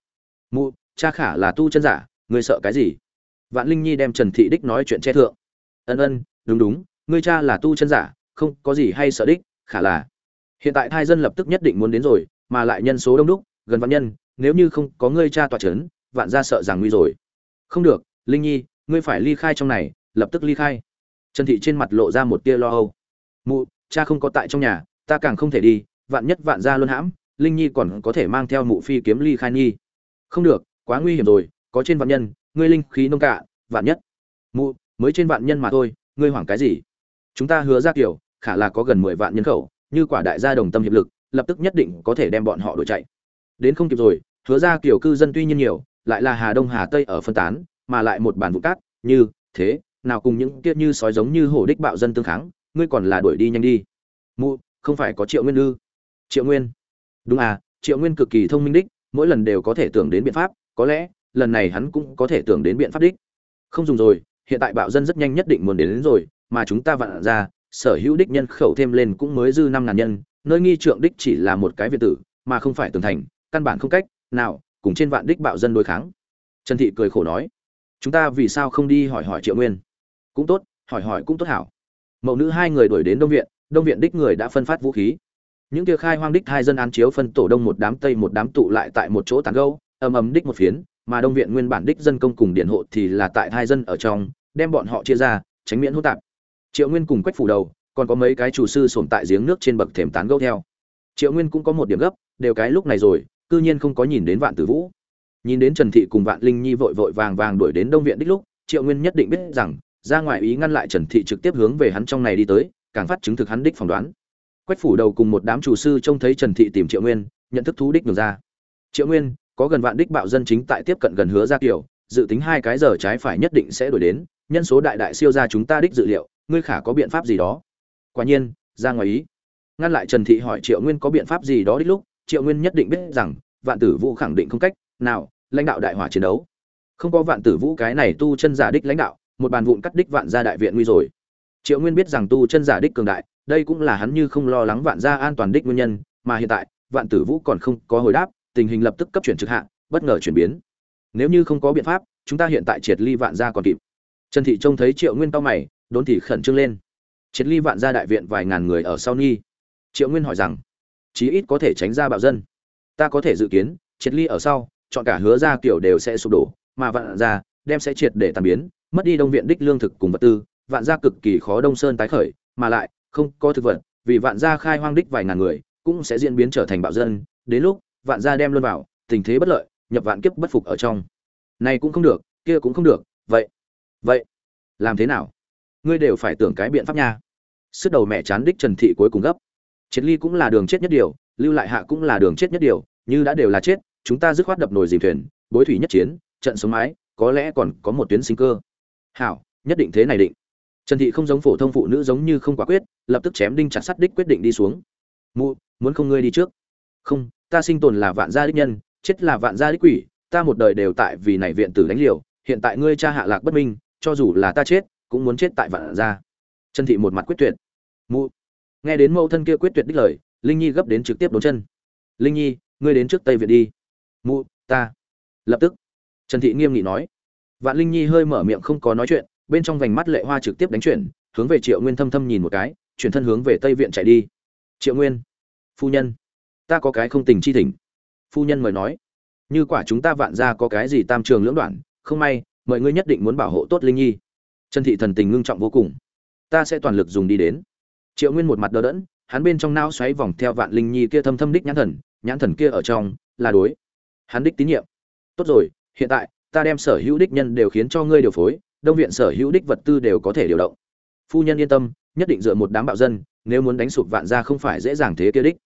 Mụ, cha khả là tu chân giả, ngươi sợ cái gì? Vạn linh nhi đem trần thị đích nói chuyện che thượng. Ân ân, đúng đúng, ngươi cha là tu chân giả, không, có gì hay sợ đích, khả là. Hiện tại thai dân lập tức nhất định muốn đến rồi, mà lại nhân số đông đúc, gần vạn nhân, nếu như không có ngươi cha tọa chấn vạn gia sợ rằng nguy rồi. Không được, linh nhi, ngươi phải ly khai trong này, lập tức ly khai. Trần thị trên mặt lộ ra một tia lo âu mụ, cha không có tại trong nhà, ta càng không thể đi, vạn nhất vạn ra luôn hãm, linh nhi còn có thể mang theo mụ phi kiếm ly khai nhi. Không được, quá nguy hiểm rồi, có trên vạn nhân, ngươi linh khí nông cạ vạn nhất. Mụ, mới trên vạn nhân mà thôi, ngươi hoảng cái gì? Chúng ta hứa ra kiểu, khả là có gần mười vạn nhân khẩu, như quả đại gia đồng tâm hiệp lực, lập tức nhất định có thể đem bọn họ đuổi chạy. Đến không kịp rồi, hứa ra kiểu cư dân tuy nhiên nhiều, lại là hà đông hà tây ở phân tán, mà lại một bản vụ cát, như, thế, nào cùng những kiếp như sói giống như hổ đích bạo dân tương kháng ngươi còn là đuổi đi nhanh đi. Mụ không phải có triệu nguyên ư? Triệu nguyên. Đúng à triệu nguyên cực kỳ thông minh đích mỗi lần đều có thể tưởng đến biện pháp có lẽ lần này hắn cũng có thể tưởng đến biện pháp đích. Không dùng rồi hiện tại bạo dân rất nhanh nhất định muốn đến, đến rồi mà chúng ta vặn ra sở hữu đích nhân khẩu thêm lên cũng mới dư năm ngàn nhân nơi nghi trượng đích chỉ là một cái việt tử mà không phải tường thành căn bản không cách nào cùng trên vạn đích bạo dân đối kháng. Trần thị cười khổ nói chúng ta vì sao không đi hỏi hỏi triệu nguyên? Cũng tốt hỏi hỏi cũng tốt hảo mẫu nữ hai người đuổi đến đông viện đông viện đích người đã phân phát vũ khí. Những kia khai hoang đích hai dân án chiếu phân tổ đông một đám tây một đám tụ lại tại một chỗ tàn gâu ầm ầm đích một phiến, mà đông viện nguyên bản đích dân công cùng điện hộ thì là tại hai dân ở trong, đem bọn họ chia ra, tránh miễn hỗn tạp. Triệu nguyên cùng quách phủ đầu, còn có mấy cái chủ sư sồn tại giếng nước trên bậc thềm tán gâu theo. Triệu nguyên cũng có một điểm gấp, đều cái lúc này rồi, cư nhiên không có nhìn đến vạn tử vũ. Nhìn đến trần thị cùng vạn linh nhi vội vội vàng vàng đuổi đến đông viện đích lúc, triệu nguyên nhất định biết rằng ra ngoài ý ngăn lại trần thị trực tiếp hướng về hắn trong này đi tới, càng phát chứng thực hắn đích phỏng đoán. Quách phủ đầu cùng một đám chủ sư trông thấy trần thị tìm triệu nguyên, nhận thức thú đích nhường ra. Triệu nguyên, có gần vạn đích bạo dân chính tại tiếp cận gần hứa ra kiểu, dự tính hai cái giờ trái phải nhất định sẽ đổi đến, nhân số đại đại siêu ra chúng ta đích dự liệu, ngươi khả có biện pháp gì đó? Quả nhiên, ra ngoài ý. Ngăn lại trần thị hỏi triệu nguyên có biện pháp gì đó đích lúc, triệu nguyên nhất định biết rằng, vạn tử vũ khẳng định không cách nào, lãnh đạo đại hỏa chiến đấu. Không có vạn tử vũ cái này tu chân giả đích lãnh đạo một bàn vụn cắt đích vạn gia đại viện nguy rồi. Triệu nguyên biết rằng tu chân giả đích cường đại, đây cũng là hắn như không lo lắng vạn gia an toàn đích nguyên nhân, mà hiện tại, vạn tử vũ còn không có hồi đáp, tình hình lập tức cấp chuyển trực hạ, bất ngờ chuyển biến. Nếu như không có biện pháp, chúng ta hiện tại triệt ly vạn gia còn kịp. Trần thị trông thấy triệu nguyên tao mày, đốn thì khẩn trương lên. Triệt ly vạn gia đại viện vài ngàn người ở sau nghi. Triệu nguyên hỏi rằng, chí ít có thể tránh ra bạo dân. Ta có thể dự kiến, triệt ly ở sau, chọn cả hứa ra kiểu đều sẽ sụp đổ, mà vạn gia đem sẽ triệt để tàn biến mất đi đông viện đích lương thực cùng vật tư, vạn gia cực kỳ khó đông sơn tái khởi, mà lại, không có thực vật, vì vạn gia khai hoang đích vài ngàn người, cũng sẽ diễn biến trở thành bạo dân. Đến lúc, vạn gia đem luôn vào, tình thế bất lợi, nhập vạn kiếp bất phục ở trong. Này cũng không được, kia cũng không được, vậy vậy, làm thế nào? Ngươi đều phải tưởng cái biện pháp nha. Sức đầu mẹ chán đích trần thị cuối cùng gấp. Triệt ly cũng là đường chết nhất điều, lưu lại hạ cũng là đường chết nhất điều, như đã đều là chết, chúng ta dứt khoát đập nồi dìm thuyền, bối thủy nhất chiến, trận sống mái, có lẽ còn có một tuyến sinh cơ hảo, nhất định thế này định. Trần thị không giống phổ thông phụ nữ giống như không quả quyết, lập tức chém đinh chặt sắt đích quyết định đi xuống. Mụ, muốn không ngươi đi trước? Không, ta sinh tồn là vạn gia đích nhân, chết là vạn gia đích quỷ, ta một đời đều tại vì này viện tử đánh liều, hiện tại ngươi cha hạ lạc bất minh, cho dù là ta chết, cũng muốn chết tại vạn gia. Trần thị một mặt quyết tuyệt. Mụ, nghe đến mẫu thân kia quyết tuyệt đích lời, linh nhi gấp đến trực tiếp đốn chân. Linh nhi, ngươi đến trước tây viện đi. Mụ, ta. Lập tức. Trần thị nghiêm nghị nói vạn linh nhi hơi mở miệng không có nói chuyện, bên trong vành mắt lệ hoa trực tiếp đánh chuyển, hướng về triệu nguyên thâm thâm nhìn một cái, chuyển thân hướng về tây viện chạy đi. Triệu nguyên, phu nhân, ta có cái không tình chi thỉnh. Phu nhân mời nói. Như quả chúng ta vạn gia có cái gì tam trường lưỡng đoạn, không may mọi người nhất định muốn bảo hộ tốt linh nhi. Trần thị thần tình ngưng trọng vô cùng. Ta sẽ toàn lực dùng đi đến. Triệu nguyên một mặt đờ đẫn, hắn bên trong não xoáy vòng theo vạn linh nhi kia thâm thâm đích nhãn thần nhãn thần kia ở trong, là đối. Hắn đích tín nhiệm. Tốt rồi, hiện tại ta đem sở hữu đích nhân đều khiến cho ngươi điều phối, đông viện sở hữu đích vật tư đều có thể điều động. Phu nhân yên tâm, nhất định dựa một đám bạo dân, nếu muốn đánh sụp vạn ra không phải dễ dàng thế kia đích.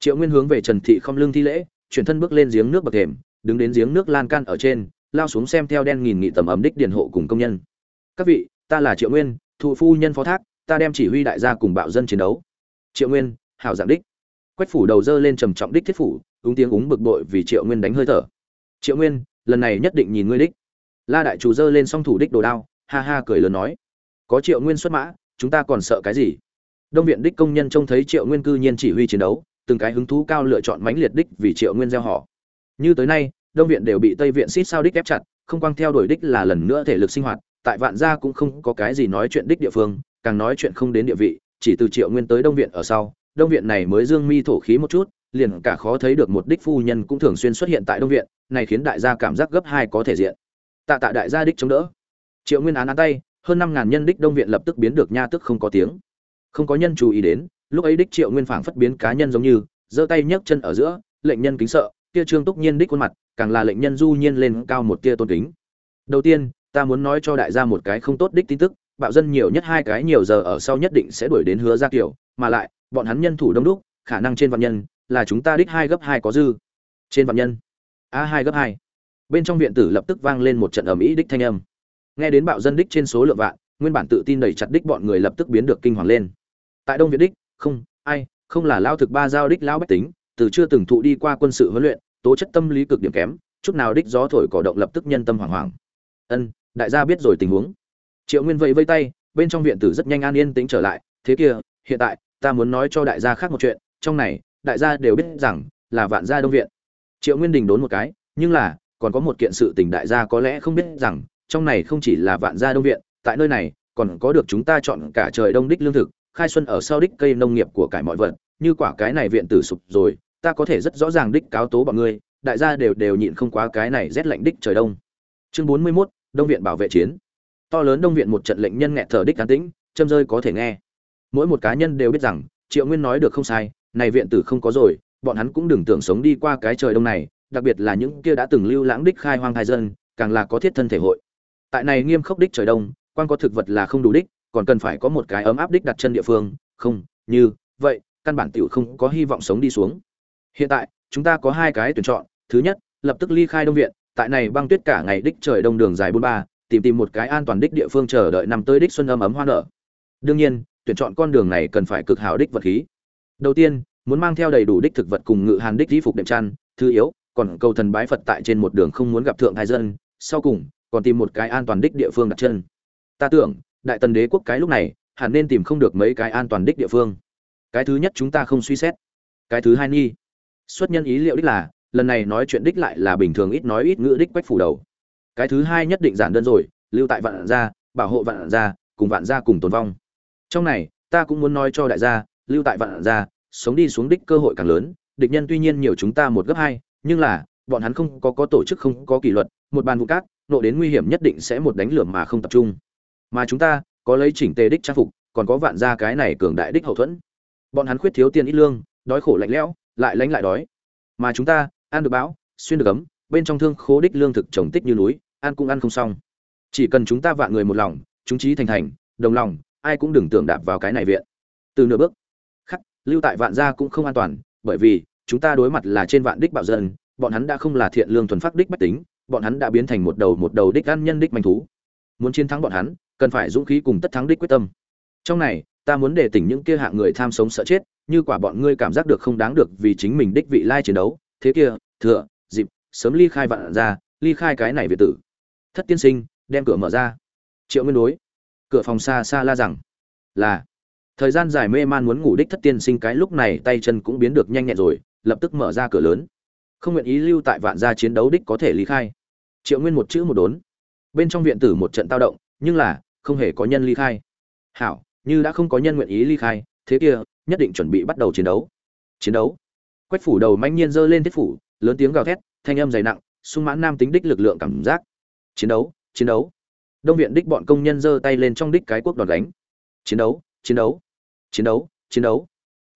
Triệu nguyên hướng về trần thị không lương thi lễ, chuyển thân bước lên giếng nước bậc thềm, đứng đến giếng nước lan can ở trên, lao xuống xem theo đen nghìn nghị tầm ấm đích điện hộ cùng công nhân. Các vị, ta là triệu nguyên, thụ phu nhân phó thác, ta đem chỉ huy đại gia cùng bạo dân chiến đấu. Triệu nguyên hảo dạng đích. Quách phủ đầu dơ lên trầm trọng đích thiết phủ, úng tiếng úng bực bội vì triệu nguyên đánh hơi thở. Triệu nguyên lần này nhất định nhìn ngươi đích. La đại chủ dơ lên song thủ đích đồ đao, ha ha cười lớn nói, có triệu nguyên xuất mã, chúng ta còn sợ cái gì? Đông viện đích công nhân trông thấy triệu nguyên cư nhiên chỉ huy chiến đấu, từng cái hứng thú cao lựa chọn mãnh liệt đích vì triệu nguyên gieo họ. Như tới nay, đông viện đều bị tây viện xít sao đích ép chặt, không quang theo đuổi đích là lần nữa thể lực sinh hoạt, tại vạn gia cũng không có cái gì nói chuyện đích địa phương, càng nói chuyện không đến địa vị, chỉ từ triệu nguyên tới đông viện ở sau, đông viện này mới dương mi thổ khí một chút liền cả khó thấy được một đích phu nhân cũng thường xuyên xuất hiện tại đông viện, này khiến đại gia cảm giác gấp hai có thể diện. Tạ tạ đại gia đích chống đỡ. Triệu nguyên án án tay, hơn năm ngàn nhân đích đông viện lập tức biến được nha tức không có tiếng. Không có nhân chú ý đến, lúc ấy đích triệu nguyên phảng phất biến cá nhân giống như, giơ tay nhấc chân ở giữa, lệnh nhân kính sợ, kia trương túc nhiên đích khuôn mặt, càng là lệnh nhân du nhiên lên cao một tia tôn kính. Đầu tiên, ta muốn nói cho đại gia một cái không tốt đích tin tức, bạo dân nhiều nhất hai cái nhiều giờ ở sau nhất định sẽ đuổi đến hứa gia kiểu, mà lại, bọn hắn nhân thủ đông đúc, khả năng trên vạn nhân là chúng ta đích hai gấp hai có dư. Trên vạn nhân. A hai gấp hai. Bên trong viện tử lập tức vang lên một trận ầm ĩ đích thanh âm. Nghe đến bạo dân đích trên số lượng vạn, nguyên bản tự tin đẩy chặt đích bọn người lập tức biến được kinh hoàng lên. Tại đông Việt đích, không, ai, không là lao thực ba giao đích lao bách tính, từ chưa từng thụ đi qua quân sự huấn luyện, tố chất tâm lý cực điểm kém, chút nào đích gió thổi cỏ động lập tức nhân tâm hoảng hoảng. Ân, đại gia biết rồi tình huống. Triệu nguyên vẫy vây tay, bên trong viện tử rất nhanh an yên tĩnh trở lại, thế kia, hiện tại, ta muốn nói cho đại gia khác một chuyện, trong này đại gia đều biết rằng là vạn gia đông viện. Triệu nguyên đình đốn một cái nhưng là còn có một kiện sự tình đại gia có lẽ không biết rằng trong này không chỉ là vạn gia đông viện tại nơi này còn có được chúng ta chọn cả trời đông đích lương thực khai xuân ở sau đích cây nông nghiệp của cải mọi vật như quả cái này viện tử sụp rồi ta có thể rất rõ ràng đích cáo tố bọn ngươi đại gia đều đều nhịn không quá cái này rét lạnh đích trời đông. Chương bốn mươi 41, đông viện bảo vệ chiến. To lớn đông viện một trận lệnh nhân nghẹt thở đích cán tĩnh châm rơi có thể nghe. Mỗi một cá nhân đều biết rằng triệu nguyên nói được không sai này viện tử không có rồi, bọn hắn cũng đừng tưởng sống đi qua cái trời đông này, đặc biệt là những kia đã từng lưu lãng đích khai hoang thai dân, càng là có thiết thân thể hội. Tại này nghiêm khốc đích trời đông, quan có thực vật là không đủ đích, còn cần phải có một cái ấm áp đích đặt chân địa phương. Không, như vậy, căn bản tiểu không có hy vọng sống đi xuống. Hiện tại, chúng ta có hai cái tuyển chọn. Thứ nhất, lập tức ly khai đông viện, tại này băng tuyết cả ngày đích trời đông đường dài bốn ba, tìm tìm một cái an toàn đích địa phương chờ đợi năm tới đích xuân âm ấm hoa nở. Đương nhiên, tuyển chọn con đường này cần phải cực hảo đích vật khí đầu tiên, muốn mang theo đầy đủ đích thực vật cùng ngự hàn đích di phục đệm chăn, thứ yếu, còn cầu thần bái phật tại trên một đường không muốn gặp thượng thái dân, sau cùng, còn tìm một cái an toàn đích địa phương đặt chân. Ta tưởng, đại tần đế quốc cái lúc này, hẳn nên tìm không được mấy cái an toàn đích địa phương. Cái thứ nhất chúng ta không suy xét. Cái thứ hai nghi xuất nhân ý liệu đích là, lần này nói chuyện đích lại là bình thường ít nói ít ngữ đích quách phủ đầu. Cái thứ hai nhất định giản đơn rồi, lưu tại vạn gia, bảo hộ vạn gia, cùng vạn gia cùng tồn vong. Trong này, ta cũng muốn nói cho đại gia lưu tại vạn gia, sống đi xuống đích cơ hội càng lớn, địch nhân tuy nhiên nhiều chúng ta một gấp hai, nhưng là, bọn hắn không có có tổ chức, không có kỷ luật, một bàn vụ cát, nộ đến nguy hiểm nhất định sẽ một đánh lửa mà không tập trung. Mà chúng ta, có lấy chỉnh tề đích trang phục, còn có vạn gia cái này cường đại đích hậu thuẫn. Bọn hắn khuyết thiếu tiền ít lương, đói khổ lạnh lẽo, lại lánh lại đói. Mà chúng ta, ăn được bão, xuyên được ấm, bên trong thương khố đích lương thực trồng tích như núi, ăn cũng ăn không xong. Chỉ cần chúng ta vạn người một lòng, chúng trí thành thành, đồng lòng, ai cũng đừng tưởng đạp vào cái này viện. Từ nửa bước lưu tại vạn gia cũng không an toàn, bởi vì, chúng ta đối mặt là trên vạn đích bạo dân, bọn hắn đã không là thiện lương thuần phát đích bách tính, bọn hắn đã biến thành một đầu một đầu đích ăn nhân đích manh thú. Muốn chiến thắng bọn hắn, cần phải dũng khí cùng tất thắng đích quyết tâm. Trong này, ta muốn để tỉnh những kia hạng người tham sống sợ chết, như quả bọn ngươi cảm giác được không đáng được vì chính mình đích vị lai chiến đấu. Thế kia, thừa, dịp, sớm ly khai vạn ra ly khai cái này việt tử. Thất tiên sinh, đem cửa mở ra. Triệu nguyên đối. Cửa phòng xa xa la rằng. Là thời gian dài mê man muốn ngủ đích thất tiên sinh cái lúc này tay chân cũng biến được nhanh nhẹn rồi, lập tức mở ra cửa lớn. Không nguyện ý lưu tại vạn gia chiến đấu đích có thể lý khai. Triệu nguyên một chữ một đốn. Bên trong viện tử một trận tao động, nhưng là, không hề có nhân ly khai. Hảo, như đã không có nhân nguyện ý ly khai, thế kia, nhất định chuẩn bị bắt đầu chiến đấu. Chiến đấu. Quách phủ đầu manh nhiên giơ lên thiết phủ, lớn tiếng gào thét, thanh âm dày nặng, sung mãn nam tính đích lực lượng cảm giác. Chiến đấu chiến đấu. Đông viện đích bọn công nhân giơ tay lên trong đích cái quốc đòn đánh chiến đấu chiến đấu chiến đấu chiến đấu.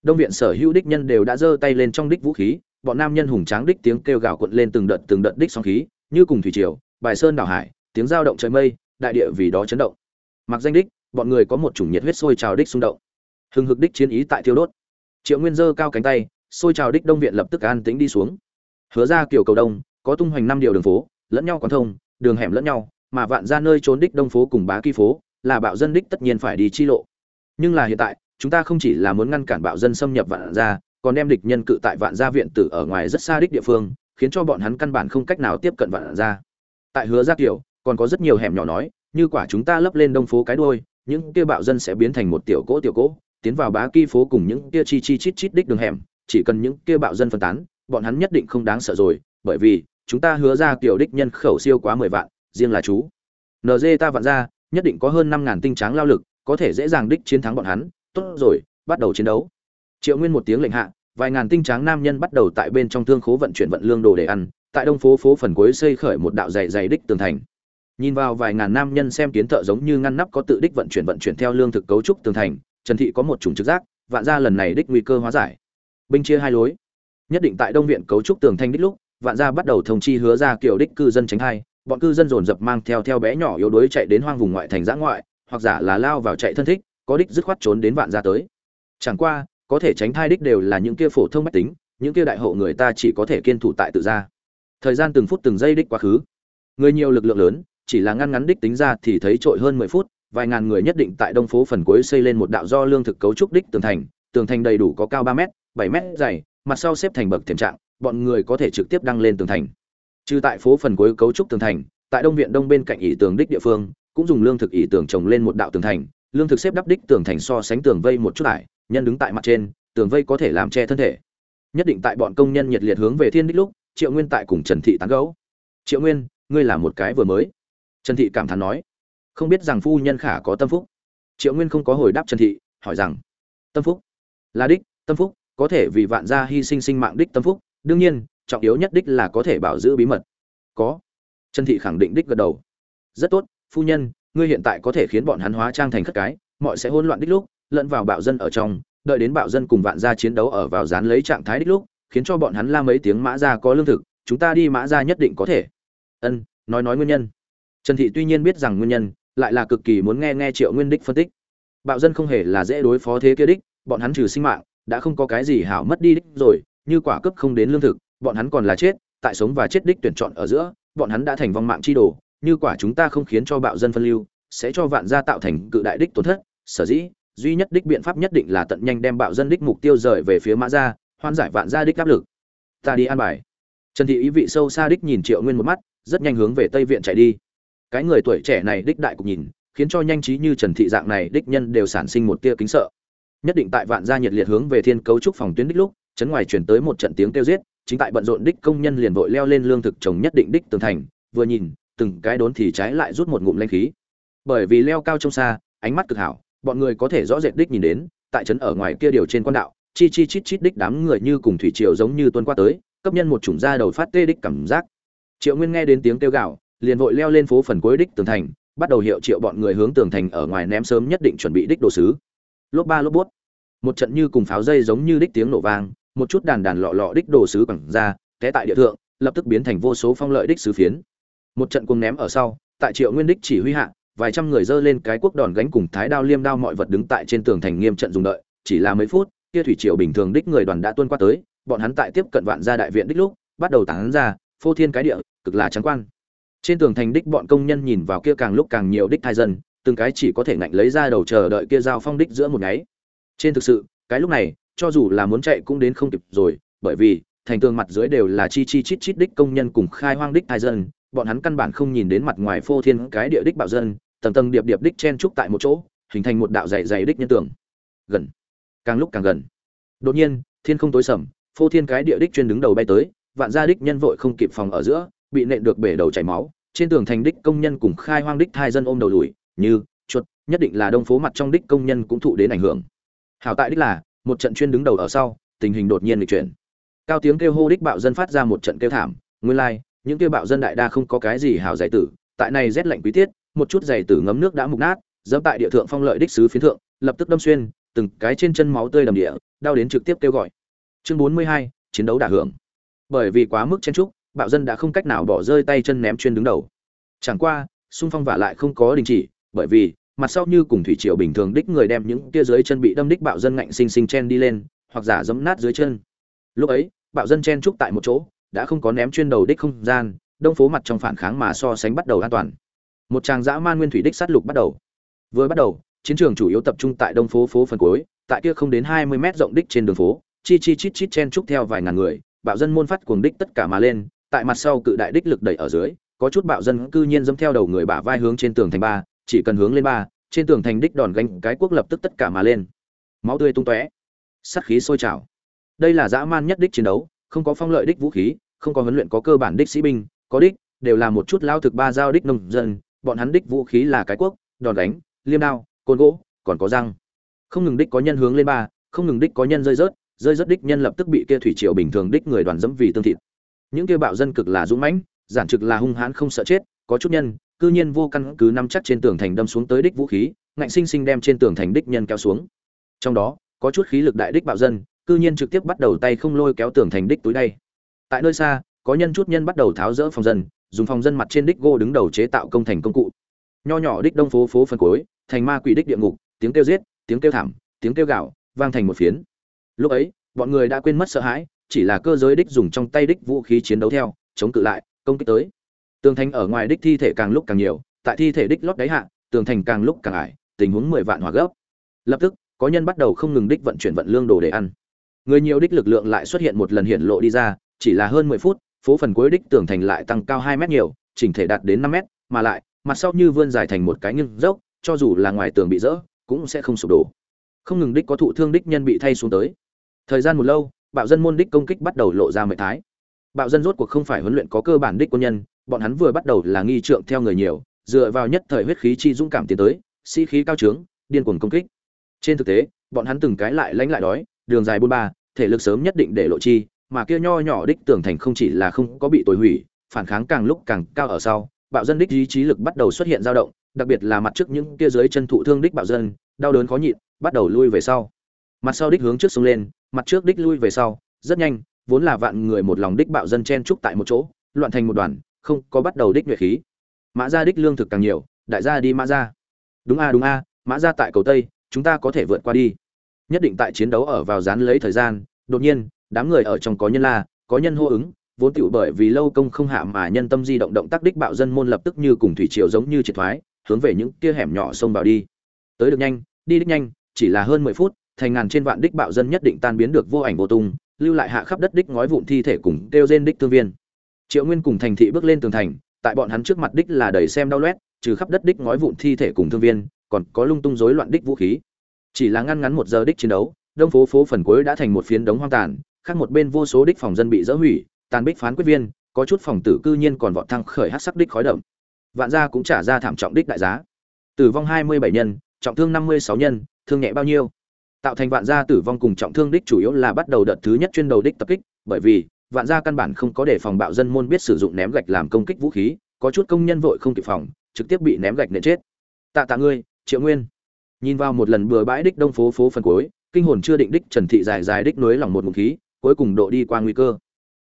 Đông viện sở hữu đích nhân đều đã giơ tay lên trong đích vũ khí, bọn nam nhân hùng tráng đích tiếng kêu gào cuộn lên từng đợt từng đợt đích sóng khí, như cùng thủy triều, bài sơn đảo hải, tiếng giao động trời mây, đại địa vì đó chấn động. Mặc danh đích, bọn người có một chủng nhiệt huyết sôi trào đích xung động. Hừng hực đích chiến ý tại thiêu đốt. Triệu nguyên giơ cao cánh tay, sôi trào đích đông viện lập tức an tĩnh đi xuống. Hứa ra kiểu cầu đông, có tung hoành năm điều đường phố, lẫn nhau quán thông, đường hẻm lẫn nhau, mà vạn ra nơi trốn đích đông phố cùng bá kỳ phố, là bạo dân đích tất nhiên phải đi chi lộ. Nhưng là hiện tại chúng ta không chỉ là muốn ngăn cản bạo dân xâm nhập vạn gia còn đem địch nhân cự tại vạn gia viện tử ở ngoài rất xa đích địa phương khiến cho bọn hắn căn bản không cách nào tiếp cận vạn gia. Tại hứa gia kiều còn có rất nhiều hẻm nhỏ nói như quả chúng ta lấp lên đông phố cái đôi, những kia bạo dân sẽ biến thành một tiểu cỗ tiểu cỗ tiến vào bá kỳ phố cùng những kia chi chi chít chít đích đường hẻm chỉ cần những kia bạo dân phân tán bọn hắn nhất định không đáng sợ rồi bởi vì chúng ta hứa ra kiểu đích nhân khẩu siêu quá mười vạn riêng là chú. Nd ta vạn ra nhất định có hơn năm ngàn tinh tráng lao lực có thể dễ dàng đích chiến thắng bọn hắn tốt rồi, bắt đầu chiến đấu. Triệu nguyên một tiếng lệnh hạ, vài ngàn tinh tráng nam nhân bắt đầu tại bên trong thương khố vận chuyển vận lương đồ để ăn, tại đông phố phố phần cuối xây khởi một đạo dày dày đích tường thành. Nhìn vào vài ngàn nam nhân xem kiến thợ giống như ngăn nắp có tự đích vận chuyển vận chuyển theo lương thực cấu trúc tường thành, trần thị có một chủng trực giác, vạn ra lần này đích nguy cơ hóa giải. Binh chia hai lối. Nhất định tại đông viện cấu trúc tường thanh đích lúc, vạn gia bắt đầu thông chi hứa ra kiểu đích cư dân tránh hai, bọn cư dân dồn dập mang theo theo bé nhỏ yếu đuối chạy đến hoang vùng ngoại thành giã ngoại, hoặc giả là lao vào chạy thân thích có đích dứt khoát trốn đến vạn gia tới. Chẳng qua, có thể tránh thai đích đều là những kia phổ thông mách tính, những kia đại hộ người ta chỉ có thể kiên thủ tại tự gia. Thời gian từng phút từng giây đích quá khứ. Người nhiều lực lượng lớn, chỉ là ngăn ngắn đích tính ra thì thấy trội hơn mười phút, vài ngàn người nhất định tại đông phố phần cuối xây lên một đạo do lương thực cấu trúc đích tường thành tường thành đầy đủ có cao ba m bảy m dày, mặt sau xếp thành bậc thềm trạng, bọn người có thể trực tiếp đăng lên tường thành. Trừ tại phố phần cuối cấu trúc tường thành, tại đông viện đông bên cạnh ỷ tường đích địa phương, cũng dùng lương thực ỷ tường trồng lên một đạo tường thành lương thực xếp đắp đích tường thành so sánh tường vây một chút lại, nhân đứng tại mặt trên, tường vây có thể làm che thân thể. Nhất định tại bọn công nhân nhiệt liệt hướng về thiên đích lúc, triệu nguyên tại cùng trần thị tán gấu triệu nguyên, ngươi là một cái vừa mới. Trần thị cảm thán nói. Không biết rằng phu nhân khả có tâm phúc. Triệu nguyên không có hồi đáp trần thị, hỏi rằng, tâm phúc? Là đích, tâm phúc, có thể vì vạn gia hy sinh sinh mạng đích tâm phúc, đương nhiên, trọng yếu nhất đích là có thể bảo giữ bí mật. Có. Trần thị khẳng định đích gật đầu. Rất tốt, phu nhân ngươi hiện tại có thể khiến bọn hắn hóa trang thành khất cái, mọi sẽ hỗn loạn đích lúc, lẫn vào bạo dân ở trong, đợi đến bạo dân cùng vạn gia chiến đấu ở vào dán lấy trạng thái đích lúc, khiến cho bọn hắn la mấy tiếng mã gia có lương thực, chúng ta đi mã gia nhất định có thể. Ân, nói nói nguyên nhân. Trần thị tuy nhiên biết rằng nguyên nhân, lại là cực kỳ muốn nghe nghe triệu nguyên đích phân tích. Bạo dân không hề là dễ đối phó thế kia đích, bọn hắn trừ sinh mạng, đã không có cái gì hảo mất đi đích rồi, như quả cấp không đến lương thực, bọn hắn còn là chết, tại sống và chết đích tuyển chọn ở giữa, bọn hắn đã thành vong mạng chi đồ như quả chúng ta không khiến cho bạo dân phân lưu, sẽ cho vạn gia tạo thành cự đại đích tổn thất. Sở dĩ, duy nhất đích biện pháp nhất định là tận nhanh đem bạo dân đích mục tiêu rời về phía mã gia, hoan giải vạn gia đích áp lực. Ta đi an bài. Trần thị ý vị sâu xa đích nhìn triệu nguyên một mắt, rất nhanh hướng về tây viện chạy đi. Cái người tuổi trẻ này đích đại cục nhìn, khiến cho nhanh trí như trần thị dạng này đích nhân đều sản sinh một tia kính sợ. Nhất định tại vạn gia nhiệt liệt hướng về thiên cấu trúc phòng tuyến đích lúc, chấn ngoài chuyển tới một trận tiếng kêu giết, chính tại bận rộn đích công nhân liền vội leo lên lương thực trồng nhất định đích tường thành, vừa nhìn từng cái đốn thì trái lại rút một ngụm lanh khí. Bởi vì leo cao trông xa, ánh mắt cực hảo, bọn người có thể rõ rệt đích nhìn đến, tại trấn ở ngoài kia điều trên quan đạo, chi chi chít chít đích đám người như cùng thủy triều giống như tuân qua tới, cấp nhân một chủng da đầu phát tê đích cảm giác. Triệu nguyên nghe đến tiếng kêu gạo liền vội leo lên phố phần cuối đích tường thành, bắt đầu hiệu triệu bọn người hướng tường thành ở ngoài ném sớm nhất định chuẩn bị đích đồ sứ. Lốp ba lốp bút. Một trận như cùng pháo dây giống như đích tiếng nổ vang, một chút đàn đàn lọ lọ đích đồ sứ quẳng ra, té tại địa thượng, lập tức biến thành vô số phong lợi đích sứ phiến một trận cuồng ném ở sau, tại triệu nguyên đích chỉ huy hạ, vài trăm người dơ lên cái quốc đòn gánh cùng thái đao liêm đao mọi vật đứng tại trên tường thành nghiêm trận dùng đợi, chỉ là mấy phút, kia thủy triều bình thường đích người đoàn đã tuân qua tới, bọn hắn tại tiếp cận vạn gia đại viện đích lúc, bắt đầu tán ra, phô thiên cái địa, cực là trắng quan. Trên tường thành đích bọn công nhân nhìn vào kia càng lúc càng nhiều đích thai dân, từng cái chỉ có thể ngạnh lấy ra đầu chờ đợi kia giao phong đích giữa một nháy. Trên thực sự, cái lúc này, cho dù là muốn chạy cũng đến không kịp rồi, bởi vì, thành tường mặt dưới đều là chi chi chít chít đích công nhân cùng khai hoang đích thai dân bọn hắn căn bản không nhìn đến mặt ngoài phô thiên cái địa đích bạo dân tầng tầng điệp điệp đích chen trúc tại một chỗ hình thành một đạo dày dày đích nhân tường gần. Càng lúc càng gần. Đột nhiên thiên không tối sầm phô thiên cái địa đích chuyên đứng đầu bay tới vạn gia đích nhân vội không kịp phòng ở giữa bị nện được bể đầu chảy máu trên tường thành đích công nhân cùng khai hoang đích thai dân ôm đầu lùi như chuột nhất định là đông phố mặt trong đích công nhân cũng thụ đến ảnh hưởng. Hảo tại đích là một trận chuyên đứng đầu ở sau tình hình đột nhiên lịch chuyển. Cao tiếng kêu hô đích bạo dân phát ra một trận kêu thảm nguyên lai like, những kia bạo dân đại đa không có cái gì hảo giải tử, tại này rét lạnh quý tiết, một chút giày tử ngấm nước đã mục nát, dẫm tại địa thượng phong lợi đích sứ phiến thượng, lập tức đâm xuyên, từng cái trên chân máu tươi đầm địa, đau đến trực tiếp kêu gọi. Chương bốn mươi hai, chiến đấu đả hưởng. Bởi vì quá mức chen trúc bạo dân đã không cách nào bỏ rơi tay chân ném chuyên đứng đầu. Chẳng qua, xung phong vả lại không có đình chỉ, bởi vì, mặt sau như cùng thủy triều bình thường đích người đem những tia dưới chân bị đâm đích bạo dân ngạnh sinh sinh chen đi lên, hoặc giả dẫm nát dưới chân. Lúc ấy, bạo dân chen trúc tại một chỗ đã không có ném chuyên đầu đích không gian, đông phố mặt trong phản kháng mà so sánh bắt đầu an toàn. Một tràng dã man nguyên thủy đích sát lục bắt đầu. Vừa bắt đầu, chiến trường chủ yếu tập trung tại đông phố phố phần cuối, tại kia không đến hai mươi mét rộng đích trên đường phố, chi chi chít chít chen trúc theo vài ngàn người, bạo dân môn phát cuồng đích tất cả mà lên, tại mặt sau cự đại đích lực đẩy ở dưới, có chút bạo dân cư nhiên dẫm theo đầu người bả vai hướng trên tường thành ba, chỉ cần hướng lên ba, trên tường thành đích đòn gánh cái quốc lập tức tất cả mà lên. Máu tươi tung tóe. Sát khí sôi trào. Đây là dã man nhất đích chiến đấu không có phong lợi đích vũ khí, không có huấn luyện có cơ bản đích sĩ binh, có đích, đều là một chút lao thực ba giao đích nông dân. Bọn hắn đích vũ khí là cái quốc đòn đánh, liêm đao, côn gỗ, còn có răng. Không ngừng đích có nhân hướng lên ba, không ngừng đích có nhân rơi rớt rơi rớt đích nhân lập tức bị kia thủy triều bình thường đích người đoàn dẫm vì tương thịt. Những kia bạo dân cực là dũng mãnh, giản trực là hung hãn không sợ chết, có chút nhân, cư nhiên vô căn cứ nắm chắc trên tường thành đâm xuống tới đích vũ khí, ngạnh sinh sinh đem trên tường thành đích nhân kéo xuống. Trong đó, có chút khí lực đại đích bạo dân cư nhiên trực tiếp bắt đầu tay không lôi kéo tường thành đích túi đây tại nơi xa, có nhân chút nhân bắt đầu tháo rỡ phòng dân, dùng phòng dân mặt trên đích gỗ đứng đầu chế tạo công thành công cụ. Nho nhỏ đích đông phố phố phân cối thành ma quỷ đích địa ngục, tiếng kêu giết, tiếng kêu thảm, tiếng kêu gạo, vang thành một phiến. Lúc ấy, bọn người đã quên mất sợ hãi, chỉ là cơ giới đích dùng trong tay đích vũ khí chiến đấu theo, chống cự lại, công kích tới. Tường thành ở ngoài đích thi thể càng lúc càng nhiều, tại thi thể đích lót đáy hạ, tường thành càng lúc càng ải, tình huống mười vạn hỏa gấp. Lập tức, có nhân bắt đầu không ngừng đích vận chuyển vận lương đồ để ăn người nhiều đích lực lượng lại xuất hiện một lần hiện lộ đi ra, chỉ là hơn mười phút, phố phần cuối đích tường thành lại tăng cao hai mét nhiều, chỉnh thể đạt đến năm mét, mà lại, mặt sau như vươn dài thành một cái nghiêng dốc, cho dù là ngoài tường bị rỡ, cũng sẽ không sụp đổ. Không ngừng đích có thụ thương đích nhân bị thay xuống tới. Thời gian một lâu, bạo dân môn đích công kích bắt đầu lộ ra mệnh thái. Bạo dân rốt cuộc không phải huấn luyện có cơ bản đích quân nhân, bọn hắn vừa bắt đầu là nghi trượng theo người nhiều, dựa vào nhất thời huyết khí chi dũng cảm tiến tới, sĩ khí cao trướng, điên cuồng công kích. Trên thực tế, bọn hắn từng cái lại lánh lại đói, đường dài buôn ba thể lực sớm nhất định để lộ chi, mà kia nho nhỏ đích tưởng thành không chỉ là không có bị tồi hủy, phản kháng càng lúc càng cao ở sau, bạo dân đích ý chí lực bắt đầu xuất hiện dao động, đặc biệt là mặt trước những kia dưới chân thụ thương đích bạo dân, đau đớn khó nhịn, bắt đầu lui về sau. Mặt sau đích hướng trước xuống lên, mặt trước đích lui về sau, rất nhanh, vốn là vạn người một lòng đích bạo dân chen trúc tại một chỗ, loạn thành một đoàn, không có bắt đầu đích nhuệ khí. Mã gia đích lương thực càng nhiều, đại gia đi mã gia. Đúng a đúng a, mã gia tại cầu tây, chúng ta có thể vượt qua đi nhất định tại chiến đấu ở vào dán lấy thời gian. Đột nhiên, đám người ở trong có nhân la, có nhân hô ứng, vốn tựu bởi vì lâu công không hạ mà nhân tâm di động động tác đích bạo dân môn lập tức như cùng thủy triều giống như triệt thoái, hướng về những kia hẻm nhỏ xông vào đi. Tới được nhanh, đi đích nhanh, chỉ là hơn mười phút, thành ngàn trên vạn đích bạo dân nhất định tan biến được vô ảnh vô tung, lưu lại hạ khắp đất đích ngói vụn thi thể cùng kêu trên đích thương viên. Triệu nguyên cùng thành thị bước lên tường thành, tại bọn hắn trước mặt đích là đầy xem đau loét, trừ khắp đất đích ngói vụn thi thể cùng thương viên, còn có lung tung rối loạn đích vũ khí chỉ là ngăn ngắn một giờ đích chiến đấu, đông phố phố phần cuối đã thành một phiến đống hoang tàn, khác một bên vô số đích phòng dân bị dỡ hủy, tàn bích phán quyết viên, có chút phòng tử cư nhiên còn vọt thăng khởi hát sắc đích khói đậm. Vạn gia cũng trả ra thảm trọng đích đại giá. Tử vong hai mươi bảy nhân, trọng thương năm mươi sáu nhân, thương nhẹ bao nhiêu? Tạo thành vạn gia tử vong cùng trọng thương đích chủ yếu là bắt đầu đợt thứ nhất chuyên đầu đích tập kích, bởi vì, vạn gia căn bản không có để phòng bạo dân môn biết sử dụng ném gạch làm công kích vũ khí, có chút công nhân vội không kịp phòng, trực tiếp bị ném gạch nện chết. Tạ tạ ngươi, triệu nguyên nhìn vào một lần bừa bãi đích đông phố phố phần cuối, kinh hồn chưa định đích trần thị dài dài đích nối lòng một ngụm khí, cuối cùng độ đi qua nguy cơ.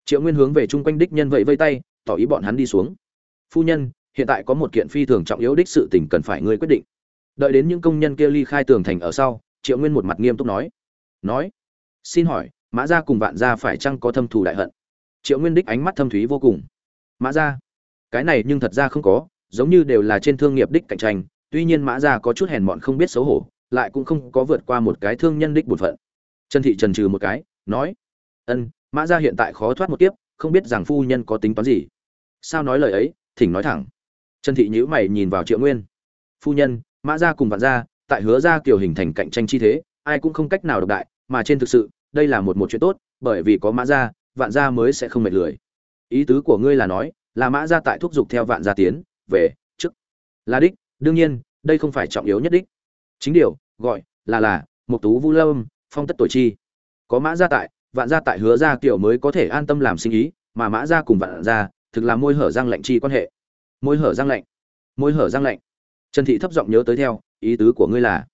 Triệu nguyên hướng về chung quanh đích nhân vậy vây tay, tỏ ý bọn hắn đi xuống. Phu nhân, hiện tại có một kiện phi thường trọng yếu đích sự tình cần phải ngươi quyết định. Đợi đến những công nhân kia ly khai tường thành ở sau, triệu nguyên một mặt nghiêm túc nói. Nói? Xin hỏi, mã gia cùng vạn gia phải chăng có thâm thù đại hận? Triệu nguyên đích ánh mắt thâm thúy vô cùng. Mã gia? Cái này nhưng thật ra không có, giống như đều là trên thương nghiệp đích cạnh tranh tuy nhiên mã gia có chút hèn mọn không biết xấu hổ, lại cũng không có vượt qua một cái thương nhân đích bổn phận. Trần thị trần trừ một cái, nói, ân, mã gia hiện tại khó thoát một kiếp, không biết rằng phu nhân có tính toán gì. Sao nói lời ấy, thỉnh nói thẳng. Trần thị nhữ mày nhìn vào triệu nguyên. Phu nhân, mã gia cùng vạn gia, tại hứa gia kiều hình thành cạnh tranh chi thế, ai cũng không cách nào độc đại, mà trên thực sự, đây là một một chuyện tốt, bởi vì có mã gia, vạn gia mới sẽ không mệt lười. Ý tứ của ngươi là nói, là mã gia tại thúc giục theo vạn gia tiến, về, trước. Là đích đương nhiên, đây không phải trọng yếu nhất đích. Chính điều, gọi, là là một tú vu lâm, phong tất tuổi chi. Có mã gia tại, vạn gia tại hứa gia kiểu mới có thể an tâm làm sinh ý, mà mã gia cùng vạn gia, thực là môi hở răng lạnh chi quan hệ. Môi hở răng lạnh. Môi hở răng lạnh. Trần thị thấp giọng nhớ tới theo, ý tứ của ngươi là